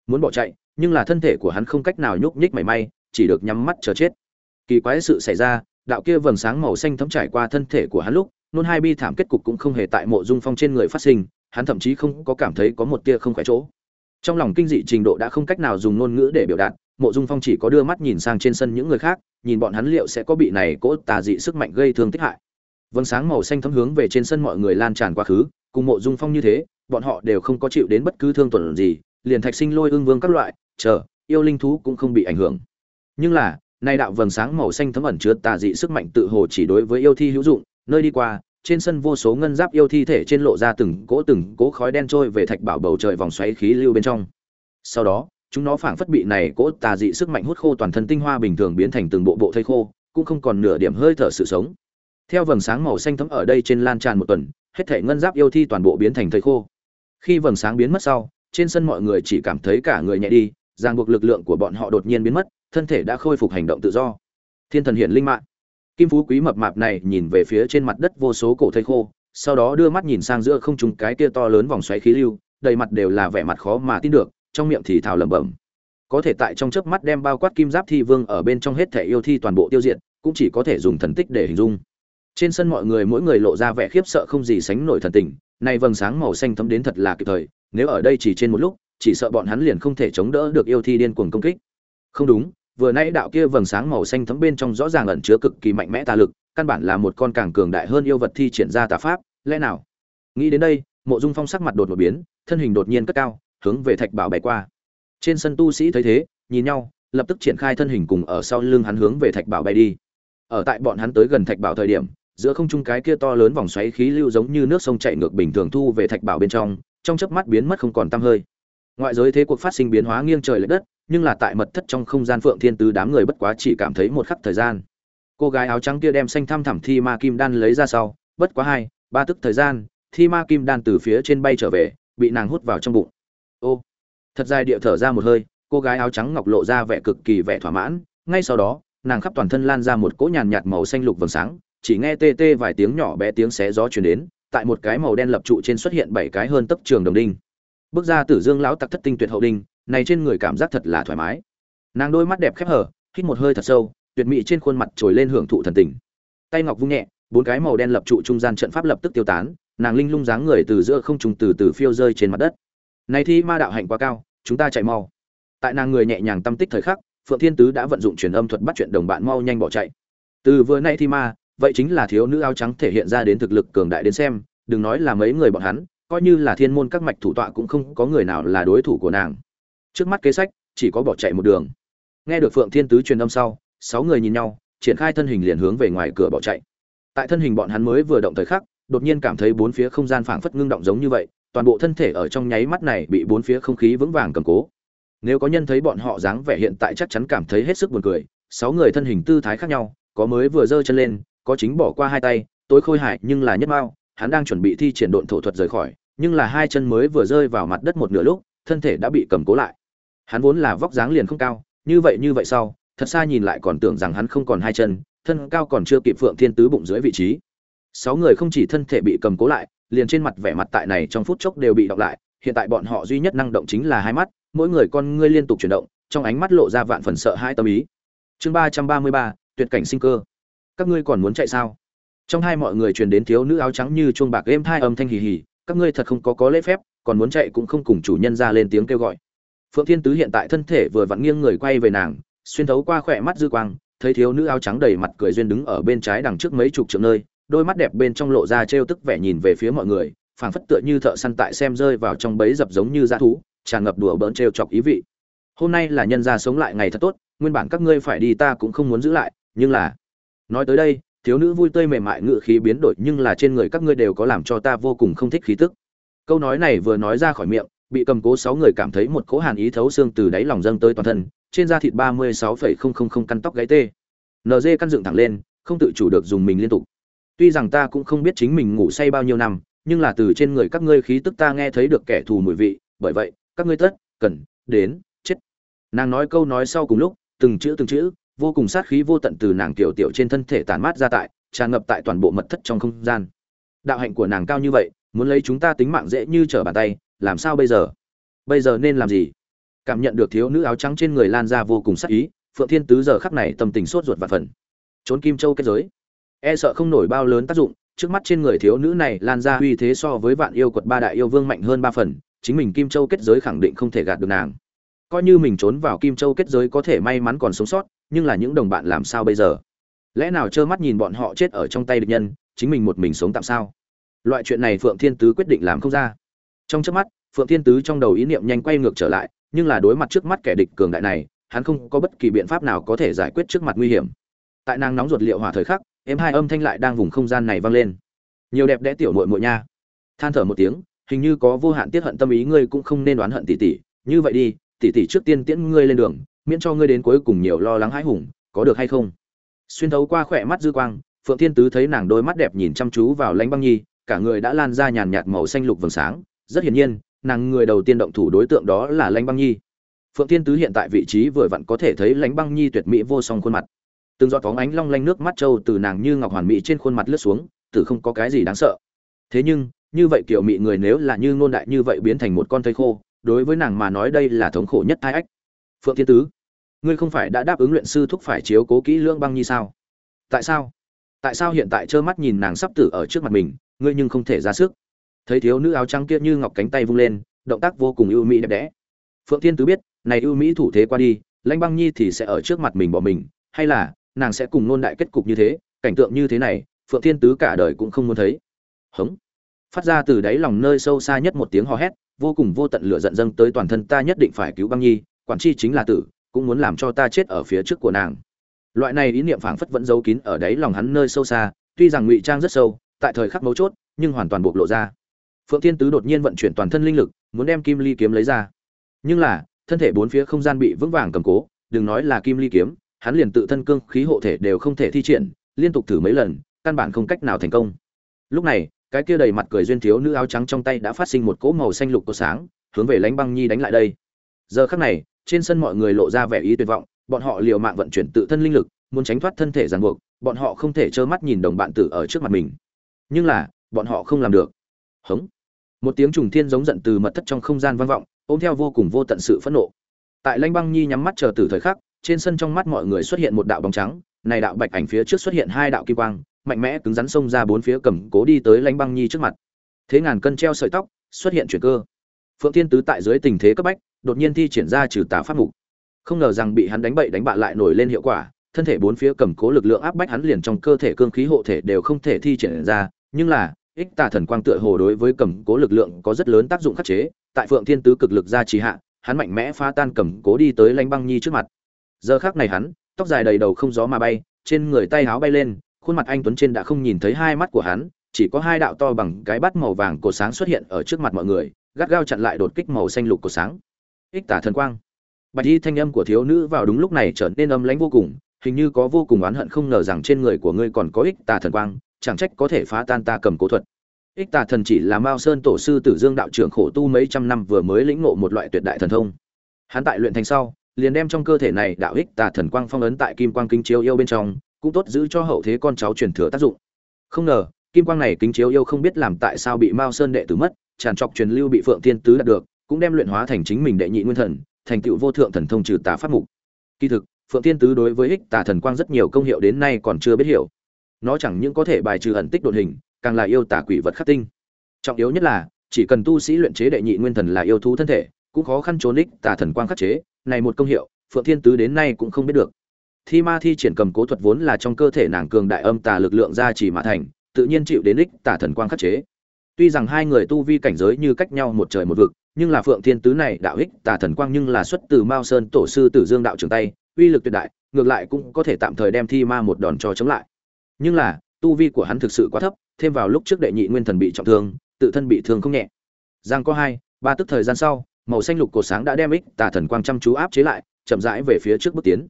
Muốn bỏ chạy, nhưng là thân thể của hắn không cách nào nhúc nhích mảy may, chỉ được nhắm mắt chờ chết. Kỳ quái sự xảy ra, đạo kia vầng sáng màu xanh thấm trải qua thân thể của hắn lúc nôn hai bi thảm kết cục cũng không hề tại mộ dung phong trên người phát sinh hắn thậm chí không có cảm thấy có một tia không khỏe chỗ. Trong lòng kinh dị trình độ đã không cách nào dùng ngôn ngữ để biểu đạt, mộ dung phong chỉ có đưa mắt nhìn sang trên sân những người khác, nhìn bọn hắn liệu sẽ có bị này cỗ tà dị sức mạnh gây thương tích hại. Vâng sáng màu xanh thấm hướng về trên sân mọi người lan tràn quá khứ, cùng mộ dung phong như thế, bọn họ đều không có chịu đến bất cứ thương tổn gì, liền thạch sinh lôi ương vương các loại, chờ, yêu linh thú cũng không bị ảnh hưởng. Nhưng là, nay đạo vầng sáng màu xanh thấm ẩn chứa tà dị sức mạnh tự hồ chỉ đối với yêu thi hữu dụng, nơi đi qua trên sân vô số ngân giáp yêu thi thể trên lộ ra từng cỗ từng cỗ khói đen trôi về thạch bảo bầu trời vòng xoáy khí lưu bên trong. Sau đó, chúng nó phảng phất bị này cỗ tà dị sức mạnh hút khô toàn thân tinh hoa bình thường biến thành từng bộ bộ thây khô, cũng không còn nửa điểm hơi thở sự sống. Theo vầng sáng màu xanh thấm ở đây trên lan tràn một tuần, hết thể ngân giáp yêu thi toàn bộ biến thành thây khô. Khi vầng sáng biến mất sau, trên sân mọi người chỉ cảm thấy cả người nhẹ đi, ràng buộc lực lượng của bọn họ đột nhiên biến mất, thân thể đã khôi phục hành động tự do. Thiên thần hiển linh mạng kim phú quý mập mạp này nhìn về phía trên mặt đất vô số cổ thây khô, sau đó đưa mắt nhìn sang giữa không trung cái kia to lớn vòng xoáy khí lưu, đầy mặt đều là vẻ mặt khó mà tin được, trong miệng thì thào lẩm bẩm. Có thể tại trong chớp mắt đem bao quát kim giáp thi vương ở bên trong hết thể yêu thi toàn bộ tiêu diệt, cũng chỉ có thể dùng thần tích để hình dung. Trên sân mọi người mỗi người lộ ra vẻ khiếp sợ không gì sánh nổi thần tình này vầng sáng màu xanh thấm đến thật là kịp thời, nếu ở đây chỉ trên một lúc, chỉ sợ bọn hắn liền không thể chống đỡ được yêu thi điên cuồng công kích. Không đúng vừa nãy đạo kia vầng sáng màu xanh thấm bên trong rõ ràng ẩn chứa cực kỳ mạnh mẽ tà lực, căn bản là một con càng cường đại hơn yêu vật thi triển ra tà pháp, lẽ nào? Nghĩ đến đây, mộ dung phong sắc mặt đột một biến, thân hình đột nhiên cất cao, hướng về thạch bảo bay qua. Trên sân tu sĩ thấy thế, nhìn nhau, lập tức triển khai thân hình cùng ở sau lưng hắn hướng về thạch bảo bay đi. Ở tại bọn hắn tới gần thạch bảo thời điểm, giữa không trung cái kia to lớn vòng xoáy khí lưu giống như nước sông chảy ngược bình thường thu về thạch bảo bên trong trong chớp mắt biến mất không còn tăm hơi ngoại giới thế cuộc phát sinh biến hóa nghiêng trời lệch đất, nhưng là tại mật thất trong không gian phượng thiên tứ đám người bất quá chỉ cảm thấy một khắc thời gian. Cô gái áo trắng kia đem xanh thăm thẳm thi ma kim đan lấy ra sau, bất quá hai, ba tức thời gian, thi ma kim đan từ phía trên bay trở về, bị nàng hút vào trong bụng. Ô, thật dài địa thở ra một hơi, cô gái áo trắng ngọc lộ ra vẻ cực kỳ vẻ thỏa mãn, ngay sau đó, nàng khắp toàn thân lan ra một cỗ nhàn nhạt màu xanh lục vầng sáng, chỉ nghe tê tê vài tiếng nhỏ bé tiếng xé gió truyền đến, tại một cái màu đen lập trụ trên xuất hiện bảy cái hơn tấc trường đồng đinh bước ra tử dương lão tặc thất tinh tuyệt hậu đinh, này trên người cảm giác thật là thoải mái. Nàng đôi mắt đẹp khép hở hít một hơi thật sâu, tuyệt mỹ trên khuôn mặt trồi lên hưởng thụ thần tình. Tay ngọc vung nhẹ, bốn cái màu đen lập trụ trung gian trận pháp lập tức tiêu tán, nàng linh lung dáng người từ giữa không trùng từ từ phiêu rơi trên mặt đất. Này thi ma đạo hạnh quá cao, chúng ta chạy mau. Tại nàng người nhẹ nhàng tâm tích thời khắc, phượng thiên tứ đã vận dụng truyền âm thuật bắt chuyện đồng bạn mau nhanh bỏ chạy. Từ vừa nay thi ma, vậy chính là thiếu nữ áo trắng thể hiện ra đến thực lực cường đại đến xem, đừng nói là mấy người bọn hắn coi như là thiên môn các mạch thủ tọa cũng không có người nào là đối thủ của nàng. Trước mắt kế sách, chỉ có bỏ chạy một đường. Nghe được phượng thiên tứ truyền âm sau, sáu người nhìn nhau, triển khai thân hình liền hướng về ngoài cửa bỏ chạy. Tại thân hình bọn hắn mới vừa động thời khắc, đột nhiên cảm thấy bốn phía không gian phảng phất ngưng động giống như vậy, toàn bộ thân thể ở trong nháy mắt này bị bốn phía không khí vững vàng cầm cố. Nếu có nhân thấy bọn họ dáng vẻ hiện tại chắc chắn cảm thấy hết sức buồn cười, sáu người thân hình tư thái khác nhau, có mới vừa giơ chân lên, có chính bỏ qua hai tay, tối khôi hại nhưng là nhất mao hắn đang chuẩn bị thi triển độn thổ thuật rời khỏi, nhưng là hai chân mới vừa rơi vào mặt đất một nửa lúc, thân thể đã bị cầm cố lại. Hắn vốn là vóc dáng liền không cao, như vậy như vậy sau, thật xa nhìn lại còn tưởng rằng hắn không còn hai chân, thân cao còn chưa kịp phượng thiên tứ bụng dưới vị trí. Sáu người không chỉ thân thể bị cầm cố lại, liền trên mặt vẻ mặt tại này trong phút chốc đều bị đọc lại, hiện tại bọn họ duy nhất năng động chính là hai mắt, mỗi người con ngươi liên tục chuyển động, trong ánh mắt lộ ra vạn phần sợ hai tâm ý. Chương ba trăm ba mươi ba, tuyệt cảnh sinh cơ. Các ngươi còn muốn chạy sao? Trong hai mọi người truyền đến thiếu nữ áo trắng như chuông bạc êm thai âm thanh hì hì, các ngươi thật không có có lễ phép, còn muốn chạy cũng không cùng chủ nhân ra lên tiếng kêu gọi. Phượng thiên tứ hiện tại thân thể vừa vặn nghiêng người quay về nàng, xuyên thấu qua khỏe mắt dư quang, thấy thiếu nữ áo trắng đầy mặt cười duyên đứng ở bên trái đằng trước mấy chục trượng nơi, đôi mắt đẹp bên trong lộ ra trêu tức vẻ nhìn về phía mọi người, phảng phất tựa như thợ săn tại xem rơi vào trong bẫy dập giống như dã thú, tràn ngập đùa bỡn trêu chọc ý vị. Hôm nay là nhân gia sống lại ngày thật tốt, nguyên bản các ngươi phải đi ta cũng không muốn giữ lại, nhưng là, nói tới đây thiếu nữ vui tươi mềm mại ngự khí biến đổi nhưng là trên người các ngươi đều có làm cho ta vô cùng không thích khí tức. Câu nói này vừa nói ra khỏi miệng, bị cầm cố sáu người cảm thấy một cỗ hàn ý thấu xương từ đáy lòng dâng tới toàn thân, trên da thịt ba mươi sáu phẩy không không không căn tóc gáy tê. Nd căn dựng thẳng lên, không tự chủ được dùng mình liên tục. Tuy rằng ta cũng không biết chính mình ngủ say bao nhiêu năm, nhưng là từ trên người các ngươi khí tức ta nghe thấy được kẻ thù mùi vị, bởi vậy, các ngươi tất, cần, đến, chết. Nàng nói câu nói sau cùng lúc, từng chữ từng chữ vô cùng sát khí vô tận từ nàng tiểu tiểu trên thân thể tàn mát ra tại, tràn ngập tại toàn bộ mật thất trong không gian. Đạo hạnh của nàng cao như vậy, muốn lấy chúng ta tính mạng dễ như trở bàn tay, làm sao bây giờ? Bây giờ nên làm gì? Cảm nhận được thiếu nữ áo trắng trên người lan ra vô cùng sắc ý, phượng thiên tứ giờ khắc này tâm tình sốt ruột và phần trốn kim châu kết giới. E sợ không nổi bao lớn tác dụng, trước mắt trên người thiếu nữ này lan ra uy thế so với vạn yêu quật ba đại yêu vương mạnh hơn ba phần, chính mình kim châu kết giới khẳng định không thể gạt được nàng coi như mình trốn vào kim châu kết giới có thể may mắn còn sống sót, nhưng là những đồng bạn làm sao bây giờ? Lẽ nào trơ mắt nhìn bọn họ chết ở trong tay địch nhân, chính mình một mình sống tạm sao? Loại chuyện này phượng thiên tứ quyết định làm không ra. Trong trước mắt, phượng thiên tứ trong đầu ý niệm nhanh quay ngược trở lại, nhưng là đối mặt trước mắt kẻ địch cường đại này, hắn không có bất kỳ biện pháp nào có thể giải quyết trước mặt nguy hiểm. Tại nàng nóng ruột liệu hỏa thời khắc em hai âm thanh lại đang vùng không gian này vang lên. Nhiều đẹp đẽ tiểu muội muội nha. Than thở một tiếng, hình như có vô hạn tiết hận tâm ý, ngươi cũng không nên đoán hận tỷ tỷ như vậy đi tỷ tỷ trước tiên tiễn ngươi lên đường, miễn cho ngươi đến cuối cùng nhiều lo lắng hãi hùng, có được hay không? Xuyên thấu qua khỏe mắt dư quang, phượng thiên tứ thấy nàng đôi mắt đẹp nhìn chăm chú vào lãnh băng nhi, cả người đã lan ra nhàn nhạt màu xanh lục vầng sáng. Rất hiển nhiên, nàng người đầu tiên động thủ đối tượng đó là lãnh băng nhi. Phượng thiên tứ hiện tại vị trí vừa vặn có thể thấy lãnh băng nhi tuyệt mỹ vô song khuôn mặt. Từng giọt phóng ánh long lanh nước mắt trâu từ nàng như ngọc hoàn mỹ trên khuôn mặt lướt xuống, tự không có cái gì đáng sợ. Thế nhưng, như vậy kiểu mị người nếu là như ngôn đại như vậy biến thành một con thây khô đối với nàng mà nói đây là thống khổ nhất thai ách. Phượng thiên tứ, ngươi không phải đã đáp ứng luyện sư thúc phải chiếu cố kỹ lưỡng băng nhi sao? Tại sao? Tại sao hiện tại trơ mắt nhìn nàng sắp tử ở trước mặt mình, ngươi nhưng không thể ra sức? Thấy thiếu nữ áo trắng kia như ngọc cánh tay vung lên, động tác vô cùng ưu mỹ đẹp đẽ. Phượng thiên tứ biết, này ưu mỹ thủ thế qua đi, lãnh băng nhi thì sẽ ở trước mặt mình bỏ mình, hay là nàng sẽ cùng nôn đại kết cục như thế, cảnh tượng như thế này, phượng thiên tứ cả đời cũng không muốn thấy. Hống. Phát ra từ đáy lòng nơi sâu xa nhất một tiếng hò hét vô cùng vô tận lửa giận dâng tới toàn thân ta nhất định phải cứu băng nhi, quản chi chính là tử, cũng muốn làm cho ta chết ở phía trước của nàng. Loại này ý niệm phảng phất vẫn giấu kín ở đáy lòng hắn nơi sâu xa, tuy rằng ngụy trang rất sâu, tại thời khắc mấu chốt, nhưng hoàn toàn bộc lộ ra. Phượng thiên tứ đột nhiên vận chuyển toàn thân linh lực, muốn đem kim ly kiếm lấy ra. Nhưng là, thân thể bốn phía không gian bị vững vàng cầm cố, đừng nói là kim ly kiếm, hắn liền tự thân cương khí hộ thể đều không thể thi triển, liên tục thử mấy lần, căn bản không cách nào thành công. Lúc này cái kia đầy mặt cười duyên thiếu nữ áo trắng trong tay đã phát sinh một cỗ màu xanh lục có sáng, hướng về lãnh băng nhi đánh lại đây. Giờ khắc này, trên sân mọi người lộ ra vẻ ý tuyệt vọng, bọn họ liều mạng vận chuyển tự thân linh lực, muốn tránh thoát thân thể ràng buộc, bọn họ không thể trơ mắt nhìn đồng bạn tử ở trước mặt mình. Nhưng là, bọn họ không làm được. Hống. Một tiếng trùng thiên giống giận từ mật thất trong không gian vang vọng, ôm theo vô cùng vô tận sự phẫn nộ. Tại lanh băng nhi nhắm mắt chờ từ thời khắc, trên sân trong mắt mọi người xuất hiện một đạo bóng trắng, này đạo bạch ảnh phía trước xuất hiện hai đạo kim quang mạnh mẽ cứng rắn xông ra bốn phía cầm cố đi tới lãnh băng nhi trước mặt. Thế ngàn cân treo sợi tóc, xuất hiện chuyển cơ. Phượng thiên tứ tại dưới tình thế cấp bách, đột nhiên thi triển ra trừ tà pháp mục. Không ngờ rằng bị hắn đánh bậy đánh bạ lại nổi lên hiệu quả, thân thể bốn phía cầm cố lực lượng áp bách hắn liền trong cơ thể cương khí hộ thể đều không thể thi triển ra, nhưng là, ích tà thần quang tựa hồ đối với cầm cố lực lượng có rất lớn tác dụng khắc chế, tại phượng thiên tứ cực lực ra trì hạ, hắn mạnh mẽ phá tan cầm cố đi tới lãnh băng nhi trước mặt. Giờ khác này hắn, tóc dài đầy đầu không gió mà bay, trên người tay háo bay lên khuôn mặt anh tuấn trên đã không nhìn thấy hai mắt của hắn, chỉ có hai đạo to bằng cái bát màu vàng cột sáng xuất hiện ở trước mặt mọi người, gắt gao chặn lại đột kích màu xanh lục cột sáng. Ích tả thần quang. Bạch y thanh âm của thiếu nữ vào đúng lúc này trở nên âm lãnh vô cùng, hình như có vô cùng oán hận không ngờ rằng trên người của ngươi còn có ích tà thần quang, chẳng trách có thể phá tan ta cầm cố thuật. Ích tà thần chỉ là mao sơn tổ sư tử dương đạo trưởng khổ tu mấy trăm năm vừa mới lĩnh ngộ một loại tuyệt đại thần thông. Hắn tại luyện thành sau, liền đem trong cơ thể này đạo ích tà thần quang phong ấn tại kim quang kinh chiếu yêu bên trong cũng tốt giữ cho hậu thế con cháu truyền thừa tác dụng. Không ngờ, kim quang này kính chiếu yêu không biết làm tại sao bị mao sơn đệ tử mất, tràn trọc truyền lưu bị phượng tiên tứ đạt được, cũng đem luyện hóa thành chính mình đệ nhị nguyên thần, thành tựu vô thượng thần thông trừ tà pháp mục. Kỳ thực, phượng tiên tứ đối với ích tà thần quang rất nhiều công hiệu đến nay còn chưa biết hiểu. Nó chẳng những có thể bài trừ ẩn tích đột hình, càng là yêu tà quỷ vật khắc tinh. Trọng yếu nhất là, chỉ cần tu sĩ luyện chế đệ nhị nguyên thần là yêu thú thân thể, cũng khó khăn trốn ích tà thần quang khắc chế, này một công hiệu, phượng thiên tứ đến nay cũng không biết được thi ma thi triển cầm cố thuật vốn là trong cơ thể nàng cường đại âm tà lực lượng ra chỉ mà thành, tự nhiên chịu đến ích tà thần quang khắc chế. Tuy rằng hai người tu vi cảnh giới như cách nhau một trời một vực, nhưng là phượng thiên tứ này đạo ích tà thần quang nhưng là xuất từ mao sơn tổ sư tử dương đạo trường tay, uy lực tuyệt đại, ngược lại cũng có thể tạm thời đem thi ma một đòn cho chống lại. Nhưng là, tu vi của hắn thực sự quá thấp, thêm vào lúc trước đệ nhị nguyên thần bị trọng thương, tự thân bị thương không nhẹ. Giang có hai, ba tức thời gian sau, màu xanh lục cổ sáng đã đem ích tà thần quang chăm chú áp chế lại, chậm rãi về phía trước bước tiến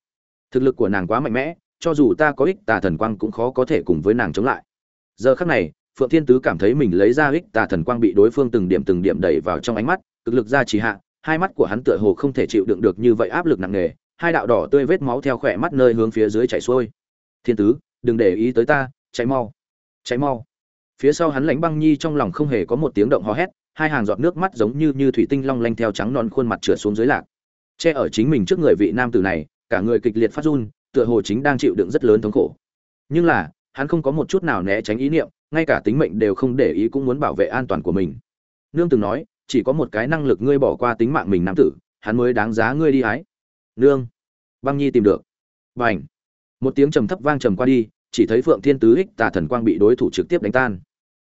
thực lực của nàng quá mạnh mẽ, cho dù ta có ích tà thần quang cũng khó có thể cùng với nàng chống lại. Giờ khắc này, phượng thiên tứ cảm thấy mình lấy ra ích tà thần quang bị đối phương từng điểm từng điểm đẩy vào trong ánh mắt, cực lực ra trì hạ, hai mắt của hắn tựa hồ không thể chịu đựng được như vậy áp lực nặng nề, hai đạo đỏ tươi vết máu theo khỏe mắt nơi hướng phía dưới chảy xuôi. Thiên tứ, đừng để ý tới ta cháy mau cháy mau. Phía sau hắn lãnh băng nhi trong lòng không hề có một tiếng động hò hét, hai hàng giọt nước mắt giống như như thủy tinh long lanh theo trắng non khuôn mặt trượt xuống dưới lạc. Che ở chính mình trước người vị nam tử này cả người kịch liệt phát run, tựa hồ chính đang chịu đựng rất lớn thống khổ. Nhưng là, hắn không có một chút nào né tránh ý niệm, ngay cả tính mệnh đều không để ý cũng muốn bảo vệ an toàn của mình. Nương từng nói, chỉ có một cái năng lực ngươi bỏ qua tính mạng mình nam tử, hắn mới đáng giá ngươi đi hái. Nương. Băng nhi tìm được. B à n h một tiếng trầm thấp vang trầm qua đi, chỉ thấy phượng thiên tứ hích tà thần quang bị đối thủ trực tiếp đánh tan.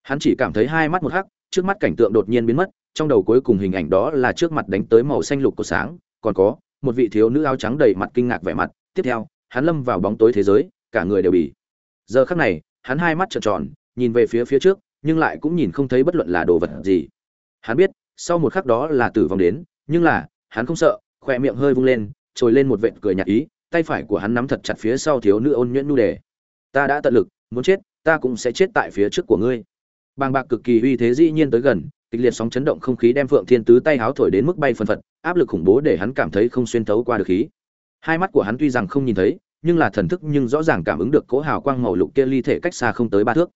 Hắn chỉ cảm thấy hai mắt một hắc, trước mắt cảnh tượng đột nhiên biến mất, trong đầu cuối cùng hình ảnh đó là trước mặt đánh tới màu xanh lục của sáng, còn có một vị thiếu nữ áo trắng đầy mặt kinh ngạc vẻ mặt, tiếp theo, hắn lâm vào bóng tối thế giới, cả người đều bị giờ khắc này, hắn hai mắt trợn tròn, nhìn về phía phía trước, nhưng lại cũng nhìn không thấy bất luận là đồ vật gì. Hắn biết, sau một khắc đó là tử vong đến, nhưng là, hắn không sợ, khoe miệng hơi vung lên, trồi lên một vệt cười nhạt ý, tay phải của hắn nắm thật chặt phía sau thiếu nữ ôn nhuyễn nu đề. Ta đã tận lực, muốn chết, ta cũng sẽ chết tại phía trước của ngươi. Bàng bạc cực kỳ uy thế dĩ nhiên tới gần kịch liệt sóng chấn động không khí đem phượng thiên tứ tay háo thổi đến mức bay phần phật, áp lực khủng bố để hắn cảm thấy không xuyên thấu qua được khí. Hai mắt của hắn tuy rằng không nhìn thấy, nhưng là thần thức nhưng rõ ràng cảm ứng được cỗ hào quang màu lục kia ly thể cách xa không tới ba thước.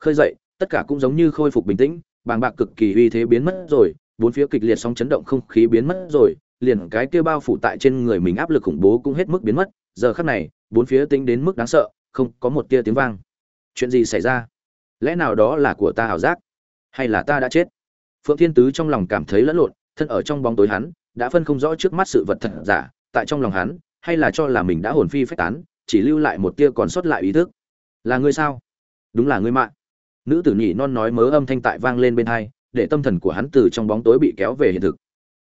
Khơi dậy, tất cả cũng giống như khôi phục bình tĩnh, bàng bạc cực kỳ uy thế biến mất rồi, bốn phía kịch liệt sóng chấn động không khí biến mất rồi, liền cái kia bao phủ tại trên người mình áp lực khủng bố cũng hết mức biến mất, giờ khắc này, bốn phía tính đến mức đáng sợ, không có một tia tiếng vang. Chuyện gì xảy ra? Lẽ nào đó là của ta ảo giác? Hay là ta đã chết? Phượng thiên tứ trong lòng cảm thấy lẫn lộn, thân ở trong bóng tối hắn, đã phân không rõ trước mắt sự vật thật giả, tại trong lòng hắn, hay là cho là mình đã hồn phi phách tán, chỉ lưu lại một tia còn sót lại ý thức. Là ngươi sao? Đúng là ngươi mạng nữ tử nhị non nói mớ âm thanh tại vang lên bên hai, để tâm thần của hắn từ trong bóng tối bị kéo về hiện thực.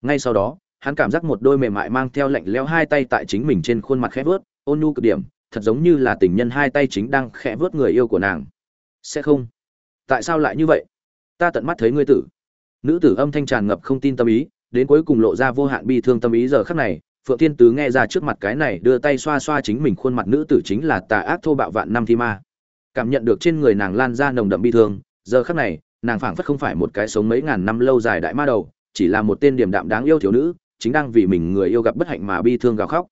Ngay sau đó, hắn cảm giác một đôi mềm mại mang theo lạnh lẽo hai tay tại chính mình trên khuôn mặt khẽ vớt ôn nhu cực điểm, thật giống như là tình nhân hai tay chính đang khẽ vớt người yêu của nàng. Sẽ không. Tại sao lại như vậy? Ta tận mắt thấy ngươi tử nữ tử âm thanh tràn ngập không tin tâm ý, đến cuối cùng lộ ra vô hạn bi thương tâm ý giờ khắc này, phượng thiên tứ nghe ra trước mặt cái này đưa tay xoa xoa chính mình khuôn mặt nữ tử chính là tà ác thô bạo vạn năm thi ma. Cảm nhận được trên người nàng lan ra nồng đậm bi thương, giờ khắc này, nàng phảng phất không phải một cái sống mấy ngàn năm lâu dài đại ma đầu, chỉ là một tên điểm đạm đáng yêu thiếu nữ, chính đang vì mình người yêu gặp bất hạnh mà bi thương gào khóc.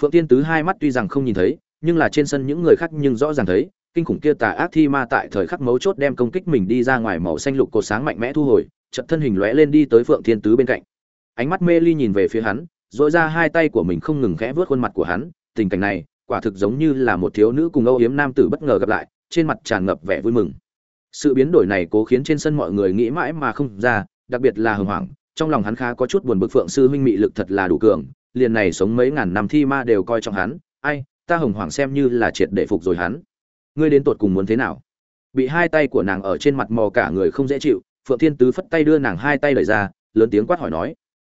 Phượng thiên tứ hai mắt tuy rằng không nhìn thấy, nhưng là trên sân những người khác nhưng rõ ràng thấy, kinh khủng kia tà ác thi ma tại thời khắc mấu chốt đem công kích mình đi ra ngoài màu xanh lục cột sáng mạnh mẽ thu hồi chợt thân hình lóe lên đi tới phượng thiên tứ bên cạnh. Ánh mắt mê ly nhìn về phía hắn dội ra hai tay của mình không ngừng khẽ vớt khuôn mặt của hắn. Tình cảnh này, quả thực giống như là một thiếu nữ cùng âu yếm nam tử bất ngờ gặp lại, trên mặt tràn ngập vẻ vui mừng. Sự biến đổi này cố khiến trên sân mọi người nghĩ mãi mà không ra, đặc biệt là hưng hoàng trong lòng hắn khá có chút buồn bực phượng sư huynh mị lực thật là đủ cường, liền này sống mấy ngàn năm thi ma đều coi trọng hắn. Ai, ta hồng hoàng xem như là triệt để phục rồi hắn. Ngươi đến tột cùng muốn thế nào? Bị hai tay của nàng ở trên mặt mò cả người không dễ chịu phượng thiên tứ phất tay đưa nàng hai tay đẩy ra, lớn tiếng quát hỏi nói.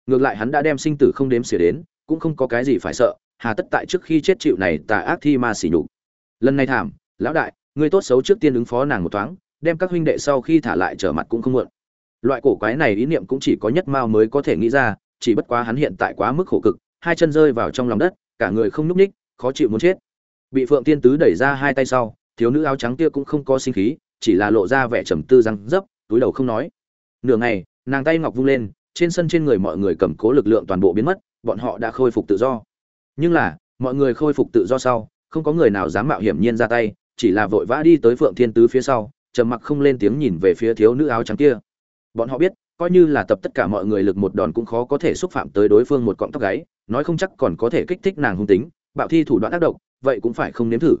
Ngược lại hắn đã đem sinh tử không đếm xỉa đến, cũng không có cái gì phải sợ, hà tất tại trước khi chết chịu này tà ác thi ma xỉ nhục. Lần này thảm, lão đại ngươi tốt xấu trước tiên ứng phó nàng một thoáng, đem các huynh đệ sau khi thả lại trở mặt cũng không muộn. Loại cổ quái này ý niệm cũng chỉ có nhất mao mới có thể nghĩ ra, chỉ bất quá hắn hiện tại quá mức khổ cực, hai chân rơi vào trong lòng đất, cả người không nhúc ních khó chịu muốn chết. Bị phượng tiên tứ đẩy ra hai tay sau, thiếu nữ áo trắng kia cũng không có sinh khí, chỉ là lộ ra vẻ trầm tư răng dấp túi đầu không nói. Nửa ngày, nàng tay ngọc vung lên, trên sân trên người mọi người cầm cố lực lượng toàn bộ biến mất, bọn họ đã khôi phục tự do. Nhưng là, mọi người khôi phục tự do sau, không có người nào dám mạo hiểm nhiên ra tay, chỉ là vội vã đi tới phượng thiên tứ phía sau, trầm mặc không lên tiếng nhìn về phía thiếu nữ áo trắng kia. Bọn họ biết, coi như là tập tất cả mọi người lực một đòn cũng khó có thể xúc phạm tới đối phương một cọng tóc gáy, nói không chắc còn có thể kích thích nàng hung tính, bạo thi thủ đoạn tác động vậy cũng phải không nếm thử.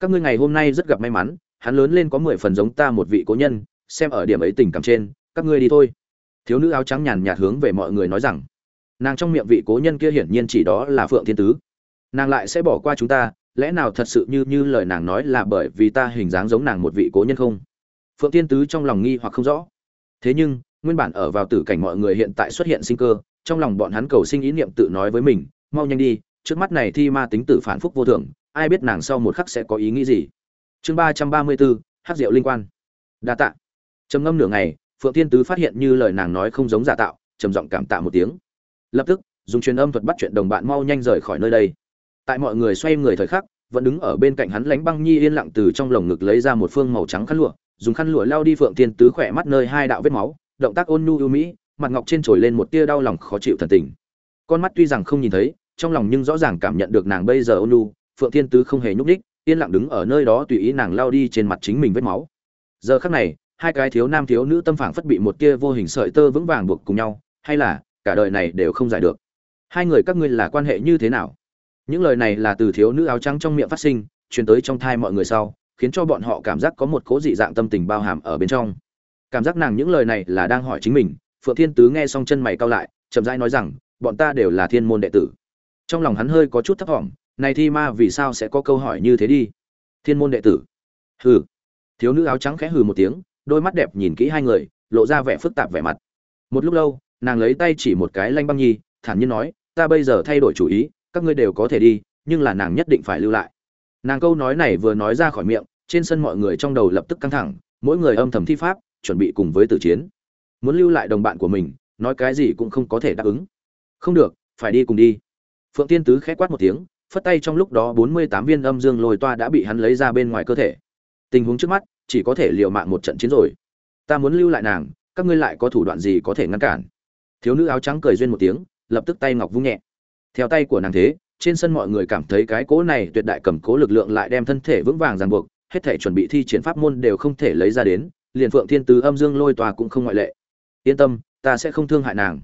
Các ngươi ngày hôm nay rất gặp may mắn, hắn lớn lên có mười phần giống ta một vị cố nhân xem ở điểm ấy tình cảm trên, các ngươi đi thôi. Thiếu nữ áo trắng nhàn nhạt hướng về mọi người nói rằng, nàng trong miệng vị cố nhân kia hiển nhiên chỉ đó là phượng thiên tứ. Nàng lại sẽ bỏ qua chúng ta, lẽ nào thật sự như như lời nàng nói là bởi vì ta hình dáng giống nàng một vị cố nhân không? Phượng thiên tứ trong lòng nghi hoặc không rõ. Thế nhưng, nguyên bản ở vào tử cảnh mọi người hiện tại xuất hiện sinh cơ, trong lòng bọn hắn cầu sinh ý niệm tự nói với mình, mau nhanh đi, trước mắt này thi ma tính tử phản phúc vô thường, ai biết nàng sau một khắc sẽ có ý nghĩ gì. Chương ba trăm ba mươi bốn hát rượu linh quan. Đa tạ trầm ngâm nửa ngày, phượng thiên tứ phát hiện như lời nàng nói không giống giả tạo, trầm giọng cảm tạ một tiếng. Lập tức, dùng truyền âm thuật bắt chuyện đồng bạn mau nhanh rời khỏi nơi đây. Tại mọi người xoay người thời khắc, vẫn đứng ở bên cạnh hắn lánh băng nhi yên lặng từ trong lồng ngực lấy ra một phương màu trắng khăn lụa, dùng khăn lụa lao đi phượng thiên tứ khỏe mắt nơi hai đạo vết máu, động tác ôn nhu ưu mỹ, mặt ngọc trên trồi lên một tia đau lòng khó chịu thần tình. Con mắt tuy rằng không nhìn thấy, trong lòng nhưng rõ ràng cảm nhận được nàng bây giờ ôn nhu, phượng thiên tứ không hề nhúc nhích, yên lặng đứng ở nơi đó tùy ý nàng lao đi trên mặt chính mình vết máu. Giờ khắc này hai cái thiếu nam thiếu nữ tâm phảng phất bị một tia vô hình sợi tơ vững vàng buộc cùng nhau hay là cả đời này đều không giải được. Hai người các ngươi là quan hệ như thế nào? Những lời này là từ thiếu nữ áo trắng trong miệng phát sinh truyền tới trong thai mọi người sau khiến cho bọn họ cảm giác có một cố dị dạng tâm tình bao hàm ở bên trong. Cảm giác nàng những lời này là đang hỏi chính mình phượng thiên tứ nghe xong chân mày cau lại chậm rãi nói rằng bọn ta đều là thiên môn đệ tử. Trong lòng hắn hơi có chút thấp vọng, này thi ma vì sao sẽ có câu hỏi như thế đi? Thiên môn đệ tử? Hừ. Thiếu nữ áo trắng khẽ hừ một tiếng đôi mắt đẹp nhìn kỹ hai người, lộ ra vẻ phức tạp vẻ mặt. Một lúc lâu, nàng lấy tay chỉ một cái lanh băng nhi, thản nhiên nói, ta bây giờ thay đổi chủ ý, các ngươi đều có thể đi, nhưng là nàng nhất định phải lưu lại. Nàng câu nói này vừa nói ra khỏi miệng, trên sân mọi người trong đầu lập tức căng thẳng, mỗi người âm thầm thi pháp, chuẩn bị cùng với tử chiến. Muốn lưu lại đồng bạn của mình, nói cái gì cũng không có thể đáp ứng. Không được, phải đi cùng đi. Phượng tiên tứ khẽ quát một tiếng, phất tay trong lúc đó bốn mươi tám viên âm dương lôi toa đã bị hắn lấy ra bên ngoài cơ thể. Tình huống trước mắt chỉ có thể liều mạng một trận chiến rồi. Ta muốn lưu lại nàng, các ngươi lại có thủ đoạn gì có thể ngăn cản? Thiếu nữ áo trắng cười duyên một tiếng, lập tức tay ngọc vung nhẹ. Theo tay của nàng thế, trên sân mọi người cảm thấy cái cỗ này tuyệt đại cầm cố lực lượng lại đem thân thể vững vàng ràng buộc, hết thể chuẩn bị thi triển pháp môn đều không thể lấy ra đến, liền phượng thiên tứ âm dương lôi tòa cũng không ngoại lệ. Yên tâm, ta sẽ không thương hại nàng.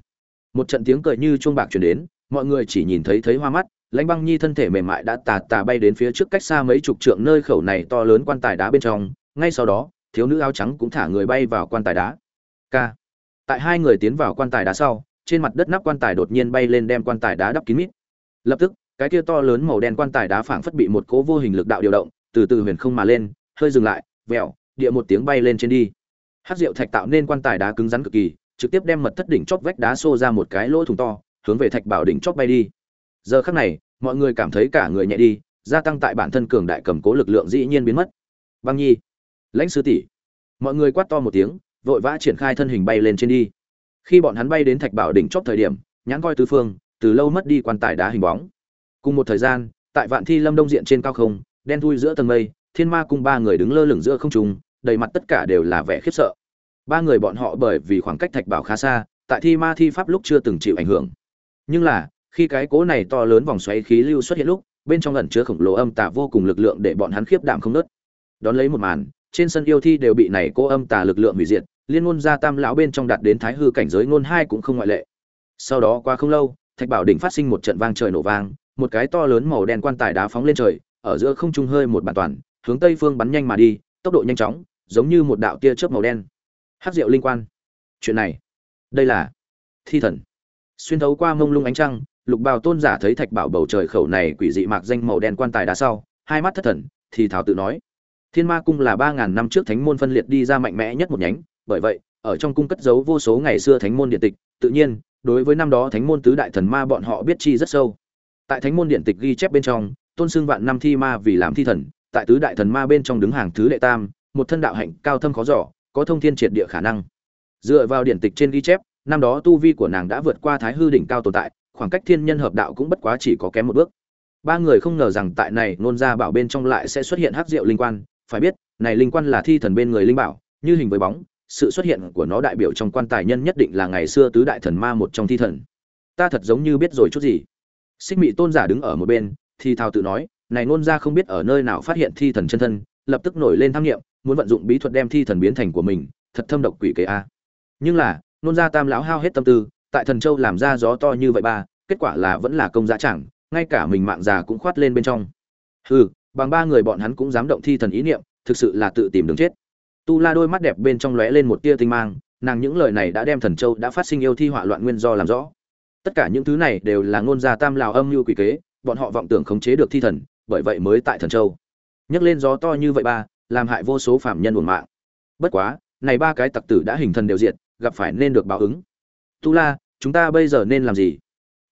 Một trận tiếng cười như chuông bạc truyền đến, mọi người chỉ nhìn thấy thấy hoa mắt, lãnh băng nhi thân thể mềm mại đã tà tà bay đến phía trước cách xa mấy chục trượng nơi khẩu này to lớn quan tài đá bên trong ngay sau đó, thiếu nữ áo trắng cũng thả người bay vào quan tài đá. K. Tại hai người tiến vào quan tài đá sau, trên mặt đất nắp quan tài đột nhiên bay lên đem quan tài đá đắp kín mít. Lập tức, cái kia to lớn màu đen quan tài đá phảng phất bị một cố vô hình lực đạo điều động, từ từ huyền không mà lên, hơi dừng lại vẹo địa một tiếng bay lên trên đi. Hát rượu thạch tạo nên quan tài đá cứng rắn cực kỳ, trực tiếp đem mật thất đỉnh chóp vách đá xô ra một cái lỗ thủng to, hướng về thạch bảo đỉnh chóp bay đi. Giờ khắc này, mọi người cảm thấy cả người nhẹ đi, gia tăng tại bản thân cường đại cầm cố lực lượng dĩ nhiên biến mất. Băng nhi lãnh sư tỷ. Mọi người quát to một tiếng, vội vã triển khai thân hình bay lên trên đi. Khi bọn hắn bay đến thạch bảo đỉnh chóp thời điểm, nhãn coi tứ phương, từ lâu mất đi quan tài đá hình bóng. Cùng một thời gian, tại vạn thi lâm đông diện trên cao không, đen thui giữa tầng mây, thiên ma cung ba người đứng lơ lửng giữa không trung, đầy mặt tất cả đều là vẻ khiếp sợ. Ba người bọn họ bởi vì khoảng cách thạch bảo khá xa, tại thi ma thi pháp lúc chưa từng chịu ảnh hưởng. Nhưng là, khi cái cố này to lớn vòng xoáy khí lưu xuất hiện lúc, bên trong ẩn chứa khổng lồ âm tà vô cùng lực lượng để bọn hắn khiếp đảm không nớt. Đón lấy một màn trên sân yêu thi đều bị này cô âm tà lực lượng hủy diệt, liên ngôn gia tam lão bên trong đạt đến thái hư cảnh giới ngôn hai cũng không ngoại lệ. Sau đó qua không lâu, thạch bảo đỉnh phát sinh một trận vang trời nổ vang, một cái to lớn màu đen quan tài đá phóng lên trời, ở giữa không trung hơi một bản toàn, hướng tây phương bắn nhanh mà đi, tốc độ nhanh chóng, giống như một đạo tia chớp màu đen. Hát rượu linh quan. Chuyện này, đây là thi thần. Xuyên thấu qua mông lung ánh trăng, lục bào tôn giả thấy thạch bảo bầu trời khẩu này quỷ dị mạc danh màu đen quan tài đá sau, hai mắt thất thần, thì thảo tự nói thiên ma cung là ba ngàn năm trước thánh môn phân liệt đi ra mạnh mẽ nhất một nhánh bởi vậy ở trong cung cất giấu vô số ngày xưa thánh môn điện tịch tự nhiên đối với năm đó thánh môn tứ đại thần ma bọn họ biết chi rất sâu. Tại thánh môn điện tịch ghi chép bên trong tôn xưng vạn năm thi ma vì làm thi thần tại tứ đại thần ma bên trong đứng hàng thứ đệ tam một thân đạo hạnh cao thâm khó dò, có thông thiên triệt địa khả năng. Dựa vào điện tịch trên ghi chép năm đó tu vi của nàng đã vượt qua thái hư đỉnh cao tồn tại khoảng cách thiên nhân hợp đạo cũng bất quá chỉ có kém một bước. Ba người không ngờ rằng tại này nôn ra bảo bên trong lại sẽ xuất hiện hắc diệu linh quan phải biết, này linh quan là thi thần bên người linh bảo, như hình với bóng, sự xuất hiện của nó đại biểu trong quan tài nhân nhất định là ngày xưa tứ đại thần ma một trong thi thần. Ta thật giống như biết rồi chút gì. Xích mị tôn giả đứng ở một bên, thì thào tự nói, này nôn ra không biết ở nơi nào phát hiện thi thần chân thân, lập tức nổi lên tham nghiệm muốn vận dụng bí thuật đem thi thần biến thành của mình, thật thâm độc quỷ kế a. Nhưng là, nôn ra tam lão hao hết tâm tư, tại thần châu làm ra gió to như vậy ba, kết quả là vẫn là công giá chẳng, ngay cả mình mạng già cũng khoát lên bên trong. Hừ bằng ba người bọn hắn cũng dám động thi thần ý niệm, thực sự là tự tìm đường chết. Tu la đôi mắt đẹp bên trong lóe lên một tia tinh mang, nàng những lời này đã đem thần châu đã phát sinh yêu thi họa loạn nguyên do làm rõ. Tất cả những thứ này đều là ngôn gia tam lào âm mưu quỷ kế, bọn họ vọng tưởng khống chế được thi thần, bởi vậy mới tại thần châu. Nhấc lên gió to như vậy ba, làm hại vô số phạm nhân buồn mạng. Bất quá, này ba cái tặc tử đã hình thần đều diệt, gặp phải nên được báo ứng. Tu la, chúng ta bây giờ nên làm gì?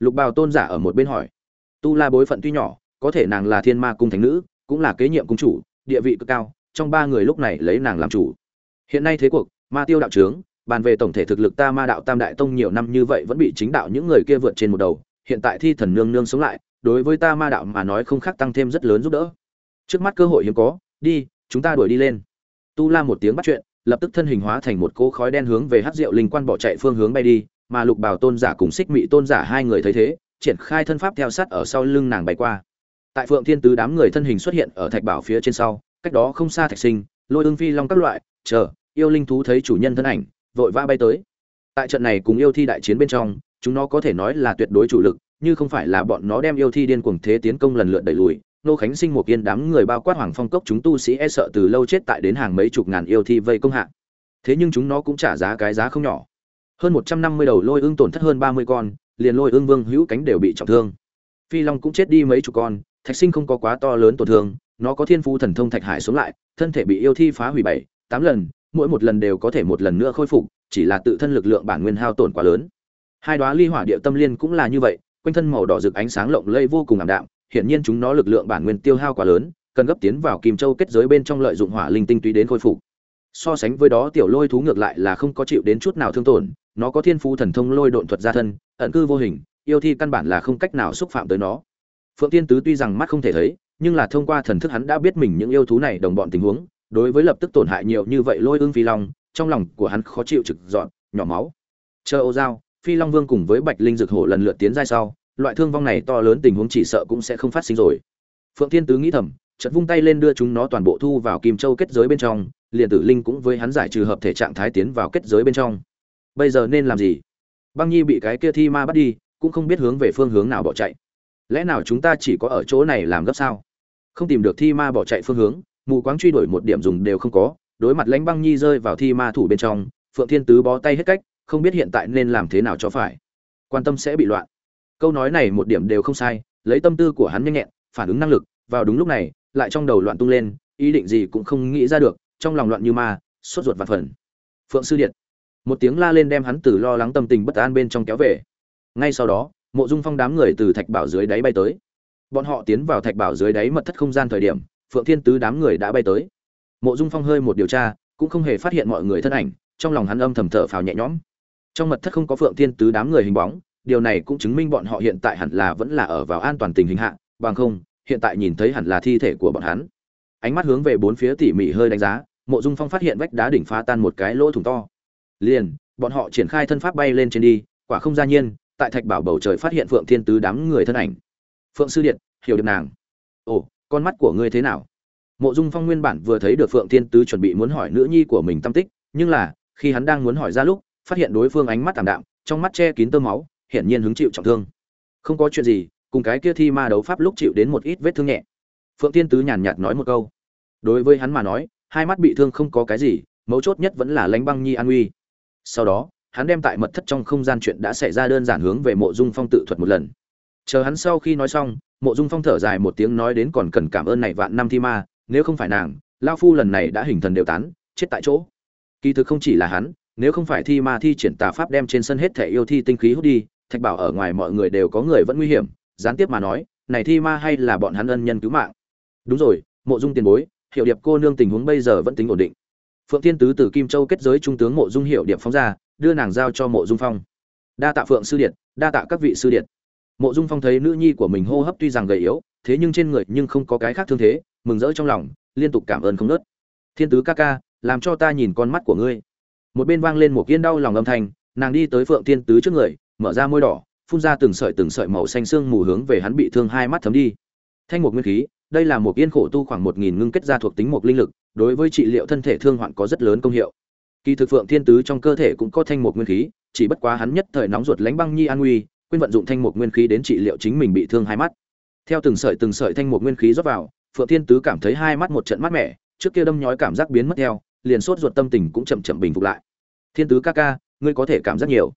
Lục bào tôn giả ở một bên hỏi. Tu la bối phận tuy nhỏ, có thể nàng là thiên ma cung thánh nữ cũng là kế nhiệm cung chủ, địa vị cực cao, trong ba người lúc này lấy nàng làm chủ. Hiện nay thế cuộc, ma tiêu đạo trướng, bàn về tổng thể thực lực ta ma đạo tam đại tông nhiều năm như vậy vẫn bị chính đạo những người kia vượt trên một đầu, hiện tại thi thần nương nương sống lại, đối với ta ma đạo mà nói không khác tăng thêm rất lớn giúp đỡ. Trước mắt cơ hội hiếm có, đi, chúng ta đuổi đi lên. Tu la một tiếng bắt chuyện, lập tức thân hình hóa thành một cỗ khói đen hướng về hát rượu linh quan bỏ chạy phương hướng bay đi, mà lục bảo tôn giả cùng xích mị tôn giả hai người thấy thế, triển khai thân pháp theo sát ở sau lưng nàng bay qua tại phượng thiên tứ đám người thân hình xuất hiện ở thạch bảo phía trên sau, cách đó không xa thạch sinh, lôi ương phi long các loại, chờ, yêu linh thú thấy chủ nhân thân ảnh, vội vã bay tới. Tại trận này cùng yêu thi đại chiến bên trong, chúng nó có thể nói là tuyệt đối chủ lực, như không phải là bọn nó đem yêu thi điên cuồng thế tiến công lần lượt đẩy lùi. Nô khánh sinh một yên đám người bao quát hoàng phong cốc chúng tu sĩ e sợ từ lâu chết tại đến hàng mấy chục ngàn yêu thi vây công hạ. Thế nhưng chúng nó cũng trả giá cái giá không nhỏ. Hơn một trăm năm mươi đầu lôi ương tổn thất hơn ba mươi con, liền lôi ương vương hữu cánh đều bị trọng thương. Phi long cũng chết đi mấy chục con thạch sinh không có quá to lớn tổn thương, nó có thiên phu thần thông thạch hải xuống lại, thân thể bị yêu thi phá hủy bảy, tám lần, mỗi một lần đều có thể một lần nữa khôi phục, chỉ là tự thân lực lượng bản nguyên hao tổn quá lớn. Hai đoá ly hỏa địa tâm liên cũng là như vậy, quanh thân màu đỏ rực ánh sáng lộng lây vô cùng ảm đạm hiện nhiên chúng nó lực lượng bản nguyên tiêu hao quá lớn, cần gấp tiến vào kim châu kết giới bên trong lợi dụng hỏa linh tinh túy đến khôi phục. So sánh với đó, tiểu lôi thú ngược lại là không có chịu đến chút nào thương tổn, nó có thiên phú thần thông lôi độn thuật gia thân, ẩn cư vô hình, yêu thi căn bản là không cách nào xúc phạm tới nó phượng tiên tứ tuy rằng mắt không thể thấy, nhưng là thông qua thần thức hắn đã biết mình những yêu thú này đồng bọn tình huống, đối với lập tức tổn hại nhiều như vậy lôi ương phi long, trong lòng của hắn khó chịu trực dọn, nhỏ máu. Chờ ô giao phi long vương cùng với bạch linh dược hổ lần lượt tiến ra sau, loại thương vong này to lớn tình huống chỉ sợ cũng sẽ không phát sinh rồi. Phượng Thiên tứ nghĩ thầm, chợt vung tay lên đưa chúng nó toàn bộ thu vào kim châu kết giới bên trong, liền tử linh cũng với hắn giải trừ hợp thể trạng thái tiến vào kết giới bên trong. Bây giờ nên làm gì? Băng nhi bị cái kia thi ma bắt đi, cũng không biết hướng về phương hướng nào bỏ chạy lẽ nào chúng ta chỉ có ở chỗ này làm gấp sao? Không tìm được thi ma bỏ chạy phương hướng, mù quáng truy đuổi một điểm dùng đều không có, đối mặt lãnh băng nhi rơi vào thi ma thủ bên trong, phượng thiên tứ bó tay hết cách, không biết hiện tại nên làm thế nào cho phải. Quan tâm sẽ bị loạn. Câu nói này một điểm đều không sai, lấy tâm tư của hắn nhanh nhẹn, phản ứng năng lực, vào đúng lúc này, lại trong đầu loạn tung lên, ý định gì cũng không nghĩ ra được, trong lòng loạn như ma, sốt ruột vặt phần. Phượng sư điện. Một tiếng la lên đem hắn từ lo lắng tâm tình bất an bên trong kéo về. Ngay sau đó mộ dung phong đám người từ thạch bảo dưới đáy bay tới. Bọn họ tiến vào thạch bảo dưới đáy mật thất không gian thời điểm, phượng thiên tứ đám người đã bay tới. Mộ dung phong hơi một điều tra, cũng không hề phát hiện mọi người thân ảnh, trong lòng hắn âm thầm thở phào nhẹ nhõm. Trong mật thất không có phượng thiên tứ đám người hình bóng, điều này cũng chứng minh bọn họ hiện tại hẳn là vẫn là ở vào an toàn tình hình hạ, bằng không, hiện tại nhìn thấy hẳn là thi thể của bọn hắn. Ánh mắt hướng về bốn phía tỉ mỉ hơi đánh giá, mộ dung phong phát hiện vách đá đỉnh phá tan một cái lỗ thủng to. Liền, bọn họ triển khai thân pháp bay lên trên đi, quả không gia nhiên tại thạch bảo bầu trời phát hiện phượng thiên tứ đám người thân ảnh. Phượng sư điện, hiểu được nàng. Ồ, con mắt của ngươi thế nào? Mộ dung phong nguyên bản vừa thấy được phượng thiên tứ chuẩn bị muốn hỏi nữ nhi của mình tâm tích, nhưng là, khi hắn đang muốn hỏi ra lúc, phát hiện đối phương ánh mắt tảm đạm, trong mắt che kín tơ máu, hiển nhiên hứng chịu trọng thương. Không có chuyện gì, cùng cái kia thi ma đấu pháp lúc chịu đến một ít vết thương nhẹ. Phượng thiên tứ nhàn nhạt nói một câu. Đối với hắn mà nói, hai mắt bị thương không có cái gì, mấu chốt nhất vẫn là lánh băng nhi an uy sau đó hắn đem tại mật thất trong không gian chuyện đã xảy ra đơn giản hướng về mộ dung phong tự thuật một lần. Chờ hắn sau khi nói xong, mộ dung phong thở dài một tiếng nói đến còn cần cảm ơn này vạn năm thi ma, nếu không phải nàng lao phu lần này đã hình thần đều tán, chết tại chỗ. Kỳ thực không chỉ là hắn, nếu không phải thi ma thi triển tà pháp đem trên sân hết thể yêu thi tinh khí hút đi, thạch bảo ở ngoài mọi người đều có người vẫn nguy hiểm, gián tiếp mà nói, này thi ma hay là bọn hắn ân nhân cứu mạng. Đúng rồi, mộ dung tiền bối hiệu điệp cô nương tình huống bây giờ vẫn tính ổn định. Phượng thiên tứ từ kim châu kết giới trung tướng mộ dung hiệu điệp phóng ra đưa nàng giao cho mộ dung phong. Đa tạ phượng sư điện, đa tạ các vị sư điện. Mộ dung phong thấy nữ nhi của mình hô hấp tuy rằng gầy yếu, thế nhưng trên người nhưng không có cái khác thương thế, mừng rỡ trong lòng, liên tục cảm ơn không nớt. Thiên tứ ca ca, làm cho ta nhìn con mắt của ngươi. Một bên vang lên một kiên đau lòng âm thanh, nàng đi tới phượng thiên tứ trước người, mở ra môi đỏ, phun ra từng sợi từng sợi màu xanh xương mù hướng về hắn bị thương hai mắt thấm đi. Thanh một nguyên khí, đây là một yên khổ tu khoảng một nghìn ngưng kết ra thuộc tính một linh lực, đối với trị liệu thân thể thương hoạn có rất lớn công hiệu kỳ thực phượng thiên tứ trong cơ thể cũng có thanh mục nguyên khí, chỉ bất quá hắn nhất thời nóng ruột lánh băng nhi an nguy, quên vận dụng thanh mục nguyên khí đến trị liệu chính mình bị thương hai mắt. Theo từng sợi từng sợi thanh mục nguyên khí rót vào, phượng thiên tứ cảm thấy hai mắt một trận mát mẻ, trước kia đâm nhói cảm giác biến mất theo, liền sốt ruột tâm tình cũng chậm chậm bình phục lại. Thiên tứ ca ca, ngươi có thể cảm giác nhiều.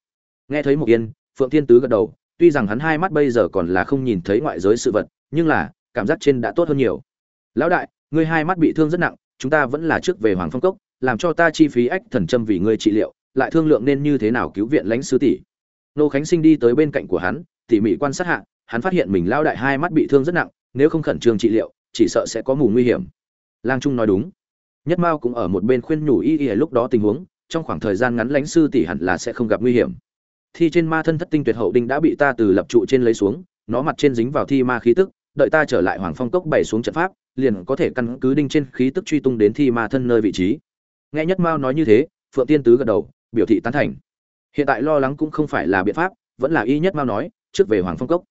Nghe thấy một yên, phượng thiên tứ gật đầu, tuy rằng hắn hai mắt bây giờ còn là không nhìn thấy ngoại giới sự vật, nhưng là, cảm giác trên đã tốt hơn nhiều. Lão đại, ngươi hai mắt bị thương rất nặng, chúng ta vẫn là trước về hoàng phong cốc làm cho ta chi phí ách thần châm vì ngươi trị liệu, lại thương lượng nên như thế nào cứu viện lãnh sư tỷ. Nô khánh sinh đi tới bên cạnh của hắn, tỉ mỉ quan sát hạ, hắn phát hiện mình lao đại hai mắt bị thương rất nặng, nếu không khẩn trương trị liệu, chỉ sợ sẽ có mù nguy hiểm. Lang trung nói đúng. Nhất mao cũng ở một bên khuyên nhủ y y lúc đó tình huống, trong khoảng thời gian ngắn lãnh sư tỷ hẳn là sẽ không gặp nguy hiểm. Thi trên ma thân thất tinh tuyệt hậu đinh đã bị ta từ lập trụ trên lấy xuống, nó mặt trên dính vào thi ma khí tức, đợi ta trở lại hoàng phong cốc bày xuống trận pháp, liền có thể căn cứ đinh trên khí tức truy tung đến thi ma thân nơi vị trí nghe nhất mao nói như thế, phượng tiên tứ gật đầu, biểu thị tán thành. Hiện tại lo lắng cũng không phải là biện pháp, vẫn là y nhất mao nói, trước về hoàng phong cốc.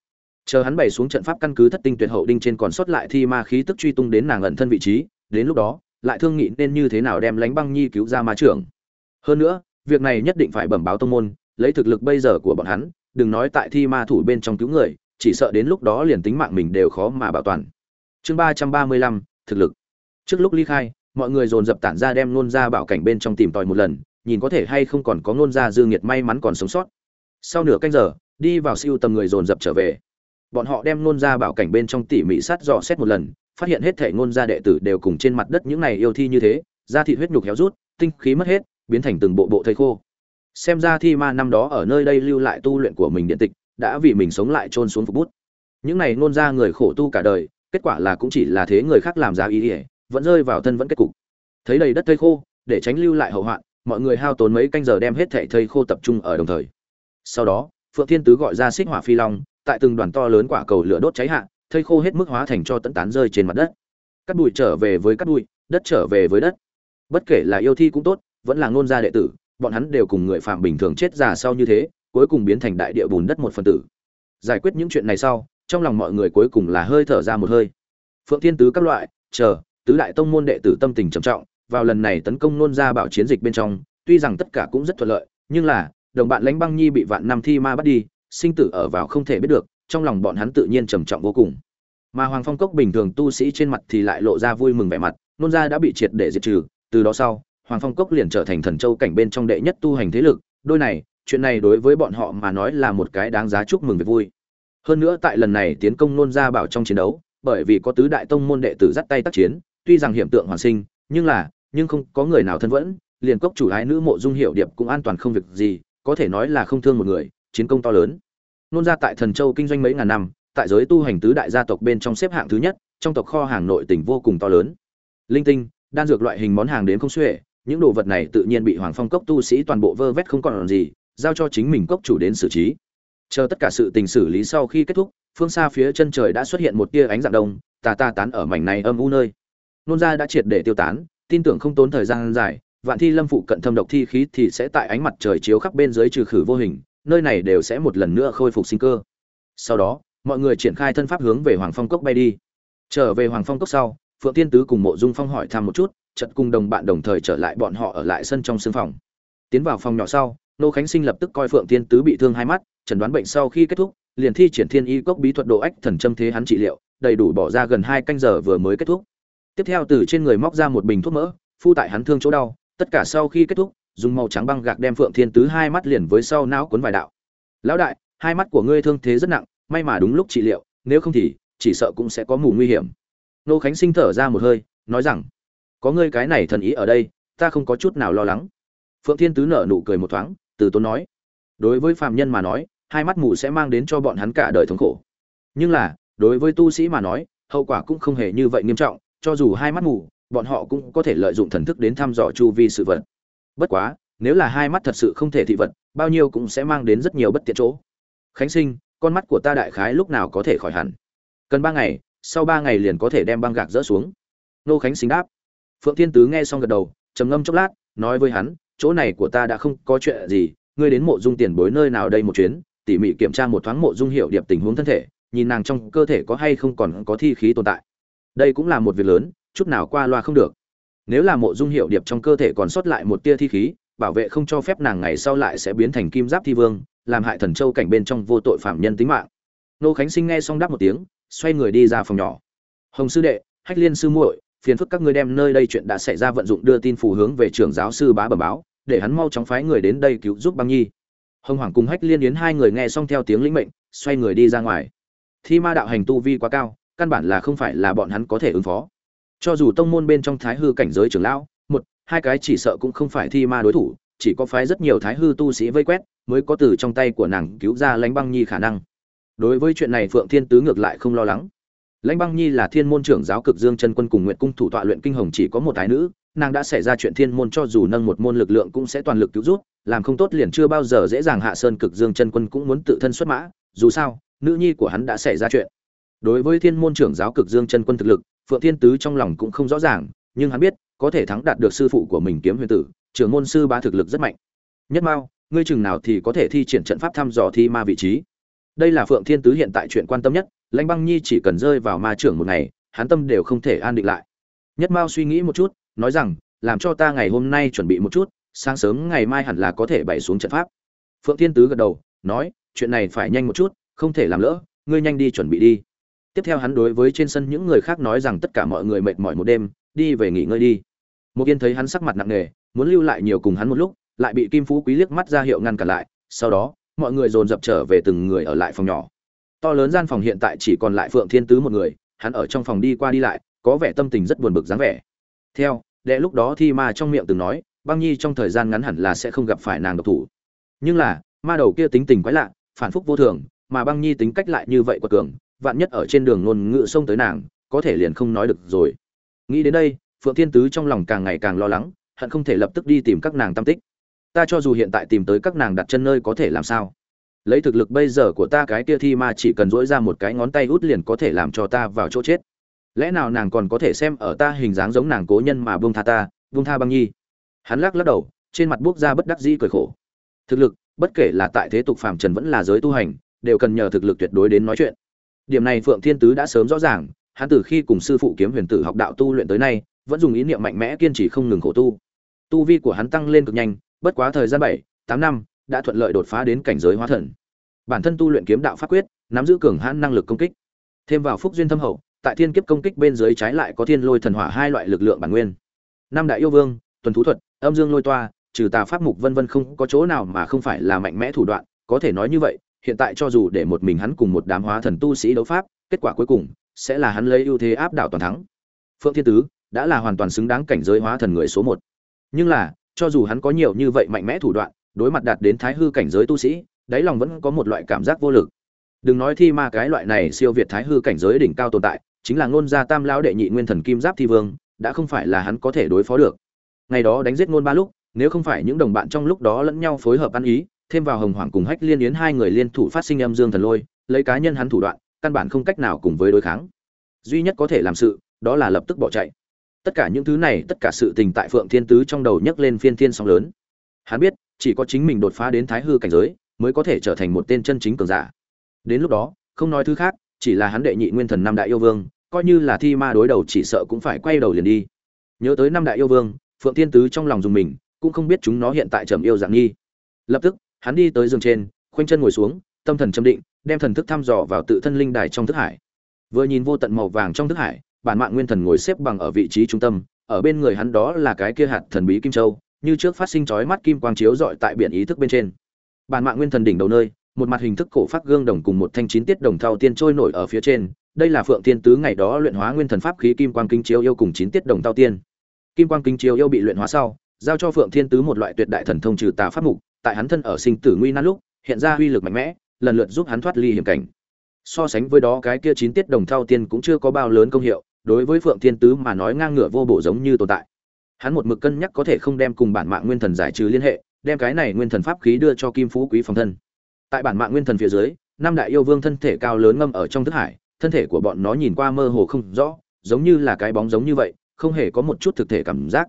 Chờ hắn bày xuống trận pháp căn cứ thất tinh tuyệt hậu đinh trên còn sót lại thi ma khí tức truy tung đến nàng ẩn thân vị trí, đến lúc đó, lại thương nghị nên như thế nào đem lánh băng nhi cứu ra ma trưởng. Hơn nữa, việc này nhất định phải bẩm báo tông môn, lấy thực lực bây giờ của bọn hắn, đừng nói tại thi ma thủ bên trong cứu người, chỉ sợ đến lúc đó liền tính mạng mình đều khó mà bảo toàn. Chương ba trăm ba mươi lăm, thực lực. Trước lúc ly khai mọi người dồn dập tản ra đem nôn ra bảo cảnh bên trong tìm tòi một lần, nhìn có thể hay không còn có nôn ra dương nhiệt may mắn còn sống sót. Sau nửa canh giờ, đi vào siêu tầm người dồn dập trở về. Bọn họ đem nôn ra bảo cảnh bên trong tỉ mỉ sát dò xét một lần, phát hiện hết thể nôn ra đệ tử đều cùng trên mặt đất những này yêu thi như thế, da thịt huyết nhục héo rút, tinh khí mất hết, biến thành từng bộ bộ thây khô. Xem ra thi ma năm đó ở nơi đây lưu lại tu luyện của mình điện tịch, đã vì mình sống lại trôn xuống phục bút. Những này nôn ra người khổ tu cả đời, kết quả là cũng chỉ là thế người khác làm giá ý ỉa vẫn rơi vào thân vẫn kết cục. Thấy đầy đất thây khô, để tránh lưu lại hậu hoạn, mọi người hao tốn mấy canh giờ đem hết thảy thây khô tập trung ở đồng thời. Sau đó, phượng thiên tứ gọi ra xích hỏa phi long, tại từng đoàn to lớn quả cầu lửa đốt cháy hạ, thây khô hết mức hóa thành cho tận tán rơi trên mặt đất. Cắt bụi trở về với cắt bụi, đất trở về với đất. Bất kể là yêu thi cũng tốt, vẫn là ngôn gia đệ tử, bọn hắn đều cùng người phạm bình thường chết già sau như thế, cuối cùng biến thành đại địa bùn đất một phần tử. Giải quyết những chuyện này sau, trong lòng mọi người cuối cùng là hơi thở ra một hơi. Phượng thiên tứ các loại, chờ tứ đại tông môn đệ tử tâm tình trầm trọng, vào lần này tấn công nôn ra bảo chiến dịch bên trong, tuy rằng tất cả cũng rất thuận lợi, nhưng là, đồng bạn lãnh băng nhi bị vạn năm thi ma bắt đi, sinh tử ở vào không thể biết được, trong lòng bọn hắn tự nhiên trầm trọng vô cùng. Mà hoàng phong cốc bình thường tu sĩ trên mặt thì lại lộ ra vui mừng vẻ mặt, nôn ra đã bị triệt để diệt trừ, từ đó sau, hoàng phong cốc liền trở thành thần châu cảnh bên trong đệ nhất tu hành thế lực, đôi này, chuyện này đối với bọn họ mà nói là một cái đáng giá chúc mừng về vui. Hơn nữa tại lần này tiến công nôn ra bảo trong chiến đấu, bởi vì có tứ đại tông môn đệ tử dắt tay tác chiến tuy rằng hiện tượng hoàn sinh, nhưng là, nhưng không có người nào thân vẫn, liền cốc chủ ái nữ mộ dung hiệu điệp cũng an toàn không việc gì, có thể nói là không thương một người, chiến công to lớn. Nôn ra tại thần châu kinh doanh mấy ngàn năm, tại giới tu hành tứ đại gia tộc bên trong xếp hạng thứ nhất, trong tộc kho hàng nội tỉnh vô cùng to lớn. Linh tinh, đan dược loại hình món hàng đến không xuể, những đồ vật này tự nhiên bị hoàng phong cốc tu sĩ toàn bộ vơ vét không còn làm gì, giao cho chính mình cốc chủ đến xử trí. Chờ tất cả sự tình xử lý sau khi kết thúc, phương xa phía chân trời đã xuất hiện một tia ánh dạng đông, tà ta tán ở mảnh này âm u nơi nôn ra đã triệt để tiêu tán, tin tưởng không tốn thời gian dài, vạn thi lâm phụ cận thâm độc thi khí thì sẽ tại ánh mặt trời chiếu khắp bên dưới trừ khử vô hình, nơi này đều sẽ một lần nữa khôi phục sinh cơ. Sau đó, mọi người triển khai thân pháp hướng về hoàng phong cốc bay đi. Trở về hoàng phong cốc sau, phượng tiên tứ cùng mộ dung phong hỏi thăm một chút trận cùng đồng bạn đồng thời trở lại bọn họ ở lại sân trong sương phòng. Tiến vào phòng nhỏ sau, nô khánh sinh lập tức coi phượng tiên tứ bị thương hai mắt, chẩn đoán bệnh sau khi kết thúc, liền thi triển thiên y cốc bí thuật độ ách thần châm thế hắn trị liệu, đầy đủ bỏ ra gần hai canh giờ vừa mới kết thúc tiếp theo từ trên người móc ra một bình thuốc mỡ, phu tại hắn thương chỗ đau, tất cả sau khi kết thúc, dùng màu trắng băng gạc đem phượng thiên tứ hai mắt liền với sau não cuốn vài đạo. Lão đại, hai mắt của ngươi thương thế rất nặng, may mà đúng lúc trị liệu, nếu không thì chỉ sợ cũng sẽ có mù nguy hiểm. Nô khánh sinh thở ra một hơi, nói rằng, có ngươi cái này thần ý ở đây, ta không có chút nào lo lắng. Phượng thiên tứ nở nụ cười một thoáng, từ tốn nói, đối với phàm nhân mà nói, hai mắt mù sẽ mang đến cho bọn hắn cả đời thống khổ. Nhưng là, đối với tu sĩ mà nói, hậu quả cũng không hề như vậy nghiêm trọng cho dù hai mắt mù, bọn họ cũng có thể lợi dụng thần thức đến thăm dò chu vi sự vật. Bất quá, nếu là hai mắt thật sự không thể thị vật, bao nhiêu cũng sẽ mang đến rất nhiều bất tiện chỗ. Khánh sinh, con mắt của ta đại khái lúc nào có thể khỏi hẳn? Cần ba ngày, sau ba ngày liền có thể đem băng gạc rỡ xuống. Nô khánh sinh đáp. Phượng thiên tứ nghe xong gật đầu, trầm ngâm chốc lát, nói với hắn, chỗ này của ta đã không có chuyện gì, ngươi đến mộ dung tiền bối nơi nào đây một chuyến, tỉ mỉ kiểm tra một thoáng mộ dung hiệu điệp tình huống thân thể, nhìn nàng trong cơ thể có hay không còn có thi khí tồn tại đây cũng là một việc lớn, chút nào qua loa không được. Nếu là mộ dung hiệu điệp trong cơ thể còn sót lại một tia thi khí, bảo vệ không cho phép nàng ngày sau lại sẽ biến thành kim giáp thi vương, làm hại thần châu cảnh bên trong vô tội phạm nhân tính mạng. Nô khánh sinh nghe xong đáp một tiếng, xoay người đi ra phòng nhỏ. Hồng sư đệ, hách liên sư muội, phiền phức các ngươi đem nơi đây chuyện đã xảy ra vận dụng đưa tin phù hướng về trưởng giáo sư bá bẩm báo, để hắn mau chóng phái người đến đây cứu giúp băng nhi. Hồng hoàng cùng hách liên yến hai người nghe xong theo tiếng lĩnh mệnh, xoay người đi ra ngoài. Thi ma đạo hành tu vi quá cao căn bản là không phải là bọn hắn có thể ứng phó. Cho dù tông môn bên trong thái hư cảnh giới trưởng lão, một, hai cái chỉ sợ cũng không phải thi ma đối thủ, chỉ có phái rất nhiều thái hư tu sĩ vây quét mới có từ trong tay của nàng cứu ra lãnh băng nhi khả năng. Đối với chuyện này phượng thiên tứ ngược lại không lo lắng. Lãnh băng nhi là thiên môn trưởng giáo cực dương chân quân cùng nguyện cung thủ tọa luyện kinh hồng chỉ có một thái nữ, nàng đã xảy ra chuyện thiên môn cho dù nâng một môn lực lượng cũng sẽ toàn lực cứu rút làm không tốt liền chưa bao giờ dễ dàng hạ sơn cực dương chân quân cũng muốn tự thân xuất mã, dù sao, nữ nhi của hắn đã xảy ra chuyện đối với thiên môn trưởng giáo cực dương chân quân thực lực, phượng thiên tứ trong lòng cũng không rõ ràng, nhưng hắn biết, có thể thắng đạt được sư phụ của mình kiếm huyền tử, trưởng môn sư ba thực lực rất mạnh. Nhất mao, ngươi chừng nào thì có thể thi triển trận pháp thăm dò thi ma vị trí? Đây là phượng thiên tứ hiện tại chuyện quan tâm nhất, lãnh băng nhi chỉ cần rơi vào ma trưởng một ngày, hắn tâm đều không thể an định lại. Nhất mao suy nghĩ một chút, nói rằng, làm cho ta ngày hôm nay chuẩn bị một chút, sáng sớm ngày mai hẳn là có thể bày xuống trận pháp. Phượng thiên tứ gật đầu, nói, chuyện này phải nhanh một chút, không thể làm lỡ, ngươi nhanh đi chuẩn bị đi tiếp theo hắn đối với trên sân những người khác nói rằng tất cả mọi người mệt mỏi một đêm, đi về nghỉ ngơi đi. Một yên thấy hắn sắc mặt nặng nề, muốn lưu lại nhiều cùng hắn một lúc, lại bị kim phú quý liếc mắt ra hiệu ngăn cản lại, sau đó, mọi người dồn dập trở về từng người ở lại phòng nhỏ. To lớn gian phòng hiện tại chỉ còn lại phượng thiên tứ một người, hắn ở trong phòng đi qua đi lại, có vẻ tâm tình rất buồn bực dáng vẻ. Theo, đệ lúc đó thi ma trong miệng từng nói, băng nhi trong thời gian ngắn hẳn là sẽ không gặp phải nàng độc thủ. Nhưng là, ma đầu kia tính tình quái lạ, phản phúc vô thường, mà băng nhi tính cách lại như vậy quật cường vạn nhất ở trên đường ngôn ngữ xông tới nàng, có thể liền không nói được rồi. Nghĩ đến đây, phượng thiên tứ trong lòng càng ngày càng lo lắng, hận không thể lập tức đi tìm các nàng tam tích. Ta cho dù hiện tại tìm tới các nàng đặt chân nơi có thể làm sao? Lấy thực lực bây giờ của ta cái kia thi ma chỉ cần dỗi ra một cái ngón tay út liền có thể làm cho ta vào chỗ chết. Lẽ nào nàng còn có thể xem ở ta hình dáng giống nàng cố nhân mà buông tha ta, buông tha băng nhi? Hắn lắc lắc đầu, trên mặt buốc ra bất đắc dĩ cười khổ. Thực lực, bất kể là tại thế tục phàm trần vẫn là giới tu hành, đều cần nhờ thực lực tuyệt đối đến nói chuyện điểm này phượng thiên tứ đã sớm rõ ràng, hắn từ khi cùng sư phụ kiếm huyền tử học đạo tu luyện tới nay, vẫn dùng ý niệm mạnh mẽ kiên trì không ngừng khổ tu. Tu vi của hắn tăng lên cực nhanh, bất quá thời gian bảy, tám năm, đã thuận lợi đột phá đến cảnh giới hóa thần. Bản thân tu luyện kiếm đạo pháp quyết, nắm giữ cường hãn năng lực công kích. Thêm vào phúc duyên thâm hậu, tại thiên kiếp công kích bên dưới trái lại có thiên lôi thần hỏa hai loại lực lượng bản nguyên. Năm đại yêu vương, tuần thú thuật, âm dương lôi toa, trừ tà pháp mục vân vân không có chỗ nào mà không phải là mạnh mẽ thủ đoạn, có thể nói như vậy hiện tại cho dù để một mình hắn cùng một đám hóa thần tu sĩ đấu pháp, kết quả cuối cùng sẽ là hắn lấy ưu thế áp đảo toàn thắng. Phượng thiên tứ đã là hoàn toàn xứng đáng cảnh giới hóa thần người số một. Nhưng là, cho dù hắn có nhiều như vậy mạnh mẽ thủ đoạn, đối mặt đạt đến thái hư cảnh giới tu sĩ, đáy lòng vẫn có một loại cảm giác vô lực. Đừng nói thi ma cái loại này siêu việt thái hư cảnh giới đỉnh cao tồn tại, chính là ngôn gia tam lão đệ nhị nguyên thần kim giáp thi vương, đã không phải là hắn có thể đối phó được. Ngày đó đánh giết ngôn ba lúc, nếu không phải những đồng bạn trong lúc đó lẫn nhau phối hợp ăn ý thêm vào hồng hoàng cùng hách liên yến hai người liên thủ phát sinh âm dương thần lôi, lấy cá nhân hắn thủ đoạn, căn bản không cách nào cùng với đối kháng. Duy nhất có thể làm sự, đó là lập tức bỏ chạy. Tất cả những thứ này, tất cả sự tình tại phượng thiên tứ trong đầu nhấc lên phiên thiên sóng lớn. Hắn biết, chỉ có chính mình đột phá đến thái hư cảnh giới, mới có thể trở thành một tên chân chính cường giả. Đến lúc đó, không nói thứ khác, chỉ là hắn đệ nhị nguyên thần năm đại yêu vương, coi như là thi ma đối đầu chỉ sợ cũng phải quay đầu liền đi. Nhớ tới năm đại yêu vương, phượng thiên tứ trong lòng dùng mình, cũng không biết chúng nó hiện tại trầm yêu dạng nghi. Lập tức hắn đi tới giường trên, khoanh chân ngồi xuống, tâm thần châm định, đem thần thức thăm dò vào tự thân linh đài trong thức hải. Vừa nhìn vô tận màu vàng trong thức hải, bản mạng nguyên thần ngồi xếp bằng ở vị trí trung tâm, ở bên người hắn đó là cái kia hạt thần bí kim châu, như trước phát sinh chói mắt kim quang chiếu rọi tại biển ý thức bên trên. Bản mạng nguyên thần đỉnh đầu nơi, một mặt hình thức cổ phát gương đồng cùng một thanh chín tiết đồng thau tiên trôi nổi ở phía trên, đây là phượng tiên tứ ngày đó luyện hóa nguyên thần pháp khí kim quang kinh chiếu yêu cùng chín tiết đồng thau tiên. Kim quang kinh chiếu yêu bị luyện hóa sau, giao cho phượng thiên tứ một loại tuyệt đại thần thông trừ tà pháp mục tại hắn thân ở sinh tử nguy nan lúc, hiện ra uy lực mạnh mẽ, lần lượt giúp hắn thoát ly hiểm cảnh. So sánh với đó, cái kia chín tiết đồng thao tiên cũng chưa có bao lớn công hiệu, đối với phượng thiên tứ mà nói ngang ngửa vô bổ giống như tồn tại. Hắn một mực cân nhắc có thể không đem cùng bản mạng nguyên thần giải trừ liên hệ, đem cái này nguyên thần pháp khí đưa cho kim phú quý phòng thân. Tại bản mạng nguyên thần phía dưới, năm đại yêu vương thân thể cao lớn ngâm ở trong thức hải, thân thể của bọn nó nhìn qua mơ hồ không rõ, giống như là cái bóng giống như vậy, không hề có một chút thực thể cảm giác.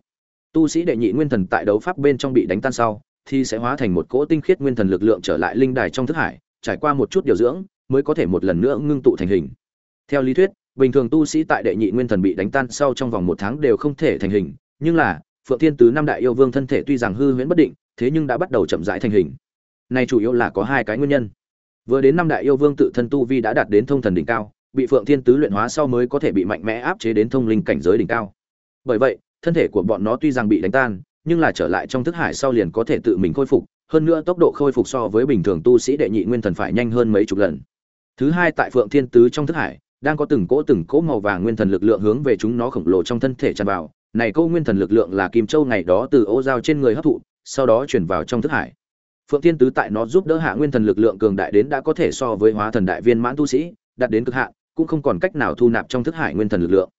Tu sĩ đệ nhị nguyên thần tại đấu pháp bên trong bị đánh tan sau thì sẽ hóa thành một cỗ tinh khiết nguyên thần lực lượng trở lại linh đài trong thức hải, trải qua một chút điều dưỡng, mới có thể một lần nữa ngưng tụ thành hình. Theo lý thuyết, bình thường tu sĩ tại đệ nhị nguyên thần bị đánh tan sau trong vòng một tháng đều không thể thành hình, nhưng là, phượng thiên tứ năm đại yêu vương thân thể tuy rằng hư huyễn bất định, thế nhưng đã bắt đầu chậm rãi thành hình. Này chủ yếu là có hai cái nguyên nhân. Vừa đến năm đại yêu vương tự thân tu vi đã đạt đến thông thần đỉnh cao, bị phượng thiên tứ luyện hóa sau mới có thể bị mạnh mẽ áp chế đến thông linh cảnh giới đỉnh cao. Bởi vậy, thân thể của bọn nó tuy rằng bị đánh tan nhưng là trở lại trong thức hải sau liền có thể tự mình khôi phục, hơn nữa tốc độ khôi phục so với bình thường tu sĩ đệ nhị nguyên thần phải nhanh hơn mấy chục lần. Thứ hai tại phượng thiên tứ trong thức hải, đang có từng cỗ từng cỗ màu vàng nguyên thần lực lượng hướng về chúng nó khổng lồ trong thân thể tràn vào. Này câu nguyên thần lực lượng là kim châu ngày đó từ ô giao trên người hấp thụ, sau đó chuyển vào trong thức hải. Phượng thiên tứ tại nó giúp đỡ hạ nguyên thần lực lượng cường đại đến đã có thể so với hóa thần đại viên mãn tu sĩ, đạt đến cực hạn, cũng không còn cách nào thu nạp trong thức hải nguyên thần lực lượng.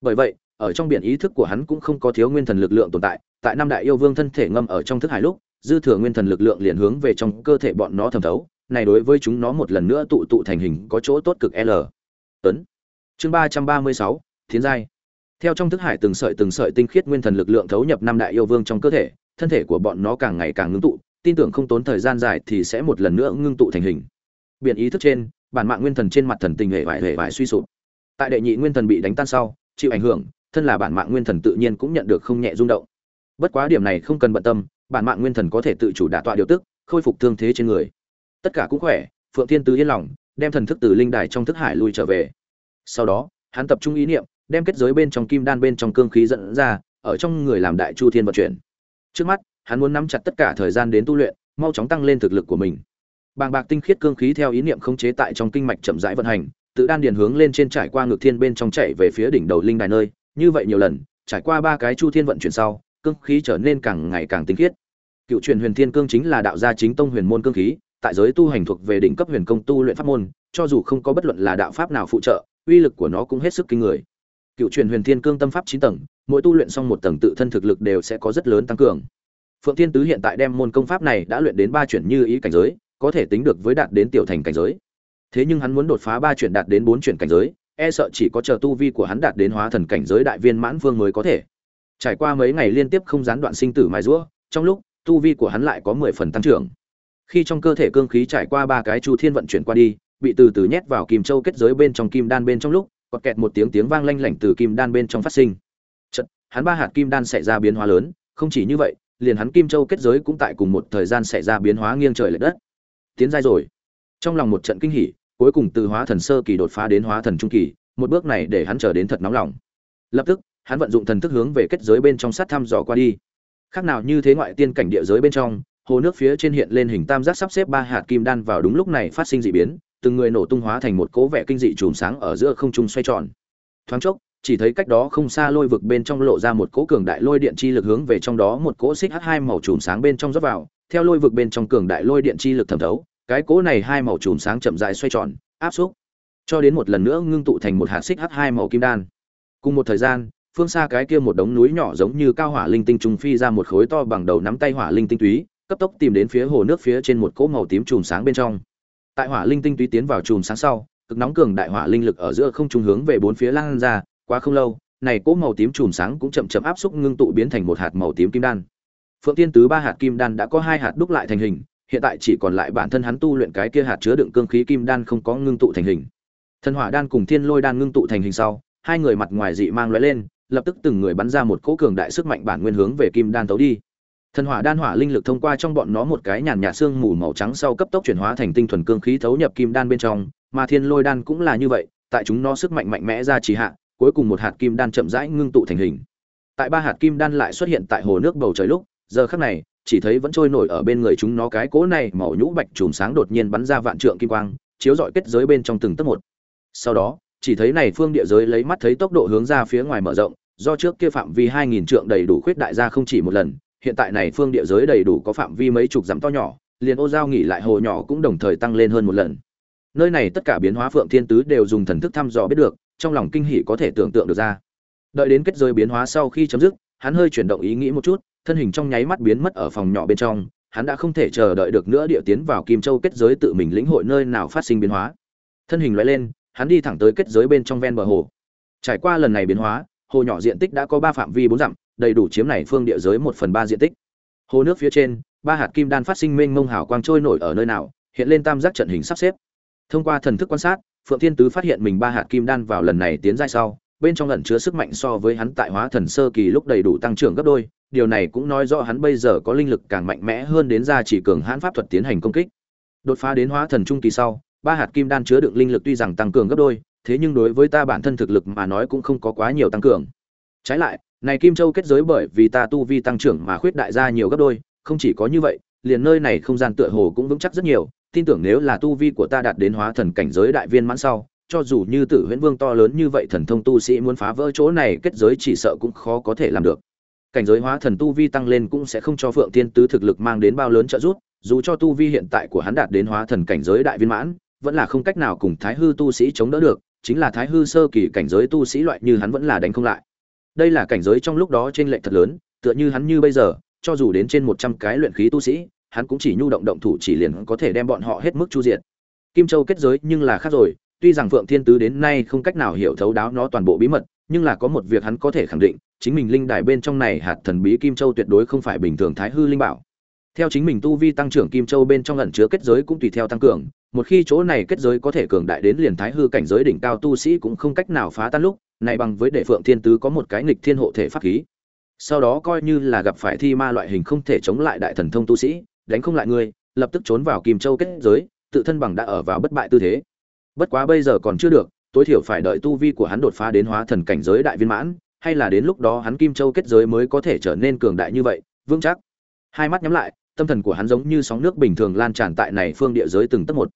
Bởi vậy ở trong biển ý thức của hắn cũng không có thiếu nguyên thần lực lượng tồn tại tại năm đại yêu vương thân thể ngâm ở trong thức hải lúc, dư thừa nguyên thần lực lượng liền hướng về trong cơ thể bọn nó thẩm thấu, này đối với chúng nó một lần nữa tụ tụ thành hình có chỗ tốt cực l. Tấn chương ba trăm ba mươi sáu thiên giai. Theo trong thức hải từng sợi từng sợi tinh khiết nguyên thần lực lượng thấu nhập năm đại yêu vương trong cơ thể, thân thể của bọn nó càng ngày càng ngưng tụ, tin tưởng không tốn thời gian dài thì sẽ một lần nữa ngưng tụ thành hình. Biển ý thức trên, bản mạng nguyên thần trên mặt thần tình hệ vải hệ vải suy sụp. Tại đệ nhị nguyên thần bị đánh tan sau, chịu ảnh hưởng thân là bản mạng nguyên thần tự nhiên cũng nhận được không nhẹ rung động. Bất quá điểm này không cần bận tâm, bản mạng nguyên thần có thể tự chủ đả tọa điều tức, khôi phục thương thế trên người. Tất cả cũng khỏe, phượng thiên tứ yên lòng, đem thần thức từ linh đài trong thức hải lui trở về. Sau đó, hắn tập trung ý niệm, đem kết giới bên trong kim đan bên trong cương khí dẫn ra, ở trong người làm đại chu thiên vận chuyển. Trước mắt, hắn muốn nắm chặt tất cả thời gian đến tu luyện, mau chóng tăng lên thực lực của mình. Bàng bạc tinh khiết cương khí theo ý niệm khống chế tại trong kinh mạch chậm rãi vận hành, tự đan điền hướng lên trên trải qua ngược thiên bên trong chạy về phía đỉnh đầu linh đài nơi như vậy nhiều lần, trải qua ba cái chu thiên vận chuyển sau, cương khí trở nên càng ngày càng tinh khiết. Cựu truyền huyền thiên cương chính là đạo gia chính tông huyền môn cương khí, tại giới tu hành thuộc về đỉnh cấp huyền công tu luyện pháp môn, cho dù không có bất luận là đạo pháp nào phụ trợ, uy lực của nó cũng hết sức kinh người. Cựu truyền huyền thiên cương tâm pháp chín tầng, mỗi tu luyện xong một tầng tự thân thực lực đều sẽ có rất lớn tăng cường. Phượng thiên tứ hiện tại đem môn công pháp này đã luyện đến ba chuyển như ý cảnh giới, có thể tính được với đạt đến tiểu thành cảnh giới. Thế nhưng hắn muốn đột phá ba chuyển đạt đến bốn chuyển cảnh giới e sợ chỉ có chờ tu vi của hắn đạt đến hóa thần cảnh giới đại viên mãn vương mới có thể. Trải qua mấy ngày liên tiếp không gián đoạn sinh tử mài giũa, trong lúc tu vi của hắn lại có mười phần tăng trưởng. Khi trong cơ thể cương khí trải qua ba cái chu thiên vận chuyển qua đi bị từ từ nhét vào kim châu kết giới bên trong kim đan bên trong lúc có kẹt một tiếng tiếng vang lanh lảnh từ kim đan bên trong phát sinh. Chợt, hắn ba hạt kim đan xảy ra biến hóa lớn không chỉ như vậy liền hắn kim châu kết giới cũng tại cùng một thời gian xảy ra biến hóa nghiêng trời lệch đất. Tiến giai rồi. Trong lòng một trận kinh hỉ cuối cùng từ hóa thần sơ kỳ đột phá đến hóa thần trung kỳ, một bước này để hắn trở đến thật nóng lòng. Lập tức, hắn vận dụng thần thức hướng về kết giới bên trong sát thăm dò qua đi. Khác nào như thế ngoại tiên cảnh địa giới bên trong, hồ nước phía trên hiện lên hình tam giác sắp xếp ba hạt kim đan vào đúng lúc này phát sinh dị biến, từng người nổ tung hóa thành một cỗ vẻ kinh dị chùm sáng ở giữa không trung xoay tròn. Thoáng chốc, chỉ thấy cách đó không xa lôi vực bên trong lộ ra một cỗ cường đại lôi điện chi lực hướng về trong đó một cỗ xích h hai màu chùm sáng bên trong rót vào, theo lôi vực bên trong cường đại lôi điện chi lực thẩm thấu cái cỗ này hai màu chùm sáng chậm rãi xoay tròn, áp xúc, cho đến một lần nữa ngưng tụ thành một hạt xích h hai màu kim đan. Cùng một thời gian, phương xa cái kia một đống núi nhỏ giống như cao hỏa linh tinh trùng phi ra một khối to bằng đầu nắm tay hỏa linh tinh túy, cấp tốc tìm đến phía hồ nước phía trên một cỗ màu tím chùm sáng bên trong. Tại hỏa linh tinh túy tiến vào chùm sáng sau, cực nóng cường đại hỏa linh lực ở giữa không trung hướng về bốn phía lan ra quá không lâu, này cỗ màu tím chùm sáng cũng chậm chậm áp xúc ngưng tụ biến thành một hạt màu tím kim đan. Phượng tiên tứ ba hạt kim đan đã có hai hạt đúc lại thành hình hiện tại chỉ còn lại bản thân hắn tu luyện cái kia hạt chứa đựng cương khí kim đan không có ngưng tụ thành hình. Thần hỏa đan cùng thiên lôi đan ngưng tụ thành hình sau, hai người mặt ngoài dị mang lóe lên, lập tức từng người bắn ra một cỗ cường đại sức mạnh bản nguyên hướng về kim đan tấu đi. Thần hỏa đan hỏa linh lực thông qua trong bọn nó một cái nhàn nhạt xương mù màu trắng sau cấp tốc chuyển hóa thành tinh thuần cương khí thấu nhập kim đan bên trong, mà thiên lôi đan cũng là như vậy, tại chúng nó sức mạnh mạnh mẽ ra trì hạ, cuối cùng một hạt kim đan chậm rãi ngưng tụ thành hình. Tại ba hạt kim đan lại xuất hiện tại hồ nước bầu trời lúc, giờ khắc này chỉ thấy vẫn trôi nổi ở bên người chúng nó cái cỗ này màu nhũ bạch chùm sáng đột nhiên bắn ra vạn trượng kim quang chiếu rọi kết giới bên trong từng tấc một sau đó chỉ thấy này phương địa giới lấy mắt thấy tốc độ hướng ra phía ngoài mở rộng do trước kia phạm vi 2000 trượng đầy đủ khuyết đại ra không chỉ một lần, hiện tại này phương địa giới đầy đủ có phạm vi mấy chục dặm to nhỏ, liền ô giao nghỉ lại hồ nhỏ cũng đồng thời tăng lên hơn một lần. Nơi này tất cả biến hóa Phượng Thiên Tứ đều dùng thần thức thăm dò biết được, trong lòng kinh hỉ có thể tưởng tượng được ra. Đợi đến kết giới biến hóa sau khi chấm dứt, hắn hơi chuyển động ý nghĩ một chút, thân hình trong nháy mắt biến mất ở phòng nhỏ bên trong, hắn đã không thể chờ đợi được nữa địa tiến vào Kim Châu kết giới tự mình lĩnh hội nơi nào phát sinh biến hóa. Thân hình lóe lên, hắn đi thẳng tới kết giới bên trong ven bờ hồ. Trải qua lần này biến hóa, hồ nhỏ diện tích đã có ba phạm vi bốn dặm đầy đủ chiếm này phương địa giới một phần ba diện tích hồ nước phía trên ba hạt kim đan phát sinh mênh mông hào quang trôi nổi ở nơi nào hiện lên tam giác trận hình sắp xếp thông qua thần thức quan sát phượng thiên tứ phát hiện mình ba hạt kim đan vào lần này tiến giai sau bên trong ẩn chứa sức mạnh so với hắn tại hóa thần sơ kỳ lúc đầy đủ tăng trưởng gấp đôi điều này cũng nói rõ hắn bây giờ có linh lực càng mạnh mẽ hơn đến ra chỉ cường hãn pháp thuật tiến hành công kích đột phá đến hóa thần trung kỳ sau ba hạt kim đan chứa đựng linh lực tuy rằng tăng cường gấp đôi thế nhưng đối với ta bản thân thực lực mà nói cũng không có quá nhiều tăng cường. Trái lại, này Kim Châu kết giới bởi vì ta tu vi tăng trưởng mà khuyết đại ra nhiều gấp đôi, không chỉ có như vậy, liền nơi này không gian tựa hồ cũng vững chắc rất nhiều, tin tưởng nếu là tu vi của ta đạt đến hóa thần cảnh giới đại viên mãn sau, cho dù như Tử Huyễn Vương to lớn như vậy thần thông tu sĩ muốn phá vỡ chỗ này kết giới chỉ sợ cũng khó có thể làm được. Cảnh giới hóa thần tu vi tăng lên cũng sẽ không cho Phượng Tiên Tứ thực lực mang đến bao lớn trợ giúp, dù cho tu vi hiện tại của hắn đạt đến hóa thần cảnh giới đại viên mãn, vẫn là không cách nào cùng Thái hư tu sĩ chống đỡ được, chính là thái hư sơ kỳ cảnh giới tu sĩ loại như hắn vẫn là đánh không lại đây là cảnh giới trong lúc đó trên lệnh thật lớn tựa như hắn như bây giờ cho dù đến trên một trăm cái luyện khí tu sĩ hắn cũng chỉ nhu động động thủ chỉ liền có thể đem bọn họ hết mức chu diệt kim châu kết giới nhưng là khác rồi tuy rằng phượng thiên tứ đến nay không cách nào hiểu thấu đáo nó toàn bộ bí mật nhưng là có một việc hắn có thể khẳng định chính mình linh đài bên trong này hạt thần bí kim châu tuyệt đối không phải bình thường thái hư linh bảo. Theo chính mình tu vi tăng trưởng kim châu bên trong ẩn chứa kết giới cũng tùy theo tăng cường một khi chỗ này kết giới có thể cường đại đến liền thái hư cảnh giới đỉnh cao tu sĩ cũng không cách nào phá tan lúc này bằng với để phượng thiên tứ có một cái nghịch thiên hộ thể pháp khí. Sau đó coi như là gặp phải thi ma loại hình không thể chống lại đại thần thông tu sĩ đánh không lại người, lập tức trốn vào kim châu kết giới tự thân bằng đã ở vào bất bại tư thế bất quá bây giờ còn chưa được, tối thiểu phải đợi tu vi của hắn đột phá đến hóa thần cảnh giới đại viên mãn, hay là đến lúc đó hắn kim châu kết giới mới có thể trở nên cường đại như vậy, vững chắc. Hai mắt nhắm lại, tâm thần của hắn giống như sóng nước bình thường lan tràn tại này phương địa giới từng tấc một.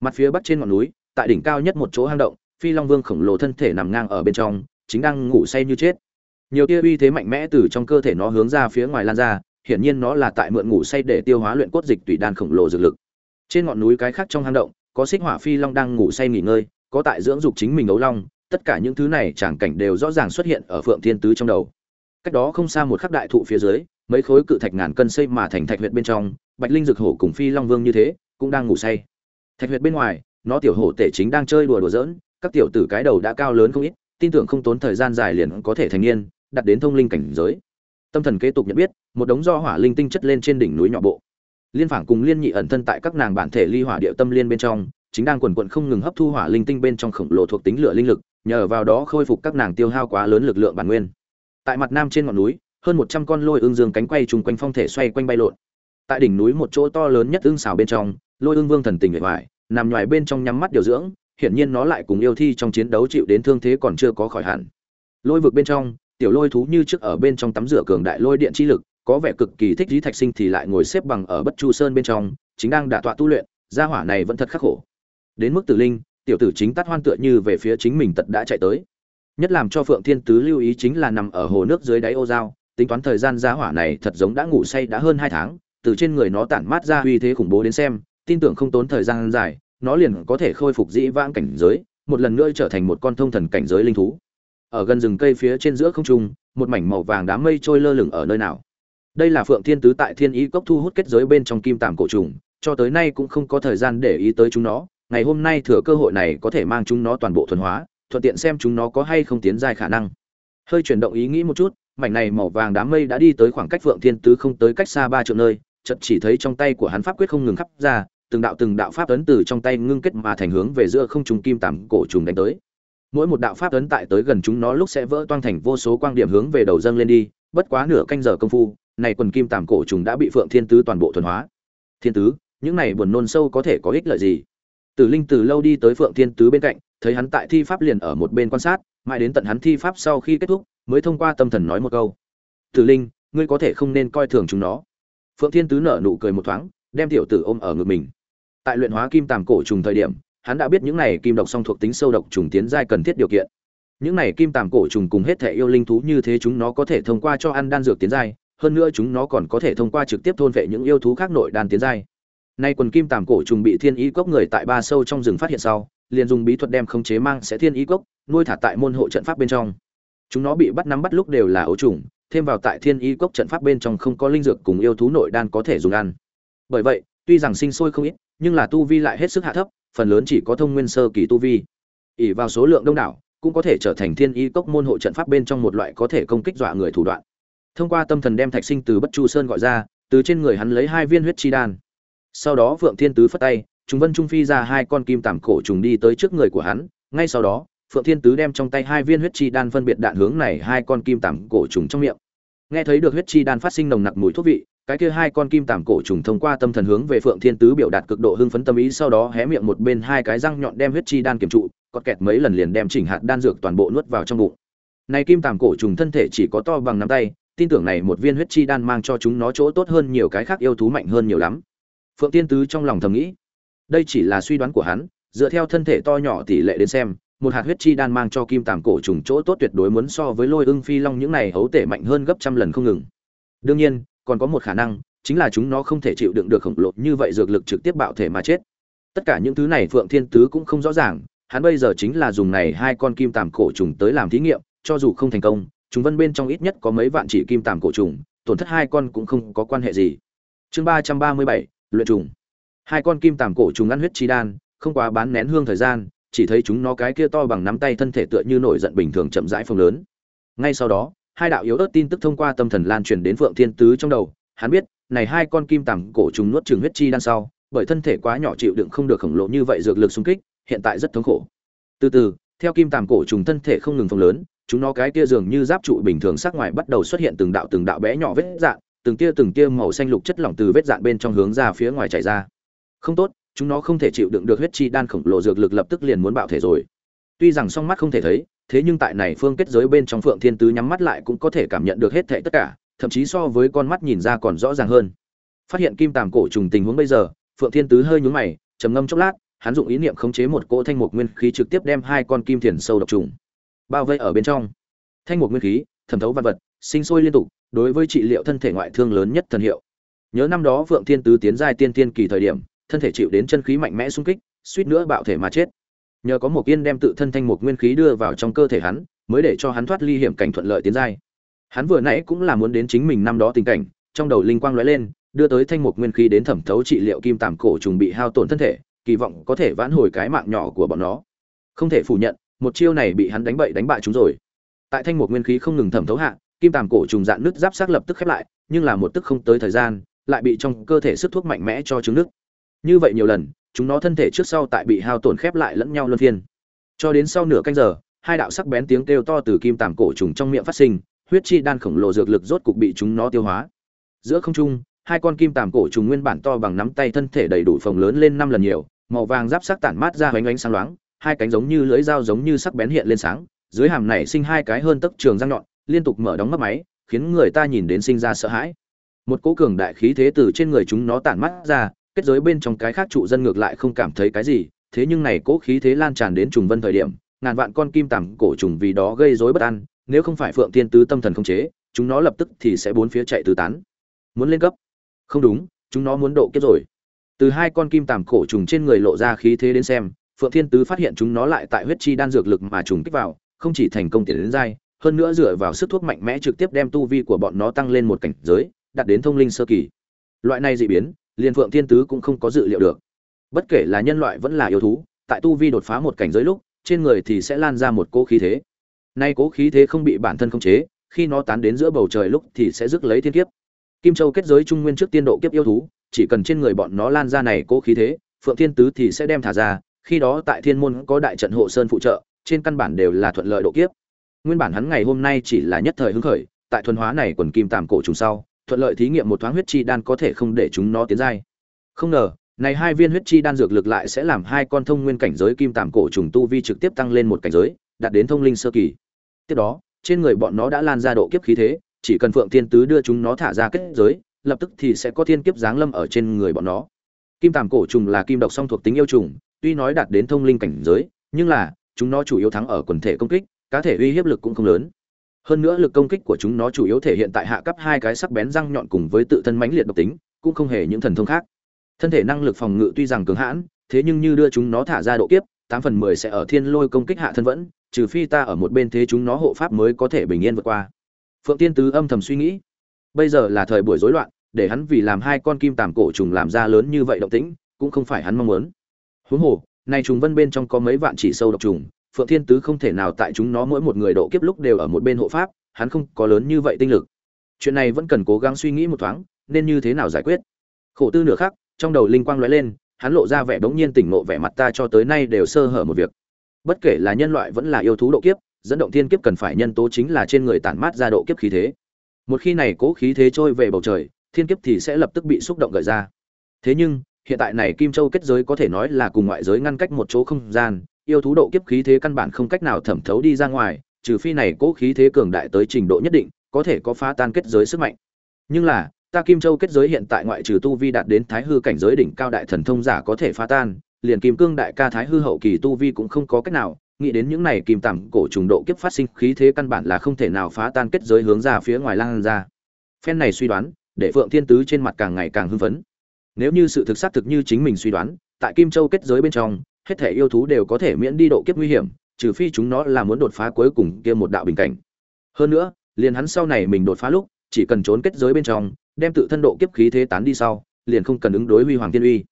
Mặt phía bắc trên ngọn núi, tại đỉnh cao nhất một chỗ hang động, phi long vương khổng lồ thân thể nằm ngang ở bên trong, chính đang ngủ say như chết. Nhiều tia uy thế mạnh mẽ từ trong cơ thể nó hướng ra phía ngoài lan ra, hiển nhiên nó là tại mượn ngủ say để tiêu hóa luyện cốt dịch tùy đan khổng lồ dược lực. Trên ngọn núi cái khác trong hang động có xích hỏa phi long đang ngủ say nghỉ ngơi, có tại dưỡng dục chính mình ấu long, tất cả những thứ này tràng cảnh đều rõ ràng xuất hiện ở phượng thiên tứ trong đầu. Cách đó không xa một khắc đại thụ phía dưới, mấy khối cự thạch ngàn cân xây mà thành thạch huyệt bên trong, bạch linh dược hổ cùng phi long vương như thế, cũng đang ngủ say. Thạch huyệt bên ngoài, nó tiểu hổ tể chính đang chơi đùa đùa giỡn, các tiểu tử cái đầu đã cao lớn không ít, tin tưởng không tốn thời gian dài liền có thể thành niên, đặt đến thông linh cảnh giới. Tâm thần kế tục nhận biết, một đống do hỏa linh tinh chất lên trên đỉnh núi nhỏ bộ liên phảng cùng liên nhị ẩn thân tại các nàng bản thể ly hỏa địa tâm liên bên trong, chính đang quần quận không ngừng hấp thu hỏa linh tinh bên trong khổng lồ thuộc tính lửa linh lực, nhờ vào đó khôi phục các nàng tiêu hao quá lớn lực lượng bản nguyên. Tại mặt nam trên ngọn núi, hơn một trăm con lôi ương dương cánh quay chung quanh phong thể xoay quanh bay lộn. Tại đỉnh núi một chỗ to lớn nhất ương xào bên trong, lôi ương vương thần tình vẻ vải nằm ngoài bên trong nhắm mắt điều dưỡng, hiển nhiên nó lại cùng yêu thi trong chiến đấu chịu đến thương thế còn chưa có khỏi hẳn. Lôi vực bên trong, tiểu lôi thú như trước ở bên trong tắm rửa cường đại lôi điện chi lực có vẻ cực kỳ thích lý thạch sinh thì lại ngồi xếp bằng ở bất chu sơn bên trong, chính đang đả tọa tu luyện, gia hỏa này vẫn thật khắc khổ. Đến mức tử linh, tiểu tử chính tắt hoan tựa như về phía chính mình tật đã chạy tới. Nhất làm cho phượng thiên tứ lưu ý chính là nằm ở hồ nước dưới đáy ô giao tính toán thời gian gia hỏa này thật giống đã ngủ say đã hơn hai tháng, từ trên người nó tản mát ra uy thế khủng bố đến xem, tin tưởng không tốn thời gian dài, nó liền có thể khôi phục dĩ vãng cảnh giới, một lần nữa trở thành một con thông thần cảnh giới linh thú. Ở gần rừng cây phía trên giữa không trung, một mảnh màu vàng đám mây trôi lơ lửng ở nơi nào đây là phượng thiên tứ tại thiên ý cốc thu hút kết giới bên trong kim tạm cổ trùng, cho tới nay cũng không có thời gian để ý tới chúng nó. Ngày hôm nay thừa cơ hội này có thể mang chúng nó toàn bộ thuần hóa, thuận tiện xem chúng nó có hay không tiến dài khả năng. Hơi chuyển động ý nghĩ một chút, mảnh này màu vàng đám mây đã đi tới khoảng cách phượng thiên tứ không tới cách xa ba triệu nơi, chợt chỉ thấy trong tay của hắn pháp quyết không ngừng khắp ra, từng đạo từng đạo pháp ấn từ trong tay ngưng kết mà thành hướng về giữa không trùng kim tạm cổ trùng đánh tới. Mỗi một đạo pháp ấn tại tới gần chúng nó lúc sẽ vỡ toang thành vô số quang điểm hướng về đầu dâng lên đi, bất quá nửa canh giờ công phu này quần kim tàm cổ trùng đã bị phượng thiên tứ toàn bộ thuần hóa. Thiên tứ, những này buồn nôn sâu có thể có ích lợi gì? Tử linh từ lâu đi tới phượng thiên tứ bên cạnh, thấy hắn tại thi pháp liền ở một bên quan sát, mãi đến tận hắn thi pháp sau khi kết thúc, mới thông qua tâm thần nói một câu. Tử linh, ngươi có thể không nên coi thường chúng nó. Phượng thiên tứ nở nụ cười một thoáng, đem tiểu tử ôm ở ngực mình. Tại luyện hóa kim tàm cổ trùng thời điểm, hắn đã biết những này kim độc song thuộc tính sâu độc trùng tiến giai cần thiết điều kiện. Những này kim tàm cổ trùng cùng hết thể yêu linh thú như thế chúng nó có thể thông qua cho ăn đan dược tiến giai hơn nữa chúng nó còn có thể thông qua trực tiếp thôn vệ những yêu thú khác nội đan tiến giai. Nay quần kim tàm cổ trùng bị thiên ý cốc người tại ba sâu trong rừng phát hiện sau, liền dùng bí thuật đem khống chế mang sẽ thiên ý cốc, nuôi thả tại môn hộ trận pháp bên trong. Chúng nó bị bắt nắm bắt lúc đều là ấu trùng, thêm vào tại thiên ý cốc trận pháp bên trong không có linh dược cùng yêu thú nội đan có thể dùng ăn. Bởi vậy, tuy rằng sinh sôi không ít, nhưng là tu vi lại hết sức hạ thấp, phần lớn chỉ có thông nguyên sơ kỳ tu vi. Ỷ vào số lượng đông đảo, cũng có thể trở thành thiên ý cốc môn hộ trận pháp bên trong một loại có thể công kích dọa người thủ đoạn thông qua tâm thần đem thạch sinh từ bất chu sơn gọi ra, từ trên người hắn lấy hai viên huyết chi đan. Sau đó phượng thiên tứ phất tay chúng vân trung phi ra hai con kim tảm cổ trùng đi tới trước người của hắn. Ngay sau đó, phượng thiên tứ đem trong tay hai viên huyết chi đan phân biệt đạn hướng này hai con kim tảm cổ trùng trong miệng. Nghe thấy được huyết chi đan phát sinh nồng nặc mùi thuốc vị, cái kia hai con kim tảm cổ trùng thông qua tâm thần hướng về phượng thiên tứ biểu đạt cực độ hưng phấn tâm ý, sau đó hé miệng một bên hai cái răng nhọn đem huyết chi đan kiểm trụ, cọt kẹt mấy lần liền đem chỉnh hạt đan dược toàn bộ nuốt vào trong bụng. Này kim tảm cổ trùng thân thể chỉ có to bằng nắm tay tin tưởng này một viên huyết chi đan mang cho chúng nó chỗ tốt hơn nhiều, cái khác yêu thú mạnh hơn nhiều lắm. Phượng tiên tứ trong lòng thầm nghĩ, đây chỉ là suy đoán của hắn, dựa theo thân thể to nhỏ tỷ lệ đến xem, một hạt huyết chi đan mang cho kim tàm cổ trùng chỗ tốt tuyệt đối muốn so với lôi ưng phi long những này hấu tể mạnh hơn gấp trăm lần không ngừng. Đương nhiên, còn có một khả năng, chính là chúng nó không thể chịu đựng được khổng lồ như vậy dược lực trực tiếp bạo thể mà chết. Tất cả những thứ này phượng thiên tứ cũng không rõ ràng, hắn bây giờ chính là dùng này hai con kim tàm cổ trùng tới làm thí nghiệm, cho dù không thành công chúng vân bên trong ít nhất có mấy vạn chỉ kim tàm cổ trùng, tổn thất hai con cũng không có quan hệ gì. Chương ba trăm ba mươi bảy, luyện trùng. Hai con kim tàm cổ trùng ăn huyết chi đan, không quá bán nén hương thời gian, chỉ thấy chúng nó cái kia to bằng nắm tay thân thể tựa như nổi giận bình thường chậm rãi phồng lớn. Ngay sau đó, hai đạo yếu ớt tin tức thông qua tâm thần lan truyền đến phượng thiên tứ trong đầu. Hắn biết, này hai con kim tằm cổ trùng nuốt trường huyết chi đan sau, bởi thân thể quá nhỏ chịu đựng không được khổng lồ như vậy dược lực xung kích, hiện tại rất thống khổ. Từ từ, theo kim tằm cổ trùng thân thể không ngừng phồng lớn chúng nó cái kia dường như giáp trụ bình thường sắc ngoài bắt đầu xuất hiện từng đạo từng đạo bé nhỏ vết dạn, từng tia từng tia màu xanh lục chất lỏng từ vết dạn bên trong hướng ra phía ngoài chảy ra. Không tốt, chúng nó không thể chịu đựng được huyết chi đan khổng lồ dược lực lập tức liền muốn bạo thể rồi. Tuy rằng song mắt không thể thấy, thế nhưng tại này phương kết giới bên trong phượng thiên tứ nhắm mắt lại cũng có thể cảm nhận được hết thảy tất cả, thậm chí so với con mắt nhìn ra còn rõ ràng hơn. Phát hiện kim tàm cổ trùng tình huống bây giờ, phượng thiên tứ hơi nhún mày, trầm ngâm chốc lát, hắn dụng ý niệm khống chế một cỗ thanh mục nguyên khí trực tiếp đem hai con kim thiền sâu độc trùng bao vây ở bên trong. Thanh mục nguyên khí, thẩm thấu văn vật, sinh sôi liên tục, đối với trị liệu thân thể ngoại thương lớn nhất thần hiệu. Nhớ năm đó phượng thiên tứ tiến giai tiên tiên kỳ thời điểm, thân thể chịu đến chân khí mạnh mẽ xung kích, suýt nữa bạo thể mà chết. Nhờ có một yên đem tự thân thanh mục nguyên khí đưa vào trong cơ thể hắn, mới để cho hắn thoát ly hiểm cảnh thuận lợi tiến giai. Hắn vừa nãy cũng là muốn đến chính mình năm đó tình cảnh, trong đầu linh quang lóe lên, đưa tới thanh mục nguyên khí đến thẩm thấu trị liệu kim tàm cổ trùng bị hao tổn thân thể, kỳ vọng có thể vãn hồi cái mạng nhỏ của bọn nó. Không thể phủ nhận một chiêu này bị hắn đánh bậy đánh bại chúng rồi. Tại thanh một nguyên khí không ngừng thẩm thấu hạ, kim tàm cổ trùng dạn nước giáp xác lập tức khép lại, nhưng là một tức không tới thời gian, lại bị trong cơ thể sức thuốc mạnh mẽ cho trứng nước như vậy nhiều lần, chúng nó thân thể trước sau tại bị hao tổn khép lại lẫn nhau luân phiên. Cho đến sau nửa canh giờ, hai đạo sắc bén tiếng kêu to từ kim tàm cổ trùng trong miệng phát sinh, huyết chi đan khổng lồ dược lực rốt cục bị chúng nó tiêu hóa. Giữa không trung, hai con kim tàm cổ trùng nguyên bản to bằng nắm tay thân thể đầy đủ phồng lớn lên năm lần nhiều, màu vàng giáp sắc tản mát ra hoành ánh sáng loáng hai cánh giống như lưỡi dao giống như sắc bén hiện lên sáng, dưới hàm này sinh hai cái hơn tấc trường răng nhọn, liên tục mở đóng mắt máy, khiến người ta nhìn đến sinh ra sợ hãi. Một cỗ cường đại khí thế từ trên người chúng nó tản mắt ra, kết giới bên trong cái khác trụ dân ngược lại không cảm thấy cái gì, thế nhưng này cỗ khí thế lan tràn đến trùng vân thời điểm, ngàn vạn con kim tằm cổ trùng vì đó gây rối bất an, nếu không phải phượng tiên tứ tâm thần không chế, chúng nó lập tức thì sẽ bốn phía chạy tứ tán. Muốn lên cấp? Không đúng, chúng nó muốn độ kiếp rồi. Từ hai con kim tằm cổ trùng trên người lộ ra khí thế đến xem phượng thiên tứ phát hiện chúng nó lại tại huyết chi đan dược lực mà trùng kích vào không chỉ thành công tiến đến giai, hơn nữa dựa vào sức thuốc mạnh mẽ trực tiếp đem tu vi của bọn nó tăng lên một cảnh giới đạt đến thông linh sơ kỳ. Loại này dị biến liền phượng thiên tứ cũng không có dự liệu được. Bất kể là nhân loại vẫn là yêu thú tại tu vi đột phá một cảnh giới lúc trên người thì sẽ lan ra một cỗ khí thế. Nay cỗ khí thế không bị bản thân khống chế khi nó tán đến giữa bầu trời lúc thì sẽ rước lấy thiên kiếp. Kim châu kết giới trung nguyên trước tiên độ kiếp yêu thú chỉ cần trên người bọn nó lan ra này cỗ khí thế phượng thiên tứ thì sẽ đem thả ra khi đó tại thiên môn có đại trận hộ sơn phụ trợ, trên căn bản đều là thuận lợi độ kiếp. Nguyên bản hắn ngày hôm nay chỉ là nhất thời hứng khởi, tại thuần hóa này quần kim tàm cổ trùng sau, thuận lợi thí nghiệm một thoáng huyết chi đan có thể không để chúng nó tiến dai không ngờ, này hai viên huyết chi đan dược lực lại sẽ làm hai con thông nguyên cảnh giới kim tàm cổ trùng tu vi trực tiếp tăng lên một cảnh giới, đạt đến thông linh sơ kỳ. Tiếp đó, trên người bọn nó đã lan ra độ kiếp khí thế, chỉ cần phượng thiên tứ đưa chúng nó thả ra kết giới, lập tức thì sẽ có thiên kiếp giáng lâm ở trên người bọn nó. Kim tàm cổ trùng là kim độc song thuộc tính yêu trùng tuy nói đạt đến thông linh cảnh giới, nhưng là, chúng nó chủ yếu thắng ở quần thể công kích, cá thể uy hiếp lực cũng không lớn. Hơn nữa lực công kích của chúng nó chủ yếu thể hiện tại hạ cấp hai cái sắc bén răng nhọn cùng với tự thân mãnh liệt độc tính, cũng không hề những thần thông khác. Thân thể năng lực phòng ngự tuy rằng cường hãn, thế nhưng như đưa chúng nó thả ra độ kiếp, tám phần mười sẽ ở thiên lôi công kích hạ thân vẫn, trừ phi ta ở một bên thế chúng nó hộ pháp mới có thể bình yên vượt qua. Phượng tiên tứ âm thầm suy nghĩ. Bây giờ là thời buổi rối loạn, để hắn vì làm hai con kim tằm cổ trùng làm ra lớn như vậy động tĩnh, cũng không phải hắn mong muốn huống hồ này trùng vân bên trong có mấy vạn chỉ sâu độc trùng, phượng thiên tứ không thể nào tại chúng nó mỗi một người độ kiếp lúc đều ở một bên hộ pháp, hắn không có lớn như vậy tinh lực. Chuyện này vẫn cần cố gắng suy nghĩ một thoáng, nên như thế nào giải quyết? Khổ tư nửa khắc, trong đầu linh quang lóe lên, hắn lộ ra vẻ bỗng nhiên tỉnh ngộ vẻ mặt ta cho tới nay đều sơ hở một việc. Bất kể là nhân loại vẫn là yêu thú độ kiếp, dẫn động thiên kiếp cần phải nhân tố chính là trên người tản mát ra độ kiếp khí thế. Một khi này cố khí thế trôi về bầu trời, thiên kiếp thì sẽ lập tức bị xúc động gợi ra. Thế nhưng hiện tại này kim châu kết giới có thể nói là cùng ngoại giới ngăn cách một chỗ không gian, yêu thú độ kiếp khí thế căn bản không cách nào thẩm thấu đi ra ngoài, trừ phi này cố khí thế cường đại tới trình độ nhất định, có thể có phá tan kết giới sức mạnh. Nhưng là, ta kim châu kết giới hiện tại ngoại trừ tu vi đạt đến thái hư cảnh giới đỉnh cao đại thần thông giả có thể phá tan, liền kim cương đại ca thái hư hậu kỳ tu vi cũng không có cách nào, nghĩ đến những này kim tằm cổ trùng độ kiếp phát sinh khí thế căn bản là không thể nào phá tan kết giới hướng ra phía ngoài lan ra. Phen này suy đoán, để phượng thiên tứ trên mặt càng ngày càng hưng phấn nếu như sự thực xác thực như chính mình suy đoán, tại kim châu kết giới bên trong, hết thể yêu thú đều có thể miễn đi độ kiếp nguy hiểm, trừ phi chúng nó là muốn đột phá cuối cùng kia một đạo bình cảnh. Hơn nữa, liền hắn sau này mình đột phá lúc, chỉ cần trốn kết giới bên trong, đem tự thân độ kiếp khí thế tán đi sau, liền không cần ứng đối huy hoàng thiên uy.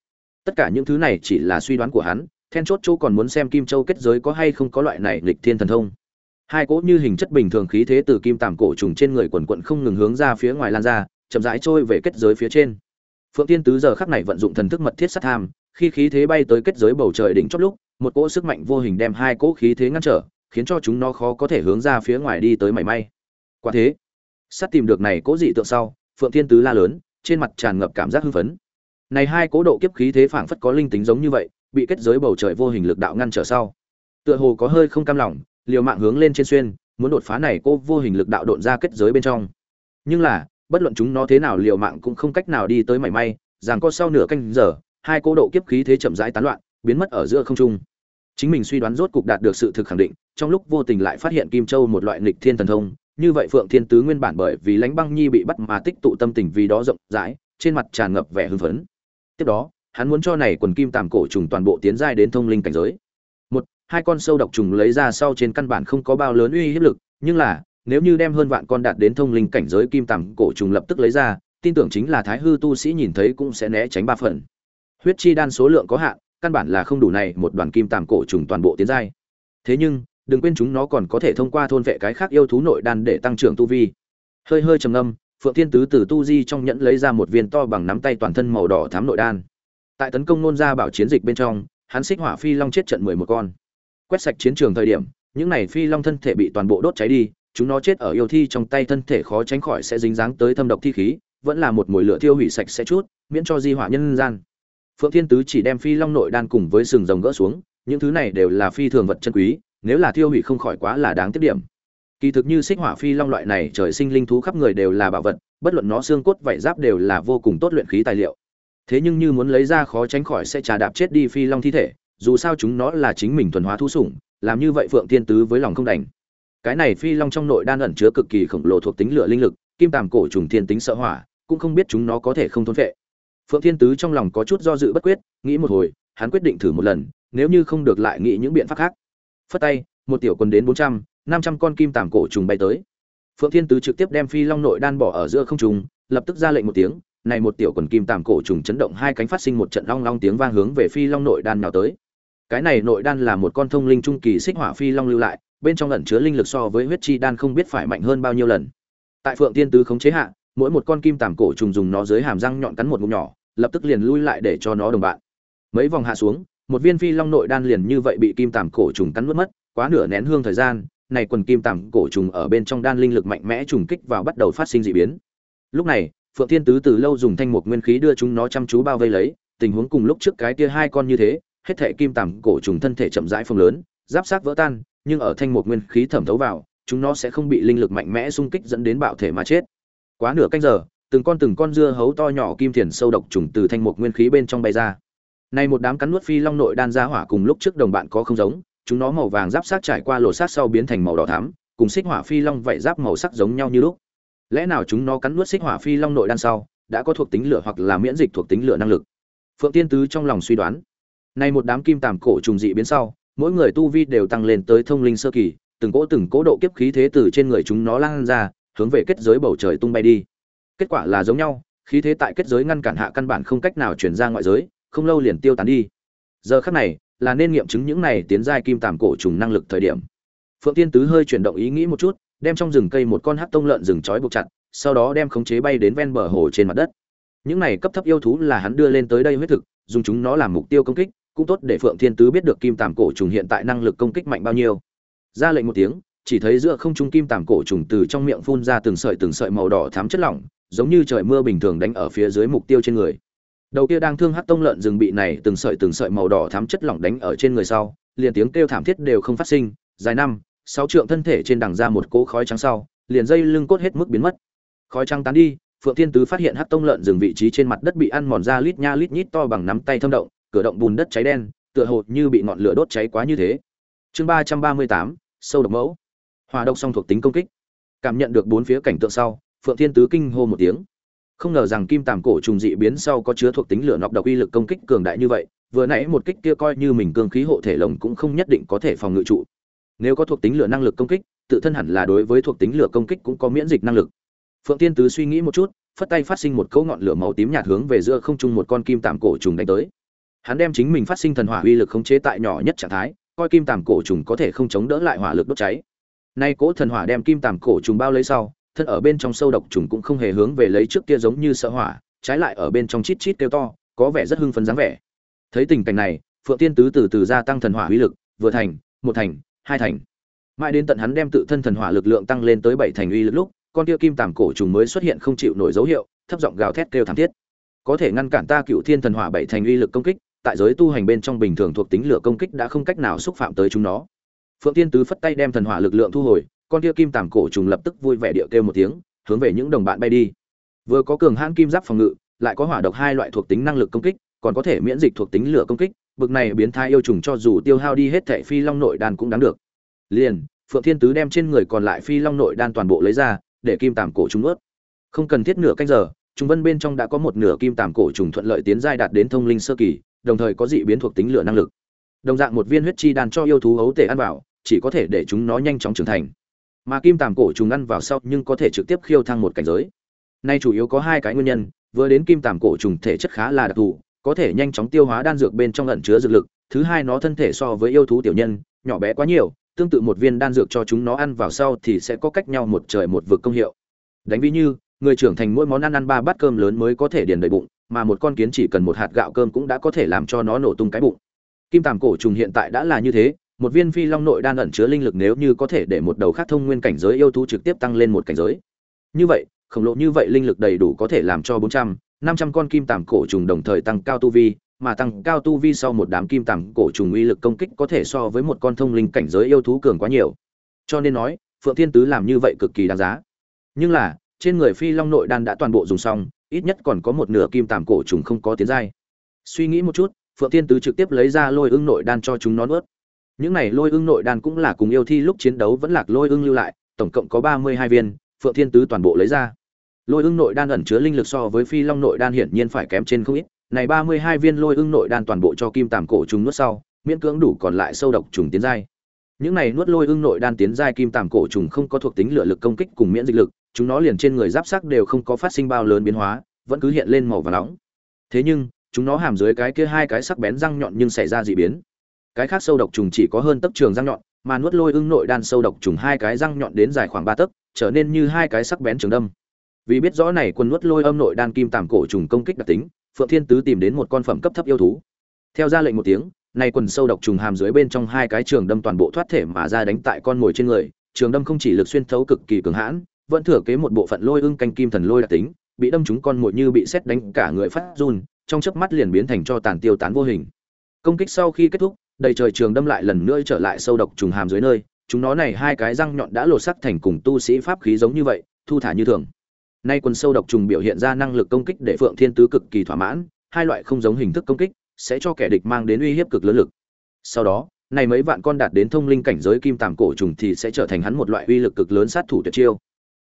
Tất cả những thứ này chỉ là suy đoán của hắn, then chốt chỗ còn muốn xem kim châu kết giới có hay không có loại này lịch thiên thần thông. Hai cỗ như hình chất bình thường khí thế từ kim tàm cổ trùng trên người quần quận không ngừng hướng ra phía ngoài lan ra, chậm rãi trôi về kết giới phía trên phượng tiên tứ giờ khắc này vận dụng thần thức mật thiết sát tham, khi khí thế bay tới kết giới bầu trời đỉnh chót lúc, một cỗ sức mạnh vô hình đem hai cỗ khí thế ngăn trở, khiến cho chúng nó khó có thể hướng ra phía ngoài đi tới mảy may. Quả thế sát tìm được này cỗ dị tượng sau, phượng thiên tứ la lớn, trên mặt tràn ngập cảm giác hưng phấn. Này hai cỗ độ kiếp khí thế phảng phất có linh tính giống như vậy, bị kết giới bầu trời vô hình lực đạo ngăn trở sau. Tựa hồ có hơi không cam lòng, liều mạng hướng lên trên xuyên, muốn đột phá này cô vô hình lực đạo độn ra kết giới bên trong. Nhưng là bất luận chúng nó thế nào liều mạng cũng không cách nào đi tới mảy may rằng có sau nửa canh giờ, hai cô độ kiếp khí thế chậm rãi tán loạn, biến mất ở giữa không trung. Chính mình suy đoán rốt cục đạt được sự thực khẳng định, trong lúc vô tình lại phát hiện kim châu một loại nghịch thiên thần thông, như vậy phượng thiên tứ nguyên bản bởi vì lãnh băng nhi bị bắt mà tích tụ tâm tình vì đó rộng rãi, trên mặt tràn ngập vẻ hưng phấn. Tiếp đó, hắn muốn cho này quần kim tàm cổ trùng toàn bộ tiến giai đến thông linh cảnh giới. Một, hai con sâu độc trùng lấy ra sau trên căn bản không có bao lớn uy hiếp lực, nhưng là nếu như đem hơn vạn con đạt đến thông linh cảnh giới kim tằm cổ trùng lập tức lấy ra, tin tưởng chính là thái hư tu sĩ nhìn thấy cũng sẽ né tránh ba phần. Huyết chi đan số lượng có hạn, căn bản là không đủ này, một đoàn kim tằm cổ trùng toàn bộ tiến giai. Thế nhưng, đừng quên chúng nó còn có thể thông qua thôn vệ cái khác yêu thú nội đan để tăng trưởng tu vi. Hơi hơi trầm ngâm, phượng thiên tứ từ tu di trong nhẫn lấy ra một viên to bằng nắm tay toàn thân màu đỏ thắm nội đan. Tại tấn công nôn ra bảo chiến dịch bên trong, hắn xích hỏa phi long chết trận mười một con. Quét sạch chiến trường thời điểm, những này phi long thân thể bị toàn bộ đốt cháy đi chúng nó chết ở yêu thi trong tay thân thể khó tránh khỏi sẽ dính dáng tới thâm độc thi khí, vẫn là một mùi lửa thiêu hủy sạch sẽ chút, miễn cho di hỏa nhân gian. Phượng thiên tứ chỉ đem phi long nội đan cùng với sừng rồng gỡ xuống, những thứ này đều là phi thường vật chân quý, nếu là thiêu hủy không khỏi quá là đáng tiếc điểm. Kỳ thực như xích hỏa phi long loại này trời sinh linh thú khắp người đều là bảo vật, bất luận nó xương cốt vảy giáp đều là vô cùng tốt luyện khí tài liệu. Thế nhưng như muốn lấy ra khó tránh khỏi sẽ trà đạp chết đi phi long thi thể, dù sao chúng nó là chính mình thuần hóa thu sủng, làm như vậy phượng thiên tứ với lòng không đành cái này phi long trong nội đan ẩn chứa cực kỳ khổng lồ thuộc tính lửa linh lực, kim tàm cổ trùng thiên tính sợ hỏa, cũng không biết chúng nó có thể không thôn phệ. Phượng thiên tứ trong lòng có chút do dự bất quyết, nghĩ một hồi, hắn quyết định thử một lần, nếu như không được lại nghĩ những biện pháp khác. Phất tay, một tiểu quần đến bốn trăm, năm trăm con kim tàm cổ trùng bay tới. Phượng thiên tứ trực tiếp đem phi long nội đan bỏ ở giữa không trùng lập tức ra lệnh một tiếng, này một tiểu quần kim tàm cổ trùng chấn động hai cánh phát sinh một trận long long tiếng vang hướng về phi long nội đan nào tới. Cái này nội đan là một con thông linh trung kỳ xích hỏa phi long lưu lại bên trong ẩn chứa linh lực so với huyết chi đan không biết phải mạnh hơn bao nhiêu lần. Tại phượng tiên tứ khống chế hạ, mỗi một con kim tằm cổ trùng dùng nó dưới hàm răng nhọn cắn một ngụm nhỏ, lập tức liền lui lại để cho nó đồng bạn. Mấy vòng hạ xuống, một viên phi long nội đan liền như vậy bị kim tằm cổ trùng cắn nuốt mất, quá nửa nén hương thời gian, này quần kim tằm cổ trùng ở bên trong đan linh lực mạnh mẽ trùng kích vào bắt đầu phát sinh dị biến. Lúc này, phượng thiên tứ từ lâu dùng thanh mục nguyên khí đưa chúng nó chăm chú bao vây lấy, tình huống cùng lúc trước cái kia hai con như thế, hết thảy kim tằm cổ trùng thân thể chậm rãi phồng lớn, giáp sát vỡ tan nhưng ở thanh mục nguyên khí thẩm thấu vào, chúng nó sẽ không bị linh lực mạnh mẽ xung kích dẫn đến bạo thể mà chết. Quá nửa canh giờ, từng con từng con dưa hấu to nhỏ kim thiền sâu độc trùng từ thanh mục nguyên khí bên trong bay ra. Nay một đám cắn nuốt phi long nội đan ra hỏa cùng lúc trước đồng bạn có không giống, chúng nó màu vàng giáp sát trải qua lỗ sát sau biến thành màu đỏ thắm, cùng xích hỏa phi long vậy giáp màu sắc giống nhau như lúc. Lẽ nào chúng nó cắn nuốt xích hỏa phi long nội đan sau, đã có thuộc tính lửa hoặc là miễn dịch thuộc tính lửa năng lực? Phượng tiên tứ trong lòng suy đoán. Nay một đám kim tằm cổ trùng dị biến sau mỗi người tu vi đều tăng lên tới thông linh sơ kỳ, từng cỗ từng cỗ độ kiếp khí thế từ trên người chúng nó lan ra, hướng về kết giới bầu trời tung bay đi. Kết quả là giống nhau, khí thế tại kết giới ngăn cản hạ căn bản không cách nào chuyển ra ngoại giới, không lâu liền tiêu tán đi. Giờ khắc này, là nên nghiệm chứng những này tiến giai kim tàm cổ trùng năng lực thời điểm. Phượng tiên tứ hơi chuyển động ý nghĩ một chút, đem trong rừng cây một con hắc tông lợn rừng trói buộc chặt, sau đó đem khống chế bay đến ven bờ hồ trên mặt đất. Những này cấp thấp yêu thú là hắn đưa lên tới đây huyết thực, dùng chúng nó làm mục tiêu công kích cũng tốt để phượng thiên tứ biết được kim tàm cổ trùng hiện tại năng lực công kích mạnh bao nhiêu. Ra lệnh một tiếng, chỉ thấy giữa không trung kim tàm cổ trùng từ trong miệng phun ra từng sợi từng sợi màu đỏ thắm chất lỏng, giống như trời mưa bình thường đánh ở phía dưới mục tiêu trên người. Đầu kia đang thương hát tông lợn rừng bị này từng sợi từng sợi màu đỏ thắm chất lỏng đánh ở trên người sau, liền tiếng kêu thảm thiết đều không phát sinh, dài năm, sáu trượng thân thể trên đằng ra một cỗ khói trắng sau, liền dây lưng cốt hết mức biến mất. Khói trắng tán đi, phượng thiên tứ phát hiện hát tông lợn rừng vị trí trên mặt đất bị ăn mòn ra lít nha lít nhít to bằng nắm tay thâm động cửa động bùn đất cháy đen, tựa hồ như bị ngọn lửa đốt cháy quá như thế. Chương ba trăm ba mươi tám, sâu độc mẫu. Hòa độc song thuộc tính công kích. Cảm nhận được bốn phía cảnh tượng sau, phượng thiên tứ kinh hô một tiếng. Không ngờ rằng kim tằm cổ trùng dị biến sau có chứa thuộc tính lửa nọc độc uy lực công kích cường đại như vậy, vừa nãy một kích kia coi như mình cương khí hộ thể lồng cũng không nhất định có thể phòng ngự trụ. Nếu có thuộc tính lửa năng lực công kích, tự thân hẳn là đối với thuộc tính lửa công kích cũng có miễn dịch năng lực. Phượng thiên tứ suy nghĩ một chút, phất tay phát sinh một cỗ ngọn lửa màu tím nhạt hướng về giữa không trung một con kim tằm cổ trùng đánh tới hắn đem chính mình phát sinh thần hỏa uy lực khống chế tại nhỏ nhất trạng thái, coi kim tàm cổ trùng có thể không chống đỡ lại hỏa lực đốt cháy. Nay cỗ thần hỏa đem kim tàm cổ trùng bao lấy sau, thân ở bên trong sâu độc trùng cũng không hề hướng về lấy trước kia giống như sợ hỏa, trái lại ở bên trong chít chít kêu to, có vẻ rất hưng phấn dáng vẻ. Thấy tình cảnh này, phượng tiên tứ từ từ gia tăng thần hỏa uy lực, vừa thành, một thành, hai thành. Mãi đến tận hắn đem tự thân thần hỏa lực lượng tăng lên tới bảy thành uy lực lúc, con kia kim tàm cổ trùng mới xuất hiện không chịu nổi dấu hiệu, thấp giọng gào thét kêu thảm thiết. Có thể ngăn cản ta cựu thiên thần hỏa bảy thành uy lực công kích tại giới tu hành bên trong bình thường thuộc tính lửa công kích đã không cách nào xúc phạm tới chúng nó. Phượng tiên tứ phất tay đem thần hỏa lực lượng thu hồi, con kia kim tàm cổ trùng lập tức vui vẻ điệu kêu một tiếng, hướng về những đồng bạn bay đi. Vừa có cường hãn kim giáp phòng ngự, lại có hỏa độc hai loại thuộc tính năng lực công kích, còn có thể miễn dịch thuộc tính lửa công kích, bực này biến thái yêu trùng cho dù tiêu hao đi hết thệ phi long nội đan cũng đáng được. Liền, phượng thiên tứ đem trên người còn lại phi long nội đan toàn bộ lấy ra, để kim tàm cổ trùng ướt không cần thiết nửa canh giờ, trùng vân bên trong đã có một nửa kim tàm cổ trùng thuận lợi tiến giai đạt đến thông linh sơ kỳ đồng thời có dị biến thuộc tính lửa năng lực. Đồng dạng một viên huyết chi đan cho yêu thú ấu tể ăn vào, chỉ có thể để chúng nó nhanh chóng trưởng thành. Mà kim tàm cổ trùng ăn vào sau nhưng có thể trực tiếp khiêu thăng một cảnh giới. Nay chủ yếu có hai cái nguyên nhân, vừa đến kim tàm cổ trùng thể chất khá là đặc thù, có thể nhanh chóng tiêu hóa đan dược bên trong ẩn chứa dược lực, thứ hai nó thân thể so với yêu thú tiểu nhân, nhỏ bé quá nhiều, tương tự một viên đan dược cho chúng nó ăn vào sau thì sẽ có cách nhau một trời một vực công hiệu. Đánh ví như, người trưởng thành mỗi món ăn ăn ba bát cơm lớn mới có thể điền đầy bụng mà một con kiến chỉ cần một hạt gạo cơm cũng đã có thể làm cho nó nổ tung cái bụng. Kim tàm cổ trùng hiện tại đã là như thế, một viên phi long nội đan ẩn chứa linh lực nếu như có thể để một đầu khác thông nguyên cảnh giới yêu thú trực tiếp tăng lên một cảnh giới. Như vậy, khổng lồ như vậy linh lực đầy đủ có thể làm cho bốn trăm, năm trăm con kim tàm cổ trùng đồng thời tăng cao tu vi, mà tăng cao tu vi sau một đám kim tằm cổ trùng uy lực công kích có thể so với một con thông linh cảnh giới yêu thú cường quá nhiều. Cho nên nói, phượng thiên tứ làm như vậy cực kỳ đáng giá. Nhưng là, trên người phi long nội đan đã toàn bộ dùng xong ít nhất còn có một nửa kim tàm cổ trùng không có tiến giai. Suy nghĩ một chút, phượng thiên tứ trực tiếp lấy ra lôi ưng nội đan cho chúng nó nuốt. Những này lôi ưng nội đan cũng là cùng yêu thi lúc chiến đấu vẫn lạc lôi ưng lưu lại, tổng cộng có ba mươi hai viên, phượng thiên tứ toàn bộ lấy ra. Lôi ưng nội đan ẩn chứa linh lực so với phi long nội đan hiển nhiên phải kém trên không ít. Này ba mươi hai viên lôi ưng nội đan toàn bộ cho kim tàm cổ trùng nuốt sau, miễn cưỡng đủ còn lại sâu độc trùng tiến giai. Những này nuốt lôi ưng nội đan tiến giai kim tàm cổ trùng không có thuộc tính lửa lực công kích cùng miễn dịch lực chúng nó liền trên người giáp sắc đều không có phát sinh bao lớn biến hóa, vẫn cứ hiện lên màu vàng nóng. Thế nhưng, chúng nó hàm dưới cái kia hai cái sắc bén răng nhọn nhưng xảy ra dị biến. Cái khác sâu độc trùng chỉ có hơn tấc trường răng nhọn, mà nuốt lôi ưng nội đan sâu độc trùng hai cái răng nhọn đến dài khoảng ba tấc, trở nên như hai cái sắc bén trường đâm. Vì biết rõ này quân nuốt lôi âm nội đan kim tạm cổ trùng công kích đặc tính, phượng thiên tứ tìm đến một con phẩm cấp thấp yêu thú. Theo ra lệnh một tiếng nay quần sâu độc trùng hàm dưới bên trong hai cái trường đâm toàn bộ thoát thể mà ra đánh tại con mồi trên người, trường đâm không chỉ lực xuyên thấu cực kỳ cường hãn vẫn thừa kế một bộ phận lôi ưng canh kim thần lôi đặc tính bị đâm chúng con mồi như bị xét đánh cả người phát run trong chớp mắt liền biến thành cho tàn tiêu tán vô hình công kích sau khi kết thúc đầy trời trường đâm lại lần nữa trở lại sâu độc trùng hàm dưới nơi chúng nó này hai cái răng nhọn đã lột sắc thành cùng tu sĩ pháp khí giống như vậy thu thả như thường Nay quần sâu độc trùng biểu hiện ra năng lực công kích để Phượng Thiên Tứ cực kỳ thỏa mãn, hai loại không giống hình thức công kích sẽ cho kẻ địch mang đến uy hiếp cực lớn lực. Sau đó, này mấy vạn con đạt đến thông linh cảnh giới kim tàm cổ trùng thì sẽ trở thành hắn một loại uy lực cực lớn sát thủ tuyệt chiêu.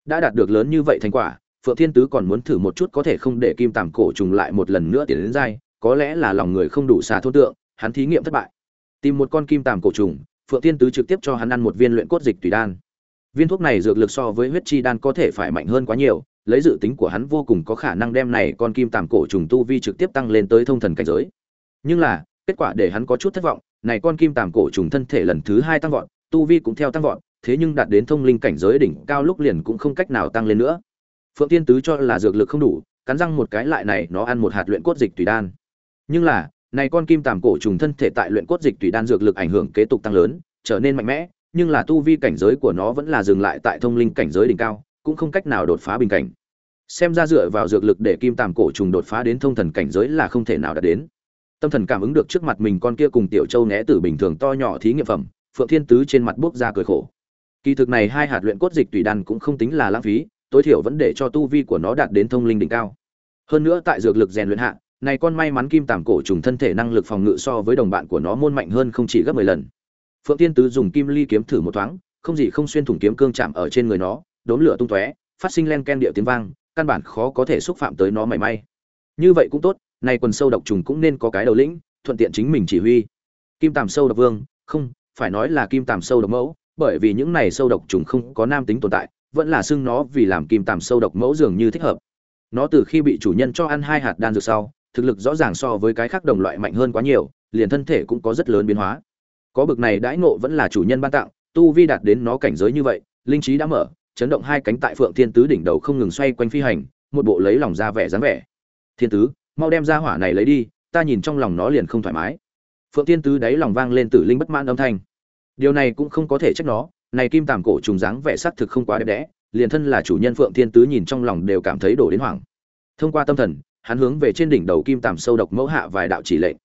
Đã đạt được lớn như vậy thành quả, Phượng Thiên Tứ còn muốn thử một chút có thể không để kim tàm cổ trùng lại một lần nữa tiến đến giai, có lẽ là lòng người không đủ xà thôn tượng, hắn thí nghiệm thất bại. Tìm một con kim tàm cổ trùng, Phượng Thiên Tứ trực tiếp cho hắn ăn một viên luyện cốt dịch tùy đan. Viên thuốc này dược lực so với huyết chi đan có thể phải mạnh hơn quá nhiều, lấy dự tính của hắn vô cùng có khả năng đem này con kim tàm cổ trùng tu vi trực tiếp tăng lên tới thông thần cảnh giới. Nhưng là, kết quả để hắn có chút thất vọng, này con kim tàm cổ trùng thân thể lần thứ hai tăng vọt, tu vi cũng theo tăng vọt, thế nhưng đạt đến thông linh cảnh giới đỉnh cao lúc liền cũng không cách nào tăng lên nữa. Phượng Tiên Tứ cho là dược lực không đủ, cắn răng một cái lại này nó ăn một hạt luyện cốt dịch tùy đan. Nhưng là, này con kim tằm cổ trùng thân thể tại luyện cốt dịch tùy đan dược lực ảnh hưởng kế tục tăng lớn, trở nên mạnh mẽ, nhưng là tu vi cảnh giới của nó vẫn là dừng lại tại thông linh cảnh giới đỉnh cao, cũng không cách nào đột phá bình cảnh xem ra dựa vào dược lực để kim tằm cổ trùng đột phá đến thông thần cảnh giới là không thể nào đạt đến tâm thần cảm ứng được trước mặt mình con kia cùng tiểu châu né tử bình thường to nhỏ thí nghiệm phẩm phượng thiên tứ trên mặt bước ra cười khổ kỳ thực này hai hạt luyện cốt dịch tùy đan cũng không tính là lãng phí, tối thiểu vẫn để cho tu vi của nó đạt đến thông linh đỉnh cao. Hơn nữa tại dược lực rèn luyện hạ, này con may mắn kim tàm cổ trùng thân thể năng lực phòng ngự so với đồng bạn của nó môn mạnh hơn không chỉ gấp 10 lần. Phượng thiên tứ dùng kim ly kiếm thử một thoáng, không gì không xuyên thủng kiếm cương chạm ở trên người nó đốn lửa tung tóe, phát sinh len ken điệu tiếng vang, căn bản khó có thể xúc phạm tới nó mảy may. Như vậy cũng tốt, này quần sâu độc trùng cũng nên có cái đầu lĩnh, thuận tiện chính mình chỉ huy. Kim tàm sâu độc vương, không, phải nói là kim tàm sâu độc mẫu bởi vì những này sâu độc trùng không có nam tính tồn tại, vẫn là xưng nó vì làm kim tằm sâu độc mẫu dường như thích hợp. Nó từ khi bị chủ nhân cho ăn hai hạt đan dược sau, thực lực rõ ràng so với cái khác đồng loại mạnh hơn quá nhiều, liền thân thể cũng có rất lớn biến hóa. Có bực này đãi ngộ vẫn là chủ nhân ban tặng, tu vi đạt đến nó cảnh giới như vậy, linh trí đã mở, chấn động hai cánh tại phượng thiên tứ đỉnh đầu không ngừng xoay quanh phi hành, một bộ lấy lòng ra vẻ dáng vẻ. Thiên tứ, mau đem ra hỏa này lấy đi, ta nhìn trong lòng nó liền không thoải mái. Phượng thiên tứ đáy lòng vang lên tử linh bất mãn âm thanh điều này cũng không có thể trách nó này kim tàm cổ trùng dáng vẻ sắc thực không quá đẹp đẽ liền thân là chủ nhân phượng thiên tứ nhìn trong lòng đều cảm thấy đổ đến hoảng. Thông qua tâm thần hắn hướng về trên đỉnh đầu kim tàm sâu độc mẫu hạ vài đạo chỉ lệnh.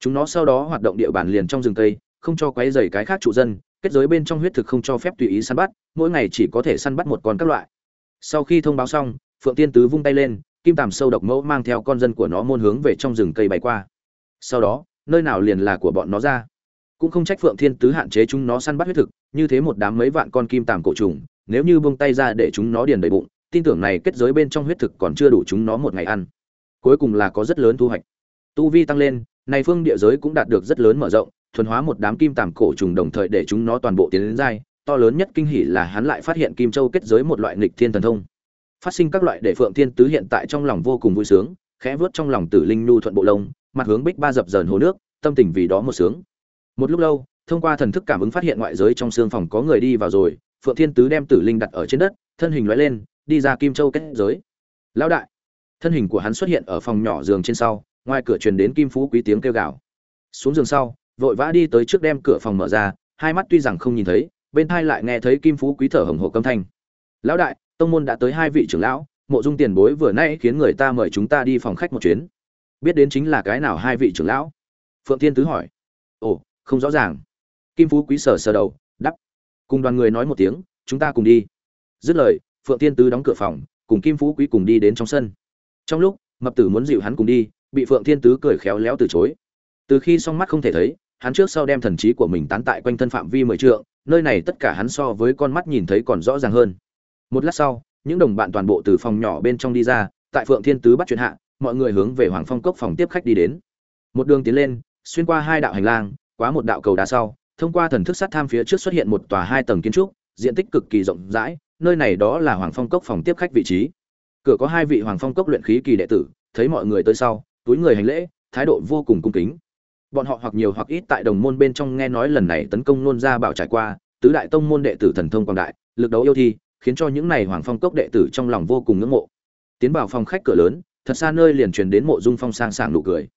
Chúng nó sau đó hoạt động địa bàn liền trong rừng tây, không cho quấy rầy cái khác trụ dân kết giới bên trong huyết thực không cho phép tùy ý săn bắt mỗi ngày chỉ có thể săn bắt một con các loại. Sau khi thông báo xong phượng tiên tứ vung tay lên kim tàm sâu độc mẫu mang theo con dân của nó môn hướng về trong rừng cây bay qua. Sau đó nơi nào liền là của bọn nó ra? Cũng không trách phượng thiên tứ hạn chế chúng nó săn bắt huyết thực, như thế một đám mấy vạn con kim tàm cổ trùng, nếu như buông tay ra để chúng nó điền đầy bụng, tin tưởng này kết giới bên trong huyết thực còn chưa đủ chúng nó một ngày ăn. Cuối cùng là có rất lớn thu hoạch. Tu vi tăng lên, này phương địa giới cũng đạt được rất lớn mở rộng, thuần hóa một đám kim tàm cổ trùng đồng thời để chúng nó toàn bộ tiến đến dai to lớn nhất kinh hỉ là hắn lại phát hiện kim châu kết giới một loại nghịch thiên thần thông. Phát sinh các loại để phượng thiên tứ hiện tại trong lòng vô cùng vui sướng, khẽ vớt trong lòng tử linh nhu thuận bộ lông, mặt hướng bích ba dập dờn hồ nước, tâm tình vì đó một sướng một lúc lâu, thông qua thần thức cảm ứng phát hiện ngoại giới trong xương phòng có người đi vào rồi, phượng thiên tứ đem tử linh đặt ở trên đất, thân hình lóe lên, đi ra kim châu kết giới. Lão đại! Thân hình của hắn xuất hiện ở phòng nhỏ giường trên sau, ngoài cửa truyền đến kim phú quý tiếng kêu gào. Xuống giường sau, vội vã đi tới trước đem cửa phòng mở ra, hai mắt tuy rằng không nhìn thấy, bên thai lại nghe thấy kim phú quý thở hồng hộc câm thanh. Lão đại, tông môn đã tới hai vị trưởng lão, mộ dung tiền bối vừa nay khiến người ta mời chúng ta đi phòng khách một chuyến. Biết đến chính là cái nào hai vị trưởng lão? Phượng thiên tứ hỏi. Ồ không rõ ràng. Kim phú quý sở sờ đầu đắp cùng đoàn người nói một tiếng, chúng ta cùng đi. Dứt lời, phượng thiên tứ đóng cửa phòng, cùng kim phú quý cùng đi đến trong sân. Trong lúc, mập tử muốn dịu hắn cùng đi, bị phượng thiên tứ cười khéo léo từ chối. Từ khi song mắt không thể thấy, hắn trước sau đem thần trí của mình tán tại quanh thân phạm vi mười trượng, nơi này tất cả hắn so với con mắt nhìn thấy còn rõ ràng hơn. Một lát sau, những đồng bạn toàn bộ từ phòng nhỏ bên trong đi ra, tại phượng thiên tứ bắt chuyện hạ, mọi người hướng về hoàng phong cốc phòng tiếp khách đi đến. Một đường tiến lên, xuyên qua hai đạo hành lang quá một đạo cầu đá sau, thông qua thần thức sát tham phía trước xuất hiện một tòa hai tầng kiến trúc, diện tích cực kỳ rộng rãi, nơi này đó là hoàng phong cốc phòng tiếp khách vị trí. Cửa có hai vị hoàng phong cốc luyện khí kỳ đệ tử, thấy mọi người tới sau, túi người hành lễ, thái độ vô cùng cung kính. Bọn họ hoặc nhiều hoặc ít tại đồng môn bên trong nghe nói lần này tấn công nôn ra bảo trải qua, tứ đại tông môn đệ tử thần thông quảng đại, lực đấu yêu thi, khiến cho những này hoàng phong cốc đệ tử trong lòng vô cùng ngưỡng mộ. Tiến vào phòng khách cửa lớn, thật xa nơi liền truyền đến mộ dung phong sang sảng nụ cười.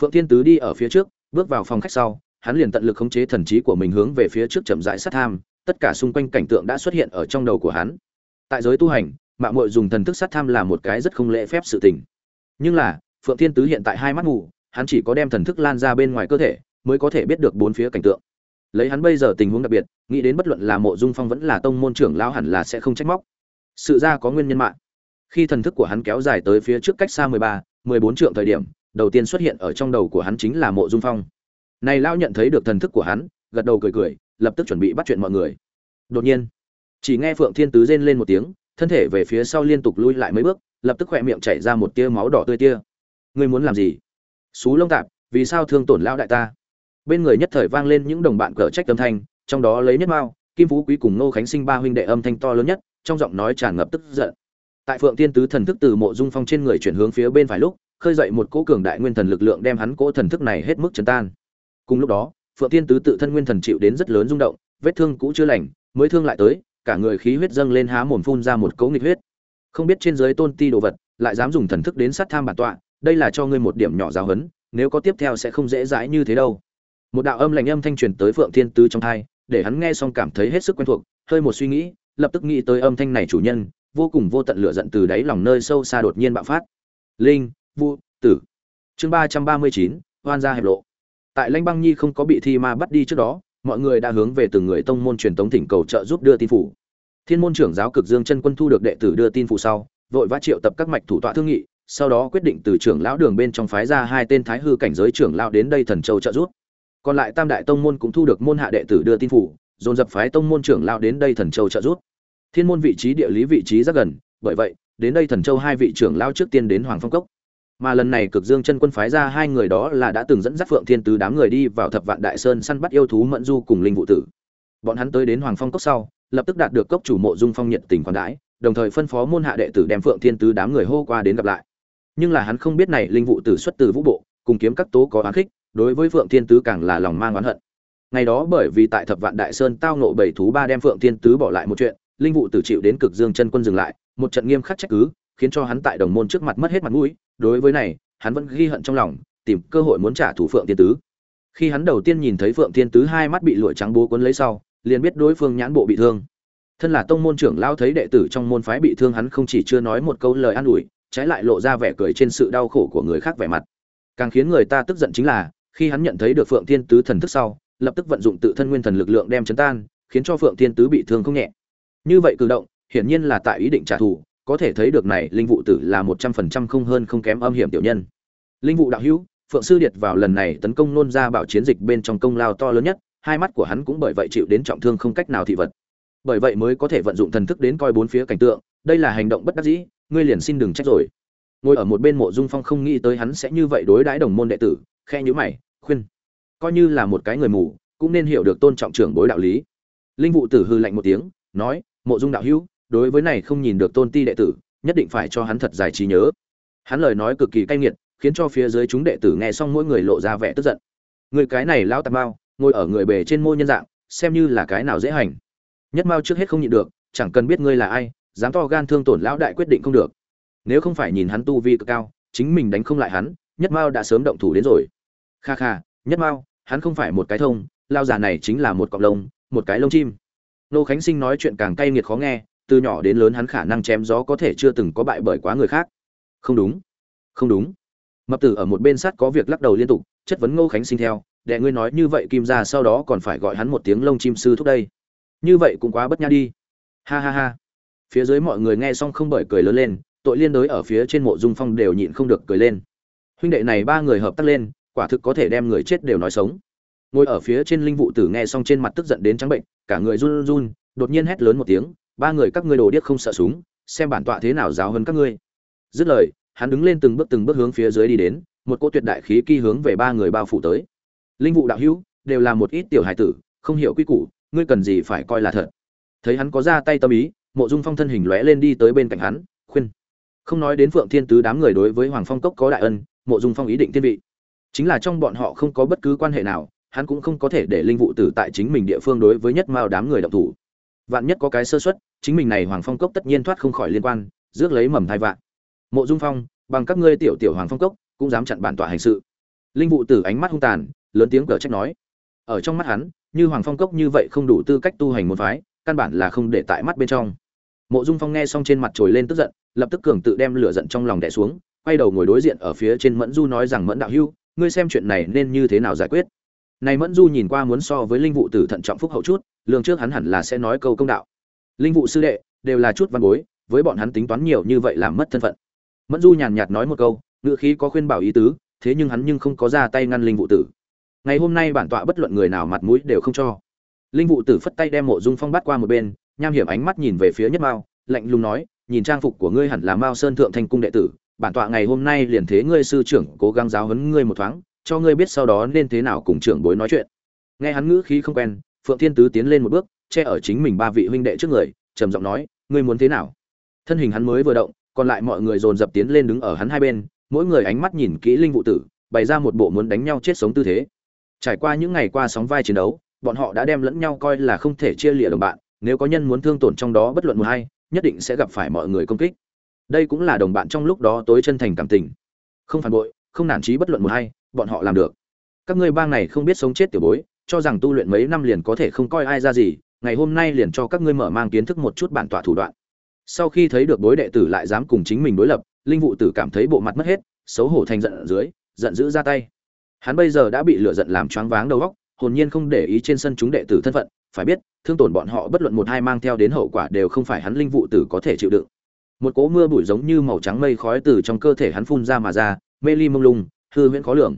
Phượng thiên tứ đi ở phía trước, bước vào phòng khách sau hắn liền tận lực khống chế thần trí của mình hướng về phía trước chậm rãi sát tham, tất cả xung quanh cảnh tượng đã xuất hiện ở trong đầu của hắn. Tại giới tu hành mạo muội dùng thần thức sát tham là một cái rất không lễ phép sự tình. Nhưng là, phượng thiên tứ hiện tại hai mắt mù, hắn chỉ có đem thần thức lan ra bên ngoài cơ thể, mới có thể biết được bốn phía cảnh tượng. Lấy hắn bây giờ tình huống đặc biệt, nghĩ đến bất luận là mộ dung phong vẫn là tông môn trưởng lão hẳn là sẽ không trách móc. Sự ra có nguyên nhân mạng. Khi thần thức của hắn kéo dài tới phía trước cách xa mười ba, mười bốn trượng thời điểm, đầu tiên xuất hiện ở trong đầu của hắn chính là mộ dung phong này lão nhận thấy được thần thức của hắn, gật đầu cười cười, lập tức chuẩn bị bắt chuyện mọi người. Đột nhiên, chỉ nghe phượng thiên tứ rên lên một tiếng, thân thể về phía sau liên tục lui lại mấy bước, lập tức khỏe miệng chảy ra một tia máu đỏ tươi tia. Ngươi muốn làm gì? Xú lông tạp, vì sao thương tổn lão đại ta? Bên người nhất thời vang lên những đồng bạn cờ trách âm thanh, trong đó lấy nhất mao, kim phú quý cùng nô khánh sinh ba huynh đệ âm thanh to lớn nhất, trong giọng nói tràn ngập tức giận. Tại phượng Thiên tứ thần thức từ mộ dung phong trên người chuyển hướng phía bên phải lúc, khơi dậy một cỗ cường đại nguyên thần lực lượng đem hắn cỗ thần thức này hết mức chấn tan cùng lúc đó, phượng tiên tứ tự thân nguyên thần chịu đến rất lớn rung động, vết thương cũ chưa lành, mới thương lại tới, cả người khí huyết dâng lên há mồm phun ra một cỗ nghịch huyết. Không biết trên dưới tôn ti đồ vật, lại dám dùng thần thức đến sát tham bản tọa, đây là cho ngươi một điểm nhỏ giáo hấn nếu có tiếp theo sẽ không dễ dãi như thế đâu. Một đạo âm lạnh âm thanh truyền tới phượng thiên tứ trong thai để hắn nghe xong cảm thấy hết sức quen thuộc, hơi một suy nghĩ, lập tức nghĩ tới âm thanh này chủ nhân, vô cùng vô tận lửa giận từ đáy lòng nơi sâu xa đột nhiên bạo phát. Linh, vu, tử. Chương ba trăm ba mươi chín hoan gia hẹp lộ tại lãnh băng nhi không có bị thi ma bắt đi trước đó, mọi người đã hướng về từng người tông môn truyền tống thỉnh cầu trợ giúp đưa tin phủ. Thiên môn trưởng giáo cực dương chân quân thu được đệ tử đưa tin phủ sau, vội vã triệu tập các mạch thủ tọa thương nghị, sau đó quyết định từ trưởng lão đường bên trong phái ra hai tên thái hư cảnh giới trưởng lão đến đây thần châu trợ giúp. Còn lại tam đại tông môn cũng thu được môn hạ đệ tử đưa tin phủ, dồn dập phái tông môn trưởng lão đến đây thần châu trợ giúp. Thiên môn vị trí địa lý vị trí rất gần, bởi vậy, đến đây thần châu hai vị trưởng lão trước tiên đến hoàng phong cốc mà lần này cực dương chân quân phái ra hai người đó là đã từng dẫn dắt phượng thiên tứ đám người đi vào thập vạn đại sơn săn bắt yêu thú mẫn du cùng linh vụ tử. Bọn hắn tới đến hoàng phong cốc sau, lập tức đạt được cốc chủ mộ dung phong nhiệt tình quan đãi, đồng thời phân phó môn hạ đệ tử đem phượng thiên tứ đám người hô qua đến gặp lại. Nhưng là hắn không biết này linh vụ tử xuất từ vũ bộ, cùng kiếm các tố có oán khích, đối với phượng thiên tứ càng là lòng mang oán hận. Ngày đó bởi vì tại thập vạn đại sơn tao nộ bảy thú ba đem phượng thiên tứ bỏ lại một chuyện, linh vụ tử chịu đến cực dương chân quân dừng lại, một trận nghiêm khắc trách cứ khiến cho hắn tại đồng môn trước mặt mất hết mặt mũi, đối với này, hắn vẫn ghi hận trong lòng, tìm cơ hội muốn trả thù phượng thiên tứ. Khi hắn đầu tiên nhìn thấy phượng thiên tứ hai mắt bị lụa trắng bố cuốn lấy sau, liền biết đối phương nhãn bộ bị thương. Thân là tông môn trưởng lao thấy đệ tử trong môn phái bị thương hắn không chỉ chưa nói một câu lời an ủi, trái lại lộ ra vẻ cười trên sự đau khổ của người khác vẻ mặt. Càng khiến người ta tức giận chính là, khi hắn nhận thấy được phượng thiên tứ thần thức sau, lập tức vận dụng tự thân nguyên thần lực lượng đem chấn tan, khiến cho phượng thiên tứ bị thương không nhẹ. Như vậy cử động, hiển nhiên là tại ý định trả thù có thể thấy được này linh vụ tử là một trăm phần trăm không hơn không kém âm hiểm tiểu nhân. Linh vụ đạo hữu, phượng sư điệt vào lần này tấn công nôn ra bảo chiến dịch bên trong công lao to lớn nhất, hai mắt của hắn cũng bởi vậy chịu đến trọng thương không cách nào thị vật. Bởi vậy mới có thể vận dụng thần thức đến coi bốn phía cảnh tượng, đây là hành động bất đắc dĩ, ngươi liền xin đừng trách rồi. Ngồi ở một bên mộ dung phong không nghĩ tới hắn sẽ như vậy đối đãi đồng môn đệ tử, khe nhữ mày, khuyên. Coi như là một cái người mù, cũng nên hiểu được tôn trọng trưởng bối đạo lý. Linh vụ tử hư lạnh một tiếng, nói, mộ dung đạo hữu đối với này không nhìn được tôn ti đệ tử, nhất định phải cho hắn thật dài trí nhớ. Hắn lời nói cực kỳ cay nghiệt, khiến cho phía dưới chúng đệ tử nghe xong mỗi người lộ ra vẻ tức giận. Người cái này lão tạp mao, ngồi ở người bề trên môi nhân dạng, xem như là cái nào dễ hành. Nhất mao trước hết không nhịn được, chẳng cần biết ngươi là ai, dám to gan thương tổn lão đại quyết định không được. Nếu không phải nhìn hắn tu vi cực cao, chính mình đánh không lại hắn, nhất mao đã sớm động thủ đến rồi. Kha kha, nhất mao, hắn không phải một cái thông lao già này chính là một cọng lông, một cái lông chim. Nô khánh sinh nói chuyện càng cay nghiệt khó nghe từ nhỏ đến lớn hắn khả năng chém gió có thể chưa từng có bại bởi quá người khác. Không đúng. Không đúng. Mập tử ở một bên sát có việc lắc đầu liên tục, chất vấn ngô khánh sinh theo, đệ ngươi nói như vậy kim ra sau đó còn phải gọi hắn một tiếng lông chim sư thúc đây. Như vậy cũng quá bất nha đi. Ha ha ha. Phía dưới mọi người nghe xong không bởi cười lớn lên, tội liên đối ở phía trên mộ dung phong đều nhịn không được cười lên. Huynh đệ này ba người hợp tác lên, quả thực có thể đem người chết đều nói sống. Ngồi ở phía trên linh vụ tử nghe xong trên mặt tức giận đến trắng bệnh, cả người run run, đột nhiên hét lớn một tiếng ba người các ngươi đồ điếc không sợ súng, xem bản tọa thế nào giáo hơn các ngươi. Dứt lời, hắn đứng lên từng bước từng bước hướng phía dưới đi đến, một cỗ tuyệt đại khí kỳ hướng về ba người bao phủ tới. Linh vụ đạo hữu, đều là một ít tiểu hài tử, không hiểu quy củ, ngươi cần gì phải coi là thật. Thấy hắn có ra tay tâm ý, mộ dung phong thân hình lóe lên đi tới bên cạnh hắn, khuyên. Không nói đến phượng thiên tứ đám người đối với hoàng phong cốc có đại ân, mộ dung phong ý định thiên vị. Chính là trong bọn họ không có bất cứ quan hệ nào, hắn cũng không có thể để linh vụ tử tại chính mình địa phương đối với nhất mao đám người động thủ vạn nhất có cái sơ xuất chính mình này hoàng phong cốc tất nhiên thoát không khỏi liên quan, rước lấy mầm thai vạn. Mộ dung phong, bằng các ngươi tiểu tiểu hoàng phong cốc, cũng dám chặn bản tọa hành sự. Linh vụ tử ánh mắt hung tàn, lớn tiếng cờ trách nói. Ở trong mắt hắn, như hoàng phong cốc như vậy không đủ tư cách tu hành một phái, căn bản là không để tại mắt bên trong. Mộ dung phong nghe xong trên mặt trồi lên tức giận, lập tức cường tự đem lửa giận trong lòng đè xuống, quay đầu ngồi đối diện ở phía trên mẫn du nói rằng mẫn đạo hưu, ngươi xem chuyện này nên như thế nào giải quyết? Này mẫn du nhìn qua muốn so với linh vụ tử thận trọng phúc hậu chút lương trước hắn hẳn là sẽ nói câu công đạo. Linh vụ sư đệ, đều là chút văn bối, với bọn hắn tính toán nhiều như vậy làm mất thân phận. Mẫn du nhàn nhạt nói một câu ngựa khí có khuyên bảo ý tứ, thế nhưng hắn nhưng không có ra tay ngăn linh vụ tử. Ngày hôm nay bản tọa bất luận người nào mặt mũi đều không cho. Linh vụ tử phất tay đem mộ dung phong bắt qua một bên, nham hiểm ánh mắt nhìn về phía nhất mao, lạnh lùng nói, nhìn trang phục của ngươi hẳn là mao sơn thượng thành cung đệ tử, bản tọa ngày hôm nay liền thế ngươi sư trưởng cố gắng giáo huấn ngươi một thoáng, cho ngươi biết sau đó nên thế nào cùng trưởng bối nói chuyện. Nghe hắn ngữ khí không quen phượng thiên tứ tiến lên một bước, che ở chính mình ba vị huynh đệ trước người, trầm giọng nói, ngươi muốn thế nào? Thân hình hắn mới vừa động, còn lại mọi người dồn dập tiến lên đứng ở hắn hai bên, mỗi người ánh mắt nhìn kỹ linh vụ tử, bày ra một bộ muốn đánh nhau chết sống tư thế. Trải qua những ngày qua sóng vai chiến đấu, bọn họ đã đem lẫn nhau coi là không thể chia lịa đồng bạn, nếu có nhân muốn thương tổn trong đó bất luận một hay nhất định sẽ gặp phải mọi người công kích. Đây cũng là đồng bạn trong lúc đó tối chân thành cảm tình. Không phản bội, không nản trí bất luận một hay bọn họ làm được. Các ngươi bang này không biết sống chết tiểu bối cho rằng tu luyện mấy năm liền có thể không coi ai ra gì, ngày hôm nay liền cho các ngươi mở mang kiến thức một chút bản tọa thủ đoạn. Sau khi thấy được bối đệ tử lại dám cùng chính mình đối lập, linh vụ tử cảm thấy bộ mặt mất hết, xấu hổ thành giận ở dưới, giận dữ ra tay. Hắn bây giờ đã bị lửa giận làm choáng váng đầu óc, hồn nhiên không để ý trên sân chúng đệ tử thân phận, phải biết, thương tổn bọn họ bất luận một hai mang theo đến hậu quả đều không phải hắn linh vụ tử có thể chịu đựng. Một cỗ mưa bụi giống như màu trắng mây khói từ trong cơ thể hắn phun ra mà ra, mê ly mông lung, hư huyễn khó lường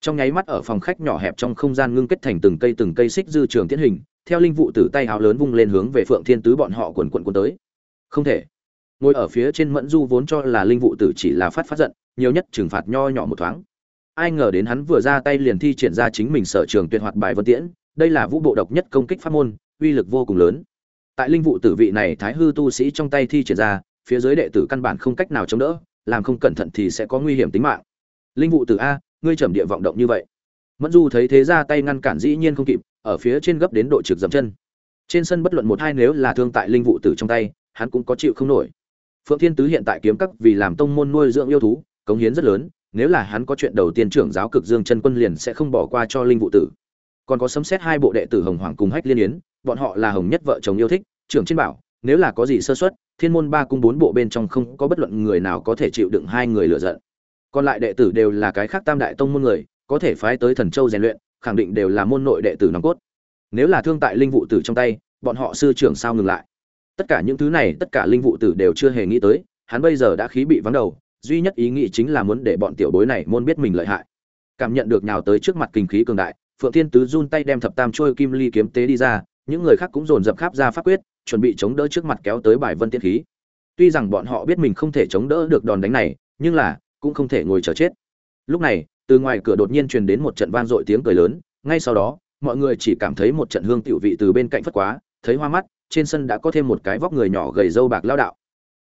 trong nháy mắt ở phòng khách nhỏ hẹp trong không gian ngưng kết thành từng cây từng cây xích dư trường tiến hình, theo linh vụ tử tay áo lớn vung lên hướng về phượng thiên tứ bọn họ quần quần quần tới. Không thể. Ngồi ở phía trên mẫn du vốn cho là linh vụ tử chỉ là phát phát giận, nhiều nhất trừng phạt nho nhỏ một thoáng. Ai ngờ đến hắn vừa ra tay liền thi triển ra chính mình sở trường tuyệt hoạt bài vân tiễn, đây là vũ bộ độc nhất công kích pháp môn, uy lực vô cùng lớn. Tại linh vụ tử vị này thái hư tu sĩ trong tay thi triển ra, phía dưới đệ tử căn bản không cách nào chống đỡ, làm không cẩn thận thì sẽ có nguy hiểm tính mạng. Linh vụ tử a ngươi trầm địa vọng động như vậy. Mẫn du thấy thế ra tay ngăn cản dĩ nhiên không kịp, ở phía trên gấp đến độ trực dậm chân. Trên sân bất luận một hai nếu là thương tại linh vụ tử trong tay, hắn cũng có chịu không nổi. Phượng thiên tứ hiện tại kiếm các vì làm tông môn nuôi dưỡng yêu thú, cống hiến rất lớn, nếu là hắn có chuyện đầu tiên trưởng giáo cực dương chân quân liền sẽ không bỏ qua cho linh vụ tử. Còn có sấm xét hai bộ đệ tử hồng hoàng cùng hách liên yến, bọn họ là hồng nhất vợ chồng yêu thích, trưởng trên bảo, nếu là có gì sơ xuất thiên môn ba cung bốn bộ bên trong không có bất luận người nào có thể chịu đựng hai người lựa giận còn lại đệ tử đều là cái khác tam đại tông môn người, có thể phái tới thần châu rèn luyện, khẳng định đều là môn nội đệ tử nòng cốt. Nếu là thương tại linh vụ tử trong tay, bọn họ sư trưởng sao ngừng lại? Tất cả những thứ này, tất cả linh vụ tử đều chưa hề nghĩ tới, hắn bây giờ đã khí bị vắng đầu, duy nhất ý nghĩ chính là muốn để bọn tiểu bối này môn biết mình lợi hại. Cảm nhận được nhào tới trước mặt kinh khí cường đại, phượng thiên tứ run tay đem thập tam trôi kim ly kiếm tế đi ra, những người khác cũng dồn dập khắp ra pháp quyết, chuẩn bị chống đỡ trước mặt kéo tới bài vân tiên khí. Tuy rằng bọn họ biết mình không thể chống đỡ được đòn đánh này, nhưng là cũng không thể ngồi chờ chết. Lúc này, từ ngoài cửa đột nhiên truyền đến một trận vang dội tiếng cười lớn, ngay sau đó, mọi người chỉ cảm thấy một trận hương tiểu vị từ bên cạnh phất quá, thấy hoa mắt, trên sân đã có thêm một cái vóc người nhỏ gầy dâu bạc lao đạo.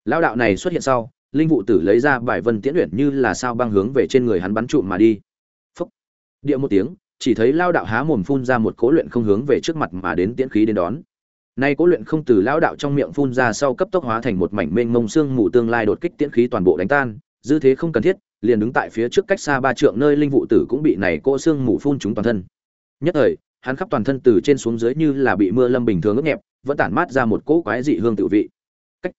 Lao đạo này xuất hiện sau, linh vụ tử lấy ra bài vân tiễn luyện như là sao băng hướng về trên người hắn bắn trụm mà đi. Phúc. Địa một tiếng, chỉ thấy lao đạo há mồm phun ra một cỗ luyện không hướng về trước mặt mà đến tiễn khí đến đón. Nay cỗ luyện không từ lao đạo trong miệng phun ra sau cấp tốc hóa thành một mảnh mênh mông xương mù tương lai đột kích tiễn khí toàn bộ đánh tan dư thế không cần thiết, liền đứng tại phía trước cách xa ba trượng nơi linh vụ tử cũng bị này cỗ xương mù phun trúng toàn thân. Nhất thời, hắn khắp toàn thân từ trên xuống dưới như là bị mưa lâm bình thường ướt nhẹp, vẫn tản mát ra một cỗ quái dị hương tự vị. Cách.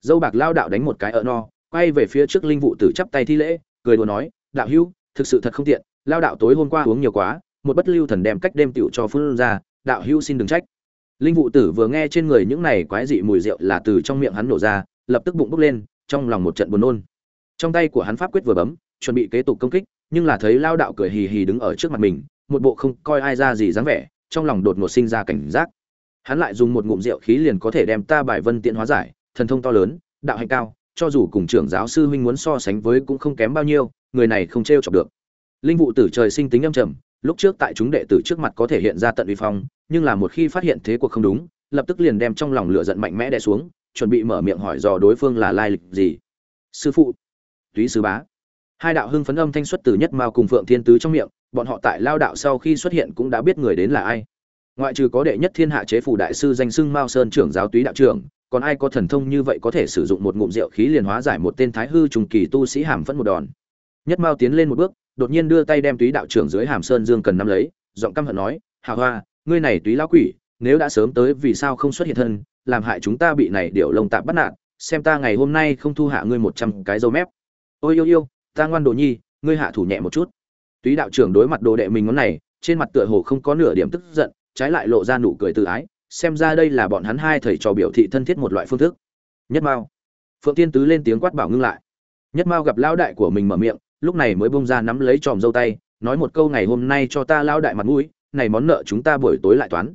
Dâu bạc lao đạo đánh một cái ở no, quay về phía trước linh vụ tử chắp tay thi lễ, cười đùa nói, đạo hữu, thực sự thật không tiện, lao đạo tối hôm qua uống nhiều quá, một bất lưu thần đem cách đêm tiểu cho phun ra, đạo hữu xin đừng trách. Linh vụ tử vừa nghe trên người những này quái dị mùi rượu là từ trong miệng hắn nổ ra, lập tức bụng bốc lên, trong lòng một trận buồn nôn trong tay của hắn pháp quyết vừa bấm, chuẩn bị kế tục công kích, nhưng là thấy lao đạo cười hì hì đứng ở trước mặt mình, một bộ không coi ai ra gì dáng vẻ, trong lòng đột ngột sinh ra cảnh giác. Hắn lại dùng một ngụm rượu khí liền có thể đem ta bài vân tiện hóa giải, thần thông to lớn, đạo hạnh cao, cho dù cùng trưởng giáo sư huynh muốn so sánh với cũng không kém bao nhiêu, người này không trêu chọc được. Linh vụ tử trời sinh tính âm trầm, lúc trước tại chúng đệ tử trước mặt có thể hiện ra tận uy phong, nhưng là một khi phát hiện thế cuộc không đúng, lập tức liền đem trong lòng lửa giận mạnh mẽ đè xuống, chuẩn bị mở miệng hỏi dò đối phương là lai lịch gì. Sư phụ túy sư bá. Hai đạo hưng phấn âm thanh xuất từ nhất mao cùng phượng thiên tứ trong miệng, bọn họ tại lao đạo sau khi xuất hiện cũng đã biết người đến là ai. Ngoại trừ có đệ nhất thiên hạ chế phủ đại sư danh sưng mao sơn trưởng giáo túy đạo trưởng, còn ai có thần thông như vậy có thể sử dụng một ngụm rượu khí liền hóa giải một tên thái hư trùng kỳ tu sĩ hàm phẫn một đòn. Nhất mao tiến lên một bước, đột nhiên đưa tay đem túy đạo trưởng dưới hàm sơn dương cần nắm lấy, giọng căm hận nói, hà hoa, ngươi này túy lão quỷ, nếu đã sớm tới vì sao không xuất hiện thân, làm hại chúng ta bị này điệu lông tạm bắt nạt, xem ta ngày hôm nay không thu hạ ngươi một trăm cái dâu mép ôi yêu yêu, ta ngoan đồ nhi, ngươi hạ thủ nhẹ một chút. Túy đạo trưởng đối mặt đồ đệ mình ngón này, trên mặt tựa hồ không có nửa điểm tức giận, trái lại lộ ra nụ cười tự ái, xem ra đây là bọn hắn hai thầy trò biểu thị thân thiết một loại phương thức. Nhất mao. Phượng tiên tứ lên tiếng quát bảo ngưng lại. Nhất mao gặp lão đại của mình mở miệng, lúc này mới bông ra nắm lấy tròm dâu tay, nói một câu ngày hôm nay cho ta lão đại mặt mũi, này món nợ chúng ta buổi tối lại toán.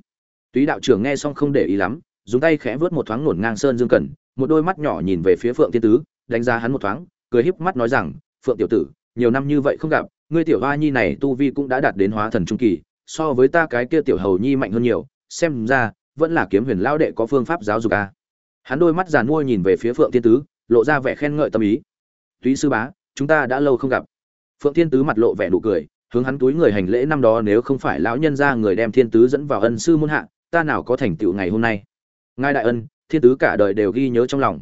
Túy đạo trưởng nghe xong không để ý lắm, dùng tay khẽ vớt một thoáng nổn ngang sơn dương cần một đôi mắt nhỏ nhìn về phía phượng tiên tứ, đánh giá hắn một thoáng cười híp mắt nói rằng, phượng tiểu tử, nhiều năm như vậy không gặp, ngươi tiểu hoa nhi này tu vi cũng đã đạt đến hóa thần trung kỳ, so với ta cái kia tiểu hầu nhi mạnh hơn nhiều, xem ra, vẫn là kiếm huyền lao đệ có phương pháp giáo dục a. À. hắn đôi mắt giàn mua nhìn về phía phượng thiên tứ, lộ ra vẻ khen ngợi tâm ý. Túy sư bá, chúng ta đã lâu không gặp. Phượng thiên tứ mặt lộ vẻ nụ cười, hướng hắn túi người hành lễ năm đó nếu không phải lão nhân gia người đem thiên tứ dẫn vào ân sư môn hạ, ta nào có thành tựu ngày hôm nay. Ngài đại ân, thiên tứ cả đời đều ghi nhớ trong lòng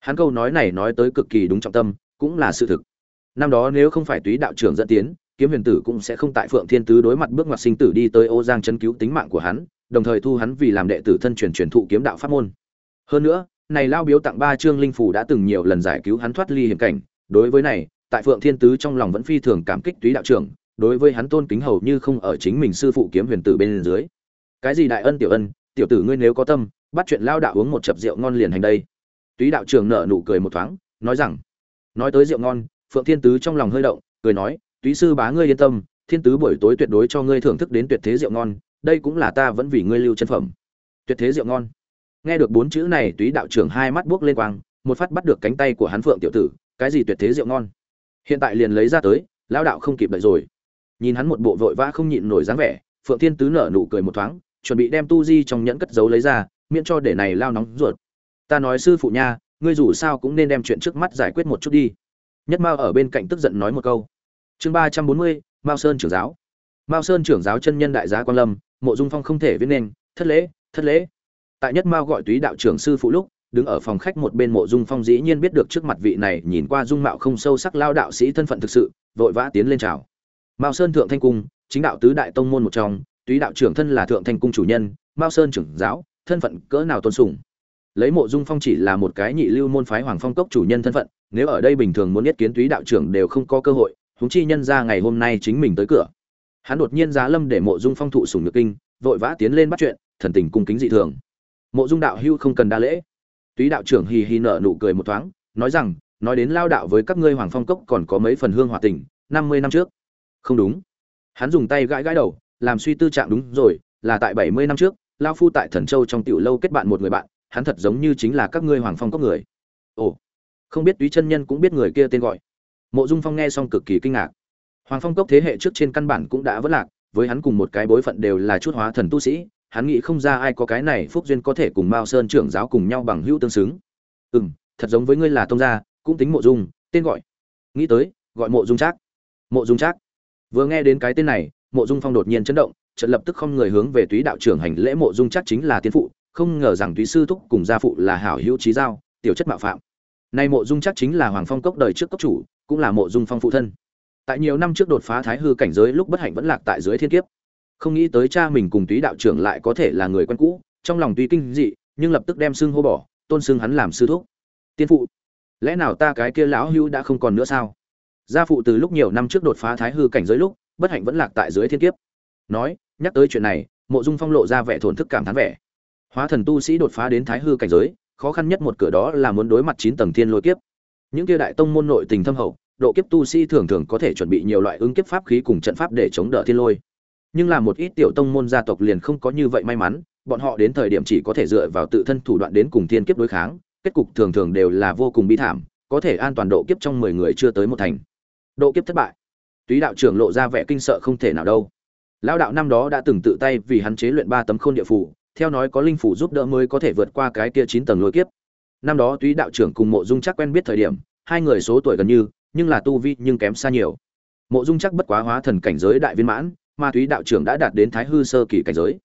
hắn câu nói này nói tới cực kỳ đúng trọng tâm, cũng là sự thực. Năm đó nếu không phải túy đạo trưởng dẫn tiến, kiếm huyền tử cũng sẽ không tại phượng thiên tứ đối mặt bước ngoặt sinh tử đi tới ô giang chấn cứu tính mạng của hắn, đồng thời thu hắn vì làm đệ tử thân truyền truyền thụ kiếm đạo pháp môn. Hơn nữa, này lao biếu tặng ba trương linh phủ đã từng nhiều lần giải cứu hắn thoát ly hiểm cảnh. Đối với này, tại phượng thiên tứ trong lòng vẫn phi thường cảm kích túy đạo trưởng, đối với hắn tôn kính hầu như không ở chính mình sư phụ kiếm huyền tử bên dưới. Cái gì đại ân tiểu ân, tiểu tử ngươi nếu có tâm, bắt chuyện lao đạo uống một chập rượu ngon liền hành đây túy đạo trưởng nở nụ cười một thoáng, nói rằng, nói tới rượu ngon, phượng thiên tứ trong lòng hơi động, cười nói, túy sư bá ngươi yên tâm, thiên tứ buổi tối tuyệt đối cho ngươi thưởng thức đến tuyệt thế rượu ngon, đây cũng là ta vẫn vì ngươi lưu chân phẩm. Tuyệt thế rượu ngon? Nghe được bốn chữ này, túy đạo trưởng hai mắt buốc lên quang, một phát bắt được cánh tay của hắn phượng tiểu tử, cái gì tuyệt thế rượu ngon? Hiện tại liền lấy ra tới, lão đạo không kịp đợi rồi. Nhìn hắn một bộ vội vã không nhịn nổi dáng vẻ, phượng thiên tứ nở nụ cười một thoáng, chuẩn bị đem tu di trong nhẫn cất giấu lấy ra, miễn cho để này lao nóng ruột ta nói sư phụ nha, ngươi dù sao cũng nên đem chuyện trước mắt giải quyết một chút đi. Nhất mao ở bên cạnh tức giận nói một câu. Chương ba trăm bốn mươi, mao sơn trưởng giáo. Mao sơn trưởng giáo chân nhân đại giá quan lâm, mộ dung phong không thể viết nên, thất lễ thất lễ. Tại nhất mao gọi túy đạo trưởng sư phụ lúc, đứng ở phòng khách một bên mộ dung phong dĩ nhiên biết được trước mặt vị này nhìn qua dung mạo không sâu sắc lao đạo sĩ thân phận thực sự, vội vã tiến lên chào. Mao sơn thượng thanh cung, chính đạo tứ đại tông môn một trong, túy đạo trưởng thân là thượng thanh cung chủ nhân, mao sơn trưởng giáo, thân phận cỡ nào tôn sùng lấy mộ dung phong chỉ là một cái nhị lưu môn phái hoàng phong cốc chủ nhân thân phận, nếu ở đây bình thường muốn nhất kiến túy đạo trưởng đều không có cơ hội húng chi nhân ra ngày hôm nay chính mình tới cửa. Hắn đột nhiên giá lâm để mộ dung phong thụ sùng nhược kinh, vội vã tiến lên bắt chuyện, thần tình cung kính dị thường. Mộ dung đạo hưu không cần đa lễ. Túy đạo trưởng hì hì nở nụ cười một thoáng, nói rằng, nói đến lao đạo với các ngươi hoàng phong cốc còn có mấy phần hương hòa tình, năm mươi năm trước. Không đúng. Hắn dùng tay gãi gãi đầu, làm suy tư trạng đúng rồi, là tại bảy mươi năm trước, lao phu tại thần châu trong tiểu lâu kết bạn một người bạn hắn thật giống như chính là các ngươi hoàng phong cốc người. Ồ, không biết túy chân nhân cũng biết người kia tên gọi. Mộ dung phong nghe xong cực kỳ kinh ngạc. Hoàng phong cốc thế hệ trước trên căn bản cũng đã vất lạc, với hắn cùng một cái bối phận đều là chút hóa thần tu sĩ, hắn nghĩ không ra ai có cái này phúc duyên có thể cùng mao sơn trưởng giáo cùng nhau bằng hữu tương xứng. Ừ m thật giống với ngươi là tông gia, cũng tính mộ dung, tên gọi. Nghĩ tới, gọi mộ dung trác. Mộ dung trác. Vừa nghe đến cái tên này, mộ dung phong đột nhiên chấn động trận lập tức không người hướng về túy đạo trưởng hành lễ mộ dung trác chính là tiên phụ không ngờ rằng túy sư thúc cùng gia phụ là hảo hữu trí giao, tiểu chất mạo phạm. Nay mộ dung chắc chính là hoàng phong cốc đời trước cốc chủ, cũng là mộ dung phong phụ thân. Tại nhiều năm trước đột phá thái hư cảnh giới lúc bất hạnh vẫn lạc tại dưới thiên kiếp. Không nghĩ tới cha mình cùng túy đạo trưởng lại có thể là người quen cũ, trong lòng tuy kinh dị, nhưng lập tức đem xưng hô bỏ, tôn xưng hắn làm sư thúc. Tiên phụ, lẽ nào ta cái kia lão hữu đã không còn nữa sao? Gia phụ từ lúc nhiều năm trước đột phá thái hư cảnh giới lúc, bất hạnh vẫn lạc tại dưới thiên kiếp. Nói, nhắc tới chuyện này, mộ dung phong lộ ra vẻ thổn thức cảm thán vẻ hóa thần tu sĩ đột phá đến thái hư cảnh giới, khó khăn nhất một cửa đó là muốn đối mặt chín tầng thiên lôi kiếp. Những kia đại tông môn nội tình thâm hậu, độ kiếp tu sĩ thường thường có thể chuẩn bị nhiều loại ứng kiếp pháp khí cùng trận pháp để chống đỡ thiên lôi. Nhưng là một ít tiểu tông môn gia tộc liền không có như vậy may mắn, bọn họ đến thời điểm chỉ có thể dựa vào tự thân thủ đoạn đến cùng thiên kiếp đối kháng, kết cục thường thường đều là vô cùng bi thảm, có thể an toàn độ kiếp trong mười người chưa tới một thành. Độ kiếp thất bại. Túy đạo trưởng lộ ra vẻ kinh sợ không thể nào đâu. Lão đạo năm đó đã từng tự tay vì hắn chế luyện ba tấm khôn địa phủ theo nói có linh phủ giúp đỡ mới có thể vượt qua cái kia chín tầng lôi kiếp. Năm đó túy đạo trưởng cùng mộ dung chắc quen biết thời điểm, hai người số tuổi gần như, nhưng là tu vi nhưng kém xa nhiều. Mộ dung chắc bất quá hóa thần cảnh giới đại viên mãn, mà túy đạo trưởng đã đạt đến thái hư sơ kỳ cảnh giới.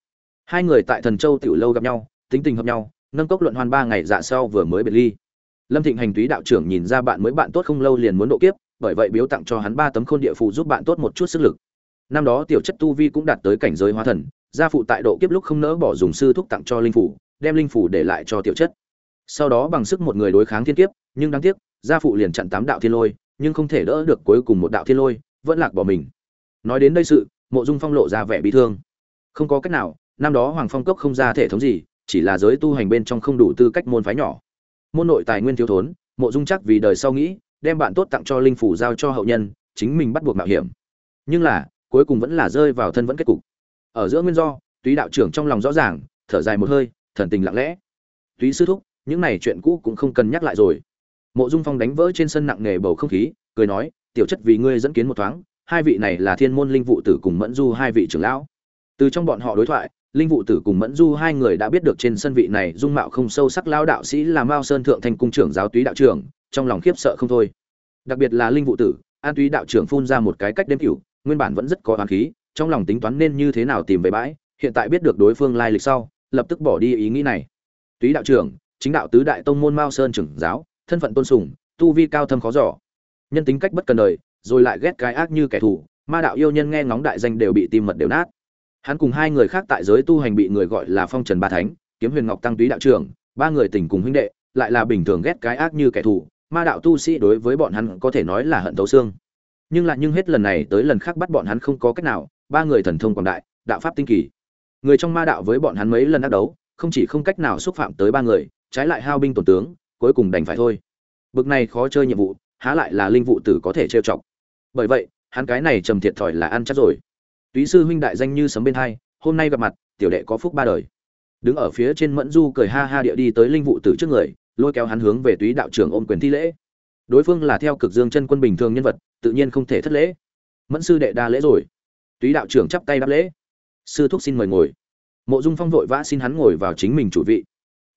Hai người tại thần châu tiểu lâu gặp nhau, tính tình hợp nhau, nâng cốc luận hoan ba ngày dạ sau vừa mới biệt ly. Lâm thịnh hành túy đạo trưởng nhìn ra bạn mới bạn tốt không lâu liền muốn độ kiếp, bởi vậy biếu tặng cho hắn ba tấm khôn địa phù giúp bạn tốt một chút sức lực. Năm đó tiểu chất tu vi cũng đạt tới cảnh giới hóa thần gia phụ tại độ kiếp lúc không nỡ bỏ dùng sư thúc tặng cho linh phủ, đem linh phủ để lại cho tiểu chất. Sau đó bằng sức một người đối kháng thiên kiếp, nhưng đáng tiếc, gia phụ liền chặn tám đạo thiên lôi, nhưng không thể đỡ được cuối cùng một đạo thiên lôi, vẫn lạc bỏ mình. Nói đến đây sự, mộ dung phong lộ ra vẻ bị thương. Không có cách nào, năm đó hoàng phong cốc không ra thể thống gì, chỉ là giới tu hành bên trong không đủ tư cách môn phái nhỏ. Môn nội tài nguyên thiếu thốn, mộ dung chắc vì đời sau nghĩ, đem bạn tốt tặng cho linh phủ giao cho hậu nhân, chính mình bắt buộc mạo hiểm. Nhưng là, cuối cùng vẫn là rơi vào thân vẫn kết cục ở giữa nguyên do, túy đạo trưởng trong lòng rõ ràng, thở dài một hơi, thần tình lặng lẽ. Túy sư thúc, những này chuyện cũ cũng không cần nhắc lại rồi. Mộ dung phong đánh vỡ trên sân nặng nề bầu không khí, cười nói, tiểu chất vì ngươi dẫn kiến một thoáng, hai vị này là thiên môn linh vụ tử cùng mẫn du hai vị trưởng lão. Từ trong bọn họ đối thoại, linh vụ tử cùng mẫn du hai người đã biết được trên sân vị này dung mạo không sâu sắc lao đạo sĩ là mao sơn thượng thành cung trưởng giáo túy đạo trưởng, trong lòng khiếp sợ không thôi. Đặc biệt là linh vụ tử, an túy đạo trưởng phun ra một cái cách đếm cửu, nguyên bản vẫn rất có oán khí trong lòng tính toán nên như thế nào tìm về bãi, hiện tại biết được đối phương lai lịch sau, lập tức bỏ đi ý nghĩ này. Túy đạo trưởng, chính đạo tứ đại tông môn mao sơn trưởng giáo, thân phận tôn sùng, tu vi cao thâm khó giỏ nhân tính cách bất cần đời, rồi lại ghét cái ác như kẻ thù, ma đạo yêu nhân nghe ngóng đại danh đều bị tim mật đều nát. Hắn cùng hai người khác tại giới tu hành bị người gọi là phong trần ba thánh, kiếm huyền ngọc tăng túy đạo trưởng, ba người tình cùng huynh đệ, lại là bình thường ghét cái ác như kẻ thù, ma đạo tu sĩ đối với bọn hắn có thể nói là hận tấu xương. Nhưng lại nhưng hết lần này tới lần khác bắt bọn hắn không có cách nào ba người thần thông quảng đại, đạo pháp tinh kỳ. Người trong ma đạo với bọn hắn mấy lần đắc đấu, không chỉ không cách nào xúc phạm tới ba người, trái lại hao binh tổn tướng, cuối cùng đành phải thôi. Bực này khó chơi nhiệm vụ, há lại là linh vụ tử có thể trêu chọc. Bởi vậy, hắn cái này trầm thiệt thòi là ăn chắc rồi. Túy sư huynh đại danh như sấm bên hai, hôm nay gặp mặt, tiểu đệ có phúc ba đời. Đứng ở phía trên mẫn du cười ha ha địa đi tới linh vụ tử trước người, lôi kéo hắn hướng về túy đạo trưởng ôm quyền thi lễ. Đối phương là theo cực dương chân quân bình thường nhân vật, tự nhiên không thể thất lễ. Mẫn sư đệ đa lễ rồi túy đạo trưởng chắp tay đáp lễ. Sư thúc xin mời ngồi. Mộ dung phong vội vã xin hắn ngồi vào chính mình chủ vị.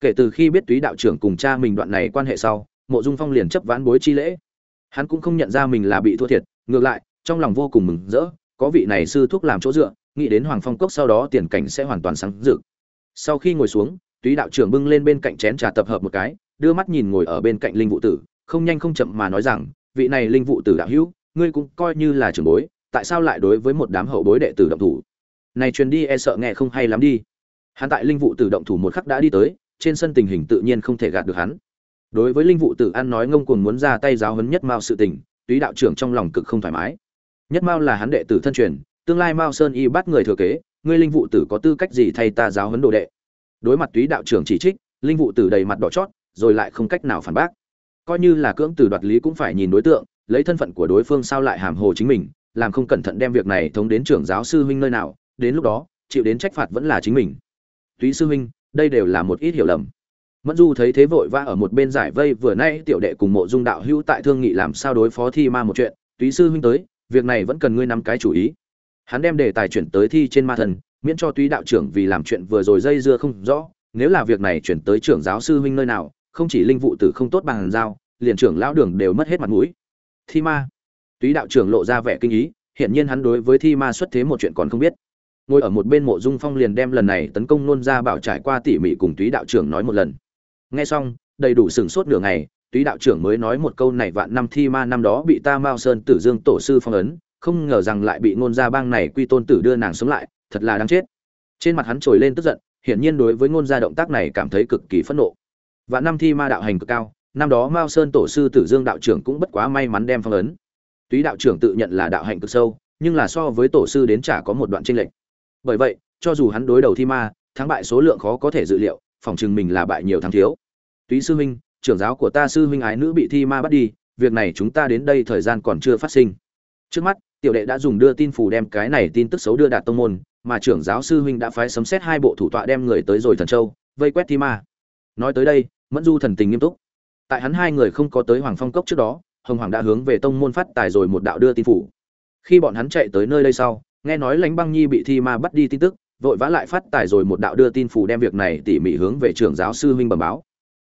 Kể từ khi biết túy đạo trưởng cùng cha mình đoạn này quan hệ sau, mộ dung phong liền chấp vãn bối chi lễ. Hắn cũng không nhận ra mình là bị thua thiệt, ngược lại, trong lòng vô cùng mừng rỡ, có vị này sư thúc làm chỗ dựa, nghĩ đến hoàng phong cốc sau đó tiền cảnh sẽ hoàn toàn sáng rực. Sau khi ngồi xuống, túy đạo trưởng bưng lên bên cạnh chén trà tập hợp một cái, đưa mắt nhìn ngồi ở bên cạnh linh vụ tử, không nhanh không chậm mà nói rằng, vị này linh vụ tử đạo hữu, ngươi cũng coi như là trưởng bối tại sao lại đối với một đám hậu bối đệ tử động thủ? Này truyền đi e sợ nghe không hay lắm đi. Hắn tại linh vụ tử động thủ một khắc đã đi tới, trên sân tình hình tự nhiên không thể gạt được hắn. Đối với linh vụ tử ăn nói ngông cuồng muốn ra tay giáo huấn nhất mao sự tình, túy đạo trưởng trong lòng cực không thoải mái. Nhất mao là hắn đệ tử thân truyền, tương lai mao sơn y bắt người thừa kế, ngươi linh vụ tử có tư cách gì thay ta giáo huấn đồ đệ? Đối mặt túy đạo trưởng chỉ trích, linh vụ tử đầy mặt đỏ chót, rồi lại không cách nào phản bác. Coi như là cưỡng từ đoạt lý cũng phải nhìn đối tượng, lấy thân phận của đối phương sao lại hàm hồ chính mình làm không cẩn thận đem việc này thống đến trưởng giáo sư huynh nơi nào, đến lúc đó, chịu đến trách phạt vẫn là chính mình. Túy sư huynh, đây đều là một ít hiểu lầm. Mẫn du thấy thế vội vã ở một bên giải vây, vừa nay tiểu đệ cùng mộ dung đạo hữu tại thương nghị làm sao đối phó thi ma một chuyện, túy sư huynh tới, việc này vẫn cần ngươi nắm cái chủ ý. Hắn đem đề tài chuyển tới thi trên ma thần, miễn cho túy đạo trưởng vì làm chuyện vừa rồi dây dưa không rõ, nếu là việc này chuyển tới trưởng giáo sư huynh nơi nào, không chỉ linh vụ tử không tốt bằng giao, liền trưởng lão đường đều mất hết mặt mũi. Thi ma túy đạo trưởng lộ ra vẻ kinh ý hiện nhiên hắn đối với thi ma xuất thế một chuyện còn không biết. Ngồi ở một bên mộ dung phong liền đem lần này tấn công nôn ra bảo trải qua tỉ mỉ cùng túy đạo trưởng nói một lần. Nghe xong, đầy đủ sửng sốt nửa ngày, túy đạo trưởng mới nói một câu này vạn năm thi ma năm đó bị ta mao sơn tử dương tổ sư phong ấn, không ngờ rằng lại bị ngôn gia bang này quy tôn tử đưa nàng sống lại, thật là đáng chết. Trên mặt hắn trồi lên tức giận, hiển nhiên đối với ngôn gia động tác này cảm thấy cực kỳ phẫn nộ. Vạn năm thi ma đạo hành cực cao, năm đó mao sơn tổ sư tử dương đạo trưởng cũng bất quá may mắn đem phong ấn túy đạo trưởng tự nhận là đạo hạnh cực sâu, nhưng là so với tổ sư đến chả có một đoạn tranh lệch. Bởi vậy, cho dù hắn đối đầu thi ma, thắng bại số lượng khó có thể dự liệu, phòng chừng mình là bại nhiều thắng thiếu. Túy sư huynh, trưởng giáo của ta sư huynh ái nữ bị thi ma bắt đi, việc này chúng ta đến đây thời gian còn chưa phát sinh. Trước mắt, tiểu đệ đã dùng đưa tin phủ đem cái này tin tức xấu đưa đạt tông môn, mà trưởng giáo sư huynh đã phái sấm xét hai bộ thủ tọa đem người tới rồi thần châu, vây quét thi ma. Nói tới đây, mẫn du thần tình nghiêm túc. Tại hắn hai người không có tới hoàng phong cốc trước đó hồng hoàng đã hướng về tông môn phát tài rồi một đạo đưa tin phủ. Khi bọn hắn chạy tới nơi đây sau, nghe nói lãnh băng nhi bị thi ma bắt đi tin tức, vội vã lại phát tài rồi một đạo đưa tin phủ đem việc này tỉ mỉ hướng về trưởng giáo sư huynh bẩm báo.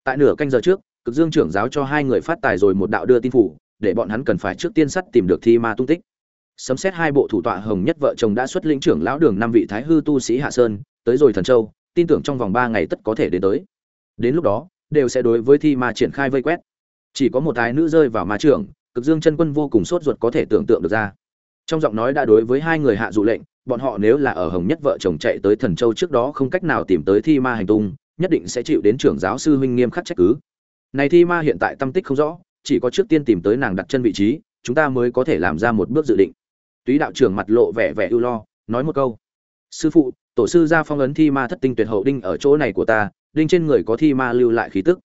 Tại nửa canh giờ trước, cực dương trưởng giáo cho hai người phát tài rồi một đạo đưa tin phủ, để bọn hắn cần phải trước tiên sắt tìm được thi ma tung tích. Sấm xét hai bộ thủ tọa hồng nhất vợ chồng đã xuất lĩnh trưởng lão đường năm vị thái hư tu sĩ hạ sơn, tới rồi thần châu, tin tưởng trong vòng ba ngày tất có thể đến tới. Đến lúc đó, đều sẽ đối với thi ma triển khai vây quét chỉ có một thái nữ rơi vào ma trường, cực dương chân quân vô cùng sốt ruột có thể tưởng tượng được ra. Trong giọng nói đã đối với hai người hạ dụ lệnh bọn họ nếu là ở hồng nhất vợ chồng chạy tới thần châu trước đó không cách nào tìm tới thi ma hành tung nhất định sẽ chịu đến trưởng giáo sư huynh nghiêm khắc trách cứ. Này thi ma hiện tại tâm tích không rõ chỉ có trước tiên tìm tới nàng đặt chân vị trí chúng ta mới có thể làm ra một bước dự định. Túy đạo trưởng mặt lộ vẻ vẻ ưu lo nói một câu. Sư phụ tổ sư ra phong ấn thi ma thất tinh tuyệt hậu đinh ở chỗ này của ta đinh trên người có thi ma lưu lại khí tức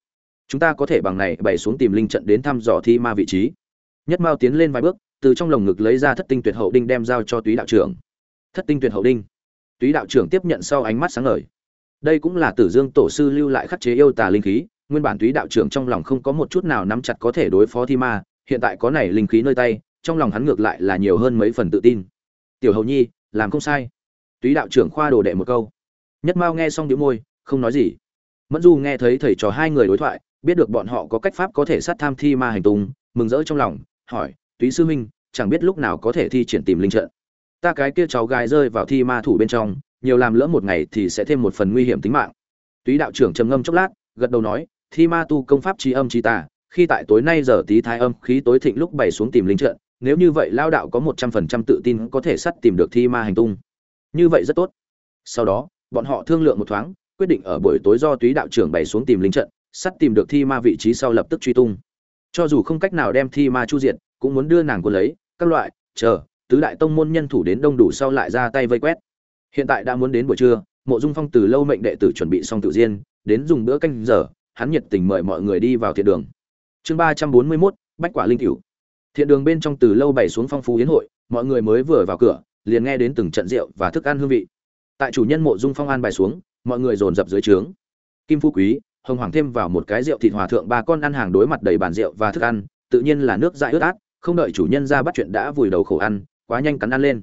chúng ta có thể bằng này bày xuống tìm linh trận đến thăm dò thi ma vị trí. Nhất mao tiến lên vài bước, từ trong lồng ngực lấy ra thất tinh tuyệt hậu đinh đem giao cho túy đạo trưởng. Thất tinh tuyệt hậu đinh. Túy đạo trưởng tiếp nhận sau ánh mắt sáng ngời. Đây cũng là tử dương tổ sư lưu lại khắc chế yêu tà linh khí, nguyên bản túy đạo trưởng trong lòng không có một chút nào nắm chặt có thể đối phó thi ma, hiện tại có này linh khí nơi tay, trong lòng hắn ngược lại là nhiều hơn mấy phần tự tin. Tiểu hầu nhi, làm không sai. Túy đạo trưởng khoa đồ đệ một câu. Nhất mao nghe xong đĩu môi, không nói gì. Mẫn du nghe thấy thầy trò hai người đối thoại biết được bọn họ có cách pháp có thể sát tham thi ma hành tung, mừng rỡ trong lòng, hỏi, túy sư huynh, chẳng biết lúc nào có thể thi triển tìm linh trận? Ta cái kia cháu gái rơi vào thi ma thủ bên trong, nhiều làm lỡ một ngày thì sẽ thêm một phần nguy hiểm tính mạng. Túy đạo trưởng trầm ngâm chốc lát, gật đầu nói, thi ma tu công pháp trí âm trí tà, khi tại tối nay giờ tí thái âm, khí tối thịnh lúc bày xuống tìm linh trận, nếu như vậy lao đạo có một trăm phần trăm tự tin có thể sắt tìm được thi ma hành tung. Như vậy rất tốt. Sau đó, bọn họ thương lượng một thoáng, quyết định ở buổi tối do túy đạo trưởng bày xuống tìm linh trận sắt tìm được thi ma vị trí sau lập tức truy tung. Cho dù không cách nào đem thi ma chu diện cũng muốn đưa nàng quân lấy, các loại, chờ, tứ đại tông môn nhân thủ đến đông đủ sau lại ra tay vây quét. Hiện tại đã muốn đến buổi trưa, mộ dung phong từ lâu mệnh đệ tử chuẩn bị xong tự diên đến dùng bữa canh giờ, hắn nhiệt tình mời mọi người đi vào thiện đường. Chương ba trăm bốn mươi mốt, bách quả linh cửu. Thiện đường bên trong từ lâu bày xuống phong phú yến hội, mọi người mới vừa vào cửa, liền nghe đến từng trận rượu và thức ăn hương vị. Tại chủ nhân mộ dung phong an bài xuống, mọi người dồn dập dưới trướng. Kim phú quý hồng hoàng thêm vào một cái rượu thịt hòa thượng, ba con ăn hàng đối mặt đầy bàn rượu và thức ăn, tự nhiên là nước dại ướt át, không đợi chủ nhân ra bắt chuyện đã vùi đầu khổ ăn, quá nhanh cắn ăn lên.